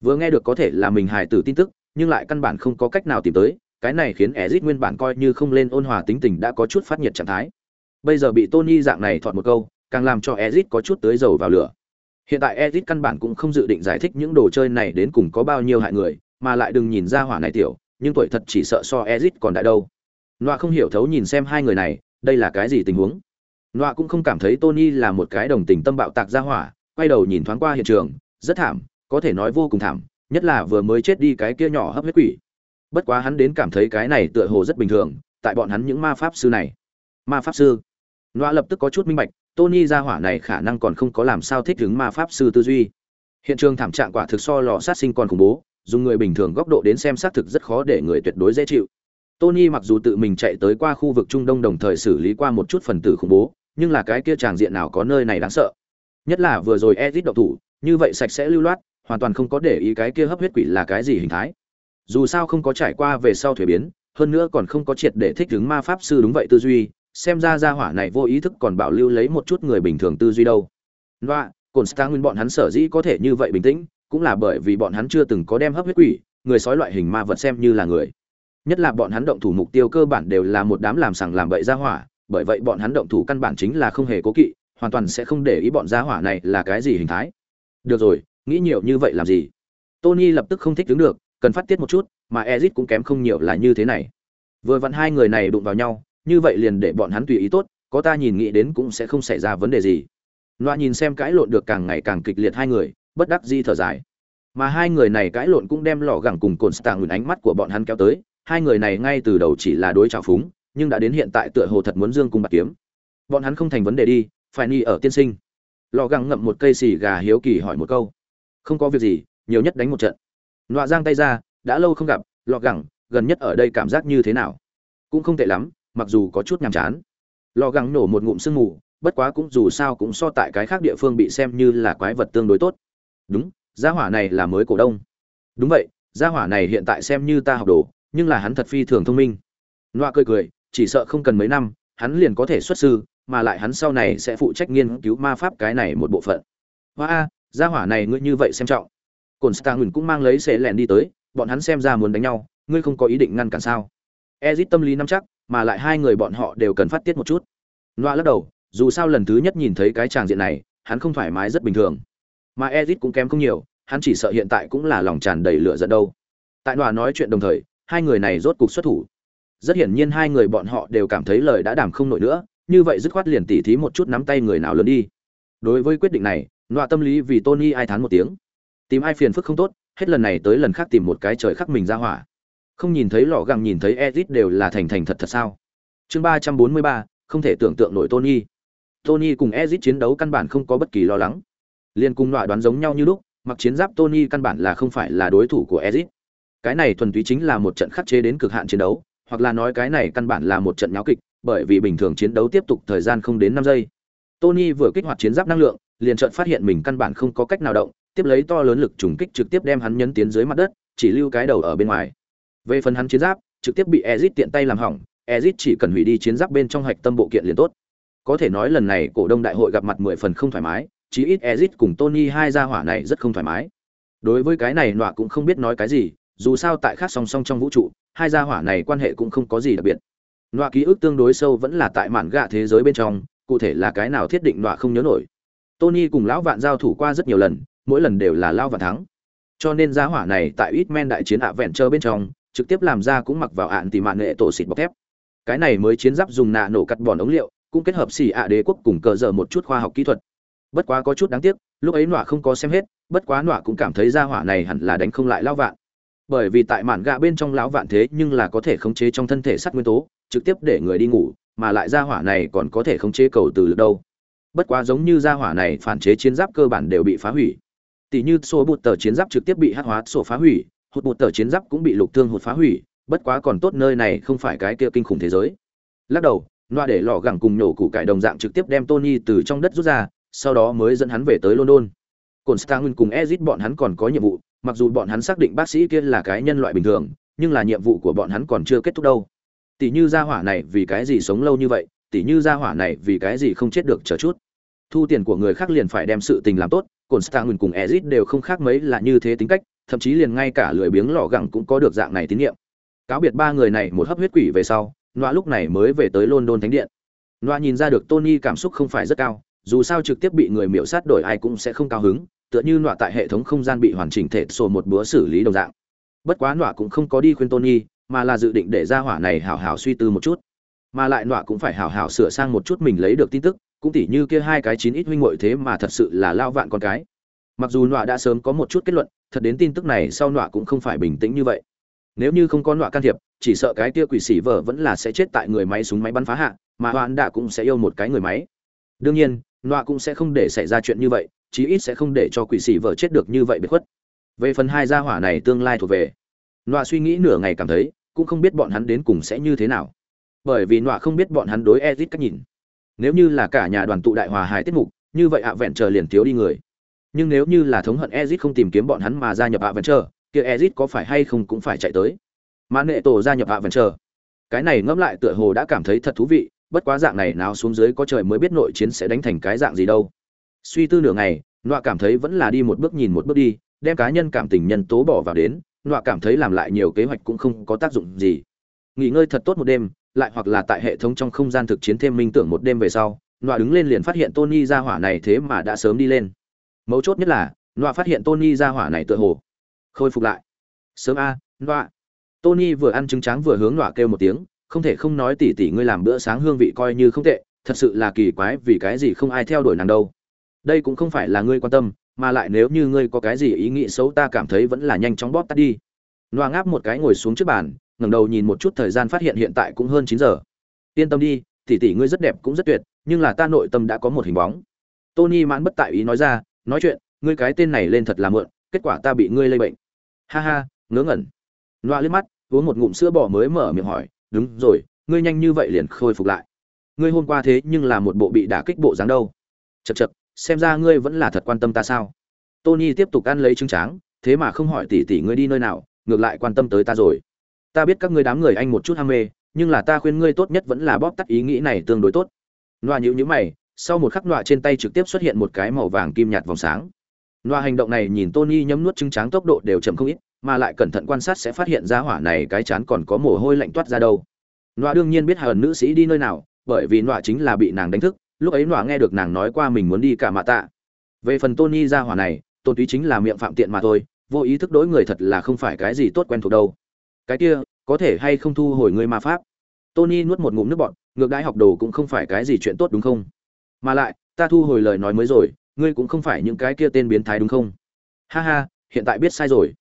vừa nghe được có thể là mình hài tử tin tức nhưng lại căn bản không có cách nào tìm tới cái này khiến ezit nguyên bản coi như không lên ôn hòa tính tình đã có chút phát nhiệt trạng thái. Bây giờ bị tony dạng này thọt một câu càng làm cho ezit có chút tới dầu vào lửa. Hiện tại ezit căn bản cũng không dự định giải thích những đồ chơi này đến cùng có bao nhiêu hại người mà lại đừng nhìn ra hỏa này tiểu nhưng tuổi thật chỉ sợ so ezit còn đại đâu. Noa không hiểu thấu nhìn xem hai người này, đây là cái gì tình huống? Noa cũng không cảm thấy Tony là một cái đồng tình tâm bạo tạc ra hỏa, quay đầu nhìn thoáng qua hiện trường, rất thảm, có thể nói vô cùng thảm, nhất là vừa mới chết đi cái kia nhỏ hấp huyết quỷ. Bất quá hắn đến cảm thấy cái này tựa hồ rất bình thường, tại bọn hắn những ma pháp sư này. Ma pháp sư. Noa lập tức có chút minh bạch, Tony ra hỏa này khả năng còn không có làm sao thích ứng ma pháp sư tư duy. Hiện trường thảm trạng quả thực so lò sát sinh còn khủng bố, dùng người bình thường góc độ đến xem xác thực rất khó để người tuyệt đối dễ chịu. Tony mặc dù tự mình chạy tới qua khu vực Trung Đông đồng thời xử lý qua một chút phần tử khủng bố, nhưng là cái kia tràng diện nào có nơi này đáng sợ. Nhất là vừa rồi Ezit độc thủ, như vậy sạch sẽ lưu loát, hoàn toàn không có để ý cái kia hấp huyết quỷ là cái gì hình thái. Dù sao không có trải qua về sau thủy biến, hơn nữa còn không có triệt để thích ứng ma pháp sư đúng vậy tư duy, xem ra gia hỏa này vô ý thức còn bảo lưu lấy một chút người bình thường tư duy đâu. Loa, nguyên bọn hắn sở dĩ có thể như vậy bình tĩnh, cũng là bởi vì bọn hắn chưa từng có đem hấp huyết quỷ, người sói loại hình ma vật xem như là người nhất là bọn hắn động thủ mục tiêu cơ bản đều là một đám làm sằng làm bậy ra hỏa bởi vậy bọn hắn động thủ căn bản chính là không hề cố kỵ hoàn toàn sẽ không để ý bọn gia hỏa này là cái gì hình thái được rồi nghĩ nhiều như vậy làm gì? Tony lập tức không thích đứng được, cần phát tiết một chút, mà ezit cũng kém không nhiều là như thế này. Vừa vặn hai người này đụng vào nhau, như vậy liền để bọn hắn tùy ý tốt, có ta nhìn nghĩ đến cũng sẽ không xảy ra vấn đề gì. Loa nhìn xem cãi lộn được càng ngày càng kịch liệt hai người, bất đắc di thở dài. Mà hai người này cãi lộn cũng đem lò gẳng cùng cồn stạng ánh mắt của bọn hắn kéo tới, hai người này ngay từ đầu chỉ là đối trào phúng, nhưng đã đến hiện tại tựa hồ thật muốn dương cung bạc kiếm. Bọn hắn không thành vấn đề đi, phải ni ở tiên sinh. Lò gẳng ngậm một cây xì gà hiếu kỳ hỏi một câu không có việc gì, nhiều nhất đánh một trận. Nọa giang tay ra, đã lâu không gặp, lọt gẳng, gần nhất ở đây cảm giác như thế nào? Cũng không tệ lắm, mặc dù có chút nhàm chán. Lò gẳng nổ một ngụm sương mù, bất quá cũng dù sao cũng so tại cái khác địa phương bị xem như là quái vật tương đối tốt. Đúng, gia hỏa này là mới cổ đông. Đúng vậy, gia hỏa này hiện tại xem như ta học đồ, nhưng là hắn thật phi thường thông minh. Nọa cười cười, chỉ sợ không cần mấy năm, hắn liền có thể xuất sư, mà lại hắn sau này sẽ phụ trách nghiên cứu ma pháp cái này một bộ phận. Hoa a gia hỏa này ngươi như vậy xem trọng. Cồn stang cũng mang lấy xe lẹn đi tới, bọn hắn xem ra muốn đánh nhau, ngươi không có ý định ngăn cản sao? Ezit tâm lý nắm chắc, mà lại hai người bọn họ đều cần phát tiết một chút. Loa lắc đầu, dù sao lần thứ nhất nhìn thấy cái tràng diện này, hắn không thoải mái rất bình thường. Mà ezit cũng kém không nhiều, hắn chỉ sợ hiện tại cũng là lòng tràn đầy lửa giận đâu. Tại loa nói chuyện đồng thời, hai người này rốt cục xuất thủ. Rất hiển nhiên hai người bọn họ đều cảm thấy lời đã đảm không nổi nữa, như vậy dứt khoát liền tỉ thí một chút nắm tay người nào lớn đi. Đối với quyết định này nọa tâm lý vì tony ai thán một tiếng. Tìm ai phiền phức không tốt, hết lần này tới lần khác tìm một cái trời khắc mình ra hỏa. Không nhìn thấy lò găng nhìn thấy edit đều là thành thành thật thật sao? Chương ba trăm bốn mươi ba, không thể tưởng tượng nổi tony. Tony cùng edit chiến đấu căn bản không có bất kỳ lo lắng. Liên cùng nọa đoán giống nhau như lúc, mặc chiến giáp tony căn bản là không phải là đối thủ của edit. Cái này thuần túy chính là một trận khắc chế đến cực hạn chiến đấu, hoặc là nói cái này căn bản là một trận nháo kịch, bởi vì bình thường chiến đấu tiếp tục thời gian không đến năm giây. Tony vừa kích hoạt chiến giáp năng lượng liền chợt phát hiện mình căn bản không có cách nào động, tiếp lấy to lớn lực trùng kích trực tiếp đem hắn nhấn tiến dưới mặt đất, chỉ lưu cái đầu ở bên ngoài. Về phần hắn chiến giáp, trực tiếp bị Ezic tiện tay làm hỏng Ezic chỉ cần hủy đi chiến giáp bên trong hạch tâm bộ kiện liền tốt. Có thể nói lần này cổ đông đại hội gặp mặt mười phần không thoải mái, chí ít Ezic cùng tony hai gia hỏa này rất không thoải mái. Đối với cái này nọa cũng không biết nói cái gì, dù sao tại khác song song trong vũ trụ, hai gia hỏa này quan hệ cũng không có gì đặc biệt. Nọa ký ức tương đối sâu vẫn là tại mạn gạ thế giới bên trong, cụ thể là cái nào thiết định nọa không nhớ nổi tony cùng lão vạn giao thủ qua rất nhiều lần, mỗi lần đều là lao vạn thắng. Cho nên giá hỏa này tại ít men đại chiến ạ vẹn trơ bên trong, trực tiếp làm ra cũng mặc vào ạn tỉ mạn nghệ tổ xịt bọc thép. Cái này mới chiến giáp dùng nạ nổ cắt bòn ống liệu, cũng kết hợp xì ạ đế quốc cùng cờ dở một chút khoa học kỹ thuật. Bất quá có chút đáng tiếc, lúc ấy nọa không có xem hết, bất quá nọa cũng cảm thấy gia hỏa này hẳn là đánh không lại lao vạn. Bởi vì tại mạn gạ bên trong lão vạn thế nhưng là có thể khống chế trong thân thể sắt nguyên tố, trực tiếp để người đi ngủ, mà lại gia hỏa này còn có thể khống chế cầu từ lực đâu bất quá giống như gia hỏa này phản chế chiến giáp cơ bản đều bị phá hủy. Tỷ như số bụt tờ chiến giáp trực tiếp bị hát hóa sổ phá hủy, hụt bụt tờ chiến giáp cũng bị lục thương hụt phá hủy, bất quá còn tốt nơi này không phải cái kia kinh khủng thế giới. Lắc đầu loa để lò gẳng cùng nổ củ cải đồng dạng trực tiếp đem tony từ trong đất rút ra, sau đó mới dẫn hắn về tới london. Còn stang cùng ezit bọn hắn còn có nhiệm vụ, mặc dù bọn hắn xác định bác sĩ kia là cái nhân loại bình thường, nhưng là nhiệm vụ của bọn hắn còn chưa kết thúc đâu. Tỷ như gia hỏa này vì cái gì sống lâu như vậy tỷ như gia hỏa này vì cái gì không chết được chờ chút. Thu tiền của người khác liền phải đem sự tình làm tốt cồn stang cùng ezit đều không khác mấy là như thế tính cách, thậm chí liền ngay cả lười biếng lò gẳng cũng có được dạng này tín nhiệm. Cáo biệt ba người này một hấp huyết quỷ về sau nọa lúc này mới về tới london thánh điện. Nọa nhìn ra được tony cảm xúc không phải rất cao, dù sao trực tiếp bị người miễu sát đổi ai cũng sẽ không cao hứng, tựa như nọa tại hệ thống không gian bị hoàn chỉnh thể sổ một bữa xử lý đồng dạng. Bất quá nọa cũng không có đi khuyên tony, mà là dự định để ra hỏa này hảo hảo suy tư một chút mà lại nọa cũng phải hảo hảo sửa sang một chút mình lấy được tin tức, cũng tỉ như kia hai cái chín ít huynh muội thế mà thật sự là lao vạn con cái. Mặc dù nọa đã sớm có một chút kết luận, thật đến tin tức này sau nọa cũng không phải bình tĩnh như vậy. Nếu như không có nọa can thiệp, chỉ sợ cái kia quỷ sĩ vợ vẫn là sẽ chết tại người máy súng máy bắn phá hạ, mà hoạn đã cũng sẽ yêu một cái người máy. Đương nhiên, nọa cũng sẽ không để xảy ra chuyện như vậy, chí ít sẽ không để cho quỷ sĩ vợ chết được như vậy biệt khuất. Về phần hai gia hỏa này tương lai thuộc về, nọa suy nghĩ nửa ngày cảm thấy, cũng không biết bọn hắn đến cùng sẽ như thế nào bởi vì nọa không biết bọn hắn đối ezit cách nhìn. Nếu như là cả nhà đoàn tụ đại hòa hài tiết mục, như vậy ạ vẹn chờ liền thiếu đi người. Nhưng nếu như là thống hận ezit không tìm kiếm bọn hắn mà gia nhập ạ vẹn chờ, kia ezit có phải hay không cũng phải chạy tới. Mà nệ tổ gia nhập ạ vẹn chờ. Cái này ngẫm lại tựa hồ đã cảm thấy thật thú vị, bất quá dạng này nào xuống dưới có trời mới biết nội chiến sẽ đánh thành cái dạng gì đâu. Suy tư nửa ngày, nọa cảm thấy vẫn là đi một bước nhìn một bước đi, đem cá nhân cảm tình nhân tố bỏ vào đến, nọa cảm thấy làm lại nhiều kế hoạch cũng không có tác dụng gì. Nghỉ ngơi thật tốt một đêm lại hoặc là tại hệ thống trong không gian thực chiến thêm minh tưởng một đêm về sau, nọa đứng lên liền phát hiện tony ra hỏa này thế mà đã sớm đi lên. Mấu chốt nhất là, nọa phát hiện tony ra hỏa này tựa hồ khôi phục lại. Sớm a, nọa. Tony vừa ăn trứng tráng vừa hướng nọa kêu một tiếng, không thể không nói tỉ tỉ ngươi làm bữa sáng hương vị coi như không tệ, thật sự là kỳ quái vì cái gì không ai theo đuổi nàng đâu. Đây cũng không phải là ngươi quan tâm, mà lại nếu như ngươi có cái gì ý nghĩ xấu ta cảm thấy vẫn là nhanh chóng bóp tắt đi. Noa ngáp một cái ngồi xuống trước bàn ngẩng đầu nhìn một chút thời gian phát hiện hiện tại cũng hơn chín giờ. Yên tâm đi tỷ tỷ ngươi rất đẹp cũng rất tuyệt nhưng là ta nội tâm đã có một hình bóng. Tony mãn bất tại ý nói ra nói chuyện ngươi cái tên này lên thật là mượn kết quả ta bị ngươi lây bệnh. Ha ha ngớ ngẩn. Loa liếc mắt uống một ngụm sữa bò mới mở miệng hỏi đúng rồi ngươi nhanh như vậy liền khôi phục lại? Ngươi hôm qua thế nhưng là một bộ bị đả kích bộ dáng đâu? Chậc chậc, xem ra ngươi vẫn là thật quan tâm ta sao? Tony tiếp tục ăn lấy trứng tráng thế mà không hỏi tỷ tỷ ngươi đi nơi nào ngược lại quan tâm tới ta rồi ta biết các ngươi đám người anh một chút ham mê, nhưng là ta khuyên ngươi tốt nhất vẫn là bóp tắt ý nghĩ này tương đối tốt. Loa nhữ nhữ mày, sau một khắc loa trên tay trực tiếp xuất hiện một cái màu vàng kim nhạt vòng sáng. Loa hành động này nhìn tony nhấm nuốt trứng tráng tốc độ đều chậm không ít, mà lại cẩn thận quan sát sẽ phát hiện ra hỏa này cái chán còn có mồ hôi lạnh toát ra đâu. Loa đương nhiên biết hờn nữ sĩ đi nơi nào, bởi vì loa chính là bị nàng đánh thức, lúc ấy loa nghe được nàng nói qua mình muốn đi cả mạ tạ. Về phần tony ra hỏa này, tôn túy chính là miệng phạm tiện mà thôi, vô ý thức đối người thật là không phải cái gì tốt quen thuộc đâu cái kia, có thể hay không thu hồi ngươi ma pháp? Tony nuốt một ngụm nước bọt, ngược đãi học đồ cũng không phải cái gì chuyện tốt đúng không? Mà lại, ta thu hồi lời nói mới rồi, ngươi cũng không phải những cái kia tên biến thái đúng không? Ha ha, hiện tại biết sai rồi.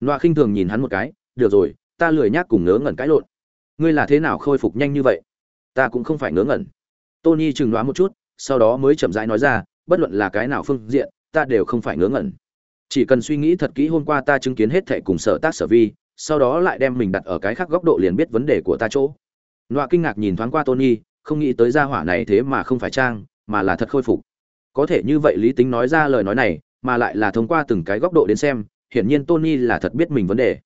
Loa khinh thường nhìn hắn một cái, được rồi, ta lười nhác cùng ngớ ngẩn cãi lộn. Ngươi là thế nào khôi phục nhanh như vậy? Ta cũng không phải ngớ ngẩn. Tony chừng đoán một chút, sau đó mới chậm rãi nói ra, bất luận là cái nào phương diện, ta đều không phải ngớ ngẩn. Chỉ cần suy nghĩ thật kỹ hôm qua ta chứng kiến hết thệ cùng sở tác sở vi sau đó lại đem mình đặt ở cái khác góc độ liền biết vấn đề của ta chỗ. Nọa kinh ngạc nhìn thoáng qua tony, không nghĩ tới gia hỏa này thế mà không phải trang, mà là thật khôi phục. Có thể như vậy lý tính nói ra lời nói này, mà lại là thông qua từng cái góc độ đến xem, hiển nhiên tony là thật biết mình vấn đề.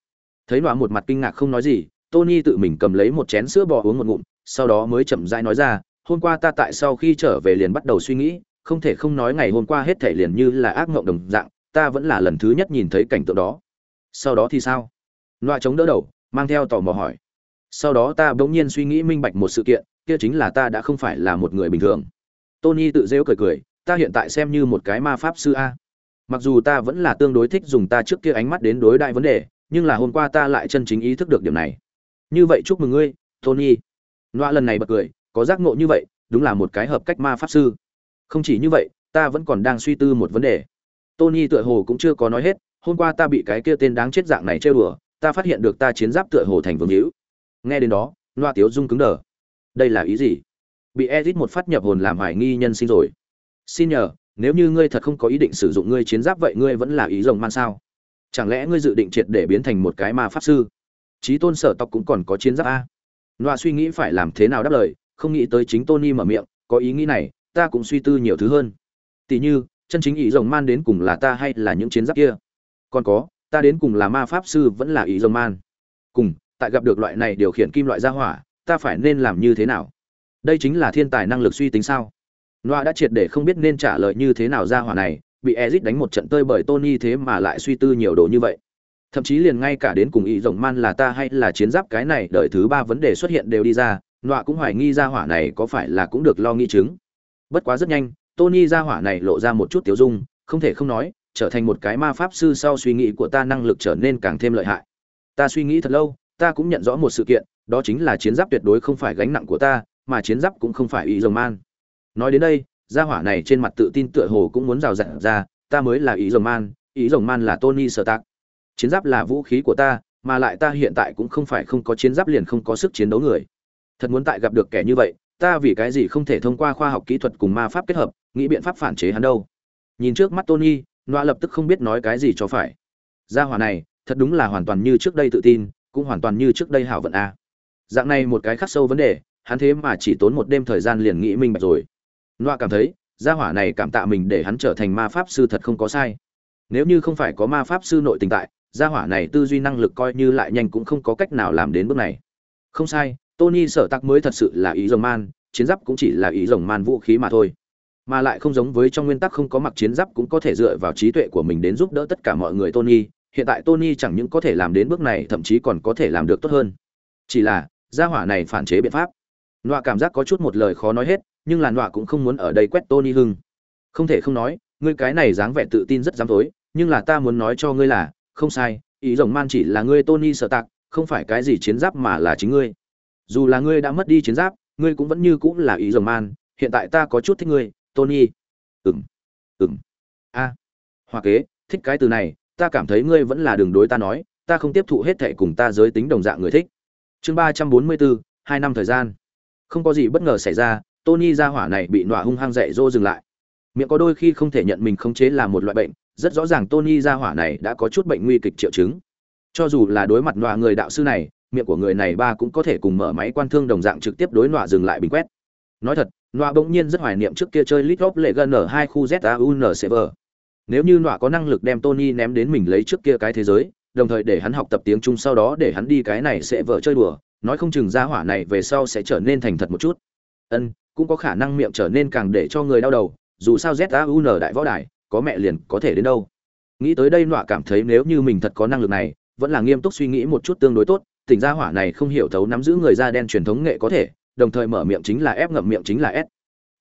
Thấy nọa một mặt kinh ngạc không nói gì, tony tự mình cầm lấy một chén sữa bò uống một ngụm, sau đó mới chậm rãi nói ra, hôm qua ta tại sau khi trở về liền bắt đầu suy nghĩ, không thể không nói ngày hôm qua hết thể liền như là ác mộng đồng dạng, ta vẫn là lần thứ nhất nhìn thấy cảnh tượng đó. Sau đó thì sao? Loa chống đỡ đầu, mang theo tò mò hỏi. Sau đó ta bỗng nhiên suy nghĩ minh bạch một sự kiện, kia chính là ta đã không phải là một người bình thường. Tony tự rêu cười cười, ta hiện tại xem như một cái ma pháp sư a. Mặc dù ta vẫn là tương đối thích dùng ta trước kia ánh mắt đến đối đại vấn đề, nhưng là hôm qua ta lại chân chính ý thức được điểm này. Như vậy chúc mừng ngươi, tony. Loa lần này bật cười, có giác ngộ như vậy, đúng là một cái hợp cách ma pháp sư. Không chỉ như vậy, ta vẫn còn đang suy tư một vấn đề. Tony tựa hồ cũng chưa có nói hết, hôm qua ta bị cái kia tên đáng chết dạng này chơi đùa ta phát hiện được ta chiến giáp tựa hồ thành vương hữu. Nghe đến đó, loa tiếu dung cứng đờ. Đây là ý gì? Bị ezit một phát nhập hồn làm hoài nghi nhân sinh rồi. Xin nhờ, nếu như ngươi thật không có ý định sử dụng ngươi chiến giáp vậy ngươi vẫn là ý rồng man sao? Chẳng lẽ ngươi dự định triệt để biến thành một cái ma pháp sư? Trí tôn sở tộc cũng còn có chiến giáp a. Loa suy nghĩ phải làm thế nào đáp lời, không nghĩ tới chính tony mở miệng, có ý nghĩ này, ta cũng suy tư nhiều thứ hơn. Tỷ như, chân chính ý rồng man đến cùng là ta hay là những chiến giáp kia? Còn có ta đến cùng là ma pháp sư vẫn là ý rồng man. Cùng, tại gặp được loại này điều khiển kim loại ra hỏa, ta phải nên làm như thế nào? Đây chính là thiên tài năng lực suy tính sao? Noa đã triệt để không biết nên trả lời như thế nào ra hỏa này, bị ezit đánh một trận tơi bởi tony thế mà lại suy tư nhiều đồ như vậy. Thậm chí liền ngay cả đến cùng ý rồng man là ta hay là chiến giáp cái này, đợi thứ ba vấn đề xuất hiện đều đi ra nọa cũng hoài nghi ra hỏa này có phải là cũng được lo nghi chứng. Bất quá rất nhanh, tony ra hỏa này lộ ra một chút tiểu dung, không thể không nói trở thành một cái ma pháp sư sau suy nghĩ của ta năng lực trở nên càng thêm lợi hại. Ta suy nghĩ thật lâu, ta cũng nhận rõ một sự kiện, đó chính là chiến giáp tuyệt đối không phải gánh nặng của ta, mà chiến giáp cũng không phải ý dòng man. Nói đến đây, gia hỏa này trên mặt tự tin tựa hồ cũng muốn rào rạng ra, ta mới là ý dòng man, ý dòng man là tony sở tạc chiến giáp là vũ khí của ta, mà lại ta hiện tại cũng không phải không có chiến giáp liền không có sức chiến đấu người. Thật muốn tại gặp được kẻ như vậy, ta vì cái gì không thể thông qua khoa học kỹ thuật cùng ma pháp kết hợp, nghĩ biện pháp phản chế hắn đâu. Nhìn trước mắt tony noa lập tức không biết nói cái gì cho phải. Gia hỏa này, thật đúng là hoàn toàn như trước đây tự tin, cũng hoàn toàn như trước đây hảo vận a. Dạng này một cái khắc sâu vấn đề, hắn thế mà chỉ tốn một đêm thời gian liền nghĩ minh bạch rồi. Noa cảm thấy, gia hỏa này cảm tạ mình để hắn trở thành ma pháp sư thật không có sai. Nếu như không phải có ma pháp sư nội tình tại, gia hỏa này tư duy năng lực coi như lại nhanh cũng không có cách nào làm đến bước này. Không sai, tony sở tắc mới thật sự là ý rồng man, chiến giáp cũng chỉ là ý rồng man vũ khí mà thôi mà lại không giống với trong nguyên tắc không có mặc chiến giáp cũng có thể dựa vào trí tuệ của mình đến giúp đỡ tất cả mọi người tony. Hiện tại tony chẳng những có thể làm đến bước này, thậm chí còn có thể làm được tốt hơn. Chỉ là, gia hỏa này phản chế biện pháp. Nọa cảm giác có chút một lời khó nói hết, nhưng là nọa cũng không muốn ở đây quét tony hưng. Không thể không nói, ngươi cái này dáng vẻ tự tin rất dám tối nhưng là ta muốn nói cho ngươi là, không sai, ý rồng man chỉ là ngươi tony sợ tạc, không phải cái gì chiến giáp mà là chính ngươi. Dù là ngươi đã mất đi chiến giáp, ngươi cũng vẫn như cũng là ý rồng man, hiện tại ta có chút thích ngươi tony. Ừng ừng a. À. hoa kế, thích cái từ này, ta cảm thấy ngươi vẫn là đường đối ta nói, ta không tiếp thụ hết thệ cùng ta giới tính đồng dạng người thích. Chương ba trăm bốn mươi bốn hai năm thời gian. Không có gì bất ngờ xảy ra, tony ra hỏa này bị nọa hung hăng dạy dỗ dừng lại. Miệng có đôi khi không thể nhận mình khống chế là một loại bệnh, rất rõ ràng tony ra hỏa này đã có chút bệnh nguy kịch triệu chứng. Cho dù là đối mặt nọa người đạo sư này, miệng của người này ba cũng có thể cùng mở máy quan thương đồng dạng trực tiếp đối nọa dừng lại bình quét. Nói thật nọa bỗng nhiên rất hoài niệm trước kia chơi lit lệ gần ở hai khu zaun server. Nếu như nọa có năng lực đem tony ném đến mình lấy trước kia cái thế giới, đồng thời để hắn học tập tiếng trung sau đó để hắn đi cái này sẽ vợ chơi đùa, nói không chừng ra hỏa này về sau sẽ trở nên thành thật một chút. Ân, cũng có khả năng miệng trở nên càng để cho người đau đầu, dù sao zaun đại võ đài, có mẹ liền có thể đến đâu. Nghĩ tới đây nọa cảm thấy nếu như mình thật có năng lực này, vẫn là nghiêm túc suy nghĩ một chút tương đối tốt, tỉnh gia hỏa này không hiểu thấu nắm giữ người da đen truyền thống nghệ có thể đồng thời mở miệng chính là ép ngậm miệng chính là s.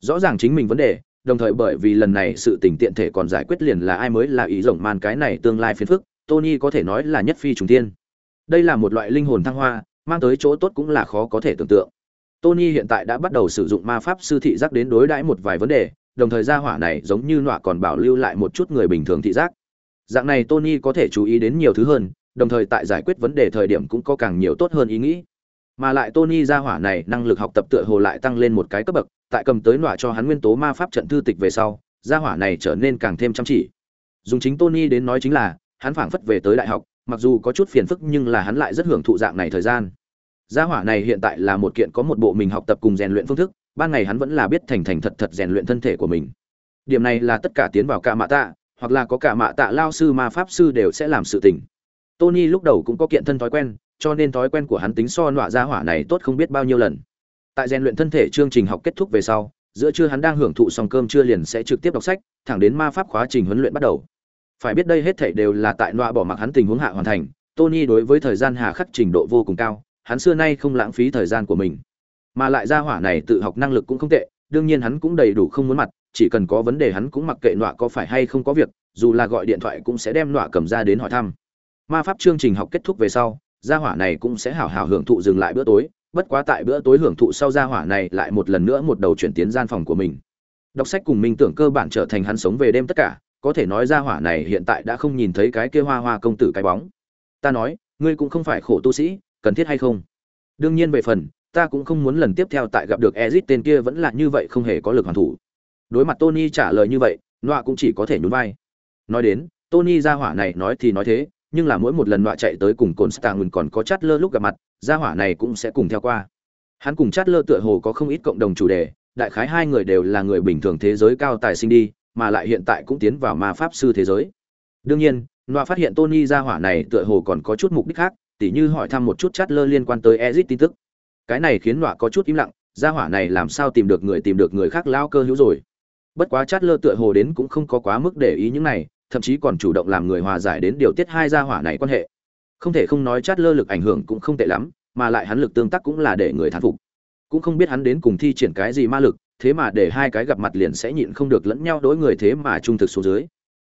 Rõ ràng chính mình vấn đề, đồng thời bởi vì lần này sự tình tiện thể còn giải quyết liền là ai mới là ý rộng man cái này tương lai phiền phức, tony có thể nói là nhất phi trùng tiên đây là một loại linh hồn thăng hoa, mang tới chỗ tốt cũng là khó có thể tưởng tượng. Tony hiện tại đã bắt đầu sử dụng ma pháp sư thị giác đến đối đãi một vài vấn đề, đồng thời gia hỏa này giống như nọa còn bảo lưu lại một chút người bình thường thị giác. Dạng này tony có thể chú ý đến nhiều thứ hơn, đồng thời tại giải quyết vấn đề thời điểm cũng có càng nhiều tốt hơn ý nghĩ mà lại tony gia hỏa này năng lực học tập tựa hồ lại tăng lên một cái cấp bậc, tại cầm tới nọa cho hắn nguyên tố ma pháp trận thư tịch về sau, gia hỏa này trở nên càng thêm chăm chỉ. Dùng chính tony đến nói chính là, hắn phảng phất về tới đại học, mặc dù có chút phiền phức nhưng là hắn lại rất hưởng thụ dạng này thời gian. Gia hỏa này hiện tại là một kiện có một bộ mình học tập cùng rèn luyện phương thức, ban ngày hắn vẫn là biết thành thành thật thật rèn luyện thân thể của mình. Điểm này là tất cả tiến vào cả mạ tạ, hoặc là có cả mạ tạ lao sư, ma pháp sư đều sẽ làm sự tình. Tony lúc đầu cũng có kiện thân thói quen cho nên thói quen của hắn tính so nọa gia hỏa này tốt không biết bao nhiêu lần. Tại rèn luyện thân thể chương trình học kết thúc về sau, giữa trưa hắn đang hưởng thụ xong cơm trưa liền sẽ trực tiếp đọc sách, thẳng đến ma pháp khóa trình huấn luyện bắt đầu. Phải biết đây hết thảy đều là tại nọa bỏ mặc hắn tình huống hạ hoàn thành, tony đối với thời gian hà khắc trình độ vô cùng cao, hắn xưa nay không lãng phí thời gian của mình. Mà lại gia hỏa này tự học năng lực cũng không tệ, đương nhiên hắn cũng đầy đủ không muốn mặt, chỉ cần có vấn đề hắn cũng mặc kệ nọa có phải hay không có việc, dù là gọi điện thoại cũng sẽ đem nọa cầm ra đến hỏi thăm. Ma pháp chương trình học kết thúc về sau gia hỏa này cũng sẽ hảo hảo hưởng thụ dừng lại bữa tối bất quá tại bữa tối hưởng thụ sau gia hỏa này lại một lần nữa một đầu chuyển tiến gian phòng của mình đọc sách cùng minh tưởng cơ bản trở thành hắn sống về đêm tất cả có thể nói gia hỏa này hiện tại đã không nhìn thấy cái kia hoa hoa công tử cái bóng ta nói ngươi cũng không phải khổ tu sĩ cần thiết hay không đương nhiên về phần ta cũng không muốn lần tiếp theo tại gặp được Ezit tên kia vẫn là như vậy không hề có lực hoàn thủ. Đối mặt Tony trả lời như vậy, Noa cũng chỉ có thể nhún vai. Nói đến, Tony gia hỏa này nói thì nói thế, nhưng là mỗi một lần nọa chạy tới cùng Constantine còn có Chát lơ lúc gặp mặt, gia hỏa này cũng sẽ cùng theo qua. Hắn cùng Chát lơ tựa hồ có không ít cộng đồng chủ đề, đại khái hai người đều là người bình thường thế giới cao tài sinh đi, mà lại hiện tại cũng tiến vào ma pháp sư thế giới. Đương nhiên, nọa phát hiện Tony gia hỏa này tựa hồ còn có chút mục đích khác, tỉ như hỏi thăm một chút Chát lơ liên quan tới Ezit tin tức cái này khiến nọa có chút im lặng gia hỏa này làm sao tìm được người tìm được người khác lao cơ hữu rồi bất quá chát lơ tựa hồ đến cũng không có quá mức để ý những này thậm chí còn chủ động làm người hòa giải đến điều tiết hai gia hỏa này quan hệ. Không thể không nói chát lơ lực ảnh hưởng cũng không tệ lắm, mà lại hắn lực tương tác cũng là để người thán phục. Cũng không biết hắn đến cùng thi triển cái gì ma lực, thế mà để hai cái gặp mặt liền sẽ nhịn không được lẫn nhau đối người thế mà trung thực xuống dưới.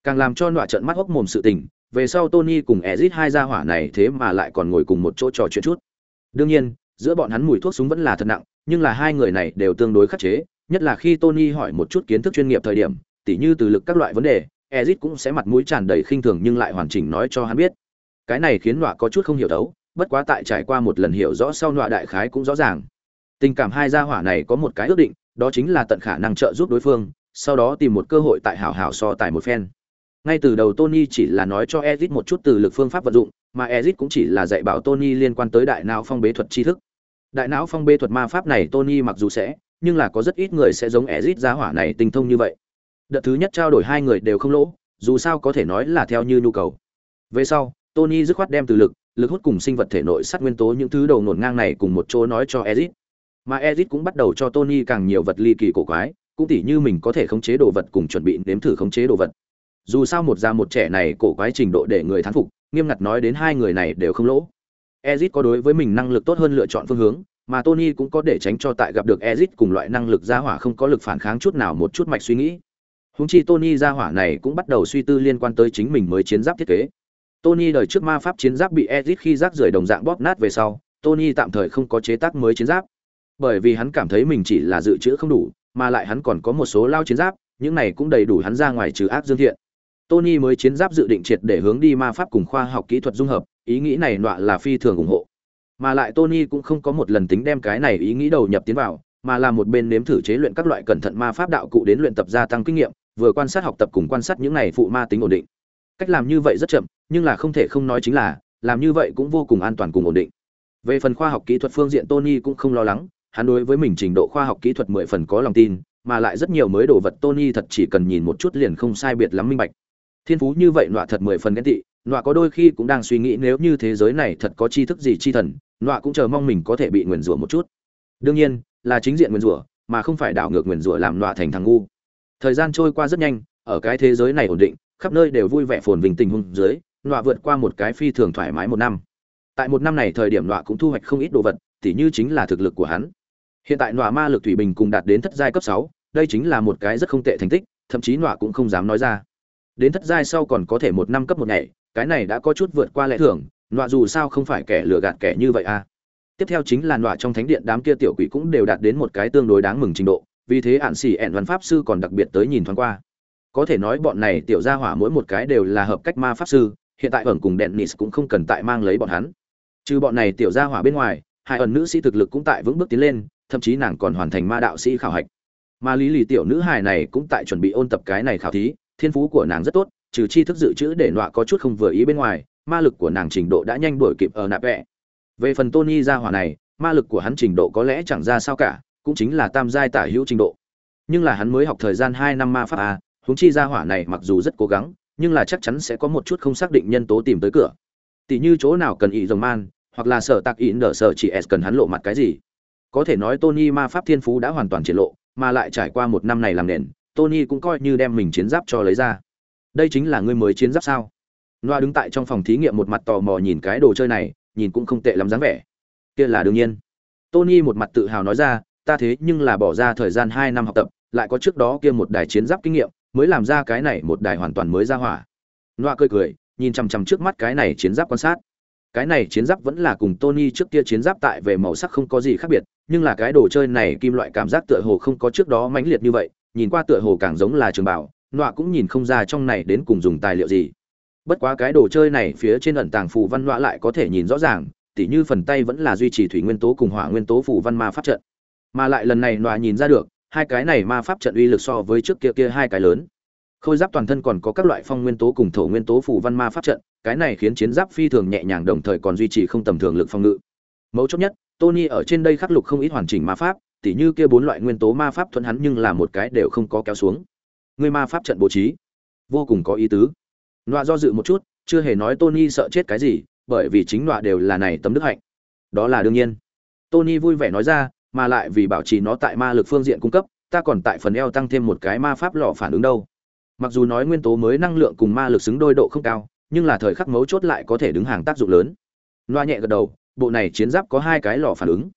Càng làm cho nọa trận mắt hốc mồm sự tình, về sau tony cùng ezit hai gia hỏa này thế mà lại còn ngồi cùng một chỗ trò chuyện chút. Đương nhiên, giữa bọn hắn mùi thuốc súng vẫn là thật nặng, nhưng là hai người này đều tương đối khắc chế, nhất là khi tony hỏi một chút kiến thức chuyên nghiệp thời điểm, tỉ như từ lực các loại vấn đề ezit cũng sẽ mặt mũi tràn đầy khinh thường nhưng lại hoàn chỉnh nói cho hắn biết. Cái này khiến nọa có chút không hiểu đấu, bất quá tại trải qua một lần hiểu rõ sau nọa đại khái cũng rõ ràng. Tình cảm hai gia hỏa này có một cái ước định, đó chính là tận khả năng trợ giúp đối phương, sau đó tìm một cơ hội tại hảo hảo so tài một phen. Ngay từ đầu tony chỉ là nói cho ezit một chút từ lực phương pháp vận dụng, mà ezit cũng chỉ là dạy bảo tony liên quan tới đại não phong bế thuật tri thức. Đại não phong bế thuật ma pháp này tony mặc dù sẽ, nhưng là có rất ít người sẽ giống ezit gia hỏa này tinh thông như vậy đợt thứ nhất trao đổi hai người đều không lỗ, dù sao có thể nói là theo như nhu cầu. Về sau, tony dứt khoát đem từ lực lực hút cùng sinh vật thể nội sát nguyên tố những thứ đầu nổn ngang này cùng một chỗ nói cho ezit. Mà ezit cũng bắt đầu cho tony càng nhiều vật ly kỳ cổ quái, cũng tỉ như mình có thể khống chế đồ vật cùng chuẩn bị nếm thử khống chế đồ vật. Dù sao một già một trẻ này cổ quái trình độ để người thán phục, nghiêm ngặt nói đến hai người này đều không lỗ. Ezit có đối với mình năng lực tốt hơn lựa chọn phương hướng, mà tony cũng có để tránh cho tại gặp được ezit cùng loại năng lực gia hỏa không có lực phản kháng chút nào một chút mạch suy nghĩ húng chi tony gia hỏa này cũng bắt đầu suy tư liên quan tới chính mình mới chiến giáp thiết kế. Tony đời trước ma pháp chiến giáp bị ezit khi rác rưởi đồng dạng bóp nát về sau, tony tạm thời không có chế tác mới chiến giáp. Bởi vì hắn cảm thấy mình chỉ là dự trữ không đủ, mà lại hắn còn có một số lao chiến giáp, những này cũng đầy đủ hắn ra ngoài trừ ác dương thiện. Tony mới chiến giáp dự định triệt để hướng đi ma pháp cùng khoa học kỹ thuật dung hợp, ý nghĩ này nọa là phi thường ủng hộ. Mà lại tony cũng không có một lần tính đem cái này ý nghĩ đầu nhập tiến vào, mà là một bên nếm thử chế luyện các loại cẩn thận ma pháp đạo cụ đến luyện tập gia tăng kinh nghiệm vừa quan sát học tập cùng quan sát những này phụ ma tính ổn định cách làm như vậy rất chậm nhưng là không thể không nói chính là làm như vậy cũng vô cùng an toàn cùng ổn định về phần khoa học kỹ thuật phương diện tony cũng không lo lắng hắn đối với mình trình độ khoa học kỹ thuật mười phần có lòng tin, mà lại rất nhiều mới đồ vật Tony thật chỉ cần nhìn một chút liền không sai biệt lắm minh bạch. Thiên phú như vậy nọa thật mười phần ghen tị, nọa có đôi khi cũng đang suy nghĩ nếu như thế giới này thật có tri thức gì chi thần, nọa cũng chờ mong mình có thể bị nguyền rủa một chút. Đương nhiên, là chính diện nguyền rủa, mà không phải đảo ngược nguyền rủa làm nọa thành thằng ngu. Thời gian trôi qua rất nhanh, ở cái thế giới này ổn định, khắp nơi đều vui vẻ phồn vinh tình hung dưới, nọa vượt qua một cái phi thường thoải mái một năm. Tại một năm này thời điểm nọa cũng thu hoạch không ít đồ vật, tỉ như chính là thực lực của hắn. Hiện tại nọa ma lực thủy bình cùng đạt đến thất giai cấp sáu đây chính là một cái rất không tệ thành tích thậm chí nọa cũng không dám nói ra. Đến thất giai sau còn có thể một năm cấp một ngày cái này đã có chút vượt qua lẽ thường nọa dù sao không phải kẻ lừa gạt kẻ như vậy à. Tiếp theo chính là nọa trong thánh điện đám kia tiểu quỷ cũng đều đạt đến một cái tương đối đáng mừng trình độ vì thế ạn xỉ ẹn văn pháp sư còn đặc biệt tới nhìn thoáng qua. Có thể nói bọn này tiểu gia hỏa mỗi một cái đều là hợp cách ma pháp sư, hiện tại ẩn cùng đèn nis cũng không cần tại mang lấy bọn hắn. Trừ bọn này tiểu gia hỏa bên ngoài, hai ẩn nữ sĩ thực lực cũng tại vững bước tiến lên, thậm chí nàng còn hoàn thành ma đạo sĩ khảo hạch. Mà lý lì tiểu nữ hài này cũng tại chuẩn bị ôn tập cái này khảo thí, thiên phú của nàng rất tốt, trừ chi thức dự trữ để nọa có chút không vừa ý bên ngoài, ma lực của nàng trình độ đã nhanh đuổi kịp ở nạp vẹ về phần tony gia hỏa này, ma lực của hắn trình độ có lẽ chẳng ra sao cả cũng chính là tam giai tả hữu trình độ nhưng là hắn mới học thời gian hai năm ma pháp a huống chi gia hỏa này mặc dù rất cố gắng nhưng là chắc chắn sẽ có một chút không xác định nhân tố tìm tới cửa tỷ như chỗ nào cần ý rồng man hoặc là sở tạc ý nở sở chỉ s cần hắn lộ mặt cái gì có thể nói Tony ma pháp thiên phú đã hoàn toàn triển lộ, mà lại trải qua một năm này làm nền, Tony cũng coi như đem mình chiến giáp cho lấy ra. Đây chính là người mới chiến giáp sao? Noa đứng tại trong phòng thí nghiệm một mặt tò mò nhìn cái đồ chơi này, nhìn cũng không tệ lắm dáng vẻ. Kia là đương nhiên. Tony một mặt tự hào nói ra, ta thế nhưng là bỏ ra thời gian 2 năm học tập, lại có trước đó kia một đài chiến giáp kinh nghiệm, mới làm ra cái này một đài hoàn toàn mới ra hỏa. loa cười cười, nhìn chằm chằm trước mắt cái này chiến giáp quan sát cái này chiến giáp vẫn là cùng Tony trước kia chiến giáp tại về màu sắc không có gì khác biệt, nhưng là cái đồ chơi này kim loại cảm giác tựa hồ không có trước đó mãnh liệt như vậy, nhìn qua tựa hồ càng giống là trường bảo, nọa cũng nhìn không ra trong này đến cùng dùng tài liệu gì. Bất quá cái đồ chơi này phía trên ẩn tàng phù văn nọa lại có thể nhìn rõ ràng, tỉ như phần tay vẫn là duy trì thủy nguyên tố cùng hỏa nguyên tố phù văn ma pháp trận. Mà lại lần này nọa nhìn ra được, hai cái này ma pháp trận uy lực so với trước kia kia hai cái lớn. Khôi giáp toàn thân còn có các loại phong nguyên tố cùng thổ nguyên tố phủ văn ma pháp trận, cái này khiến chiến giáp phi thường nhẹ nhàng đồng thời còn duy trì không tầm thường lực phòng ngự. Mấu chốt nhất, Tony ở trên đây khắc lục không ít hoàn chỉnh ma pháp, tỉ như kia bốn loại nguyên tố ma pháp thuận hắn nhưng là một cái đều không có kéo xuống. Người ma pháp trận bố trí, vô cùng có ý tứ. Nọa do dự một chút, chưa hề nói Tony sợ chết cái gì, bởi vì chính nọa đều là này tấm đức hạnh. Đó là đương nhiên. Tony vui vẻ nói ra, mà lại vì bảo trì nó tại ma lực phương diện cung cấp, ta còn tại phần eo tăng thêm một cái ma pháp lò phản ứng đâu. Mặc dù nói nguyên tố mới năng lượng cùng ma lực xứng đôi độ không cao, nhưng là thời khắc mấu chốt lại có thể đứng hàng tác dụng lớn. Loa nhẹ gật đầu bộ này chiến giáp có hai cái lò phản ứng.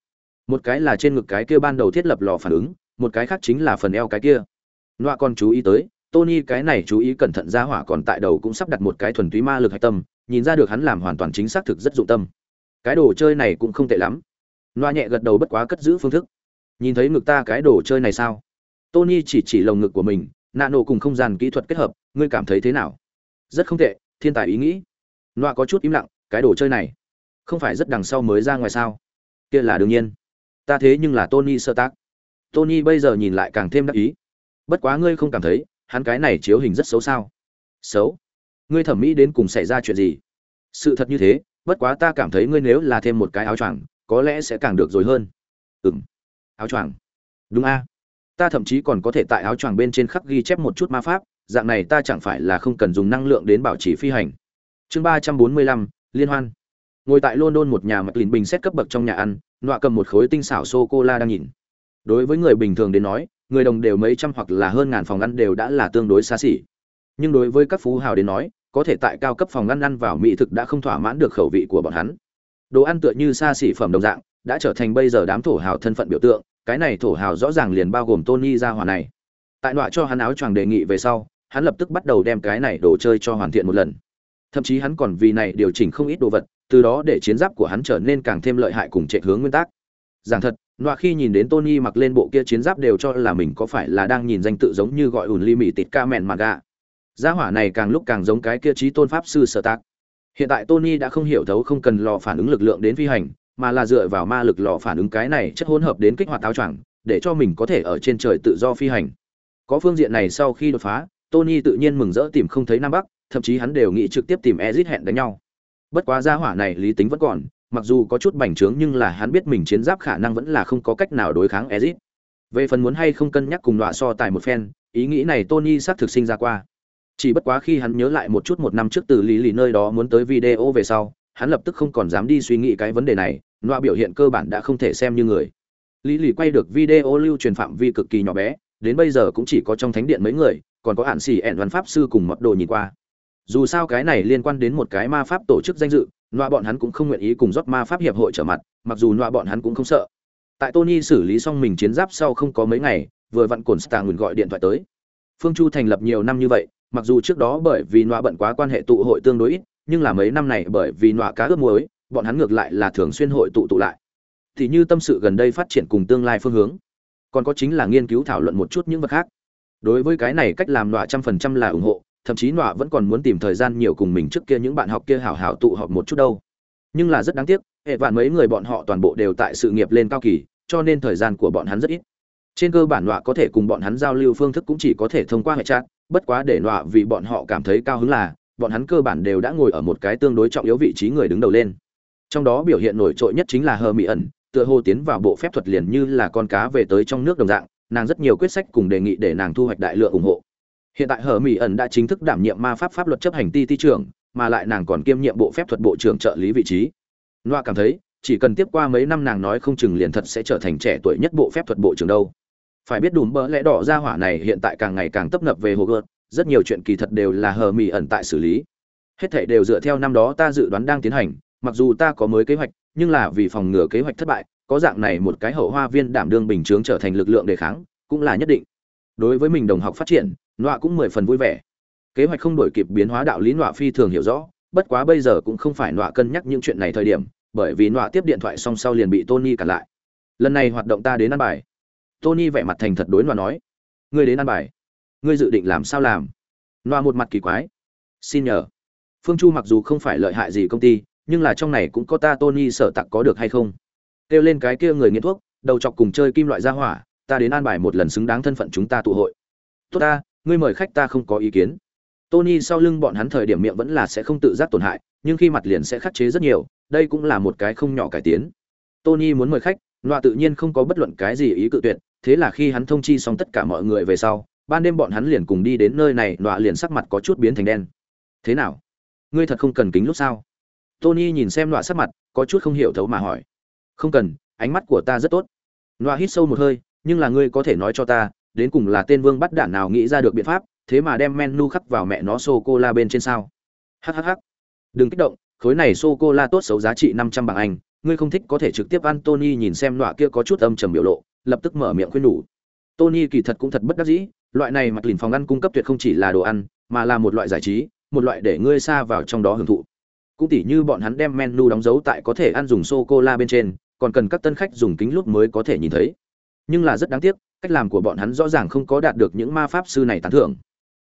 Một cái là trên ngực cái kia ban đầu thiết lập lò phản ứng một cái khác chính là phần eo cái kia. Loa còn chú ý tới tony cái này chú ý cẩn thận ra hỏa còn tại đầu cũng sắp đặt một cái thuần túy ma lực hạch tâm nhìn ra được hắn làm hoàn toàn chính xác thực rất dụng tâm. Cái đồ chơi này cũng không tệ lắm loa nhẹ gật đầu bất quá cất giữ phương thức. Nhìn thấy ngực ta cái đồ chơi này sao? Tony chỉ chỉ lồng ngực của mình nạ nổ cùng không gian kỹ thuật kết hợp, ngươi cảm thấy thế nào? Rất không tệ, thiên tài ý nghĩ. Loa có chút im lặng, cái đồ chơi này, không phải rất đằng sau mới ra ngoài sao? Kia là đương nhiên. Ta thế nhưng là tony sơ tác tony bây giờ nhìn lại càng thêm đắc ý. Bất quá ngươi không cảm thấy, hắn cái này chiếu hình rất xấu sao? Xấu? Ngươi thẩm mỹ đến cùng xảy ra chuyện gì? Sự thật như thế, bất quá ta cảm thấy ngươi nếu là thêm một cái áo choàng có lẽ sẽ càng được rồi hơn. Ừng áo choàng. Đúng a. Ta thậm chí còn có thể tại áo choàng bên trên khắc ghi chép một chút ma pháp, dạng này ta chẳng phải là không cần dùng năng lượng đến bảo trì phi hành. Chương ba trăm bốn mươi lăm, liên hoan. Ngồi tại london một nhà mặc lìn bình xét cấp bậc trong nhà ăn, nọa cầm một khối tinh xảo sô cô la đang nhìn. Đối với người bình thường đến nói, người đồng đều mấy trăm hoặc là hơn ngàn phòng ăn đều đã là tương đối xa xỉ. Nhưng đối với các phú hào đến nói, có thể tại cao cấp phòng ăn ăn vào mỹ thực đã không thỏa mãn được khẩu vị của bọn hắn đồ ăn tựa như xa xỉ phẩm đồng dạng, đã trở thành bây giờ đám thổ hào thân phận biểu tượng, cái này thổ hào rõ ràng liền bao gồm tony ra hòa này. Tại nọa cho hắn áo choàng đề nghị về sau, hắn lập tức bắt đầu đem cái này đồ chơi cho hoàn thiện một lần. Thậm chí hắn còn vì này điều chỉnh không ít đồ vật, từ đó để chiến giáp của hắn trở nên càng thêm lợi hại cùng trệ hướng nguyên tắc. Giảng thật, nọa khi nhìn đến tony mặc lên bộ kia chiến giáp đều cho là mình có phải là đang nhìn danh tự giống như gọi ủn ly mỹ tịt ca mẹn mà gà. Gia hỏa này càng lúc càng giống cái kia trí tôn pháp sư sở tác hiện tại tony đã không hiểu thấu không cần lò phản ứng lực lượng đến phi hành, mà là dựa vào ma lực lò phản ứng cái này chất hỗn hợp đến kích hoạt áo choàng, để cho mình có thể ở trên trời tự do phi hành. Có phương diện này sau khi đột phá, tony tự nhiên mừng rỡ tìm không thấy nam bắc, thậm chí hắn đều nghĩ trực tiếp tìm ezit hẹn đánh nhau. Bất quá gia hỏa này lý tính vẫn còn, mặc dù có chút bành trướng nhưng là hắn biết mình chiến giáp khả năng vẫn là không có cách nào đối kháng ezit. Về phần muốn hay không cân nhắc cùng đọa so tài một phen, ý nghĩ này tony xác thực sinh ra qua chỉ bất quá khi hắn nhớ lại một chút một năm trước từ lý lì nơi đó muốn tới video về sau, hắn lập tức không còn dám đi suy nghĩ cái vấn đề này, loa biểu hiện cơ bản đã không thể xem như người. Lý lì quay được video lưu truyền phạm vi cực kỳ nhỏ bé, đến bây giờ cũng chỉ có trong thánh điện mấy người, còn có hạn xỉ ẹn văn pháp sư cùng mật đồ nhìn qua. Dù sao cái này liên quan đến một cái ma pháp tổ chức danh dự, loa bọn hắn cũng không nguyện ý cùng rót ma pháp hiệp hội trở mặt, mặc dù loa bọn hắn cũng không sợ. Tại tony xử lý xong mình chiến giáp sau không có mấy ngày, vừa vặn cồn stang gọi điện thoại tới. Phương chu thành lập nhiều năm như vậy mặc dù trước đó bởi vì nọa bận quá quan hệ tụ hội tương đối ít, nhưng là mấy năm này bởi vì nọa cá ướp muối, bọn hắn ngược lại là thường xuyên hội tụ tụ lại. Thì như tâm sự gần đây phát triển cùng tương lai phương hướng, còn có chính là nghiên cứu thảo luận một chút những vật khác. Đối với cái này cách làm nọa trăm phần trăm là ủng hộ, thậm chí nọa vẫn còn muốn tìm thời gian nhiều cùng mình trước kia những bạn học kia hảo hảo tụ họp một chút đâu. Nhưng là rất đáng tiếc, hệ vạn mấy người bọn họ toàn bộ đều tại sự nghiệp lên cao kỳ, cho nên thời gian của bọn hắn rất ít. Trên cơ bản nọa có thể cùng bọn hắn giao lưu phương thức cũng chỉ có thể thông qua hệ trạng bất quá để nọa vì bọn họ cảm thấy cao hứng là, bọn hắn cơ bản đều đã ngồi ở một cái tương đối trọng yếu vị trí người đứng đầu lên. Trong đó biểu hiện nổi trội nhất chính là hờ mỹ ẩn, tựa hồ tiến vào bộ phép thuật liền như là con cá về tới trong nước đồng dạng, nàng rất nhiều quyết sách cùng đề nghị để nàng thu hoạch đại lượng ủng hộ. Hiện tại hờ mỹ ẩn đã chính thức đảm nhiệm ma pháp pháp luật chấp hành ti ti trưởng, mà lại nàng còn kiêm nhiệm bộ phép thuật bộ trưởng trợ lý vị trí. Loa cảm thấy, chỉ cần tiếp qua mấy năm nàng nói không chừng liền thật sẽ trở thành trẻ tuổi nhất bộ phép thuật bộ trưởng đâu phải biết đùm bỡ lẽ đỏ ra hỏa này hiện tại càng ngày càng tấp nập về hồ gợt, rất nhiều chuyện kỳ thật đều là hờ mì ẩn tại xử lý. Hết thảy đều dựa theo năm đó ta dự đoán đang tiến hành, mặc dù ta có mới kế hoạch, nhưng là vì phòng ngừa kế hoạch thất bại, có dạng này một cái hậu hoa viên đảm đương bình chướng trở thành lực lượng đề kháng, cũng là nhất định. Đối với mình đồng học phát triển, nọa cũng mười phần vui vẻ. Kế hoạch không đổi kịp biến hóa đạo lý nọa phi thường hiểu rõ, bất quá bây giờ cũng không phải nọa cân nhắc những chuyện này thời điểm, bởi vì nọa tiếp điện thoại xong sau liền bị tony cản lại. Lần này hoạt động ta đến ăn bài tony vẻ mặt thành thật đối Noa nói, ngươi đến ăn bài. Ngươi dự định làm sao làm? Noa một mặt kỳ quái, xin nhờ. Phương chu mặc dù không phải lợi hại gì công ty, nhưng là trong này cũng có ta tony sở tặng có được hay không? Kêu lên cái kia người nghiện thuốc, đầu chọc cùng chơi kim loại ra hỏa, ta đến an bài một lần xứng đáng thân phận chúng ta tụ hội. Tốt ta, ngươi mời khách ta không có ý kiến. Tony sau lưng bọn hắn thời điểm miệng vẫn là sẽ không tự giác tổn hại, nhưng khi mặt liền sẽ khắc chế rất nhiều, đây cũng là một cái không nhỏ cải tiến. Tony muốn mời khách loa tự nhiên không có bất luận cái gì ý cự tuyệt thế là khi hắn thông chi xong tất cả mọi người về sau, ban đêm bọn hắn liền cùng đi đến nơi này, nọa liền sắc mặt có chút biến thành đen. Thế nào? Ngươi thật không cần kính lúc sao? Tony nhìn xem nọa sắc mặt, có chút không hiểu thấu mà hỏi. Không cần, ánh mắt của ta rất tốt. Nọa hít sâu một hơi, nhưng là ngươi có thể nói cho ta, đến cùng là tên vương bắt đạn nào nghĩ ra được biện pháp, thế mà đem menu khắc vào mẹ nó sô cô la bên trên sao? Hhh đừng kích động, khối này sô cô la tốt xấu giá trị năm trăm bảng anh, ngươi không thích có thể trực tiếp ăn tony nhìn xem nọa kia có chút âm trầm biểu lộ lập tức mở miệng khuyên nhủ. Tony kỳ thật cũng thật bất đắc dĩ loại này mặc lìn phòng ăn cung cấp tuyệt không chỉ là đồ ăn mà là một loại giải trí một loại để ngươi xa vào trong đó hưởng thụ. Cũng tỉ như bọn hắn đem menu đóng dấu tại có thể ăn dùng sô cô la bên trên còn cần các tân khách dùng kính lúc mới có thể nhìn thấy. Nhưng là rất đáng tiếc cách làm của bọn hắn rõ ràng không có đạt được những ma pháp sư này tán thưởng.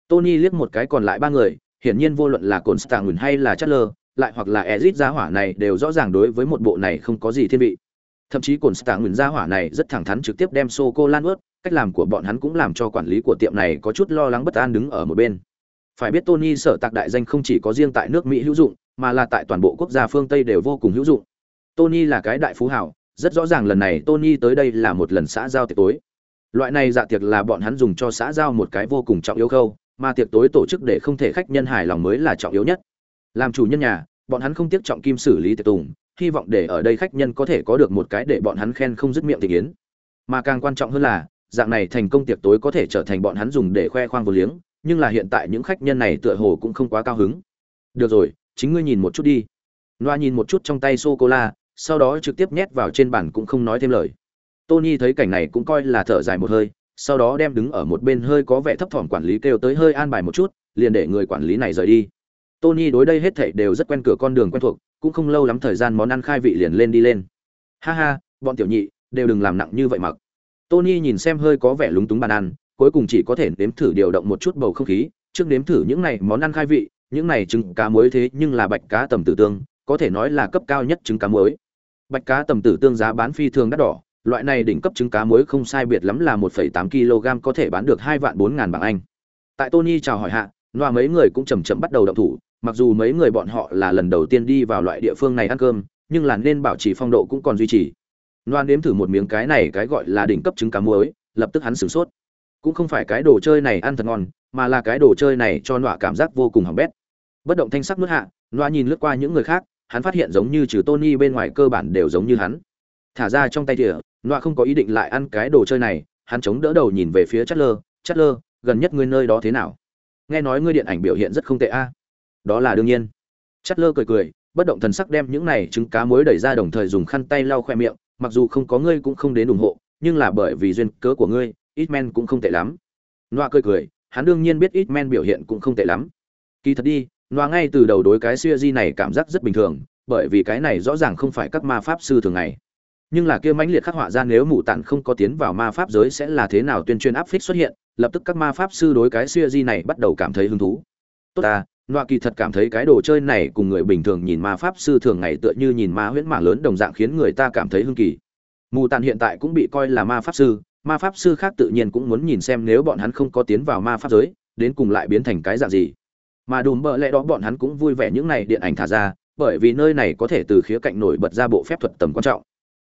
Tony liếc một cái còn lại ba người hiển nhiên vô luận là cồn stạng hay là Chatler, lại hoặc là Ezit gia hỏa này đều rõ ràng đối với một bộ này không có gì thiên vị. Thậm chí cồn stạng gia hỏa này rất thẳng thắn trực tiếp đem sô cô lan ướt, cách làm của bọn hắn cũng làm cho quản lý của tiệm này có chút lo lắng bất an đứng ở một bên. Phải biết Tony sở tạc đại danh không chỉ có riêng tại nước Mỹ hữu dụng, mà là tại toàn bộ quốc gia phương Tây đều vô cùng hữu dụng. Tony là cái đại phú hảo rất rõ ràng lần này Tony tới đây là một lần xã giao tiệc tối. Loại này dạ tiệc là bọn hắn dùng cho xã giao một cái vô cùng trọng yếu khâu, mà tiệc tối tổ chức để không thể khách nhân hài lòng mới là trọng yếu nhất. Làm chủ nhân nhà, bọn hắn không tiếc trọng kim xử lý tiệc tùng, hy vọng để ở đây khách nhân có thể có được một cái để bọn hắn khen không dứt miệng tình yến. Mà càng quan trọng hơn là, dạng này thành công tiệc tối có thể trở thành bọn hắn dùng để khoe khoang vô liếng, nhưng là hiện tại những khách nhân này tựa hồ cũng không quá cao hứng. Được rồi, chính ngươi nhìn một chút đi. Noa nhìn một chút trong tay sô cô la, sau đó trực tiếp nhét vào trên bàn cũng không nói thêm lời. Tony thấy cảnh này cũng coi là thở dài một hơi, sau đó đem đứng ở một bên hơi có vẻ thấp thỏm quản lý kêu tới hơi an bài một chút, liền để người quản lý này rời đi. Tony đối đây hết thảy đều rất quen cửa con đường quen thuộc, cũng không lâu lắm thời gian món ăn khai vị liền lên đi lên. Ha ha, bọn tiểu nhị, đều đừng làm nặng như vậy mặc. Tony nhìn xem hơi có vẻ lúng túng bàn ăn, cuối cùng chỉ có thể nếm thử điều động một chút bầu không khí, trước nếm thử những này món ăn khai vị, những này trứng cá muối thế nhưng là bạch cá tầm tử tương, có thể nói là cấp cao nhất trứng cá muối. Bạch cá tầm tử tương giá bán phi thường đắt đỏ, loại này đỉnh cấp trứng cá muối không sai biệt lắm là 1,8 kg có thể bán được 2 vạn 4 ngàn bảng Anh. Tại Tony chào hỏi hạ, loa mấy người cũng chậm chậm bắt đầu động thủ, mặc dù mấy người bọn họ là lần đầu tiên đi vào loại địa phương này ăn cơm, nhưng là nên bảo trì phong độ cũng còn duy trì. Loan nếm thử một miếng cái này cái gọi là đỉnh cấp trứng cá muối, lập tức hắn sửng sốt. Cũng không phải cái đồ chơi này ăn thật ngon, mà là cái đồ chơi này cho nọa cảm giác vô cùng hỏng bét. Bất động thanh sắc nước hạ, nọa nhìn lướt qua những người khác, hắn phát hiện giống như trừ Tony bên ngoài cơ bản đều giống như hắn. Thả ra trong tay tỉa, nọa không có ý định lại ăn cái đồ chơi này, hắn chống đỡ đầu nhìn về phía Chatler, "Chatler, gần nhất ngươi nơi đó thế nào? Nghe nói ngươi điện ảnh biểu hiện rất không tệ a." "Đó là đương nhiên." Chất Lơ cười cười, bất động thần sắc đem những này trứng cá muối đẩy ra đồng thời dùng khăn tay lau khoe miệng, mặc dù không có ngươi cũng không đến ủng hộ, nhưng là bởi vì duyên cớ của ngươi, ít men cũng không tệ lắm. Noa cười cười, hắn đương nhiên biết ít men biểu hiện cũng không tệ lắm. Kỳ thật đi, Noa ngay từ đầu đối cái Suzy này cảm giác rất bình thường, bởi vì cái này rõ ràng không phải các ma pháp sư thường ngày nhưng là kia mãnh liệt khắc họa ra nếu mù tản không có tiến vào ma pháp giới sẽ là thế nào tuyên truyền áp phích xuất hiện lập tức các ma pháp sư đối cái suy di này bắt đầu cảm thấy hứng thú tốt ta Nọa kỳ thật cảm thấy cái đồ chơi này cùng người bình thường nhìn ma pháp sư thường ngày tựa như nhìn ma huyễn mảng lớn đồng dạng khiến người ta cảm thấy hưng kỳ. Mù tàn hiện tại cũng bị coi là ma pháp sư, ma pháp sư khác tự nhiên cũng muốn nhìn xem nếu bọn hắn không có tiến vào ma pháp giới, đến cùng lại biến thành cái dạng gì. Mà đùm bợ lẽ đó bọn hắn cũng vui vẻ những này điện ảnh thả ra, bởi vì nơi này có thể từ khía cạnh nổi bật ra bộ phép thuật tầm quan trọng.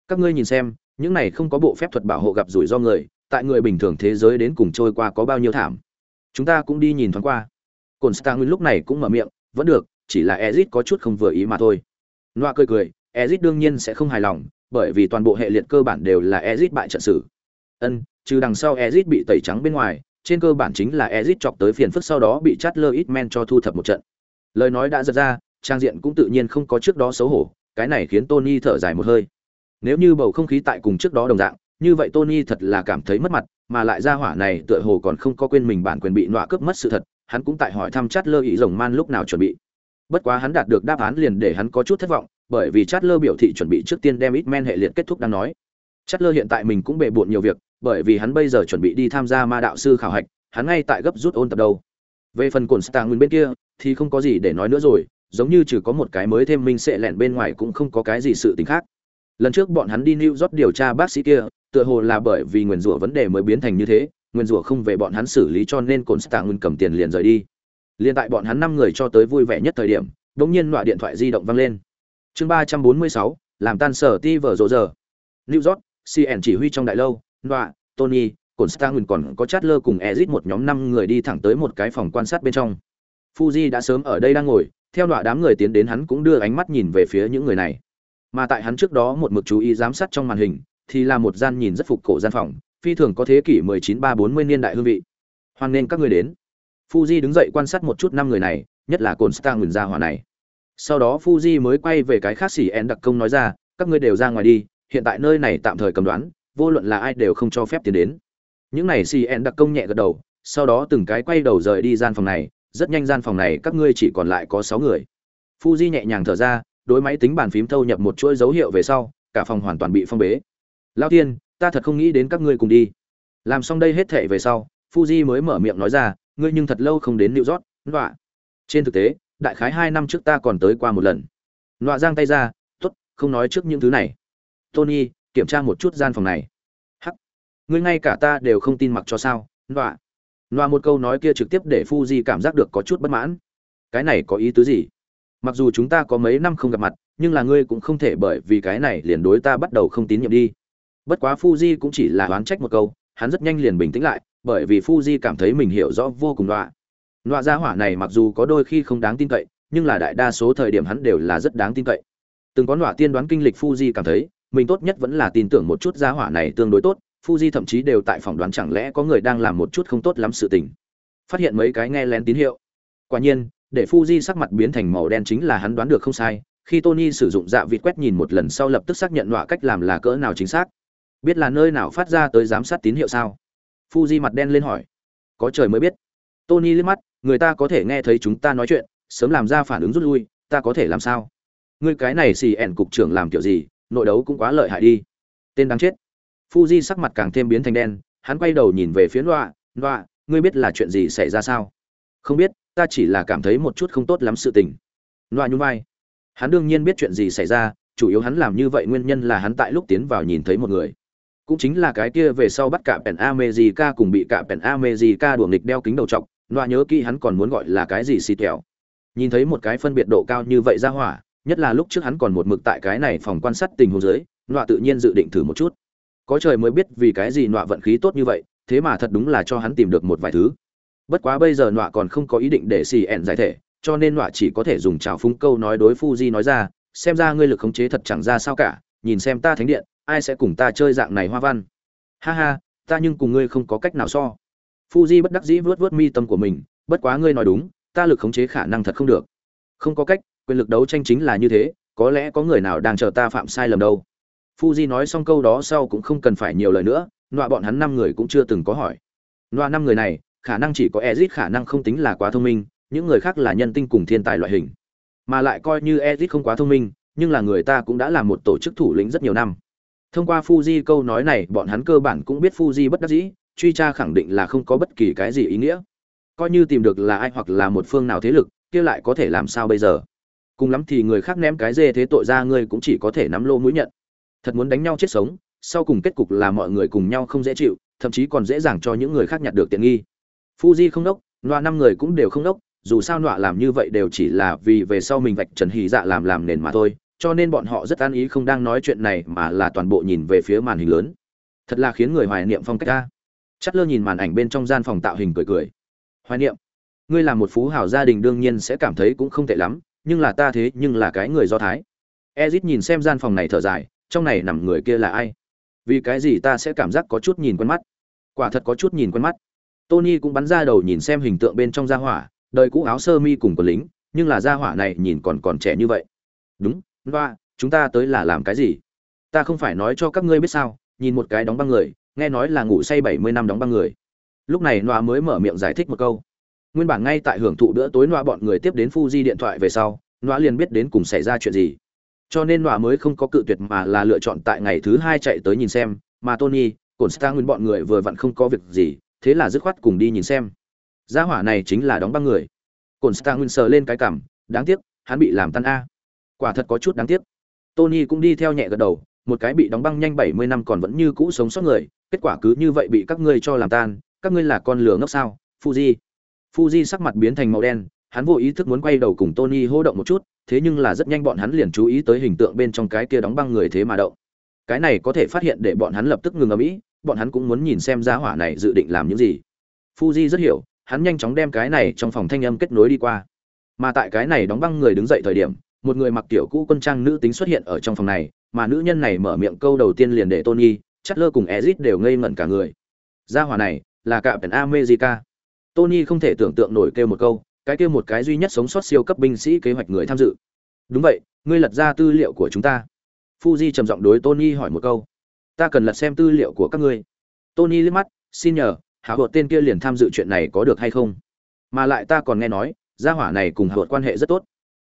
Các ngươi nhìn xem, những này không có bộ phép thuật bảo hộ gặp rủi ro người, tại người bình thường thế giới đến cùng trôi qua có bao nhiêu thảm? Chúng ta cũng đi nhìn thoáng qua cồn stang lúc này cũng mở miệng vẫn được chỉ là ezit có chút không vừa ý mà thôi. Noa cười cười ezit đương nhiên sẽ không hài lòng bởi vì toàn bộ hệ liệt cơ bản đều là ezit bại trận sử ân trừ đằng sau ezit bị tẩy trắng bên ngoài trên cơ bản chính là ezit chọc tới phiền phức sau đó bị Chatler lơ cho thu thập một trận. Lời nói đã giật ra trang diện cũng tự nhiên không có trước đó xấu hổ cái này khiến tony thở dài một hơi. Nếu như bầu không khí tại cùng trước đó đồng dạng, như vậy Tony thật là cảm thấy mất mặt, mà lại ra hỏa này tựa hồ còn không có quên mình bản quyền bị nọa cướp mất sự thật, hắn cũng tại hỏi thăm chát lơ ý rồng man lúc nào chuẩn bị. Bất quá hắn đạt được đáp án liền để hắn có chút thất vọng, bởi vì chát lơ biểu thị chuẩn bị trước tiên đem ít men hệ liệt kết thúc đang nói. Chát lơ hiện tại mình cũng bề bộn nhiều việc, bởi vì hắn bây giờ chuẩn bị đi tham gia ma đạo sư khảo hạch, hắn ngay tại gấp rút ôn tập đâu. Về phần cồn nguyên bên kia thì không có gì để nói nữa rồi, giống như chỉ có một cái mới thêm minh sẽ lẻn bên ngoài cũng không có cái gì sự tình khác lần trước bọn hắn đi new york điều tra bác sĩ kia tựa hồ là bởi vì nguyền rủa vấn đề mới biến thành như thế Nguyên rủa không về bọn hắn xử lý cho nên cồn stạng ngân cầm tiền liền rời đi. Liền tại bọn hắn năm người cho tới vui vẻ nhất thời điểm đ nhiên loại điện thoại di động vang lên. Chương ba trăm bốn mươi sáu làm tan sở ti vở rộ giờ. New york cn chỉ huy trong đại lâu loại, tony cồn stạng ngân còn có chát lơ cùng ezit một nhóm năm người đi thẳng tới một cái phòng quan sát bên trong. Fuji đã sớm ở đây đang ngồi theo loại đám người tiến đến hắn cũng đưa ánh mắt nhìn về phía những người này. Mà tại hắn trước đó một mực chú ý giám sát trong màn hình thì là một gian nhìn rất phục cổ gian phòng phi thường có thế kỷ 19-340 niên đại hương vị. Hoan nên các người đến. Fuji đứng dậy quan sát một chút năm người này, nhất là Cổn star nguyền ra hỏa này. Sau đó fuji mới quay về cái khác xỉ en đặc công nói ra, các ngươi đều ra ngoài đi, hiện tại nơi này tạm thời cầm đoán, vô luận là ai đều không cho phép tiến đến. Những này xỉ en đặc công nhẹ gật đầu, sau đó từng cái quay đầu rời đi gian phòng này, rất nhanh gian phòng này các ngươi chỉ còn lại có sáu người. Fuji nhẹ nhàng thở ra, đối máy tính bàn phím thâu nhập một chuỗi dấu hiệu về sau, cả phòng hoàn toàn bị phong bế. Lão tiên ta thật không nghĩ đến các ngươi cùng đi. Làm xong đây hết thệ về sau, fuji mới mở miệng nói ra, ngươi nhưng thật lâu không đến new york, nọa. Trên thực tế, đại khái hai năm trước ta còn tới qua một lần. Nọa giang tay ra t ố t không nói trước những thứ này. Tony, kiểm tra một chút gian phòng này. Hắc. Ngươi ngay cả ta đều không tin mặc cho sao, nọa. Nọa một câu nói kia trực tiếp để fuji cảm giác được có chút bất mãn. Cái này có ý tứ gì? Mặc dù chúng ta có mấy năm không gặp mặt, nhưng là ngươi cũng không thể bởi vì cái này liền đối ta bắt đầu không tín nhiệm đi bất quá fuji cũng chỉ là oán trách một câu hắn rất nhanh liền bình tĩnh lại bởi vì Fuji cảm thấy mình hiểu rõ vô cùng đọa. loạn gia hỏa này mặc dù có đôi khi không đáng tin cậy, nhưng là đại đa số thời điểm hắn đều là rất đáng tin cậy. Từng có loạn tiên đoán kinh lịch Fuji cảm thấy, mình tốt nhất vẫn là tin tưởng một chút gia hỏa này tương đối tốt, Fuji thậm chí đều tại phỏng đoán chẳng lẽ có người đang làm một chút không tốt lắm sự tình. Phát hiện mấy cái nghe lén tín hiệu. Quả nhiên, để Fuji sắc mặt biến thành màu đen chính là hắn đoán được không sai, khi Tony sử dụng dạ vịt quét nhìn một lần sau lập tức xác nhận nọa cách làm là cỡ nào chính xác. Biết là nơi nào phát ra tới giám sát tín hiệu sao? Fuji mặt đen lên hỏi. Có trời mới biết. Tony liếc mắt, người ta có thể nghe thấy chúng ta nói chuyện, sớm làm ra phản ứng rút lui, ta có thể làm sao? Ngươi cái này xì ẻn cục trưởng làm kiểu gì, nội đấu cũng quá lợi hại đi. Tên đáng chết. Fuji sắc mặt càng thêm biến thành đen, hắn quay đầu nhìn về phía loạ loạ ngươi biết là chuyện gì xảy ra sao?" "Không biết, ta chỉ là cảm thấy một chút không tốt lắm sự tình." loạ nhún vai. Hắn đương nhiên biết chuyện gì xảy ra, chủ yếu hắn làm như vậy nguyên nhân là hắn tại lúc tiến vào nhìn thấy một người cũng chính là cái kia về sau bắt cả pèn America cùng bị cả pèn America đuổi nghịch đeo kính đầu trọc, loa nhớ kỹ hắn còn muốn gọi là cái gì xì tẹo. Nhìn thấy một cái phân biệt độ cao như vậy ra hỏa, nhất là lúc trước hắn còn một mực tại cái này phòng quan sát tình huống dưới, loa tự nhiên dự định thử một chút. Có trời mới biết vì cái gì loa vận khí tốt như vậy, thế mà thật đúng là cho hắn tìm được một vài thứ. Bất quá bây giờ loa còn không có ý định để xì ẹn giải thể, cho nên loa chỉ có thể dùng trào phúng câu nói đối Fuji nói ra, xem ra ngươi lực khống chế thật chẳng ra sao cả, nhìn xem ta thánh điện, ai sẽ cùng ta chơi dạng này hoa văn? Ha ha, ta nhưng cùng ngươi không có cách nào so. Fuji bất đắc dĩ vớt vớt mi tâm của mình, bất quá ngươi nói đúng, ta lực khống chế khả năng thật không được. Không có cách, quyền lực đấu tranh chính là như thế, có lẽ có người nào đang chờ ta phạm sai lầm đâu. Fuji nói xong câu đó sau cũng không cần phải nhiều lời nữa, nọa bọn hắn năm người cũng chưa từng có hỏi. Nọa năm người này, khả năng chỉ có ezit khả năng không tính là quá thông minh, những người khác là nhân tinh cùng thiên tài loại hình. Mà lại coi như ezit không quá thông minh, nhưng là người ta cũng đã là một tổ chức thủ lĩnh rất nhiều năm. Thông qua Fuji câu nói này, bọn hắn cơ bản cũng biết Fuji bất đắc dĩ, truy tra khẳng định là không có bất kỳ cái gì ý nghĩa. Coi như tìm được là ai hoặc là một phương nào thế lực, kia lại có thể làm sao bây giờ? Cùng lắm thì người khác ném cái dê thế tội ra ngươi cũng chỉ có thể nắm lô mũi nhận. Thật muốn đánh nhau chết sống, sau cùng kết cục là mọi người cùng nhau không dễ chịu, thậm chí còn dễ dàng cho những người khác nhặt được tiện nghi. Fuji không đốc, loa năm người cũng đều không đốc, dù sao nọa làm như vậy đều chỉ là vì về sau mình vạch trần hỉ dạ làm làm nền mà thôi, cho nên bọn họ rất an ý không đang nói chuyện này mà là toàn bộ nhìn về phía màn hình lớn. Thật là khiến người hoài niệm phong cách ta. Chất lơ nhìn màn ảnh bên trong gian phòng tạo hình cười cười. Hoài niệm. Ngươi là một phú hào gia đình đương nhiên sẽ cảm thấy cũng không tệ lắm, nhưng là ta thế nhưng là cái người do thái. Ezit nhìn xem gian phòng này thở dài, trong này nằm người kia là ai? Vì cái gì ta sẽ cảm giác có chút nhìn quen mắt? Quả thật có chút nhìn quen mắt. Tony cũng bắn ra đầu nhìn xem hình tượng bên trong gia hỏa, đời cũ áo sơ mi cùng quần lính, nhưng là gia hỏa này nhìn còn còn trẻ như vậy. Đúng loa chúng ta tới là làm cái gì? Ta không phải nói cho các ngươi biết sao, nhìn một cái đóng băng người, nghe nói là ngủ say 70 năm đóng băng người. Lúc này loa mới mở miệng giải thích một câu. Nguyên bản ngay tại hưởng thụ bữa tối loa bọn người tiếp đến Fuji điện thoại về sau, loa liền biết đến cùng xảy ra chuyện gì. Cho nên loa mới không có cự tuyệt mà là lựa chọn tại ngày thứ hai chạy tới nhìn xem, mà Tony, Cổn Star nguyên bọn người vừa vặn không có việc gì, thế là dứt khoát cùng đi nhìn xem. Gia hỏa này chính là đóng băng người. Cổn Star nguyên sờ lên cái cằm, đáng tiếc, hắn bị làm tan a quả thật có chút đáng tiếc. Tony cũng đi theo nhẹ gật đầu, một cái bị đóng băng nhanh bảy mươi năm còn vẫn như cũ sống sót người, kết quả cứ như vậy bị các ngươi cho làm tan, các ngươi là con lửa ngốc sao? Fuji. Fuji sắc mặt biến thành màu đen, hắn vô ý thức muốn quay đầu cùng tony hô động một chút, thế nhưng là rất nhanh bọn hắn liền chú ý tới hình tượng bên trong cái kia đóng băng người thế mà động. Cái này có thể phát hiện để bọn hắn lập tức ngừng ở mỹ, bọn hắn cũng muốn nhìn xem giá hỏa này dự định làm những gì. Fuji rất hiểu, hắn nhanh chóng đem cái này trong phòng thanh âm kết nối đi qua. Mà tại cái này đóng băng người đứng dậy thời điểm một người mặc kiểu cũ quân trang nữ tính xuất hiện ở trong phòng này, mà nữ nhân này mở miệng câu đầu tiên liền để tony chất lơ cùng ezit đều ngây ngẩn cả người. Gia hỏa này là cạm pèn america. Tony không thể tưởng tượng nổi kêu một câu, cái kia một cái duy nhất sống sót siêu cấp binh sĩ kế hoạch người tham dự. Đúng vậy, ngươi lật ra tư liệu của chúng ta. Fuji trầm giọng đối tony hỏi một câu. Ta cần lật xem tư liệu của các ngươi. Tony liếc mắt, xin nhờ, hạ hột tên kia liền tham dự chuyện này có được hay không? Mà lại ta còn nghe nói, gia hỏa này cùng hột quan hệ rất tốt.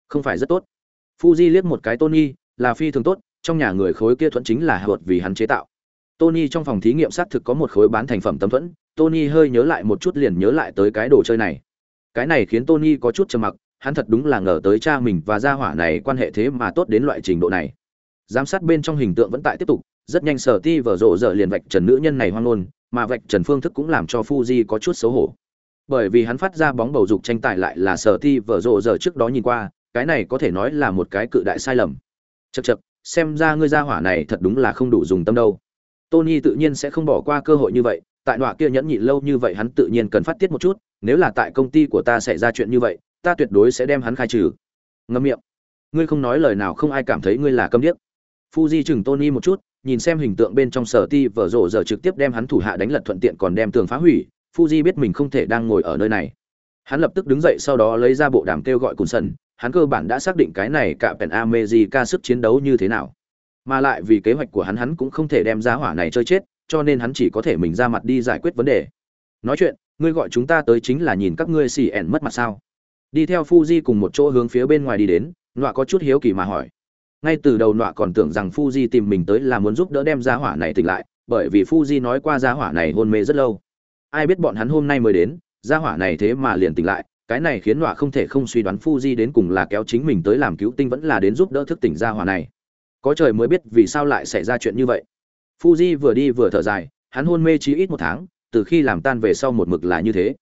Không phải rất tốt fuji liếc một cái tony là phi thường tốt trong nhà người khối kia thuẫn chính là hợp vì hắn chế tạo. Tony trong phòng thí nghiệm xác thực có một khối bán thành phẩm tấm thuẫn tony hơi nhớ lại một chút liền nhớ lại tới cái đồ chơi này. Cái này khiến tony có chút trầm mặc hắn thật đúng là ngờ tới cha mình và gia hỏa này quan hệ thế mà tốt đến loại trình độ này. Giám sát bên trong hình tượng vẫn tại tiếp tục rất nhanh sở ti vở rộ dở liền vạch trần nữ nhân này hoang luôn, mà vạch trần phương thức cũng làm cho Fuji có chút xấu hổ. Bởi vì hắn phát ra bóng bầu dục tranh tài lại là sở ti vở rộ dở trước đó nhìn qua, cái này có thể nói là một cái cự đại sai lầm. Chậc chậc, xem ra ngươi gia hỏa này thật đúng là không đủ dùng tâm đâu. Tony tự nhiên sẽ không bỏ qua cơ hội như vậy, tại nọa kia nhẫn nhịn lâu như vậy hắn tự nhiên cần phát tiết một chút, nếu là tại công ty của ta xảy ra chuyện như vậy, ta tuyệt đối sẽ đem hắn khai trừ. Ngậm miệng. Ngươi không nói lời nào không ai cảm thấy ngươi là câm điếc. Fuji chừng Tony một chút, nhìn xem hình tượng bên trong sở ti vở rộ giờ trực tiếp đem hắn thủ hạ đánh lật thuận tiện còn đem tường phá hủy fuji biết mình không thể đang ngồi ở nơi này hắn lập tức đứng dậy sau đó lấy ra bộ đàm kêu gọi cùn sần hắn cơ bản đã xác định cái này cả pèn America sức chiến đấu như thế nào. Mà lại vì kế hoạch của hắn hắn cũng không thể đem giá hỏa này chơi chết cho nên hắn chỉ có thể mình ra mặt đi giải quyết vấn đề. Nói chuyện ngươi gọi chúng ta tới chính là nhìn các ngươi xì ẻn mất mặt sao. Đi theo fuji cùng một chỗ hướng phía bên ngoài đi đến nọa có chút hiếu kỳ mà hỏi. Ngay từ đầu nọa còn tưởng rằng Fuji tìm mình tới là muốn giúp đỡ đem giá hỏa này tỉnh lại, bởi vì Fuji nói qua giá hỏa này hôn mê rất lâu. Ai biết bọn hắn hôm nay mới đến, giá hỏa này thế mà liền tỉnh lại, cái này khiến nọa không thể không suy đoán Fuji đến cùng là kéo chính mình tới làm cứu tinh vẫn là đến giúp đỡ thức tỉnh gia hỏa này. Có trời mới biết vì sao lại xảy ra chuyện như vậy. Fuji vừa đi vừa thở dài, hắn hôn mê chí ít một tháng, từ khi làm tan về sau một mực là như thế.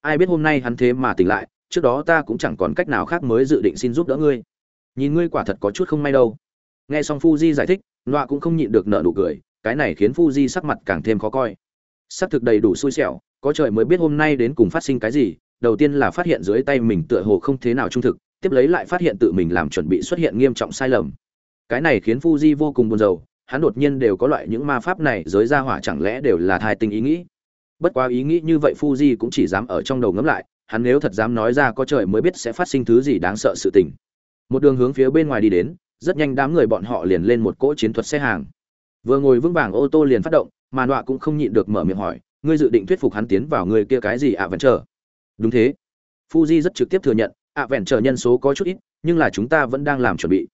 Ai biết hôm nay hắn thế mà tỉnh lại, trước đó ta cũng chẳng còn cách nào khác mới dự định xin giúp đỡ ngươi nhìn ngươi quả thật có chút không may đâu nghe xong Fuji giải thích nọa cũng không nhịn được nợ nụ cười cái này khiến Fuji sắc mặt càng thêm khó coi sắc thực đầy đủ xui xẻo có trời mới biết hôm nay đến cùng phát sinh cái gì đầu tiên là phát hiện dưới tay mình tựa hồ không thế nào trung thực, tiếp lấy lại phát hiện tự mình làm chuẩn bị xuất hiện nghiêm trọng sai lầm. Cái này khiến Fuji vô cùng buồn rầu, hắn đột nhiên đều có loại những ma pháp này giới ra hỏa chẳng lẽ đều là thai tình ý nghĩ. Bất quá ý nghĩ như vậy Fuji cũng chỉ dám ở trong đầu ngẫm lại, hắn nếu thật dám nói ra có trời mới biết sẽ phát sinh thứ gì đáng sợ sự tình. Một đường hướng phía bên ngoài đi đến, rất nhanh đám người bọn họ liền lên một cỗ chiến thuật xe hàng. Vừa ngồi vững vàng ô tô liền phát động, mà nọa cũng không nhịn được mở miệng hỏi, ngươi dự định thuyết phục hắn tiến vào người kia cái gì ạ vẫn chờ? Đúng thế. Fuji rất trực tiếp thừa nhận ạ vẹn chờ nhân số có chút ít, nhưng là chúng ta vẫn đang làm chuẩn bị.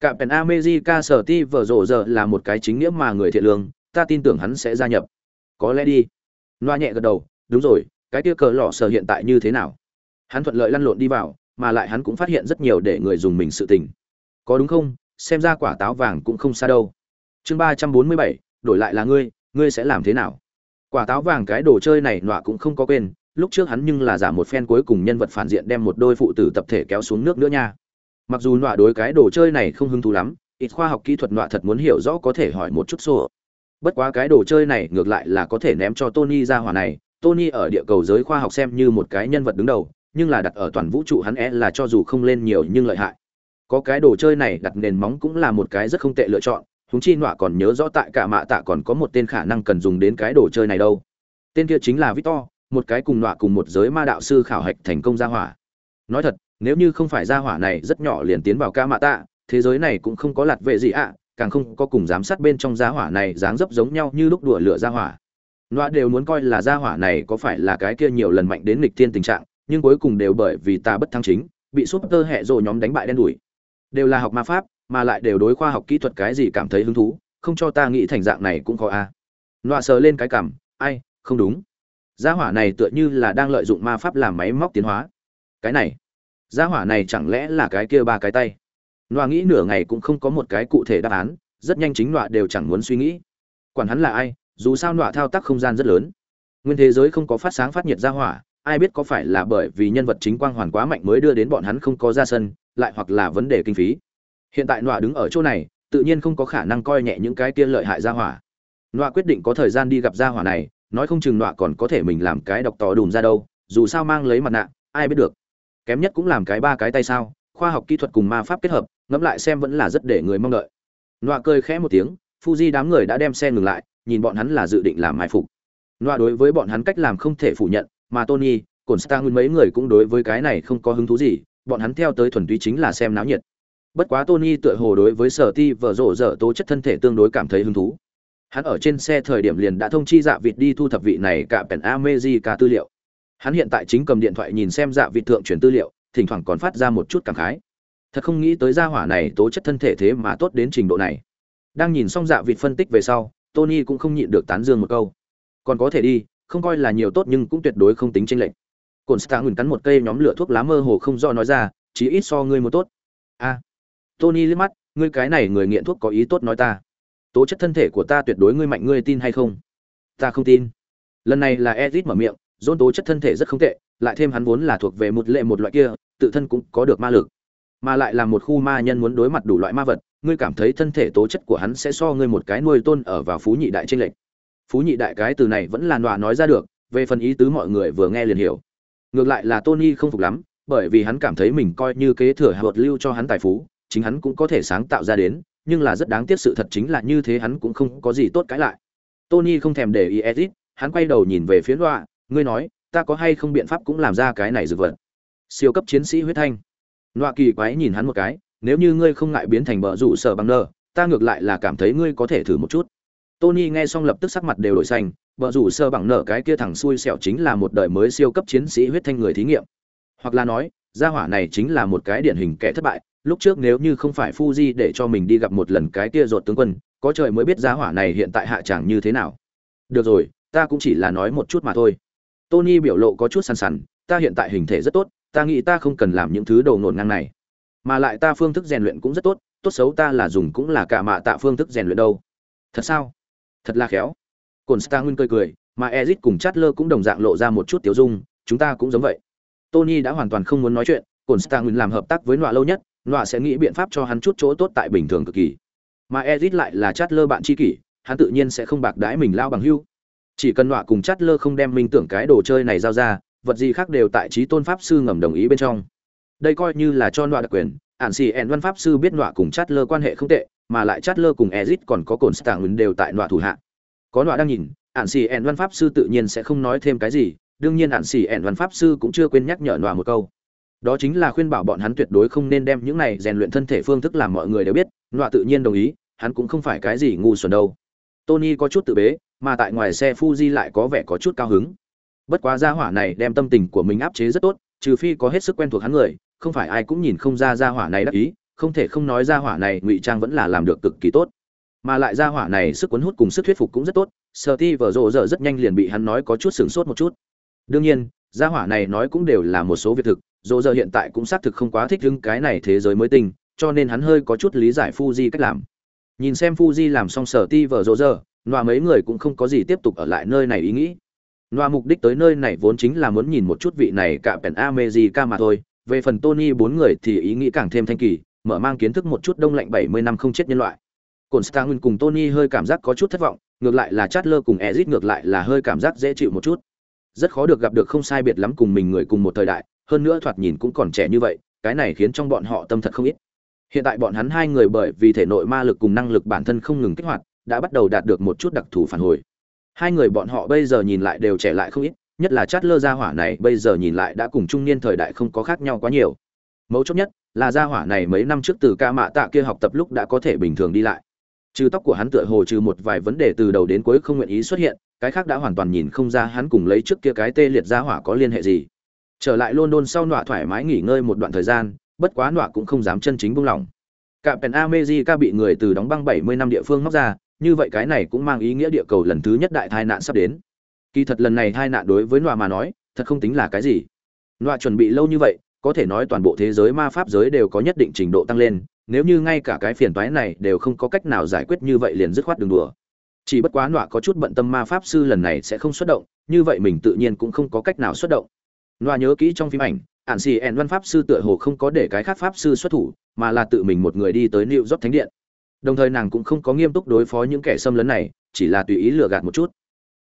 Cả pèn America sở ti vở rộ giờ là một cái chính nghĩa mà người thiện lương, ta tin tưởng hắn sẽ gia nhập. Có lẽ đi. Loa nhẹ gật đầu, đúng rồi, cái kia cờ lọ sở hiện tại như thế nào? Hắn thuận lợi lăn lộn đi vào, mà lại hắn cũng phát hiện rất nhiều để người dùng mình sự tình. Có đúng không? Xem ra quả táo vàng cũng không xa đâu. Chương ba trăm bốn mươi bảy, đổi lại là ngươi ngươi sẽ làm thế nào? Quả táo vàng cái đồ chơi này nọa cũng không có quên lúc trước hắn nhưng là giả một phen cuối cùng nhân vật phản diện đem một đôi phụ tử tập thể kéo xuống nước nữa nha. Mặc dù nọa đối cái đồ chơi này không hứng thú lắm, ít khoa học kỹ thuật nọa thật muốn hiểu rõ có thể hỏi một chút xô bất quá cái đồ chơi này ngược lại là có thể ném cho tony ra hỏa này. Tony ở địa cầu giới khoa học xem như một cái nhân vật đứng đầu, nhưng là đặt ở toàn vũ trụ hắn é e là cho dù không lên nhiều nhưng lợi hại. Có cái đồ chơi này đặt nền móng cũng là một cái rất không tệ lựa chọn húng chi nọa còn nhớ rõ tại cả mạ tạ còn có một tên khả năng cần dùng đến cái đồ chơi này đâu. Tên kia chính là victor một cái cùng nọa cùng một giới ma đạo sư khảo hạch thành công gia hỏa. Nói thật, nếu như không phải gia hỏa này rất nhỏ liền tiến vào ca mạ tạ, thế giới này cũng không có lạt vệ gì ạ, càng không có cùng giám sát bên trong gia hỏa này dáng dấp giống nhau như lúc đùa lửa gia hỏa. Nọa đều muốn coi là gia hỏa này có phải là cái kia nhiều lần mạnh đến nghịch thiên tình trạng, nhưng cuối cùng đều bởi vì ta bất thăng chính, bị súp tơ hẹ rồi nhóm đánh bại đen đuổi đều là học ma pháp, mà lại đều đối khoa học kỹ thuật cái gì cảm thấy hứng thú, không cho ta nghĩ thành dạng này cũng khó a. À. nọa sờ lên cái cảm ai, không đúng gia hỏa này tựa như là đang lợi dụng ma pháp làm máy móc tiến hóa cái này gia hỏa này chẳng lẽ là cái kia ba cái tay nọa nghĩ nửa ngày cũng không có một cái cụ thể đáp án rất nhanh chính nọa đều chẳng muốn suy nghĩ quản hắn là ai dù sao nọa thao tác không gian rất lớn nguyên thế giới không có phát sáng phát nhiệt gia hỏa ai biết có phải là bởi vì nhân vật chính quang hoàn quá mạnh mới đưa đến bọn hắn không có ra sân, lại hoặc là vấn đề kinh phí. Hiện tại Nọa đứng ở chỗ này, tự nhiên không có khả năng coi nhẹ những cái kia lợi hại gia hỏa. Nọa quyết định có thời gian đi gặp gia hỏa này, nói không chừng Nọa còn có thể mình làm cái độc tò đùm ra đâu, dù sao mang lấy mặt nạ, ai biết được. Kém nhất cũng làm cái ba cái tay sao, khoa học kỹ thuật cùng ma pháp kết hợp, ngẫm lại xem vẫn là rất để người mong đợi. Nọa cười khẽ một tiếng, Fuji đám người đã đem xe ngừng lại, nhìn bọn hắn là dự định làm mai phục. Nọa đối với bọn hắn cách làm không thể phủ nhận, mà Tony, cồn star nguyên mấy người cũng đối với cái này không có hứng thú gì bọn hắn theo tới thuần túy chính là xem náo nhiệt bất quá tony tựa hồ đối với sở ti vợ rộ dở tố chất thân thể tương đối cảm thấy hứng thú hắn ở trên xe thời điểm liền đã thông chi dạ vịt đi thu thập vị này cả pèn amejica tư liệu. Hắn hiện tại chính cầm điện thoại nhìn xem dạ vịt thượng truyền tư liệu, thỉnh thoảng còn phát ra một chút cảm khái. Thật không nghĩ tới gia hỏa này tố chất thân thể thế mà tốt đến trình độ này. Đang nhìn xong dạ vịt phân tích về sau, tony cũng không nhịn được tán dương một câu. Còn có thể đi, không coi là nhiều tốt nhưng cũng tuyệt đối không tính tranh lệch. Cồn stạ ngừng cắn một cây nhóm lửa thuốc lá mơ hồ không do nói ra chỉ ít so ngươi một tốt. A. Tony liếc mắt, ngươi cái này người nghiện thuốc có ý tốt nói ta tố chất thân thể của ta tuyệt đối ngươi mạnh, ngươi tin hay không? Ta không tin. Lần này là edit mở miệng, dôn tố chất thân thể rất không tệ, lại thêm hắn vốn là thuộc về một lệ một loại kia, tự thân cũng có được ma lực. Mà lại là một khu ma nhân muốn đối mặt đủ loại ma vật, ngươi cảm thấy thân thể tố chất của hắn sẽ so ngươi một cái nuôi tôn ở vào phú nhị đại tranh lệch. Phú nhị đại cái từ này vẫn là nọa nói ra được, về phần ý tứ mọi người vừa nghe liền hiểu. Ngược lại là tony không phục lắm, bởi vì hắn cảm thấy mình coi như kế thừa hợp lưu cho hắn tài phú, chính hắn cũng có thể sáng tạo ra đến nhưng là rất đáng tiếc sự thật chính là như thế hắn cũng không có gì tốt cãi lại. Tony không thèm để ý edit hắn quay đầu nhìn về phía loa. ngươi nói, ta có hay không biện pháp cũng làm ra cái này dược vật. Siêu cấp chiến sĩ huyết thanh. Loa kỳ quái nhìn hắn một cái, nếu như ngươi không ngại biến thành bờ rủ sở bằng nơ ta ngược lại là cảm thấy ngươi có thể thử một chút. Tony nghe xong lập tức sắc mặt đều đổi xanh, bờ rủ sơ bằng nợ cái kia thằng xui xẻo chính là một đời mới siêu cấp chiến sĩ huyết thanh người thí nghiệm. Hoặc là nói gia hỏa này chính là một cái điển hình kẻ thất bại lúc trước nếu như không phải Fuji để cho mình đi gặp một lần cái kia rột tướng quân, có trời mới biết gia hỏa này hiện tại hạ chẳng như thế nào. Được rồi, ta cũng chỉ là nói một chút mà thôi. Tony biểu lộ có chút săn sắn, ta hiện tại hình thể rất tốt, ta nghĩ ta không cần làm những thứ đầu nổn ngang này. Mà lại ta phương thức rèn luyện cũng rất tốt, tốt xấu ta là dùng cũng là cả mạ tạ phương thức rèn luyện đâu. Thật sao? Thật là khéo. Cổn Nguyên cười cười, mà Ezic cùng Chatler cũng đồng dạng lộ ra một chút tiểu dung, chúng ta cũng giống vậy. Tony đã hoàn toàn không muốn nói chuyện, Cổn làm hợp tác với nọa lâu nhất, nọa sẽ nghĩ biện pháp cho hắn chút chỗ tốt tại bình thường cực kỳ. Mà Ezic lại là Chatler bạn tri kỷ, hắn tự nhiên sẽ không bạc đãi mình lao bằng hưu. Chỉ cần nọa cùng Chatler không đem minh tưởng cái đồ chơi này giao ra, vật gì khác đều tại trí tôn pháp sư ngầm đồng ý bên trong. Đây coi như là cho nọa đặc quyền, ản xì ẻn văn pháp sư biết nọa cùng Chatler quan hệ không tệ, mà lại Chatler cùng Ezic còn có Constantine đều tại nọa thủ hạ có nọa đang nhìn Ản xì ẻn văn pháp sư tự nhiên sẽ không nói thêm cái gì đương nhiên ạn xì ẻn văn pháp sư cũng chưa quên nhắc nhở nọa một câu. Đó chính là khuyên bảo bọn hắn tuyệt đối không nên đem những này rèn luyện thân thể phương thức làm mọi người đều biết, nọa tự nhiên đồng ý, hắn cũng không phải cái gì ngu xuẩn đâu. Tony có chút tự bế, mà tại ngoài xe fuji lại có vẻ có chút cao hứng. Bất quá gia hỏa này đem tâm tình của mình áp chế rất tốt, trừ phi có hết sức quen thuộc hắn người, không phải ai cũng nhìn không ra gia hỏa này đắc ý, không thể không nói gia hỏa này ngụy trang vẫn là làm được cực kỳ tốt. Mà lại gia hỏa này sức cuốn hút cùng sức thuyết phục cũng rất tốt sợ ti vở rộ giờ rất nhanh liền bị hắn nói có chút sửng sốt một chút đương nhiên gia hỏa này nói cũng đều là một số việc thực dỗ giờ hiện tại cũng xác thực không quá thích đứng cái này thế giới mới tinh cho nên hắn hơi có chút lý giải Fuji cách làm. Nhìn xem Fuji làm xong sở ti vở rộ giờ nọa mấy người cũng không có gì tiếp tục ở lại nơi này ý nghĩ. Nọa mục đích tới nơi này vốn chính là muốn nhìn một chút vị này cả pèn America mà thôi về phần Tony bốn người thì ý nghĩ càng thêm thanh kỳ mở mang kiến thức một chút đông lạnh 70 năm không chết nhân loại. Cổn cùng Tony hơi cảm giác có chút thất vọng, ngược lại là Chatler cùng Ezic ngược lại là hơi cảm giác dễ chịu một chút. Rất khó được gặp được không sai biệt lắm cùng mình người cùng một thời đại, hơn nữa thoạt nhìn cũng còn trẻ như vậy, cái này khiến trong bọn họ tâm thật không ít. Hiện tại bọn hắn hai người bởi vì thể nội ma lực cùng năng lực bản thân không ngừng kích hoạt, đã bắt đầu đạt được một chút đặc thù phản hồi. Hai người bọn họ bây giờ nhìn lại đều trẻ lại không ít, nhất là Chatler gia hỏa này bây giờ nhìn lại đã cùng trung niên thời đại không có khác nhau quá nhiều. Mấu chốt nhất là gia hỏa này mấy năm trước từ ca mạ tạ kia học tập lúc đã có thể bình thường đi lại trừ tóc của hắn tựa hồ trừ một vài vấn đề từ đầu đến cuối không nguyện ý xuất hiện, cái khác đã hoàn toàn nhìn không ra hắn cùng lấy trước kia cái tê liệt ra hỏa có liên hệ gì. Trở lại london sau nọa thoải mái nghỉ ngơi một đoạn thời gian, bất quá nọa cũng không dám chân chính buông lỏng. Cả pèn amejica bị người từ đóng băng 70 năm địa phương móc ra, như vậy cái này cũng mang ý nghĩa địa cầu lần thứ nhất đại tai nạn sắp đến. Kỳ thật lần này tai nạn đối với nọa mà nói, thật không tính là cái gì. Nọa chuẩn bị lâu như vậy, có thể nói toàn bộ thế giới ma pháp giới đều có nhất định trình độ tăng lên nếu như ngay cả cái phiền toái này đều không có cách nào giải quyết như vậy liền dứt khoát đường đùa. Chỉ bất quá nọa có chút bận tâm ma pháp sư lần này sẽ không xuất động, như vậy mình tự nhiên cũng không có cách nào xuất động. Nọa nhớ kỹ trong phim ảnh, ản xì ẻn văn pháp sư tựa hồ không có để cái khác pháp sư xuất thủ, mà là tự mình một người đi tới nịu dốc thánh điện. Đồng thời nàng cũng không có nghiêm túc đối phó những kẻ xâm lấn này, chỉ là tùy ý lừa gạt một chút.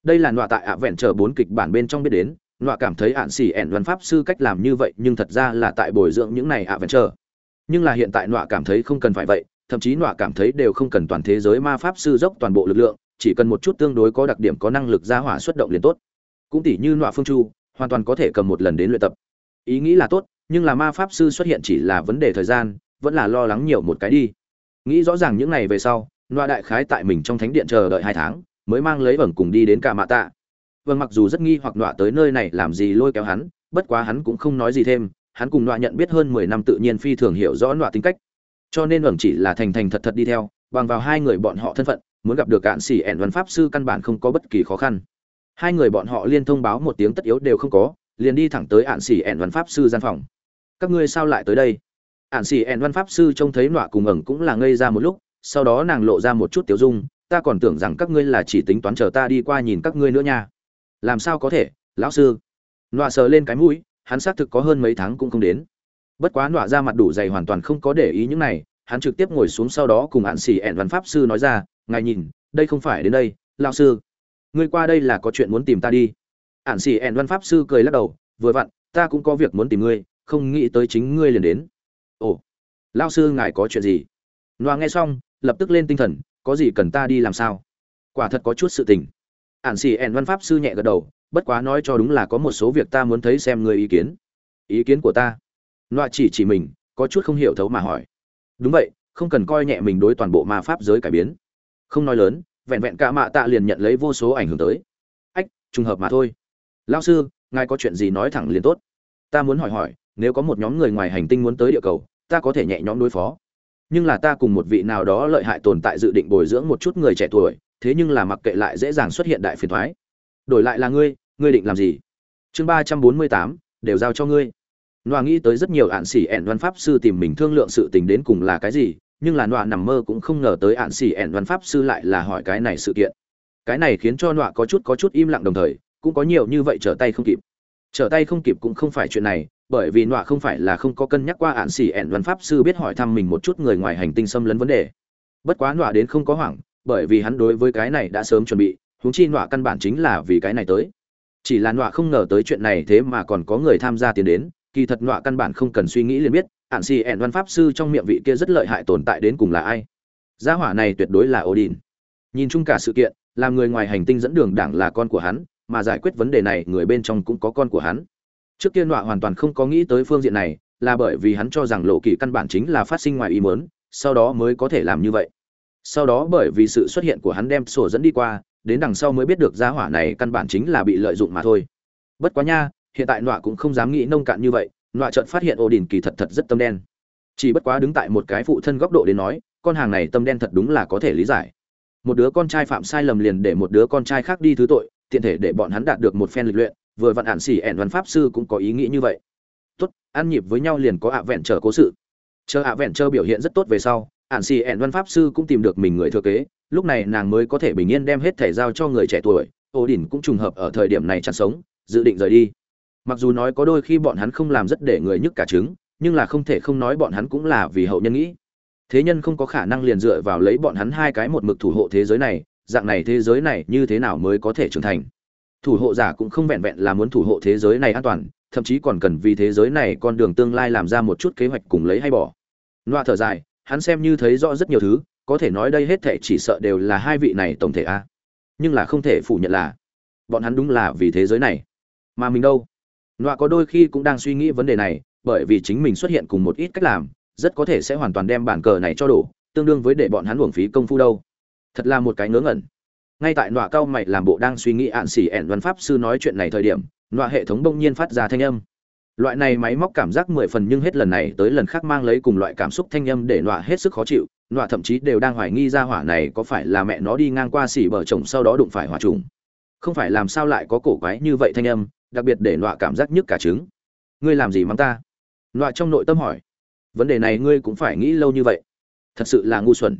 Đây là nọa tại ạ vẹn chờ bốn kịch bản bên trong biết đến, nọa cảm thấy ạn xì ẻn văn pháp sư cách làm như vậy nhưng thật ra là tại bồi dưỡng những này ạ vẹn chờ nhưng là hiện tại nọa cảm thấy không cần phải vậy, thậm chí nọa cảm thấy đều không cần toàn thế giới ma pháp sư dốc toàn bộ lực lượng, chỉ cần một chút tương đối có đặc điểm có năng lực ra hỏa xuất động liền tốt. Cũng tỷ như nọa phương chu, hoàn toàn có thể cầm một lần đến luyện tập. Ý nghĩ là tốt, nhưng là ma pháp sư xuất hiện chỉ là vấn đề thời gian, vẫn là lo lắng nhiều một cái đi. Nghĩ rõ ràng những này về sau, nọa đại khái tại mình trong thánh điện chờ đợi hai tháng, mới mang lấy vầng cùng đi đến cả mạ tạ. Vâng mặc dù rất nghi hoặc nọa tới nơi này làm gì lôi kéo hắn, bất quá hắn cũng không nói gì thêm hắn cùng nọa nhận biết hơn mười năm tự nhiên phi thường hiểu rõ nọa tính cách. Cho nên ẩn chỉ là thành thành thật thật đi theo, bằng vào hai người bọn họ thân phận, muốn gặp được cạn xỉ ẻn văn pháp sư căn bản không có bất kỳ khó khăn. Hai người bọn họ liên thông báo một tiếng tất yếu đều không có, liền đi thẳng tới ạn xỉ ẻn văn pháp sư gian phòng. Các ngươi sao lại tới đây? Ạn xỉ ẻn văn pháp sư trông thấy nọa cùng ẩn cũng là ngây ra một lúc, sau đó nàng lộ ra một chút tiêu dung, ta còn tưởng rằng các ngươi là chỉ tính toán chờ ta đi qua nhìn các ngươi nữa nha. Làm sao có thể, lão sư? Nọa sờ lên cái mũi hắn xác thực có hơn mấy tháng cũng không đến. Bất quá nọa ra mặt đủ dày hoàn toàn không có để ý những này, hắn trực tiếp ngồi xuống sau đó cùng hạn xỉ ẹn văn pháp sư nói ra, ngài nhìn, đây không phải đến đây, lão sư. Ngươi qua đây là có chuyện muốn tìm ta đi. Hạn xỉ ẹn văn pháp sư cười lắc đầu, vừa vặn, ta cũng có việc muốn tìm ngươi, không nghĩ tới chính ngươi liền đến. Ồ, lão sư ngài có chuyện gì? Nọa nghe xong, lập tức lên tinh thần, có gì cần ta đi làm sao? Quả thật có chút sự tình. Ản xì ẻn văn pháp sư nhẹ gật đầu bất quá nói cho đúng là có một số việc ta muốn thấy xem người ý kiến. Ý kiến của ta? Loại chỉ chỉ mình, có chút không hiểu thấu mà hỏi. Đúng vậy, không cần coi nhẹ mình đối toàn bộ ma pháp giới cải biến. Không nói lớn, vẹn vẹn cả mạ tạ liền nhận lấy vô số ảnh hưởng tới. Ách, trùng hợp mà thôi. Lao sư, ngài có chuyện gì nói thẳng liền tốt. Ta muốn hỏi hỏi, nếu có một nhóm người ngoài hành tinh muốn tới địa cầu, ta có thể nhẹ nhõm đối phó. Nhưng là ta cùng một vị nào đó lợi hại tồn tại dự định bồi dưỡng một chút người trẻ tuổi, thế nhưng là mặc kệ lại dễ dàng xuất hiện đại phiền thoái đổi lại là ngươi ngươi định làm gì? Chương ba trăm bốn mươi tám, đều giao cho ngươi. Noa nghĩ tới rất nhiều ạn xỉ ẻn văn pháp sư tìm mình thương lượng sự tình đến cùng là cái gì, nhưng là noa nằm mơ cũng không ngờ tới ạn xỉ ẻn văn pháp sư lại là hỏi cái này sự kiện. Cái này khiến cho noa có chút có chút im lặng đồng thời, cũng có nhiều như vậy trở tay không kịp. Trở tay không kịp cũng không phải chuyện này, bởi vì nọa không phải là không có cân nhắc qua ạn xỉ ẻn văn pháp sư biết hỏi thăm mình một chút người ngoài hành tinh xâm lấn vấn đề. Bất quá nọa đến không có hoảng, bởi vì hắn đối với cái này đã sớm chuẩn bị huống chi nọa căn bản chính là vì cái này tới. Chỉ là nọa không ngờ tới chuyện này thế mà còn có người tham gia tiến đến, kỳ thật nọa căn bản không cần suy nghĩ liền biết, ạn xì ẹn văn pháp sư trong miệng vị kia rất lợi hại tồn tại đến cùng là ai. Gia hỏa này tuyệt đối là odin. Nhìn chung cả sự kiện, làm người ngoài hành tinh dẫn đường đảng là con của hắn, mà giải quyết vấn đề này, người bên trong cũng có con của hắn. Trước tiên nọa hoàn toàn không có nghĩ tới phương diện này, là bởi vì hắn cho rằng lộ kỳ căn bản chính là phát sinh ngoài ý mớn sau đó mới có thể làm như vậy. Sau đó bởi vì sự xuất hiện của hắn đem sổ dẫn đi qua đến đằng sau mới biết được gia hỏa này căn bản chính là bị lợi dụng mà thôi. Bất quá nha, hiện tại nọa cũng không dám nghĩ nông cạn như vậy, nọa chợt phát hiện ổ đình kỳ thật thật rất tâm đen. Chỉ bất quá đứng tại một cái phụ thân góc độ đến nói, con hàng này tâm đen thật đúng là có thể lý giải. Một đứa con trai phạm sai lầm liền để một đứa con trai khác đi thứ tội, tiện thể để bọn hắn đạt được một phen lịch luyện, vừa vặn ản xỉ ẻn văn pháp sư cũng có ý nghĩ như vậy. Tốt, ăn nhịp với nhau liền có ạ vẹn chờ cố sự. Chờ ạ vẹn chờ biểu hiện rất tốt về sau ản xỉ ẻn văn pháp sư cũng tìm được mình người thừa kế lúc này nàng mới có thể bình yên đem hết thể giao cho người trẻ tuổi ô đỉnh cũng trùng hợp ở thời điểm này chẳng sống, dự định rời đi. Mặc dù nói có đôi khi bọn hắn không làm rất để người nhức cả trứng, nhưng là không thể không nói bọn hắn cũng là vì hậu nhân nghĩ. Thế nhân không có khả năng liền dựa vào lấy bọn hắn hai cái một mực thủ hộ thế giới này, dạng này thế giới này như thế nào mới có thể trưởng thành? Thủ hộ giả cũng không vẹn vẹn là muốn thủ hộ thế giới này an toàn, thậm chí còn cần vì thế giới này con đường tương lai làm ra một chút kế hoạch cùng lấy hay bỏ. Loa thở dài, hắn xem như thấy rõ rất nhiều thứ có thể nói đây hết thể chỉ sợ đều là hai vị này tổng thể a. Nhưng là không thể phủ nhận là, bọn hắn đúng là vì thế giới này. Mà mình đâu? Nọa có đôi khi cũng đang suy nghĩ vấn đề này, bởi vì chính mình xuất hiện cùng một ít cách làm, rất có thể sẽ hoàn toàn đem bản cờ này cho đổ, tương đương với để bọn hắn uổng phí công phu đâu. Thật là một cái ngớ ngẩn. Ngay tại nọa cao mày làm bộ đang suy nghĩ ạn xỉ ẻn văn pháp sư nói chuyện này thời điểm, nọa hệ thống bỗng nhiên phát ra thanh âm loại này máy móc cảm giác mười phần nhưng hết lần này tới lần khác mang lấy cùng loại cảm xúc thanh âm để nọa hết sức khó chịu. Nọa thậm chí đều đang hoài nghi ra hỏa này có phải là mẹ nó đi ngang qua xỉ bờ chồng sau đó đụng phải hỏa trùng. Không phải làm sao lại có cổ quái như vậy thanh âm, đặc biệt để nọa cảm giác nhức cả trứng. Ngươi làm gì mắng ta? Nọa trong nội tâm hỏi. Vấn đề này ngươi cũng phải nghĩ lâu như vậy. Thật sự là ngu xuẩn.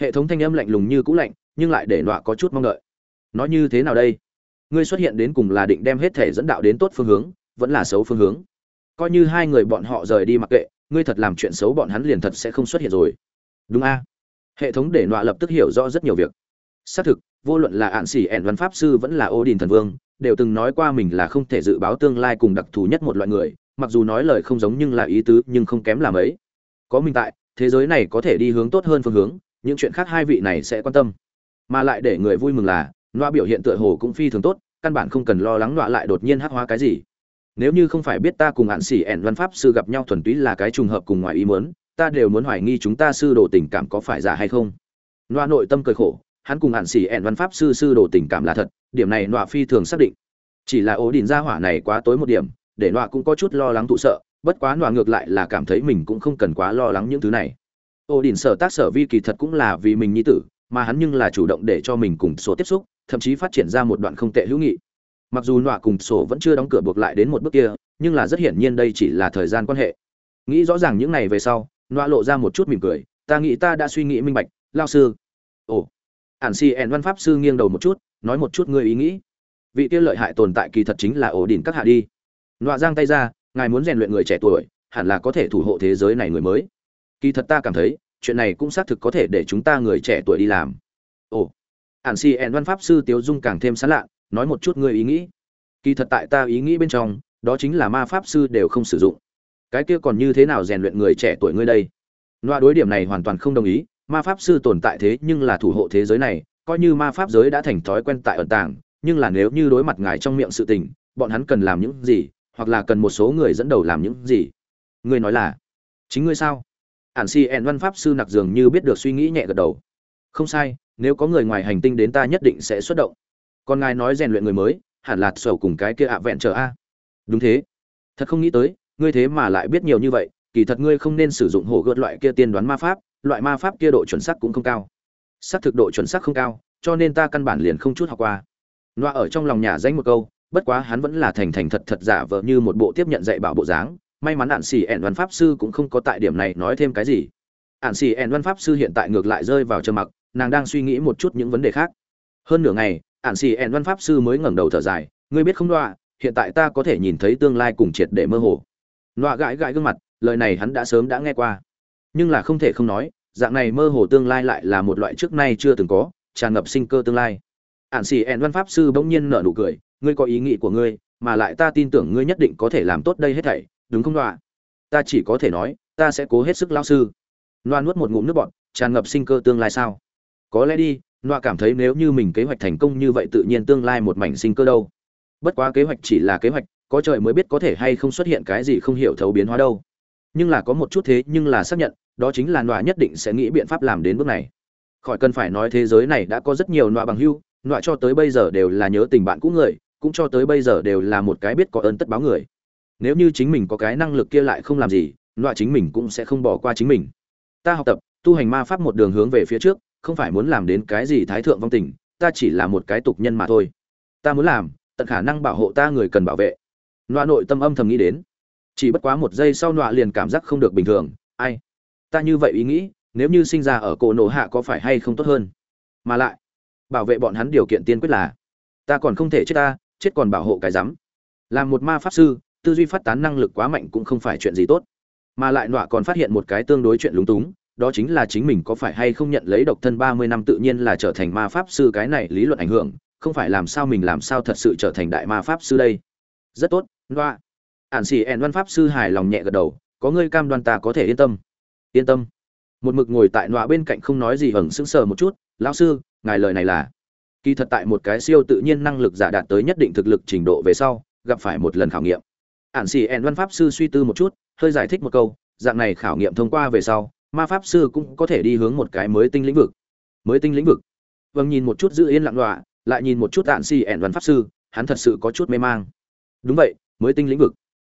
Hệ thống thanh âm lạnh lùng như cũ lạnh, nhưng lại để nọa có chút mong đợi. Nói như thế nào đây? Ngươi xuất hiện đến cùng là định đem hết thể dẫn đạo đến tốt phương hướng vẫn là xấu phương hướng. Coi như hai người bọn họ rời đi mặc kệ, ngươi thật làm chuyện xấu bọn hắn liền thật sẽ không xuất hiện rồi. Đúng a? Hệ thống để nọa lập tức hiểu rõ rất nhiều việc. Xác thực, vô luận là ạn xỉ ẻn văn pháp sư vẫn là ô đình thần vương, đều từng nói qua mình là không thể dự báo tương lai cùng đặc thù nhất một loại người, mặc dù nói lời không giống nhưng là ý tứ, nhưng không kém làm ấy có mình tại, thế giới này có thể đi hướng tốt hơn phương hướng, những chuyện khác hai vị này sẽ quan tâm. Mà lại để người vui mừng là, nọa biểu hiện tựa hồ cũng phi thường tốt, căn bản không cần lo lắng nọa lại đột nhiên hắc hóa cái gì nếu như không phải biết ta cùng hạn sĩ ẻn văn pháp sư gặp nhau thuần túy là cái trùng hợp cùng ngoài ý muốn, ta đều muốn hoài nghi chúng ta sư đồ tình cảm có phải giả hay không. Loa nội tâm cười khổ, hắn cùng hạn sĩ ẻn văn pháp sư sư đồ tình cảm là thật, điểm này loa phi thường xác định. Chỉ là ố đình gia hỏa này quá tối một điểm, để loa cũng có chút lo lắng tụ sợ, bất quá loa ngược lại là cảm thấy mình cũng không cần quá lo lắng những thứ này. Ố đình sở tác sở vi kỳ thật cũng là vì mình nhi tử, mà hắn nhưng là chủ động để cho mình cùng số tiếp xúc, thậm chí phát triển ra một đoạn không tệ hữu nghị mặc dù nọa cùng sổ vẫn chưa đóng cửa buộc lại đến một bước kia, nhưng là rất hiển nhiên đây chỉ là thời gian quan hệ. Nghĩ rõ ràng những này về sau, nọa lộ ra một chút mỉm cười, ta nghĩ ta đã suy nghĩ minh bạch lao sư. Ồ. Ản si ẻn văn pháp sư nghiêng đầu một chút, nói một chút ngươi ý nghĩ. Vị kia lợi hại tồn tại kỳ thật chính là ổ đỉnh các hạ đi. Nọa giang tay ra, ngài muốn rèn luyện người trẻ tuổi, hẳn là có thể thủ hộ thế giới này người mới. Kỳ thật ta cảm thấy, chuyện này cũng xác thực có thể để chúng ta người trẻ tuổi đi làm. Ồ. Ản si ẻn văn pháp sư tiếu dung càng thêm sán lạ nói một chút ngươi ý nghĩ. Kỳ thật tại ta ý nghĩ bên trong, đó chính là ma pháp sư đều không sử dụng. Cái kia còn như thế nào rèn luyện người trẻ tuổi ngươi đây? Loa đối điểm này hoàn toàn không đồng ý, ma pháp sư tồn tại thế nhưng là thủ hộ thế giới này, coi như ma pháp giới đã thành thói quen tại ẩn tàng, nhưng là nếu như đối mặt ngài trong miệng sự tình, bọn hắn cần làm những gì, hoặc là cần một số người dẫn đầu làm những gì? Ngươi nói là, chính ngươi sao? Ản si ẹn văn pháp sư nặc dường như biết được suy nghĩ nhẹ gật đầu. Không sai, nếu có người ngoài hành tinh đến ta nhất định sẽ xuất động còn ngài nói rèn luyện người mới, hẳn là sầu cùng cái kia ạ vẹn chờ a. Đúng thế. Thật không nghĩ tới, ngươi thế mà lại biết nhiều như vậy, kỳ thật ngươi không nên sử dụng hổ gợt loại kia tiên đoán ma pháp, loại ma pháp kia độ chuẩn xác cũng không cao. Xác thực độ chuẩn xác không cao, cho nên ta căn bản liền không chút học qua. Loa ở trong lòng nhà danh một câu, bất quá hắn vẫn là thành thành thật thật giả vờ như một bộ tiếp nhận dạy bảo bộ dáng. May mắn ạn xỉ ẻn văn pháp sư cũng không có tại điểm này nói thêm cái gì. Ạn xỉ ẻn văn pháp sư hiện tại ngược lại rơi vào trơ mặc, nàng đang suy nghĩ một chút những vấn đề khác. Hơn nửa ngày ạn xì ẻn văn pháp sư mới ngẩng đầu thở dài, ngươi biết không đọa hiện tại ta có thể nhìn thấy tương lai cùng triệt để mơ hồ. Đoạ gãi gãi gương mặt, lời này hắn đã sớm đã nghe qua. Nhưng là không thể không nói, dạng này mơ hồ tương lai lại là một loại trước nay chưa từng có, tràn ngập sinh cơ tương lai. Ạn xì ẻn văn pháp sư bỗng nhiên nở nụ cười, ngươi có ý nghĩ của ngươi, mà lại ta tin tưởng ngươi nhất định có thể làm tốt đây hết thảy, đúng không đọa ta chỉ có thể nói, ta sẽ cố hết sức lao sư. Loa nuốt một ngụm nước bọt, tràn ngập sinh cơ tương lai sao? Có lẽ đi nọa cảm thấy nếu như mình kế hoạch thành công như vậy tự nhiên tương lai một mảnh sinh cơ đâu. Bất quá kế hoạch chỉ là kế hoạch, có trời mới biết có thể hay không xuất hiện cái gì không hiểu thấu biến hóa đâu. Nhưng là có một chút thế nhưng là xác nhận, đó chính là nọa nhất định sẽ nghĩ biện pháp làm đến bước này. Khỏi cần phải nói thế giới này đã có rất nhiều nọa bằng hưu, nọa cho tới bây giờ đều là nhớ tình bạn cũ người, cũng cho tới bây giờ đều là một cái biết có ơn tất báo người. Nếu như chính mình có cái năng lực kia lại không làm gì, nọa chính mình cũng sẽ không bỏ qua chính mình. Ta học tập, tu hành ma pháp một đường hướng về phía trước không phải muốn làm đến cái gì thái thượng vong tình, ta chỉ là một cái tục nhân mà thôi. Ta muốn làm, tận khả năng bảo hộ ta người cần bảo vệ. Nọa nội tâm âm thầm nghĩ đến. Chỉ bất quá một giây sau nọa liền cảm giác không được bình thường, ai? Ta như vậy ý nghĩ, nếu như sinh ra ở cổ nổ hạ có phải hay không tốt hơn? Mà lại, bảo vệ bọn hắn điều kiện tiên quyết là, ta còn không thể chết ta, chết còn bảo hộ cái rắm. Làm một ma pháp sư, tư duy phát tán năng lực quá mạnh cũng không phải chuyện gì tốt. Mà lại nọa còn phát hiện một cái tương đối chuyện lúng túng đó chính là chính mình có phải hay không nhận lấy độc thân ba mươi năm tự nhiên là trở thành ma pháp sư cái này lý luận ảnh hưởng, không phải làm sao mình làm sao thật sự trở thành đại ma pháp sư đây. Rất tốt nọa ản sĩ en văn pháp sư hài lòng nhẹ gật đầu, có ngươi cam đoan ta có thể yên tâm. Yên tâm. Một mực ngồi tại nọa bên cạnh không nói gì hững sững sờ một chút, lão sư, ngài lời này là? Kỳ thật tại một cái siêu tự nhiên năng lực giả đạt tới nhất định thực lực trình độ về sau, gặp phải một lần khảo nghiệm. Ản sĩ en văn pháp sư suy tư một chút, hơi giải thích một câu, dạng này khảo nghiệm thông qua về sau ma pháp sư cũng có thể đi hướng một cái mới tinh lĩnh vực. Mới tinh lĩnh vực? Vâng nhìn một chút giữ yên lặng đọa lại nhìn một chút ạn xì ẻn văn pháp sư, hắn thật sự có chút mê mang. Đúng vậy, mới tinh lĩnh vực.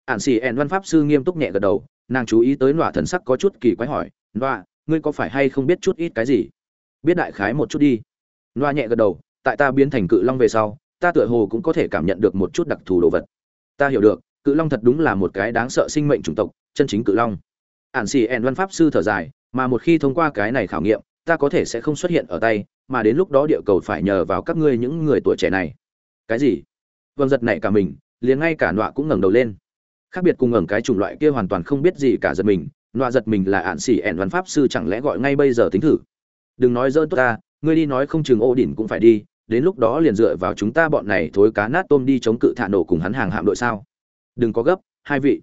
Ạn xì ẻn văn pháp sư nghiêm túc nhẹ gật đầu, nàng chú ý tới nọa thần sắc có chút kỳ quái hỏi nọa ngươi có phải hay không biết chút ít cái gì? Biết đại khái một chút đi. Nọa nhẹ gật đầu, tại ta biến thành cự long về sau, ta tựa hồ cũng có thể cảm nhận được một chút đặc thù đồ vật. Ta hiểu được, cự long thật đúng là một cái đáng sợ sinh mệnh chủng tộc, chân chính cự long ản xì ẻn văn pháp sư thở dài, mà một khi thông qua cái này khảo nghiệm, ta có thể sẽ không xuất hiện ở tay, mà đến lúc đó địa cầu phải nhờ vào các ngươi những người tuổi trẻ này. Cái gì? Vâng giật này cả mình, liền ngay cả nọa cũng ngẩng đầu lên. Khác biệt cùng ngẩng cái chủng loại kia hoàn toàn không biết gì cả giật mình, nọa giật mình là ạn xỉ ẻn văn pháp sư chẳng lẽ gọi ngay bây giờ tính thử? Đừng nói dỡn tốt ta, ngươi đi nói không chừng ô đỉnh cũng phải đi, đến lúc đó liền dựa vào chúng ta bọn này thối cá nát tôm đi chống cự thả nổ cùng hắn hàng hạm đội sao? Đừng có gấp, hai vị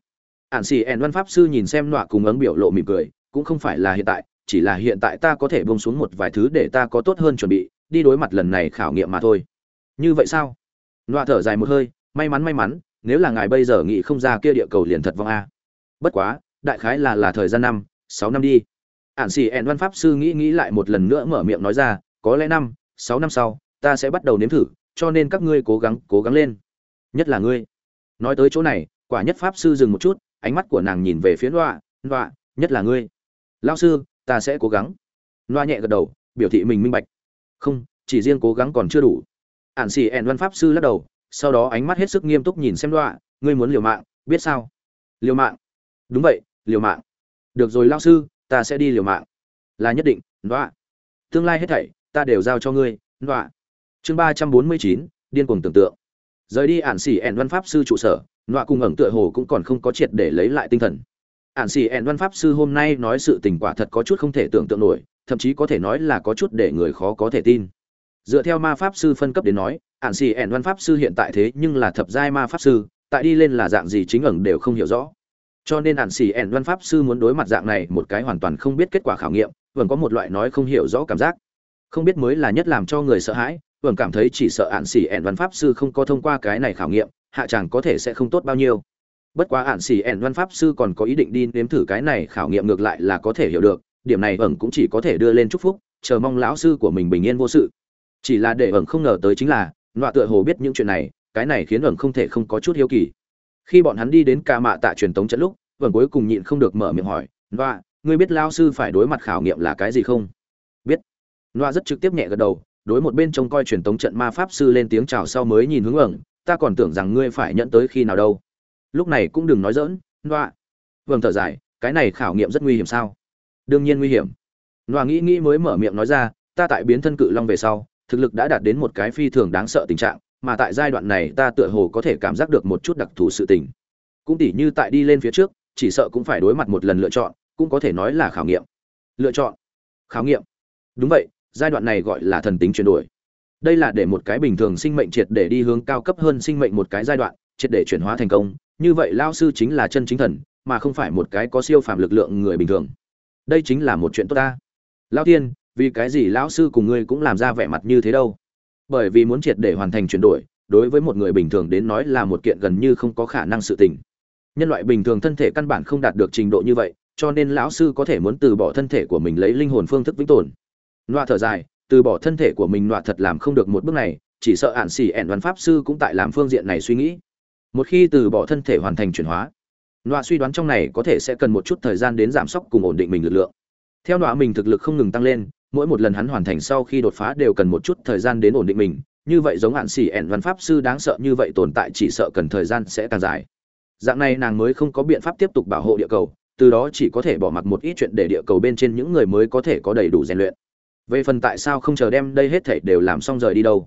ạn xì ẻn văn pháp sư nhìn xem nọa cùng ấn biểu lộ mỉm cười, cũng không phải là hiện tại, chỉ là hiện tại ta có thể bông xuống một vài thứ để ta có tốt hơn chuẩn bị, đi đối mặt lần này khảo nghiệm mà thôi. Như vậy sao? Nọa thở dài một hơi, may mắn may mắn, nếu là ngài bây giờ nghĩ không ra kia địa cầu liền thật vong a. Bất quá, đại khái là là thời gian năm, sáu năm đi. Ạn xì ẻn văn pháp sư nghĩ nghĩ lại một lần nữa mở miệng nói ra, có lẽ năm, sáu năm sau, ta sẽ bắt đầu nếm thử, cho nên các ngươi cố gắng cố gắng lên. Nhất là ngươi. Nói tới chỗ này, quả nhất pháp sư dừng một chút ánh mắt của nàng nhìn về phía loa loa nhất là ngươi. Lao sư, ta sẽ cố gắng. Loa nhẹ gật đầu, biểu thị mình minh bạch. Không, chỉ riêng cố gắng còn chưa đủ. Ạn xì ẹn văn pháp sư lắc đầu, sau đó ánh mắt hết sức nghiêm túc nhìn xem loa ngươi muốn liều mạng, biết sao? Liều mạng? Đúng vậy, liều mạng. Được rồi lao sư, ta sẽ đi liều mạng. Là nhất định loa tương lai hết thảy, ta đều giao cho ngươi loa chương ba trăm bốn mươi chín, điên cuồng tưởng tượng. Rời đi ạn xỉ ẹn văn pháp sư trụ sở nọa cùng ẩn tựa hồ cũng còn không có triệt để lấy lại tinh thần. Ạn xỉ ẹn văn pháp sư hôm nay nói sự tình quả thật có chút không thể tưởng tượng nổi thậm chí có thể nói là có chút để người khó có thể tin. Dựa theo ma pháp sư phân cấp đến nói ạn xỉ ẹn văn pháp sư hiện tại thế nhưng là thập giai ma pháp sư tại đi lên là dạng gì chính ẩn đều không hiểu rõ. Cho nên ạn xỉ ẹn văn pháp sư muốn đối mặt dạng này một cái hoàn toàn không biết kết quả khảo nghiệm vẫn có một loại nói không hiểu rõ cảm giác. Không biết mới là nhất làm cho người sợ hãi vẫn cảm thấy chỉ sợ ạn xỉ ẹn văn pháp sư không có thông qua cái này khảo nghiệm, hạ chàng có thể sẽ không tốt bao nhiêu. Bất quá ạn xỉ ẻn văn pháp sư còn có ý định đi nếm thử cái này khảo nghiệm ngược lại là có thể hiểu được, điểm này ẩn cũng chỉ có thể đưa lên chúc phúc, chờ mong lão sư của mình bình yên vô sự. Chỉ là để ẩn không ngờ tới chính là, nọa tựa hồ biết những chuyện này, cái này khiến ẩn không thể không có chút hiếu kỳ. Khi bọn hắn đi đến ca mạ tạ truyền tống trận lúc, ẩn cuối cùng nhịn không được mở miệng hỏi, "Nọa, ngươi biết lão sư phải đối mặt khảo nghiệm là cái gì không?" "Biết." Nọa rất trực tiếp nhẹ gật đầu, đối một bên trông coi truyền tống trận ma pháp sư lên tiếng chào sau mới nhìn hướng ẩn ta còn tưởng rằng ngươi phải nhận tới khi nào đâu. Lúc này cũng đừng nói dỡn loa vâng thở dài, cái này khảo nghiệm rất nguy hiểm sao? Đương nhiên nguy hiểm. Loa nghĩ nghĩ mới mở miệng nói ra, ta tại biến thân cự long về sau, thực lực đã đạt đến một cái phi thường đáng sợ tình trạng, mà tại giai đoạn này ta tựa hồ có thể cảm giác được một chút đặc thù sự tình. Cũng tỉ như tại đi lên phía trước, chỉ sợ cũng phải đối mặt một lần lựa chọn, cũng có thể nói là khảo nghiệm. Lựa chọn. Khảo nghiệm. Đúng vậy, giai đoạn này gọi là thần tính chuyển đổi đây là để một cái bình thường sinh mệnh triệt để đi hướng cao cấp hơn sinh mệnh một cái giai đoạn triệt để chuyển hóa thành công. Như vậy lao sư chính là chân chính thần mà không phải một cái có siêu phàm lực lượng người bình thường. Đây chính là một chuyện tốt ta. Lao tiên vì cái gì lão sư cùng ngươi cũng làm ra vẻ mặt như thế đâu? Bởi vì muốn triệt để hoàn thành chuyển đổi đối với một người bình thường đến nói là một kiện gần như không có khả năng sự tình. Nhân loại bình thường thân thể căn bản không đạt được trình độ như vậy cho nên lão sư có thể muốn từ bỏ thân thể của mình lấy linh hồn phương thức vĩnh tồn. Loa thở dài, từ bỏ thân thể của mình nọa thật làm không được một bước này, chỉ sợ ản xỉ ẻn văn pháp sư cũng tại làm phương diện này suy nghĩ. Một khi từ bỏ thân thể hoàn thành chuyển hóa, nọa suy đoán trong này có thể sẽ cần một chút thời gian đến giảm sốc cùng ổn định mình lực lượng. Theo nọa mình thực lực không ngừng tăng lên, mỗi một lần hắn hoàn thành sau khi đột phá đều cần một chút thời gian đến ổn định mình, như vậy giống ản xỉ ẻn văn pháp sư đáng sợ như vậy tồn tại chỉ sợ cần thời gian sẽ càng dài. Dạng này nàng mới không có biện pháp tiếp tục bảo hộ địa cầu, từ đó chỉ có thể bỏ mặc một ít chuyện để địa cầu bên trên những người mới có thể có đầy đủ rèn luyện về phần tại sao không chờ đem đây hết thảy đều làm xong rời đi đâu?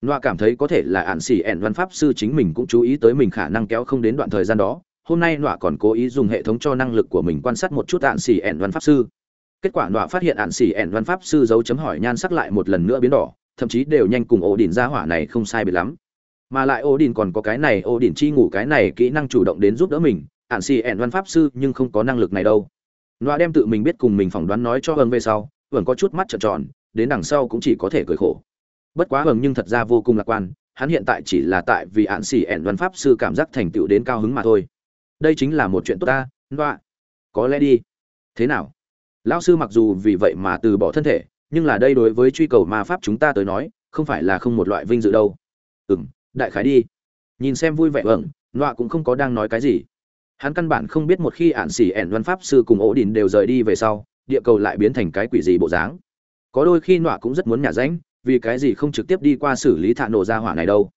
Loa cảm thấy có thể là ạn xỉ ẻn văn pháp sư chính mình cũng chú ý tới mình khả năng kéo không đến đoạn thời gian đó. Hôm nay loa còn cố ý dùng hệ thống cho năng lực của mình quan sát một chút ạn xỉ ẻn văn pháp sư. Kết quả loa phát hiện ạn xỉ ẻn văn pháp sư dấu chấm hỏi nhan sắc lại một lần nữa biến đỏ, thậm chí đều nhanh cùng ổ đỉnh ra hỏa này không sai biệt lắm. Mà lại ổ đỉnh còn có cái này ổ đỉnh chi ngủ cái này kỹ năng chủ động đến giúp đỡ mình, ạn xỉ ẻn văn pháp sư nhưng không có năng lực này đâu. Loa đem tự mình biết cùng mình phỏng đoán nói cho ơn về sau vẫn có chút mắt trợn tròn, đến đằng sau cũng chỉ có thể cười khổ. Bất quá hừng nhưng thật ra vô cùng lạc quan, hắn hiện tại chỉ là tại vì án sĩ ẻn văn pháp sư cảm giác thành tựu đến cao hứng mà thôi. Đây chính là một chuyện tốt ta, Noa. Có lẽ đi. Thế nào? Lão sư mặc dù vì vậy mà từ bỏ thân thể, nhưng là đây đối với truy cầu ma pháp chúng ta tới nói, không phải là không một loại vinh dự đâu. Ừm, đại khái đi. Nhìn xem vui vẻ vâng, Noa cũng không có đang nói cái gì. Hắn căn bản không biết một khi ản sĩ ẻn văn pháp sư cùng ổ đình đều rời đi về sau, địa cầu lại biến thành cái quỷ gì bộ dáng. Có đôi khi nọa cũng rất muốn nhả ránh, vì cái gì không trực tiếp đi qua xử lý thạ nổ ra hỏa này đâu.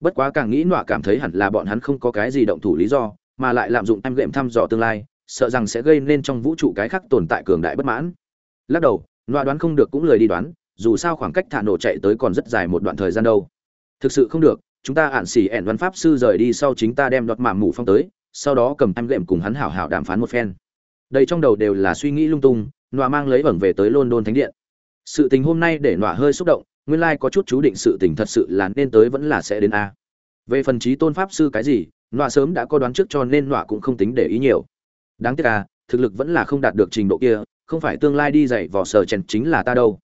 Bất quá càng nghĩ nọa cảm thấy hẳn là bọn hắn không có cái gì động thủ lý do, mà lại lạm dụng em gệm thăm dò tương lai, sợ rằng sẽ gây nên trong vũ trụ cái khác tồn tại cường đại bất mãn. Lắc đầu, nọa đoán không được cũng lời đi đoán, dù sao khoảng cách thả nổ chạy tới còn rất dài một đoạn thời gian đâu. Thực sự không được, chúng ta ạn xỉ ẻn văn pháp sư rời đi sau chính ta đem đoạt mảm mù phong tới, sau đó cầm em gệm cùng hắn hảo hảo đàm phán một phen. Đây trong đầu đều là suy nghĩ lung tung nọa mang lấy vẩn về tới london thánh điện. Sự tình hôm nay để nọa hơi xúc động, nguyên lai có chút chú định sự tình thật sự là nên tới vẫn là sẽ đến a. Về phần trí tôn pháp sư cái gì, nọa sớm đã có đoán trước cho nên nọa cũng không tính để ý nhiều. Đáng tiếc à thực lực vẫn là không đạt được trình độ kia, không phải tương lai đi dạy vỏ sờ chèn chính là ta đâu.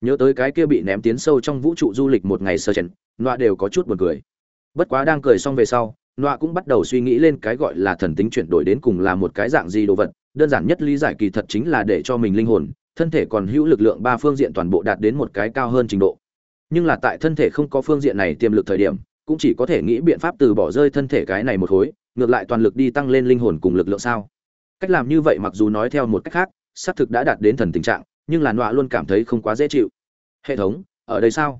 Nhớ tới cái kia bị ném tiến sâu trong vũ trụ du lịch một ngày sơ chèn, nọa đều có chút buồn cười. Bất quá đang cười xong về sau, nọa cũng bắt đầu suy nghĩ lên cái gọi là thần tính chuyển đổi đến cùng là một cái dạng gì đồ vật đơn giản nhất lý giải kỳ thật chính là để cho mình linh hồn, thân thể còn hữu lực lượng ba phương diện toàn bộ đạt đến một cái cao hơn trình độ. Nhưng là tại thân thể không có phương diện này tiềm lực thời điểm, cũng chỉ có thể nghĩ biện pháp từ bỏ rơi thân thể cái này một khối, ngược lại toàn lực đi tăng lên linh hồn cùng lực lượng sao. Cách làm như vậy mặc dù nói theo một cách khác, xác thực đã đạt đến thần tình trạng, nhưng là nọa luôn cảm thấy không quá dễ chịu. Hệ thống, ở đây sao?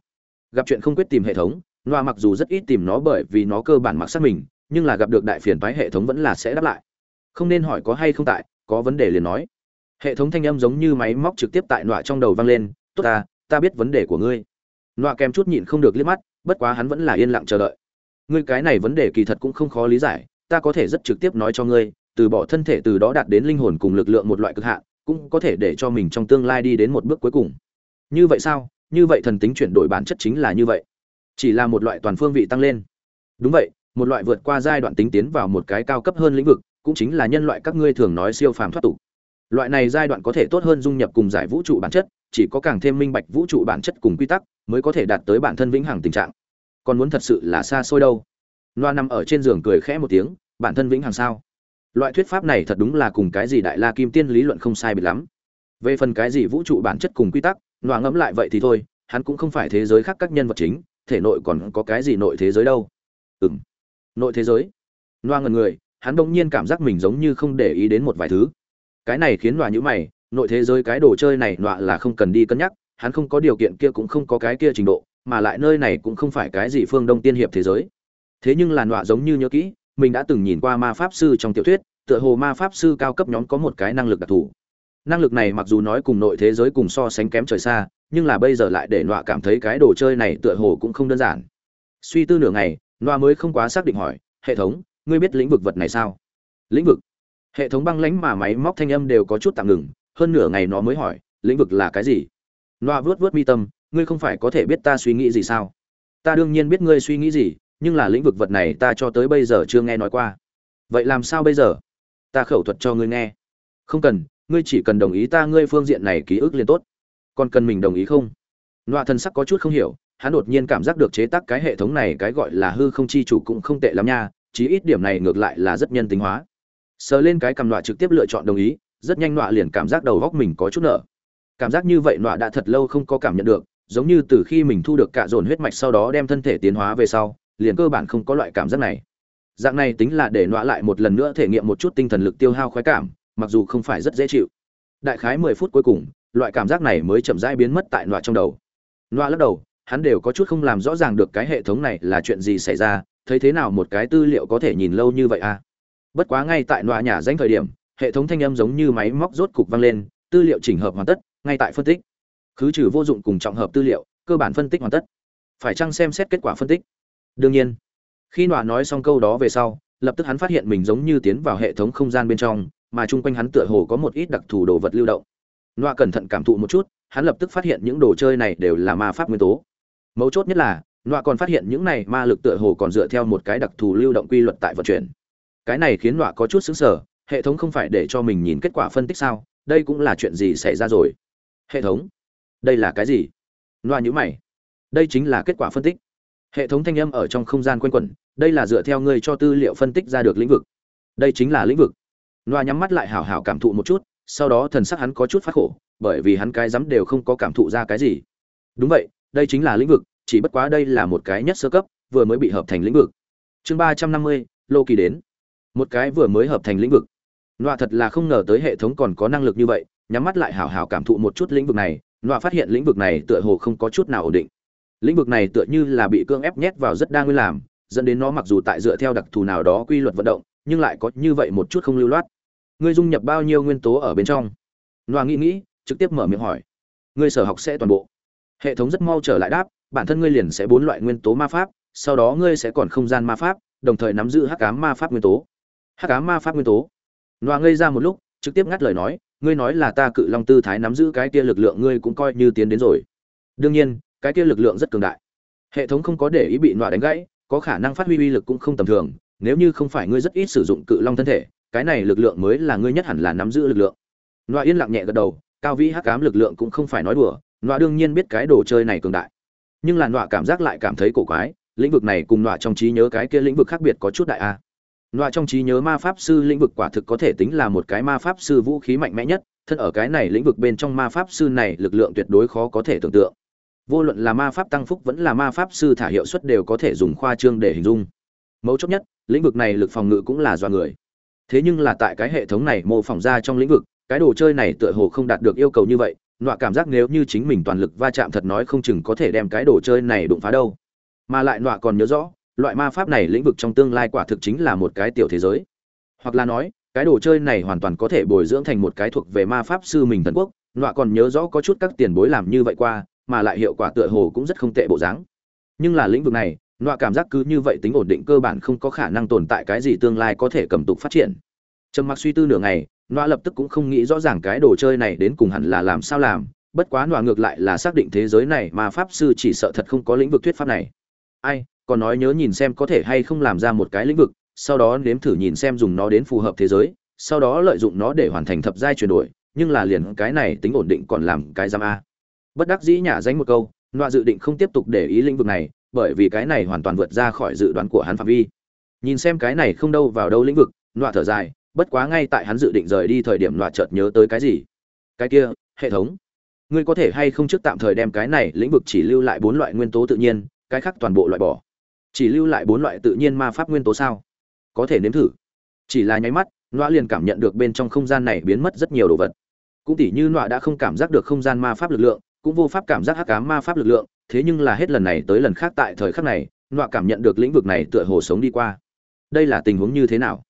Gặp chuyện không quyết tìm hệ thống nọa mặc dù rất ít tìm nó bởi vì nó cơ bản mặc sát mình, nhưng là gặp được đại phiền toái hệ thống vẫn là sẽ đáp lại. Không nên hỏi có hay không tại có vấn đề liền nói. Hệ thống thanh âm giống như máy móc trực tiếp tại nọa trong đầu vang lên, tốt ta ta biết vấn đề của ngươi. Nọa kèm chút nhịn không được liếc mắt, bất quá hắn vẫn là yên lặng chờ đợi. Ngươi cái này vấn đề kỳ thật cũng không khó lý giải, ta có thể rất trực tiếp nói cho ngươi, từ bỏ thân thể từ đó đạt đến linh hồn cùng lực lượng một loại cực hạn, cũng có thể để cho mình trong tương lai đi đến một bước cuối cùng. Như vậy sao? Như vậy thần tính chuyển đổi bản chất chính là như vậy. Chỉ là một loại toàn phương vị tăng lên. Đúng vậy, một loại vượt qua giai đoạn tính tiến vào một cái cao cấp hơn lĩnh vực cũng chính là nhân loại các ngươi thường nói siêu phàm thoát tục. Loại này giai đoạn có thể tốt hơn dung nhập cùng giải vũ trụ bản chất, chỉ có càng thêm minh bạch vũ trụ bản chất cùng quy tắc, mới có thể đạt tới bản thân vĩnh hằng tình trạng. Còn muốn thật sự là xa xôi đâu? Loa nằm ở trên giường cười khẽ một tiếng, bản thân vĩnh hằng sao? Loại thuyết pháp này thật đúng là cùng cái gì đại la kim tiên lý luận không sai biệt lắm. Về phần cái gì vũ trụ bản chất cùng quy tắc, loa ngẫm lại vậy thì thôi, hắn cũng không phải thế giới khác các nhân vật chính, thể nội còn có cái gì nội thế giới đâu? Ừ m nội thế giới. Loa ngần người hắn bỗng nhiên cảm giác mình giống như không để ý đến một vài thứ. Cái này khiến loa nhữ mày, nội thế giới cái đồ chơi này loa là không cần đi cân nhắc, hắn không có điều kiện kia cũng không có cái kia trình độ, mà lại nơi này cũng không phải cái gì phương đông tiên hiệp thế giới. Thế nhưng là loa giống như nhớ kỹ, mình đã từng nhìn qua ma pháp sư trong tiểu thuyết, tựa hồ ma pháp sư cao cấp nhóm có một cái năng lực đặc thù. Năng lực này mặc dù nói cùng nội thế giới cùng so sánh kém trời xa, nhưng là bây giờ lại để nọa cảm thấy cái đồ chơi này tựa hồ cũng không đơn giản. Suy tư nửa ngày, nọa mới không quá xác định hỏi, hệ thống ngươi biết lĩnh vực vật này sao? Lĩnh vực? Hệ thống băng lánh mà máy móc thanh âm đều có chút tạm ngừng, hơn nửa ngày nó mới hỏi, lĩnh vực là cái gì? Loa vớt vớt mi tâm, ngươi không phải có thể biết ta suy nghĩ gì sao? Ta đương nhiên biết ngươi suy nghĩ gì, nhưng là lĩnh vực vật này ta cho tới bây giờ chưa nghe nói qua. Vậy làm sao bây giờ? Ta khẩu thuật cho ngươi nghe. Không cần, ngươi chỉ cần đồng ý ta ngươi phương diện này ký ức liền tốt. Còn cần mình đồng ý không? Loa thân sắc có chút không hiểu, hắn đột nhiên cảm giác được chế tác cái hệ thống này cái gọi là hư không chi chủ cũng không tệ lắm nha chí ít điểm này ngược lại là rất nhân tính hóa. Sờ lên cái cầm nọa trực tiếp lựa chọn đồng ý, rất nhanh nọa liền cảm giác đầu góc mình có chút nở. Cảm giác như vậy nọa đã thật lâu không có cảm nhận được, giống như từ khi mình thu được cạ dồn huyết mạch sau đó đem thân thể tiến hóa về sau, liền cơ bản không có loại cảm giác này. Dạng này tính là để nọa lại một lần nữa thể nghiệm một chút tinh thần lực tiêu hao khoái cảm, mặc dù không phải rất dễ chịu. Đại khái mười phút cuối cùng, loại cảm giác này mới chậm rãi biến mất tại nọa trong đầu. Nọa lắc đầu, hắn đều có chút không làm rõ ràng được cái hệ thống này là chuyện gì xảy ra thấy thế nào một cái tư liệu có thể nhìn lâu như vậy à? Bất quá ngay tại nọa nhà danh thời điểm, hệ thống thanh âm giống như máy móc rốt cục vang lên, tư liệu chỉnh hợp hoàn tất, ngay tại phân tích. Khứ trừ vô dụng cùng trọng hợp tư liệu, cơ bản phân tích hoàn tất. Phải chăng xem xét kết quả phân tích? Đương nhiên. Khi nọa nói xong câu đó về sau, lập tức hắn phát hiện mình giống như tiến vào hệ thống không gian bên trong, mà chung quanh hắn tựa hồ có một ít đặc thù đồ vật lưu động. Nọa cẩn thận cảm thụ một chút, hắn lập tức phát hiện những đồ chơi này đều là ma pháp nguyên tố. Mấu chốt nhất là nọa còn phát hiện những này ma lực tựa hồ còn dựa theo một cái đặc thù lưu động quy luật tại vận chuyển. Cái này khiến nọa có chút xứng sở hệ thống không phải để cho mình nhìn kết quả phân tích sao? Đây cũng là chuyện gì xảy ra rồi? Hệ thống, đây là cái gì? Nọa nhữ mày. Đây chính là kết quả phân tích. Hệ thống thanh âm ở trong không gian q u a n quẩn, đây là dựa theo ngươi cho tư liệu phân tích ra được lĩnh vực. Đây chính là lĩnh vực. Nọa nhắm mắt lại hào hào cảm thụ một chút, sau đó thần sắc hắn có chút phát khổ, bởi vì hắn cái rắm đều không có cảm thụ ra cái gì. Đúng vậy, đây chính là lĩnh vực chỉ bất quá đây là một cái nhất sơ cấp, vừa mới bị hợp thành lĩnh vực. Chương ba trăm năm mươi, lô kỳ đến. Một cái vừa mới hợp thành lĩnh vực. Nọa thật là không ngờ tới hệ thống còn có năng lực như vậy, nhắm mắt lại hảo hảo cảm thụ một chút lĩnh vực này, Nọa phát hiện lĩnh vực này tựa hồ không có chút nào ổn định. Lĩnh vực này tựa như là bị cưỡng ép nhét vào rất đa nguyên làm, dẫn đến nó mặc dù tại dựa theo đặc thù nào đó quy luật vận động, nhưng lại có như vậy một chút không lưu loát. Ngươi dung nhập bao nhiêu nguyên tố ở bên trong? Nọa nghĩ nghĩ, trực tiếp mở miệng hỏi. Ngươi sở học sẽ toàn bộ. Hệ thống rất mau trở lại đáp bản thân ngươi liền sẽ bốn loại nguyên tố ma pháp, sau đó ngươi sẽ còn không gian ma pháp, đồng thời nắm giữ hắc ám ma pháp nguyên tố. Hắc ám ma pháp nguyên tố. Loa ngây ra một lúc, trực tiếp ngắt lời nói, ngươi nói là ta cự long tư thái nắm giữ cái kia lực lượng ngươi cũng coi như tiến đến rồi. Đương nhiên, cái kia lực lượng rất cường đại. Hệ thống không có để ý bị loa đánh gãy, có khả năng phát huy uy lực cũng không tầm thường, nếu như không phải ngươi rất ít sử dụng cự long thân thể, cái này lực lượng mới là ngươi nhất hẳn là nắm giữ lực lượng. Loa yên lặng nhẹ gật đầu, cao vĩ hắc ám lực lượng cũng không phải nói đùa, loa đương nhiên biết cái đồ chơi này cường đại nhưng là nọa cảm giác lại cảm thấy cổ quái, lĩnh vực này cùng nọa trong trí nhớ cái kia lĩnh vực khác biệt có chút đại a. Nọa trong trí nhớ ma pháp sư lĩnh vực quả thực có thể tính là một cái ma pháp sư vũ khí mạnh mẽ nhất, thân ở cái này lĩnh vực bên trong ma pháp sư này lực lượng tuyệt đối khó có thể tưởng tượng. Vô luận là ma pháp tăng phúc vẫn là ma pháp sư thả hiệu suất đều có thể dùng khoa trương để hình dung. Mấu chốt nhất, lĩnh vực này lực phòng ngự cũng là do người. Thế nhưng là tại cái hệ thống này mô phỏng ra trong lĩnh vực, cái đồ chơi này tựa hồ không đạt được yêu cầu như vậy nọa cảm giác nếu như chính mình toàn lực va chạm thật nói không chừng có thể đem cái đồ chơi này đụng phá đâu. Mà lại nọa còn nhớ rõ, loại ma pháp này lĩnh vực trong tương lai quả thực chính là một cái tiểu thế giới. Hoặc là nói, cái đồ chơi này hoàn toàn có thể bồi dưỡng thành một cái thuộc về ma pháp sư mình thần quốc. Nọa còn nhớ rõ có chút các tiền bối làm như vậy qua, mà lại hiệu quả tựa hồ cũng rất không tệ bộ dáng. Nhưng là lĩnh vực này, nọa cảm giác cứ như vậy tính ổn định cơ bản không có khả năng tồn tại cái gì tương lai có thể cầm tục phát triển. Trầm mặc suy tư nửa ngày nọa lập tức cũng không nghĩ rõ ràng cái đồ chơi này đến cùng hẳn là làm sao làm, bất quá nọa ngược lại là xác định thế giới này mà pháp sư chỉ sợ thật không có lĩnh vực thuyết pháp này. Ai, còn nói nhớ nhìn xem có thể hay không làm ra một cái lĩnh vực, sau đó nếm thử nhìn xem dùng nó đến phù hợp thế giới, sau đó lợi dụng nó để hoàn thành thập giai chuyển đổi, nhưng là liền cái này tính ổn định còn làm cái giam a. Bất đắc dĩ nhả danh một câu, nọa dự định không tiếp tục để ý lĩnh vực này, bởi vì cái này hoàn toàn vượt ra khỏi dự đoán của hắn phạm vi. Nhìn xem cái này không đâu vào đâu lĩnh vực, nọa thở dài bất quá ngay tại hắn dự định rời đi thời điểm loạt chợt nhớ tới cái gì? Cái kia, hệ thống. Ngươi có thể hay không trước tạm thời đem cái này lĩnh vực chỉ lưu lại bốn loại nguyên tố tự nhiên, cái khác toàn bộ loại bỏ. Chỉ lưu lại bốn loại tự nhiên ma pháp nguyên tố sao? Có thể nếm thử. Chỉ là nháy mắt, nọa liền cảm nhận được bên trong không gian này biến mất rất nhiều đồ vật. Cũng tỉ như nọa đã không cảm giác được không gian ma pháp lực lượng, cũng vô pháp cảm giác hắc ám ma pháp lực lượng, thế nhưng là hết lần này tới lần khác tại thời khắc này, nọa cảm nhận được lĩnh vực này tựa hồ sống đi qua. Đây là tình huống như thế nào?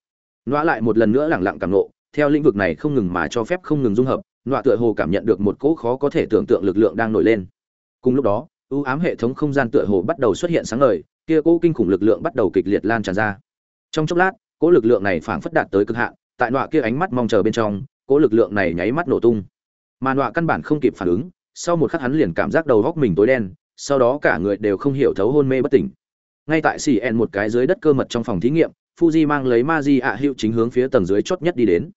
Nọa lại một lần nữa lẳng lặng cảm nộ theo lĩnh vực này không ngừng mà cho phép không ngừng dung hợp, nọa tựa hồ cảm nhận được một cỗ khó có thể tưởng tượng lực lượng đang nổi lên. Cùng lúc đó ưu ám hệ thống không gian tựa hồ bắt đầu xuất hiện sáng ngời, kia cỗ kinh khủng lực lượng bắt đầu kịch liệt lan tràn ra. Trong chốc lát, cỗ lực lượng này phảng phất đạt tới cực hạn, tại nọa kia ánh mắt mong chờ bên trong, cỗ lực lượng này nháy mắt nổ tung. Mà nọa căn bản không kịp phản ứng, sau một khắc hắn liền cảm giác đầu góc mình tối đen, sau đó cả người đều không hiểu thấu hôn mê bất tỉnh. Ngay tại xì en một cái dưới đất cơ mật trong phòng thí nghiệm fuji mang lấy Maji ạ hiệu chính hướng phía tầng dưới chót nhất đi đến.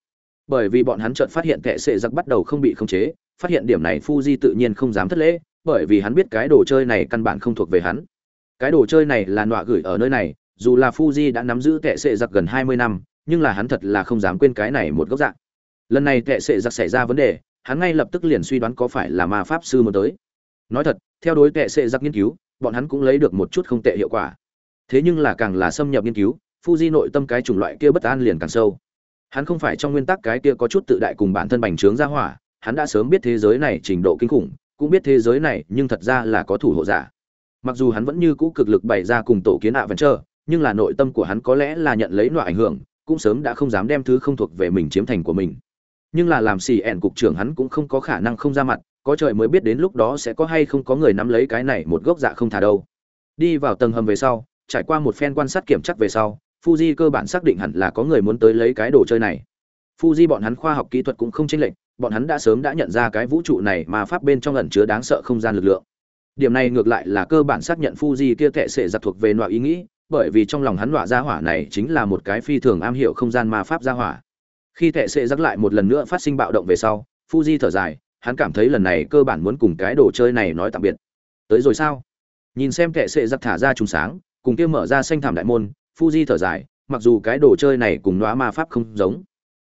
Bởi vì bọn hắn chợt phát hiện kẻ sệ giặc bắt đầu không bị khống chế, phát hiện điểm này fuji tự nhiên không dám thất lễ, bởi vì hắn biết cái đồ chơi này căn bản không thuộc về hắn. Cái đồ chơi này là nọa gửi ở nơi này, dù là fuji đã nắm giữ kẻ sệ giặc gần hai mươi năm, nhưng là hắn thật là không dám quên cái này một góc dạng. Lần này kẻ sệ giặc xảy ra vấn đề, hắn ngay lập tức liền suy đoán có phải là ma pháp sư mới tới. Nói thật, theo đối kẻ sệ giặc nghiên cứu, bọn hắn cũng lấy được một chút không tệ hiệu quả. Thế nhưng là càng là xâm nhập nghiên cứu Fuji nội tâm cái chủng loại kia bất an liền càng sâu. Hắn không phải trong nguyên tắc cái kia có chút tự đại cùng bản thân bành trướng ra hỏa, hắn đã sớm biết thế giới này trình độ kinh khủng, cũng biết thế giới này, nhưng thật ra là có thủ hộ giả. Mặc dù hắn vẫn như cũ cực lực bày ra cùng tổ kiến ạ vẫn chờ, nhưng là nội tâm của hắn có lẽ là nhận lấy loại ảnh hưởng, cũng sớm đã không dám đem thứ không thuộc về mình chiếm thành của mình. Nhưng là làm xì ẻn cục trưởng hắn cũng không có khả năng không ra mặt, có trời mới biết đến lúc đó sẽ có hay không có người nắm lấy cái này một gốc dạ không thả đâu. Đi vào tầng hầm về sau, trải qua một phen quan sát kiểm tra về sau, Fuji cơ bản xác định hẳn là có người muốn tới lấy cái đồ chơi này. Fuji bọn hắn khoa học kỹ thuật cũng không chênh lệch, bọn hắn đã sớm đã nhận ra cái vũ trụ này mà pháp bên trong ẩn chứa đáng sợ không gian lực lượng. Điểm này ngược lại là cơ bản xác nhận Fuji kia tệ sẽ giật thuộc về loại ý nghĩ, bởi vì trong lòng hắn loại gia hỏa này chính là một cái phi thường am hiểu không gian ma pháp gia hỏa. Khi tệ sẽ giật lại một lần nữa phát sinh bạo động về sau, Fuji thở dài, hắn cảm thấy lần này cơ bản muốn cùng cái đồ chơi này nói tạm biệt. Tới rồi sao? Nhìn xem tệ sẽ giật thả ra trùng sáng, cùng kia mở ra xanh thảm đại môn, Fuji thở dài, mặc dù cái đồ chơi này cùng nóa ma pháp không giống.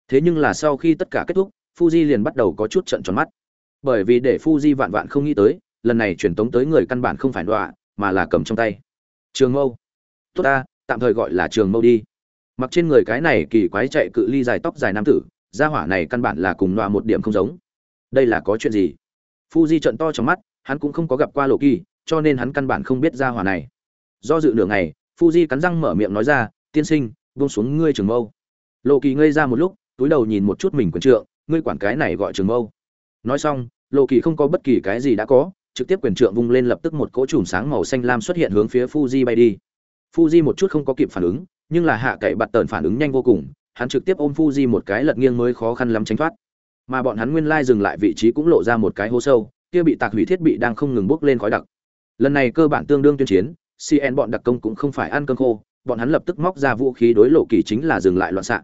Thế nhưng là sau khi tất cả kết thúc, Fuji liền bắt đầu có chút trận tròn mắt. Bởi vì để Fuji vạn vạn không nghĩ tới, lần này truyền tống tới người căn bản không phải đọa, mà là cầm trong tay. Trường Mâu. Tốt ta, tạm thời gọi là Trường Mâu đi. Mặc trên người cái này kỳ quái chạy cự ly dài tóc dài nam tử, gia hỏa này căn bản là cùng đọa một điểm không giống. Đây là có chuyện gì? Fuji trận to trong mắt, hắn cũng không có gặp qua Lộ Kỳ, cho nên hắn căn bản không biết gia hỏa này. Do dự nửa ngày, Fuji cắn răng mở miệng nói ra, "Tiên sinh, buông xuống ngươi trường mâu." Lộ Kỳ ngây ra một lúc, túi đầu nhìn một chút mình quyền trượng, ngươi quản cái này gọi trường mâu. Nói xong, Lộ Kỳ không có bất kỳ cái gì đã có, trực tiếp quyền trượng vung lên lập tức một cỗ chùm sáng màu xanh lam xuất hiện hướng phía Fuji bay đi. Fuji một chút không có kịp phản ứng, nhưng là hạ cậy bạt tần phản ứng nhanh vô cùng, hắn trực tiếp ôm Fuji một cái lật nghiêng mới khó khăn lắm tránh thoát. Mà bọn hắn nguyên lai dừng lại vị trí cũng lộ ra một cái hố sâu, kia bị tạc hủy thiết bị đang không ngừng bốc lên khói đặc. Lần này cơ bản tương đương tuyên chiến, cn bọn đặc công cũng không phải ăn cơm khô, bọn hắn lập tức móc ra vũ khí đối lộ kỳ chính là dừng lại loạn xạ.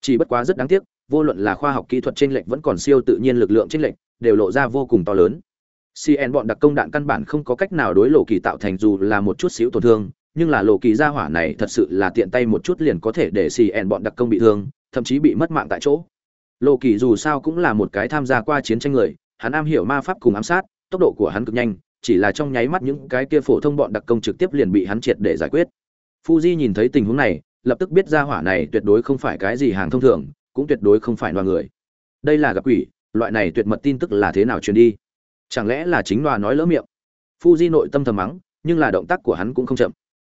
Chỉ bất quá rất đáng tiếc, vô luận là khoa học kỹ thuật trên lệnh vẫn còn siêu tự nhiên lực lượng trên lệnh đều lộ ra vô cùng to lớn. Cn bọn đặc công đạn căn bản không có cách nào đối lộ kỳ tạo thành dù là một chút xíu tổn thương, nhưng là lộ kỳ gia hỏa này thật sự là tiện tay một chút liền có thể để cn bọn đặc công bị thương, thậm chí bị mất mạng tại chỗ. Lộ kỳ dù sao cũng là một cái tham gia qua chiến tranh người, hắn am hiểu ma pháp cùng ám sát, tốc độ của hắn cực nhanh chỉ là trong nháy mắt những cái kia phổ thông bọn đặc công trực tiếp liền bị hắn triệt để giải quyết. Fuji nhìn thấy tình huống này, lập tức biết ra hỏa này tuyệt đối không phải cái gì hàng thông thường, cũng tuyệt đối không phải loài người. Đây là gặp quỷ, loại này tuyệt mật tin tức là thế nào truyền đi? Chẳng lẽ là chính loa nói lỡ miệng? Fuji nội tâm thầm mắng, nhưng là động tác của hắn cũng không chậm.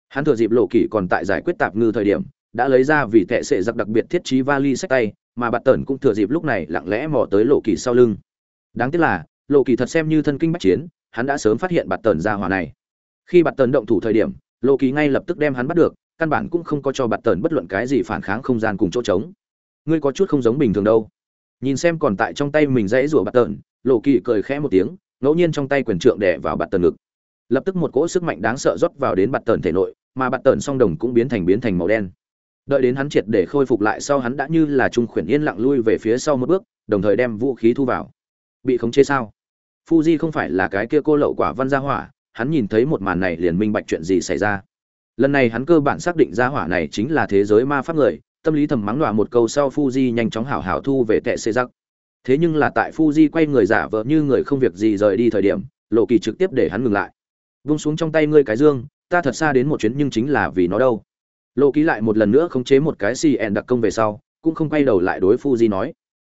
Hắn thừa dịp lộ kỷ còn tại giải quyết tạp ngư thời điểm, đã lấy ra vì tệ sẽ giặc đặc biệt thiết trí vali sách tay, mà bạt tẩn cũng thừa dịp lúc này lặng lẽ mò tới lộ kỳ sau lưng. Đáng tiếc là, lộ kỳ thật xem như thân kinh bách chiến hắn đã sớm phát hiện bạt tần ra hỏa này. Khi bạt tần động thủ thời điểm, lô kỳ ngay lập tức đem hắn bắt được, căn bản cũng không có cho bạt tần bất luận cái gì phản kháng không gian cùng chỗ trống. Ngươi có chút không giống bình thường đâu. Nhìn xem còn tại trong tay mình dãy rủa bạt tần, lô kỳ cười khẽ một tiếng, ngẫu nhiên trong tay quyền trượng đẻ vào bạt tần ngực. Lập tức một cỗ sức mạnh đáng sợ rót vào đến bạt tần thể nội, mà bạt tần song đồng cũng biến thành biến thành màu đen. Đợi đến hắn triệt để khôi phục lại sau hắn đã như là trung khuyển yên lặng lui về phía sau một bước, đồng thời đem vũ khí thu vào. Bị khống chế sao? Fuji không phải là cái kia cô lậu quả văn gia hỏa, hắn nhìn thấy một màn này liền minh bạch chuyện gì xảy ra. Lần này hắn cơ bản xác định gia hỏa này chính là thế giới ma pháp người, tâm lý thầm mắng đọa một câu sau fuji nhanh chóng hảo hảo thu về tệ xê giặc thế nhưng là tại fuji quay người giả vờ như người không việc gì rời đi thời điểm, lộ kỳ trực tiếp để hắn ngừng lại. Vung xuống trong tay ngươi cái dương, ta thật xa đến một chuyến nhưng chính là vì nó đâu. Lộ ký lại một lần nữa khống chế một cái cn đặc công về sau, cũng không quay đầu lại đối fuji nói,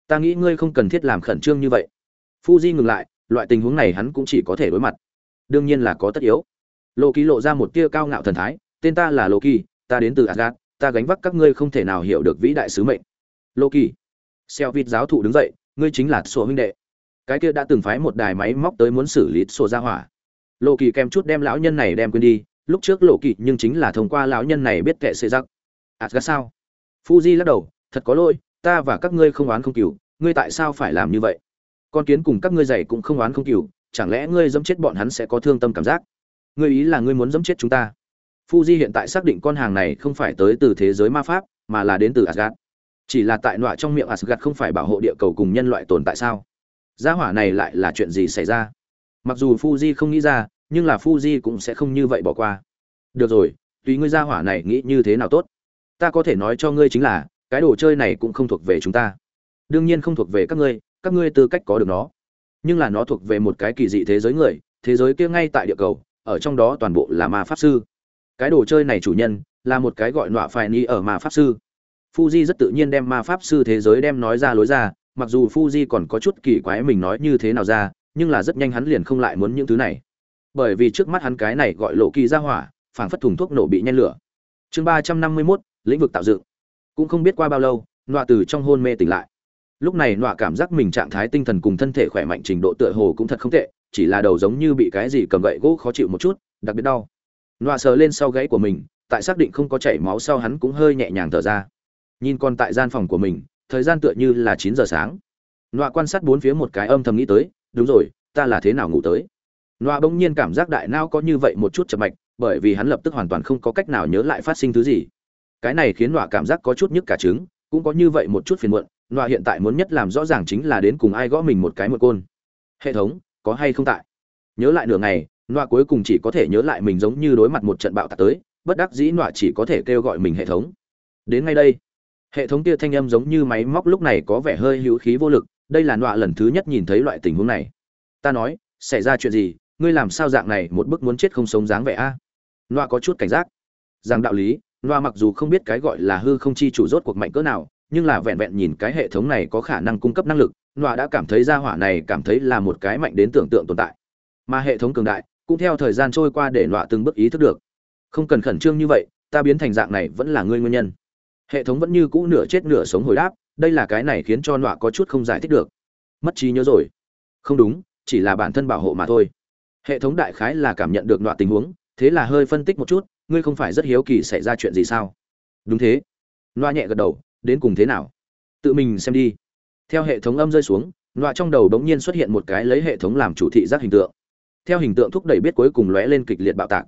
ta nghĩ ngươi không cần thiết làm khẩn trương như vậy. Fuji ngừng lại loại tình huống này hắn cũng chỉ có thể đối mặt. Đương nhiên là có tất yếu. Lộ Kỳ lộ ra một tia cao ngạo thần thái, tên ta là lộ kỳ ta đến từ asgad ta gánh vác các ngươi không thể nào hiểu được vĩ đại sứ mệnh. Lộ kỳ xeo vịt giáo thụ đứng dậy, ngươi chính là sổ huynh đệ. Cái kia đã từng phái một đài máy móc tới muốn xử lý sổ ra hỏa. Lộ kỳ kèm chút đem lão nhân này đem quên đi, lúc trước lộ kỳ nhưng chính là thông qua lão nhân này biết kệ xê giặc asgad sao? Fuji lắc đầu, thật có lỗi, ta và các ngươi không oán không cừu, ngươi tại sao phải làm như vậy? Con kiến cùng các ngươi dạy cũng không oán không cừu chẳng lẽ ngươi dẫm chết bọn hắn sẽ có thương tâm cảm giác ngươi ý là ngươi muốn dẫm chết chúng ta fuji hiện tại xác định con hàng này không phải tới từ thế giới ma pháp mà là đến từ asgad chỉ là tại nọa trong miệng asgad không phải bảo hộ địa cầu cùng nhân loại tồn tại sao gia hỏa này lại là chuyện gì xảy ra mặc dù fuji không nghĩ ra nhưng là Fuji cũng sẽ không như vậy bỏ qua. Được rồi, tùy ngươi gia hỏa này nghĩ như thế nào tốt. Ta có thể nói cho ngươi chính là, cái đồ chơi này cũng không thuộc về chúng ta. Đương nhiên không thuộc về các ngươi, các ngươi tư cách có được nó. Nhưng là nó thuộc về một cái kỳ dị thế giới người, thế giới kia ngay tại địa cầu, ở trong đó toàn bộ là ma pháp sư. Cái đồ chơi này chủ nhân là một cái gọi nọa phải ni ở ma pháp sư. Fuji rất tự nhiên đem ma pháp sư thế giới đem nói ra lối ra, mặc dù Fuji còn có chút kỳ quái mình nói như thế nào ra, nhưng là rất nhanh hắn liền không lại muốn những thứ này bởi vì trước mắt hắn cái này gọi lộ kỳ ra hỏa phảng phất thùng thuốc nổ bị nhen lửa chương ba trăm năm mươi mốt lĩnh vực tạo dựng cũng không biết qua bao lâu nọa từ trong hôn mê tỉnh lại lúc này nọa cảm giác mình trạng thái tinh thần cùng thân thể khỏe mạnh trình độ tựa hồ cũng thật không tệ chỉ là đầu giống như bị cái gì cầm gậy gỗ khó chịu một chút đặc biệt đau. Nọa sờ lên sau gáy của mình tại xác định không có chảy máu sau hắn cũng hơi nhẹ nhàng thở ra. Nhìn còn tại gian phòng của mình thời gian tựa như là chín giờ sáng. Nọa quan sát bốn phía một cái âm thầm nghĩ tới đúng rồi ta là thế nào ngủ tới? Nọa bỗng nhiên cảm giác đại não có như vậy một chút chậm mạch, bởi vì hắn lập tức hoàn toàn không có cách nào nhớ lại phát sinh thứ gì. Cái này khiến nọa cảm giác có chút nhức cả trứng, cũng có như vậy một chút phiền muộn, nọa hiện tại muốn nhất làm rõ ràng chính là đến cùng ai gõ mình một cái một côn. Hệ thống, có hay không tại? Nhớ lại nửa ngày, nọa cuối cùng chỉ có thể nhớ lại mình giống như đối mặt một trận bạo tạc tới, bất đắc dĩ nọa chỉ có thể kêu gọi mình hệ thống. Đến ngay đây, hệ thống kia thanh âm giống như máy móc lúc này có vẻ hơi hữu khí vô lực, đây là nọa lần thứ nhất nhìn thấy loại tình huống này. Ta nói, xảy ra chuyện gì? ngươi làm sao dạng này một bức muốn chết không sống dáng vẻ a nọa có chút cảnh giác rằng đạo lý nọa mặc dù không biết cái gọi là hư không chi chủ rốt cuộc mạnh cỡ nào nhưng là vẹn vẹn nhìn cái hệ thống này có khả năng cung cấp năng lực, nọa đã cảm thấy ra hỏa này cảm thấy là một cái mạnh đến tưởng tượng tồn tại. Mà hệ thống cường đại, cũng theo thời gian trôi qua để nọa từng bước ý thức được. Không cần khẩn trương như vậy, ta biến thành dạng này vẫn là ngươi nguyên nhân. Hệ thống vẫn như cũ nửa chết nửa sống hồi đáp, đây là cái này khiến cho nọa có chút không giải thích được. Mất trí nhớ rồi. Không đúng, chỉ là bản thân bảo hộ mà thôi. Hệ thống đại khái là cảm nhận được nọa tình huống, thế là hơi phân tích một chút, ngươi không phải rất hiếu kỳ xảy ra chuyện gì sao? Đúng thế. Nọa nhẹ gật đầu đến cùng thế nào? Tự mình xem đi. Theo hệ thống âm rơi xuống, loa trong đầu bỗng nhiên xuất hiện một cái lấy hệ thống làm chủ thị giác hình tượng. Theo hình tượng thúc đẩy biết cuối cùng lóe lên kịch liệt bạo tạc.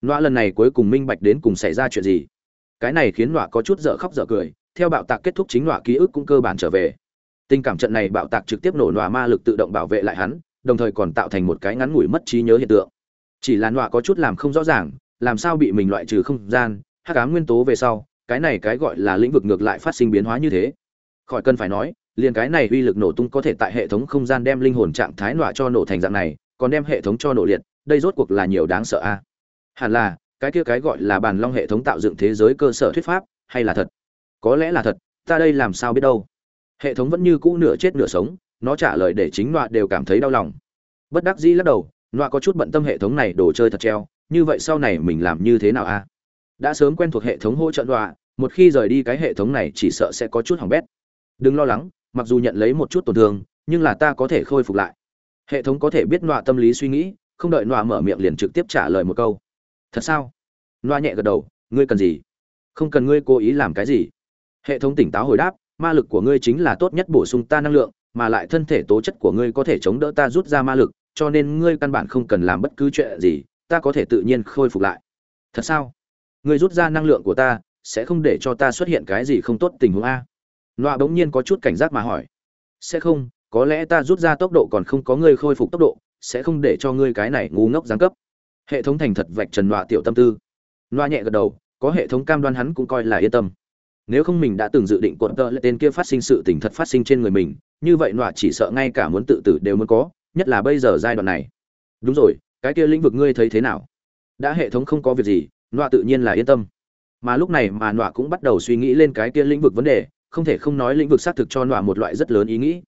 Loa lần này cuối cùng minh bạch đến cùng xảy ra chuyện gì. Cái này khiến loa có chút dở khóc dở cười, theo bạo tạc kết thúc chính loa ký ức cũng cơ bản trở về. Tình cảm trận này bạo tạc trực tiếp nổ loa ma lực tự động bảo vệ lại hắn, đồng thời còn tạo thành một cái ngắn ngủi mất trí nhớ hiện tượng. Chỉ là nọa có chút làm không rõ ràng, làm sao bị mình loại trừ không gian, hắc ám nguyên tố về sau cái này cái gọi là lĩnh vực ngược lại phát sinh biến hóa như thế. Khỏi cần phải nói, liền cái này uy lực nổ tung có thể tại hệ thống không gian đem linh hồn trạng thái nọa cho nổ thành dạng này, còn đem hệ thống cho nổ liệt, đây rốt cuộc là nhiều đáng sợ a. Hẳn là, cái kia cái gọi là bàn long hệ thống tạo dựng thế giới cơ sở thuyết pháp, hay là thật? Có lẽ là thật, ta đây làm sao biết đâu? Hệ thống vẫn như cũ nửa chết nửa sống, nó trả lời để chính nọa đều cảm thấy đau lòng. Bất đắc dĩ lắc đầu, nọa có chút bận tâm hệ thống này đồ chơi thật treo, như vậy sau này mình làm như thế nào a? Đã sớm quen thuộc hệ thống hỗ trợ nọa một khi rời đi cái hệ thống này chỉ sợ sẽ có chút hỏng bét. Đừng lo lắng, mặc dù nhận lấy một chút tổn thương, nhưng là ta có thể khôi phục lại. Hệ thống có thể biết nọa tâm lý suy nghĩ, không đợi nọa mở miệng liền trực tiếp trả lời một câu. Thật sao? Nọa nhẹ gật đầu, ngươi cần gì? Không cần ngươi cố ý làm cái gì? Hệ thống tỉnh táo hồi đáp, ma lực của ngươi chính là tốt nhất bổ sung ta năng lượng, mà lại thân thể tố chất của ngươi có thể chống đỡ ta rút ra ma lực, cho nên ngươi căn bản không cần làm bất cứ chuyện gì, ta có thể tự nhiên khôi phục lại. Thật sao? Ngươi rút ra năng lượng của ta sẽ không để cho ta xuất hiện cái gì không tốt tình huống a? Nọa bỗng nhiên có chút cảnh giác mà hỏi. Sẽ không, có lẽ ta rút ra tốc độ còn không có ngươi khôi phục tốc độ, sẽ không để cho ngươi cái này ngu ngốc giáng cấp. Hệ thống thành thật vạch trần nọa tiểu tâm tư. Nọa nhẹ gật đầu, có hệ thống cam đoan hắn cũng coi là yên tâm. Nếu không mình đã từng dự định cuộn tợ lại tên kia phát sinh sự tình thật phát sinh trên người mình, như vậy nọa chỉ sợ ngay cả muốn tự tử đều muốn có, nhất là bây giờ giai đoạn này. Đúng rồi, cái kia lĩnh vực ngươi thấy thế nào? Đã hệ thống không có việc gì, nọa tự nhiên là yên tâm mà lúc này mà nọa cũng bắt đầu suy nghĩ lên cái kia lĩnh vực vấn đề, không thể không nói lĩnh vực xác thực cho nọa một loại rất lớn ý nghĩ.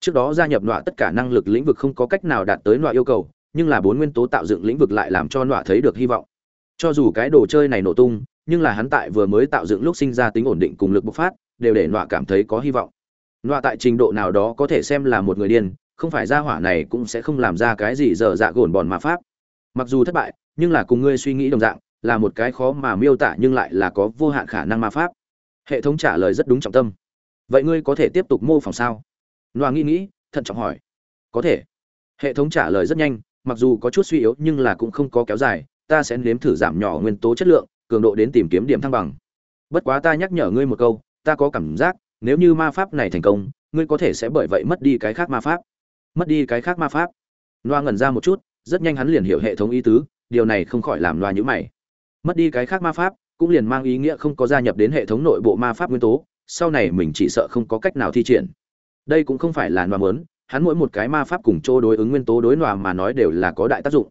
Trước đó gia nhập nọa tất cả năng lực lĩnh vực không có cách nào đạt tới nọa yêu cầu, nhưng là bốn nguyên tố tạo dựng lĩnh vực lại làm cho nọa thấy được hy vọng. Cho dù cái đồ chơi này nổ tung, nhưng là hắn tại vừa mới tạo dựng lúc sinh ra tính ổn định cùng lực bộc phát, đều để nọa cảm thấy có hy vọng. Nọa tại trình độ nào đó có thể xem là một người điên, không phải gia hỏa này cũng sẽ không làm ra cái gì dở dạ gồn bòn mà pháp. Mặc dù thất bại, nhưng là cùng ngươi suy nghĩ đồng dạng là một cái khó mà miêu tả nhưng lại là có vô hạn khả năng ma pháp. Hệ thống trả lời rất đúng trọng tâm. Vậy ngươi có thể tiếp tục mô phỏng sao? Loa nghĩ nghĩ, thận trọng hỏi. Có thể. Hệ thống trả lời rất nhanh, mặc dù có chút suy yếu nhưng là cũng không có kéo dài, ta sẽ nếm thử giảm nhỏ nguyên tố chất lượng, cường độ đến tìm kiếm điểm thăng bằng. Bất quá ta nhắc nhở ngươi một câu, ta có cảm giác, nếu như ma pháp này thành công, ngươi có thể sẽ bởi vậy mất đi cái khác ma pháp. Mất đi cái khác ma pháp. Loa ngẩn ra một chút, rất nhanh hắn liền hiểu hệ thống ý tứ, điều này không khỏi làm loa nhữ mày mất đi cái khác ma pháp, cũng liền mang ý nghĩa không có gia nhập đến hệ thống nội bộ ma pháp nguyên tố, sau này mình chỉ sợ không có cách nào thi triển. Đây cũng không phải là nòa mớn hắn mỗi một cái ma pháp cùng chỗ đối ứng nguyên tố đối nòa mà nói đều là có đại tác dụng.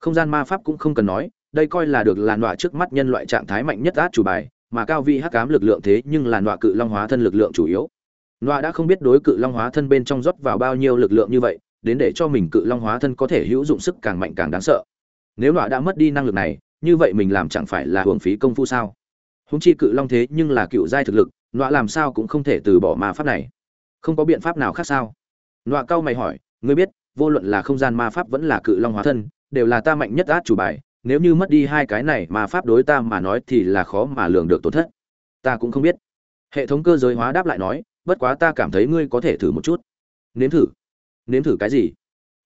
Không gian ma pháp cũng không cần nói, đây coi là được là loa trước mắt nhân loại trạng thái mạnh nhất át chủ bài, mà cao vi hắc ám lực lượng thế nhưng là loa cự long hóa thân lực lượng chủ yếu. Loa đã không biết đối cự long hóa thân bên trong rót vào bao nhiêu lực lượng như vậy, đến để cho mình cự long hóa thân có thể hữu dụng sức càng mạnh càng đáng sợ. Nếu loa đã mất đi năng lực này như vậy mình làm chẳng phải là hưởng phí công phu sao? Húng chi cự long thế nhưng là cựu giai thực lực, nọa làm sao cũng không thể từ bỏ ma pháp này. Không có biện pháp nào khác sao? Nọa cao mày hỏi, ngươi biết, vô luận là không gian ma pháp vẫn là cự long hóa thân, đều là ta mạnh nhất át chủ bài, nếu như mất đi hai cái này ma pháp đối ta mà nói thì là khó mà lường được tổn thất. Ta cũng không biết. Hệ thống cơ giới hóa đáp lại nói, bất quá ta cảm thấy ngươi có thể thử một chút. Nếm thử? Nếm thử cái gì?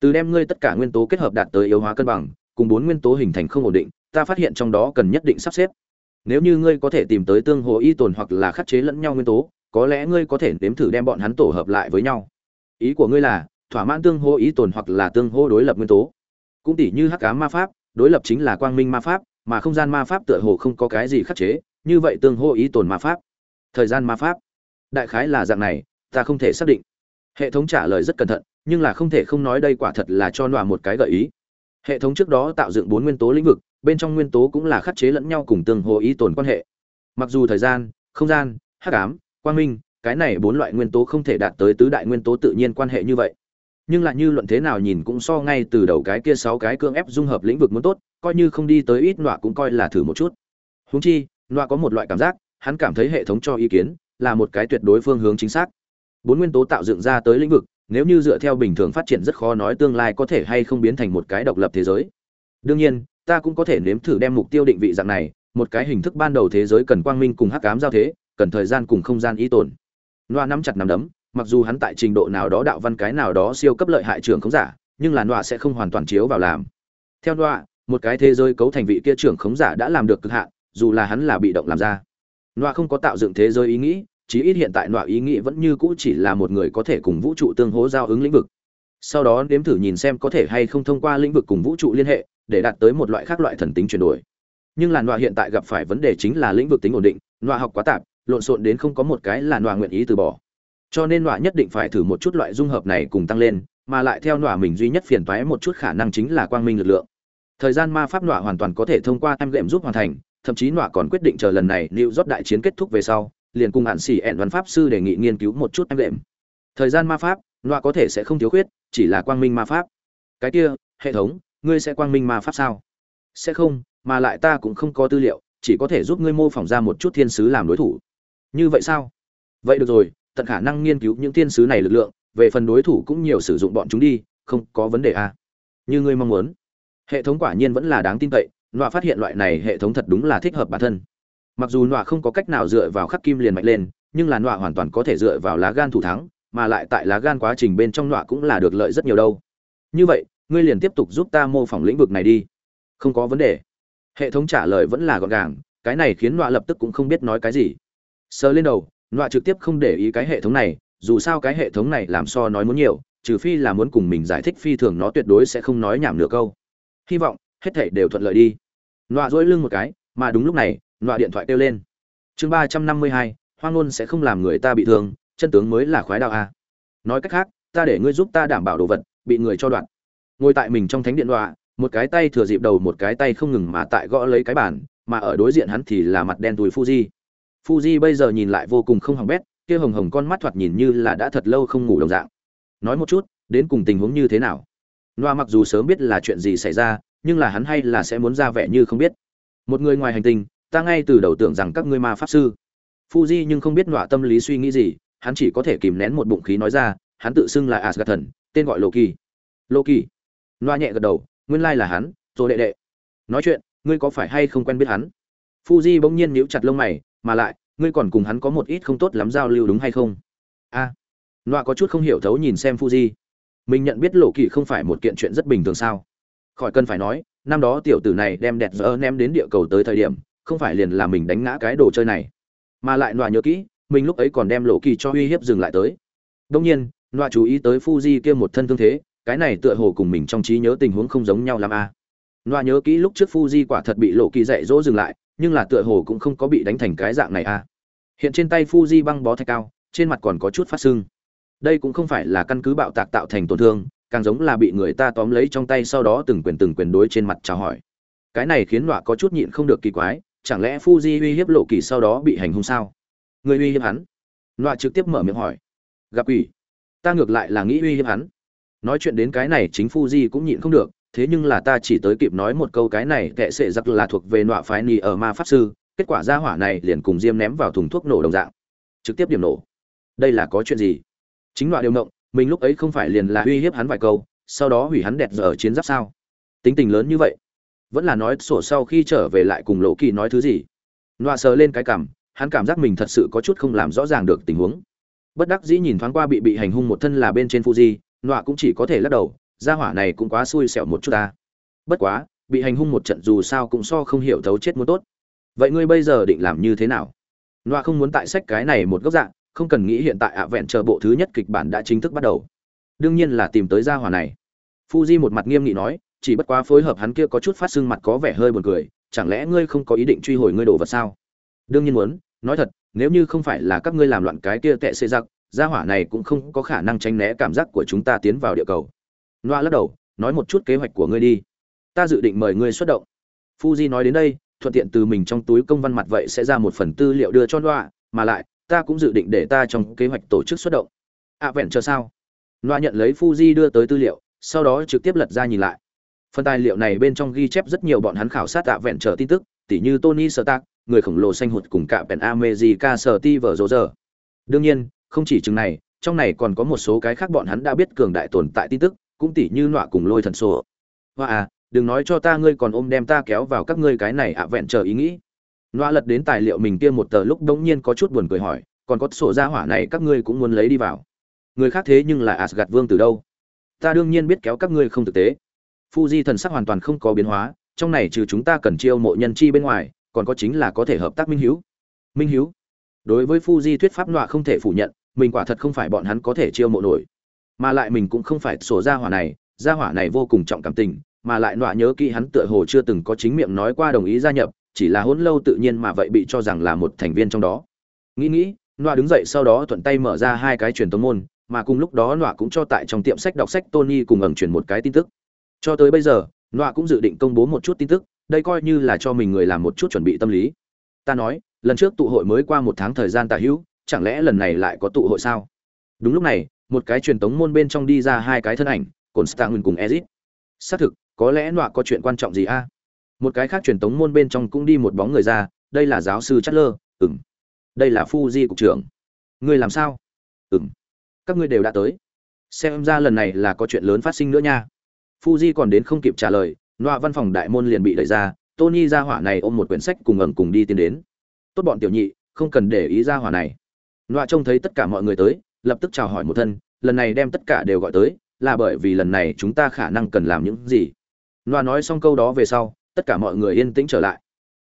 Từ đem ngươi tất cả nguyên tố kết hợp đạt tới yếu hóa cân bằng, cùng bốn nguyên tố hình thành không ổn định ta phát hiện trong đó cần nhất định sắp xếp. Nếu như ngươi có thể tìm tới tương hồ y tồn hoặc là khắc chế lẫn nhau nguyên tố, có lẽ ngươi có thể nếm thử đem bọn hắn tổ hợp lại với nhau. Ý của ngươi là, thỏa mãn tương hô ý tồn hoặc là tương hô đối lập nguyên tố. Cũng tỷ như hắc ám ma pháp, đối lập chính là quang minh ma pháp, mà không gian ma pháp tựa hồ không có cái gì khắc chế, như vậy tương hô ý tồn ma pháp. Thời gian ma pháp. Đại khái là dạng này, ta không thể xác định. Hệ thống trả lời rất cẩn thận, nhưng là không thể không nói đây quả thật là cho nọa một cái gợi ý hệ thống trước đó tạo dựng bốn nguyên tố lĩnh vực, bên trong nguyên tố cũng là khắc chế lẫn nhau cùng tương hồ ý tồn quan hệ. Mặc dù thời gian, không gian, hắc ám, quang minh, cái này bốn loại nguyên tố không thể đạt tới tứ đại nguyên tố tự nhiên quan hệ như vậy. Nhưng lại như luận thế nào nhìn cũng so ngay từ đầu cái kia sáu cái cương ép dung hợp lĩnh vực muốn tốt, coi như không đi tới ít nọa cũng coi là thử một chút. Húng chi, nọa có một loại cảm giác, hắn cảm thấy hệ thống cho ý kiến là một cái tuyệt đối phương hướng chính xác. Bốn nguyên tố tạo dựng ra tới lĩnh vực nếu như dựa theo bình thường phát triển rất khó nói tương lai có thể hay không biến thành một cái độc lập thế giới. Đương nhiên, ta cũng có thể nếm thử đem mục tiêu định vị dạng này, một cái hình thức ban đầu thế giới cần quang minh cùng hắc ám giao thế, cần thời gian cùng không gian ý tồn. Loa nắm chặt nắm đấm, mặc dù hắn tại trình độ nào đó đạo văn cái nào đó siêu cấp lợi hại trưởng khống giả, nhưng là loa sẽ không hoàn toàn chiếu vào làm. Theo loa một cái thế giới cấu thành vị kia trưởng khống giả đã làm được cực hạn, dù là hắn là bị động làm ra. Loa không có tạo dựng thế giới ý nghĩ chí ít hiện tại nọ ý nghĩ vẫn như cũ chỉ là một người có thể cùng vũ trụ tương hỗ giao ứng lĩnh vực. Sau đó nếm thử nhìn xem có thể hay không thông qua lĩnh vực cùng vũ trụ liên hệ, để đạt tới một loại khác loại thần tính chuyển đổi. Nhưng là nọa hiện tại gặp phải vấn đề chính là lĩnh vực tính ổn định, nọa học quá tạp, lộn xộn đến không có một cái là nọa nguyện ý từ bỏ. Cho nên nọa nhất định phải thử một chút loại dung hợp này cùng tăng lên, mà lại theo nọa mình duy nhất phiền toái một chút khả năng chính là quang minh lực lượng. Thời gian ma pháp nọa hoàn toàn có thể thông qua em lệm giúp hoàn thành, thậm chí nọa còn quyết định chờ lần này lưu rót đại chiến kết thúc về sau liền cùng hạn xỉ ẹn văn pháp sư đề nghị nghiên cứu một chút em đệm. Thời gian ma pháp loa có thể sẽ không thiếu khuyết, chỉ là quang minh ma pháp. Cái kia, hệ thống, ngươi sẽ quang minh ma pháp sao? Sẽ không, mà lại ta cũng không có tư liệu, chỉ có thể giúp ngươi mô phỏng ra một chút thiên sứ làm đối thủ. Như vậy sao? Vậy được rồi, tận khả năng nghiên cứu những thiên sứ này lực lượng, về phần đối thủ cũng nhiều sử dụng bọn chúng đi, không có vấn đề à. như ngươi mong muốn. Hệ thống quả nhiên vẫn là đáng tin cậy loa phát hiện loại này hệ thống thật đúng là thích hợp bản thân mặc dù nọa không có cách nào dựa vào khắc kim liền mạnh lên, nhưng là nọa hoàn toàn có thể dựa vào lá gan thủ thắng, mà lại tại lá gan quá trình bên trong nọa cũng là được lợi rất nhiều đâu. Như vậy, ngươi liền tiếp tục giúp ta mô phỏng lĩnh vực này đi. Không có vấn đề. Hệ thống trả lời vẫn là gọn gàng, cái này khiến nọa lập tức cũng không biết nói cái gì. Sờ lên đầu, nọa trực tiếp không để ý cái hệ thống này, dù sao cái hệ thống này làm so nói muốn nhiều, trừ phi là muốn cùng mình giải thích phi thường nó tuyệt đối sẽ không nói nhảm nửa câu. Hy vọng, hết thảy đều thuận lợi đi. Nọa dỗi lưng một cái, mà đúng lúc này nọa điện thoại kêu lên. Chương ba trăm năm mươi hai, hoang ngôn sẽ không làm người ta bị thương, chân tướng mới là khoái đạo a. Nói cách khác, ta để ngươi giúp ta đảm bảo đồ vật, bị người cho đoạn. Ngồi tại mình trong thánh điện đọa một cái tay thừa dịp đầu một cái tay không ngừng mà tại gõ lấy cái bàn, mà ở đối diện hắn thì là mặt đen tùi fuji. Fuji bây giờ nhìn lại vô cùng không hỏng bét, kia hồng hồng con mắt thoạt nhìn như là đã thật lâu không ngủ đồng dạng. Nói một chút, đến cùng tình huống như thế nào? Loa mặc dù sớm biết là chuyện gì xảy ra, nhưng là hắn hay là sẽ muốn ra vẻ như không biết. Một người ngoài hành tinh ta ngay từ đầu tưởng rằng các ngươi ma pháp sư. Fuji nhưng không biết nọa tâm lý suy nghĩ gì hắn chỉ có thể kìm nén một bụng khí nói ra hắn tự xưng là asgard thần tên gọi loki. Loki. Nọa nhẹ gật đầu nguyên lai là hắn rồi đệ đệ. Nói chuyện ngươi có phải hay không quen biết hắn? Fuji bỗng nhiên nhíu chặt lông mày mà lại ngươi còn cùng hắn có một ít không tốt lắm giao lưu đúng hay không? A. À, có chút không hiểu thấu nhìn xem fuji. Mình nhận biết lộ kỳ không phải một kiện chuyện rất bình thường sao? Khỏi cần phải nói năm đó tiểu tử này đem đẹp dỡ ném đến địa cầu tới thời điểm không phải liền là mình đánh ngã cái đồ chơi này mà lại nọa nhớ kỹ mình lúc ấy còn đem lộ kỳ cho uy hiếp dừng lại tới đông nhiên nọa chú ý tới fuji kia một thân thương thế cái này tựa hồ cùng mình trong trí nhớ tình huống không giống nhau lắm a à. nọa nhớ kỹ lúc trước Fuji quả thật bị lộ kỳ dạy dỗ dừng lại, nhưng là tựa hồ cũng không có bị đánh thành cái dạng này a. Hiện trên tay Fuji băng bó thạch cao, trên mặt còn có chút phát sưng. Đây cũng không phải là căn cứ bạo tạc tạo thành tổn thương, càng giống là bị người ta tóm lấy trong tay sau đó từng quyền từng quyền đối trên mặt chào hỏi. Cái này khiến nọa có chút nhịn không được kỳ quái, chẳng lẽ Fuji uy hiếp lộ kỳ sau đó bị hành hung sao? Người uy hiếp hắn? Noa trực tiếp mở miệng hỏi. Gặp quỷ. Ta ngược lại là nghĩ uy hiếp hắn nói chuyện đến cái này chính phu di cũng nhịn không được, thế nhưng là ta chỉ tới kịp nói một câu cái này kệ sệ giặc là thuộc về nọa phái nì ở ma pháp sư, kết quả ra hỏa này liền cùng diêm ném vào thùng thuốc nổ đồng dạng trực tiếp điểm nổ đây là có chuyện gì chính loại điều động, mình lúc ấy không phải liền là uy hiếp hắn vài câu, sau đó hủy hắn đẹp giờ chiến giáp sao tính tình lớn như vậy vẫn là nói sổ sau khi trở về lại cùng lộ kỳ nói thứ gì. Nọa sờ lên cái cảm, hắn cảm giác mình thật sự có chút không làm rõ ràng được tình huống. Bất đắc dĩ nhìn thoáng qua bị bị hành hung một thân là bên trên fuji, nọa cũng chỉ có thể lắc đầu, gia hỏa này cũng quá xui xẻo một chút ta. Bất quá, bị hành hung một trận dù sao cũng so không hiểu thấu chết muốn tốt. Vậy ngươi bây giờ định làm như thế nào? Nọa không muốn tại sách cái này một góc dạng, không cần nghĩ hiện tại ạ vẹn chờ bộ thứ nhất kịch bản đã chính thức bắt đầu. Đương nhiên là tìm tới gia hỏa này. Fuji một mặt nghiêm nghị nói chỉ bất quá phối hợp hắn kia có chút phát sưng mặt có vẻ hơi buồn cười, chẳng lẽ ngươi không có ý định truy hồi ngươi đồ vật sao? Đương nhiên muốn, nói thật, nếu như không phải là các ngươi làm loạn cái kia tệ xê giặc, gia hỏa này cũng không có khả năng tránh né cảm giác của chúng ta tiến vào địa cầu. Noa lắc đầu, nói một chút kế hoạch của ngươi đi. Ta dự định mời ngươi xuất động. Fuji nói đến đây, thuận tiện từ mình trong túi công văn mặt vậy sẽ ra một phần tư liệu đưa cho noa mà lại, ta cũng dự định để ta trong kế hoạch tổ chức xuất động. À vẹn chờ sao? Noa nhận lấy fuji đưa tới tư liệu, sau đó trực tiếp lật ra nhìn lại phần tài liệu này bên trong ghi chép rất nhiều bọn hắn khảo sát tạ vẹn chờ tin tức, tỉ như tony stark, người khổng lồ xanh hụt cùng cả Ben amejica sở ti đương nhiên, không chỉ chừng này, trong này còn có một số cái khác bọn hắn đã biết cường đại tồn tại tin tức, cũng tỉ như nọa cùng lôi thần sổ. Hoa à đừng nói cho ta ngươi còn ôm đem ta kéo vào các ngươi cái này ạ vẹn chờ ý nghĩ. Nọa lật đến tài liệu mình kia một tờ lúc đống nhiên có chút buồn cười hỏi, còn có sổ ra hỏa này các ngươi cũng muốn lấy đi vào. Người khác thế nhưng là Asgard vương từ đâu? Ta đương nhiên biết kéo các ngươi không thực tế. Fuji thần sắc hoàn toàn không có biến hóa, trong này trừ chúng ta cần chiêu mộ nhân chi bên ngoài, còn có chính là có thể hợp tác minh hiếu. Minh hiếu? Đối với Fuji thuyết pháp nọa không thể phủ nhận, mình quả thật không phải bọn hắn có thể chiêu mộ nổi mà lại mình cũng không phải sổ gia hỏa này gia hỏa này vô cùng trọng cảm tình mà lại nọa nhớ kỹ hắn tựa hồ chưa từng có chính miệng nói qua đồng ý gia nhập chỉ là hỗn lâu tự nhiên mà vậy bị cho rằng là một thành viên trong đó nghĩ nghĩ nọa đứng dậy sau đó thuận tay mở ra hai cái truyền tống môn mà cùng lúc đó nọa cũng cho tại trong tiệm sách đọc sách tony cùng ẩn truyền một cái tin tức cho tới bây giờ, nọa cũng dự định công bố một chút tin tức, đây coi như là cho mình người làm một chút chuẩn bị tâm lý. Ta nói, lần trước tụ hội mới qua một tháng thời gian tả hữu, chẳng lẽ lần này lại có tụ hội sao? Đúng lúc này, một cái truyền tống môn bên trong đi ra hai cái thân ảnh cồn stang cùng ezit xác thực, có lẽ nọa có chuyện quan trọng gì a? Một cái khác truyền tống môn bên trong cũng đi một bóng người ra, đây là giáo sư chất lơ ừng đây là phu di cục trưởng. Ngươi làm sao? Ừng các ngươi đều đã tới. Xem ra lần này là có chuyện lớn phát sinh nữa nha. Fuji còn đến không kịp trả lời, loa văn phòng đại môn liền bị đẩy ra, Tony ra hỏa này ôm một quyển sách cùng ẩn cùng đi tiến đến. Tốt bọn tiểu nhị, không cần để ý ra hỏa này. Loa trông thấy tất cả mọi người tới, lập tức chào hỏi một thân, lần này đem tất cả đều gọi tới, là bởi vì lần này chúng ta khả năng cần làm những gì. Loa nói xong câu đó về sau, tất cả mọi người yên tĩnh trở lại.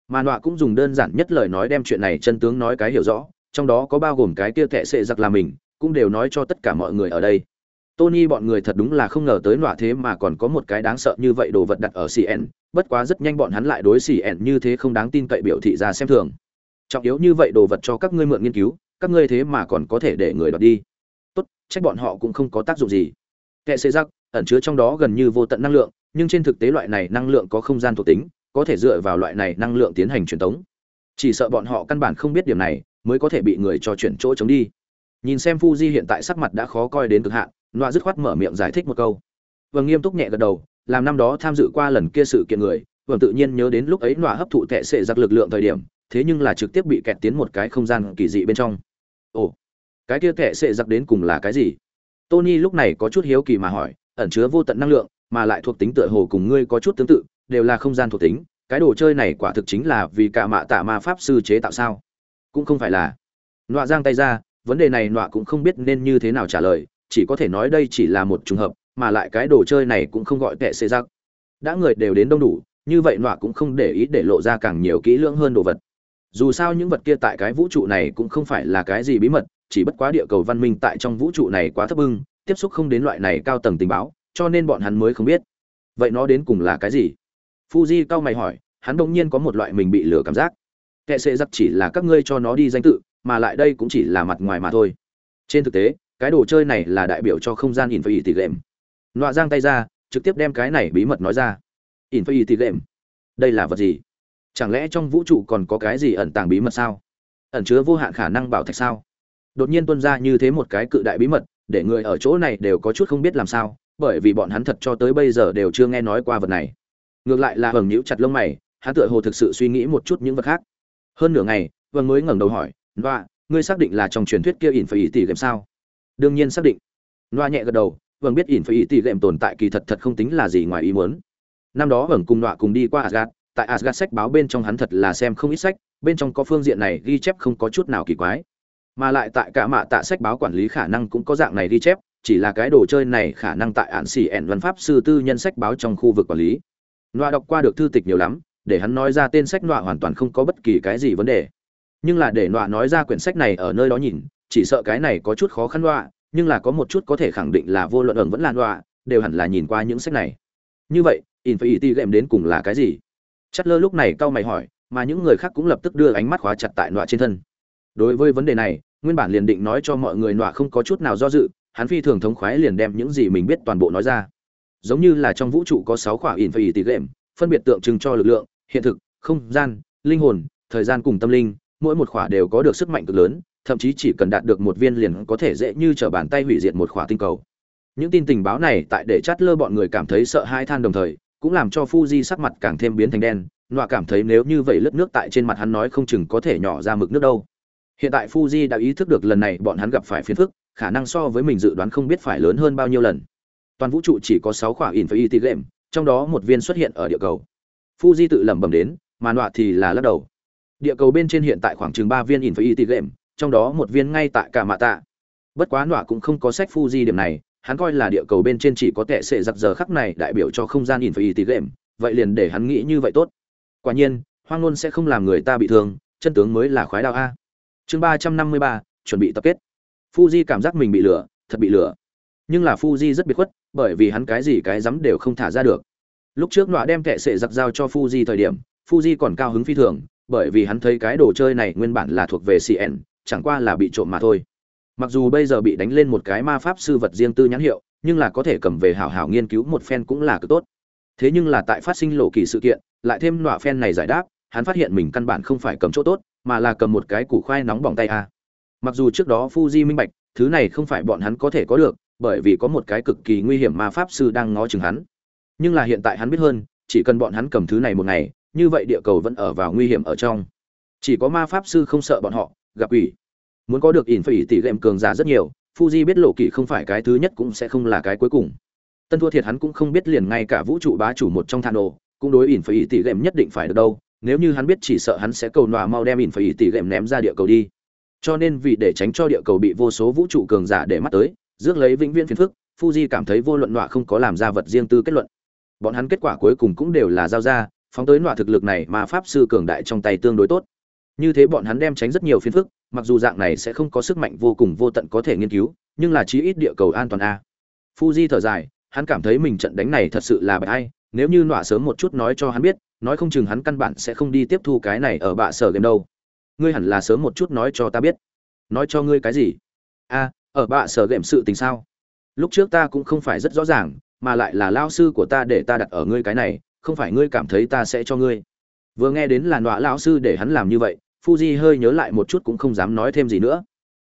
Mà Loa cũng dùng đơn giản nhất lời nói đem chuyện này chân tướng nói cái hiểu rõ, trong đó có bao gồm cái kia kệ sẽ giặc là mình, cũng đều nói cho tất cả mọi người ở đây. Tony bọn người thật đúng là không ngờ tới nọa thế mà còn có một cái đáng sợ như vậy đồ vật đặt ở CN, bất quá rất nhanh bọn hắn lại đối CN như thế không đáng tin cậy biểu thị ra xem thường. Trọng yếu như vậy đồ vật cho các ngươi mượn nghiên cứu, các ngươi thế mà còn có thể để người đoạt đi. Tốt, trách bọn họ cũng không có tác dụng gì. Kệ xê rắc, ẩn chứa trong đó gần như vô tận năng lượng, nhưng trên thực tế loại này năng lượng có không gian thuộc tính, có thể dựa vào loại này năng lượng tiến hành truyền tống. Chỉ sợ bọn họ căn bản không biết điểm này, mới có thể bị người cho chuyển chỗ chống đi. Nhìn xem Fuji hiện tại sắc mặt đã khó coi đến cực hạn, Noa dứt khoát mở miệng giải thích một câu. và nghiêm túc nhẹ gật đầu, làm năm đó tham dự qua lần kia sự kiện người, Vương tự nhiên nhớ đến lúc ấy Noa hấp thụ tệ sệ giặc lực lượng thời điểm, thế nhưng là trực tiếp bị kẹt tiến một cái không gian kỳ dị bên trong. Ồ, cái kia tệ sệ giặc đến cùng là cái gì? Tony lúc này có chút hiếu kỳ mà hỏi, ẩn chứa vô tận năng lượng, mà lại thuộc tính tựa hồ cùng ngươi có chút tương tự, đều là không gian thuộc tính, cái đồ chơi này quả thực chính là vì cả mạ tạ ma pháp sư chế tạo sao? Cũng không phải là. Nọa giang tay ra, vấn đề này nọa cũng không biết nên như thế nào trả lời, chỉ có thể nói đây chỉ là một trùng hợp, mà lại cái đồ chơi này cũng không gọi tệ xê giặc đã người đều đến đông đủ, như vậy nọa cũng không để ý để lộ ra càng nhiều kỹ lưỡng hơn đồ vật. Dù sao những vật kia tại cái vũ trụ này cũng không phải là cái gì bí mật, chỉ bất quá địa cầu văn minh tại trong vũ trụ này quá thấp bưng tiếp xúc không đến loại này cao tầng tình báo, cho nên bọn hắn mới không biết. Vậy nó đến cùng là cái gì? Fuji cao mày hỏi, hắn đông nhiên có một loại mình bị lừa cảm giác. Kệ sệ giặc chỉ là các ngươi cho nó đi danh tự, mà lại đây cũng chỉ là mặt ngoài mà thôi. Trên thực tế cái đồ chơi này là đại biểu cho không gian infinity game. Nọa giang tay ra, trực tiếp đem cái này bí mật nói ra. Infinity game? Đây là vật gì? Chẳng lẽ trong vũ trụ còn có cái gì ẩn tàng bí mật sao? Ẩn chứa vô hạn khả năng bảo thạch sao? Đột nhiên tuân ra như thế một cái cự đại bí mật, để người ở chỗ này đều có chút không biết làm sao, bởi vì bọn hắn thật cho tới bây giờ đều chưa nghe nói qua vật này. Ngược lại là hờn nhíu chặt lông mày, hắn tựa hồ thực sự suy nghĩ một chút những vật khác. Hơn nửa ngày vâng mới ngẩng đầu hỏi và ngươi xác định là trong truyền thuyết kia ỉn phải ỉ tỷ game sao? Đương nhiên xác định. Loa nhẹ gật đầu vâng biết ỉn phải ý tỷ lệm tồn tại kỳ thật thật không tính là gì ngoài ý muốn. Năm đó vâng cùng loa cùng đi qua asgad tại asgad sách báo bên trong hắn thật là xem không ít sách, bên trong có phương diện này ghi chép không có chút nào kỳ quái. Mà lại tại cả mạ tạ sách báo quản lý khả năng cũng có dạng này ghi chép, chỉ là cái đồ chơi này khả năng tại ạn xỉ ẻn văn pháp sư tư nhân sách báo trong khu vực quản lý. Loa đọc qua được thư tịch nhiều lắm, để hắn nói ra tên sách loa hoàn toàn không có bất kỳ cái gì vấn đề. Nhưng là để loa nói ra quyển sách này ở nơi đó nhìn chỉ sợ cái này có chút khó khăn loạ, nhưng là có một chút có thể khẳng định là vô luận ẩn vẫn là loạ, đều hẳn là nhìn qua những sách này. Như vậy infinity game đến cùng là cái gì? Chất lơ lúc này cau mày hỏi, mà những người khác cũng lập tức đưa ánh mắt khóa chặt tại loạ trên thân. Đối với vấn đề này, nguyên bản liền định nói cho mọi người loạ không có chút nào do dự, hắn phi thường thống khoái liền đem những gì mình biết toàn bộ nói ra. Giống như là trong vũ trụ có sáu khỏa infinity game phân biệt tượng trưng cho lực lượng, hiện thực, không gian, linh hồn, thời gian cùng tâm linh mỗi một khỏa đều có được sức mạnh cực lớn thậm chí chỉ cần đạt được một viên liền có thể dễ như trở bàn tay hủy diệt một khỏa tinh cầu. Những tin tình báo này tại để chát lơ bọn người cảm thấy sợ hãi than đồng thời, cũng làm cho Fuji sắc mặt càng thêm biến thành đen, nọa cảm thấy nếu như vậy lớp nước tại trên mặt hắn nói không chừng có thể nhỏ ra mực nước đâu. Hiện tại Fuji đã ý thức được lần này bọn hắn gặp phải phiền phức, khả năng so với mình dự đoán không biết phải lớn hơn bao nhiêu lần. Toàn vũ trụ chỉ có sáu khỏa in phải Infinity Game, trong đó một viên xuất hiện ở địa cầu. Fuji tự lẩm bẩm đến, mà nọa thì là lắc đầu. Địa cầu bên trên hiện tại khoảng chừng ba viên Infinity Game, trong đó một viên ngay tại cả mạ tạ. Bất quá nọa cũng không có sách fuji điểm này hắn coi là địa cầu bên trên chỉ có tệ sệ giặc giờ khắc này đại biểu cho không gian nhìn phải tị game vậy liền để hắn nghĩ như vậy tốt. Quả nhiên hoang ngôn sẽ không làm người ta bị thương chân tướng mới là khoái đạo a. Chương ba trăm năm mươi ba chuẩn bị tập kết. Fuji cảm giác mình bị lừa thật bị lừa. Nhưng là fuji rất biệt khuất bởi vì hắn cái gì cái dám đều không thả ra được. Lúc trước nọa đem kệ sệ giặc giao cho fuji thời điểm Fuji còn cao hứng phi thường, bởi vì hắn thấy cái đồ chơi này nguyên bản là thuộc về CN, chẳng qua là bị trộm mà thôi. Mặc dù bây giờ bị đánh lên một cái ma pháp sư vật riêng tư nhãn hiệu, nhưng là có thể cầm về hảo hảo nghiên cứu một phen cũng là cực tốt. Thế nhưng là tại phát sinh lộ kỳ sự kiện, lại thêm nọa phen này giải đáp, hắn phát hiện mình căn bản không phải cầm chỗ tốt, mà là cầm một cái củ khoai nóng bỏng tay a. Mặc dù trước đó Fuji minh bạch, thứ này không phải bọn hắn có thể có được, bởi vì có một cái cực kỳ nguy hiểm ma pháp sư đang ngó chừng hắn. Nhưng là hiện tại hắn biết hơn, chỉ cần bọn hắn cầm thứ này một ngày, như vậy địa cầu vẫn ở vào nguy hiểm ở trong. Chỉ có ma pháp sư không sợ bọn họ, gặp ủy Muốn có được ỉn phải tỷ lệm cường giả rất nhiều, Fuji biết lộ kỳ không phải cái thứ nhất cũng sẽ không là cái cuối cùng. Tân thua thiệt hắn cũng không biết liền ngay cả vũ trụ bá chủ một trong Thano, cũng đối ỉn phải tỷ lệm nhất định phải được đâu, nếu như hắn biết chỉ sợ hắn sẽ cầu nọa mau đem ỉn phải tỷ lệm ném ra địa cầu đi. Cho nên vì để tránh cho địa cầu bị vô số vũ trụ cường giả để mắt tới, rước lấy vĩnh viễn phiền phức, Fuji cảm thấy vô luận nọa không có làm ra vật riêng tư kết luận. Bọn hắn kết quả cuối cùng cũng đều là giao ra, phóng tới nọa thực lực này mà pháp sư cường đại trong tay tương đối tốt. Như thế bọn hắn đem tránh rất nhiều phiền phức, mặc dù dạng này sẽ không có sức mạnh vô cùng vô tận có thể nghiên cứu, nhưng là chí ít địa cầu an toàn a. Fuji thở dài, hắn cảm thấy mình trận đánh này thật sự là bại ai, nếu như nọa sớm một chút nói cho hắn biết, nói không chừng hắn căn bản sẽ không đi tiếp thu cái này ở bạ sở game đâu. Ngươi hẳn là sớm một chút nói cho ta biết. Nói cho ngươi cái gì? A, ở bạ sở game sự tình sao? Lúc trước ta cũng không phải rất rõ ràng, mà lại là lao sư của ta để ta đặt ở ngươi cái này, không phải ngươi cảm thấy ta sẽ cho ngươi. Vừa nghe đến là nọa lão sư để hắn làm như vậy, Fuji hơi nhớ lại một chút cũng không dám nói thêm gì nữa.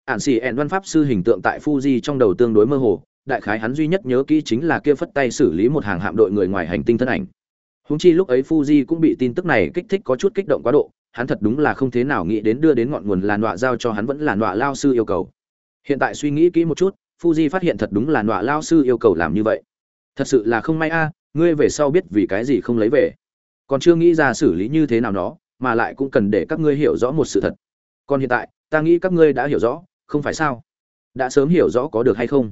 ạn xì ẹn văn pháp sư hình tượng tại Fuji trong đầu tương đối mơ hồ, đại khái hắn duy nhất nhớ kỹ chính là kia phất tay xử lý một hàng hạm đội người ngoài hành tinh thân ảnh. Húng chi lúc ấy Fuji cũng bị tin tức này kích thích có chút kích động quá độ, hắn thật đúng là không thế nào nghĩ đến đưa đến ngọn nguồn làn đọa giao cho hắn vẫn làn đọa lao sư yêu cầu. Hiện tại suy nghĩ kỹ một chút, Fuji phát hiện thật đúng là đọa lao sư yêu cầu làm như vậy. Thật sự là không may a, ngươi về sau biết vì cái gì không lấy về. Còn chưa nghĩ ra xử lý như thế nào nó, mà lại cũng cần để các ngươi hiểu rõ một sự thật. Còn hiện tại, ta nghĩ các ngươi đã hiểu rõ, không phải sao? Đã sớm hiểu rõ có được hay không?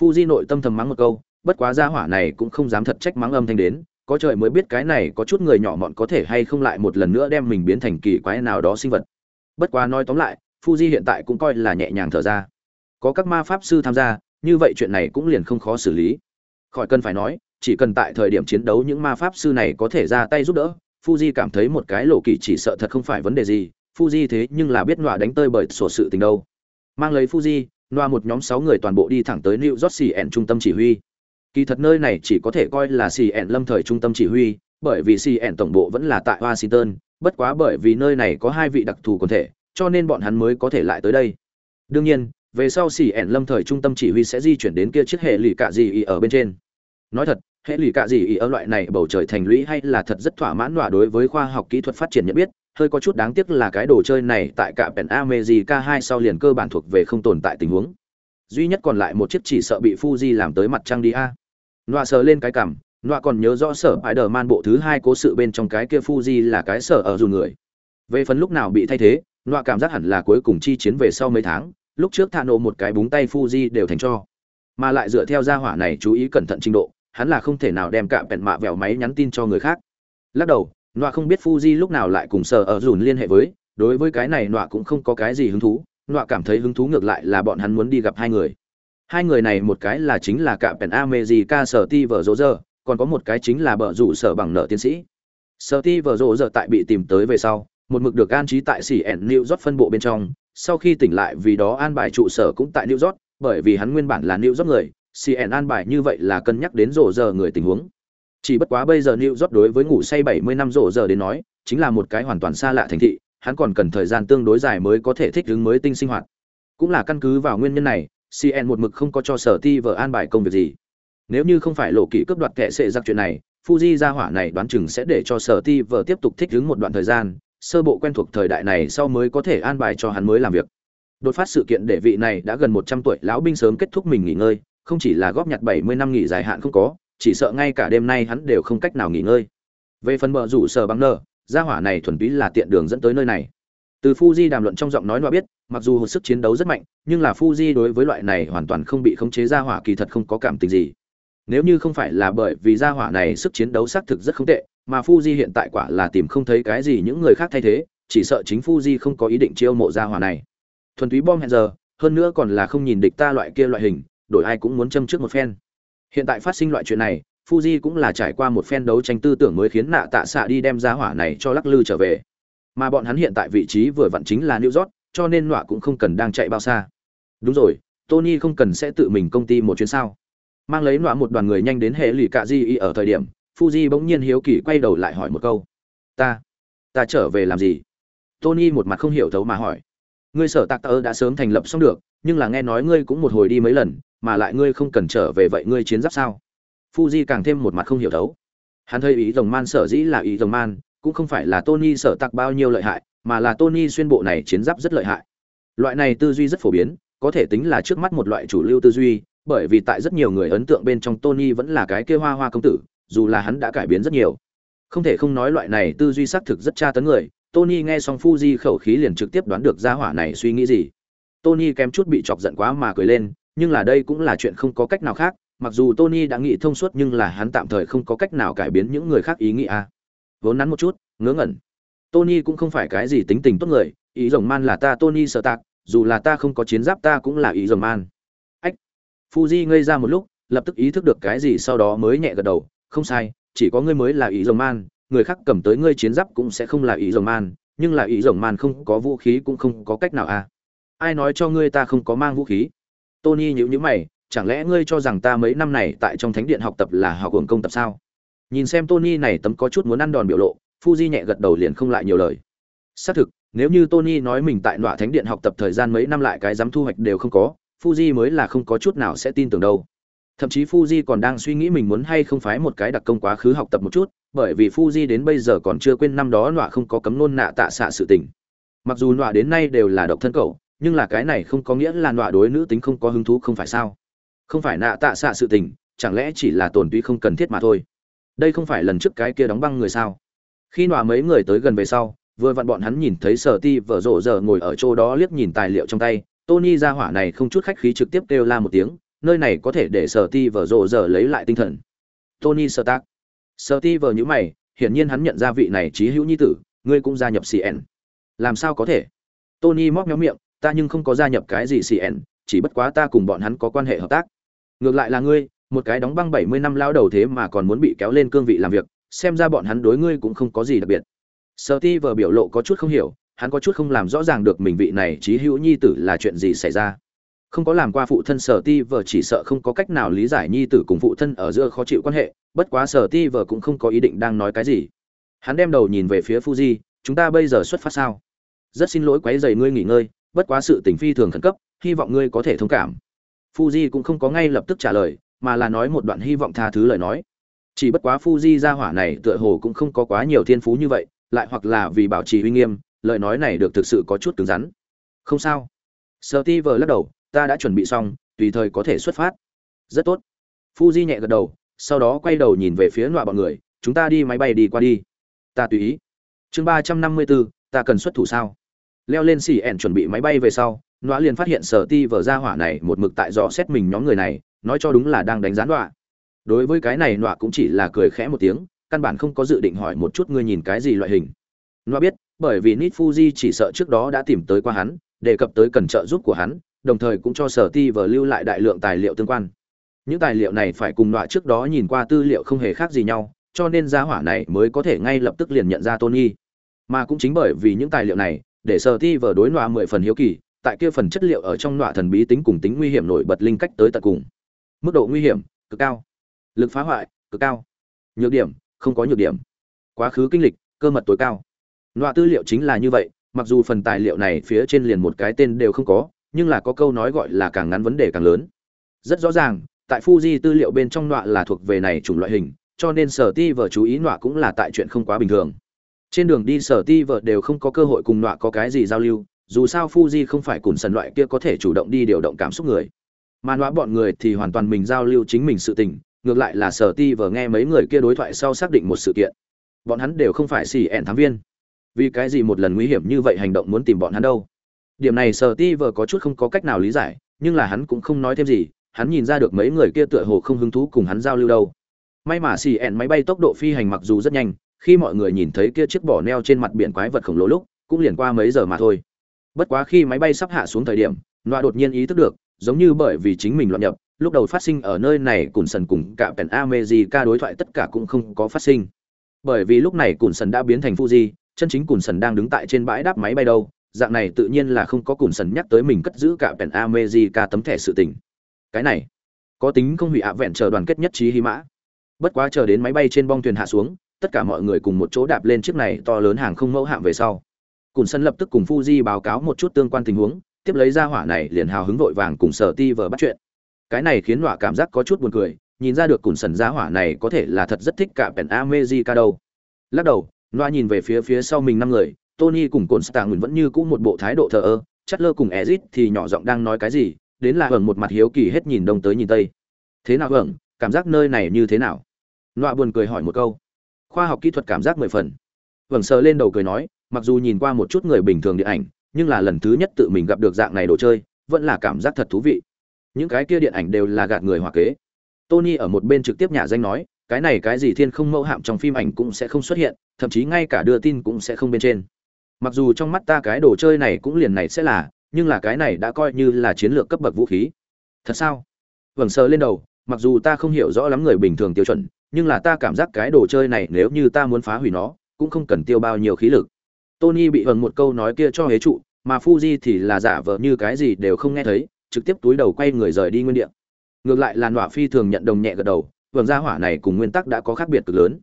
Fuji nội tâm thầm mắng một câu, bất quá gia hỏa này cũng không dám thật trách mắng âm thanh đến, có trời mới biết cái này có chút người nhỏ mọn có thể hay không lại một lần nữa đem mình biến thành kỳ quái nào đó sinh vật. Bất quá nói tóm lại, Fuji hiện tại cũng coi là nhẹ nhàng thở ra. Có các ma pháp sư tham gia, như vậy chuyện này cũng liền không khó xử lý. Khỏi cần phải nói, chỉ cần tại thời điểm chiến đấu những ma pháp sư này có thể ra tay giúp đỡ, Fuji cảm thấy một cái lộ kỳ chỉ sợ thật không phải vấn đề gì, Fuji thế nhưng là biết nọa đánh tơi bởi sổ sự tình đâu. Mang lấy Fuji, nọa một nhóm sáu người toàn bộ đi thẳng tới New York CN trung tâm chỉ huy. Kỳ thật nơi này chỉ có thể coi là CN lâm thời trung tâm chỉ huy, bởi vì CN tổng bộ vẫn là tại Washington, bất quá bởi vì nơi này có hai vị đặc thù quần thể, cho nên bọn hắn mới có thể lại tới đây. Đương nhiên, về sau CN lâm thời trung tâm chỉ huy sẽ di chuyển đến kia chiếc hệ lì cạ gì ở bên trên. Nói thật, hệ lụy cả gì ở loại này bầu trời thành lũy hay là thật rất thỏa mãn đọa đối với khoa học kỹ thuật phát triển nhận biết, hơi có chút đáng tiếc là cái đồ chơi này tại cả Pen America 2 sau liền cơ bản thuộc về không tồn tại tình huống. Duy nhất còn lại một chiếc chỉ sợ bị Fuji làm tới mặt trăng đi a. Nọa sờ lên cái cằm, Nọa còn nhớ rõ sở Spider-Man bộ thứ hai cố sự bên trong cái kia Fuji là cái sở ở dù người. Về phần lúc nào bị thay thế, Nọa cảm giác hẳn là cuối cùng chi chiến về sau mấy tháng, lúc trước thả nộ một cái búng tay Fuji đều thành cho. Mà lại dựa theo gia hỏa này chú ý cẩn thận trình độ, hắn là không thể nào đem cả bẹn mạ vẹo máy nhắn tin cho người khác. Lắc đầu, Nọa không biết Fuji lúc nào lại cùng sở ở dùn liên hệ với, đối với cái này Nọa cũng không có cái gì hứng thú, Nọa cảm thấy hứng thú ngược lại là bọn hắn muốn đi gặp hai người. Hai người này một cái là chính là cả Pen America sở ti vở rỗ giờ, còn có một cái chính là bờ rủ sở bằng nợ tiến sĩ. Sở ti vở rỗ giờ tại bị tìm tới về sau, một mực được an trí tại CN New York phân bộ bên trong, sau khi tỉnh lại vì đó an bài trụ sở cũng tại New York, bởi vì hắn nguyên bản là New York người, CN an bài như vậy là cân nhắc đến rổ giờ người tình huống. Chỉ bất quá bây giờ New York đối với ngủ say 70 năm rổ giờ đến nói, chính là một cái hoàn toàn xa lạ thành thị, hắn còn cần thời gian tương đối dài mới có thể thích ứng mới tinh sinh hoạt. Cũng là căn cứ vào nguyên nhân này, CN một mực không có cho sở ti vợ an bài công việc gì. Nếu như không phải lộ kỹ cướp đoạt kẻ sẽ giặc chuyện này, Fuji gia hỏa này đoán chừng sẽ để cho sở ti vợ tiếp tục thích ứng một đoạn thời gian, sơ bộ quen thuộc thời đại này sau mới có thể an bài cho hắn mới làm việc. Đột phát sự kiện để vị này đã gần 100 tuổi lão binh sớm kết thúc mình nghỉ ngơi, không chỉ là góp nhặt 70 năm nghỉ dài hạn không có, chỉ sợ ngay cả đêm nay hắn đều không cách nào nghỉ ngơi. Về phần bờ rủ sở băng nở, gia hỏa này thuần túy là tiện đường dẫn tới nơi này. Từ Fuji đàm luận trong giọng nói nó biết, mặc dù sức chiến đấu rất mạnh, nhưng là Fuji đối với loại này hoàn toàn không bị khống chế gia hỏa kỳ thật không có cảm tình gì. Nếu như không phải là bởi vì gia hỏa này sức chiến đấu xác thực rất không tệ, mà Fuji hiện tại quả là tìm không thấy cái gì những người khác thay thế, chỉ sợ chính Fuji không có ý định chiêu mộ gia hỏa này. Thuần túy bom hẹn giờ, hơn nữa còn là không nhìn địch ta loại kia loại hình, đổi ai cũng muốn châm trước một phen. Hiện tại phát sinh loại chuyện này, Fuji cũng là trải qua một phen đấu tranh tư tưởng mới khiến nạ tạ xạ đi đem ra hỏa này cho lắc lư trở về. Mà bọn hắn hiện tại vị trí vừa vặn chính là New York, cho nên nọa cũng không cần đang chạy bao xa. Đúng rồi, Tony không cần sẽ tự mình công ty một chuyến sao? Mang lấy nọa một đoàn người nhanh đến hệ lụy cả Di ở thời điểm, Fuji bỗng nhiên hiếu kỳ quay đầu lại hỏi một câu. Ta, ta trở về làm gì? Tony một mặt không hiểu thấu mà hỏi. Ngươi sở tạc tơ đã sớm thành lập xong được, nhưng là nghe nói ngươi cũng một hồi đi mấy lần, mà lại ngươi không cần trở về vậy ngươi chiến giáp sao? Fuji càng thêm một mặt không hiểu thấu. Hắn thấy ý rồng man sở dĩ là ý rồng man, cũng không phải là Tony sở tạc bao nhiêu lợi hại, mà là Tony xuyên bộ này chiến giáp rất lợi hại. Loại này tư duy rất phổ biến, có thể tính là trước mắt một loại chủ lưu tư duy, bởi vì tại rất nhiều người ấn tượng bên trong Tony vẫn là cái kia hoa hoa công tử, dù là hắn đã cải biến rất nhiều. Không thể không nói loại này tư duy xác thực rất tra tấn người, Tony nghe xong Fuji khẩu khí liền trực tiếp đoán được gia hỏa này suy nghĩ gì. Tony kém chút bị chọc giận quá mà cười lên, nhưng là đây cũng là chuyện không có cách nào khác, mặc dù Tony đã nghĩ thông suốt nhưng là hắn tạm thời không có cách nào cải biến những người khác ý nghĩ a. Vốn nắn một chút, ngớ ngẩn. Tony cũng không phải cái gì tính tình tốt người, ý rồng man là ta Tony sợ tạc, dù là ta không có chiến giáp ta cũng là ý rồng man. Ách. Fuji ngây ra một lúc, lập tức ý thức được cái gì sau đó mới nhẹ gật đầu, không sai, chỉ có ngươi mới là ý rồng man, người khác cầm tới ngươi chiến giáp cũng sẽ không là ý rồng man, nhưng là ý rồng man không có vũ khí cũng không có cách nào à? Ai nói cho ngươi ta không có mang vũ khí? Tony nhíu nhíu mày, chẳng lẽ ngươi cho rằng ta mấy năm này tại trong thánh điện học tập là học hưởng công tập sao? Nhìn xem Tony này tấm có chút muốn ăn đòn biểu lộ, Fuji nhẹ gật đầu liền không lại nhiều lời. Xác thực, nếu như Tony nói mình tại Nọa Thánh Điện học tập thời gian mấy năm lại cái dám thu hoạch đều không có, Fuji mới là không có chút nào sẽ tin tưởng đâu. Thậm chí Fuji còn đang suy nghĩ mình muốn hay không phái một cái đặc công quá khứ học tập một chút, bởi vì Fuji đến bây giờ còn chưa quên năm đó Nọa không có cấm nôn nạ tạ xạ sự tình. Mặc dù Nọa đến nay đều là độc thân cậu, nhưng là cái này không có nghĩa là Nọa đối nữ tính không có hứng thú không phải sao? Không phải nạ tạ xạ sự tình, chẳng lẽ chỉ là tổn tuy không cần thiết mà thôi. Đây không phải lần trước cái kia đóng băng người sao? khi nọa mấy người tới gần về sau vừa vặn bọn hắn nhìn thấy sở ti vợ rộ giờ ngồi ở chỗ đó liếc nhìn tài liệu trong tay tony ra hỏa này không chút khách khí trực tiếp kêu la một tiếng nơi này có thể để sở ti vợ rộ giờ lấy lại tinh thần tony Stark tác sở ti vờ nhữ mày, hiển nhiên hắn nhận ra vị này trí hữu nhi tử, ngươi cũng gia nhập cn làm sao có thể? Tony móc nhóm miệng, ta nhưng không có gia nhập cái gì cn chỉ bất quá ta cùng bọn hắn có quan hệ hợp tác. Ngược lại là ngươi, một cái đóng băng bảy mươi năm lao đầu thế mà còn muốn bị kéo lên cương vị làm việc, xem ra bọn hắn đối ngươi cũng không có gì đặc biệt. Sợ ti vờ biểu lộ có chút không hiểu, hắn có chút không làm rõ ràng được mình vị này trí hữu nhi tử là chuyện gì xảy ra không có làm qua phụ thân sở ti vờ chỉ sợ không có cách nào lý giải nhi tử cùng phụ thân ở giữa khó chịu quan hệ bất quá sở ti vờ cũng không có ý định đang nói cái gì hắn đem đầu nhìn về phía fuji chúng ta bây giờ xuất phát sao rất xin lỗi quấy dày ngươi nghỉ ngơi bất quá sự tình phi thường khẩn cấp hy vọng ngươi có thể thông cảm fuji cũng không có ngay lập tức trả lời mà là nói một đoạn hy vọng tha thứ lời nói chỉ bất quá Fuji gia hỏa này tựa hồ cũng không có quá nhiều thiên phú như vậy, lại hoặc là vì bảo trì uy nghiêm, lời nói này được thực sự có chút cứng rắn. Không sao. sợ ti vờ lắc đầu, ta đã chuẩn bị xong, tùy thời có thể xuất phát. Rất tốt. Fuji nhẹ gật đầu, sau đó quay đầu nhìn về phía nọa bọn người, chúng ta đi máy bay đi qua đi. Ta tùy ý. Chương ba trăm năm mươi bốn, ta cần xuất thủ sao? Leo lên xỉ ẻn chuẩn bị máy bay về sau, nọa liền phát hiện sở ti vở ra hỏa này một mực tại dò xét mình nhóm người này, nói cho đúng là đang đánh gián đoạn đối với cái này nọa cũng chỉ là cười khẽ một tiếng căn bản không có dự định hỏi một chút ngươi nhìn cái gì loại hình nọa biết bởi vì nít fuji chỉ sợ trước đó đã tìm tới qua hắn đề cập tới cần trợ giúp của hắn đồng thời cũng cho sở ti vờ lưu lại đại lượng tài liệu tương quan. Những tài liệu này phải cùng loại trước đó nhìn qua tư liệu không hề khác gì nhau, cho nên gia hỏa này mới có thể ngay lập tức liền nhận ra tony. Mà cũng chính bởi vì những tài liệu này, để sở ti vờ đối loại mười phần hiếu kỳ, tại kia phần chất liệu ở trong loại thần bí tính cùng tính nguy hiểm nổi bật linh cách tới tận cùng. Mức độ nguy hiểm, cực cao. Lực phá hoại, cực cao. Nhược điểm, không có nhược điểm. Quá khứ kinh lịch, cơ mật tối cao. Loại tư liệu chính là như vậy, mặc dù phần tài liệu này phía trên liền một cái tên đều không có nhưng là có câu nói gọi là càng ngắn vấn đề càng lớn. Rất rõ ràng, tại Fuji tư liệu bên trong nọa là thuộc về này chủng loại hình, cho nên sở ti vợ chú ý nọa cũng là tại chuyện không quá bình thường. Trên đường đi sở ti vợ đều không có cơ hội cùng nọa có cái gì giao lưu, dù sao Fuji không phải cùng sần loại kia có thể chủ động đi điều động cảm xúc người. Mà nọa bọn người thì hoàn toàn mình giao lưu chính mình sự tình, ngược lại là sở ti vờ nghe mấy người kia đối thoại sau xác định một sự kiện. Bọn hắn đều không phải xì ẹn thám viên. Vì cái gì một lần nguy hiểm như vậy hành động muốn tìm bọn hắn đâu? Điểm này sở ti vờ có chút không có cách nào lý giải, nhưng là hắn cũng không nói thêm gì, hắn nhìn ra được mấy người kia tựa hồ không hứng thú cùng hắn giao lưu đâu. May mà xì ẹn máy bay tốc độ phi hành mặc dù rất nhanh, khi mọi người nhìn thấy kia chiếc bỏ neo trên mặt biển quái vật khổng lồ lúc, cũng liền qua mấy giờ mà thôi. Bất quá khi máy bay sắp hạ xuống thời điểm, loa đột nhiên ý thức được, giống như bởi vì chính mình loạn nhập, lúc đầu phát sinh ở nơi này cùn sần cùng cả pèn America đối thoại tất cả cũng không có phát sinh. Bởi vì lúc này cùn sần đã biến thành Fuji, chân chính cùn sần đang đứng tại trên bãi đáp máy bay đâu dạng này tự nhiên là không có cùn sần nhắc tới mình cất giữ cả pèn America tấm thẻ sự tình. Cái này, có tính không hủy ạ vẹn chờ đoàn kết nhất trí hy mã. Bất quá chờ đến máy bay trên bong thuyền hạ xuống, tất cả mọi người cùng một chỗ đạp lên chiếc này to lớn hàng không mẫu hạm về sau. Cùn sân lập tức cùng fuji báo cáo một chút tương quan tình huống, tiếp lấy ra hỏa này liền hào hứng vội vàng cùng sở ti vờ bắt chuyện. Cái này khiến hỏa cảm giác có chút buồn cười, nhìn ra được cùn sần giá hỏa này có thể là thật rất thích cả pèn amejica đâu. Lắc đầu, loa nhìn về phía phía sau mình năm người tony cùng cồn stạng vẫn như cũ một bộ thái độ thờ ơ, Chatler cùng ezit thì nhỏ giọng đang nói cái gì, đến là hưởng một mặt hiếu kỳ hết nhìn đông tới nhìn tây. Thế nào hưởng, cảm giác nơi này như thế nào? Nọa buồn cười hỏi một câu. Khoa học kỹ thuật cảm giác mười phần. Vầng sờ lên đầu cười nói, mặc dù nhìn qua một chút người bình thường điện ảnh, nhưng là lần thứ nhất tự mình gặp được dạng này đồ chơi, vẫn là cảm giác thật thú vị. Những cái kia điện ảnh đều là gạt người hòa kế. Tony ở một bên trực tiếp nhà danh nói, cái này cái gì thiên không mẫu hạm trong phim ảnh cũng sẽ không xuất hiện, thậm chí ngay cả đưa tin cũng sẽ không bên trên mặc dù trong mắt ta cái đồ chơi này cũng liền này sẽ là, nhưng là cái này đã coi như là chiến lược cấp bậc vũ khí. Thật sao? Vầng sờ lên đầu, mặc dù ta không hiểu rõ lắm người bình thường tiêu chuẩn, nhưng là ta cảm giác cái đồ chơi này nếu như ta muốn phá hủy nó, cũng không cần tiêu bao nhiêu khí lực. Tony bị vầng một câu nói kia cho hế trụ, mà fuji thì là giả vờ như cái gì đều không nghe thấy, trực tiếp túi đầu quay người rời đi nguyên địa. Ngược lại là nọa phi thường nhận đồng nhẹ gật đầu, vầng gia hỏa này cùng nguyên tắc đã có khác biệt cực lớn.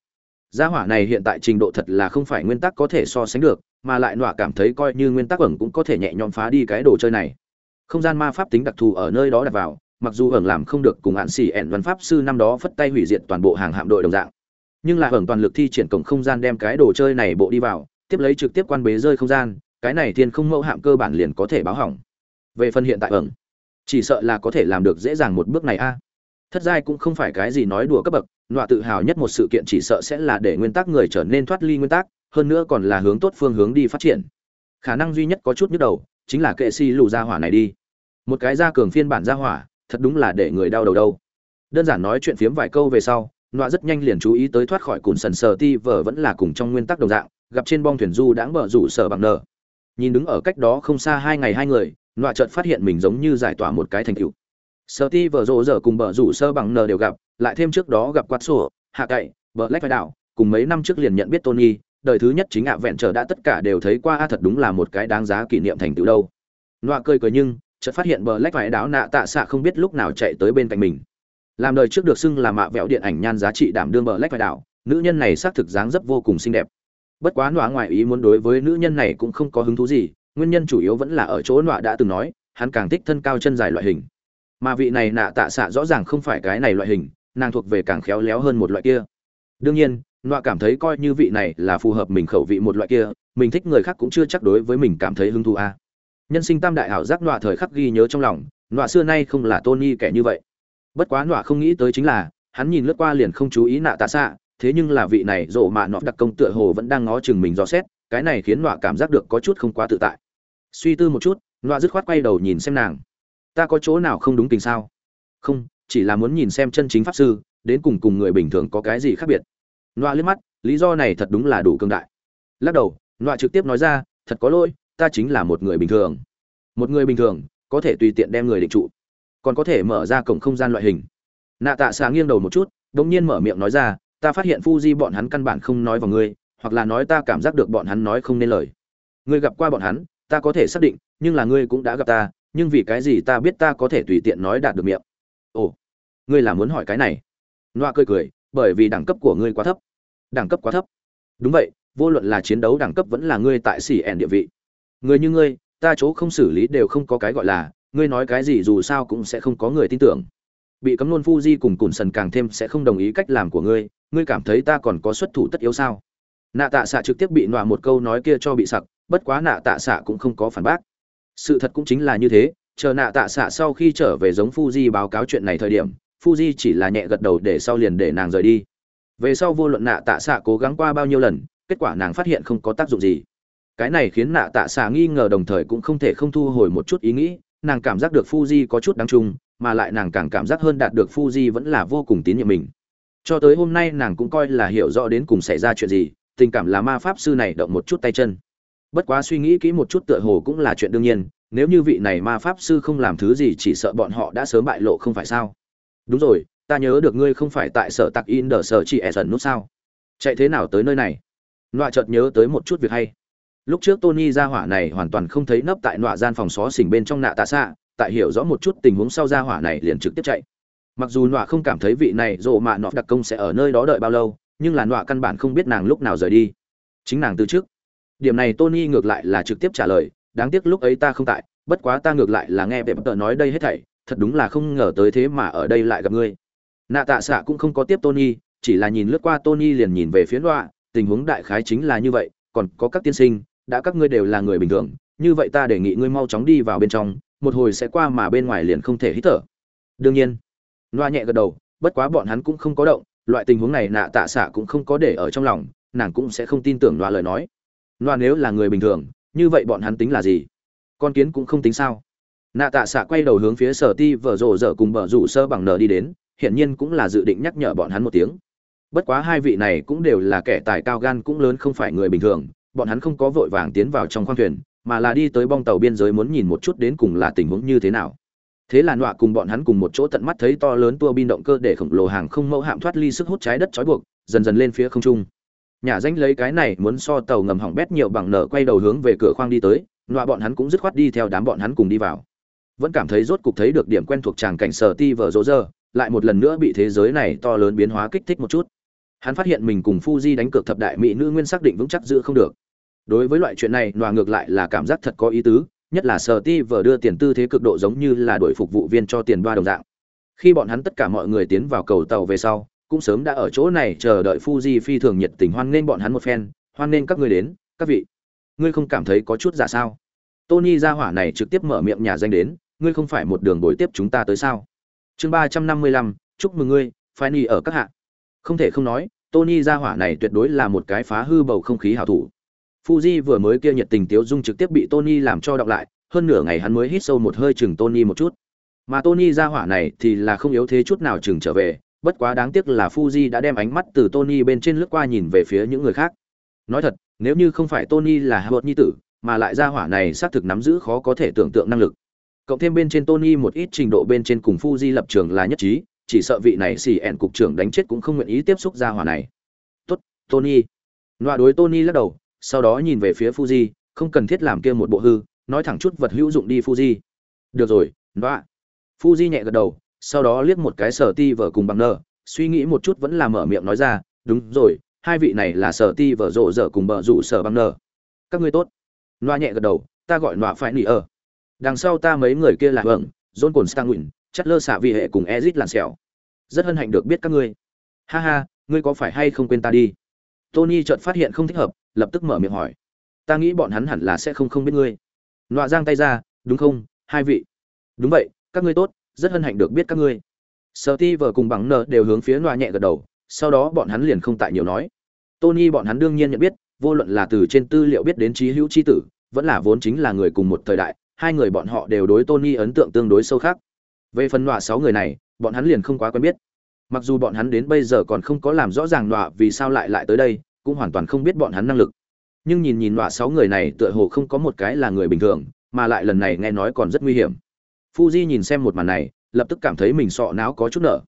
Gia hỏa này hiện tại trình độ thật là không phải nguyên tắc có thể so sánh được mà lại nọa cảm thấy coi như nguyên tắc ẩn cũng có thể nhẹ nhõm phá đi cái đồ chơi này. Không gian ma pháp tính đặc thù ở nơi đó đặt vào, mặc dù ẩn làm không được cùng hạn xì ẻn văn pháp sư năm đó phất tay hủy diệt toàn bộ hàng hạm đội đồng dạng. Nhưng là ẩn toàn lực thi triển cổng không gian đem cái đồ chơi này bộ đi vào, tiếp lấy trực tiếp quan bế rơi không gian, cái này thiên không mẫu hạm cơ bản liền có thể báo hỏng. Về phần hiện tại ẩn, chỉ sợ là có thể làm được dễ dàng một bước này a. Thất giai cũng không phải cái gì nói đùa cấp bậc, nọa tự hào nhất một sự kiện chỉ sợ sẽ là để nguyên tắc người trở nên thoát ly nguyên tắc hơn nữa còn là hướng tốt phương hướng đi phát triển. Khả năng duy nhất có chút nhức đầu chính là kệ si lù gia hỏa này đi. Một cái gia cường phiên bản gia hỏa, thật đúng là để người đau đầu đâu. Đơn giản nói chuyện phiếm vài câu về sau, nọa rất nhanh liền chú ý tới thoát khỏi cùn sần sờ ti vờ vẫn là cùng trong nguyên tắc đồng dạng, gặp trên bong thuyền du đãng bờ rủ sở bằng nờ nhìn đứng ở cách đó không xa hai ngày hai người, nọa chợt phát hiện mình giống như giải tỏa một cái thành cựu sờ ti vờ rộ giờ cùng bờ rủ sơ bằng nờ đều gặp, lại thêm trước đó gặp quát sổ, hạ cậy, bờ lách vai đảo, cùng mấy năm trước liền nhận biết tony đời thứ nhất chính ạ vẹn trở đã tất cả đều thấy qua a thật đúng là một cái đáng giá kỷ niệm thành tựu đâu. Nọa cười cười nhưng, chợt phát hiện bờ lách vải đáo nạ tạ xạ không biết lúc nào chạy tới bên cạnh mình. Làm đời trước được xưng là mạ vẹo điện ảnh nhan giá trị đảm đương bờ lách vải đảo, nữ nhân này xác thực dáng dấp vô cùng xinh đẹp. Bất quá nọa ngoài ý muốn đối với nữ nhân này cũng không có hứng thú gì, nguyên nhân chủ yếu vẫn là ở chỗ nọa đã từng nói, hắn càng thích thân cao chân dài loại hình. Mà vị này nạ tạ xạ rõ ràng không phải cái này loại hình, nàng thuộc về càng khéo léo hơn một loại kia. Đương nhiên nọa cảm thấy coi như vị này là phù hợp mình khẩu vị một loại kia, mình thích người khác cũng chưa chắc đối với mình cảm thấy hứng thú a nhân sinh tam đại ảo giác nọa thời khắc ghi nhớ trong lòng, nọa xưa nay không là tony kẻ như vậy. Bất quá nọa không nghĩ tới chính là, hắn nhìn lướt qua liền không chú ý nạ tạ xạ, thế nhưng là vị này rộ mạ nọ đặc công tựa hồ vẫn đang ngó chừng mình dò xét, cái này khiến nọa cảm giác được có chút không quá tự tại. Suy tư một chút, nọa dứt khoát quay đầu nhìn xem nàng. Ta có chỗ nào không đúng tình sao? Không, chỉ là muốn nhìn xem chân chính pháp sư, đến cùng cùng người bình thường có cái gì khác biệt nọa liếc mắt, lý do này thật đúng là đủ cương đại. Lắc đầu, nọa trực tiếp nói ra, thật có lỗi, ta chính là một người bình thường. Một người bình thường, có thể tùy tiện đem người định trụ, còn có thể mở ra cổng không gian loại hình. Nạ tạ xà nghiêng đầu một chút đ ỗ n g nhiên mở miệng nói ra, ta phát hiện Fuji bọn hắn căn bản không nói vào ngươi, hoặc là nói ta cảm giác được bọn hắn nói không nên lời. Ngươi gặp qua bọn hắn, ta có thể xác định, nhưng là ngươi cũng đã gặp ta, nhưng vì cái gì ta biết ta có thể tùy tiện nói đạt được miệng? Ồ, ngươi là muốn hỏi cái này? Noa cười cười, bởi vì đẳng cấp của ngươi quá thấp đẳng cấp quá thấp. Đúng vậy, vô luận là chiến đấu đẳng cấp vẫn là ngươi tại xỉ ẻn địa vị. Người như ngươi, ta chỗ không xử lý đều không có cái gọi là, ngươi nói cái gì dù sao cũng sẽ không có người tin tưởng. Bị cấm luôn Fuji cùng cùn sần càng thêm sẽ không đồng ý cách làm của ngươi ngươi cảm thấy ta còn có xuất thủ tất yếu sao? Nạ tạ Sạ trực tiếp bị nọa một câu nói kia cho bị sặc, bất quá nạ tạ Sạ cũng không có phản bác. Sự thật cũng chính là như thế, chờ nạ tạ Sạ sau khi trở về giống Fuji báo cáo chuyện này thời điểm, Fuji chỉ là nhẹ gật đầu để sau liền để nàng rời đi về sau vô luận nạ tạ xạ cố gắng qua bao nhiêu lần kết quả nàng phát hiện không có tác dụng gì cái này khiến nạ tạ xạ nghi ngờ đồng thời cũng không thể không thu hồi một chút ý nghĩ nàng cảm giác được Fuji có chút đáng chung, mà lại nàng càng cảm giác hơn đạt được Fuji vẫn là vô cùng tín nhiệm mình. Cho tới hôm nay nàng cũng coi là hiểu rõ đến cùng xảy ra chuyện gì, tình cảm là ma pháp sư này động một chút tay chân. Bất quá suy nghĩ kỹ một chút tựa hồ cũng là chuyện đương nhiên, nếu như vị này ma pháp sư không làm thứ gì chỉ sợ bọn họ đã sớm bại lộ không phải sao? đúng rồi ta nhớ được ngươi không phải tại sở tạc in đờ sở chị ẻ dần nút sao? Chạy thế nào tới nơi này? Nọa chợt nhớ tới một chút việc hay. Lúc trước tony ra hỏa này hoàn toàn không thấy nấp tại nọa gian phòng xó xỉnh bên trong nạ tạ xạ, tại hiểu rõ một chút tình huống sau ra hỏa này liền trực tiếp chạy. Mặc dù nọa không cảm thấy vị này rộ mạ nọ đặc công sẽ ở nơi đó đợi bao lâu, nhưng là nọa căn bản không biết nàng lúc nào rời đi. Chính nàng từ trước. Điểm này tony ngược lại là trực tiếp trả lời, đáng tiếc lúc ấy ta không tại, bất quá ta ngược lại là nghe vẻ tờ nói đây hết thảy, thật đúng là không ngờ tới thế mà ở đây lại gặp ngươi nạ tạ xạ cũng không có tiếp tony, chỉ là nhìn lướt qua tony liền nhìn về phía đọa tình huống đại khái chính là như vậy, còn có các tiên sinh, đã các ngươi đều là người bình thường, như vậy ta đề nghị ngươi mau chóng đi vào bên trong, một hồi sẽ qua mà bên ngoài liền không thể hít thở. Đương nhiên loa nhẹ gật đầu, bất quá bọn hắn cũng không có động, loại tình huống này nạ tạ xạ cũng không có để ở trong lòng, nàng cũng sẽ không tin tưởng loa lời nói. Loa nếu là người bình thường, như vậy bọn hắn tính là gì? Con kiến cũng không tính sao. Nạ tạ xạ quay đầu hướng phía sở ti vở rộ dở cùng bờ rủ sơ bằng nờ đi đến hiển nhiên cũng là dự định nhắc nhở bọn hắn một tiếng. Bất quá hai vị này cũng đều là kẻ tài cao gan cũng lớn không phải người bình thường, bọn hắn không có vội vàng tiến vào trong khoang thuyền, mà là đi tới bong tàu biên giới muốn nhìn một chút đến cùng là tình huống như thế nào. Thế là nọa cùng bọn hắn cùng một chỗ tận mắt thấy to lớn tua bin động cơ để khổng lồ hàng không mẫu hạm thoát ly sức hút trái đất trói buộc, dần dần lên phía không trung. Nhà danh lấy cái này muốn so tàu ngầm hỏng bét nhiều bằng nở quay đầu hướng về cửa khoang đi tới, nọa bọn hắn cũng dứt khoát đi theo đám bọn hắn cùng đi vào. Vẫn cảm thấy rốt cục thấy được điểm quen thuộc tràng cảnh sở ti vở rỗ rơ lại một lần nữa bị thế giới này to lớn biến hóa kích thích một chút. Hắn phát hiện mình cùng Fuji đánh cược thập đại mỹ nữ nguyên xác định vững chắc giữ không được. Đối với loại chuyện này, nọa ngược lại là cảm giác thật có ý tứ, nhất là sở ti đưa tiền tư thế cực độ giống như là đổi phục vụ viên cho tiền ba đồng dạng. Khi bọn hắn tất cả mọi người tiến vào cầu tàu về sau, cũng sớm đã ở chỗ này chờ đợi Fuji phi thường nhiệt tình hoan nghênh bọn hắn một phen, hoan nghênh các ngươi đến, các vị. Ngươi không cảm thấy có chút giả sao? Tony ra hỏa này trực tiếp mở miệng nhà danh đến, ngươi không phải một đường bồi tiếp chúng ta tới sao? Chương ba trăm năm mươi lăm chúc mừng ngươi phái ni ở các hạ không thể không nói tony ra hỏa này tuyệt đối là một cái phá hư bầu không khí hảo thủ Fuji vừa mới kia nhiệt tình tiếu dung trực tiếp bị Tony làm cho đọc lại, hơn nửa ngày hắn mới hít sâu một hơi chừng Tony một chút. Mà Tony ra hỏa này thì là không yếu thế chút nào chừng trở về, bất quá đáng tiếc là Fuji đã đem ánh mắt từ Tony bên trên lướt qua nhìn về phía những người khác. Nói thật, nếu như không phải Tony là Howard nhi tử, mà lại ra hỏa này xác thực nắm giữ khó có thể tưởng tượng năng lực. Cộng thêm bên trên Tony một ít trình độ bên trên cùng Fuji lập trường là nhất trí, chỉ sợ vị này xì ẹn cục trưởng đánh chết cũng không nguyện ý tiếp xúc ra hỏa này. Tốt, Tony. loa đối Tony lắc đầu, sau đó nhìn về phía Fuji, không cần thiết làm kia một bộ hư, nói thẳng chút vật hữu dụng đi Fuji. Được rồi, loa, Fuji nhẹ gật đầu, sau đó liếc một cái sở ti vợ cùng bằng nở, suy nghĩ một chút vẫn là mở miệng nói ra, đúng rồi, hai vị này là sở ti vợ rộ rợ cùng bờ rủ sở bằng nở, Các ngươi tốt. loa nhẹ gật đầu, ta gọi loa phải nỉ ở. Đằng sau ta mấy người kia là Hưởng, John Cồn Stanguin, chất lơ xạ vì hệ cùng Ezit làn xẻo. Rất hân hạnh được biết các ngươi. Ha ha, ngươi có phải hay không quên ta đi? Tony chợt phát hiện không thích hợp, lập tức mở miệng hỏi. Ta nghĩ bọn hắn hẳn là sẽ không không biết ngươi. Nọa giang tay ra, đúng không, hai vị? Đúng vậy, các ngươi tốt, rất hân hạnh được biết các ngươi. sợ Ti vợ cùng bằng nợ đều hướng phía Nọa nhẹ gật đầu, sau đó bọn hắn liền không tại nhiều nói. Tony bọn hắn đương nhiên nhận biết, vô luận là từ trên tư liệu biết đến trí hữu chi tử, vẫn là vốn chính là người cùng một thời đại, hai người bọn họ đều đối Tony ấn tượng tương đối sâu khác. Về phần Nọa sáu người này, bọn hắn liền không quá quen biết. Mặc dù bọn hắn đến bây giờ còn không có làm rõ ràng nọa vì sao lại lại tới đây cũng hoàn toàn không biết bọn hắn năng lực. Nhưng nhìn nhìn nọa sáu người này tựa hồ không có một cái là người bình thường mà lại lần này nghe nói còn rất nguy hiểm. Fuji nhìn xem một màn này lập tức cảm thấy mình sọ não có chút nở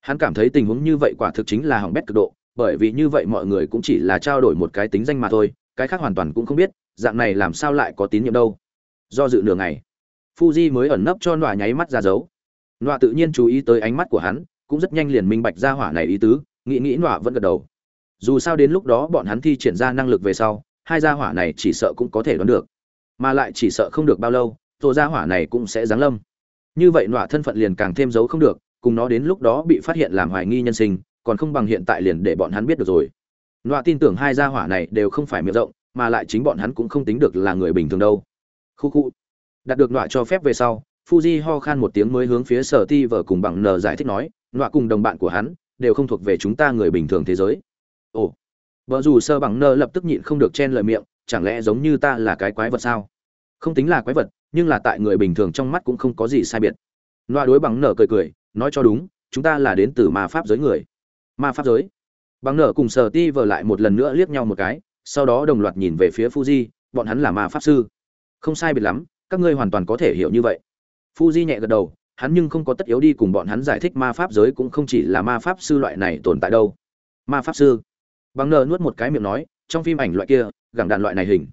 hắn cảm thấy tình huống như vậy quả thực chính là hỏng bét cực độ bởi vì như vậy mọi người cũng chỉ là trao đổi một cái tính danh mà thôi cái khác hoàn toàn cũng không biết dạng này làm sao lại có tín nhiệm đâu do dự nửa ngày. Fuji mới ẩn nấp cho nọa nháy mắt ra dấu. Nọa tự nhiên chú ý tới ánh mắt của hắn, cũng rất nhanh liền minh bạch ra hỏa này ý tứ, nghĩ nghĩ nọa vẫn gật đầu. Dù sao đến lúc đó bọn hắn thi triển ra năng lực về sau, hai gia hỏa này chỉ sợ cũng có thể đoán được. Mà lại chỉ sợ không được bao lâu rồi gia hỏa này cũng sẽ giáng lâm. Như vậy nọa thân phận liền càng thêm giấu không được, cùng nó đến lúc đó bị phát hiện làm hoài nghi nhân sinh, còn không bằng hiện tại liền để bọn hắn biết được rồi. Nọa tin tưởng hai gia hỏa này đều không phải miệng rộng, mà lại chính bọn hắn cũng không tính được là người bình thường đâu khu khu. Đạt được nọa cho phép về sau, fuji ho khan một tiếng mới hướng phía sở ti vợ cùng bằng n giải thích nói, nọa cùng đồng bạn của hắn đều không thuộc về chúng ta người bình thường thế giới. Ồ. Vợ dù sơ bằng nơ lập tức nhịn không được chen lời miệng, chẳng lẽ giống như ta là cái quái vật sao? Không tính là quái vật, nhưng là tại người bình thường trong mắt cũng không có gì sai biệt. Nọa đối bằng nở cười cười, nói cho đúng, chúng ta là đến từ ma pháp giới người. Ma pháp giới? Bằng nở cùng sở ti vờ lại một lần nữa liếc nhau một cái, sau đó đồng loạt nhìn về phía fuji, bọn hắn là ma pháp sư không sai biệt lắm, các ngươi hoàn toàn có thể hiểu như vậy. Fuji nhẹ gật đầu, hắn nhưng không có tất yếu đi cùng bọn hắn giải thích ma pháp giới cũng không chỉ là ma pháp sư loại này tồn tại đâu. Ma pháp sư. Bằng nờ nuốt một cái miệng nói, trong phim ảnh loại kia, gẳng đạn loại này hình.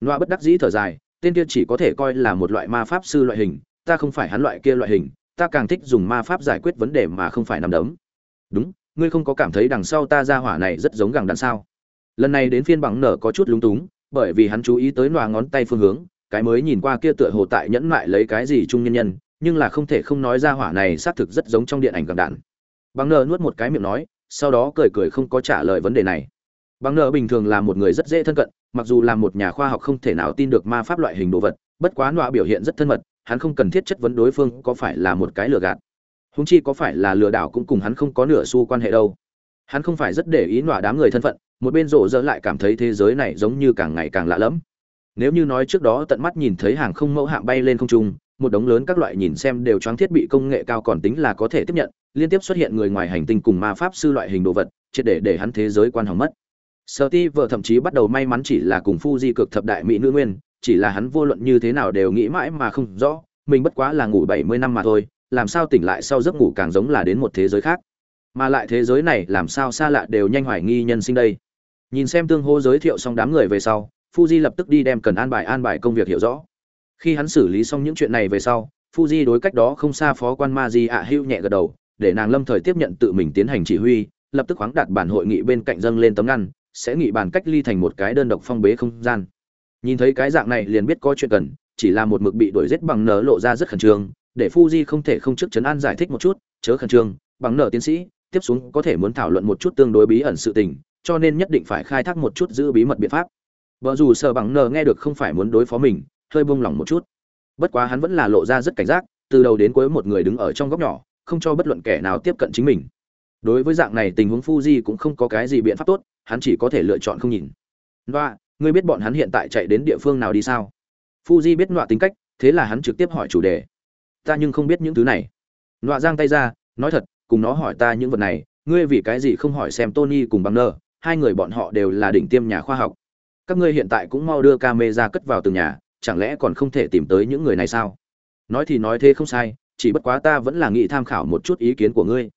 Loa bất đắc dĩ thở dài, tên kia chỉ có thể coi là một loại ma pháp sư loại hình, ta không phải hắn loại kia loại hình, ta càng thích dùng ma pháp giải quyết vấn đề mà không phải nằm đấm. Đúng, ngươi không có cảm thấy đằng sau ta ra hỏa này rất giống gẳng đạn sao? Lần này đến phiên bằng nở có chút lúng túng, bởi vì hắn chú ý tới loa ngón tay phương hướng cái mới nhìn qua kia tựa hồ tại nhẫn mại lấy cái gì chung nhân nhân, nhưng là không thể không nói ra hỏa này xác thực rất giống trong điện ảnh gặp đạn. Bằng nở nuốt một cái miệng nói, sau đó cười cười không có trả lời vấn đề này. Bằng nở bình thường là một người rất dễ thân cận, mặc dù là một nhà khoa học không thể nào tin được ma pháp loại hình đồ vật, bất quá nọa biểu hiện rất thân mật, hắn không cần thiết chất vấn đối phương có phải là một cái lừa gạt. Húng chi có phải là lừa đảo cũng cùng hắn không có nửa xu quan hệ đâu. Hắn không phải rất để ý nọa đám người thân phận, một bên rộ rỡ lại cảm thấy thế giới này giống như càng ngày càng lạ lẫm nếu như nói trước đó tận mắt nhìn thấy hàng không mẫu hạng bay lên không trung một đống lớn các loại nhìn xem đều choáng thiết bị công nghệ cao còn tính là có thể tiếp nhận liên tiếp xuất hiện người ngoài hành tinh cùng ma pháp sư loại hình đồ vật triệt để để hắn thế giới quan hỏng mất Sở Ti vợ thậm chí bắt đầu may mắn chỉ là cùng Fuji cực thập đại mỹ nữ nguyên, chỉ là hắn vô luận như thế nào đều nghĩ mãi mà không rõ, mình bất quá là ngủ 70 năm mà thôi, làm sao tỉnh lại sau giấc ngủ càng giống là đến một thế giới khác. Mà lại thế giới này làm sao xa lạ đều nhanh hoài nghi nhân sinh đây. Nhìn xem tương hô giới thiệu xong đám người về sau, Fuji lập tức đi đem cần an bài an bài công việc hiểu rõ. Khi hắn xử lý xong những chuyện này về sau, Fuji đối cách đó không xa phó quan Maji ạ hưu nhẹ gật đầu, để nàng lâm thời tiếp nhận tự mình tiến hành chỉ huy, lập tức khoáng đặt bản hội nghị bên cạnh dâng lên tấm ngăn, sẽ nghị bàn cách ly thành một cái đơn độc phong bế không gian nhìn thấy cái dạng này liền biết có chuyện cần chỉ là một mực bị đuổi giết bằng nở lộ ra rất khẩn trương để Fuji không thể không trước chấn an giải thích một chút chớ khẩn trương bằng nở tiến sĩ tiếp xuống có thể muốn thảo luận một chút tương đối bí ẩn sự tình cho nên nhất định phải khai thác một chút giữ bí mật biện pháp vợ dù sợ bằng nờ nghe được không phải muốn đối phó mình, hơi buông lỏng một chút. Bất quá hắn vẫn là lộ ra rất cảnh giác, từ đầu đến cuối một người đứng ở trong góc nhỏ, không cho bất luận kẻ nào tiếp cận chính mình. Đối với dạng này, tình huống Fuji cũng không có cái gì biện pháp tốt, hắn chỉ có thể lựa chọn không nhìn. Và ngươi biết bọn hắn hiện tại chạy đến địa phương nào đi sao? Fuji biết nọa tính cách, thế là hắn trực tiếp hỏi chủ đề. Ta nhưng không biết những thứ này. Nọa giang tay ra, nói thật, cùng nó hỏi ta những vật này, ngươi vì cái gì không hỏi xem tony cùng bằng nơ hai người bọn họ đều là đỉnh tiêm nhà khoa học các ngươi hiện tại cũng mau đưa camera cất vào từng nhà chẳng lẽ còn không thể tìm tới những người này sao? Nói thì nói thế không sai chỉ bất quá ta vẫn là nghĩ tham khảo một chút ý kiến của ngươi.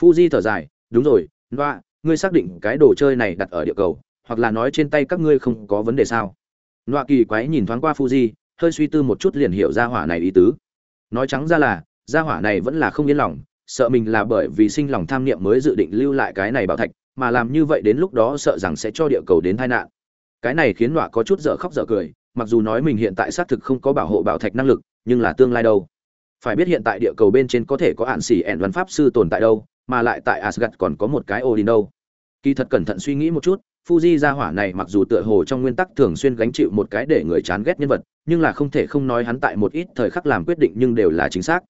Fuji thở dài đúng rồi Noa, ngươi xác định cái đồ chơi này đặt ở địa cầu hoặc là nói trên tay các ngươi không có vấn đề sao? Noa kỳ quái nhìn thoáng qua fuji hơi suy tư một chút liền hiểu ra hỏa này ý tứ. Nói trắng ra là gia hỏa này vẫn là không yên lòng sợ mình là bởi vì sinh lòng tham niệm mới dự định lưu lại cái này bảo thạch mà làm như vậy đến lúc đó sợ rằng sẽ cho địa cầu đến tai nạn cái này khiến nọa có chút dở khóc dở cười mặc dù nói mình hiện tại xác thực không có bảo hộ bảo thạch năng lực nhưng là tương lai đâu phải biết hiện tại địa cầu bên trên có thể có hạn xỉ ẻn văn pháp sư tồn tại đâu mà lại tại Asgard còn có một cái Odin đâu. Kỳ thật cẩn thận suy nghĩ một chút, Fuji ra hỏa này mặc dù tựa hồ trong nguyên tắc thường xuyên gánh chịu một cái để người chán ghét nhân vật, nhưng là không thể không nói hắn tại một ít thời khắc làm quyết định nhưng đều là chính xác.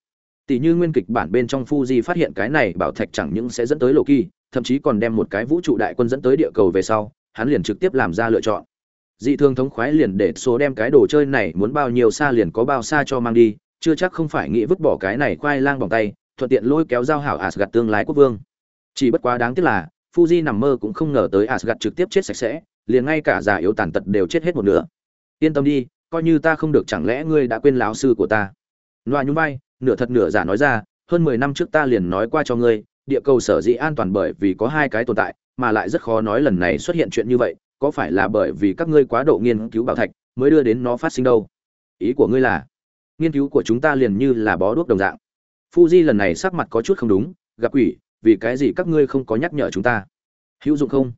Tỷ như nguyên kịch bản bên trong Fuji phát hiện cái này bảo thạch chẳng những sẽ dẫn tới Loki, thậm chí còn đem một cái vũ trụ đại quân dẫn tới địa cầu về sau, hắn liền trực tiếp làm ra lựa chọn. Dị thương thống khoái liền để số đem cái đồ chơi này muốn bao nhiêu xa liền có bao xa cho mang đi, chưa chắc không phải nghĩ vứt bỏ cái này khoai lang bằng tay, thuận tiện lôi kéo giao hảo asgad tương lai quốc vương. Chỉ bất quá đáng tiếc là, Fuji nằm mơ cũng không ngờ tới asgad trực tiếp chết sạch sẽ, liền ngay cả già yếu tàn tật đều chết hết một nửa. Yên tâm đi, coi như ta không được chẳng lẽ ngươi đã quên lão sư của ta. Loa nhún vai, nửa thật nửa giả nói ra, hơn 10 năm trước ta liền nói qua cho ngươi, địa cầu sở dĩ an toàn bởi vì có hai cái tồn tại, mà lại rất khó nói lần này xuất hiện chuyện như vậy, có phải là bởi vì các ngươi quá độ nghiên cứu bảo thạch mới đưa đến nó phát sinh đâu? Ý của ngươi là, nghiên cứu của chúng ta liền như là bó đuốc đồng dạng. Fuji lần này sắc mặt có chút không đúng, gặp quỷ, vì cái gì các ngươi không có nhắc nhở chúng ta? Hữu dụng không?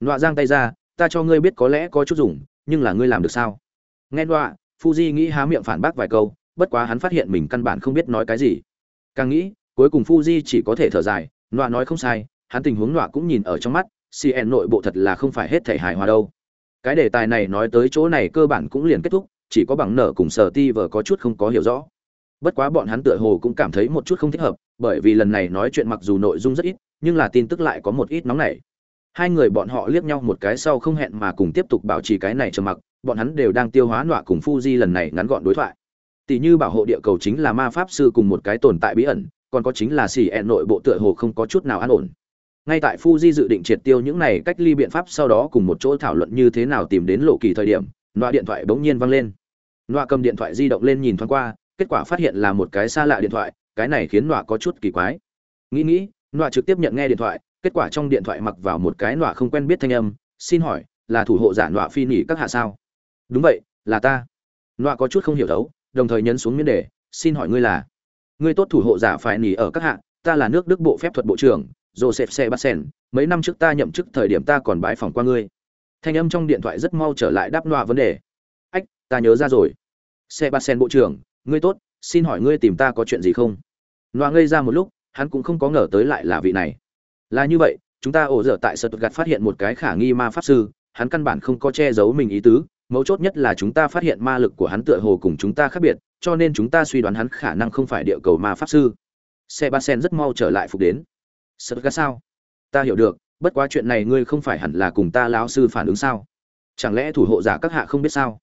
Nọa giang tay ra, ta cho ngươi biết có lẽ có chút dùng, nhưng là ngươi làm được sao? Nghe Nọa, Fuji nghĩ há miệng phản bác vài câu, bất quá hắn phát hiện mình căn bản không biết nói cái gì. Càng nghĩ, cuối cùng Fuji chỉ có thể thở dài, Nọa nói không sai, hắn tình huống Nọa cũng nhìn ở trong mắt, CN nội bộ thật là không phải hết thể hài hòa đâu. Cái đề tài này nói tới chỗ này cơ bản cũng liền kết thúc, chỉ có bằng nợ cùng sở ti vờ có chút không có hiểu rõ. Bất quá bọn hắn tựa hồ cũng cảm thấy một chút không thích hợp bởi vì lần này nói chuyện mặc dù nội dung rất ít nhưng là tin tức lại có một ít nóng nảy. Hai người bọn họ liếc nhau một cái sau không hẹn mà cùng tiếp tục bảo trì cái này trầm mặc bọn hắn đều đang tiêu hóa nọa cùng Fuji lần này ngắn gọn đối thoại. Tỷ như bảo hộ địa cầu chính là ma pháp sư cùng một cái tồn tại bí ẩn còn có chính là xì ẹn nội bộ tựa hồ không có chút nào an ổn ngay tại Fuji dự định triệt tiêu những này cách ly biện pháp sau đó cùng một chỗ thảo luận như thế nào tìm đến lộ kỳ thời điểm nọa điện thoại bỗng nhiên vang lên. Nọa cầm điện thoại di động lên nhìn thoáng qua, kết quả phát hiện là một cái xa lạ điện thoại, cái này khiến nọa có chút kỳ quái. Nghĩ nghĩ nọa trực tiếp nhận nghe điện thoại, kết quả trong điện thoại mặc vào một cái nọa không quen biết thanh âm, xin hỏi, là thủ hộ giả nọa phi nỉ các hạ sao? Đúng vậy, là ta. Nọa có chút không hiểu thấu đồng thời nhấn xuống miễn đề, xin hỏi ngươi là? Ngươi tốt thủ hộ giả phải nỉ ở các hạ, ta là nước đức bộ phép thuật bộ trưởng joseph sebastian, mấy năm trước ta nhậm chức thời điểm ta còn bái phỏng qua ngươi. Thanh âm trong điện thoại rất mau trở lại đáp nọa vấn đề. Ách, ta nhớ ra rồi. Sebastian bộ trưởng, ngươi tốt, xin hỏi ngươi tìm ta có chuyện gì không? Nọa ngây ra một lúc, hắn cũng không có ngờ tới lại là vị này. Là như vậy, chúng ta ổ dở tại sật gạt phát hiện một cái khả nghi ma pháp sư, hắn căn bản không có che giấu mình ý tứ, mấu chốt nhất là chúng ta phát hiện ma lực của hắn tựa hồ cùng chúng ta khác biệt, cho nên chúng ta suy đoán hắn khả năng không phải địa cầu ma pháp sư. Sebastian rất mau trở lại phục đến sợ gạt sao? Ta hiểu được, bất quá chuyện này ngươi không phải hẳn là cùng ta lão sư phản ứng sao? Chẳng lẽ thủ hộ giả các hạ không biết sao?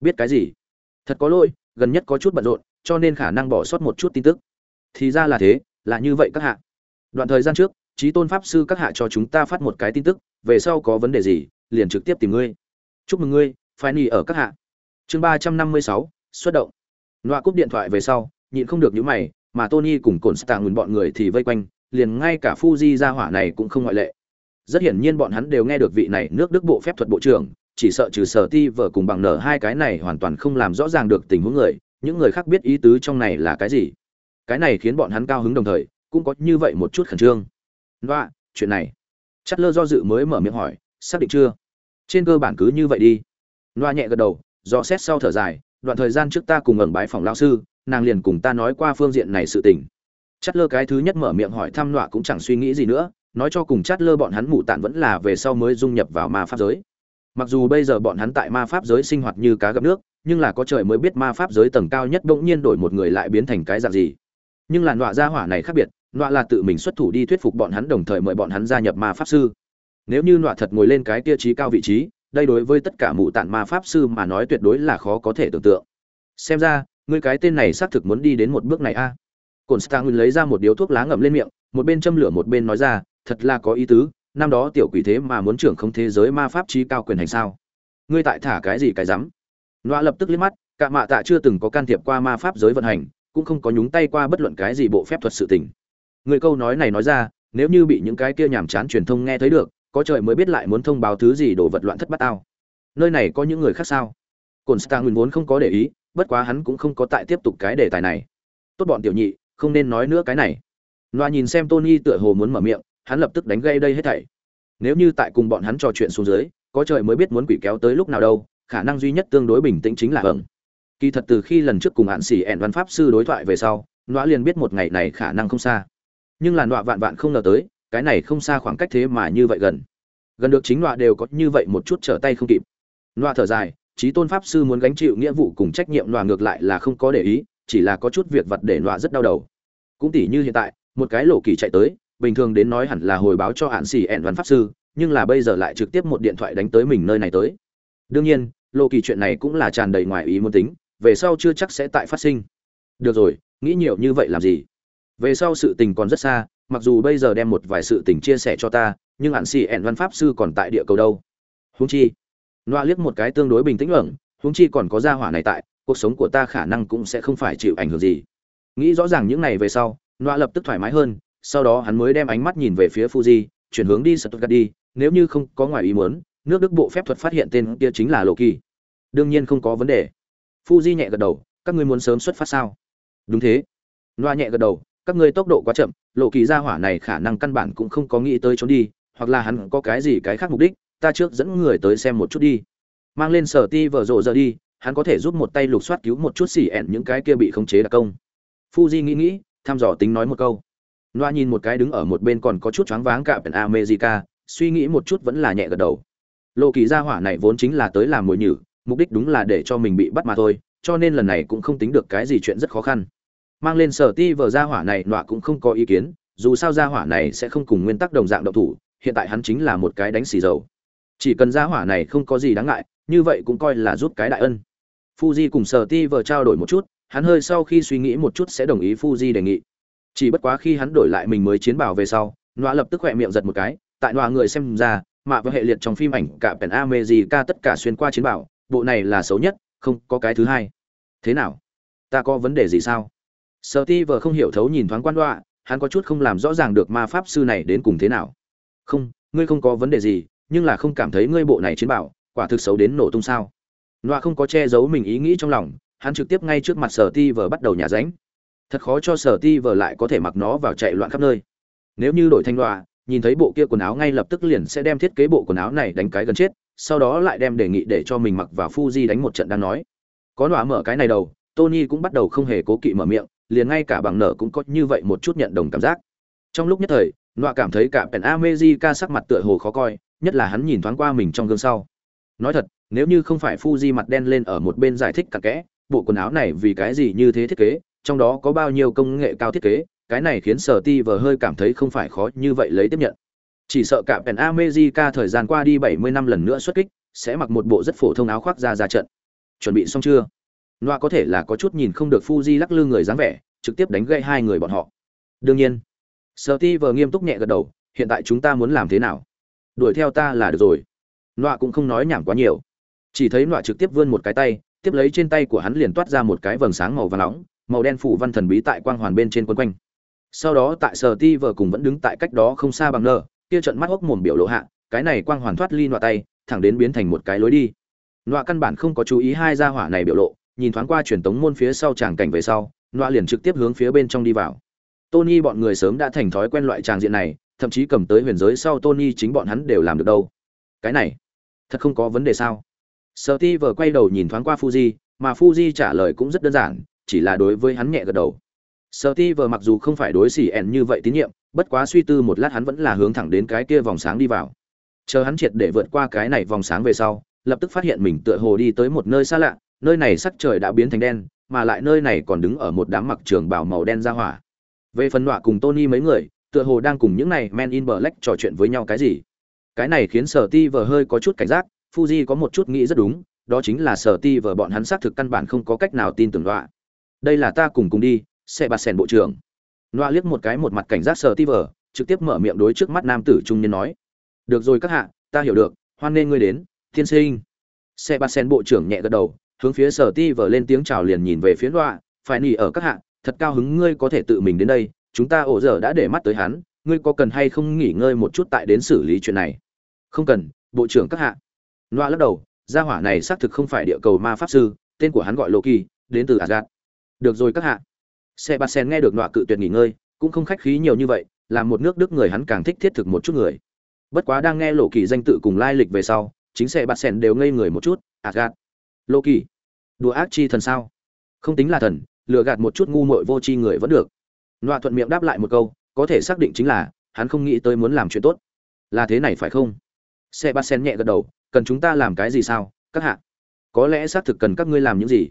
Biết cái gì? Thật có lỗi, gần nhất có chút bận rộn, cho nên khả năng bỏ sót một chút tin tức. Thì ra là thế, là như vậy các hạ. Đoạn thời gian trước trí tôn pháp sư các hạ cho chúng ta phát một cái tin tức, về sau có vấn đề gì, liền trực tiếp tìm ngươi. Chúc mừng ngươi phải nỉ ở các hạ. Chương ba trăm năm mươi sáu, xuất động. Loa cúp điện thoại về sau, nhịn không được những mày, mà tony cùng cồn stạng nguồn bọn người thì vây quanh liền ngay cả fuji ra hỏa này cũng không ngoại lệ. Rất hiển nhiên bọn hắn đều nghe được vị này nước đức bộ phép thuật bộ trưởng, chỉ sợ trừ sở ti vợ cùng bằng nở hai cái này hoàn toàn không làm rõ ràng được tình huống người, những người khác biết ý tứ trong này là cái gì. Cái này khiến bọn hắn cao hứng đồng thời, cũng có như vậy một chút khẩn trương. Loa, chuyện này. Chất lơ do dự mới mở miệng hỏi, xác định chưa? Trên cơ bản cứ như vậy đi. Loa nhẹ gật đầu do xét sau thở dài, đoạn thời gian trước ta cùng ẩn bái phòng lao sư, nàng liền cùng ta nói qua phương diện này sự tình. Chát lơ cái thứ nhất mở miệng hỏi thăm nọa cũng chẳng suy nghĩ gì nữa, nói cho cùng chát lơ bọn hắn mụ tản vẫn là về sau mới dung nhập vào ma pháp giới. Mặc dù bây giờ bọn hắn tại ma pháp giới sinh hoạt như cá gặp nước, nhưng là có trời mới biết ma pháp giới tầng cao nhất bỗng nhiên đổi một người lại biến thành cái dạng gì. Nhưng là nọa gia hỏa này khác biệt, nọa là tự mình xuất thủ đi thuyết phục bọn hắn đồng thời mời bọn hắn gia nhập ma pháp sư. Nếu như nọa thật ngồi lên cái tiêu chí cao vị trí, đây đối với tất cả mụ tản ma pháp sư mà nói tuyệt đối là khó có thể tưởng tượng. Xem ra, ngươi cái tên này xác thực muốn đi đến một bước này a. à cồn stang lấy ra một điếu thuốc lá ngậm lên miệng, một bên châm lửa một bên nói ra, thật là có ý tứ, năm đó tiểu quỷ thế mà muốn trưởng không thế giới ma pháp trí cao quyền hành sao? Ngươi tại thả cái gì cái rắm? Nọa lập tức liếc mắt cả mạ tạ chưa từng có can thiệp qua ma pháp giới vận hành, cũng không có nhúng tay qua bất luận cái gì bộ phép thuật sự tình. Người câu nói này nói ra, nếu như bị những cái kia nhàm chán truyền thông nghe thấy được, có trời mới biết lại muốn thông báo thứ gì đổ vật loạn thất bát ao nơi này có những người khác sao? Cồn star muốn vốn không có để ý, bất quá hắn cũng không có tại tiếp tục cái đề tài này. Tốt bọn tiểu nhị không nên nói nữa cái này. Loa nhìn xem tony tựa hồ muốn mở miệng, hắn lập tức đánh gây đây hết thảy. Nếu như tại cùng bọn hắn trò chuyện xuống dưới, có trời mới biết muốn quỷ kéo tới lúc nào đâu, khả năng duy nhất tương đối bình tĩnh chính là hưởng kỳ thật từ khi lần trước cùng hạn xỉ ẻn văn pháp sư đối thoại về sau, loa liền biết một ngày này khả năng không xa. Nhưng là loa vạn vạn không ngờ tới, cái này không xa khoảng cách thế mà như vậy gần. Gần được chính loa đều có như vậy một chút trở tay không kịp. Loa thở dài trí tôn pháp sư muốn gánh chịu nghĩa vụ cùng trách nhiệm loa ngược lại là không có để ý chỉ là có chút việc vặt để nọa rất đau đầu. Cũng tỉ như hiện tại, một cái lộ kỳ chạy tới, bình thường đến nói hẳn là hồi báo cho hạn xì ẹn văn pháp sư, nhưng là bây giờ lại trực tiếp một điện thoại đánh tới mình nơi này tới. Đương nhiên, lộ kỳ chuyện này cũng là tràn đầy ngoài ý muốn tính, về sau chưa chắc sẽ tại phát sinh. Được rồi, nghĩ nhiều như vậy làm gì? Về sau sự tình còn rất xa, mặc dù bây giờ đem một vài sự tình chia sẻ cho ta, nhưng hạn xì ẹn văn pháp sư còn tại địa cầu đâu. Húng chi loa liếc một cái tương đối bình tĩnh ẩn húng chi còn có gia hỏa này tại cuộc sống của ta khả năng cũng sẽ không phải chịu ảnh hưởng gì nghĩ rõ ràng những này về sau loa lập tức thoải mái hơn sau đó hắn mới đem ánh mắt nhìn về phía fuji chuyển hướng đi stuttgart đi nếu như không có ngoài ý muốn nước đức bộ phép thuật phát hiện tên kia chính là lộ kỳ đương nhiên không có vấn đề Fuji nhẹ gật đầu, các ngươi muốn sớm xuất phát sao? Đúng thế. nọa nhẹ gật đầu, các ngươi tốc độ quá chậm, lộ kỳ ra hỏa này khả năng căn bản cũng không có nghĩ tới trốn đi, hoặc là hắn có cái gì cái khác mục đích, ta trước dẫn người tới xem một chút đi. Mang lên sở ti vở rộ giờ đi, hắn có thể giúp một tay lục soát cứu một chút xỉ ẹn những cái kia bị khống chế đặc công. Fuji nghĩ nghĩ, thăm dò tính nói một câu. Noa nhìn một cái đứng ở một bên còn có chút choáng váng cả Pen America, suy nghĩ một chút vẫn là nhẹ gật đầu. Lộ kỳ gia hỏa này vốn chính là tới làm mồi nhử, mục đích đúng là để cho mình bị bắt mà thôi cho nên lần này cũng không tính được cái gì chuyện rất khó khăn mang lên sở ti vờ gia hỏa này nọa cũng không có ý kiến dù sao gia hỏa này sẽ không cùng nguyên tắc đồng dạng động thủ hiện tại hắn chính là một cái đánh xì dầu chỉ cần gia hỏa này không có gì đáng ngại như vậy cũng coi là giúp cái đại ân fuji cùng sở ti vờ trao đổi một chút hắn hơi sau khi suy nghĩ một chút sẽ đồng ý fuji đề nghị chỉ bất quá khi hắn đổi lại mình mới chiến bảo về sau nọa lập tức khỏe miệng giật một cái tại nọa người xem ra mạ và hệ liệt trong phim ảnh cả pèn America tất cả xuyên qua chiến bảo bộ này là xấu nhất không có cái thứ hai thế nào ta có vấn đề gì sao Sở Ti vừa không hiểu thấu nhìn thoáng quan đoạ, hắn có chút không làm rõ ràng được ma pháp sư này đến cùng thế nào. Không, ngươi không có vấn đề gì, nhưng là không cảm thấy ngươi bộ này chiến bảo, quả thực xấu đến nổ tung sao? Noa không có che giấu mình ý nghĩ trong lòng, hắn trực tiếp ngay trước mặt Sở Ti vừa bắt đầu nhả ránh. Thật khó cho Sở Ti vừa lại có thể mặc nó vào chạy loạn khắp nơi. Nếu như đổi thành Noa, nhìn thấy bộ kia quần áo ngay lập tức liền sẽ đem thiết kế bộ quần áo này đánh cái gần chết, sau đó lại đem đề nghị để cho mình mặc vào Fuji đánh một trận đang nói. Có Noa mở cái này đầu, Tony cũng bắt đầu không hề cố kỵ mở miệng, liền ngay cả bằng nợ cũng có như vậy một chút nhận đồng cảm giác trong lúc nhất thời nọa cảm thấy cả pèn America sắc mặt tựa hồ khó coi nhất là hắn nhìn thoáng qua mình trong gương sau nói thật nếu như không phải fuji mặt đen lên ở một bên giải thích cặn kẽ bộ quần áo này vì cái gì như thế thiết kế trong đó có bao nhiêu công nghệ cao thiết kế cái này khiến sở ti vờ hơi cảm thấy không phải khó như vậy lấy tiếp nhận chỉ sợ cả Pen America thời gian qua đi 70 năm lần nữa xuất kích sẽ mặc một bộ rất phổ thông áo khoác ra ra trận chuẩn bị xong chưa Loa có thể là có chút nhìn không được Fuji lắc lư người dáng vẻ, trực tiếp đánh gãy hai người bọn họ. Đương nhiên, Steve nghiêm túc nhẹ gật đầu, hiện tại chúng ta muốn làm thế nào? Đuổi theo ta là được rồi. Loa cũng không nói nhảm quá nhiều, chỉ thấy nọa trực tiếp vươn một cái tay, tiếp lấy trên tay của hắn liền toát ra một cái vầng sáng màu vàng nóng, màu đen phủ văn thần bí tại quang hoàn bên trên quấn quanh. Sau đó tại Steve cùng vẫn đứng tại cách đó không xa bằng nơ, kia trận mắt hốc mồm biểu lộ hạ, cái này quang hoàn thoát ly nọa tay, thẳng đến biến thành một cái lối đi. nọa căn bản không có chú ý hai gia hỏa này biểu lộ, nhìn thoáng qua truyền tống môn phía sau tràng cảnh về sau, nọa liền trực tiếp hướng phía bên trong đi vào. Tony bọn người sớm đã thành thói quen loại tràng diện này, thậm chí cầm tới huyền giới sau Tony chính bọn hắn đều làm được đâu. Cái này, thật không có vấn đề sao? Steve quay đầu nhìn thoáng qua Fuji, mà Fuji trả lời cũng rất đơn giản, chỉ là đối với hắn nhẹ gật đầu. Steve mặc dù không phải đối xỉ ẻn như vậy tín nhiệm, bất quá suy tư một lát hắn vẫn là hướng thẳng đến cái kia vòng sáng đi vào. Chờ hắn triệt để vượt qua cái này vòng sáng về sau, lập tức phát hiện mình tựa hồ đi tới một nơi xa lạ, nơi này sắc trời đã biến thành đen mà lại nơi này còn đứng ở một đám mặc trường bảo màu đen ra hỏa về phần nọa cùng tony mấy người tựa hồ đang cùng những này men in black trò chuyện với nhau cái gì cái này khiến sở ti vừa hơi có chút cảnh giác fuji có một chút nghĩ rất đúng, đó chính là sở ti và bọn hắn xác thực căn bản không có cách nào tin tưởng nọa đây là ta cùng cùng đi xe bà sèn bộ trưởng. Nọa liếc một cái một mặt cảnh giác sở ti vờ, trực tiếp mở miệng đối trước mắt nam tử trung niên nói. Được rồi các hạ, ta hiểu được, hoan nên ngươi đến, tiên sinh. Xe bà sen bộ trưởng nhẹ gật đầu, hướng phía sở ti vờ lên tiếng chào liền nhìn về phía loa. phải nỉ ở các hạ, thật cao hứng ngươi có thể tự mình đến đây, chúng ta ổ giờ đã để mắt tới hắn, ngươi có cần hay không nghỉ ngơi một chút tại đến xử lý chuyện này? Không cần, bộ trưởng các hạ loa lắc đầu, gia hỏa này xác thực không phải địa cầu ma pháp sư, tên của hắn gọi loki, đến từ Asgard. được rồi các hạ. Sebastian nghe được Noa cự tuyệt nghỉ ngơi, cũng không khách khí nhiều như vậy, làm một nước đức người hắn càng thích thiết thực một chút người. Bất quá đang nghe lộ kỳ danh tự cùng lai lịch về sau, chính sebastian đều ngây người một chút, Asgard. loki, đùa ác chi thần sao? Không tính là thần, lừa gạt một chút ngu muội vô tri người vẫn được. Loa thuận miệng đáp lại một câu, có thể xác định chính là, hắn không nghĩ tới muốn làm chuyện tốt. Là thế này phải không? Sebastian ba sen nhẹ gật đầu cần chúng ta làm cái gì sao các hạ có lẽ xác thực cần các ngươi làm những gì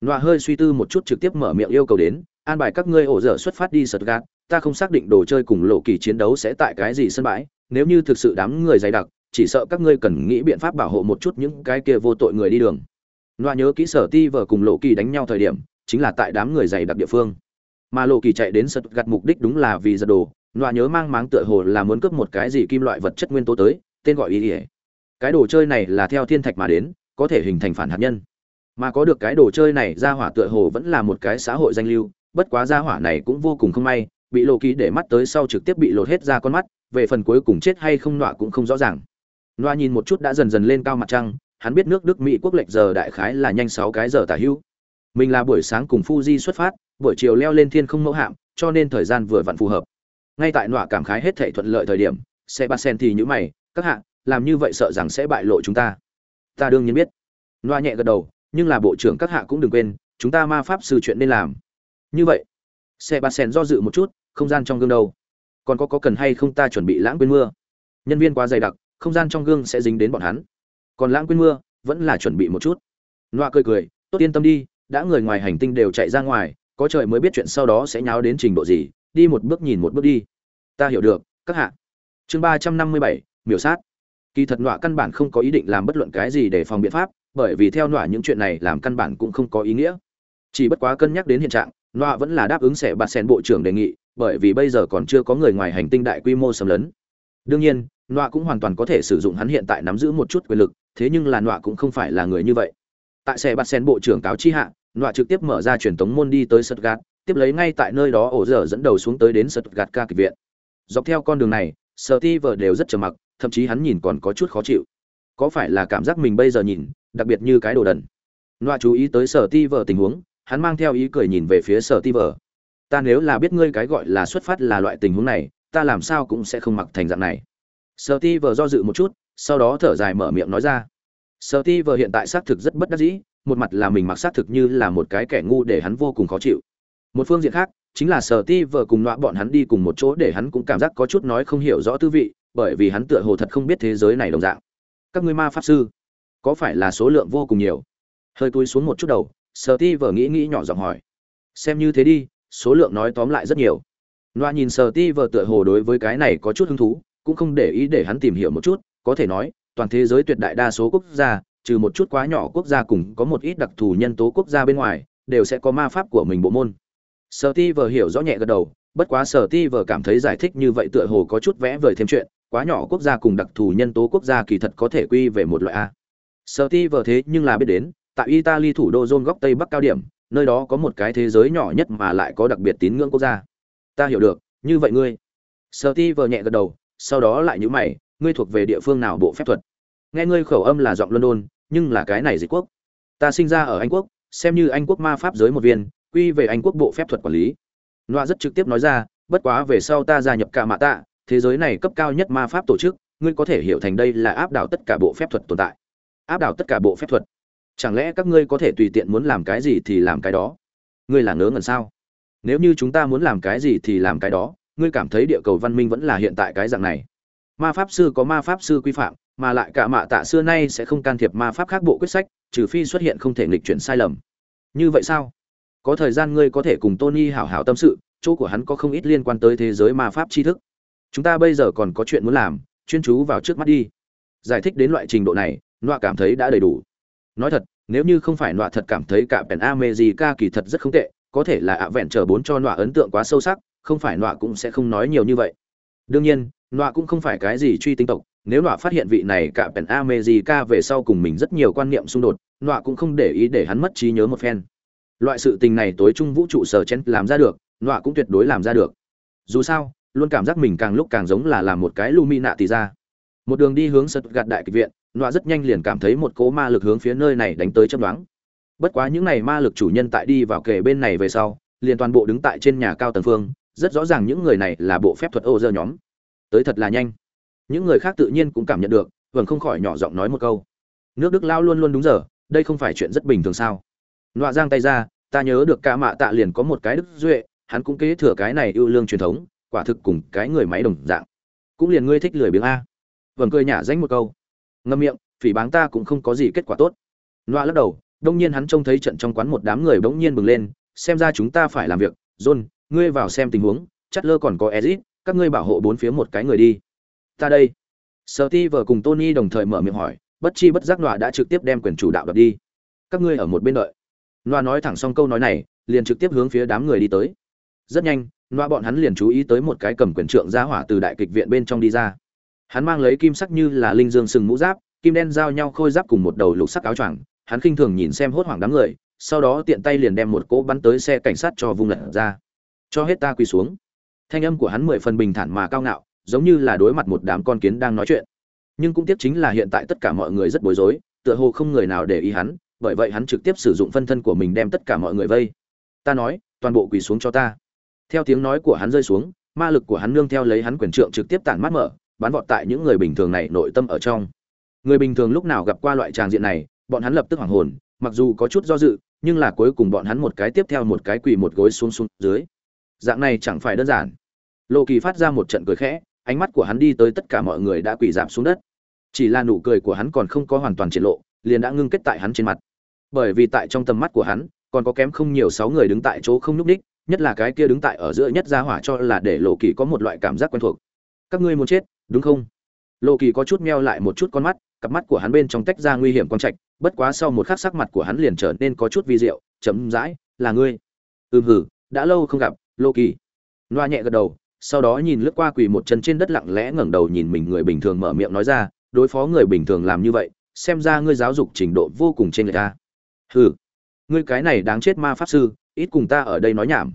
loa hơi suy tư một chút trực tiếp mở miệng yêu cầu đến an bài các ngươi ổ dở xuất phát đi sật gạt ta không xác định đồ chơi cùng lộ kỳ chiến đấu sẽ tại cái gì sân bãi nếu như thực sự đám người dày đặc chỉ sợ các ngươi cần nghĩ biện pháp bảo hộ một chút những cái kia vô tội người đi đường Loa nhớ kỹ sở ti vờ cùng lộ kỳ đánh nhau thời điểm, chính là tại đám người dày đặc địa phương. Mà lộ kỳ chạy đến sật gạt mục đích đúng là vì giật đồ. Loa nhớ mang máng tựa hồ là muốn cướp một cái gì kim loại vật chất nguyên tố tới, tên gọi ý nghĩa. Cái đồ chơi này là theo thiên thạch mà đến, có thể hình thành phản hạt nhân. Mà có được cái đồ chơi này ra hỏa tựa hồ vẫn là một cái xã hội danh lưu, bất quá ra hỏa này cũng vô cùng không may, bị lộ ký để mắt tới sau trực tiếp bị lột hết ra con mắt, về phần cuối cùng chết hay không nọa cũng không rõ ràng. Nọa nhìn một chút đã dần dần lên cao mặt trăng, hắn biết nước Đức Mỹ quốc lệch giờ đại khái là nhanh sáu cái giờ tả hữu. Mình là buổi sáng cùng Fuji xuất phát, buổi chiều leo lên thiên không mẫu hạm, cho nên thời gian vừa vặn phù hợp. Ngay tại nọa cảm khái hết thảy thuận lợi thời điểm, Sebastian thì như mày, các hạ, làm như vậy sợ rằng sẽ bại lộ chúng ta. Ta đương nhiên biết. loa nhẹ gật đầu, nhưng là bộ trưởng các hạ cũng đừng quên, chúng ta ma pháp sư chuyện nên làm. Như vậy, Sebastian do dự một chút, không gian trong gương đâu? Còn có có cần hay không ta chuẩn bị lãng quên mưa? Nhân viên quá dày đặc, không gian trong gương sẽ dính đến bọn hắn còn lãng quên mưa vẫn là chuẩn bị một chút loa cười cười tốt yên tâm đi đã người ngoài hành tinh đều chạy ra ngoài có trời mới biết chuyện sau đó sẽ nháo đến trình độ gì đi một bước nhìn một bước đi ta hiểu được các hạ chương ba trăm năm mươi bảy miểu sát kỳ thật nọa căn bản không có ý định làm bất luận cái gì để phòng biện pháp, bởi vì theo nọa những chuyện này làm căn bản cũng không có ý nghĩa. Chỉ bất quá cân nhắc đến hiện trạng, nọa vẫn là đáp ứng sẽ bạt sen bộ trưởng đề nghị, bởi vì bây giờ còn chưa có người ngoài hành tinh đại quy mô xâm lấn. Đương nhiên, nọa cũng hoàn toàn có thể sử dụng hắn hiện tại nắm giữ một chút quyền lực, thế nhưng là nọa cũng không phải là người như vậy. Tại xe bạt sen bộ trưởng cáo chi hạ, nọa trực tiếp mở ra truyền thống môn đi tới stuttgart, tiếp lấy ngay tại nơi đó ổ dở dẫn đầu xuống tới đến sật gạt ca kịch viện. Dọc theo con đường này sở ti vợ đều rất trầm mặc thậm chí hắn nhìn còn có chút khó chịu. Có phải là cảm giác mình bây giờ nhìn, đặc biệt như cái đồ đần? Loa chú ý tới sở ti vờ tình huống, hắn mang theo ý cười nhìn về phía sở ti vờ. Ta nếu là biết ngươi cái gọi là xuất phát là loại tình huống này, ta làm sao cũng sẽ không mặc thành dạng này. Sở ti vờ do dự một chút, sau đó thở dài mở miệng nói ra. Sở ti vờ hiện tại xác thực rất bất đắc dĩ, một mặt là mình mặc xác thực như là một cái kẻ ngu để hắn vô cùng khó chịu. Một phương diện khác, chính là sở ti vờ cùng loa bọn hắn đi cùng một chỗ để hắn cũng cảm giác có chút nói không hiểu rõ tư vị bởi vì hắn tựa hồ thật không biết thế giới này đồng dạng. Các ngươi ma pháp sư, có phải là số lượng vô cùng nhiều? Hơi cúi xuống một chút đầu, sở ti vợ nghĩ nghĩ nhỏ giọng hỏi. Xem như thế đi, số lượng nói tóm lại rất nhiều. Loa nhìn sở ti vợ tựa hồ đối với cái này có chút hứng thú, cũng không để ý để hắn tìm hiểu một chút, có thể nói, toàn thế giới tuyệt đại đa số quốc gia, trừ một chút quá nhỏ quốc gia cùng có một ít đặc thù nhân tố quốc gia bên ngoài, đều sẽ có ma pháp của mình bộ môn. Sở ti vờ hiểu rõ nhẹ gật đầu, bất quá sở ti vờ cảm thấy giải thích như vậy tựa hồ có chút vẽ vời thêm chuyện quá nhỏ quốc gia cùng đặc thù nhân tố quốc gia kỳ thật có thể quy về một loại a. Sở ti vờ thế nhưng là biết đến, tại italy thủ đô Rome góc tây bắc cao điểm, nơi đó có một cái thế giới nhỏ nhất mà lại có đặc biệt tín ngưỡng quốc gia. Ta hiểu được, như vậy ngươi. Sở ti vờ nhẹ gật đầu, sau đó lại nhữ mày, ngươi thuộc về địa phương nào bộ phép thuật? Nghe ngươi khẩu âm là giọng london, nhưng là cái này dịch quốc. Ta sinh ra ở anh quốc, xem như anh quốc ma pháp giới một viên, quy về anh quốc bộ phép thuật quản lý. Loa rất trực tiếp nói ra, bất quá về sau ta gia nhập cả mạ tạ thế giới này cấp cao nhất ma pháp tổ chức, ngươi có thể hiểu thành đây là áp đảo tất cả bộ phép thuật tồn tại. Áp đảo tất cả bộ phép thuật. Chẳng lẽ các ngươi có thể tùy tiện muốn làm cái gì thì làm cái đó? Ngươi là ngớ ngẩn sao? Nếu như chúng ta muốn làm cái gì thì làm cái đó, ngươi cảm thấy địa cầu văn minh vẫn là hiện tại cái dạng này. Ma pháp sư có ma pháp sư quy phạm, mà lại cả mạ tạ xưa nay sẽ không can thiệp ma pháp khác bộ quyết sách, trừ phi xuất hiện không thể nghịch chuyển sai lầm. Như vậy sao? Có thời gian ngươi có thể cùng tony hảo hảo tâm sự, chỗ của hắn có không ít liên quan tới thế giới ma pháp tri thức chúng ta bây giờ còn có chuyện muốn làm, chuyên chú vào trước mắt đi. Giải thích đến loại trình độ này, nọa cảm thấy đã đầy đủ. Nói thật, nếu như không phải nọa thật cảm thấy cả pèn amejica kỳ thật rất không tệ, có thể là ạ vẹn chờ bốn cho nọa ấn tượng quá sâu sắc, không phải nọa cũng sẽ không nói nhiều như vậy. Đương nhiên, nọa cũng không phải cái gì truy tinh tộc, nếu nọa phát hiện vị này cả pèn amejica về sau cùng mình rất nhiều quan niệm xung đột, nọa cũng không để ý để hắn mất trí nhớ một phen. Loại sự tình này tối trung vũ trụ sở chen làm ra được, nọa cũng tuyệt đối làm ra được. Dù sao luôn cảm giác mình càng lúc càng giống là làm một cái lumi nạ tì ra. Một đường đi hướng sật gạt đại kịch viện, nọa rất nhanh liền cảm thấy một cỗ ma lực hướng phía nơi này đánh tới chấm đoán bất quá những này ma lực chủ nhân tại đi vào kề bên này về sau, liền toàn bộ đứng tại trên nhà cao tầng phương, rất rõ ràng những người này là bộ phép thuật ô dơ nhóm. Tới thật là nhanh. Những người khác tự nhiên cũng cảm nhận được vâng không khỏi nhỏ giọng nói một câu. Nước đức lao luôn luôn đúng giờ, đây không phải chuyện rất bình thường sao? Nọa giang tay ra, ta nhớ được cả mạ tạ liền có một cái đức duệ, hắn cũng kế thừa cái này ưu lương truyền thống quả thực cùng cái người máy đồng dạng. Cũng liền ngươi thích lười biếng a. Vầng cười nhả danh một câu. Ngâm miệng phỉ báng ta cũng không có gì kết quả tốt. Loa lắc đầu đông nhiên hắn trông thấy trận trong quán một đám người bỗng nhiên bừng lên xem ra chúng ta phải làm việc. John ngươi vào xem tình huống chắt lơ còn có ezit các ngươi bảo hộ bốn phía một cái người đi. Ta đây. Sợ ti vợ cùng tony đồng thời mở miệng hỏi bất chi bất giác loa đã trực tiếp đem quyền chủ đạo đập đi. Các ngươi ở một bên đợi. Loa nói thẳng xong câu nói này, liền trực tiếp hướng phía đám người đi tới. Rất nhanh, Noa bọn hắn liền chú ý tới một cái cầm quyền trượng gia hỏa từ đại kịch viện bên trong đi ra. Hắn mang lấy kim sắc như là linh dương sừng mũ giáp, kim đen giao nhau khôi giáp cùng một đầu lục sắc áo choàng, hắn khinh thường nhìn xem hốt hoảng đám người, sau đó tiện tay liền đem một cỗ bắn tới xe cảnh sát cho vung lật ra. Cho hết ta quỳ xuống. Thanh âm của hắn mười phần bình thản mà cao ngạo, giống như là đối mặt một đám con kiến đang nói chuyện. Nhưng cũng tiếc chính là hiện tại tất cả mọi người rất bối rối, tựa hồ không người nào để ý hắn, bởi vậy hắn trực tiếp sử dụng phân thân của mình đem tất cả mọi người vây ta nói toàn bộ quỳ xuống cho ta theo tiếng nói của hắn rơi xuống, ma lực của hắn nương theo lấy hắn quyền trượng trực tiếp tản mát mở, bắn vọt tại những người bình thường này nội tâm ở trong. Người bình thường lúc nào gặp qua loại tràng diện này, bọn hắn lập tức hoảng hồn, mặc dù có chút do dự, nhưng là cuối cùng bọn hắn một cái tiếp theo một cái quỳ một gối xuống xuống dưới. Dạng này chẳng phải đơn giản. Lộ kỳ phát ra một trận cười khẽ, ánh mắt của hắn đi tới tất cả mọi người đã quỳ giảm xuống đất. Chỉ là nụ cười của hắn còn không có hoàn toàn triển lộ, liền đã ngưng kết tại hắn trên mặt. Bởi vì tại trong tầm mắt của hắn, còn có kém không nhiều sáu người đứng tại chỗ không nhúc ních nhất là cái kia đứng tại ở giữa nhất gia hỏa cho là để lộ kỳ có một loại cảm giác quen thuộc. Các ngươi muốn chết, đúng không? Lộ kỳ có chút meo lại một chút con mắt, cặp mắt của hắn bên trong tách ra nguy hiểm con trạch, bất quá sau một khắc sắc mặt của hắn liền trở nên có chút vi diệu chấm dãi là ngươi? Ừm, hử, đã lâu không gặp, lộ kỳ. Loa nhẹ gật đầu, sau đó nhìn lướt qua quỳ một chân trên đất lặng lẽ ngẩng đầu nhìn mình người bình thường mở miệng nói ra, đối phó người bình thường làm như vậy, xem ra ngươi giáo dục trình độ vô cùng trên người ta. Hừ, ngươi cái này đáng chết ma pháp sư, ít cùng ta ở đây nói nhảm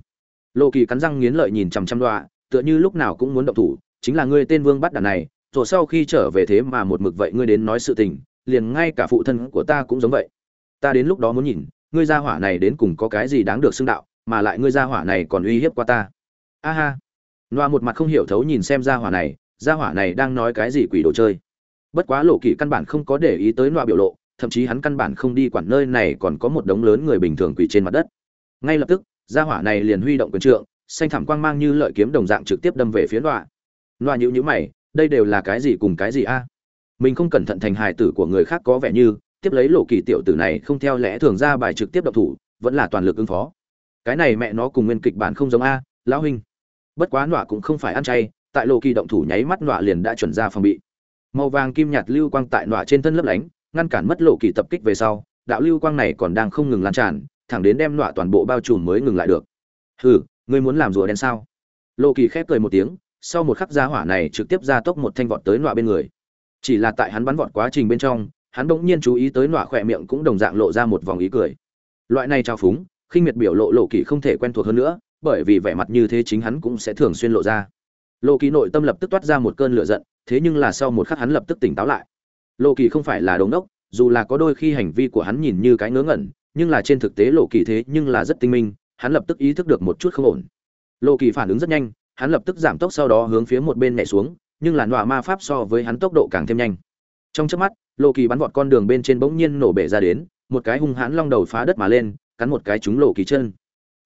lộ kỳ cắn răng nghiến lợi nhìn chằm chằm đọa tựa như lúc nào cũng muốn động thủ, chính là ngươi tên vương bắt đàn này rồi sau khi trở về thế mà một mực vậy ngươi đến nói sự tình, liền ngay cả phụ thân của ta cũng giống vậy. Ta đến lúc đó muốn nhìn, ngươi gia hỏa này đến cùng có cái gì đáng được xưng đạo, mà lại ngươi gia hỏa này còn uy hiếp qua ta. A ha. Loa một mặt không hiểu thấu nhìn xem gia hỏa này, gia hỏa này đang nói cái gì quỷ đồ chơi. Bất quá lộ kỳ căn bản không có để ý tới loa biểu lộ, thậm chí hắn căn bản không đi quản nơi này còn có một đống lớn người bình thường quỷ trên mặt đất. Ngay lập tức gia hỏa này liền huy động quyền trượng, xanh thảm quang mang như lợi kiếm đồng dạng trực tiếp đâm về phía loạ loạ nhữ nhữ mày, đây đều là cái gì cùng cái gì a? À? Mình không cẩn thận thành hài tử của người khác có vẻ như, tiếp lấy lộ kỳ tiểu tử này không theo lẽ thường ra bài trực tiếp độc thủ, vẫn là toàn lực ứng phó. Cái này mẹ nó cùng nguyên kịch bản không giống a à, lão huynh. Bất quá nọa cũng không phải ăn chay, tại lộ kỳ động thủ nháy mắt nọa liền đã chuẩn ra phòng bị. Màu vàng kim nhạt lưu quang tại nọa trên thân lấp lánh, ngăn cản mất lộ kỳ tập kích về sau, đạo lưu quang này còn đang không ngừng lan tràn thẳng đến đem nọa toàn bộ bao trùm mới ngừng lại được. Hừ, ngươi muốn làm rùa đen sao? Lộ kỳ khép cười một tiếng, sau một khắc gia hỏa này trực tiếp ra tốc một thanh vọt tới nọa bên người. Chỉ là tại hắn bắn vọt quá trình bên trong, hắn bỗng nhiên chú ý tới nọa khỏe miệng cũng đồng dạng lộ ra một vòng ý cười. Loại này trao phúng, khinh miệt biểu lộ lộ kỳ không thể quen thuộc hơn nữa, bởi vì vẻ mặt như thế chính hắn cũng sẽ thường xuyên lộ ra. Lộ kỳ nội tâm lập tức toát ra một cơn lửa giận, thế nhưng là sau một khắc hắn lập tức tỉnh táo lại. Lộ kỳ không phải là đống đốc, dù là có đôi khi hành vi của hắn nhìn như cái ngớ ngẩn nhưng là trên thực tế lộ kỳ thế nhưng là rất tinh minh, hắn lập tức ý thức được một chút không ổn. Lộ kỳ phản ứng rất nhanh, hắn lập tức giảm tốc sau đó hướng phía một bên nhảy xuống, nhưng là nọa ma pháp so với hắn tốc độ càng thêm nhanh. Trong chớp mắt, lộ kỳ bắn vọt con đường bên trên bỗng nhiên nổ bể ra đến, một cái hung hãn long đầu phá đất mà lên, cắn một cái trúng lộ kỳ chân.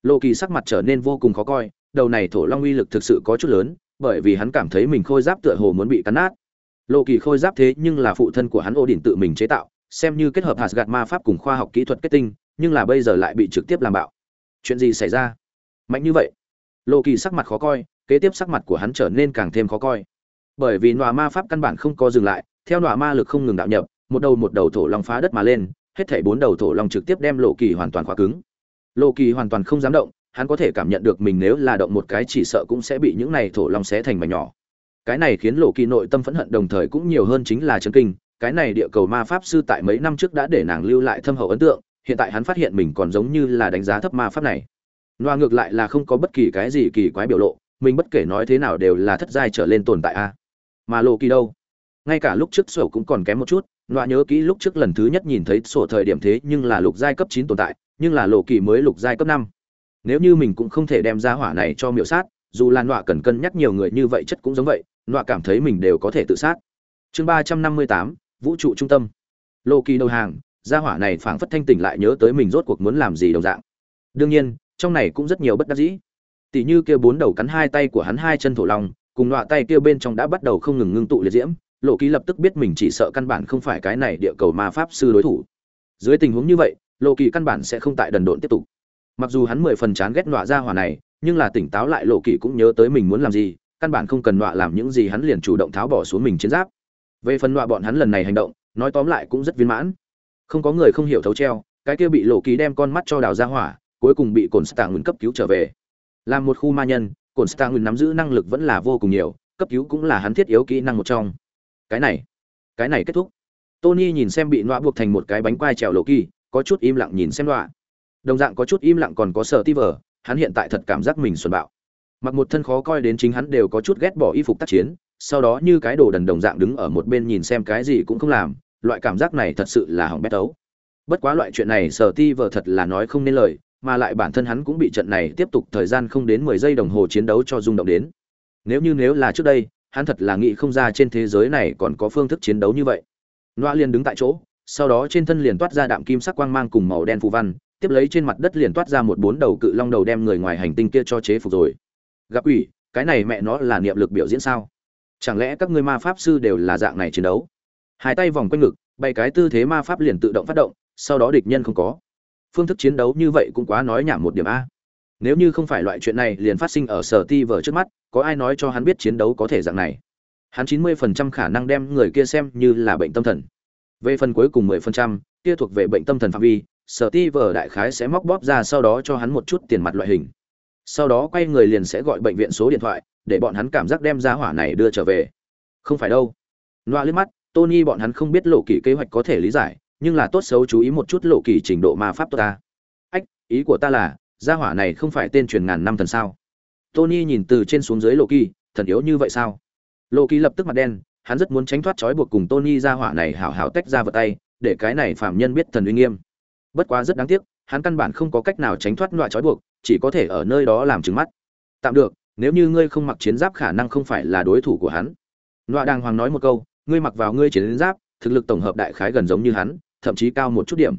Lộ kỳ sắc mặt trở nên vô cùng khó coi, đầu này thổ long uy lực thực sự có chút lớn, bởi vì hắn cảm thấy mình khôi giáp tựa hồ muốn bị cắn nát. Lộ kỳ khôi giáp thế nhưng là phụ thân của hắn ô đình tự mình chế tạo xem như kết hợp hạt gạt ma pháp cùng khoa học kỹ thuật kết tinh, nhưng là bây giờ lại bị trực tiếp làm bạo. Chuyện gì xảy ra? Mạnh như vậy. Lộ kỳ sắc mặt khó coi, kế tiếp sắc mặt của hắn trở nên càng thêm khó coi. Bởi vì nọa ma pháp căn bản không có dừng lại, theo nọa ma lực không ngừng đạo nhập, một đầu một đầu thổ long phá đất mà lên, hết thảy bốn đầu thổ long trực tiếp đem lộ kỳ hoàn toàn khóa cứng. Lộ kỳ hoàn toàn không dám động, hắn có thể cảm nhận được mình nếu là động một cái chỉ sợ cũng sẽ bị những này thổ long xé thành mảnh nhỏ. Cái này khiến lộ kỳ nội tâm phẫn hận đồng thời cũng nhiều hơn chính là chấn kinh cái này địa cầu ma pháp sư tại mấy năm trước đã để nàng lưu lại thâm hậu ấn tượng, hiện tại hắn phát hiện mình còn giống như là đánh giá thấp ma pháp này. Loa ngược lại là không có bất kỳ cái gì kỳ quái biểu lộ, mình bất kể nói thế nào đều là thất giai trở lên tồn tại a. Mà lộ kỳ đâu? Ngay cả lúc trước sổ cũng còn kém một chút, loa nhớ kỹ lúc trước lần thứ nhất nhìn thấy sổ thời điểm thế nhưng là lục giai cấp chín tồn tại, nhưng là lộ kỳ mới lục giai cấp năm. Nếu như mình cũng không thể đem ra hỏa này cho miểu sát, dù là nọa cần cân nhắc nhiều người như vậy chất cũng giống vậy nọa cảm thấy mình đều có thể tự sát. Chương ba trăm năm mươi tám vũ trụ trung tâm. Lô kỳ đầu hàng, gia hỏa này phảng phất thanh tỉnh lại nhớ tới mình rốt cuộc muốn làm gì đồng dạng. Đương nhiên, trong này cũng rất nhiều bất đắc dĩ. Tỷ như kia bốn đầu cắn hai tay của hắn hai chân thổ long, cùng loại tay kia bên trong đã bắt đầu không ngừng ngưng tụ liệt diễm lộ kỳ lập tức biết mình chỉ sợ căn bản không phải cái này địa cầu ma pháp sư đối thủ. Dưới tình huống như vậy lộ kỳ căn bản sẽ không tại đần độn tiếp tục. Mặc dù hắn mười phần chán ghét nọa ra hỏa này, nhưng là tỉnh táo lại lộ kỳ cũng nhớ tới mình muốn làm gì, căn bản không cần nọa làm những gì hắn liền chủ động tháo bỏ xuống mình chiến giáp về phần loại bọn hắn lần này hành động, nói tóm lại cũng rất viên mãn. Không có người không hiểu thấu treo, cái kia bị lộ kỳ đem con mắt cho đào ra hỏa, cuối cùng bị cồn stạng nguyên cấp cứu trở về. Làm một khu ma nhân cồn stạng nguyên nắm giữ năng lực vẫn là vô cùng nhiều, cấp cứu cũng là hắn thiết yếu kỹ năng một trong. Cái này cái này kết thúc. Tony nhìn xem bị nọa buộc thành một cái bánh quai trèo lộ kỳ có chút im lặng nhìn xem nọa. Đồng dạng có chút im lặng còn có sợ ti vờ, hắn hiện tại thật cảm giác mình xuân bạo. Mặc một thân khó coi đến chính hắn đều có chút ghét bỏ y phục tác chiến sau đó như cái đồ đần đồng dạng đứng ở một bên nhìn xem cái gì cũng không làm, loại cảm giác này thật sự là hỏng bét tấu. bất quá loại chuyện này sở ti vờ thật là nói không nên lời, mà lại bản thân hắn cũng bị trận này tiếp tục thời gian không đến mười giây đồng hồ chiến đấu cho rung động đến. Nếu như nếu là trước đây, hắn thật là nghĩ không ra trên thế giới này còn có phương thức chiến đấu như vậy. Loa liền đứng tại chỗ, sau đó trên thân liền toát ra đạm kim sắc quang mang cùng màu đen phù văn, tiếp lấy trên mặt đất liền toát ra một bốn đầu cự long đầu đem người ngoài hành tinh kia cho chế phục rồi. Gặp ủy cái này mẹ nó là niệm lực biểu diễn sao? Chẳng lẽ các ngươi ma pháp sư đều là dạng này chiến đấu? Hai tay vòng quanh ngực bày cái tư thế ma pháp liền tự động phát động, sau đó địch nhân không có. Phương thức chiến đấu như vậy cũng quá nói nhảm một điểm a. Nếu như không phải loại chuyện này liền phát sinh ở sở ti vở trước mắt, có ai nói cho hắn biết chiến đấu có thể dạng này? Hắn chín mươi phần trăm khả năng đem người kia xem như là bệnh tâm thần. Về phần cuối cùng mười phần trăm, kia thuộc về bệnh tâm thần phạm vi, sở ti vở đại khái sẽ móc bóp ra sau đó cho hắn một chút tiền mặt loại hình. Sau đó quay người liền sẽ gọi bệnh viện số điện thoại để bọn hắn cảm giác đem ra hỏa này đưa trở về. Không phải đâu. Loa liếc mắt, tony bọn hắn không biết lộ kỳ kế hoạch có thể lý giải, nhưng là tốt xấu chú ý một chút lộ kỳ trình độ ma pháp tốt ta. Ách, ý của ta là gia hỏa này không phải tên truyền ngàn năm thần sao? Tony nhìn từ trên xuống dưới lộ kỳ, thần yếu như vậy sao? Lộ kỳ lập tức mặt đen, hắn rất muốn tránh thoát trói buộc cùng tony ra hỏa này hảo hảo tách ra vật tay, để cái này phạm nhân biết thần uy nghiêm. Bất quá rất đáng tiếc, hắn căn bản không có cách nào tránh thoát loại trói buộc, chỉ có thể ở nơi đó làm trừng mắt. Tạm được nếu như ngươi không mặc chiến giáp khả năng không phải là đối thủ của hắn. Loại đàng hoàng nói một câu, ngươi mặc vào ngươi chiến giáp, thực lực tổng hợp đại khái gần giống như hắn, thậm chí cao một chút điểm.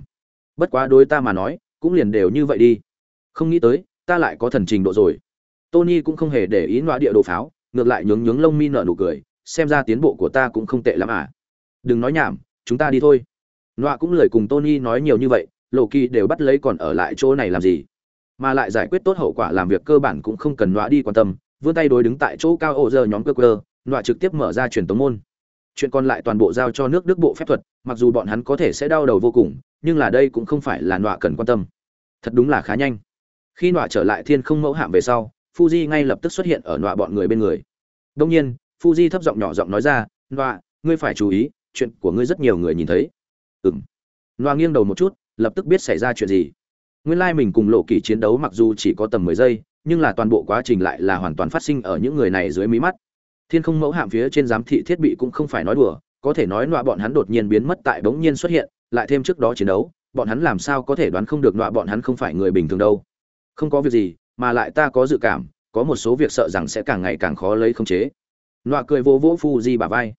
Bất quá đối ta mà nói, cũng liền đều như vậy đi. Không nghĩ tới, ta lại có thần trình độ rồi. Tony cũng không hề để ý loại địa đồ pháo, ngược lại nhướng nhướng lông mi nở nụ cười, xem ra tiến bộ của ta cũng không tệ lắm à. Đừng nói nhảm, chúng ta đi thôi. Loại cũng lời cùng tony nói nhiều như vậy lộ kỳ đều bắt lấy còn ở lại chỗ này làm gì? Mà lại giải quyết tốt hậu quả làm việc cơ bản cũng không cần nọa đi quan tâm, vươn tay đối đứng tại chỗ cao ô giờ nhóm cơ cơ, nọa trực tiếp mở ra truyền tống môn. Chuyện còn lại toàn bộ giao cho nước đức bộ phép thuật, mặc dù bọn hắn có thể sẽ đau đầu vô cùng, nhưng là đây cũng không phải là nọa cần quan tâm. Thật đúng là khá nhanh. Khi nọa trở lại thiên không mẫu hạm về sau, fuji ngay lập tức xuất hiện ở nọa bọn người bên người. Đông nhiên, fuji thấp giọng nhỏ giọng nói ra, nọa, ngươi phải chú ý, chuyện của ngươi rất nhiều người nhìn thấy. Ừng nọa nghiêng đầu một chút, lập tức biết xảy ra chuyện gì nguyên lai mình cùng lộ kỳ chiến đấu mặc dù chỉ có tầm mười giây, nhưng là toàn bộ quá trình lại là hoàn toàn phát sinh ở những người này dưới mí mắt. Thiên không mẫu hạm phía trên giám thị thiết bị cũng không phải nói đùa, có thể nói nọa bọn hắn đột nhiên biến mất tại bỗng nhiên xuất hiện, lại thêm trước đó chiến đấu, bọn hắn làm sao có thể đoán không được nọa bọn hắn không phải người bình thường đâu. Không có việc gì, mà lại ta có dự cảm, có một số việc sợ rằng sẽ càng ngày càng khó lấy khống chế. Nọa cười vô vỗ Fuji bà vai.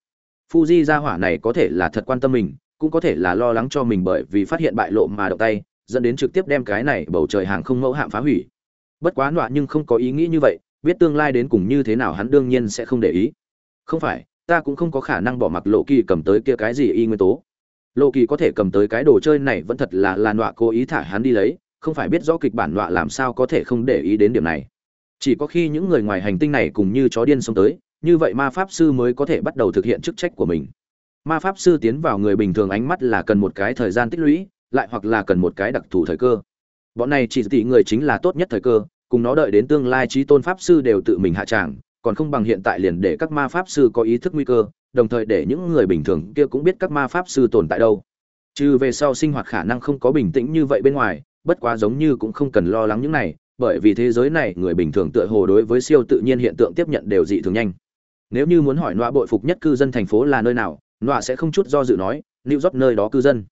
Fuji ra hỏa này có thể là thật quan tâm mình, cũng có thể là lo lắng cho mình bởi vì phát hiện bại lộ mà động tay dẫn đến trực tiếp đem cái này bầu trời hàng không mẫu hạm phá hủy. Bất quá nọa nhưng không có ý nghĩ như vậy, biết tương lai đến cùng như thế nào hắn đương nhiên sẽ không để ý. Không phải, ta cũng không có khả năng bỏ mặc lộ kỳ cầm tới kia cái gì y nguyên tố. Lộ kỳ có thể cầm tới cái đồ chơi này vẫn thật là là nọa cố ý thả hắn đi lấy, không phải biết rõ kịch bản nọa làm sao có thể không để ý đến điểm này. Chỉ có khi những người ngoài hành tinh này cùng như chó điên xông tới, như vậy ma pháp sư mới có thể bắt đầu thực hiện chức trách của mình. Ma pháp sư tiến vào người bình thường ánh mắt là cần một cái thời gian tích lũy lại hoặc là cần một cái đặc thù thời cơ. Bọn này chỉ tỷ người chính là tốt nhất thời cơ, cùng nó đợi đến tương lai trí tôn pháp sư đều tự mình hạ tràng, còn không bằng hiện tại liền để các ma pháp sư có ý thức nguy cơ, đồng thời để những người bình thường kia cũng biết các ma pháp sư tồn tại đâu. Trừ về sau sinh hoạt khả năng không có bình tĩnh như vậy bên ngoài, bất quá giống như cũng không cần lo lắng những này, bởi vì thế giới này người bình thường tựa hồ đối với siêu tự nhiên hiện tượng tiếp nhận đều dị thường nhanh. Nếu như muốn hỏi nọa bội phục nhất cư dân thành phố là nơi nào, nọa sẽ không chút do dự nói, new york nơi đó cư dân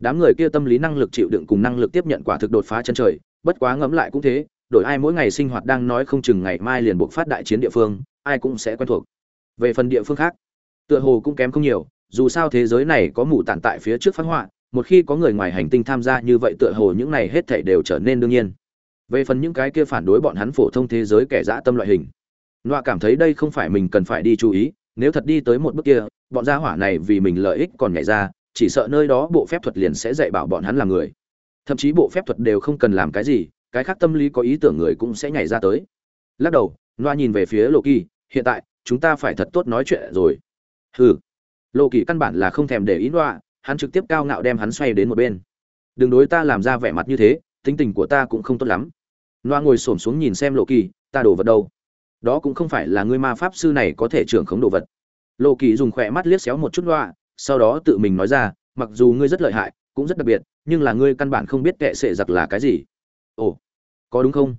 đám người kia tâm lý năng lực chịu đựng cùng năng lực tiếp nhận quả thực đột phá chân trời, bất quá ngẫm lại cũng thế, đổi ai mỗi ngày sinh hoạt đang nói không chừng ngày mai liền buộc phát đại chiến địa phương, ai cũng sẽ quen thuộc. Về phần địa phương khác, tựa hồ cũng kém không nhiều, dù sao thế giới này có mù tản tại phía trước phát họa, một khi có người ngoài hành tinh tham gia như vậy tựa hồ những này hết thảy đều trở nên đương nhiên. Về phần những cái kia phản đối bọn hắn phổ thông thế giới kẻ dã tâm loại hình, nọa cảm thấy đây không phải mình cần phải đi chú ý, nếu thật đi tới một bước kia, bọn gia hỏa này vì mình lợi ích còn nhảy ra chỉ sợ nơi đó bộ phép thuật liền sẽ dạy bảo bọn hắn làm người. Thậm chí bộ phép thuật đều không cần làm cái gì, cái khác tâm lý có ý tưởng người cũng sẽ nhảy ra tới. Lắc đầu loa nhìn về phía lộ kỳ hiện tại, chúng ta phải thật tốt nói chuyện rồi. Hừ. Lộ kỳ căn bản là không thèm để ý loa hắn trực tiếp cao ngạo đem hắn xoay đến một bên. Đừng đối ta làm ra vẻ mặt như thế, tính tình của ta cũng không tốt lắm. Loa ngồi xổm xuống nhìn xem lộ kỳ ta đổ vật đâu? Đó cũng không phải là ngươi ma pháp sư này có thể trưởng khống đồ vật. Lộ kỳ dùng khỏe mắt liếc xéo một chút loa sau đó tự mình nói ra, mặc dù ngươi rất lợi hại, cũng rất đặc biệt, nhưng là ngươi căn bản không biết kệ sệ giặc là cái gì. Ồ, có đúng không?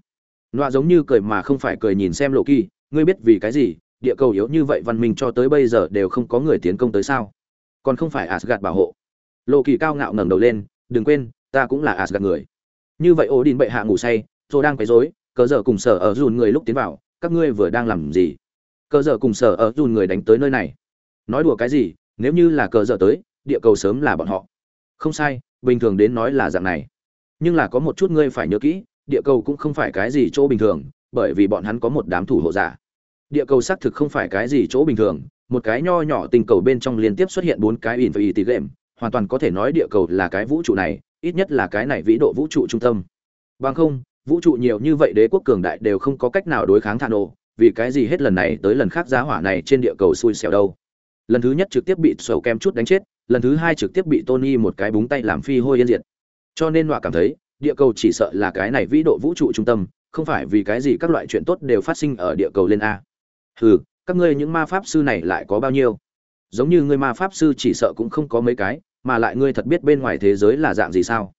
Nọa giống như cười mà không phải cười nhìn xem lộ kỳ, ngươi biết vì cái gì, địa cầu yếu như vậy văn minh cho tới bây giờ đều không có người tiến công tới sao? Còn không phải asgad bảo hộ. Lộ kỳ cao ngạo ngẩng đầu lên, đừng quên, ta cũng là asgad người. Như vậy ổ đình bệ hạ ngủ say rồi đang quấy rối cờ giờ cùng sở ở dùn người lúc tiến vào, các ngươi vừa đang làm gì? Cờ giờ cùng sở ở dùn người đánh tới nơi này. Nói đùa cái gì nếu như là cờ dở tới, địa cầu sớm là bọn họ. Không sai, bình thường đến nói là dạng này. Nhưng là có một chút ngươi phải nhớ kỹ, địa cầu cũng không phải cái gì chỗ bình thường, bởi vì bọn hắn có một đám thủ hộ giả. Địa cầu xác thực không phải cái gì chỗ bình thường, một cái nho nhỏ tình cầu bên trong liên tiếp xuất hiện bốn cái in và game hoàn toàn có thể nói địa cầu là cái vũ trụ này, ít nhất là cái này vĩ độ vũ trụ trung tâm. Bằng không, vũ trụ nhiều như vậy đế quốc cường đại đều không có cách nào đối kháng thà nổ vì cái gì hết lần này tới lần khác giá hỏa này trên địa cầu xui xẻo đâu lần thứ nhất trực tiếp bị sầu kem chút đánh chết, lần thứ hai trực tiếp bị tony một cái búng tay làm phi hôi yên diệt. Cho nên họa cảm thấy, địa cầu chỉ sợ là cái này vĩ độ vũ trụ trung tâm, không phải vì cái gì các loại chuyện tốt đều phát sinh ở địa cầu lên a. Hừ, các ngươi những ma pháp sư này lại có bao nhiêu? Giống như ngươi ma pháp sư chỉ sợ cũng không có mấy cái, mà lại ngươi thật biết bên ngoài thế giới là dạng gì sao?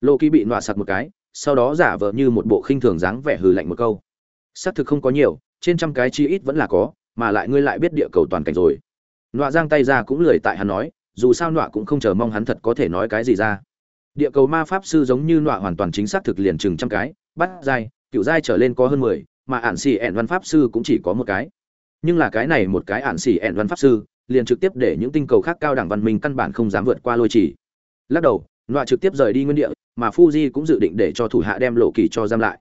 Lô ký bị nọa sặc một cái, sau đó giả vờ như một bộ khinh thường dáng vẻ hừ lạnh một câu. Xác thực không có nhiều, trên trăm cái chi ít vẫn là có, mà lại ngươi lại biết địa cầu toàn cảnh rồi nọa giang tay ra cũng lười tại hắn nói dù sao nọa cũng không chờ mong hắn thật có thể nói cái gì ra. Địa cầu ma pháp sư giống như nọa hoàn toàn chính xác thực liền chừng trăm cái bắt dai, cựu dai trở lên có hơn mười mà ạn xì ẹn văn pháp sư cũng chỉ có một cái. Nhưng là cái này một cái ạn xì ẹn văn pháp sư liền trực tiếp để những tinh cầu khác cao đẳng văn minh căn bản không dám vượt qua lôi chỉ. Lắc đầu nọa trực tiếp rời đi nguyên địa mà fuji cũng dự định để cho thủ hạ đem lộ kỳ cho giam lại.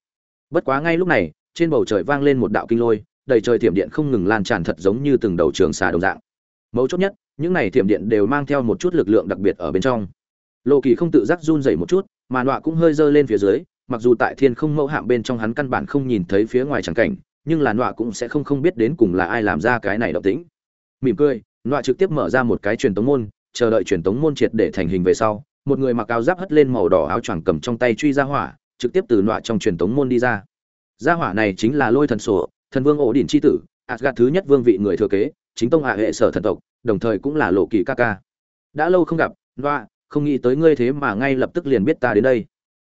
Bất quá ngay lúc này trên bầu trời vang lên một đạo kinh lôi đầy trời thiểm điện không ngừng lan tràn thật giống như từng đầu trường xà đồng dạng mấu chốt nhất, những này thiểm điện đều mang theo một chút lực lượng đặc biệt ở bên trong. Lộ kỳ không tự giác run dày một chút, mà nọa cũng hơi dơ lên phía dưới, mặc dù tại thiên không mẫu hạm bên trong hắn căn bản không nhìn thấy phía ngoài trắng cảnh, nhưng là nọa cũng sẽ không không biết đến cùng là ai làm ra cái này động tĩnh. Mỉm cười, nọa trực tiếp mở ra một cái truyền tống môn, chờ đợi truyền tống môn triệt để thành hình về sau, một người mặc áo giáp hất lên màu đỏ áo choàng cầm trong tay truy ra hỏa, trực tiếp từ nọa trong truyền tống môn đi ra. Gia hỏa này chính là lôi thần sổ, thần vương ổ đỉnh c h i tử thứ nhất vương vị người thừa kế chính tông hạ hệ sở thần tộc, đồng thời cũng là lộ kỳ ca ca. Đã lâu không gặp, loa, không nghĩ tới ngươi thế mà ngay lập tức liền biết ta đến đây.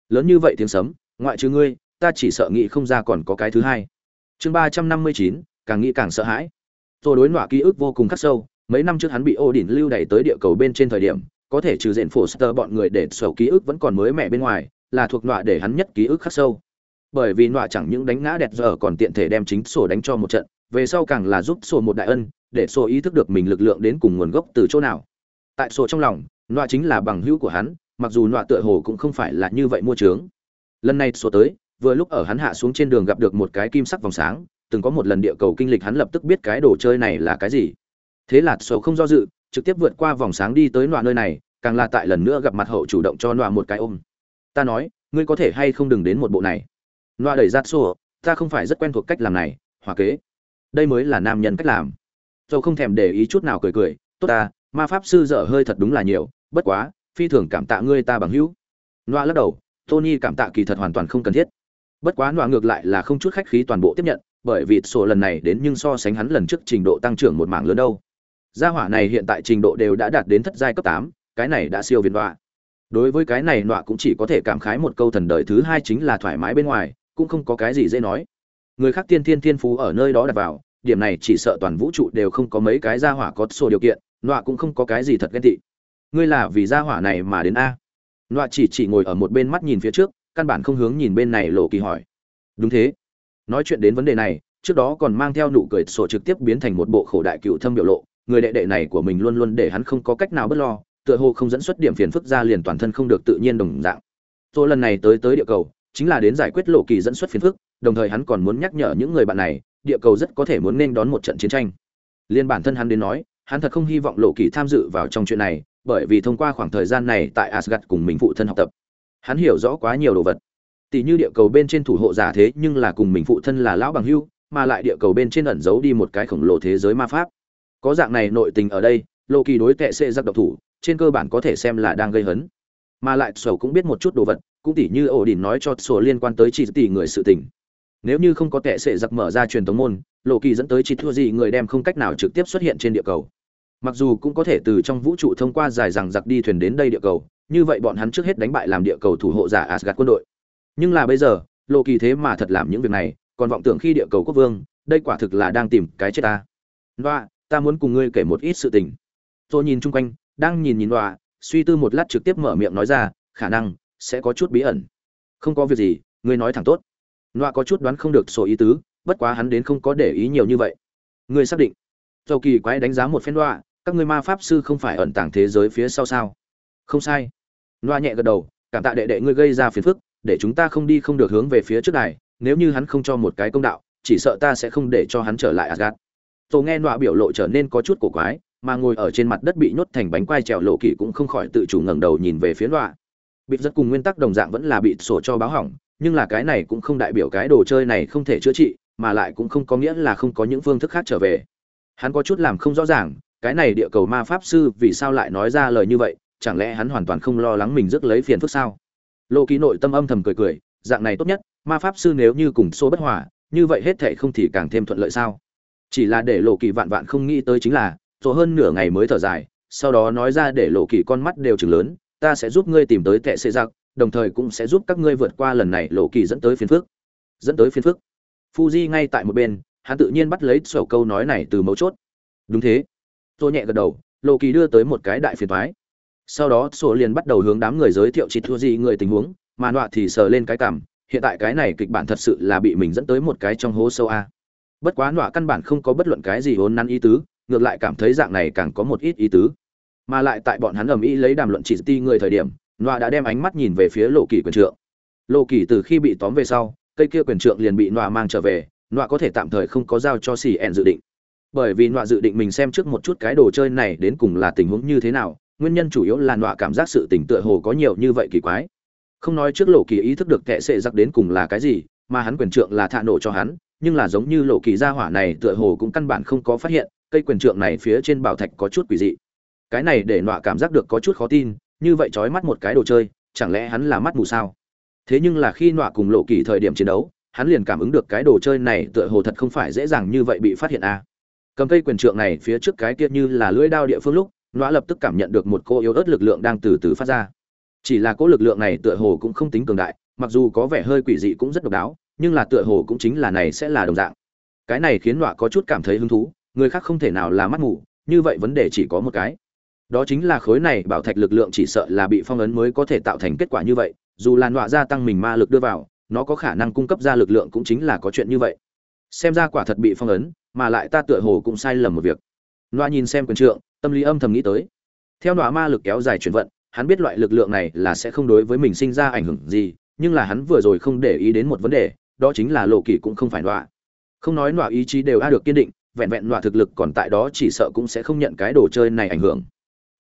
Lớn như vậy tiếng sấm, ngoại trừ ngươi, ta chỉ sợ nghĩ không ra còn có cái thứ hai. Chương ba trăm năm mươi chín, càng nghĩ càng sợ hãi. Tôi đối nọa ký ức vô cùng khắc sâu, mấy năm trước hắn bị ô đỉnh lưu đẩy tới địa cầu bên trên thời điểm, có thể trừ diện phổ sơ bọn người để sầu ký ức vẫn còn mới mẻ bên ngoài, là thuộc nọa để hắn nhất ký ức khắc sâu. Bởi vì nọa chẳng những đánh ngã đẹp giờ còn tiện thể đem chính sổ đánh cho một trận về sau càng là giúp sổ một đại ân, để sổ ý thức được mình lực lượng đến cùng nguồn gốc từ chỗ nào. Tại sổ trong lòng, nọa chính là bằng hữu của hắn, mặc dù nọa tựa hồ cũng không phải là như vậy mua trướng. Lần này sổ tới, vừa lúc ở hắn hạ xuống trên đường gặp được một cái kim sắc vòng sáng, từng có một lần địa cầu kinh lịch hắn lập tức biết cái đồ chơi này là cái gì. Thế là sổ không do dự, trực tiếp vượt qua vòng sáng đi tới nọa nơi này, càng là tại lần nữa gặp mặt hậu chủ động cho nọa một cái ôm. Ta nói, ngươi có thể hay không đừng đến một bộ này? Nọa đẩy ra sổ, ta không phải rất quen thuộc cách làm này, hòa kế đây mới là nam nhân cách làm. Dầu không thèm để ý chút nào cười cười, tốt ta, ma pháp sư dở hơi thật đúng là nhiều, bất quá, phi thường cảm tạ ngươi ta bằng hữu. Noa lắc đầu, tony cảm tạ kỳ thật hoàn toàn không cần thiết. Bất quá noa ngược lại là không chút khách khí toàn bộ tiếp nhận, bởi vì sổ lần này đến nhưng so sánh hắn lần trước trình độ tăng trưởng một mảng lớn đâu. Gia hỏa này hiện tại trình độ đều đã đạt đến thất giai cấp tám, cái này đã siêu việt nọa. Đối với cái này nọa cũng chỉ có thể cảm khái một câu thần đời thứ hai chính là thoải mái bên ngoài, cũng không có cái gì dễ nói người khác tiên thiên thiên phú ở nơi đó đặt vào, điểm này chỉ sợ toàn vũ trụ đều không có mấy cái gia hỏa có sổ điều kiện, nọa cũng không có cái gì thật ghen tị. Ngươi là vì gia hỏa này mà đến a? Nọa chỉ chỉ ngồi ở một bên mắt nhìn phía trước, căn bản không hướng nhìn bên này lộ kỳ hỏi. Đúng thế. Nói chuyện đến vấn đề này, trước đó còn mang theo nụ cười sổ trực tiếp biến thành một bộ khổ đại cựu thâm biểu lộ, người đệ đệ này của mình luôn luôn để hắn không có cách nào bất lo, tựa hồ không dẫn xuất điểm phiền phức ra liền toàn thân không được tự nhiên đồng dạng. Tôi lần này tới tới địa cầu chính là đến giải quyết lộ kỳ dẫn xuất phiền phức, đồng thời hắn còn muốn nhắc nhở những người bạn này, địa cầu rất có thể muốn nên đón một trận chiến tranh. Liên bản thân hắn đến nói, hắn thật không hy vọng lộ kỳ tham dự vào trong chuyện này, bởi vì thông qua khoảng thời gian này tại asgad cùng mình phụ thân học tập, hắn hiểu rõ quá nhiều đồ vật. Tỷ như địa cầu bên trên thủ hộ giả thế nhưng là cùng mình phụ thân là lão bằng hưu, mà lại địa cầu bên trên ẩn giấu đi một cái khổng lồ thế giới ma pháp. Có dạng này nội tình ở đây, lộ kỳ đối tệ sẽ giặc độc thủ, trên cơ bản có thể xem là đang gây hấn. Mà lại sầu cũng biết một chút đồ vật cũng tỉ như ổ đỉnh nói cho sổ liên quan tới chỉ tỷ người sự tình. Nếu như không có tệ sẽ giặc mở ra truyền thống môn, lộ kỳ dẫn tới chỉ thua gì người đem không cách nào trực tiếp xuất hiện trên địa cầu. Mặc dù cũng có thể từ trong vũ trụ thông qua dài rằng giặc đi thuyền đến đây địa cầu, như vậy bọn hắn trước hết đánh bại làm địa cầu thủ hộ giả asgad quân đội. Nhưng là bây giờ, lộ kỳ thế mà thật làm những việc này, còn vọng tưởng khi địa cầu quốc vương, đây quả thực là đang tìm cái chết ta. Loa, ta muốn cùng ngươi kể một ít sự tình. Tôi nhìn chung quanh, đang nhìn nhìn loa, suy tư một lát trực tiếp mở miệng nói ra, khả năng sẽ có chút bí ẩn. Không có việc gì, ngươi nói thẳng tốt. Loa có chút đoán không được sổ ý tứ, bất quá hắn đến không có để ý nhiều như vậy. Ngươi xác định. Dầu kỳ quái đánh giá một phen loa các ngươi ma pháp sư không phải ẩn tàng thế giới phía sau sao? Không sai. Loa nhẹ gật đầu, cảm tạ đệ đệ ngươi gây ra phiền phức, để chúng ta không đi không được hướng về phía trước này nếu như hắn không cho một cái công đạo, chỉ sợ ta sẽ không để cho hắn trở lại asgad tôi nghe nọa biểu lộ trở nên có chút cổ quái, mà ngồi ở trên mặt đất bị nhốt thành bánh quai trèo lộ kỳ cũng không khỏi tự chủ ngẩng đầu nhìn về phía nọa bịt rất cùng nguyên tắc đồng dạng vẫn là bị sổ cho báo hỏng, nhưng là cái này cũng không đại biểu cái đồ chơi này không thể chữa trị, mà lại cũng không có nghĩa là không có những phương thức khác trở về. Hắn có chút làm không rõ ràng, cái này địa cầu ma pháp sư vì sao lại nói ra lời như vậy, chẳng lẽ hắn hoàn toàn không lo lắng mình rước lấy phiền phức sao? Lô ký nội tâm âm thầm cười cười, dạng này tốt nhất, ma pháp sư nếu như cùng số bất hòa, như vậy hết thệ không thì càng thêm thuận lợi sao? Chỉ là để lộ kỳ vạn vạn không nghĩ tới chính là, rồi hơn nửa ngày mới thở dài, sau đó nói ra để lộ kỳ con mắt đều chừng lớn ta sẽ giúp ngươi tìm tới tệ xê giặc, đồng thời cũng sẽ giúp các ngươi vượt qua lần này lộ kỳ dẫn tới phiền phức. Dẫn tới phiền phức. Fuji ngay tại một bên, hắn tự nhiên bắt lấy sổ câu nói này từ mấu chốt. Đúng thế. Tôi nhẹ gật đầu, lộ kỳ đưa tới một cái đại phiền thoái. Sau đó, sổ liền bắt đầu hướng đám người giới thiệu chỉ thua gì người tình huống, mà nọa thì sờ lên cái cảm, hiện tại cái này kịch bản thật sự là bị mình dẫn tới một cái trong hố sâu a. Bất quá nọa căn bản không có bất luận cái gì hốn năn ý tứ, ngược lại cảm thấy dạng này càng có một ít ý tứ mà lại tại bọn hắn ầm ĩ lấy đàm luận chỉ ti người thời điểm nọa đã đem ánh mắt nhìn về phía lộ kỳ quyền trượng. Lộ kỳ từ khi bị tóm về sau, cây kia quyền trượng liền bị nọa mang trở về nọa có thể tạm thời không có giao cho xì ẹn dự định. Bởi vì nọa dự định mình xem trước một chút cái đồ chơi này đến cùng là tình huống như thế nào, nguyên nhân chủ yếu là nọa cảm giác sự tỉnh tựa hồ có nhiều như vậy kỳ quái. Không nói trước lộ kỳ ý thức được kệ sệ giặc đến cùng là cái gì, mà hắn quyền trượng là thạ nổ cho hắn, nhưng là giống như lộ kỳ gia hỏa này tựa hồ cũng căn bản không có phát hiện, cây quyền trượng này phía trên bảo thạch có chút quỷ dị cái này để nọa cảm giác được có chút khó tin, như vậy trói mắt một cái đồ chơi, chẳng lẽ hắn là mắt mù sao? Thế nhưng là khi nọa cùng lộ kỳ thời điểm chiến đấu, hắn liền cảm ứng được cái đồ chơi này tựa hồ thật không phải dễ dàng như vậy bị phát hiện a. À. cầm cây quyền trượng này phía trước cái kia như là lưỡi đao địa phương lúc, nọa lập tức cảm nhận được một cô yếu ớt lực lượng đang từ từ phát ra. Chỉ là cỗ lực lượng này tựa hồ cũng không tính cường đại, mặc dù có vẻ hơi quỷ dị cũng rất độc đáo, nhưng là tựa hồ cũng chính là này sẽ là đồng dạng. Cái này khiến nọa có chút cảm thấy hứng thú, người khác không thể nào là mắt mù, như vậy vấn đề chỉ có một cái đó chính là khối này bảo thạch lực lượng chỉ sợ là bị phong ấn mới có thể tạo thành kết quả như vậy, dù là đọa gia tăng mình ma lực đưa vào, nó có khả năng cung cấp ra lực lượng cũng chính là có chuyện như vậy. Xem ra quả thật bị phong ấn, mà lại ta tựa hồ cũng sai lầm một việc. Loa nhìn xem quyền trượng, tâm lý âm thầm nghĩ tới. Theo đọa ma lực kéo dài chuyển vận, hắn biết loại lực lượng này là sẽ không đối với mình sinh ra ảnh hưởng gì, nhưng là hắn vừa rồi không để ý đến một vấn đề, đó chính là lộ kỳ cũng không phải đọa không nói đọa ý chí đều a được kiên định, vẹn vẹn đọa thực lực còn tại đó chỉ sợ cũng sẽ không nhận cái đồ chơi này ảnh hưởng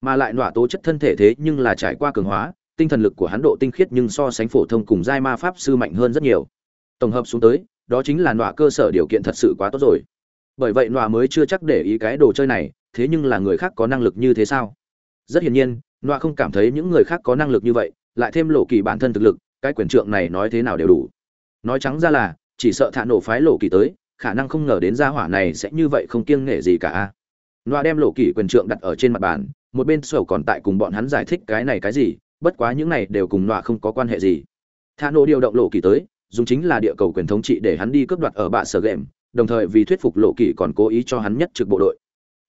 mà lại nọa tố chất thân thể thế nhưng là trải qua cường hóa, tinh thần lực của hắn độ tinh khiết nhưng so sánh phổ thông cùng giai ma pháp sư mạnh hơn rất nhiều. Tổng hợp xuống tới, đó chính là nọa cơ sở điều kiện thật sự quá tốt rồi. Bởi vậy nọa mới chưa chắc để ý cái đồ chơi này, thế nhưng là người khác có năng lực như thế sao? Rất hiển nhiên, nọa không cảm thấy những người khác có năng lực như vậy, lại thêm lộ kỳ bản thân thực lực, cái quyền trượng này nói thế nào đều đủ. Nói trắng ra là, chỉ sợ thả nổ phái lộ kỳ tới, khả năng không ngờ đến gia hỏa này sẽ như vậy không kiêng nể gì cả nọa đem lộ kỳ quyền trượng đặt ở trên mặt bàn một bên sầu còn tại cùng bọn hắn giải thích cái này cái gì, bất quá những này đều cùng nọa không có quan hệ gì. Thả nổ điều động lộ kỳ tới, dùng chính là địa cầu quyền thống trị để hắn đi cướp đoạt ở bạ sở game đồng thời vì thuyết phục lộ kỳ còn cố ý cho hắn nhất trực bộ đội.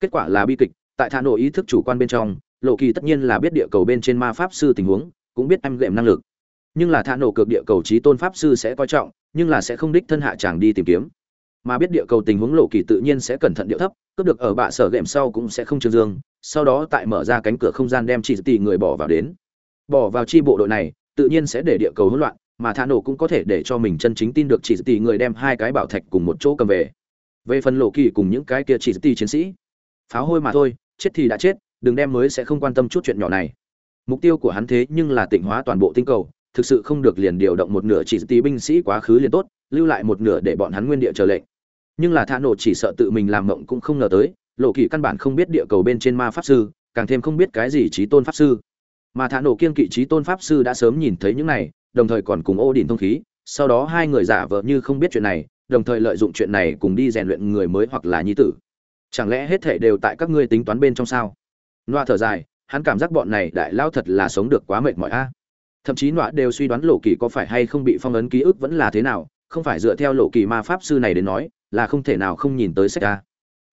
Kết quả là bi kịch, tại thả nổ ý thức chủ quan bên trong, lộ kỳ tất nhiên là biết địa cầu bên trên ma pháp sư tình huống, cũng biết em game năng lực. Nhưng là thả nổ cực địa cầu trí tôn pháp sư sẽ coi trọng, nhưng là sẽ không đích thân hạ chàng đi tìm kiếm. Mà biết địa cầu tình huống lộ kỳ tự nhiên sẽ cẩn thận điệu thấp, cướp được ở bạ sở game sau cũng sẽ không trương dương sau đó tại mở ra cánh cửa không gian đem chỉ tỷ người bỏ vào đến. Bỏ vào chi bộ đội này, tự nhiên sẽ để địa cầu hỗn loạn, mà thả nổ cũng có thể để cho mình chân chính tin được chỉ tỷ người đem hai cái bảo thạch cùng một chỗ cầm về. Về phần lộ kỳ cùng những cái kia chỉ tỷ chiến sĩ pháo hôi mà thôi, chết thì đã chết, đừng đem mới sẽ không quan tâm chút chuyện nhỏ này. Mục tiêu của hắn thế nhưng là tịnh hóa toàn bộ tinh cầu, thực sự không được liền điều động một nửa chỉ tỷ binh sĩ quá khứ liền tốt, lưu lại một nửa để bọn hắn nguyên địa chờ lệnh. Nhưng là thả nổ chỉ sợ tự mình làm mộng cũng không ngờ tới lộ kỳ căn bản không biết địa cầu bên trên ma pháp sư, càng thêm không biết cái gì trí tôn pháp sư. Mà thả nổ kiên kỵ trí tôn pháp sư đã sớm nhìn thấy những này, đồng thời còn cùng ô đình thông khí, sau đó hai người giả vờ như không biết chuyện này, đồng thời lợi dụng chuyện này cùng đi rèn luyện người mới hoặc là nhi tử. Chẳng lẽ hết thể đều tại các ngươi tính toán bên trong sao? Loa thở dài, hắn cảm giác bọn này đại lao thật là sống được quá mệt mỏi a. Thậm chí loa đều suy đoán lộ kỳ có phải hay không bị phong ấn ký ức vẫn là thế nào, không phải dựa theo lộ kỳ ma pháp sư này đến nói, là không thể nào không nhìn tới sách a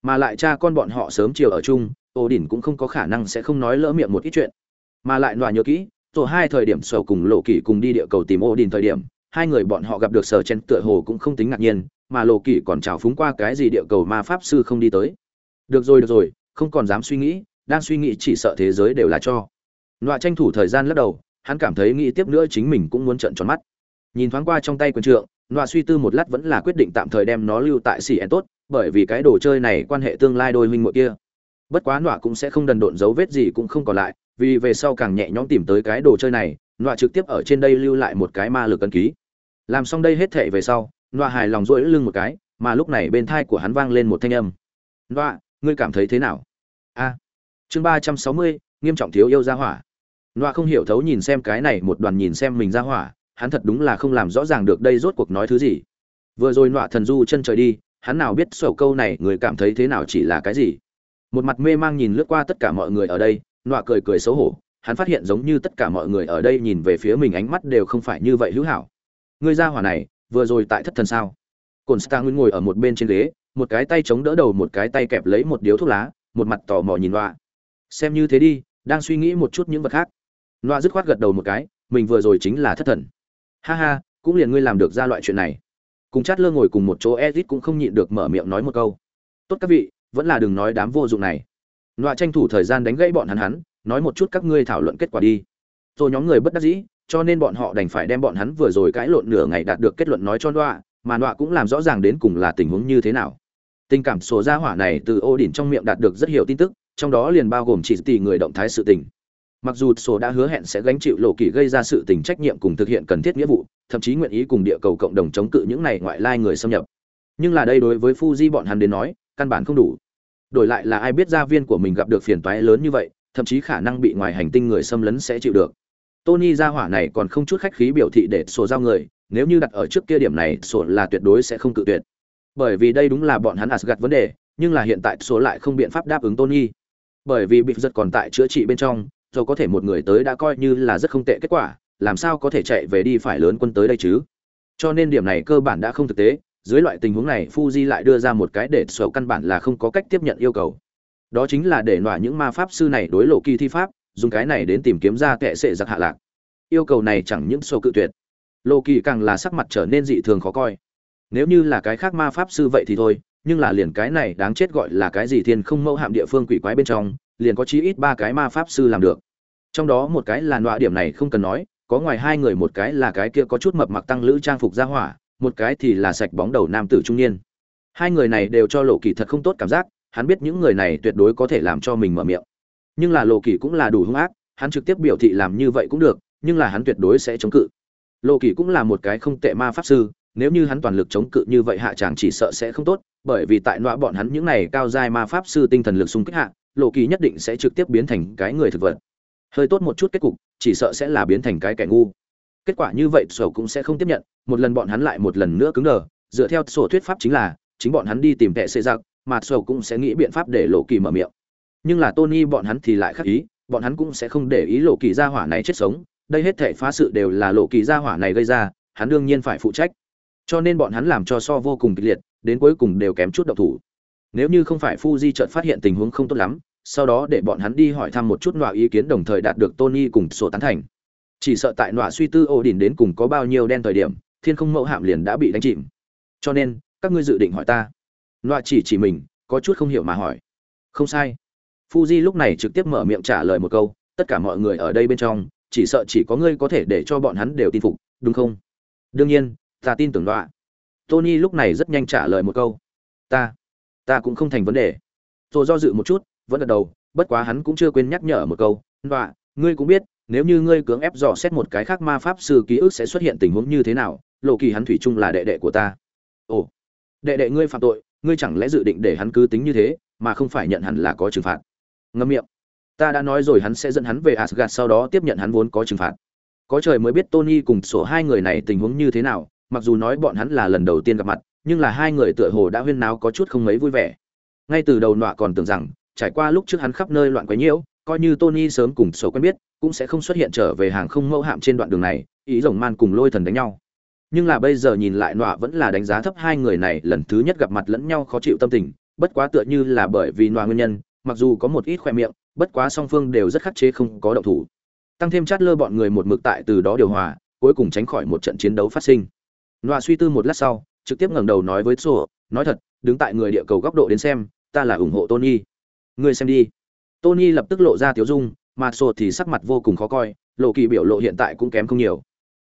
mà lại cha con bọn họ sớm chiều ở chung ô đỉnh cũng không có khả năng sẽ không nói lỡ miệng một ít chuyện. Mà lại nọa nhớ kỹ, tổ hai thời điểm sầu cùng lộ kỳ cùng đi địa cầu tìm ô đỉnh thời điểm, hai người bọn họ gặp được sở chen tựa hồ cũng không tính ngạc nhiên, mà lộ kỳ còn trào phúng qua cái gì địa cầu ma pháp sư không đi tới. Được rồi được rồi, không còn dám suy nghĩ, đang suy nghĩ chỉ sợ thế giới đều là cho. Nọa tranh thủ thời gian lắc đầu, hắn cảm thấy nghĩ tiếp nữa chính mình cũng muốn trận tròn mắt. Nhìn thoáng qua trong tay quần trượng, nọa suy tư một lát vẫn là quyết định tạm thời đem nó lưu tại xỉ en tốt bởi vì cái đồ chơi này quan hệ tương lai đôi huynh muội kia. Bất quá nọa cũng sẽ không đần độn dấu vết gì cũng không còn lại, vì về sau càng nhẹ nhõm tìm tới cái đồ chơi này, nọa trực tiếp ở trên đây lưu lại một cái ma lực ấn ký. Làm xong đây hết thệ về sau, nọa hài lòng rỗi lưng một cái, mà lúc này bên thai của hắn vang lên một thanh âm. Nọa, ngươi cảm thấy thế nào? A. Chương ba trăm sáu mươi, nghiêm trọng thiếu yêu gia hỏa. Nọa không hiểu thấu nhìn xem cái này, một đoàn nhìn xem mình gia hỏa, hắn thật đúng là không làm rõ ràng được đây rốt cuộc nói thứ gì. Vừa rồi nọa thần du chân trời đi hắn nào biết sổ câu này người cảm thấy thế nào chỉ là cái gì? Một mặt mê mang nhìn lướt qua tất cả mọi người ở đây, nọa cười cười xấu hổ, hắn phát hiện giống như tất cả mọi người ở đây nhìn về phía mình ánh mắt đều không phải như vậy hữu hảo. Ngươi ra hỏa này, vừa rồi tại thất thần sao? Cồn star nguyên ngồi ở một bên trên ghế, một cái tay chống đỡ đầu, một cái tay kẹp lấy một điếu thuốc lá, một mặt tò mò nhìn loa xem như thế đi, đang suy nghĩ một chút những vật khác. Loa dứt khoát gật đầu một cái, mình vừa rồi chính là thất thần. Ha ha, cũng liền ngươi làm được ra loại chuyện này cùng chát lơ ngồi cùng một chỗ edit cũng không nhịn được mở miệng nói một câu. Tốt các vị, vẫn là đừng nói đám vô dụng này. Loa tranh thủ thời gian đánh gãy bọn hắn hắn, nói một chút các ngươi thảo luận kết quả đi. Rồi nhóm người bất đắc dĩ, cho nên bọn họ đành phải đem bọn hắn vừa rồi cãi lộn nửa ngày đạt được kết luận nói cho loa mà loa cũng làm rõ ràng đến cùng là tình huống như thế nào. Tình cảm số gia hỏa này từ ô đỉnh trong miệng đạt được rất nhiều tin tức, trong đó liền bao gồm chỉ tỷ người động thái sự tình mặc dù sổ đã hứa hẹn sẽ gánh chịu lộ kỳ gây ra sự tình trách nhiệm cùng thực hiện cần thiết nghĩa vụ, thậm chí nguyện ý cùng địa cầu cộng đồng chống cự những này ngoại lai người xâm nhập. Nhưng là đây đối với fuji bọn hắn đến nói, căn bản không đủ. Đổi lại là ai biết gia viên của mình gặp được phiền toái lớn như vậy, thậm chí khả năng bị ngoài hành tinh người xâm lấn sẽ chịu được. Tony gia hỏa này còn không chút khách khí biểu thị để sổ giao người, nếu như đặt ở trước kia điểm này, sổ là tuyệt đối sẽ không cự tuyệt. Bởi vì đây đúng là bọn hắn asgad vấn đề, nhưng là hiện tại số lại không biện pháp đáp ứng tony. Bởi vì bị giật còn tại chữa trị bên trong rồi có thể một người tới đã coi như là rất không tệ kết quả, làm sao có thể chạy về đi phải lớn quân tới đây chứ? Cho nên điểm này cơ bản đã không thực tế, dưới loại tình huống này Fuji lại đưa ra một cái để sổ căn bản là không có cách tiếp nhận yêu cầu. Đó chính là để nọa những ma pháp sư này đối lộ kỳ thi pháp, dùng cái này đến tìm kiếm ra kệ sệ giặc hạ lạc. Yêu cầu này chẳng những sổ cự tuyệt, lộ kỳ càng là sắc mặt trở nên dị thường khó coi. Nếu như là cái khác ma pháp sư vậy thì thôi, nhưng là liền cái này đáng chết gọi là cái gì thiên không mẫu hạm địa phương quỷ quái bên trong liền có chí ít ba cái ma pháp sư làm được. Trong đó một cái là nọa điểm này không cần nói, có ngoài hai người, một cái là cái kia có chút mập mặc tăng lữ trang phục ra hỏa, một cái thì là sạch bóng đầu nam tử trung niên. Hai người này đều cho lộ kỳ thật không tốt cảm giác, hắn biết những người này tuyệt đối có thể làm cho mình mở miệng. Nhưng là lộ kỳ cũng là đủ hung ác, hắn trực tiếp biểu thị làm như vậy cũng được, nhưng là hắn tuyệt đối sẽ chống cự. Lộ kỳ cũng là một cái không tệ ma pháp sư, nếu như hắn toàn lực chống cự như vậy hạ chàng chỉ sợ sẽ không tốt, bởi vì tại nọa bọn hắn những này cao giai ma pháp sư tinh thần lực xung kích hạ lộ kỳ nhất định sẽ trực tiếp biến thành cái người thực vật. Hơi tốt một chút kết cục, chỉ sợ sẽ là biến thành cái kẻ ngu. Kết quả như vậy sổ cũng sẽ không tiếp nhận, một lần bọn hắn lại một lần nữa cứng đờ. Dựa theo sổ thuyết pháp chính là, chính bọn hắn đi tìm tệ xê giặc, mà sổ cũng sẽ nghĩ biện pháp để lộ kỳ mở miệng. Nhưng là tony bọn hắn thì lại khác ý, bọn hắn cũng sẽ không để ý lộ kỳ gia hỏa này chết sống. Đây hết thể phá sự đều là lộ kỳ gia hỏa này gây ra, hắn đương nhiên phải phụ trách. Cho nên bọn hắn làm cho so vô cùng kịch liệt, đến cuối cùng đều kém chút độc thủ nếu như không phải Fuji chợt phát hiện tình huống không tốt lắm sau đó để bọn hắn đi hỏi thăm một chút nọa ý kiến đồng thời đạt được Tony cùng sổ tán thành. Chỉ sợ tại nọa suy tư ổ đỉnh đến cùng có bao nhiêu đen thời điểm, thiên không mẫu hạm liền đã bị đánh chìm. Cho nên, các ngươi dự định hỏi ta. Nọa chỉ chỉ mình, có chút không hiểu mà hỏi. Không sai. Fuji lúc này trực tiếp mở miệng trả lời một câu, tất cả mọi người ở đây bên trong, chỉ sợ chỉ có ngươi có thể để cho bọn hắn đều tin phục, đúng không? Đương nhiên, ta tin tưởng nọa. Tony lúc này rất nhanh trả lời một câu. Ta, ta cũng không thành vấn đề. Tôi do dự một chút, vẫn gật đầu bất quá hắn cũng chưa quên nhắc nhở một câu đọa ngươi cũng biết nếu như ngươi cưỡng ép dò xét một cái khác ma pháp sư ký ức sẽ xuất hiện tình huống như thế nào lộ kỳ hắn thủy chung là đệ đệ của ta. Ồ đệ đệ ngươi phạm tội ngươi chẳng lẽ dự định để hắn cứ tính như thế mà không phải nhận hẳn là có trừng phạt? Ngâm miệng. Ta đã nói rồi hắn sẽ dẫn hắn về asgad sau đó tiếp nhận hắn vốn có trừng phạt. Có trời mới biết tony cùng sổ hai người này tình huống như thế nào mặc dù nói bọn hắn là lần đầu tiên gặp mặt nhưng là hai người tựa hồ đã huyên náo có chút không mấy vui vẻ ngay từ đầu nọa còn tưởng rằng trải qua lúc trước hắn khắp nơi loạn quấy nhiễu, coi như Tony sớm cùng sổ quen biết, cũng sẽ không xuất hiện trở về hàng không mẫu hạm trên đoạn đường này, ý rồng man cùng lôi thần đánh nhau. Nhưng là bây giờ nhìn lại nọa vẫn là đánh giá thấp hai người này lần thứ nhất gặp mặt lẫn nhau khó chịu tâm tình, bất quá tựa như là bởi vì nọa nguyên nhân, mặc dù có một ít khoe miệng, bất quá song phương đều rất khắc chế không có động thủ. Tăng thêm chát lơ bọn người một mực tại từ đó điều hòa, cuối cùng tránh khỏi một trận chiến đấu phát sinh. Nọa suy tư một lát sau, trực tiếp ngẩng đầu nói với Sổ, nói thật, đứng tại người địa cầu góc độ đến xem, ta là ủng hộ Tony. Ngươi xem đi. Tony lập tức lộ ra tiếu dung mà sổ thì sắc mặt vô cùng khó coi lộ kỳ biểu lộ hiện tại cũng kém không nhiều.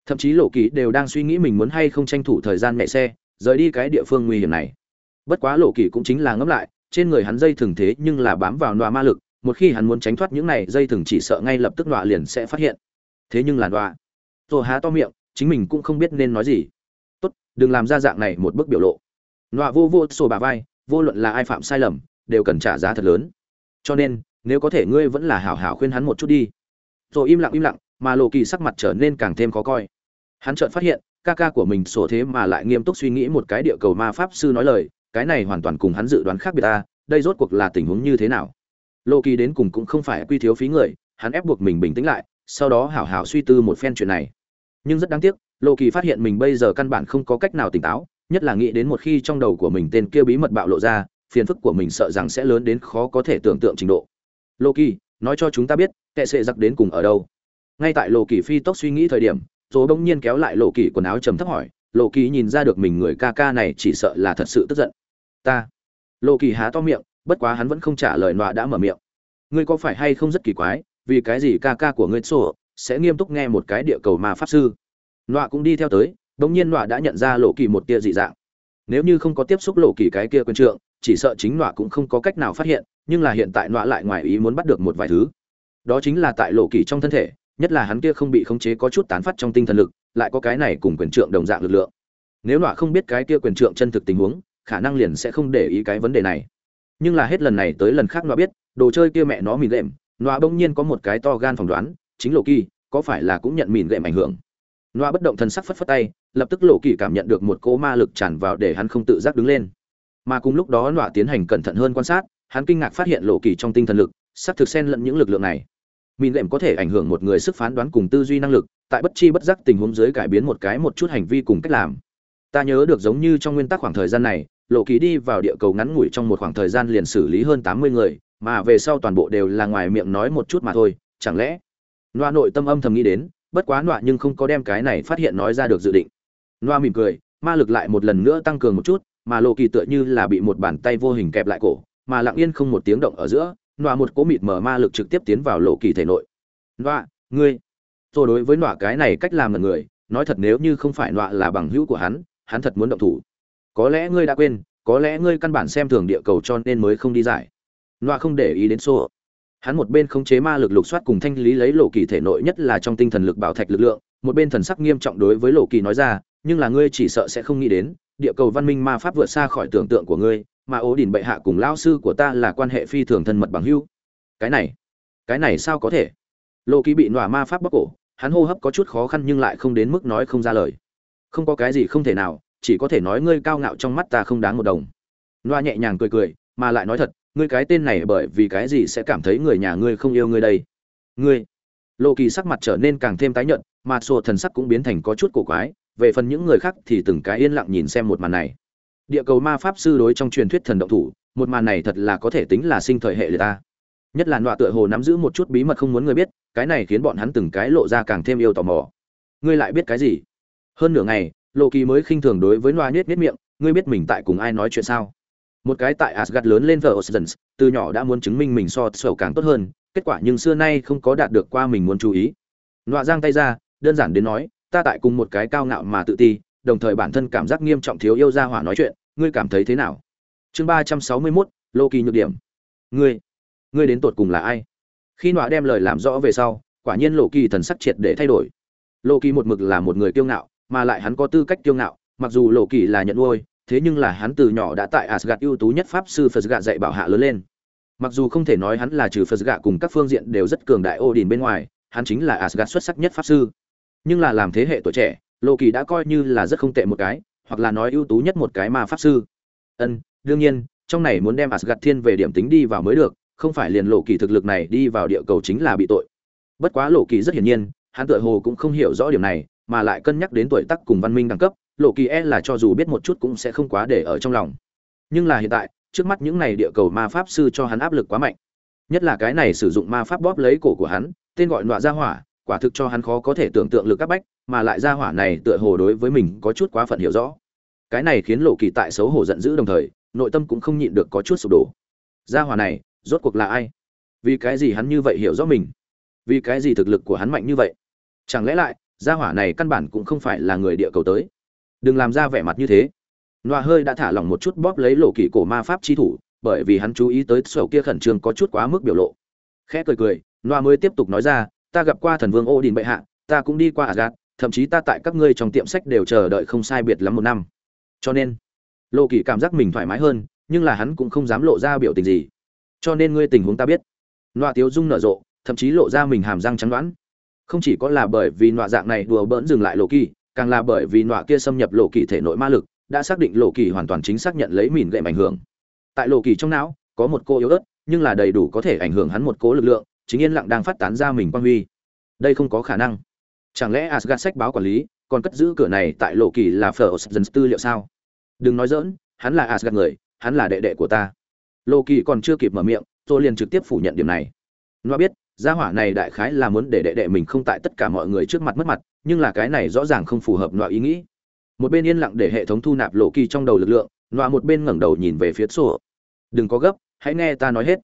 Thậm chí lộ kỳ đều đang suy nghĩ mình muốn hay không tranh thủ thời gian mẹ xe rời đi cái địa phương nguy hiểm này. Bất quá lộ kỳ cũng chính là ngẫm lại trên người hắn dây thường thế nhưng là bám vào nọa ma lực một khi hắn muốn tránh thoát những này dây thường chỉ sợ ngay lập tức nọa liền sẽ phát hiện. Thế nhưng là nọa. Rồi há to miệng chính mình cũng không biết nên nói gì đừng làm ra dạng này một bức biểu lộ. Nọa vô vô sổ bà vai, vô luận là ai phạm sai lầm, đều cần trả giá thật lớn. Cho nên, nếu có thể ngươi vẫn là hảo hảo khuyên hắn một chút đi. Rồi im lặng im lặng, mà lộ kỳ sắc mặt trở nên càng thêm khó coi. Hắn chợt phát hiện, ca ca của mình sổ thế mà lại nghiêm túc suy nghĩ một cái địa cầu ma pháp sư nói lời, cái này hoàn toàn cùng hắn dự đoán khác biệt ta, đây rốt cuộc là tình huống như thế nào? Lộ kỳ đến cùng cũng không phải quy thiếu phí người, hắn ép buộc mình bình tĩnh lại, sau đó hảo hảo suy tư một phen chuyện này. Nhưng rất đáng tiếc lộ kỳ phát hiện mình bây giờ căn bản không có cách nào tỉnh táo, nhất là nghĩ đến một khi trong đầu của mình tên kia bí mật bạo lộ ra, phiền phức của mình sợ rằng sẽ lớn đến khó có thể tưởng tượng trình độ. Loki nói cho chúng ta biết kệ sẽ giặc đến cùng ở đâu? Ngay tại lộ kỳ phi tốc suy nghĩ thời điểm rồi bỗng nhiên kéo lại lộ kỳ quần áo trầm thấp hỏi lộ kỳ nhìn ra được mình người ca ca này chỉ sợ là thật sự tức giận. Ta. Lộ kỳ há to miệng, bất quá hắn vẫn không trả lời nọa đã mở miệng. Ngươi có phải hay không rất kỳ quái, vì cái gì ca ca của ngươi sổ sẽ nghiêm túc nghe một cái địa cầu ma pháp sư? Nọa cũng đi theo tới bỗng nhiên nọa đã nhận ra lộ kỳ một tia dị dạng. Nếu như không có tiếp xúc lộ kỳ cái kia quyền trượng, chỉ sợ chính nọa cũng không có cách nào phát hiện, nhưng là hiện tại nọa lại ngoài ý muốn bắt được một vài thứ. Đó chính là tại lộ kỳ trong thân thể, nhất là hắn kia không bị khống chế có chút tán phát trong tinh thần lực, lại có cái này cùng quyền trượng đồng dạng lực lượng. Nếu nọa không biết cái kia quyền trượng chân thực tình huống, khả năng liền sẽ không để ý cái vấn đề này. Nhưng là hết lần này tới lần khác nọa biết, đồ chơi kia mẹ nó mìn lệm, nọa bỗng nhiên có một cái to gan phỏng đoán, chính lộ kỳ, có phải là cũng nhận mìn lệm ảnh hưởng? Noa bất động thần sắc phất phất tay, lập tức lộ kỳ cảm nhận được một cỗ ma lực tràn vào để hắn không tự giác đứng lên. Mà cùng lúc đó Noa tiến hành cẩn thận hơn quan sát, hắn kinh ngạc phát hiện lộ kỳ trong tinh thần lực, sắp thực xen lẫn những lực lượng này. Mìn lệm có thể ảnh hưởng một người sức phán đoán cùng tư duy năng lực, tại bất chi bất giác tình huống dưới cải biến một cái một chút hành vi cùng cách làm. Ta nhớ được giống như trong nguyên tắc khoảng thời gian này, lộ kỳ đi vào địa cầu ngắn ngủi trong một khoảng thời gian liền xử lý hơn tám mươi người, mà về sau toàn bộ đều là ngoài miệng nói một chút mà thôi, chẳng lẽ? Loa nội tâm âm thầm nghĩ đến bất quá Nọa nhưng không có đem cái này phát hiện nói ra được dự định. Nọa mỉm cười ma lực lại một lần nữa tăng cường một chút mà lộ kỳ tựa như là bị một bàn tay vô hình kẹp lại cổ mà lặng yên không một tiếng động ở giữa Nọa một cố mịt mở ma lực trực tiếp tiến vào lộ kỳ thể nội. Nọa, ngươi. Tôi đối với Nọa cái này cách làm là người nói thật nếu như không phải Nọa là bằng hữu của hắn hắn thật muốn động thủ. Có lẽ ngươi đã quên có lẽ ngươi căn bản xem thường địa cầu cho nên mới không đi giải. Nọa không để ý đến xô hắn một bên khống chế ma lực lục soát cùng thanh lý lấy lộ kỳ thể nội nhất là trong tinh thần lực bảo thạch lực lượng, một bên thần sắc nghiêm trọng đối với lộ kỳ nói ra, nhưng là ngươi chỉ sợ sẽ không nghĩ đến, địa cầu văn minh ma pháp vượt xa khỏi tưởng tượng của ngươi, mà ố đình bệ hạ cùng lao sư của ta là quan hệ phi thường thân mật bằng hữu. Cái này cái này sao có thể? Lộ kỳ bị nọa ma pháp bóc cổ, hắn hô hấp có chút khó khăn nhưng lại không đến mức nói không ra lời. Không có cái gì không thể nào, chỉ có thể nói ngươi cao ngạo trong mắt ta không đáng một đồng. Loa nhẹ nhàng cười cười, mà lại nói thật ngươi cái tên này bởi vì cái gì sẽ cảm thấy người nhà ngươi không yêu ngươi đây? Ngươi. Lộ kỳ sắc mặt trở nên càng thêm tái nhợt, mà sổ thần sắc cũng biến thành có chút cổ quái, về phần những người khác thì từng cái yên lặng nhìn xem một màn này. Địa cầu ma pháp sư đối trong truyền thuyết thần động thủ, một màn này thật là có thể tính là sinh thời hệ người ta. Nhất là nọa tựa hồ nắm giữ một chút bí mật không muốn người biết, cái này khiến bọn hắn từng cái lộ ra càng thêm yêu tò mò. Ngươi lại biết cái gì? Hơn nửa ngày lộ kỳ mới khinh thường đối với nọa nhếch nhếch miệng, ngươi biết mình tại cùng ai nói chuyện sao? Một cái tại asgad lớn lên vợ Osdens, từ nhỏ đã muốn chứng minh mình so sầu càng tốt hơn kết quả nhưng xưa nay không có đạt được qua mình muốn chú ý. Nọa giang tay ra đơn giản đến nói ta tại cùng một cái cao ngạo mà tự ti đồng thời bản thân cảm giác nghiêm trọng thiếu yêu gia hỏa nói chuyện ngươi cảm thấy thế nào? Chương ba trăm sáu mươi 361, lô kỳ nhược điểm. Ngươi ngươi đến tột cùng là ai? Khi nọa đem lời làm rõ về sau quả nhiên lộ kỳ thần sắc triệt để thay đổi. Lộ kỳ một mực là một người kiêu ngạo mà lại hắn có tư cách kiêu ngạo, mặc dù Lộ Kỳ là nhận nuôi, thế nhưng là hắn từ nhỏ đã tại Asgard ưu tú nhất pháp sư Phật dạy bảo hạ lớn lên. Mặc dù không thể nói hắn là trừ Phật cùng các phương diện đều rất cường đại Odin bên ngoài, hắn chính là Asgard xuất sắc nhất pháp sư. Nhưng là làm thế hệ tuổi trẻ, Lộ Kỳ đã coi như là rất không tệ một cái, hoặc là nói ưu tú nhất một cái mà pháp sư. Ân, đương nhiên, trong này muốn đem Asgard thiên về điểm tính đi vào mới được, không phải liền Lộ Kỳ thực lực này đi vào địa cầu chính là bị tội. Bất quá Lộ Kỳ rất hiển nhiên, hắn tựa hồ cũng không hiểu rõ điểm này, mà lại cân nhắc đến tuổi tác cùng văn minh đẳng cấp, Lộ Kỳ e là cho dù biết một chút cũng sẽ không quá để ở trong lòng. Nhưng là hiện tại, trước mắt những này địa cầu ma pháp sư cho hắn áp lực quá mạnh. Nhất là cái này sử dụng ma pháp bóp lấy cổ của hắn, tên gọi nọa gia hỏa, quả thực cho hắn khó có thể tưởng tượng lực các bách, mà lại gia hỏa này tựa hồ đối với mình có chút quá phận hiểu rõ. Cái này khiến Lộ Kỳ tại xấu hổ giận dữ đồng thời, nội tâm cũng không nhịn được có chút sụp đổ. Gia hỏa này, rốt cuộc là ai? Vì cái gì hắn như vậy hiểu rõ mình? Vì cái gì thực lực của hắn mạnh như vậy? Chẳng lẽ lại, gia hỏa này căn bản cũng không phải là người địa cầu tới đừng làm ra vẻ mặt như thế. Loa hơi đã thả lỏng một chút bóp lấy lộ kỳ cổ ma pháp chi thủ, bởi vì hắn chú ý tới sổ kia khẩn trương có chút quá mức biểu lộ. Khẽ cười cười loa mới tiếp tục nói ra, ta gặp qua thần vương ô đình bệ hạ, ta cũng đi qua agat thậm chí ta tại các ngươi trong tiệm sách đều chờ đợi không sai biệt lắm một năm. Cho nên, lộ kỳ cảm giác mình thoải mái hơn, nhưng là hắn cũng không dám lộ ra biểu tình gì. Cho nên ngươi tình huống ta biết. Loa tiếu dung nở rộ, thậm chí lộ ra mình hàm răng trắng đoán. Không chỉ có là bởi vì nọa dạng này đùa bỡn dừng lại lộ kỳ càng là bởi vì nọa kia xâm nhập lộ kỳ thể nội ma lực, đã xác định lộ kỳ hoàn toàn chính xác nhận lấy mìn gệm ảnh hưởng. Tại lộ kỳ trong não, có một cô yếu ớt, nhưng là đầy đủ có thể ảnh hưởng hắn một cố lực lượng, chính yên lặng đang phát tán ra mình quan huy. Đây không có khả năng. Chẳng lẽ asgad sách báo quản lý còn cất giữ cửa này tại lộ kỳ là phở dân tư liệu sao? Đừng nói dỡn hắn là asgad người, hắn là đệ đệ của ta. Lộ kỳ còn chưa kịp mở miệng, tôi liền trực tiếp phủ nhận điểm này. Nó biết, gia hỏa này đại khái là muốn để đệ đệ mình không tại tất cả mọi người trước mặt mất mặt nhưng là cái này rõ ràng không phù hợp loại ý nghĩ. Một bên yên lặng để hệ thống thu nạp lộ kỳ trong đầu lực lượng, nọa một bên ngẩng đầu nhìn về phía sổ. Đừng có gấp, hãy nghe ta nói hết.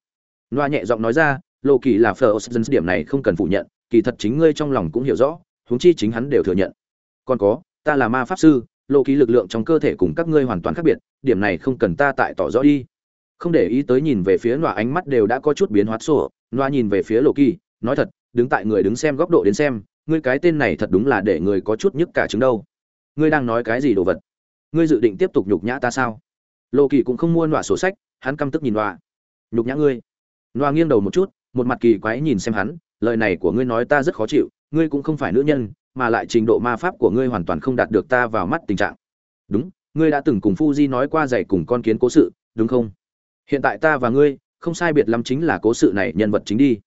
Nọa nhẹ giọng nói ra, lộ kỳ là phờ dân điểm này không cần phủ nhận, kỳ thật chính ngươi trong lòng cũng hiểu rõ, huống chi chính hắn đều thừa nhận. Còn có, ta là ma pháp sư, lộ kỳ lực lượng trong cơ thể cùng các ngươi hoàn toàn khác biệt, điểm này không cần ta tại tỏ rõ đi. Không để ý tới nhìn về phía nọa, ánh mắt đều đã có chút biến hóa sổ. Nọa nhìn về phía lộ kỳ, nói thật, đứng tại người đứng xem góc độ đến xem ngươi cái tên này thật đúng là để người có chút nhức cả trứng đâu. Ngươi đang nói cái gì đồ vật? Ngươi dự định tiếp tục nhục nhã ta sao? Lộ kỳ cũng không mua nọa sổ sách, hắn căm tức nhìn nọa. Nhục nhã ngươi. Nọa nghiêng đầu một chút, một mặt kỳ quái nhìn xem hắn, lời này của ngươi nói ta rất khó chịu, ngươi cũng không phải nữ nhân, mà lại trình độ ma pháp của ngươi hoàn toàn không đạt được ta vào mắt tình trạng. Đúng, ngươi đã từng cùng Fuji nói qua dạy cùng con kiến cố sự, đúng không? Hiện tại ta và ngươi, không sai biệt lắm chính là cố sự này nhân vật chính đi.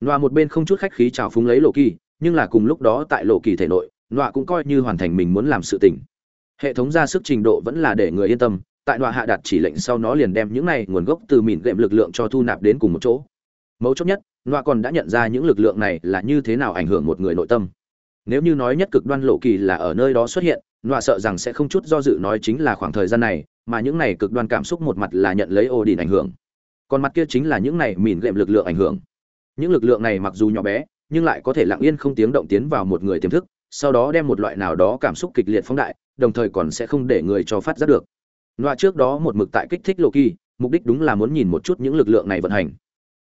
Nọa một bên không chút khách khí chào phúng lấy lộ kỳ nhưng là cùng lúc đó tại lộ kỳ thể nội, nọa cũng coi như hoàn thành mình muốn làm sự tình. Hệ thống ra sức trình độ vẫn là để người yên tâm, tại nọa hạ đặt chỉ lệnh sau nó liền đem những này nguồn gốc từ mìn gệm lực lượng cho thu nạp đến cùng một chỗ. Mấu chốt nhất, nọa còn đã nhận ra những lực lượng này là như thế nào ảnh hưởng một người nội tâm. Nếu như nói nhất cực đoan lộ kỳ là ở nơi đó xuất hiện, nọa sợ rằng sẽ không chút do dự nói chính là khoảng thời gian này, mà những này cực đoan cảm xúc một mặt là nhận lấy ô đình ảnh hưởng. Còn mặt kia chính là những này mìn gệm lực lượng ảnh hưởng. Những lực lượng này mặc dù nhỏ bé nhưng lại có thể lặng yên không tiếng động tiến vào một người tiềm thức, sau đó đem một loại nào đó cảm xúc kịch liệt phóng đại, đồng thời còn sẽ không để người cho phát giác được. Loại trước đó một mực tại kích thích lộ kỳ mục đích đúng là muốn nhìn một chút những lực lượng này vận hành.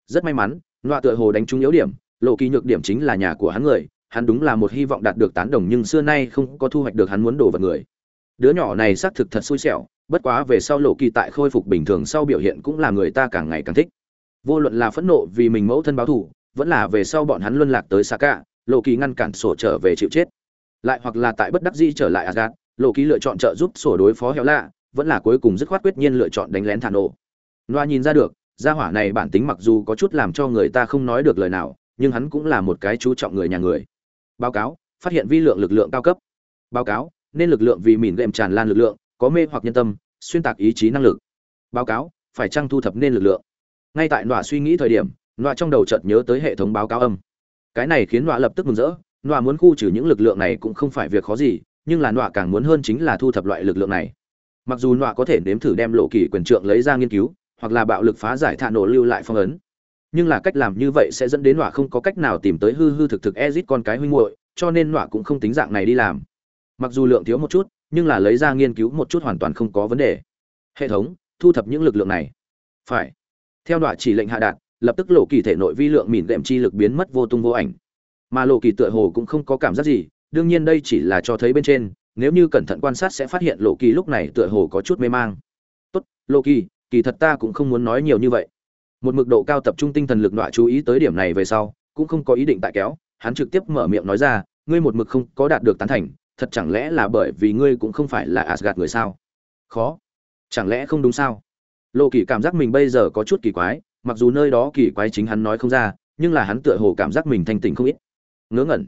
Rất may mắn loại tựa hồ đánh trúng yếu điểm lộ kỳ nhược điểm chính là nhà của hắn người, hắn đúng là một hy vọng đạt được tán đồng nhưng xưa nay không có thu hoạch được hắn muốn đổ vật người. Đứa nhỏ này xác thực thật xui xẻo, bất quá về sau lộ kỳ tại khôi phục bình thường sau biểu hiện cũng là người ta càng ngày càng thích. Vô luận là phẫn nộ vì mình mẫu thân báo thù vẫn là về sau bọn hắn luân lạc tới xa cả lộ kỳ ngăn cản sổ trở về chịu chết. Lại hoặc là tại bất đắc dĩ trở lại asgad lộ kỳ lựa chọn trợ giúp sổ đối phó héo lạ, vẫn là cuối cùng dứt khoát quyết nhiên lựa chọn đánh lén thả nổ loa nhìn ra được, gia hỏa này bản tính mặc dù có chút làm cho người ta không nói được lời nào, nhưng hắn cũng là một cái chú trọng người nhà người. Báo cáo, phát hiện vi lượng lực lượng cao cấp. Báo cáo, nên lực lượng vì mìn đệm tràn lan lực lượng, có mê hoặc nhân tâm, xuyên tạc ý chí năng lực. Báo cáo, phải chăng thu thập nên lực lượng? Ngay tại nọa suy nghĩ thời điểm nọa trong đầu chợt nhớ tới hệ thống báo cáo âm. Cái này khiến nọa lập tức mừng rỡ, nọa muốn khu trừ những lực lượng này cũng không phải việc khó gì, nhưng là nọa càng muốn hơn chính là thu thập loại lực lượng này. Mặc dù nọa có thể nếm thử đem lộ kỳ quyền trượng lấy ra nghiên cứu, hoặc là bạo lực phá giải thạ nổ lưu lại phong ấn, nhưng là cách làm như vậy sẽ dẫn đến nọa không có cách nào tìm tới hư hư thực thực ezit con cái huynh muội, cho nên nọa cũng không tính dạng này đi làm. Mặc dù lượng thiếu một chút, nhưng là lấy ra nghiên cứu một chút hoàn toàn không có vấn đề. Hệ thống, thu thập những lực lượng này. Phải. Theo đọa chỉ lệnh hạ đạt lập tức lộ kỳ thể nội vi lượng mìn đệm chi lực biến mất vô tung vô ảnh. Mà lộ kỳ tựa hồ cũng không có cảm giác gì, đương nhiên đây chỉ là cho thấy bên trên, nếu như cẩn thận quan sát sẽ phát hiện lộ kỳ lúc này tựa hồ có chút mê mang. Tốt, lộ kỳ kỳ thật ta cũng không muốn nói nhiều như vậy. Một mực độ cao tập trung tinh thần lực nọa chú ý tới điểm này về sau, cũng không có ý định tại kéo, hắn trực tiếp mở miệng nói ra, ngươi một mực không có đạt được tán thành, thật chẳng lẽ là bởi vì ngươi cũng không phải là asgad người sao? Khó. Chẳng lẽ không đúng sao? Lộ kỳ cảm giác mình bây giờ có chút kỳ quái mặc dù nơi đó kỳ quái chính hắn nói không ra, nhưng là hắn tựa hồ cảm giác mình thanh tỉnh không ít. Ngớ ngẩn.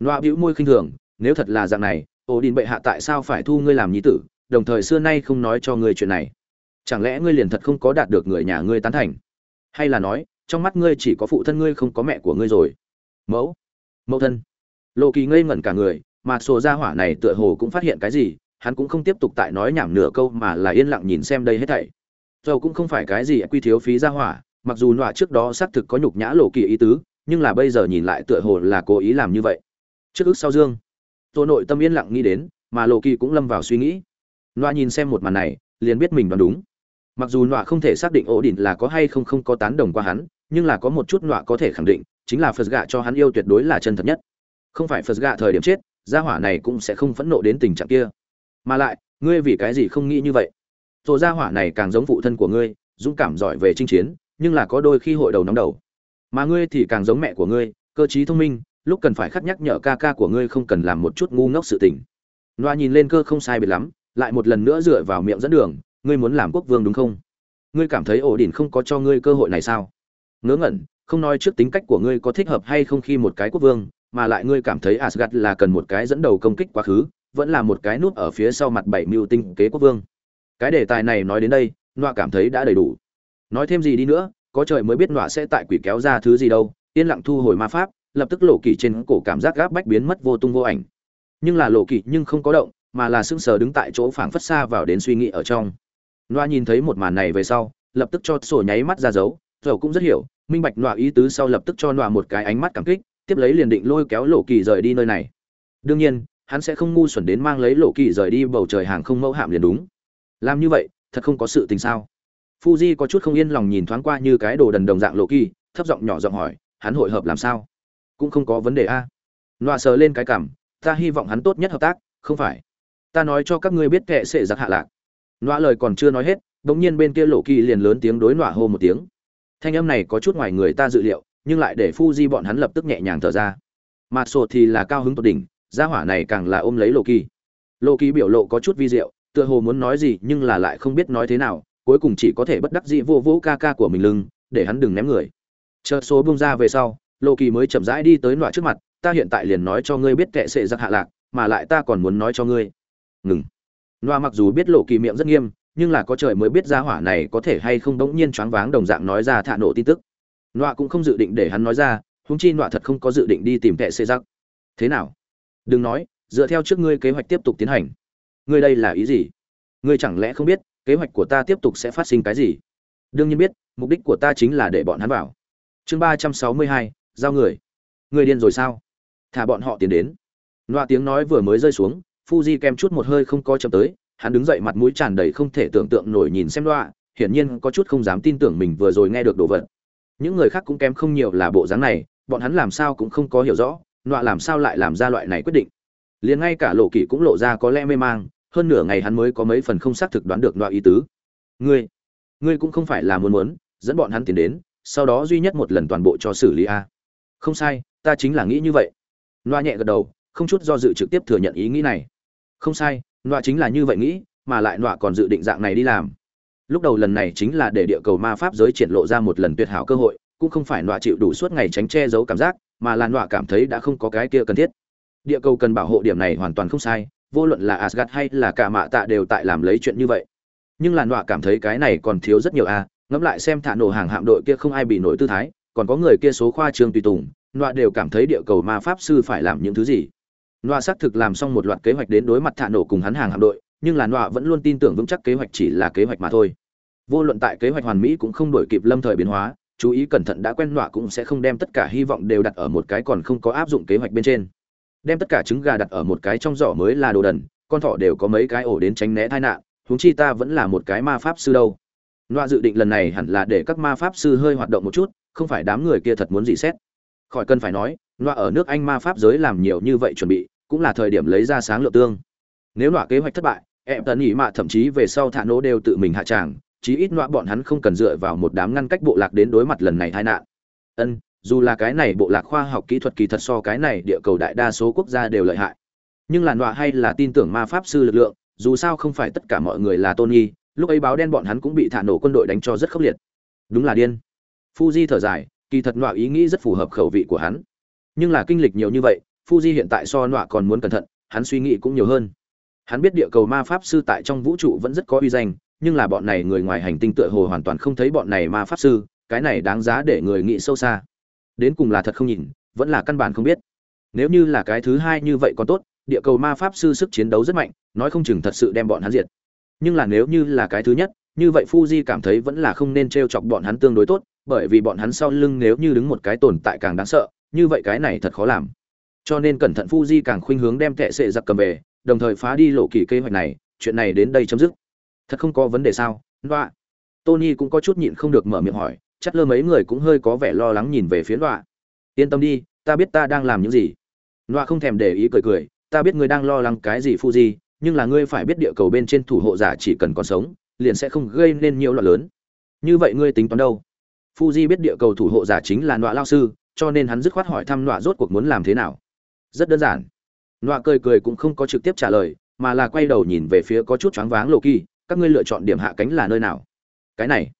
Loa bĩu môi khinh thường, nếu thật là dạng này, ổ đình bệ hạ tại sao phải thu ngươi làm nhi tử, đồng thời xưa nay không nói cho ngươi chuyện này? Chẳng lẽ ngươi liền thật không có đạt được người nhà ngươi tán thành? Hay là nói, trong mắt ngươi chỉ có phụ thân ngươi không có mẹ của ngươi rồi? Mẫu. Mẫu thân. Lộ kỳ ngây ngẩn cả người, mà sổ gia hỏa này tựa hồ cũng phát hiện cái gì, hắn cũng không tiếp tục tại nói nhảm nửa câu mà là yên lặng nhìn xem đây hết thảy. Dầu cũng không phải cái gì quy thiếu phí gia hỏa mặc dù nọa trước đó xác thực có nhục nhã lộ kỳ ý tứ, nhưng là bây giờ nhìn lại tựa hồ là cố ý làm như vậy. Trước ức sau dương tôi nội tâm yên lặng nghĩ đến, mà lộ kỳ cũng lâm vào suy nghĩ. Nọa nhìn xem một màn này, liền biết mình đoán đúng. Mặc dù nọa không thể xác định ổ đỉnh là có hay không không có tán đồng qua hắn, nhưng là có một chút nọa có thể khẳng định, chính là phật gạ cho hắn yêu tuyệt đối là chân thật nhất. Không phải phật gạ thời điểm chết, gia hỏa này cũng sẽ không phẫn nộ đến tình trạng kia. Mà lại, ngươi vì cái gì không nghĩ như vậy? Rồi gia hỏa này càng giống phụ thân của ngươi, dũng cảm giỏi về chinh chiến nhưng là có đôi khi hội đầu nóng đầu. Mà ngươi thì càng giống mẹ của ngươi, cơ trí thông minh, lúc cần phải khắc nhắc nhở ca ca của ngươi không cần làm một chút ngu ngốc sự tình. Loa nhìn lên cơ không sai biệt lắm, lại một lần nữa dựa vào miệng dẫn đường, ngươi muốn làm quốc vương đúng không? Ngươi cảm thấy ổ đỉnh không có cho ngươi cơ hội này sao? Ngớ ngẩn, không nói trước tính cách của ngươi có thích hợp hay không khi một cái quốc vương, mà lại ngươi cảm thấy asgad là cần một cái dẫn đầu công kích quá khứ, vẫn là một cái nút ở phía sau mặt bảy mưu tinh kế quốc vương. Cái đề tài này nói đến đây Noa cảm thấy đã đầy đủ nói thêm gì đi nữa, có trời mới biết nọa sẽ tại quỷ kéo ra thứ gì đâu, yên lặng thu hồi ma pháp, lập tức lộ kỳ trên cổ cảm giác gáp bách biến mất vô tung vô ảnh. Nhưng là lộ kỳ nhưng không có động, mà là sững sờ đứng tại chỗ phảng phất xa vào đến suy nghĩ ở trong. Nọa nhìn thấy một màn này về sau, lập tức cho sổ nháy mắt ra dấu, dầu cũng rất hiểu, minh bạch nọa ý tứ sau lập tức cho nọa một cái ánh mắt cảm kích, tiếp lấy liền định lôi kéo lộ kỳ rời đi nơi này. Đương nhiên, hắn sẽ không ngu xuẩn đến mang lấy lộ kỳ rời đi bầu trời hàng không mẫu hạm liền đúng. Làm như vậy, thật không có sự tình sao? Fuji có chút không yên lòng nhìn thoáng qua như cái đồ đần đồng dạng lộ kỳ thấp giọng nhỏ giọng hỏi, hắn hội hợp làm sao? Cũng không có vấn đề a. Loa sờ lên cái cảm, ta hy vọng hắn tốt nhất hợp tác, không phải. Ta nói cho các ngươi biết kệ sẽ giặc hạ lạc. Loa lời còn chưa nói hết bỗng nhiên bên kia lộ kỳ liền lớn tiếng đối loa hô một tiếng. Thanh âm này có chút ngoài người ta dự liệu, nhưng lại để fuji bọn hắn lập tức nhẹ nhàng thở ra. Mạt sổ thì là cao hứng tột đỉnh, gia hỏa này càng là ôm lấy lộ kỳ lộ kỳ biểu lộ có chút vi diệu, tựa hồ muốn nói gì nhưng là lại không biết nói thế nào cuối cùng chỉ có thể bất đắc dĩ vô vũ ca ca của mình lưng, để hắn đừng ném người. Chờ số bung ra về sau lộ kỳ mới chậm rãi đi tới nọa trước mặt, ta hiện tại liền nói cho ngươi biết kệ sệ giặc hạ lạc, mà lại ta còn muốn nói cho ngươi. Ngừng. Nọa mặc dù biết lộ kỳ miệng rất nghiêm, nhưng là có trời mới biết gia hỏa này có thể hay không đống nhiên choáng váng đồng dạng nói ra thạ nổ tin tức. Nọa cũng không dự định để hắn nói ra húng chi nọa thật không có dự định đi tìm kệ sệ giặc. Thế nào? Đừng nói, dựa theo trước ngươi kế hoạch tiếp tục tiến hành. Ngươi đây là ý gì? Ngươi chẳng lẽ không biết kế hoạch của ta tiếp tục sẽ phát sinh cái gì? Đương nhiên biết, mục đích của ta chính là để bọn hắn vào. Chương ba trăm sáu mươi hai, giao người. Người điên rồi sao? Thả bọn họ tiến đến. Loa tiếng nói vừa mới rơi xuống, fuji kem chút một hơi không có chậm tới, hắn đứng dậy mặt mũi tràn đầy không thể tưởng tượng nổi nhìn xem loa, hiển nhiên có chút không dám tin tưởng mình vừa rồi nghe được đồ vật. Những người khác cũng kém không nhiều là bộ dáng này, bọn hắn làm sao cũng không có hiểu rõ, loa làm sao lại làm ra loại này quyết định. Liền ngay cả lộ kỷ cũng lộ ra có lẽ mê mang hơn nửa ngày hắn mới có mấy phần không xác thực đoán được loại ý tứ. Ngươi ngươi cũng không phải là muốn muốn, dẫn bọn hắn tiến đến, sau đó duy nhất một lần toàn bộ cho xử lý a. Không sai, ta chính là nghĩ như vậy. Loa nhẹ gật đầu, không chút do dự trực tiếp thừa nhận ý nghĩ này. Không sai, loa chính là như vậy nghĩ, mà lại loa còn dự định dạng này đi làm. Lúc đầu lần này chính là để địa cầu ma pháp giới triển lộ ra một lần tuyệt hảo cơ hội, cũng không phải loa chịu đủ suốt ngày tránh che giấu cảm giác, mà là loa cảm thấy đã không có cái kia cần thiết. Địa cầu cần bảo hộ điểm này hoàn toàn không sai vô luận là Asgard hay là cả mạ tạ đều tại làm lấy chuyện như vậy. Nhưng là nọa cảm thấy cái này còn thiếu rất nhiều a ngẫm lại xem thả nổ hàng hạm đội kia không ai bị nổi tư thái, còn có người kia số khoa trương tùy tùng, nọa đều cảm thấy địa cầu ma pháp sư phải làm những thứ gì. Nọa xác thực làm xong một loạt kế hoạch đến đối mặt thả nổ cùng hắn hàng hạm đội, nhưng là nọa vẫn luôn tin tưởng vững chắc kế hoạch chỉ là kế hoạch mà thôi. Vô luận tại kế hoạch hoàn mỹ cũng không đổi kịp lâm thời biến hóa, chú ý cẩn thận đã quen nọa cũng sẽ không đem tất cả hy vọng đều đặt ở một cái còn không có áp dụng kế hoạch bên trên đem tất cả trứng gà đặt ở một cái trong giỏ mới là đồ đần con thỏ đều có mấy cái ổ đến tránh né tai nạn huống chi ta vẫn là một cái ma pháp sư đâu Loa dự định lần này hẳn là để các ma pháp sư hơi hoạt động một chút, không phải đám người kia thật muốn gì xét. Khỏi cần phải nói, Loa ở nước Anh ma pháp giới làm nhiều như vậy chuẩn bị, cũng là thời điểm lấy ra sáng lượng tương. Nếu Loa kế hoạch thất bại, em tần ý mạ thậm chí về sau thả nỗ đều tự mình hạ tràng, chí ít Loa bọn hắn không cần dựa vào một đám ngăn cách bộ lạc đến đối mặt lần này tai nạn. Ân, dù là cái này bộ lạc khoa học kỹ thuật kỳ thật so cái này địa cầu đại đa số quốc gia đều lợi hại. Nhưng là đọa hay là tin tưởng ma pháp sư lực lượng, dù sao không phải tất cả mọi người là tôn nghi lúc ấy báo đen bọn hắn cũng bị thả nổ quân đội đánh cho rất khốc liệt. Đúng là điên. Fuji thở dài kỳ thật nọa ý nghĩ rất phù hợp khẩu vị của hắn. Nhưng là kinh lịch nhiều như vậy fuji hiện tại so nọa còn muốn cẩn thận hắn suy nghĩ cũng nhiều hơn. Hắn biết địa cầu ma pháp sư tại trong vũ trụ vẫn rất có uy danh nhưng là bọn này người ngoài hành tinh tựa hồ hoàn toàn không thấy bọn này ma pháp sư cái này đáng giá để người nghĩ sâu xa đến cùng là thật không nhìn vẫn là căn bản không biết nếu như là cái thứ hai như vậy còn tốt địa cầu ma pháp sư sức chiến đấu rất mạnh nói không chừng thật sự đem bọn hắn diệt nhưng là nếu như là cái thứ nhất như vậy Fuji cảm thấy vẫn là không nên trêu chọc bọn hắn tương đối tốt, bởi vì bọn hắn sau lưng nếu như đứng một cái tồn tại càng đáng sợ, như vậy cái này thật khó làm. Cho nên cẩn thận Fuji càng khuynh hướng đem kệ sệ giặc cầm về, đồng thời phá đi lộ kỳ kế hoạch này, chuyện này đến đây chấm dứt. Thật không có vấn đề sao? Loa. Tony cũng có chút nhịn không được mở miệng hỏi, chắc lơ mấy người cũng hơi có vẻ lo lắng nhìn về phía Loa. Yên tâm đi, ta biết ta đang làm những gì. Loa không thèm để ý cười cười, ta biết ngươi đang lo lắng cái gì Fuji, nhưng là ngươi phải biết địa cầu bên trên thủ hộ giả chỉ cần còn sống, liền sẽ không gây nên nhiều loạn lớn. Như vậy ngươi tính toán đâu? Fuji biết địa cầu thủ hộ giả chính là Nọa lão sư, cho nên hắn dứt khoát hỏi thăm Nọa rốt cuộc muốn làm thế nào. Rất đơn giản. Nọa cười cười cũng không có trực tiếp trả lời, mà là quay đầu nhìn về phía có chút choáng váng Loki, các ngươi lựa chọn điểm hạ cánh là nơi nào? Cái này.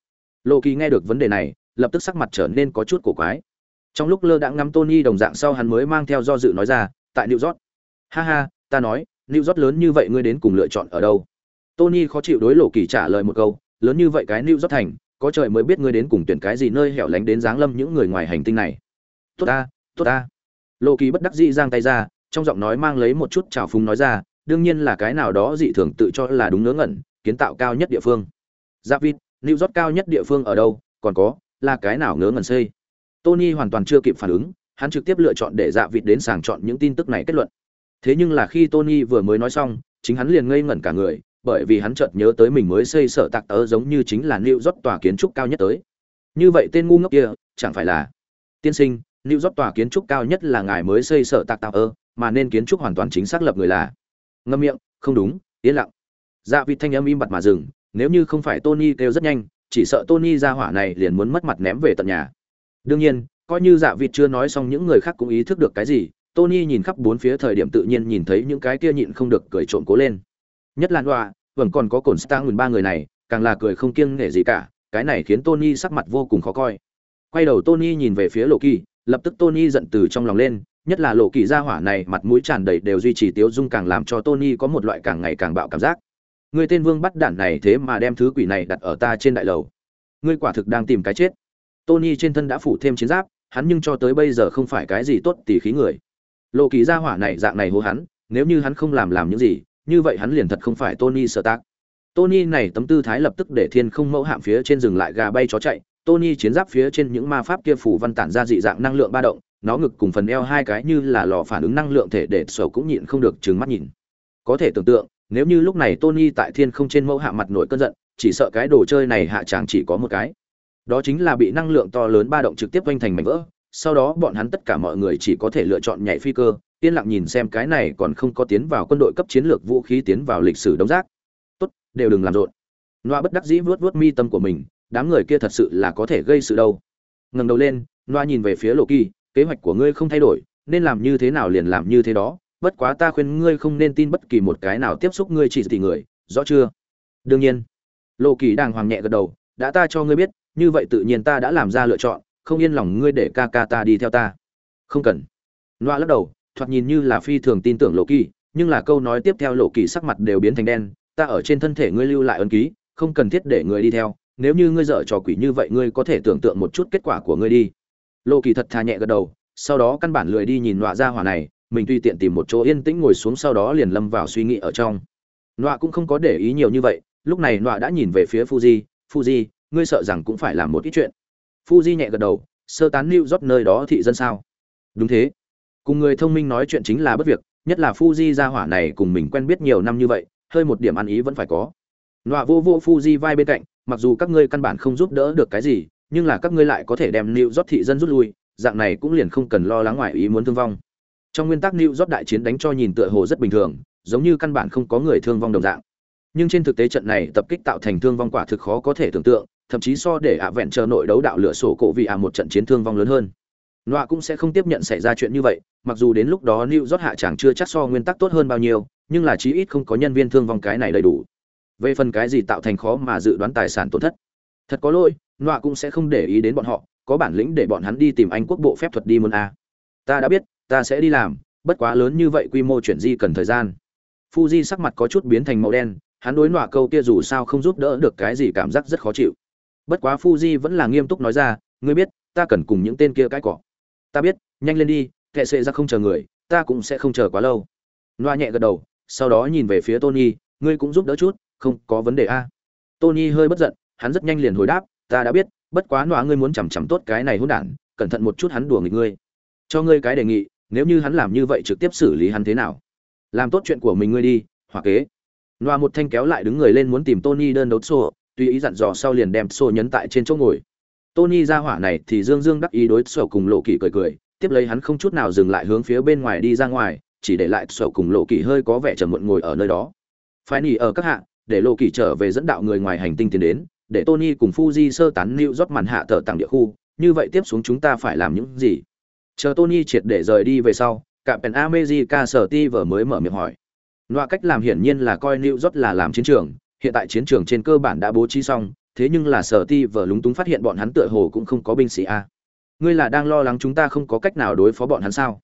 Loki nghe được vấn đề này, lập tức sắc mặt trở nên có chút cổ quái. Trong lúc lơ đã ngắm Tony đồng dạng sau hắn mới mang theo do dự nói ra, tại New York. Ha ha, ta nói, New York lớn như vậy ngươi đến cùng lựa chọn ở đâu? tony khó chịu đối lộ kỳ trả lời một câu lớn như vậy cái new york thành có trời mới biết ngươi đến cùng tuyển cái gì nơi hẻo lánh đến giáng lâm những người ngoài hành tinh này tốt ta tốt ta lộ kỳ bất đắc dĩ giang tay ra trong giọng nói mang lấy một chút trào phúng nói ra đương nhiên là cái nào đó dị thường tự cho là đúng ngớ ngẩn kiến tạo cao nhất địa phương giáp vịt new rót cao nhất địa phương ở đâu còn có là cái nào ngớ ngẩn xây tony hoàn toàn chưa kịp phản ứng hắn trực tiếp lựa chọn để dạ vịt đến sàng chọn những tin tức này kết luận thế nhưng là khi tony vừa mới nói xong chính hắn liền ngây ngẩn cả người bởi vì hắn chợt nhớ tới mình mới xây sở tạc tớ giống như chính là New York tòa kiến trúc cao nhất tới. Như vậy tên ngu ngốc kia, chẳng phải là tiên sinh, New York tòa kiến trúc cao nhất là ngài mới xây sở tạc tạc ơ, mà nên kiến trúc hoàn toàn chính xác lập người là. Ngâm miệng, không đúng, yên lặng. Dạ vị thanh âm im bặt mà dừng, nếu như không phải Tony kêu rất nhanh, chỉ sợ Tony ra hỏa này liền muốn mất mặt ném về tận nhà. Đương nhiên, coi như dạ vị chưa nói xong những người khác cũng ý thức được cái gì, Tony nhìn khắp bốn phía thời điểm tự nhiên nhìn thấy những cái kia nhịn không được cười trộn cố lên. Nhất là đoạ vẫn còn có cồn star ngừng ba người này càng là cười không kiêng nể gì cả cái này khiến tony sắc mặt vô cùng khó coi. Quay đầu tony nhìn về phía lộ kỳ lập tức tony giận từ trong lòng lên nhất là lộ kỳ ra hỏa này mặt mũi tràn đầy đều duy trì tiếu dung càng làm cho tony có một loại càng ngày càng bạo cảm giác. Ngươi tên vương bắt đản này thế mà đem thứ quỷ này đặt ở ta trên đại lầu ngươi quả thực đang tìm cái chết tony trên thân đã phủ thêm chiến giáp hắn nhưng cho tới bây giờ không phải cái gì tốt tỉ khí người lộ kỳ ra hỏa này dạng này hô hắn nếu như hắn không làm làm những gì như vậy hắn liền thật không phải Tony Stark. Tony này tấm tư thái lập tức để thiên không mẫu hạm phía trên rừng lại gà bay chó chạy, Tony chiến giáp phía trên những ma pháp kia phủ văn tản ra dị dạng năng lượng ba động, nó ngực cùng phần eo hai cái như là lò phản ứng năng lượng thể để sầu cũng nhịn không được trừng mắt nhìn. Có thể tưởng tượng, nếu như lúc này Tony tại thiên không trên mẫu hạ mặt nổi cơn giận, chỉ sợ cái đồ chơi này hạ chàng chỉ có một cái. Đó chính là bị năng lượng to lớn ba động trực tiếp vênh thành mảnh vỡ, sau đó bọn hắn tất cả mọi người chỉ có thể lựa chọn nhảy phi cơ, yên lặng nhìn xem cái này còn không có tiến vào quân đội cấp chiến lược vũ khí tiến vào lịch sử đống rác. Tốt đều đừng làm rộn. Noa bất đắc dĩ vuốt vuốt mi tâm của mình đám người kia thật sự là có thể gây sự đâu. Ngẩng đầu lên noa nhìn về phía lộ kỳ kế hoạch của ngươi không thay đổi nên làm như thế nào liền làm như thế đó bất quá ta khuyên ngươi không nên tin bất kỳ một cái nào tiếp xúc ngươi chỉ tỷ người, rõ chưa? Đương nhiên. Lộ kỳ đàng hoàng nhẹ gật đầu, đã ta cho ngươi biết, như vậy tự nhiên ta đã làm ra lựa chọn, không yên lòng ngươi để ca ca ta đi theo ta. Không cần. Loa lắc đầu, thoạt nhìn như là phi thường tin tưởng lộ kỳ, nhưng là câu nói tiếp theo lộ kỳ sắc mặt đều biến thành đen, ta ở trên thân thể ngươi lưu lại ấn ký, không cần thiết để ngươi đi theo, nếu như ngươi dở trò quỷ như vậy ngươi có thể tưởng tượng một chút kết quả của ngươi đi. Lộ kỳ thật thà nhẹ gật đầu, sau đó căn bản lười đi nhìn loạ ra hỏa này mình tùy tiện tìm một chỗ yên tĩnh ngồi xuống sau đó liền lâm vào suy nghĩ ở trong. Nọa cũng không có để ý nhiều như vậy, lúc này nọa đã nhìn về phía fuji. Fuji, ngươi sợ rằng cũng phải làm một ít chuyện. Fuji nhẹ gật đầu, sơ tán lưu rót nơi đó thị dân sao? Đúng thế. Cùng người thông minh nói chuyện chính là bất việc, nhất là Fuji gia hỏa này cùng mình quen biết nhiều năm như vậy, hơi một điểm ăn ý vẫn phải có. Nọa vô vô Fuji vai bên cạnh, mặc dù các ngươi căn bản không giúp đỡ được cái gì, nhưng là các ngươi lại có thể đem Lưu York thị dân rút lui, dạng này cũng liền không cần lo lắng ngoài ý muốn thương vong trong nguyên tắc New York đại chiến đánh cho nhìn tựa hồ rất bình thường giống như căn bản không có người thương vong đồng dạng nhưng trên thực tế trận này tập kích tạo thành thương vong quả thực khó có thể tưởng tượng thậm chí so để ạ vẹn chờ nội đấu đạo lửa sổ cổ vì ạ một trận chiến thương vong lớn hơn Nọa cũng sẽ không tiếp nhận xảy ra chuyện như vậy, mặc dù đến lúc đó New York hạ chẳng chưa chắc so nguyên tắc tốt hơn bao nhiêu, nhưng là chí ít không có nhân viên thương vong cái này đầy đủ. Về phần cái gì tạo thành khó mà dự đoán tài sản tổn thất. Thật có lỗi, Nọa cũng sẽ không để ý đến bọn họ, có bản lĩnh để bọn hắn đi tìm Anh quốc bộ phép thuật đi môn a. Ta đã biết, ta sẽ đi làm, bất quá lớn như vậy quy mô chuyển di cần thời gian. Fuji sắc mặt có chút biến thành màu đen, hắn đối Nọa câu kia dù sao không giúp đỡ được cái gì cảm giác rất khó chịu. Bất quá Fuji vẫn là nghiêm túc nói ra, ngươi biết, ta cần cùng những tên kia cái cỏ ta biết nhanh lên đi kệ sẽ ra không chờ người ta cũng sẽ không chờ quá lâu Nọa nhẹ gật đầu sau đó nhìn về phía tony ngươi cũng giúp đỡ chút không có vấn đề a tony hơi bất giận hắn rất nhanh liền hồi đáp ta đã biết bất quá nọa ngươi muốn chằm chằm tốt cái này hỗn đản cẩn thận một chút hắn đùa nghịch ngươi cho ngươi cái đề nghị nếu như hắn làm như vậy trực tiếp xử lý hắn thế nào làm tốt chuyện của mình ngươi đi hoặc kế loa một thanh kéo lại đứng người lên muốn tìm tony đơn đấu xô tùy ý dặn dò sau liền đem xô nhấn tại trên chỗ ngồi Tony ra hỏa này thì dương dương đắc ý đối xô cùng lộ kỳ cười cười, tiếp lấy hắn không chút nào dừng lại hướng phía bên ngoài đi ra ngoài, chỉ để lại xô cùng lộ kỳ hơi có vẻ trầm muộn ngồi ở nơi đó. Phải nỉ ở các hạ, để lộ kỳ trở về dẫn đạo người ngoài hành tinh tiến đến, để Tony cùng Fuji sơ tán lưu rót màn hạ tờ tặng địa khu, như vậy tiếp xuống chúng ta phải làm những gì? Chờ Tony triệt để rời đi về sau, cạm pèn America sở ti vở mới mở miệng hỏi. Loại cách làm hiển nhiên là coi New York là làm chiến trường, hiện tại chiến trường trên cơ bản đã bố trí xong, thế nhưng là sở ti vở lúng túng phát hiện bọn hắn tựa hồ cũng không có binh sĩ a. Ngươi là đang lo lắng chúng ta không có cách nào đối phó bọn hắn sao?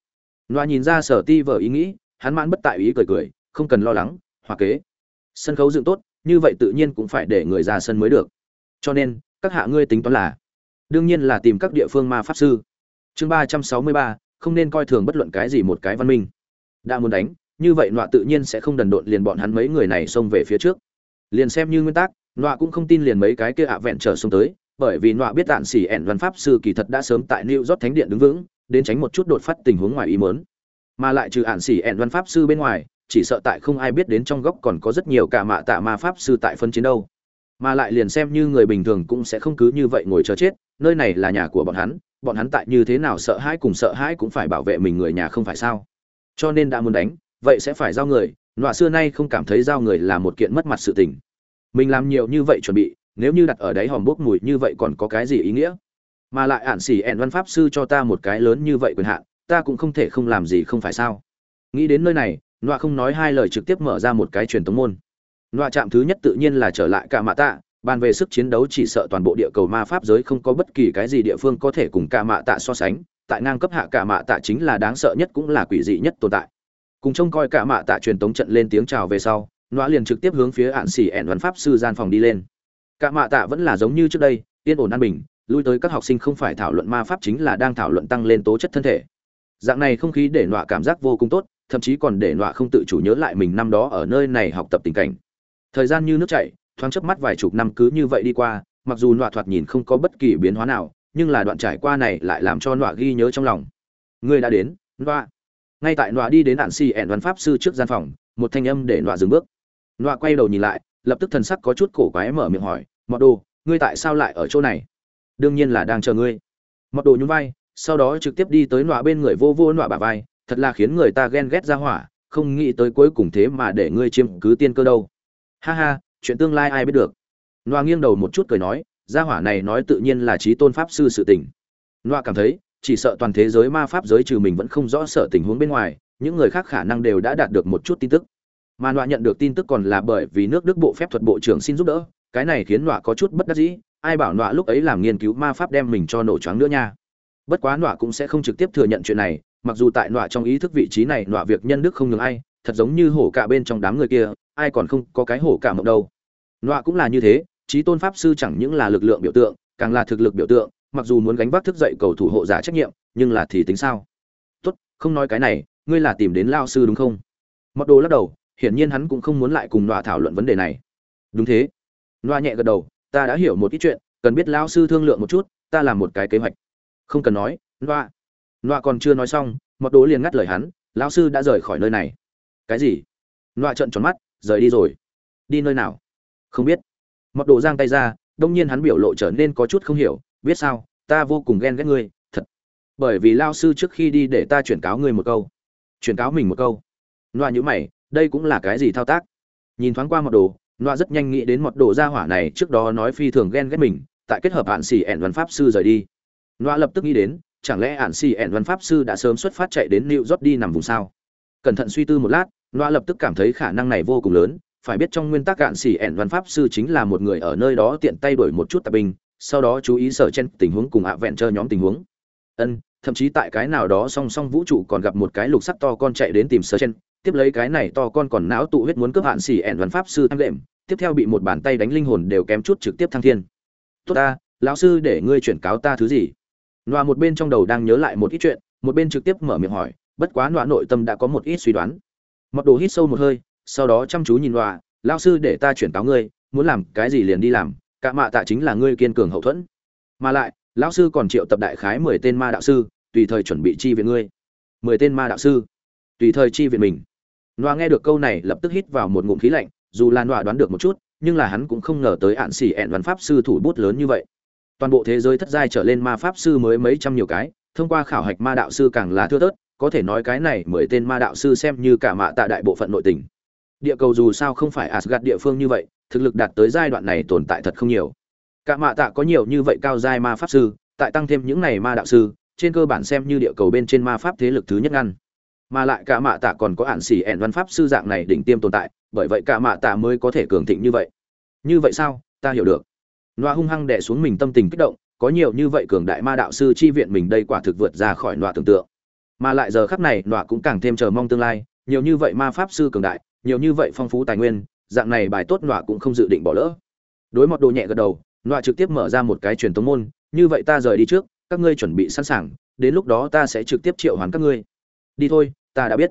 Loa nhìn ra sở ti vở ý nghĩ hắn mãn bất tại ý cười cười không cần lo lắng hòa kế. Sân khấu dựng tốt như vậy tự nhiên cũng phải để người ra sân mới được. Cho nên các hạ ngươi tính toán là đương nhiên là tìm các địa phương ma pháp sư chương ba trăm sáu mươi ba, không nên coi thường bất luận cái gì một cái văn minh. Đã muốn đánh, như vậy nọa tự nhiên sẽ không đần độn liền bọn hắn mấy người này xông về phía trước. Liền xem như nguyên tắc, nọa cũng không tin liền mấy cái kia ạ vẹn trở xông tới, bởi vì nọa biết đạn xỉ ẻn văn pháp sư kỳ thật đã sớm tại new york thánh điện đứng vững, đến tránh một chút đột phát tình huống ngoài ý mớn mà lại trừ ạn xỉ ẻn văn pháp sư bên ngoài, chỉ sợ tại không ai biết đến trong góc còn có rất nhiều cả mạ tạ ma pháp sư tại phân chiến đâu. Mà lại liền xem như người bình thường cũng sẽ không cứ như vậy ngồi chờ chết nơi này là nhà của bọn hắn bọn hắn tại như thế nào sợ hãi cùng sợ hãi cũng phải bảo vệ mình người nhà không phải sao? Cho nên đã muốn đánh, vậy sẽ phải giao người, nọa xưa nay không cảm thấy giao người là một kiện mất mặt sự tình. Mình làm nhiều như vậy chuẩn bị, nếu như đặt ở đáy hòm bốc mùi như vậy còn có cái gì ý nghĩa? Mà lại ạn xỉ ẹn văn pháp sư cho ta một cái lớn như vậy quyền hạn, ta cũng không thể không làm gì không phải sao? Nghĩ đến nơi này, nọa không nói hai lời trực tiếp mở ra một cái truyền tống môn. Nọa chạm thứ nhất tự nhiên là trở lại cả mạ tạ bàn về sức chiến đấu chỉ sợ toàn bộ địa cầu ma pháp giới không có bất kỳ cái gì địa phương có thể cùng cả mạ tạ so sánh, tại ngang cấp hạ cả mạ tạ chính là đáng sợ nhất cũng là quỷ dị nhất tồn tại. Cùng trông coi cả mạ tạ truyền tống trận lên tiếng chào về sau, nọa liền trực tiếp hướng phía ạn xỉ ẹn văn pháp sư gian phòng đi lên. Cả mạ tạ vẫn là giống như trước đây, yên ổn an bình, lui tới các học sinh không phải thảo luận ma pháp chính là đang thảo luận tăng lên tố chất thân thể. Dạng này không khí để nọa cảm giác vô cùng tốt, thậm chí còn để nọa không tự chủ nhớ lại mình năm đó ở nơi này học tập tình cảnh. Thời gian như nước chảy thoáng chớp mắt vài chục năm cứ như vậy đi qua, mặc dù nọa thoạt nhìn không có bất kỳ biến hóa nào, nhưng là đoạn trải qua này lại làm cho nọa ghi nhớ trong lòng. Ngươi đã đến, nọa. Ngay tại nọa đi đến ạn si ẻn văn pháp sư trước gian phòng, một thanh âm để nọa dừng bước. Nọa quay đầu nhìn lại, lập tức thần sắc có chút cổ quái mở miệng hỏi, mọt đồ, ngươi tại sao lại ở chỗ này? Đương nhiên là đang chờ ngươi. Mọt đồ nhún vai, sau đó trực tiếp đi tới nọa bên người vô vô nọa bả vai, thật là khiến người ta ghen ghét ra hỏa, không nghĩ tới cuối cùng thế mà để ngươi chiếm cứ tiên cơ đâu. Ha ha chuyện tương lai ai biết được. Nọa nghiêng đầu một chút cười nói, gia hỏa này nói tự nhiên là trí tôn pháp sư sự tình. Noa cảm thấy, chỉ sợ toàn thế giới ma pháp giới trừ mình vẫn không rõ sợ tình huống bên ngoài, những người khác khả năng đều đã đạt được một chút tin tức. Mà Noa nhận được tin tức còn là bởi vì nước đức bộ phép thuật bộ trưởng xin giúp đỡ, cái này khiến Noa có chút bất đắc dĩ, ai bảo Noa lúc ấy làm nghiên cứu ma pháp đem mình cho nổ choáng nữa nha. Bất quá Noa cũng sẽ không trực tiếp thừa nhận chuyện này, mặc dù tại Noa trong ý thức vị trí này Noa việc nhân đức không ngừng ai thật giống như hổ cả bên trong đám người kia, ai còn không có cái hổ cả mộng đâu. Nọa cũng là như thế trí tôn pháp sư chẳng những là lực lượng biểu tượng, càng là thực lực biểu tượng, mặc dù muốn gánh vác thức dậy cầu thủ hộ giả trách nhiệm, nhưng là thì tính sao? Tốt, không nói cái này, ngươi là tìm đến lao sư đúng không? Mặc đồ lắc đầu, hiển nhiên hắn cũng không muốn lại cùng nọa thảo luận vấn đề này. Đúng thế. Nọa nhẹ gật đầu, ta đã hiểu một ít chuyện, cần biết lao sư thương lượng một chút, ta làm một cái kế hoạch. Không cần nói, nọa. Nọa còn chưa nói xong mặc đồ liền ngắt lời hắn, lao sư đã rời khỏi nơi này cái gì? Loại trận tròn mắt, rời đi rồi. Đi nơi nào? Không biết. Mọt đồ giang tay ra, đông nhiên hắn biểu lộ trở nên có chút không hiểu, biết sao, ta vô cùng ghen ghét ngươi, thật. Bởi vì lao sư trước khi đi để ta chuyển cáo ngươi một câu. Chuyển cáo mình một câu. Loa nhữ mày, đây cũng là cái gì thao tác? Nhìn thoáng qua mọt đồ, loa rất nhanh nghĩ đến mọt đồ gia hỏa này trước đó nói phi thường ghen ghét mình, tại kết hợp hạn xỉ ẻn văn pháp sư rời đi. Loa lập tức nghĩ đến, chẳng lẽ hạn xỉ ẻn văn pháp sư đã sớm xuất phát chạy đến new york đi nằm vùng sao? Cẩn thận suy tư một lát loa lập tức cảm thấy khả năng này vô cùng lớn, phải biết trong nguyên tắc cạn xỉ ẻn văn pháp sư chính là một người ở nơi đó tiện tay đổi một chút tạp binh, sau đó chú ý sở chen tình huống cùng ạ vẹn chơi nhóm tình huống. Ân, thậm chí tại cái nào đó song song vũ trụ còn gặp một cái lục sắc to con chạy đến tìm sở chen tiếp lấy cái này to con còn não tụ huyết muốn cướp hạn xỉ ẻn văn pháp sư tham lệm tiếp theo bị một bàn tay đánh linh hồn đều kém chút trực tiếp thăng thiên. Tốt ta, lão sư để ngươi chuyển cáo ta thứ gì? Loa một bên trong đầu đang nhớ lại một ít chuyện, một bên trực tiếp mở miệng hỏi, bất quá loa nội tâm đã có một ít suy đoán mọc đồ hít sâu một hơi, sau đó chăm chú nhìn loa lao sư để ta chuyển cáo ngươi, muốn làm cái gì liền đi làm, cả mạ tạ chính là ngươi kiên cường hậu thuẫn. Mà lại, lão sư còn triệu tập đại khái mười tên ma đạo sư, tùy thời chuẩn bị chi viện ngươi. Mười tên ma đạo sư, tùy thời chi viện mình. Noa nghe được câu này, lập tức hít vào một ngụm khí lạnh, dù là noa đoán được một chút, nhưng là hắn cũng không ngờ tới ạn xỉ ẹn văn pháp sư thủ bút lớn như vậy. Toàn bộ thế giới thất giai trở lên ma pháp sư mới mấy trăm nhiều cái, thông qua khảo hạch ma đạo sư càng là thưa thớt có thể nói cái này mười tên ma đạo sư xem như cả mạ tạ đại bộ phận nội tình. Địa cầu dù sao không phải asgad địa phương như vậy, thực lực đạt tới giai đoạn này tồn tại thật không nhiều. Cả mạ tạ có nhiều như vậy cao giai ma pháp sư, tại tăng thêm những này ma đạo sư, trên cơ bản xem như địa cầu bên trên ma pháp thế lực thứ nhất ngăn. Mà lại cả mạ tạ còn có ản xỉ ẻn văn pháp sư dạng này đỉnh tiêm tồn tại, bởi vậy cả mạ tạ mới có thể cường thịnh như vậy. Như vậy sao? Ta hiểu được. Loa hung hăng đẻ xuống mình tâm tình kích động, có nhiều như vậy cường đại ma đạo sư chi viện mình đây quả thực vượt ra khỏi loa tưởng tượng mà lại giờ khắc này nọa cũng càng thêm chờ mong tương lai, nhiều như vậy ma pháp sư cường đại, nhiều như vậy phong phú tài nguyên, dạng này bài tốt nọa cũng không dự định bỏ lỡ. Đối mặt đồ nhẹ gật đầu, nọa trực tiếp mở ra một cái truyền tống môn, như vậy ta rời đi trước, các ngươi chuẩn bị sẵn sàng, đến lúc đó ta sẽ trực tiếp triệu hoán các ngươi. Đi thôi, ta đã biết.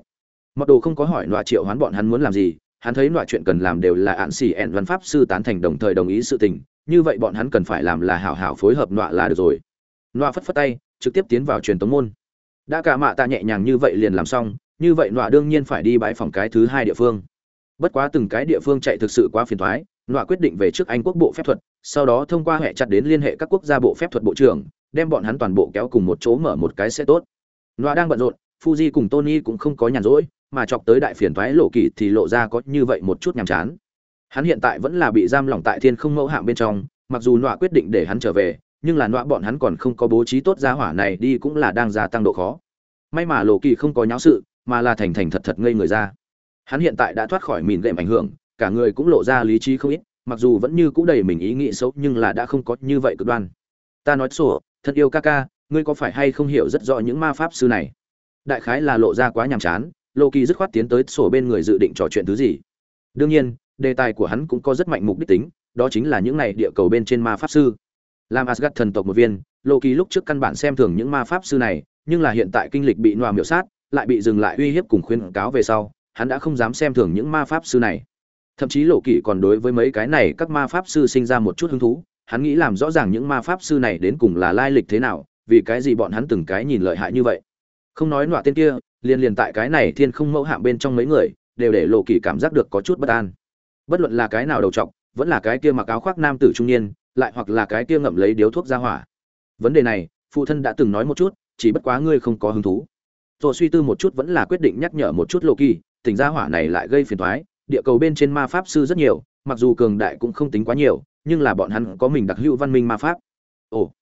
Mặc đồ không có hỏi nọa triệu hoán bọn hắn muốn làm gì, hắn thấy nọa chuyện cần làm đều là ạn xỉ ẹn văn pháp sư tán thành đồng thời đồng ý sự tình, như vậy bọn hắn cần phải làm là hảo hảo phối hợp nọa là được rồi. Nọa phất phất tay, trực tiếp tiến vào truyền tống môn đã cả mạ ta nhẹ nhàng như vậy liền làm xong, như vậy nọa đương nhiên phải đi bãi phòng cái thứ hai địa phương. Bất quá từng cái địa phương chạy thực sự quá phiền thoái nọa quyết định về trước anh quốc bộ phép thuật, sau đó thông qua hệ chặt đến liên hệ các quốc gia bộ phép thuật bộ trưởng, đem bọn hắn toàn bộ kéo cùng một chỗ mở một cái sẽ tốt. Nọa đang bận rộn, fuji cùng tony cũng không có nhàn rỗi, mà chọc tới đại phiền thoái lộ kỳ thì lộ ra có như vậy một chút nhàm chán. Hắn hiện tại vẫn là bị giam lỏng tại thiên không mẫu hạng bên trong, mặc dù nọa quyết định để hắn trở về nhưng là nọa bọn hắn còn không có bố trí tốt gia hỏa này đi cũng là đang gia tăng độ khó. May mà lộ kỳ không có nháo sự, mà là thành thành thật thật ngây người ra. Hắn hiện tại đã thoát khỏi mìn gệm ảnh hưởng, cả người cũng lộ ra lý trí không ít, mặc dù vẫn như cũ đầy mình ý nghĩ xấu nhưng là đã không có như vậy cực đoan. Ta nói sổ, thật yêu ca ca, ngươi có phải hay không hiểu rất rõ những ma pháp sư này? Đại khái là lộ ra quá nhàm chán lộ kỳ dứt khoát tiến tới sổ bên người dự định trò chuyện thứ gì. Đương nhiên, đề tài của hắn cũng có rất mạnh mục đích tính, đó chính là những này địa cầu bên trên ma pháp sư làm asgad thần tộc một viên lộ kỳ lúc trước căn bản xem thường những ma pháp sư này, nhưng là hiện tại kinh lịch bị noa miểu sát, lại bị dừng lại uy hiếp cùng khuyên cáo về sau, hắn đã không dám xem thường những ma pháp sư này. Thậm chí lộ Kỷ còn đối với mấy cái này các ma pháp sư sinh ra một chút hứng thú, hắn nghĩ làm rõ ràng những ma pháp sư này đến cùng là lai lịch thế nào, vì cái gì bọn hắn từng cái nhìn lợi hại như vậy. Không nói nọa tên kia, liền liền tại cái này thiên không mẫu hạm bên trong mấy người, đều để lộ Kỷ cảm giác được có chút bất an. Bất luận là cái nào đầu trọc, vẫn là cái kia mặc áo khoác nam tử trung niên lại hoặc là cái kia ngậm lấy điếu thuốc ra hỏa. Vấn đề này, phụ thân đã từng nói một chút, chỉ bất quá ngươi không có hứng thú. Rồi suy tư một chút vẫn là quyết định nhắc nhở một chút lộ kỳ tình gia hỏa này lại gây phiền toái, địa cầu bên trên ma pháp sư rất nhiều, mặc dù cường đại cũng không tính quá nhiều, nhưng là bọn hắn có mình đặc hữu văn minh ma pháp. Ồ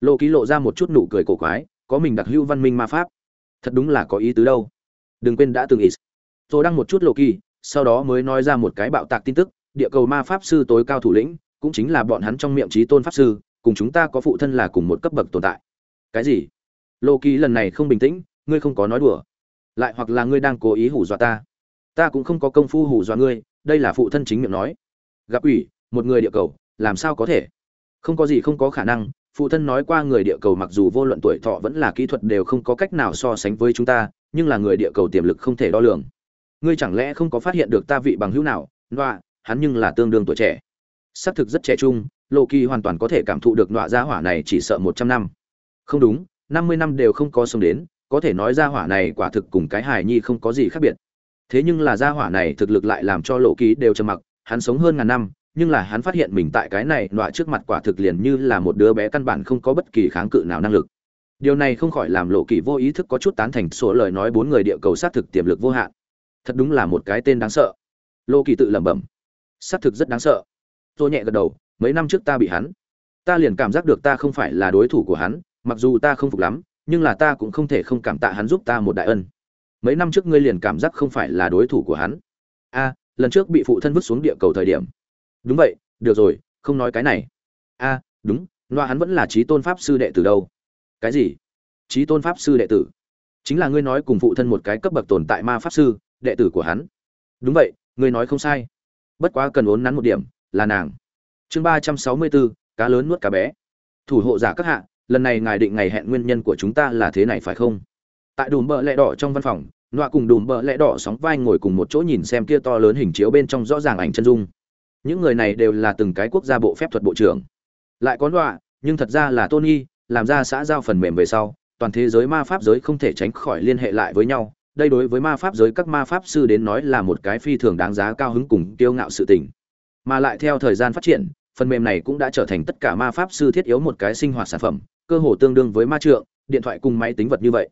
lộ ký lộ ra một chút nụ cười cổ quái, có mình đặc hữu văn minh ma pháp. Thật đúng là có ý tứ đâu. Đừng quên đã từng ý. Tôi đăng một chút lộ kỳ sau đó mới nói ra một cái bạo tạc tin tức, địa cầu ma pháp sư tối cao thủ lĩnh cũng chính là bọn hắn trong miệng trí tôn pháp sư, cùng chúng ta có phụ thân là cùng một cấp bậc tồn tại. Cái gì? Lô kỳ lần này không bình tĩnh, ngươi không có nói đùa. Lại hoặc là ngươi đang cố ý hù dọa ta. Ta cũng không có công phu hù dọa ngươi, đây là phụ thân chính miệng nói. Gặp ủy một người địa cầu, làm sao có thể? Không có gì không có khả năng, phụ thân nói qua người địa cầu mặc dù vô luận tuổi thọ vẫn là kỹ thuật đều không có cách nào so sánh với chúng ta, nhưng là người địa cầu tiềm lực không thể đo lường. Ngươi chẳng lẽ không có phát hiện được ta vị bằng hữu nào? Nọa hắn nhưng là tương đương tuổi trẻ xác thực rất trẻ trung lộ kỳ hoàn toàn có thể cảm thụ được nọa gia hỏa này chỉ sợ một trăm năm. Không đúng, năm mươi năm đều không có sống đến, có thể nói gia hỏa này quả thực cùng cái hài nhi không có gì khác biệt. Thế nhưng là gia hỏa này thực lực lại làm cho lộ kỳ đều trầm mặc, hắn sống hơn ngàn năm, nhưng là hắn phát hiện mình tại cái này nọa trước mặt quả thực liền như là một đứa bé căn bản không có bất kỳ kháng cự nào năng lực. Điều này không khỏi làm lộ kỳ vô ý thức có chút tán thành số lời nói bốn người địa cầu xác thực tiềm lực vô hạn. Thật đúng là một cái tên đáng sợ. Lộ kỳ tự lẩm bẩm. Xác thực rất đáng sợ tôi nhẹ gật đầu, mấy năm trước ta bị hắn. Ta liền cảm giác được ta không phải là đối thủ của hắn, mặc dù ta không phục lắm, nhưng là ta cũng không thể không cảm tạ hắn giúp ta một đại ân. Mấy năm trước ngươi liền cảm giác không phải là đối thủ của hắn. A, lần trước bị phụ thân vứt xuống địa cầu thời điểm. Đúng vậy, được rồi, không nói cái này. A, đúng, loa hắn vẫn là trí tôn pháp sư đệ tử đâu. Cái gì? Trí tôn pháp sư đệ tử? Chính là ngươi nói cùng phụ thân một cái cấp bậc tồn tại ma pháp sư, đệ tử của hắn. Đúng vậy, ngươi nói không sai. Bất quá cần uốn nắn một điểm là nàng. Chương ba trăm sáu mươi bốn, cá lớn nuốt cá bé. Thủ hộ giả các hạ, lần này ngài định ngày hẹn nguyên nhân của chúng ta là thế này phải không? Tại đùm bờ lẹ đỏ trong văn phòng, nọa cùng đùm bờ lẹ đỏ sóng vai ngồi cùng một chỗ nhìn xem kia to lớn hình chiếu bên trong rõ ràng ảnh chân dung. Những người này đều là từng cái quốc gia bộ phép thuật bộ trưởng. Lại có nọa, nhưng thật ra là tony, làm ra xã giao phần mềm về sau, toàn thế giới ma pháp giới không thể tránh khỏi liên hệ lại với nhau. Đây đối với ma pháp giới các ma pháp sư đến nói là một cái phi thường đáng giá cao hứng cùng kiêu ngạo sự tình mà lại theo thời gian phát triển, phần mềm này cũng đã trở thành tất cả ma pháp sư thiết yếu một cái sinh hoạt sản phẩm, cơ hồ tương đương với ma trượng, điện thoại cùng máy tính vật như vậy.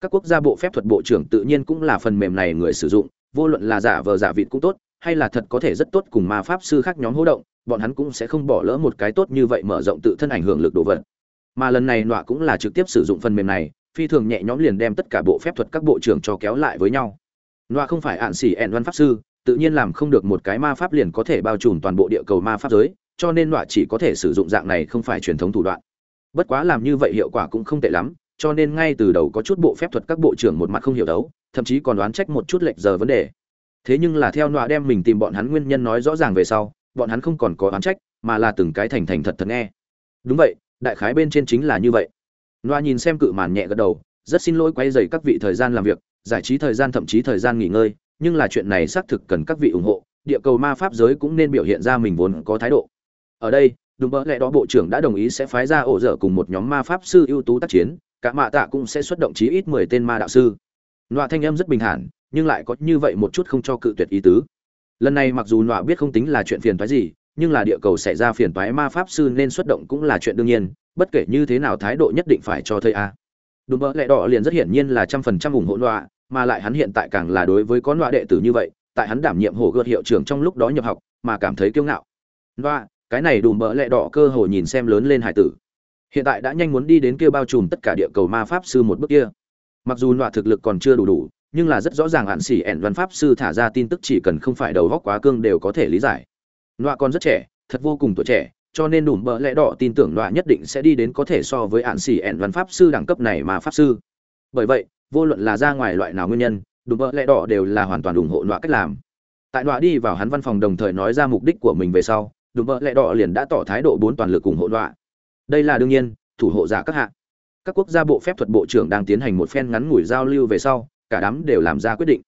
Các quốc gia bộ phép thuật bộ trưởng tự nhiên cũng là phần mềm này người sử dụng, vô luận là giả vờ giả vịt cũng tốt, hay là thật có thể rất tốt cùng ma pháp sư khác nhóm hỗ động, bọn hắn cũng sẽ không bỏ lỡ một cái tốt như vậy mở rộng tự thân ảnh hưởng lực đồ vật. Mà lần này nọa cũng là trực tiếp sử dụng phần mềm này, phi thường nhẹ nhõm liền đem tất cả bộ phép thuật các bộ trưởng cho kéo lại với nhau. Nọa không phải ạn xỉ ẹn văn pháp sư tự nhiên làm không được một cái ma pháp liền có thể bao trùm toàn bộ địa cầu ma pháp giới, cho nên nọa chỉ có thể sử dụng dạng này không phải truyền thống thủ đoạn. Bất quá làm như vậy hiệu quả cũng không tệ lắm, cho nên ngay từ đầu có chút bộ phép thuật các bộ trưởng một mặt không hiểu đấu, thậm chí còn đoán trách một chút lệch giờ vấn đề. Thế nhưng là theo nọa đem mình tìm bọn hắn nguyên nhân nói rõ ràng về sau, bọn hắn không còn có oán trách, mà là từng cái thành thành thật thật nghe. Đúng vậy, đại khái bên trên chính là như vậy. Nọa nhìn xem cự màn nhẹ gật đầu, rất xin lỗi quay dày các vị thời gian làm việc, giải trí thời gian thậm chí thời gian nghỉ ngơi nhưng là chuyện này xác thực cần các vị ủng hộ, địa cầu ma pháp giới cũng nên biểu hiện ra mình vốn có thái độ. Ở đây đúng bỡ lẽ đó bộ trưởng đã đồng ý sẽ phái ra ổ dở cùng một nhóm ma pháp sư ưu tú tác chiến, cả mạ tạ cũng sẽ xuất động chí ít mười tên ma đạo sư. Nọa thanh âm rất bình thản, nhưng lại có như vậy một chút không cho cự tuyệt ý tứ. Lần này mặc dù nọa biết không tính là chuyện phiền toái gì, nhưng là địa cầu xảy ra phiền toái ma pháp sư nên xuất động cũng là chuyện đương nhiên, bất kể như thế nào thái độ nhất định phải cho thấy a. Đúng bỡ lẽ đỏ liền rất hiển nhiên là trăm phần trăm ủng hộ nọa mà lại hắn hiện tại càng là đối với con nọa đệ tử như vậy tại hắn đảm nhiệm hồ gợt hiệu trưởng trong lúc đó nhập học mà cảm thấy kiêu ngạo. Loa, cái này đùm bỡ lẹ đỏ cơ hồ nhìn xem lớn lên hải tử. Hiện tại đã nhanh muốn đi đến kia bao trùm tất cả địa cầu ma pháp sư một bước kia. Mặc dù loại thực lực còn chưa đủ đủ nhưng là rất rõ ràng hạn xỉ ẻn văn pháp sư thả ra tin tức chỉ cần không phải đầu góc quá cương đều có thể lý giải. Loại còn rất trẻ thật vô cùng tuổi trẻ cho nên đùm bỡ lẽ đỏ tin tưởng loại nhất định sẽ đi đến có thể so với hạn xỉ ẻn văn pháp sư đẳng cấp này mà pháp sư. Bởi vậy vô luận là ra ngoài loại nào nguyên nhân, đùm bợ lẽ đỏ đều là hoàn toàn ủng hộ nọa cách làm. Tại nọa đi vào hắn văn phòng đồng thời nói ra mục đích của mình về sau, đùm bợ lẽ đỏ liền đã tỏ thái độ bốn toàn lực ủng hộ nọa. Đây là đương nhiên, thủ hộ giả các hạ. Các quốc gia bộ phép thuật bộ trưởng đang tiến hành một phen ngắn ngủi giao lưu về sau, cả đám đều làm ra quyết định.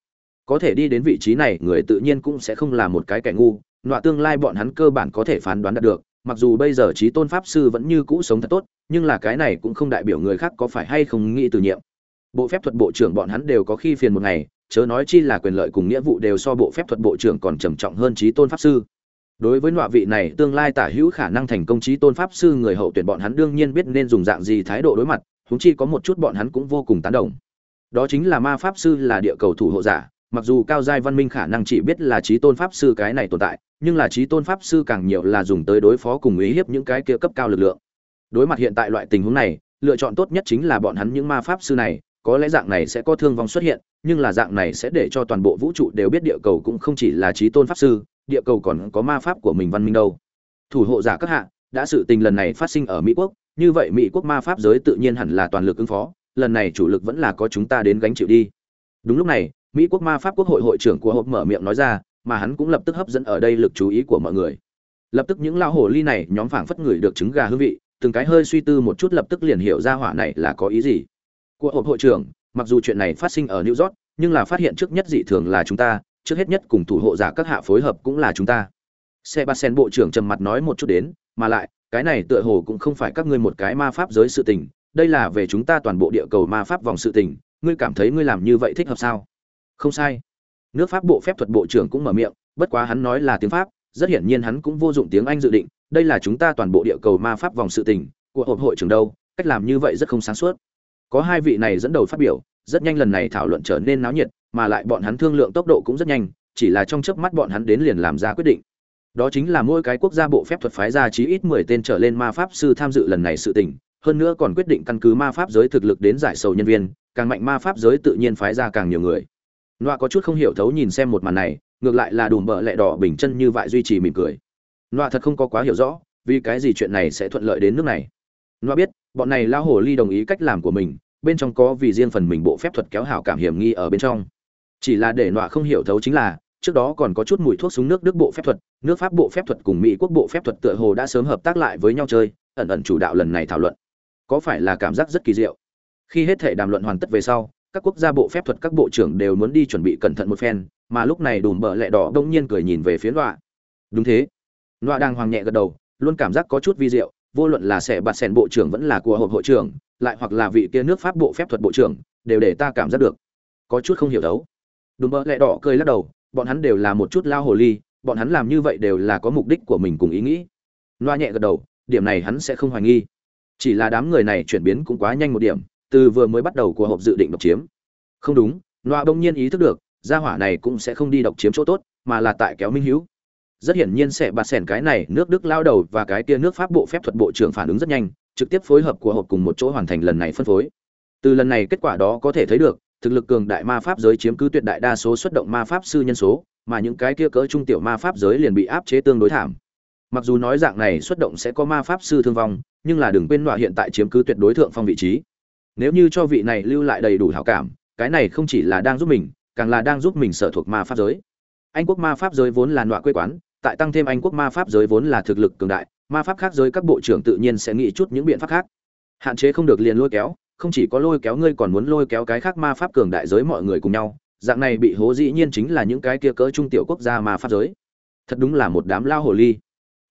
Có thể đi đến vị trí này, người tự nhiên cũng sẽ không là một cái kẻ ngu, nọa tương lai bọn hắn cơ bản có thể phán đoán được, mặc dù bây giờ trí tôn pháp sư vẫn như cũ sống thật tốt, nhưng là cái này cũng không đại biểu người khác có phải hay không nghĩ từ nhiệm bộ phép thuật bộ trưởng bọn hắn đều có khi phiền một ngày, chớ nói chi là quyền lợi cùng nghĩa vụ đều so bộ phép thuật bộ trưởng còn trầm trọng hơn trí tôn pháp sư. Đối với nọa vị này, tương lai tả hữu khả năng thành công trí tôn pháp sư người hậu tuyển bọn hắn đương nhiên biết nên dùng dạng gì thái độ đối mặt húng chi có một chút bọn hắn cũng vô cùng tán đồng. Đó chính là ma pháp sư là địa cầu thủ hộ giả, mặc dù cao giai văn minh khả năng chỉ biết là trí tôn pháp sư cái này tồn tại, nhưng là trí tôn pháp sư càng nhiều là dùng tới đối phó cùng ý hiếp những cái kia cấp cao lực lượng. Đối mặt hiện tại loại tình huống này, lựa chọn tốt nhất chính là bọn hắn những ma pháp sư này có lẽ dạng này sẽ có thương vong xuất hiện, nhưng là dạng này sẽ để cho toàn bộ vũ trụ đều biết địa cầu cũng không chỉ là trí tôn pháp sư, địa cầu còn có ma pháp của mình văn minh đâu. Thủ hộ giả các hạ, đã sự tình lần này phát sinh ở mỹ quốc, như vậy mỹ quốc ma pháp giới tự nhiên hẳn là toàn lực ứng phó, lần này chủ lực vẫn là có chúng ta đến gánh chịu đi. Đúng lúc này, mỹ quốc ma pháp quốc hội hội trưởng của hộp mở miệng nói ra, mà hắn cũng lập tức hấp dẫn ở đây lực chú ý của mọi người. Lập tức những lao hồ ly này, nhóm phảng phất người được trứng gà hương vị, từng cái hơi suy tư một chút lập tức liền hiểu ra hỏa này là có ý gì của hộp hội trưởng mặc dù chuyện này phát sinh ở new york nhưng là phát hiện trước nhất dị thường là chúng ta trước hết nhất cùng thủ hộ giả các hạ phối hợp cũng là chúng ta Sebastian bộ trưởng trầm mặt nói một chút đến, mà lại, cái này tựa hồ cũng không phải các ngươi một cái ma pháp giới sự tình, đây là về chúng ta toàn bộ địa cầu ma pháp vòng sự tình, ngươi cảm thấy ngươi làm như vậy thích hợp sao? Không sai. Nước Pháp bộ phép thuật bộ trưởng cũng mở miệng, bất quá hắn nói là tiếng Pháp, rất hiển nhiên hắn cũng vô dụng tiếng Anh dự định, đây là chúng ta toàn bộ địa cầu ma pháp vòng sự tình, của hộp hội trưởng đâu, cách làm như vậy rất không sáng suốt. Có hai vị này dẫn đầu phát biểu, rất nhanh lần này thảo luận trở nên náo nhiệt, mà lại bọn hắn thương lượng tốc độ cũng rất nhanh, chỉ là trong chớp mắt bọn hắn đến liền làm ra quyết định. Đó chính là mỗi cái quốc gia bộ phép thuật phái ra chí ít 10 tên trở lên ma pháp sư tham dự lần này sự tình, hơn nữa còn quyết định căn cứ ma pháp giới thực lực đến giải sầu nhân viên, càng mạnh ma pháp giới tự nhiên phái ra càng nhiều người. Noa có chút không hiểu thấu nhìn xem một màn này, ngược lại là đùm bợ lẹ đỏ bình chân như vậy duy trì mỉm cười. Noa thật không có quá hiểu rõ, vì cái gì chuyện này sẽ thuận lợi đến nước này. Noa biết, bọn này lao hồ ly đồng ý cách làm của mình, bên trong có vì riêng phần mình bộ phép thuật kéo hảo cảm hiểm nghi ở bên trong. Chỉ là để nọa không hiểu thấu chính là, trước đó còn có chút mùi thuốc súng nước Đức bộ phép thuật, nước Pháp bộ phép thuật cùng Mỹ quốc bộ phép thuật tựa hồ đã sớm hợp tác lại với nhau chơi, ẩn ẩn chủ đạo lần này thảo luận. Có phải là cảm giác rất kỳ diệu? Khi hết thể đàm luận hoàn tất về sau, các quốc gia bộ phép thuật các bộ trưởng đều muốn đi chuẩn bị cẩn thận một phen, mà lúc này đùm bờ lẹ đỏ đông nhiên cười nhìn về phía Loa. Đúng thế. Loa đang hoàng nhẹ gật đầu, luôn cảm giác có chút vi diệu, vô luận là sẽ bạt sèn bộ trưởng vẫn là của hộp hội trưởng, lại hoặc là vị kia nước Pháp bộ phép thuật bộ trưởng, đều để ta cảm giác được. Có chút không hiểu đấu. Đùm bơ lẹ đỏ cười lắc đầu, bọn hắn đều là một chút lao hồ ly bọn hắn làm như vậy đều là có mục đích của mình cùng ý nghĩ loa nhẹ gật đầu điểm này hắn sẽ không hoài nghi chỉ là đám người này chuyển biến cũng quá nhanh một điểm từ vừa mới bắt đầu của hộp dự định độc chiếm không đúng loa bỗng nhiên ý thức được gia hỏa này cũng sẽ không đi độc chiếm chỗ tốt mà là tại kéo minh hữu rất hiển nhiên sẽ bạt sẻn cái này nước đức lao đầu và cái kia nước pháp bộ phép thuật bộ trưởng phản ứng rất nhanh trực tiếp phối hợp của hộp cùng một chỗ hoàn thành lần này phân phối từ lần này kết quả đó có thể thấy được thực lực cường đại ma pháp giới chiếm cứ tuyệt đại đa số xuất động ma pháp sư nhân số, mà những cái kia cỡ trung tiểu ma pháp giới liền bị áp chế tương đối thảm. Mặc dù nói dạng này xuất động sẽ có ma pháp sư thương vong, nhưng là đừng quên loại hiện tại chiếm cứ tuyệt đối thượng phong vị trí. Nếu như cho vị này lưu lại đầy đủ hảo cảm, cái này không chỉ là đang giúp mình, càng là đang giúp mình sở thuộc ma pháp giới. anh quốc ma pháp giới vốn là nọa quê quán tại tăng thêm anh quốc ma pháp giới vốn là thực lực cường đại ma pháp khác giới các bộ trưởng tự nhiên sẽ nghĩ chút những biện pháp khác. Hạn chế không được liền lôi kéo, không chỉ có lôi kéo ngươi còn muốn lôi kéo cái khác ma pháp cường đại giới mọi người cùng nhau, dạng này bị hố dĩ nhiên chính là những cái kia cỡ trung tiểu quốc gia ma pháp giới. Thật đúng là một đám lao hồ ly.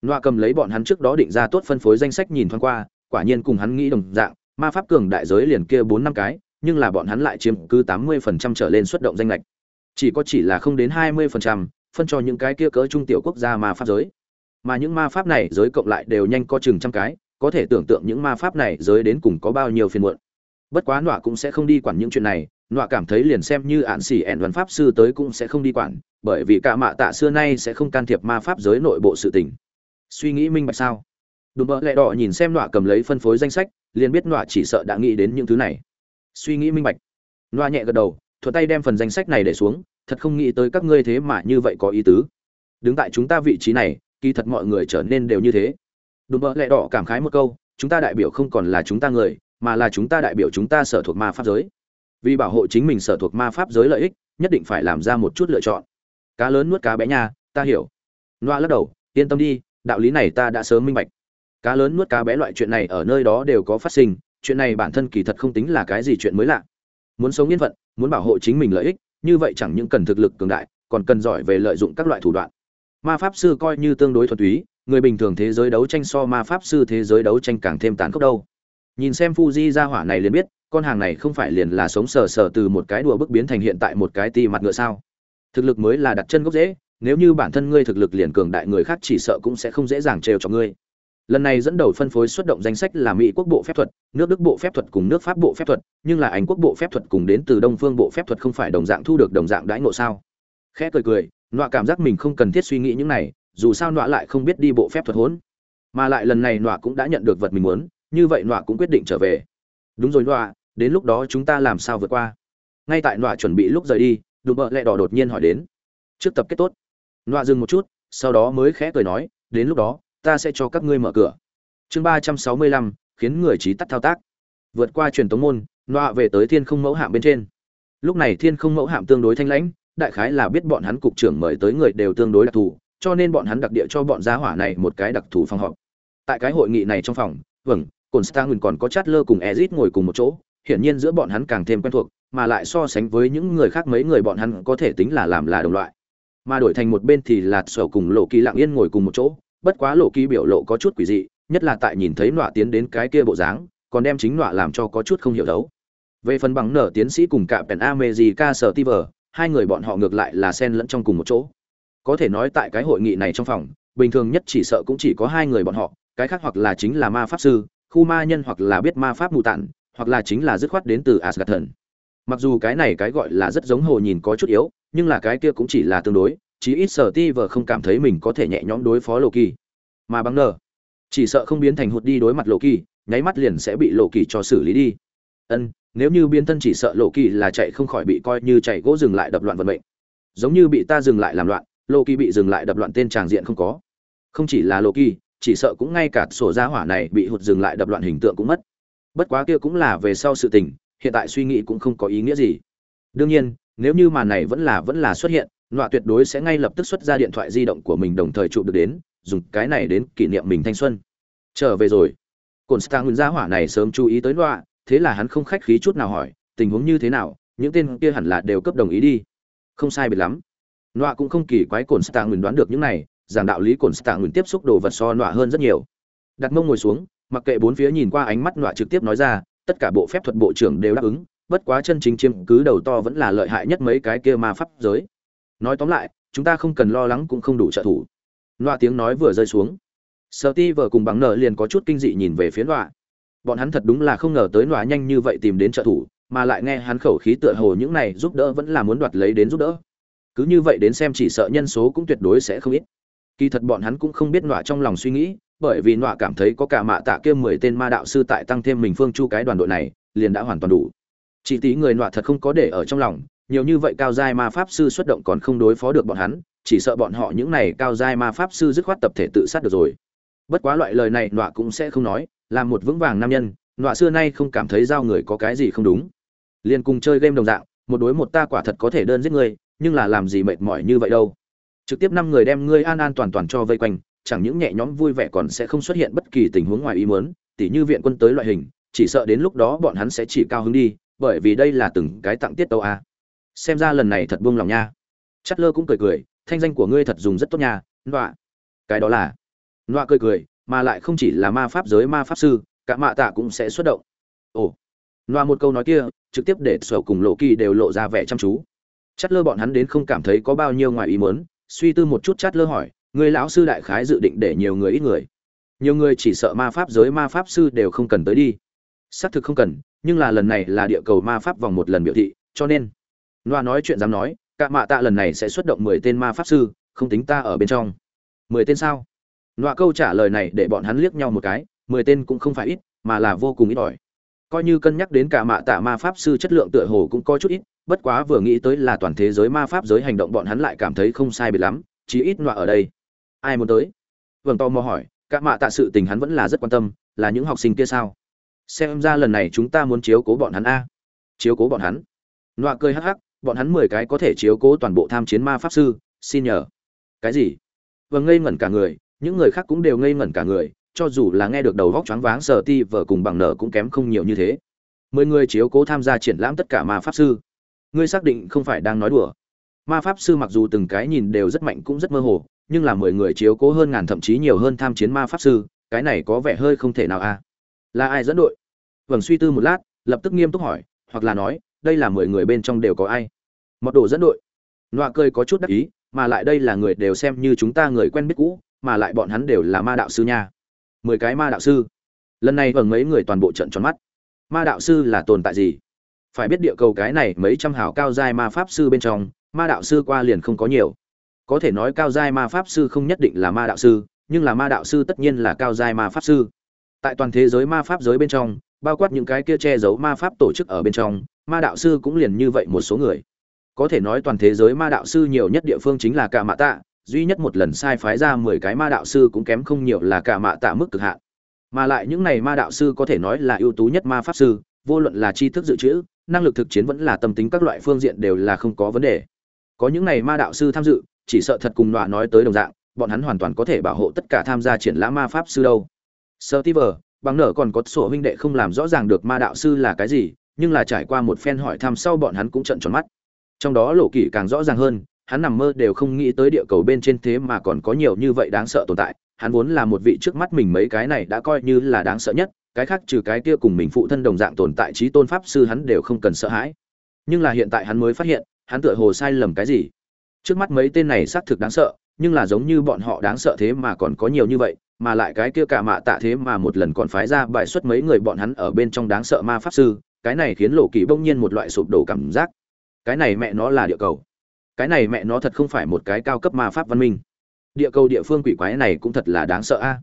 Loa cầm lấy bọn hắn trước đó định ra tốt phân phối danh sách nhìn thoáng qua, quả nhiên cùng hắn nghĩ đồng dạng, ma pháp cường đại giới liền kia bốn năm cái, nhưng là bọn hắn lại chiếm cứ tám mươi phần trăm trở lên xuất động danh lệch chỉ có chỉ là không đến hai mươi phần trăm, phân cho những cái kia cỡ trung tiểu quốc gia ma pháp giới mà những ma pháp này giới cộng lại đều nhanh có chừng trăm cái, có thể tưởng tượng những ma pháp này giới đến cùng có bao nhiêu phiền muộn. Bất quá nọa cũng sẽ không đi quản những chuyện này, nọa cảm thấy liền xem như ạn xỉ ẻn văn pháp sư tới cũng sẽ không đi quản, bởi vì cả mạ tạ xưa nay sẽ không can thiệp ma pháp giới nội bộ sự tình. Suy nghĩ minh bạch sao? Đùm bỡ lẹ đỏ nhìn xem nọa cầm lấy phân phối danh sách, liền biết nọa chỉ sợ đã nghĩ đến những thứ này. Suy nghĩ minh bạch. Nọa nhẹ gật đầu, thuận tay đem phần danh sách này để xuống, thật không nghĩ tới các ngươi thế mà như vậy có ý tứ. Đứng tại chúng ta vị trí này kỳ thật mọi người trở nên đều như thế. Đùm bợ lẹ đỏ cảm khái một câu, chúng ta đại biểu không còn là chúng ta người, mà là chúng ta đại biểu chúng ta sở thuộc ma pháp giới. Vì bảo hộ chính mình sở thuộc ma pháp giới lợi ích, nhất định phải làm ra một chút lựa chọn. Cá lớn nuốt cá bé nha, ta hiểu. Loa lắc đầu, yên tâm đi, đạo lý này ta đã sớm minh bạch. Cá lớn nuốt cá bé loại chuyện này ở nơi đó đều có phát sinh, chuyện này bản thân kỳ thật không tính là cái gì chuyện mới lạ. Muốn sống yên phận, muốn bảo hộ chính mình lợi ích, như vậy chẳng những cần thực lực cường đại, còn cần giỏi về lợi dụng các loại thủ đoạn ma pháp sư coi như tương đối thuần túy, người bình thường thế giới đấu tranh so ma pháp sư thế giới đấu tranh càng thêm tàn khốc đâu. Nhìn xem fuji ra hỏa này liền biết, con hàng này không phải liền là sống sờ sờ từ một cái đùa bức biến thành hiện tại một cái ti mặt ngựa sao. Thực lực mới là đặt chân gốc dễ, nếu như bản thân ngươi thực lực liền cường đại người khác chỉ sợ cũng sẽ không dễ dàng trêu cho ngươi. Lần này dẫn đầu phân phối xuất động danh sách là mỹ quốc bộ phép thuật, nước đức bộ phép thuật cùng nước pháp bộ phép thuật, nhưng là anh quốc bộ phép thuật cùng đến từ đông phương bộ phép thuật không phải đồng dạng thu được đồng dạng đãi ngộ sao? Khẽ cười cười nọa cảm giác mình không cần thiết suy nghĩ những này, dù sao nọa lại không biết đi bộ phép thuật hốn. Mà lại lần này nọa cũng đã nhận được vật mình muốn, như vậy nọa cũng quyết định trở về. Đúng rồi nọa, đến lúc đó chúng ta làm sao vượt qua? Ngay tại nọa chuẩn bị lúc rời đi, đùm bợ lẹ đỏ đột nhiên hỏi đến. Trước tập kết tốt. Nọa dừng một chút, sau đó mới khẽ cười nói, đến lúc đó, ta sẽ cho các ngươi mở cửa. Chương ba trăm sáu mươi lăm, khiến người trí tắt thao tác. Vượt qua truyền tống môn, nọa về tới thiên không mẫu hạm bên trên. Lúc này thiên không mẫu hạm tương đối thanh lãnh đại khái là biết bọn hắn cục trưởng mời tới người đều tương đối đặc thù, cho nên bọn hắn đặc địa cho bọn gia hỏa này một cái đặc thù phòng họp. Tại cái hội nghị này trong phòng vâng cồn stang còn có chát lơ cùng ezit ngồi cùng một chỗ, hiển nhiên giữa bọn hắn càng thêm quen thuộc, mà lại so sánh với những người khác mấy người bọn hắn có thể tính là làm là đồng loại. Mà đổi thành một bên thì là sở cùng lộ kỳ lặng yên ngồi cùng một chỗ, bất quá lộ kỳ biểu lộ có chút quỷ dị, nhất là tại nhìn thấy nọa tiến đến cái kia bộ dáng, còn đem chính nọa làm cho có chút không hiểu đấu. Về phần bằng nở tiến sĩ cùng cả pèn amejica sở tiver hai người bọn họ ngược lại là xen lẫn trong cùng một chỗ. Có thể nói tại cái hội nghị này trong phòng, bình thường nhất chỉ sợ cũng chỉ có hai người bọn họ, cái khác hoặc là chính là ma pháp sư, khu ma nhân hoặc là biết ma pháp mù tản hoặc là chính là dứt khoát đến từ asgard thần mặc dù cái này cái gọi là rất giống hồ nhìn có chút yếu, nhưng là cái kia cũng chỉ là tương đối, chí ít sở ti vờ không cảm thấy mình có thể nhẹ nhõm đối phó lộ kỳ mà bằng nờ, chỉ sợ không biến thành hụt đi đối mặt lộ kỳ nháy mắt liền sẽ bị lộ kỳ cho xử lý đi ân, nếu như biến thân chỉ sợ lộ kỳ là chạy không khỏi bị coi như chạy gỗ dừng lại đập loạn vận mệnh. Giống như bị ta dừng lại làm loạn, lộ kỳ bị dừng lại đập loạn tên tràng diện không có. Không chỉ là lộ kỳ, chỉ sợ cũng ngay cả sổ gia hỏa này bị hụt dừng lại đập loạn hình tượng cũng mất. Bất quá kia cũng là về sau sự tình, hiện tại suy nghĩ cũng không có ý nghĩa gì. Đương nhiên, nếu như màn này vẫn là vẫn là xuất hiện loại tuyệt đối sẽ ngay lập tức xuất ra điện thoại di động của mình đồng thời chụp được đến, dùng cái này đến kỷ niệm mình thanh xuân. Trở về rồi. Cồn stang nguyên gia hỏa này sớm chú ý tới loại thế là hắn không khách khí chút nào hỏi, tình huống như thế nào, những tên kia hẳn là đều cấp đồng ý đi. Không sai biệt lắm. Nọa cũng không kỳ quái cồn stạng nguyên đoán được những này, giảng đạo lý cồn stạng nguyên tiếp xúc đồ vật so nọa hơn rất nhiều. Đặt mông ngồi xuống, mặc kệ bốn phía nhìn qua ánh mắt nọa trực tiếp nói ra, tất cả bộ phép thuật bộ trưởng đều đáp ứng, bất quá chân chính chiếm cứ đầu to vẫn là lợi hại nhất mấy cái kia ma pháp giới. Nói tóm lại, chúng ta không cần lo lắng cũng không đủ trợ thủ. Nọa tiếng nói vừa rơi xuống. Sợ ti vợ cùng bằng nợ liền có chút kinh dị nhìn về phía nọa bọn hắn thật đúng là không ngờ tới nọa nhanh như vậy tìm đến trợ thủ, mà lại nghe hắn khẩu khí tựa hồ những này giúp đỡ vẫn là muốn đoạt lấy đến giúp đỡ. Cứ như vậy đến xem chỉ sợ nhân số cũng tuyệt đối sẽ không ít. Kỳ thật bọn hắn cũng không biết nọa trong lòng suy nghĩ, bởi vì nọa cảm thấy có cả mạ tạ kia mười tên ma đạo sư tại tăng thêm mình phương chu cái đoàn đội này, liền đã hoàn toàn đủ. Chỉ tí người nọa thật không có để ở trong lòng, nhiều như vậy cao giai ma pháp sư xuất động còn không đối phó được bọn hắn, chỉ sợ bọn họ những này cao giai ma pháp sư dứt khoát tập thể tự sát được rồi bất quá loại lời này nọa cũng sẽ không nói, là một vững vàng nam nhân, nọa xưa nay không cảm thấy giao người có cái gì không đúng. Liền cùng chơi game đồng dạng, một đối một ta quả thật có thể đơn giết người nhưng là làm gì mệt mỏi như vậy đâu. Trực tiếp năm người đem ngươi an an toàn toàn cho vây quanh, chẳng những nhẹ nhõm vui vẻ còn sẽ không xuất hiện bất kỳ tình huống ngoài ý muốn, tỉ như viện quân tới loại hình, chỉ sợ đến lúc đó bọn hắn sẽ chỉ cao hứng đi, bởi vì đây là từng cái tặng tiết tâu a. Xem ra lần này thật buông lòng nha. Chất lơ cũng cười cười, thanh danh của ngươi thật dùng rất tốt nha, nọa. Cái đó là nọa cười cười, mà lại không chỉ là ma pháp giới ma pháp sư, cả mạ tạ cũng sẽ xuất động. Ồ, nọa một câu nói kia, trực tiếp để sở cùng lộ kỳ đều lộ ra vẻ chăm chú. Chát lơ bọn hắn đến không cảm thấy có bao nhiêu ngoài ý muốn, suy tư một chút chát lơ hỏi người lão sư đại khái dự định để nhiều người ít người? Nhiều người chỉ sợ ma pháp giới ma pháp sư đều không cần tới đi. Xác thực không cần, nhưng là lần này là địa cầu ma pháp vòng một lần biểu thị, cho nên loa nói chuyện dám nói, cả mạ tạ lần này sẽ xuất động mười tên ma pháp sư, không tính ta ở bên trong. Mười tên sao? Nọa câu trả lời này để bọn hắn liếc nhau một cái, mười tên cũng không phải ít, mà là vô cùng ít ỏi. Coi như cân nhắc đến cả mạ tạ ma pháp sư chất lượng tựa hồ cũng có chút ít, bất quá vừa nghĩ tới là toàn thế giới ma pháp giới hành động bọn hắn lại cảm thấy không sai biệt lắm, chí ít nọa ở đây. Ai muốn tới? Vâng to mò hỏi, cả mạ tạ sự tình hắn vẫn là rất quan tâm, là những học sinh kia sao? Xem ra lần này chúng ta muốn chiếu cố bọn hắn a. Chiếu cố bọn hắn. Nọa cười hắc hắc, bọn hắn mười cái có thể chiếu cố toàn bộ tham chiến ma pháp sư, xin nhờ. Cái gì? Vâng ngây ngẩn cả người những người khác cũng đều ngây ngẩn cả người, cho dù là nghe được đầu góc choáng váng sờ ti vợ cùng bằng nở cũng kém không nhiều như thế. Mười người chiếu cố tham gia triển lãm tất cả ma pháp sư. Ngươi xác định không phải đang nói đùa. Ma pháp sư mặc dù từng cái nhìn đều rất mạnh cũng rất mơ hồ, nhưng là mười người chiếu cố hơn ngàn thậm chí nhiều hơn tham chiến ma pháp sư, cái này có vẻ hơi không thể nào a là ai dẫn đội? Vầng suy tư một lát, lập tức nghiêm túc hỏi, hoặc là nói, đây là mười người bên trong đều có ai? Mọt đồ dẫn đội. Nọa cười có chút đắc ý, mà lại đây là người đều xem như chúng ta người quen biết cũ mà lại bọn hắn đều là ma đạo sư nha. Mười cái ma đạo sư. Lần này vầng mấy người toàn bộ trận tròn mắt. Ma đạo sư là tồn tại gì? Phải biết địa cầu cái này mấy trăm hào cao giai ma pháp sư bên trong, ma đạo sư qua liền không có nhiều. Có thể nói cao giai ma pháp sư không nhất định là ma đạo sư, nhưng là ma đạo sư tất nhiên là cao giai ma pháp sư. Tại toàn thế giới ma pháp giới bên trong, bao quát những cái kia che giấu ma pháp tổ chức ở bên trong, ma đạo sư cũng liền như vậy một số người. Có thể nói toàn thế giới ma đạo sư nhiều nhất địa phương chính là cả mạ tạ duy nhất một lần sai phái ra mười cái ma đạo sư cũng kém không nhiều là cả mạ tạ mức cực hạn. Mà lại những này ma đạo sư có thể nói là ưu tú nhất ma pháp sư, vô luận là tri thức dự trữ, năng lực thực chiến vẫn là tâm tính các loại phương diện đều là không có vấn đề. Có những này ma đạo sư tham dự, chỉ sợ thật cùng đọa nói tới đồng dạng, bọn hắn hoàn toàn có thể bảo hộ tất cả tham gia triển lãm ma pháp sư đâu. Sơ bằng nở còn có sổ huynh đệ không làm rõ ràng được ma đạo sư là cái gì, nhưng là trải qua một phen hỏi thăm sau bọn hắn cũng trận tròn mắt. Trong đó lộ kỷ càng rõ ràng hơn hắn nằm mơ đều không nghĩ tới địa cầu bên trên thế mà còn có nhiều như vậy đáng sợ tồn tại. Hắn vốn là một vị trước mắt mình mấy cái này đã coi như là đáng sợ nhất, cái khác trừ cái kia cùng mình phụ thân đồng dạng tồn tại trí tôn pháp sư hắn đều không cần sợ hãi. Nhưng là hiện tại hắn mới phát hiện, hắn tựa hồ sai lầm cái gì? Trước mắt mấy tên này xác thực đáng sợ, nhưng là giống như bọn họ đáng sợ thế mà còn có nhiều như vậy, mà lại cái kia cả mạ tạ thế mà một lần còn phái ra bài xuất mấy người bọn hắn ở bên trong đáng sợ ma pháp sư, cái này khiến lộ kỳ bỗng nhiên một loại sụp đổ cảm giác. Cái này mẹ nó là địa cầu cái này mẹ nó thật không phải một cái cao cấp ma pháp văn minh địa cầu địa phương quỷ quái này cũng thật là đáng sợ a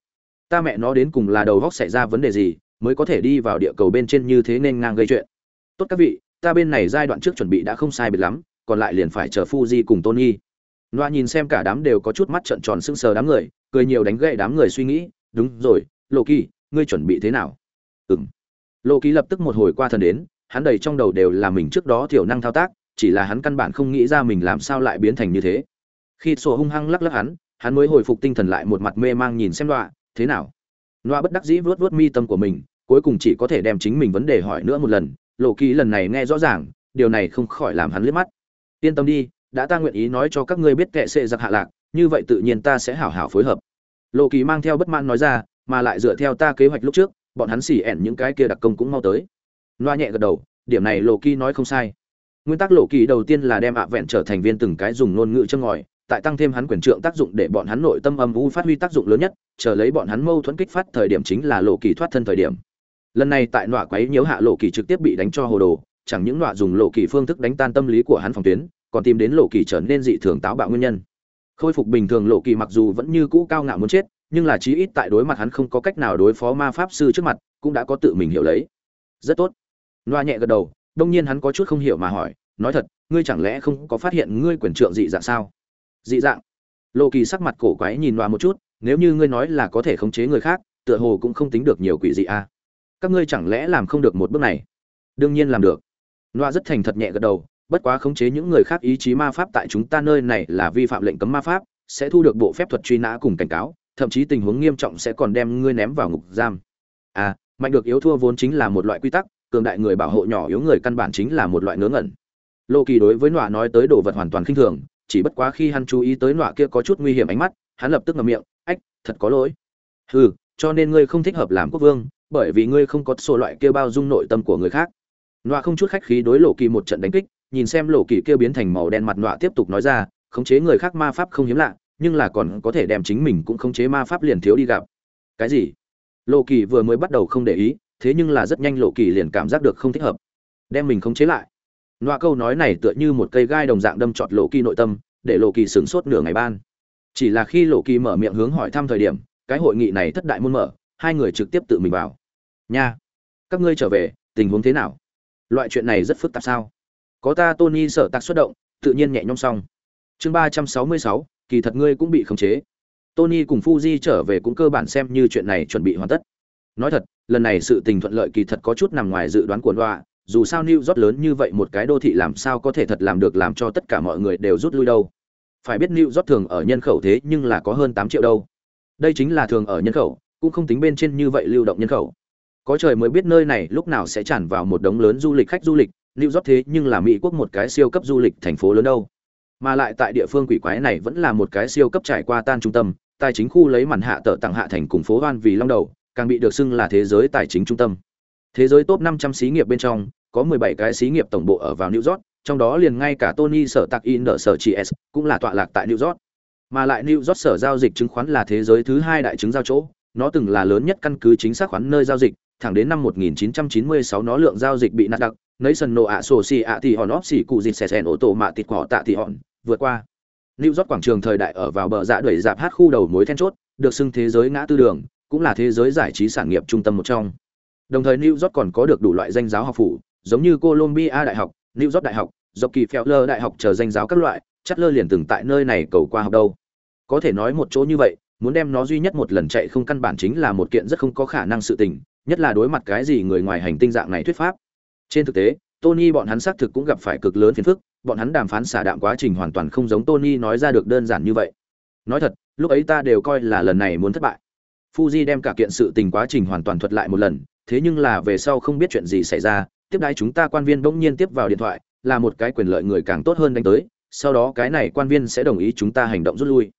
ta mẹ nó đến cùng là đầu góc xảy ra vấn đề gì mới có thể đi vào địa cầu bên trên như thế nên ngang gây chuyện tốt các vị ta bên này giai đoạn trước chuẩn bị đã không sai biệt lắm còn lại liền phải chờ Fuji cùng Tony. Loa nhìn xem cả đám đều có chút mắt trợn tròn sững sờ đám người, cười nhiều đánh gậy đám người suy nghĩ, đúng rồi, Loki, ngươi chuẩn bị thế nào? Ừm. Loki lập tức một hồi qua thần đến, hắn đầy trong đầu đều là mình trước đó thiểu năng thao tác, chỉ là hắn căn bản không nghĩ ra mình làm sao lại biến thành như thế. Khi sổ hung hăng lắc lắc hắn, hắn mới hồi phục tinh thần lại một mặt mê mang nhìn xem Loa, thế nào? Loa bất đắc dĩ vuốt vuốt mi tâm của mình, cuối cùng chỉ có thể đem chính mình vấn đề hỏi nữa một lần, Loki lần này nghe rõ ràng, điều này không khỏi làm hắn liếc mắt. Yên tâm đi đã ta nguyện ý nói cho các ngươi biết kệ sệ giặc hạ lạc như vậy tự nhiên ta sẽ hảo hảo phối hợp. Lộ kỳ mang theo bất mãn nói ra mà lại dựa theo ta kế hoạch lúc trước bọn hắn xỉ ẻn những cái kia đặc công cũng mau tới. Loa nhẹ gật đầu điểm này lộ kỳ nói không sai nguyên tắc lộ kỳ đầu tiên là đem ạ vẹn trở thành viên từng cái dùng ngôn ngữ chân ngòi, tại tăng thêm hắn quyền trượng tác dụng để bọn hắn nội tâm âm u phát huy tác dụng lớn nhất, chờ lấy bọn hắn mâu thuẫn kích phát thời điểm chính là lộ kỳ thoát thân thời điểm. Lần này tại nọa quấy nhiễu hạ lộ kỳ trực tiếp bị đánh cho hồ đồ, chẳng những nọa dùng lộ kỳ phương thức đánh tan tâm lý của hắn phòng tuyến, còn tìm đến lộ kỳ trở nên dị thường táo bạo nguyên nhân. Khôi phục bình thường lộ kỳ mặc dù vẫn như cũ cao ngạo muốn chết, nhưng là chí ít tại đối mặt hắn không có cách nào đối phó ma pháp sư trước mặt, cũng đã có tự mình hiểu lấy. Rất tốt. Loa nhẹ gật đầu đông nhiên hắn có chút không hiểu mà hỏi, nói thật, ngươi chẳng lẽ không có phát hiện ngươi quyền trượng dị dạng sao? Dị dạng? Lộ kỳ sắc mặt cổ quái nhìn loa một chút, nếu như ngươi nói là có thể khống chế người khác, tựa hồ cũng không tính được nhiều quỷ dị a à. các ngươi chẳng lẽ làm không được một bước này? Đương nhiên làm được. Loa rất thành thật nhẹ gật đầu, bất quá khống chế những người khác ý chí ma pháp tại chúng ta nơi này là vi phạm lệnh cấm ma pháp, sẽ thu được bộ phép thuật truy nã cùng cảnh cáo, thậm chí tình huống nghiêm trọng sẽ còn đem ngươi ném vào ngục giam. À mạnh được yếu thua vốn chính là một loại quy tắc cường đại người bảo hộ nhỏ yếu người căn bản chính là một loại ngớ ngẩn. Lô kỳ đối với nọa nói tới đồ vật hoàn toàn khinh thường, chỉ bất quá khi hắn chú ý tới nọa kia có chút nguy hiểm ánh mắt, hắn lập tức ngậm miệng, ách, thật có lỗi. Hừ, cho nên ngươi không thích hợp làm quốc vương, bởi vì ngươi không có số loại kia bao dung nội tâm của người khác. Nọa không chút khách khí đối lộ kỳ một trận đánh kích, nhìn xem lộ kỳ kia biến thành màu đen mặt nọa tiếp tục nói ra, khống chế người khác ma pháp không hiếm lạ, nhưng là còn có thể đem chính mình cũng khống chế ma pháp liền thiếu đi gặp. Cái gì? Lộ kỳ vừa mới bắt đầu không để ý thế nhưng là rất nhanh lộ kỳ liền cảm giác được không thích hợp. Đem mình khống chế lại. Nọa câu nói này tựa như một cây gai đồng dạng đâm trọt lộ kỳ nội tâm, để lộ kỳ sửng sốt nửa ngày ban. Chỉ là khi lộ kỳ mở miệng hướng hỏi thăm thời điểm, cái hội nghị này thất đại môn mở hai người trực tiếp tự mình vào. Nha, các ngươi trở về, tình huống thế nào? Loại chuyện này rất phức tạp sao? Có ta tony sợ tạc xuất động, tự nhiên nhẹ nhõm xong. Chương ba trăm sáu mươi sáu, kỳ thật ngươi cũng bị khống chế. Tony cùng fuji trở về cũng cơ bản xem như chuyện này chuẩn bị hoàn tất. Nói thật lần này sự tình thuận lợi kỳ thật có chút nằm ngoài dự đoán của loa, dù sao new york lớn như vậy một cái đô thị làm sao có thể thật làm được làm cho tất cả mọi người đều rút lui đâu. Phải biết new york thường ở nhân khẩu thế nhưng là có hơn tám triệu đâu. Đây chính là thường ở nhân khẩu, cũng không tính bên trên như vậy lưu động nhân khẩu. Có trời mới biết nơi này lúc nào sẽ tràn vào một đống lớn du lịch khách du lịch, new york thế nhưng là mỹ quốc một cái siêu cấp du lịch thành phố lớn đâu. Mà lại tại địa phương quỷ quái này vẫn là một cái siêu cấp trải qua tan trung tâm, tài chính khu lấy màn hạ tợ tặng hạ thành cùng phố hoan vì long đầu càng bị được xưng là thế giới tài chính trung tâm thế giới top 500 xí nghiệp bên trong có 17 cái xí nghiệp tổng bộ ở vào New York, trong đó liền ngay cả Tony sở tạc in ở sở GS cũng là tọa lạc tại New York. Mà lại New York sở giao dịch chứng khoán là thế giới thứ hai đại chứng giao chỗ, nó từng là lớn nhất căn cứ chính xác khoán nơi giao dịch, thẳng đến năm 1996 nó lượng giao dịch bị nạt đặc, Nation No Associ thì hòn cụ dịch xẻ xèn ô tô mạ tịt cỏ tạ thì hòn, vượt qua. New York quảng trường thời đại ở vào bờ dạ đuổi dạp hát khu đầu mối then chốt, được xưng thế giới ngã tư đường, cũng là thế giới giải trí sản nghiệp trung tâm một trong. Đồng thời New York còn có được đủ loại danh giáo học phủ, giống như Columbia Đại học, New York Đại học, Rockefeller Đại học chờ danh giáo các loại, chắc lơ liền từng tại nơi này cầu qua học đâu. Có thể nói một chỗ như vậy, muốn đem nó duy nhất một lần chạy không căn bản chính là một kiện rất không có khả năng sự tình, nhất là đối mặt cái gì người ngoài hành tinh dạng này thuyết pháp. Trên thực tế, Tony bọn hắn xác thực cũng gặp phải cực lớn phiền phức, bọn hắn đàm phán xả đạm quá trình hoàn toàn không giống Tony nói ra được đơn giản như vậy. Nói thật, lúc ấy ta đều coi là lần này muốn thất bại. Fuji đem cả kiện sự tình quá trình hoàn toàn thuật lại một lần, thế nhưng là về sau không biết chuyện gì xảy ra, tiếp đái chúng ta quan viên bỗng nhiên tiếp vào điện thoại, là một cái quyền lợi người càng tốt hơn đánh tới, sau đó cái này quan viên sẽ đồng ý chúng ta hành động rút lui.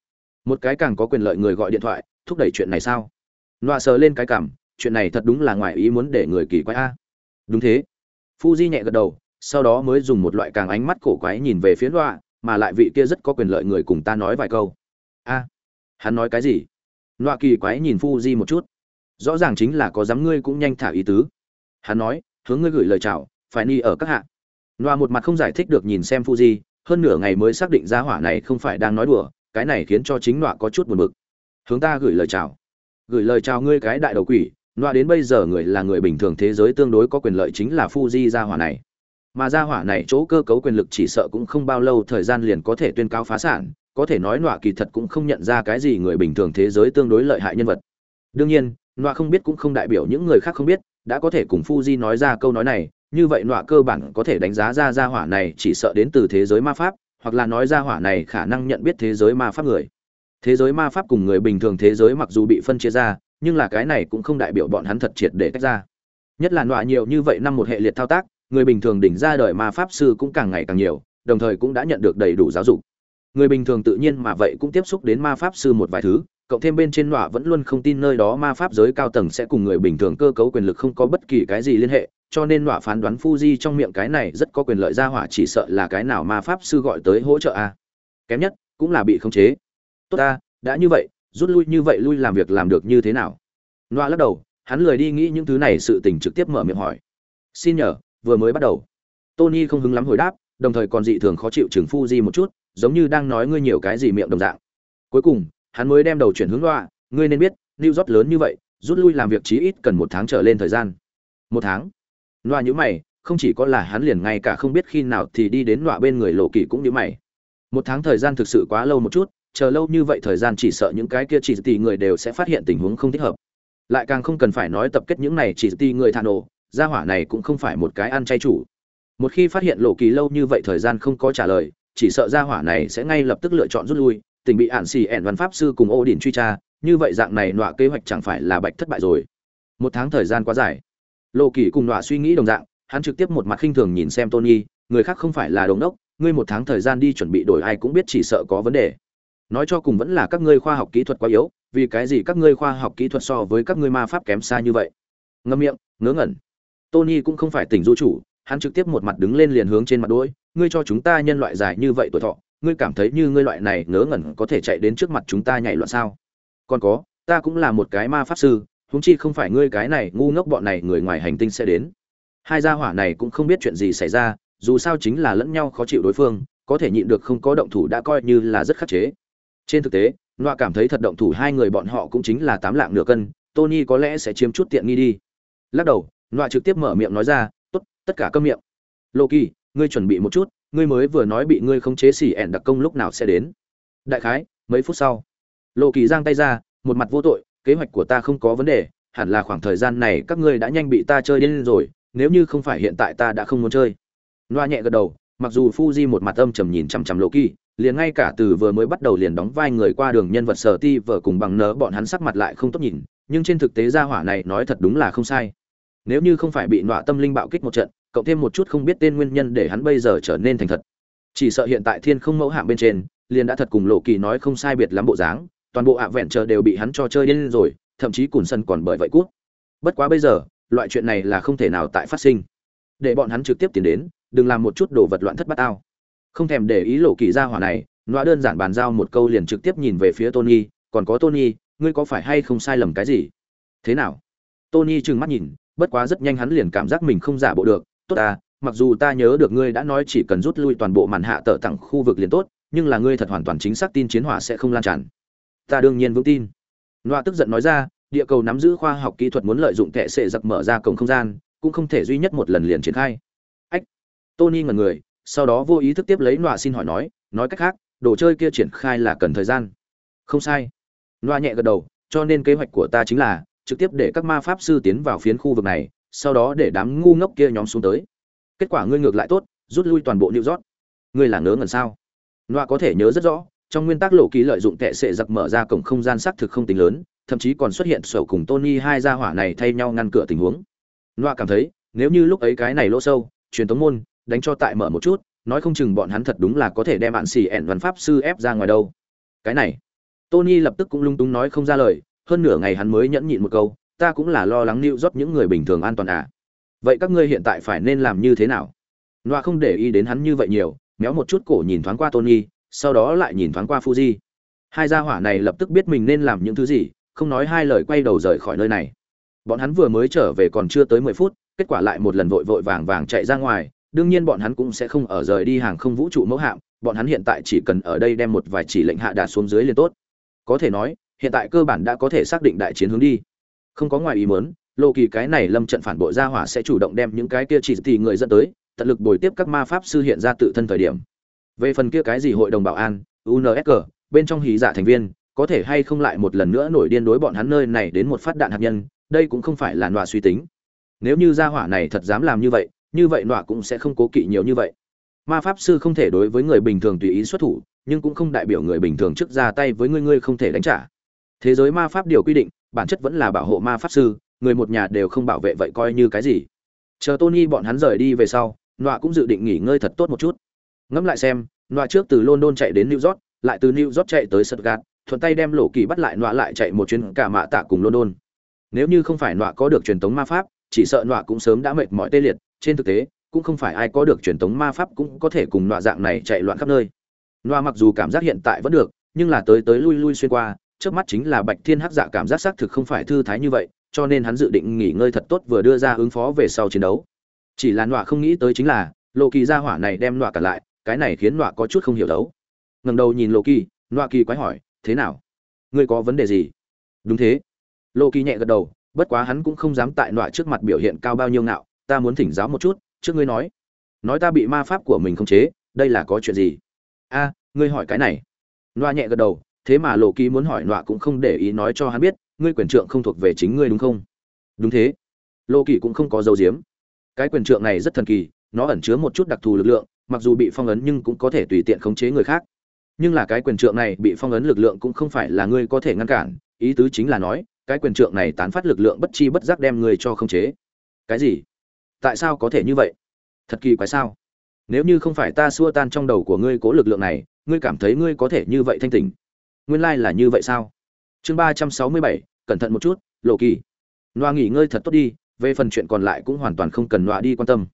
Một cái càng có quyền lợi người gọi điện thoại, thúc đẩy chuyện này sao? Loa sờ lên cái cảm, chuyện này thật đúng là ngoài ý muốn để người kỳ quái a. Đúng thế. Fuji nhẹ gật đầu, sau đó mới dùng một loại càng ánh mắt cổ quái nhìn về phía Loa, mà lại vị kia rất có quyền lợi người cùng ta nói vài câu. A, hắn nói cái gì? Loa kỳ quái nhìn Fuji một chút. Rõ ràng chính là có dám ngươi cũng nhanh thả ý tứ. Hắn nói, hướng ngươi gửi lời chào, phải đi ở các hạ. Loa một mặt không giải thích được nhìn xem Fuji, hơn nửa ngày mới xác định ra hỏa này không phải đang nói đùa, cái này khiến cho chính Loa có chút buồn bực. Hướng ta gửi lời chào. Gửi lời chào ngươi cái đại đầu quỷ, Loa đến bây giờ người là người bình thường thế giới tương đối có quyền lợi chính là Fuji gia hỏa này. Mà gia hỏa này chỗ cơ cấu quyền lực chỉ sợ cũng không bao lâu thời gian liền có thể tuyên cáo phá sản, có thể nói nọa kỳ thật cũng không nhận ra cái gì người bình thường thế giới tương đối lợi hại nhân vật. Đương nhiên, nọa không biết cũng không đại biểu những người khác không biết, đã có thể cùng Fuji nói ra câu nói này, như vậy nọa cơ bản có thể đánh giá ra gia hỏa này chỉ sợ đến từ thế giới ma pháp, hoặc là nói gia hỏa này khả năng nhận biết thế giới ma pháp người. Thế giới ma pháp cùng người bình thường thế giới mặc dù bị phân chia ra, nhưng là cái này cũng không đại biểu bọn hắn thật triệt để tách ra. Nhất là nọa nhiều như vậy năm một hệ liệt thao tác, người bình thường đỉnh ra đời ma pháp sư cũng càng ngày càng nhiều, đồng thời cũng đã nhận được đầy đủ giáo dục. Người bình thường tự nhiên mà vậy cũng tiếp xúc đến ma pháp sư một vài thứ, cộng thêm bên trên nọa vẫn luôn không tin nơi đó ma pháp giới cao tầng sẽ cùng người bình thường cơ cấu quyền lực không có bất kỳ cái gì liên hệ, cho nên nọa phán đoán Fuji trong miệng cái này rất có quyền lợi ra hỏa chỉ sợ là cái nào ma pháp sư gọi tới hỗ trợ a. Kém nhất cũng là bị khống chế. Tốt ta, đã như vậy, rút lui như vậy lui làm việc làm được như thế nào? Nọa lắc đầu, hắn lười đi nghĩ những thứ này sự tình trực tiếp mở miệng hỏi. Xin nhờ, vừa mới bắt đầu. Tony không hứng lắm hồi đáp, đồng thời còn dị thường khó chịu chừng Fuji một chút, giống như đang nói ngươi nhiều cái gì miệng đồng dạng. Cuối cùng, hắn mới đem đầu chuyển hướng loa ngươi nên biết new york lớn như vậy rút lui làm việc chí ít cần một tháng trở lên thời gian. Một tháng? Loa nhữ mày không chỉ có là hắn liền ngay cả không biết khi nào thì đi đến loa bên người lộ kỳ cũng nhữ mày. Một tháng thời gian thực sự quá lâu một chút chờ lâu như vậy thời gian chỉ sợ những cái kia chỉ tỷ người đều sẽ phát hiện tình huống không thích hợp. Lại càng không cần phải nói tập kết những này chỉ tỷ người thà nổ gia hỏa này cũng không phải một cái ăn chay chủ. Một khi phát hiện lộ kỳ lâu như vậy thời gian không có trả lời chỉ sợ gia hỏa này sẽ ngay lập tức lựa chọn rút lui, tình bị ản xì ẻn văn pháp sư cùng ô đình truy tra, như vậy dạng này nọa kế hoạch chẳng phải là bạch thất bại rồi. Một tháng thời gian quá dài. Lộ kỳ cùng nọa suy nghĩ đồng dạng, hắn trực tiếp một mặt khinh thường nhìn xem tony, người khác không phải là đồn đốc, ngươi một tháng thời gian đi chuẩn bị đổi ai cũng biết chỉ sợ có vấn đề. Nói cho cùng vẫn là các ngươi khoa học kỹ thuật quá yếu, vì cái gì các ngươi khoa học kỹ thuật so với các ngươi ma pháp kém xa như vậy? Ngâm miệng, ngớ ngẩn. Tony cũng không phải tỉnh du chủ, hắn trực tiếp một mặt đứng lên liền hướng trên mặt đuôi ngươi cho chúng ta nhân loại dài như vậy tuổi thọ, ngươi cảm thấy như ngươi loại này ngớ ngẩn có thể chạy đến trước mặt chúng ta nhảy loạn sao? Còn có, ta cũng là một cái ma pháp sư, huống chi không phải ngươi cái này ngu ngốc bọn này người ngoài hành tinh sẽ đến. Hai gia hỏa này cũng không biết chuyện gì xảy ra, dù sao chính là lẫn nhau khó chịu đối phương, có thể nhịn được không có động thủ đã coi như là rất khắc chế. Trên thực tế, loa cảm thấy thật động thủ hai người bọn họ cũng chính là tám lạng nửa cân, tony có lẽ sẽ chiếm chút tiện nghi đi. Lắc đầu, loa trực tiếp mở miệng nói ra, tốt, tất cả câm miệng. Loki ngươi chuẩn bị một chút ngươi mới vừa nói bị ngươi khống chế xỉ ẹn đặc công lúc nào sẽ đến. Đại khái mấy phút sau. Lộ kỳ giang tay ra một mặt vô tội kế hoạch của ta không có vấn đề hẳn là khoảng thời gian này các ngươi đã nhanh bị ta chơi đến rồi nếu như không phải hiện tại ta đã không muốn chơi. Loa nhẹ gật đầu mặc dù Fuji một mặt âm trầm nhìn chằm chằm Lộ Kỳ, liền ngay cả từ vừa mới bắt đầu liền đóng vai người qua đường nhân vật sở ti vợ cùng bằng nở bọn hắn sắc mặt lại không tốt nhìn, nhưng trên thực tế gia hỏa này nói thật đúng là không sai. Nếu như không phải bị nọa tâm linh bạo kích một trận, cộng thêm một chút không biết tên nguyên nhân để hắn bây giờ trở nên thành thật. Chỉ sợ hiện tại thiên không mẫu hạng bên trên, liền đã thật cùng Lộ Kỳ nói không sai biệt lắm bộ dáng, toàn bộ ạ vẹn chờ đều bị hắn cho chơi điên rồi, thậm chí cùn sân còn bởi vậy cút. Bất quá bây giờ, loại chuyện này là không thể nào tại phát sinh. Để bọn hắn trực tiếp tiến đến, đừng làm một chút đồ vật loạn thất bát ao không thèm để ý lộ kỳ gia hỏa này nọa đơn giản bàn giao một câu liền trực tiếp nhìn về phía tony còn có tony ngươi có phải hay không sai lầm cái gì thế nào tony trừng mắt nhìn bất quá rất nhanh hắn liền cảm giác mình không giả bộ được tốt à mặc dù ta nhớ được ngươi đã nói chỉ cần rút lui toàn bộ màn hạ tở tặng khu vực liền tốt, nhưng là ngươi thật hoàn toàn chính xác tin chiến hỏa sẽ không lan tràn. Ta đương nhiên vững tin. Loa tức giận nói ra, địa cầu nắm giữ khoa học kỹ thuật muốn lợi dụng kệ sệ giặc mở ra cổng không gian, cũng không thể duy nhất một lần liền triển khai. Ách. Tony ngần người, sau đó vô ý thức tiếp lấy loa xin hỏi nói nói cách khác, đồ chơi kia triển khai là cần thời gian? Không sai. Loa nhẹ gật đầu, cho nên kế hoạch của ta chính là trực tiếp để các ma pháp sư tiến vào phiến khu vực này sau đó để đám ngu ngốc kia nhóm xuống tới. Kết quả ngươi ngược lại tốt, rút lui toàn bộ new york. Ngươi là ngớ ngẩn sao? Loa có thể nhớ rất rõ, trong nguyên tắc lộ ký lợi dụng tệ sệ giặc mở ra cổng không gian xác thực không tính lớn, thậm chí còn xuất hiện sổ cùng tony hai gia hỏa này thay nhau ngăn cửa tình huống. Loa cảm thấy, nếu như lúc ấy cái này lỗ sâu, truyền tống môn, đánh cho tại mở một chút, nói không chừng bọn hắn thật đúng là có thể đem bạn xì ẻn văn pháp sư ép ra ngoài đâu. Cái này, tony lập tức cũng lung túng nói không ra lời, hơn nửa ngày hắn mới nhẫn nhịn một câu ta cũng là lo lắng nịu rót những người bình thường an toàn à vậy các ngươi hiện tại phải nên làm như thế nào noa không để ý đến hắn như vậy nhiều méo một chút cổ nhìn thoáng qua tony sau đó lại nhìn thoáng qua fuji hai gia hỏa này lập tức biết mình nên làm những thứ gì không nói hai lời quay đầu rời khỏi nơi này bọn hắn vừa mới trở về còn chưa tới mười phút kết quả lại một lần vội vội vàng vàng chạy ra ngoài đương nhiên bọn hắn cũng sẽ không ở rời đi hàng không vũ trụ mẫu hạm, bọn hắn hiện tại chỉ cần ở đây đem một vài chỉ lệnh hạ đạt xuống dưới liền tốt. Có thể nói, hiện tại cơ bản đã có thể xác định đại chiến hướng đi. Không có ngoài ý muốn, Lô Kỳ cái này lâm trận phản bội ra hỏa sẽ chủ động đem những cái kia chỉ tỷ người dẫn tới, tận lực bồi tiếp các ma pháp sư hiện ra tự thân thời điểm. Về phần kia cái gì hội đồng bảo an, UNSC, bên trong hí giả thành viên, có thể hay không lại một lần nữa nổi điên đối bọn hắn nơi này đến một phát đạn hạt nhân, đây cũng không phải là nọa suy tính. Nếu như gia hỏa này thật dám làm như vậy, như vậy nọa cũng sẽ không cố kỵ nhiều như vậy ma pháp sư không thể đối với người bình thường tùy ý xuất thủ nhưng cũng không đại biểu người bình thường trước ra tay với ngươi ngươi không thể đánh trả thế giới ma pháp điều quy định bản chất vẫn là bảo hộ ma pháp sư, người một nhà đều không bảo vệ vậy coi như cái gì. Chờ tony bọn hắn rời đi về sau, nọa cũng dự định nghỉ ngơi thật tốt một chút. Ngẫm lại xem, nọa trước từ london chạy đến new york, lại từ new york chạy tới stuttgart, thuận tay đem lộ kỳ bắt lại, nọa lại chạy một chuyến cả mạ tạ cùng london. Nếu như không phải nọa có được truyền thống ma pháp, chỉ sợ nọa cũng sớm đã mệt mỏi tê liệt, trên thực tế, cũng không phải ai có được truyền thống ma pháp cũng có thể cùng nọa dạng này chạy loạn khắp nơi. Nọa mặc dù cảm giác hiện tại vẫn được, nhưng là tới tới lui lui xuyên qua trước mắt chính là bạch thiên hắc dạ cảm giác xác thực không phải thư thái như vậy, cho nên hắn dự định nghỉ ngơi thật tốt vừa đưa ra ứng phó về sau chiến đấu. Chỉ là nọa không nghĩ tới chính là, lộ kỳ gia hỏa này đem nọa cả lại, cái này khiến nọa có chút không hiểu đấu. Ngẩng đầu nhìn lộ kỳ, nọa kỳ quái hỏi, thế nào? Ngươi có vấn đề gì? Đúng thế. Lộ kỳ nhẹ gật đầu, bất quá hắn cũng không dám tại nọa trước mặt biểu hiện cao bao nhiêu ngạo, ta muốn thỉnh giáo một chút, trước ngươi nói. Nói ta bị ma pháp của mình khống chế, đây là có chuyện gì? A, ngươi hỏi cái này. Nọa nhẹ gật đầu thế mà lộ ký muốn hỏi nọa cũng không để ý nói cho hắn biết, ngươi quyền trượng không thuộc về chính ngươi đúng không? Đúng thế. Lộ kỳ cũng không có dấu diếm. Cái quyền trượng này rất thần kỳ, nó ẩn chứa một chút đặc thù lực lượng, mặc dù bị phong ấn nhưng cũng có thể tùy tiện khống chế người khác. Nhưng là cái quyền trượng này bị phong ấn lực lượng cũng không phải là ngươi có thể ngăn cản, ý tứ chính là nói, cái quyền trượng này tán phát lực lượng bất chi bất giác đem ngươi cho khống chế. Cái gì? Tại sao có thể như vậy? Thật kỳ quái sao? Nếu như không phải ta xua tan trong đầu của ngươi cố lực lượng này, ngươi cảm thấy ngươi có thể như vậy thanh tình nguyên lai là như vậy sao? Chương ba trăm sáu mươi bảy, cẩn thận một chút, lộ kỳ. Noa nghỉ ngơi thật tốt đi, về phần chuyện còn lại cũng hoàn toàn không cần loa đi quan tâm.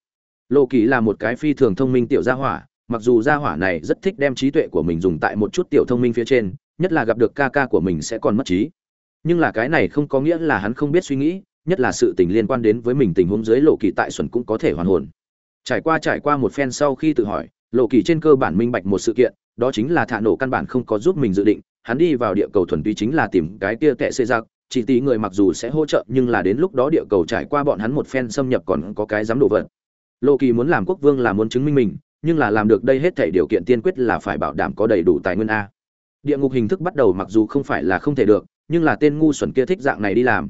Lộ kỳ là một cái phi thường thông minh tiểu gia hỏa, mặc dù gia hỏa này rất thích đem trí tuệ của mình dùng tại một chút tiểu thông minh phía trên, nhất là gặp được ca ca của mình sẽ còn mất trí. Nhưng là cái này không có nghĩa là hắn không biết suy nghĩ, nhất là sự tình liên quan đến với mình tình huống dưới lộ kỳ tại xuẩn cũng có thể hoàn hồn. Trải qua trải qua một phen sau khi tự hỏi, lộ kỳ trên cơ bản minh bạch một sự kiện, đó chính là thả nổ căn bản không có giúp mình dự định hắn đi vào địa cầu thuần túy chính là tìm cái kia tệ xê giặc, chỉ tí người mặc dù sẽ hỗ trợ, nhưng là đến lúc đó địa cầu trải qua bọn hắn một phen xâm nhập còn có cái dám đổ vật. Lộ kỳ muốn làm quốc vương là muốn chứng minh mình, nhưng là làm được đây hết thảy điều kiện tiên quyết là phải bảo đảm có đầy đủ tài nguyên a. Địa ngục hình thức bắt đầu mặc dù không phải là không thể được, nhưng là tên ngu xuẩn kia thích dạng này đi làm.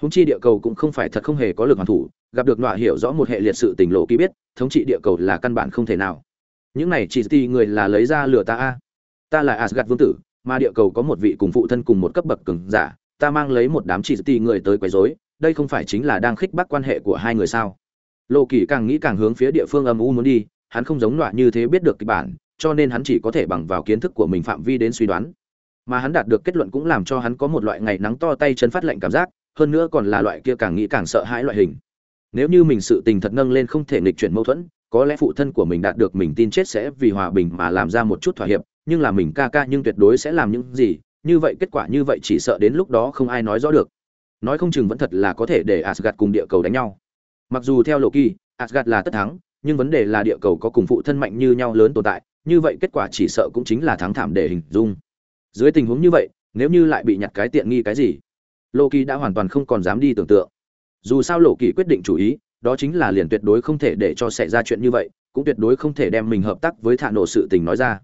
Húng chi địa cầu cũng không phải thật không hề có lực hoàn thủ, gặp được nọa hiểu rõ một hệ liệt sự tình lộ ký biết, thống trị địa cầu là căn bản không thể nào. Những này chỉ ti người là lấy ra lừa ta a. Ta là asgad vương tử mà địa cầu có một vị cùng phụ thân cùng một cấp bậc cường giả, ta mang lấy một đám chỉ ti người tới quấy rối, đây không phải chính là đang khích bác quan hệ của hai người sao? Lộ kỳ càng nghĩ càng hướng phía địa phương âm u muốn đi, hắn không giống loại như thế biết được kịch bản, cho nên hắn chỉ có thể bằng vào kiến thức của mình phạm vi đến suy đoán. Mà hắn đạt được kết luận cũng làm cho hắn có một loại ngày nắng to tay chân phát lạnh cảm giác, hơn nữa còn là loại kia càng nghĩ càng sợ hãi loại hình. Nếu như mình sự tình thật nâng lên không thể nghịch chuyển mâu thuẫn, có lẽ phụ thân của mình đạt được mình tin chết sẽ vì hòa bình mà làm ra một chút thỏa hiệp nhưng là mình ca ca nhưng tuyệt đối sẽ làm những gì, như vậy kết quả như vậy chỉ sợ đến lúc đó không ai nói rõ được. Nói không chừng vẫn thật là có thể để asgad cùng địa cầu đánh nhau. Mặc dù theo lộ kỳ asgad là tất thắng, nhưng vấn đề là địa cầu có cùng phụ thân mạnh như nhau lớn tồn tại, như vậy kết quả chỉ sợ cũng chính là thắng thảm để hình dung. Dưới tình huống như vậy, nếu như lại bị nhặt cái tiện nghi cái gì lộ kỳ đã hoàn toàn không còn dám đi tưởng tượng. Dù sao lộ kỳ quyết định chủ ý, đó chính là liền tuyệt đối không thể để cho xảy ra chuyện như vậy, cũng tuyệt đối không thể đem mình hợp tác với thạ nổ sự tình nói ra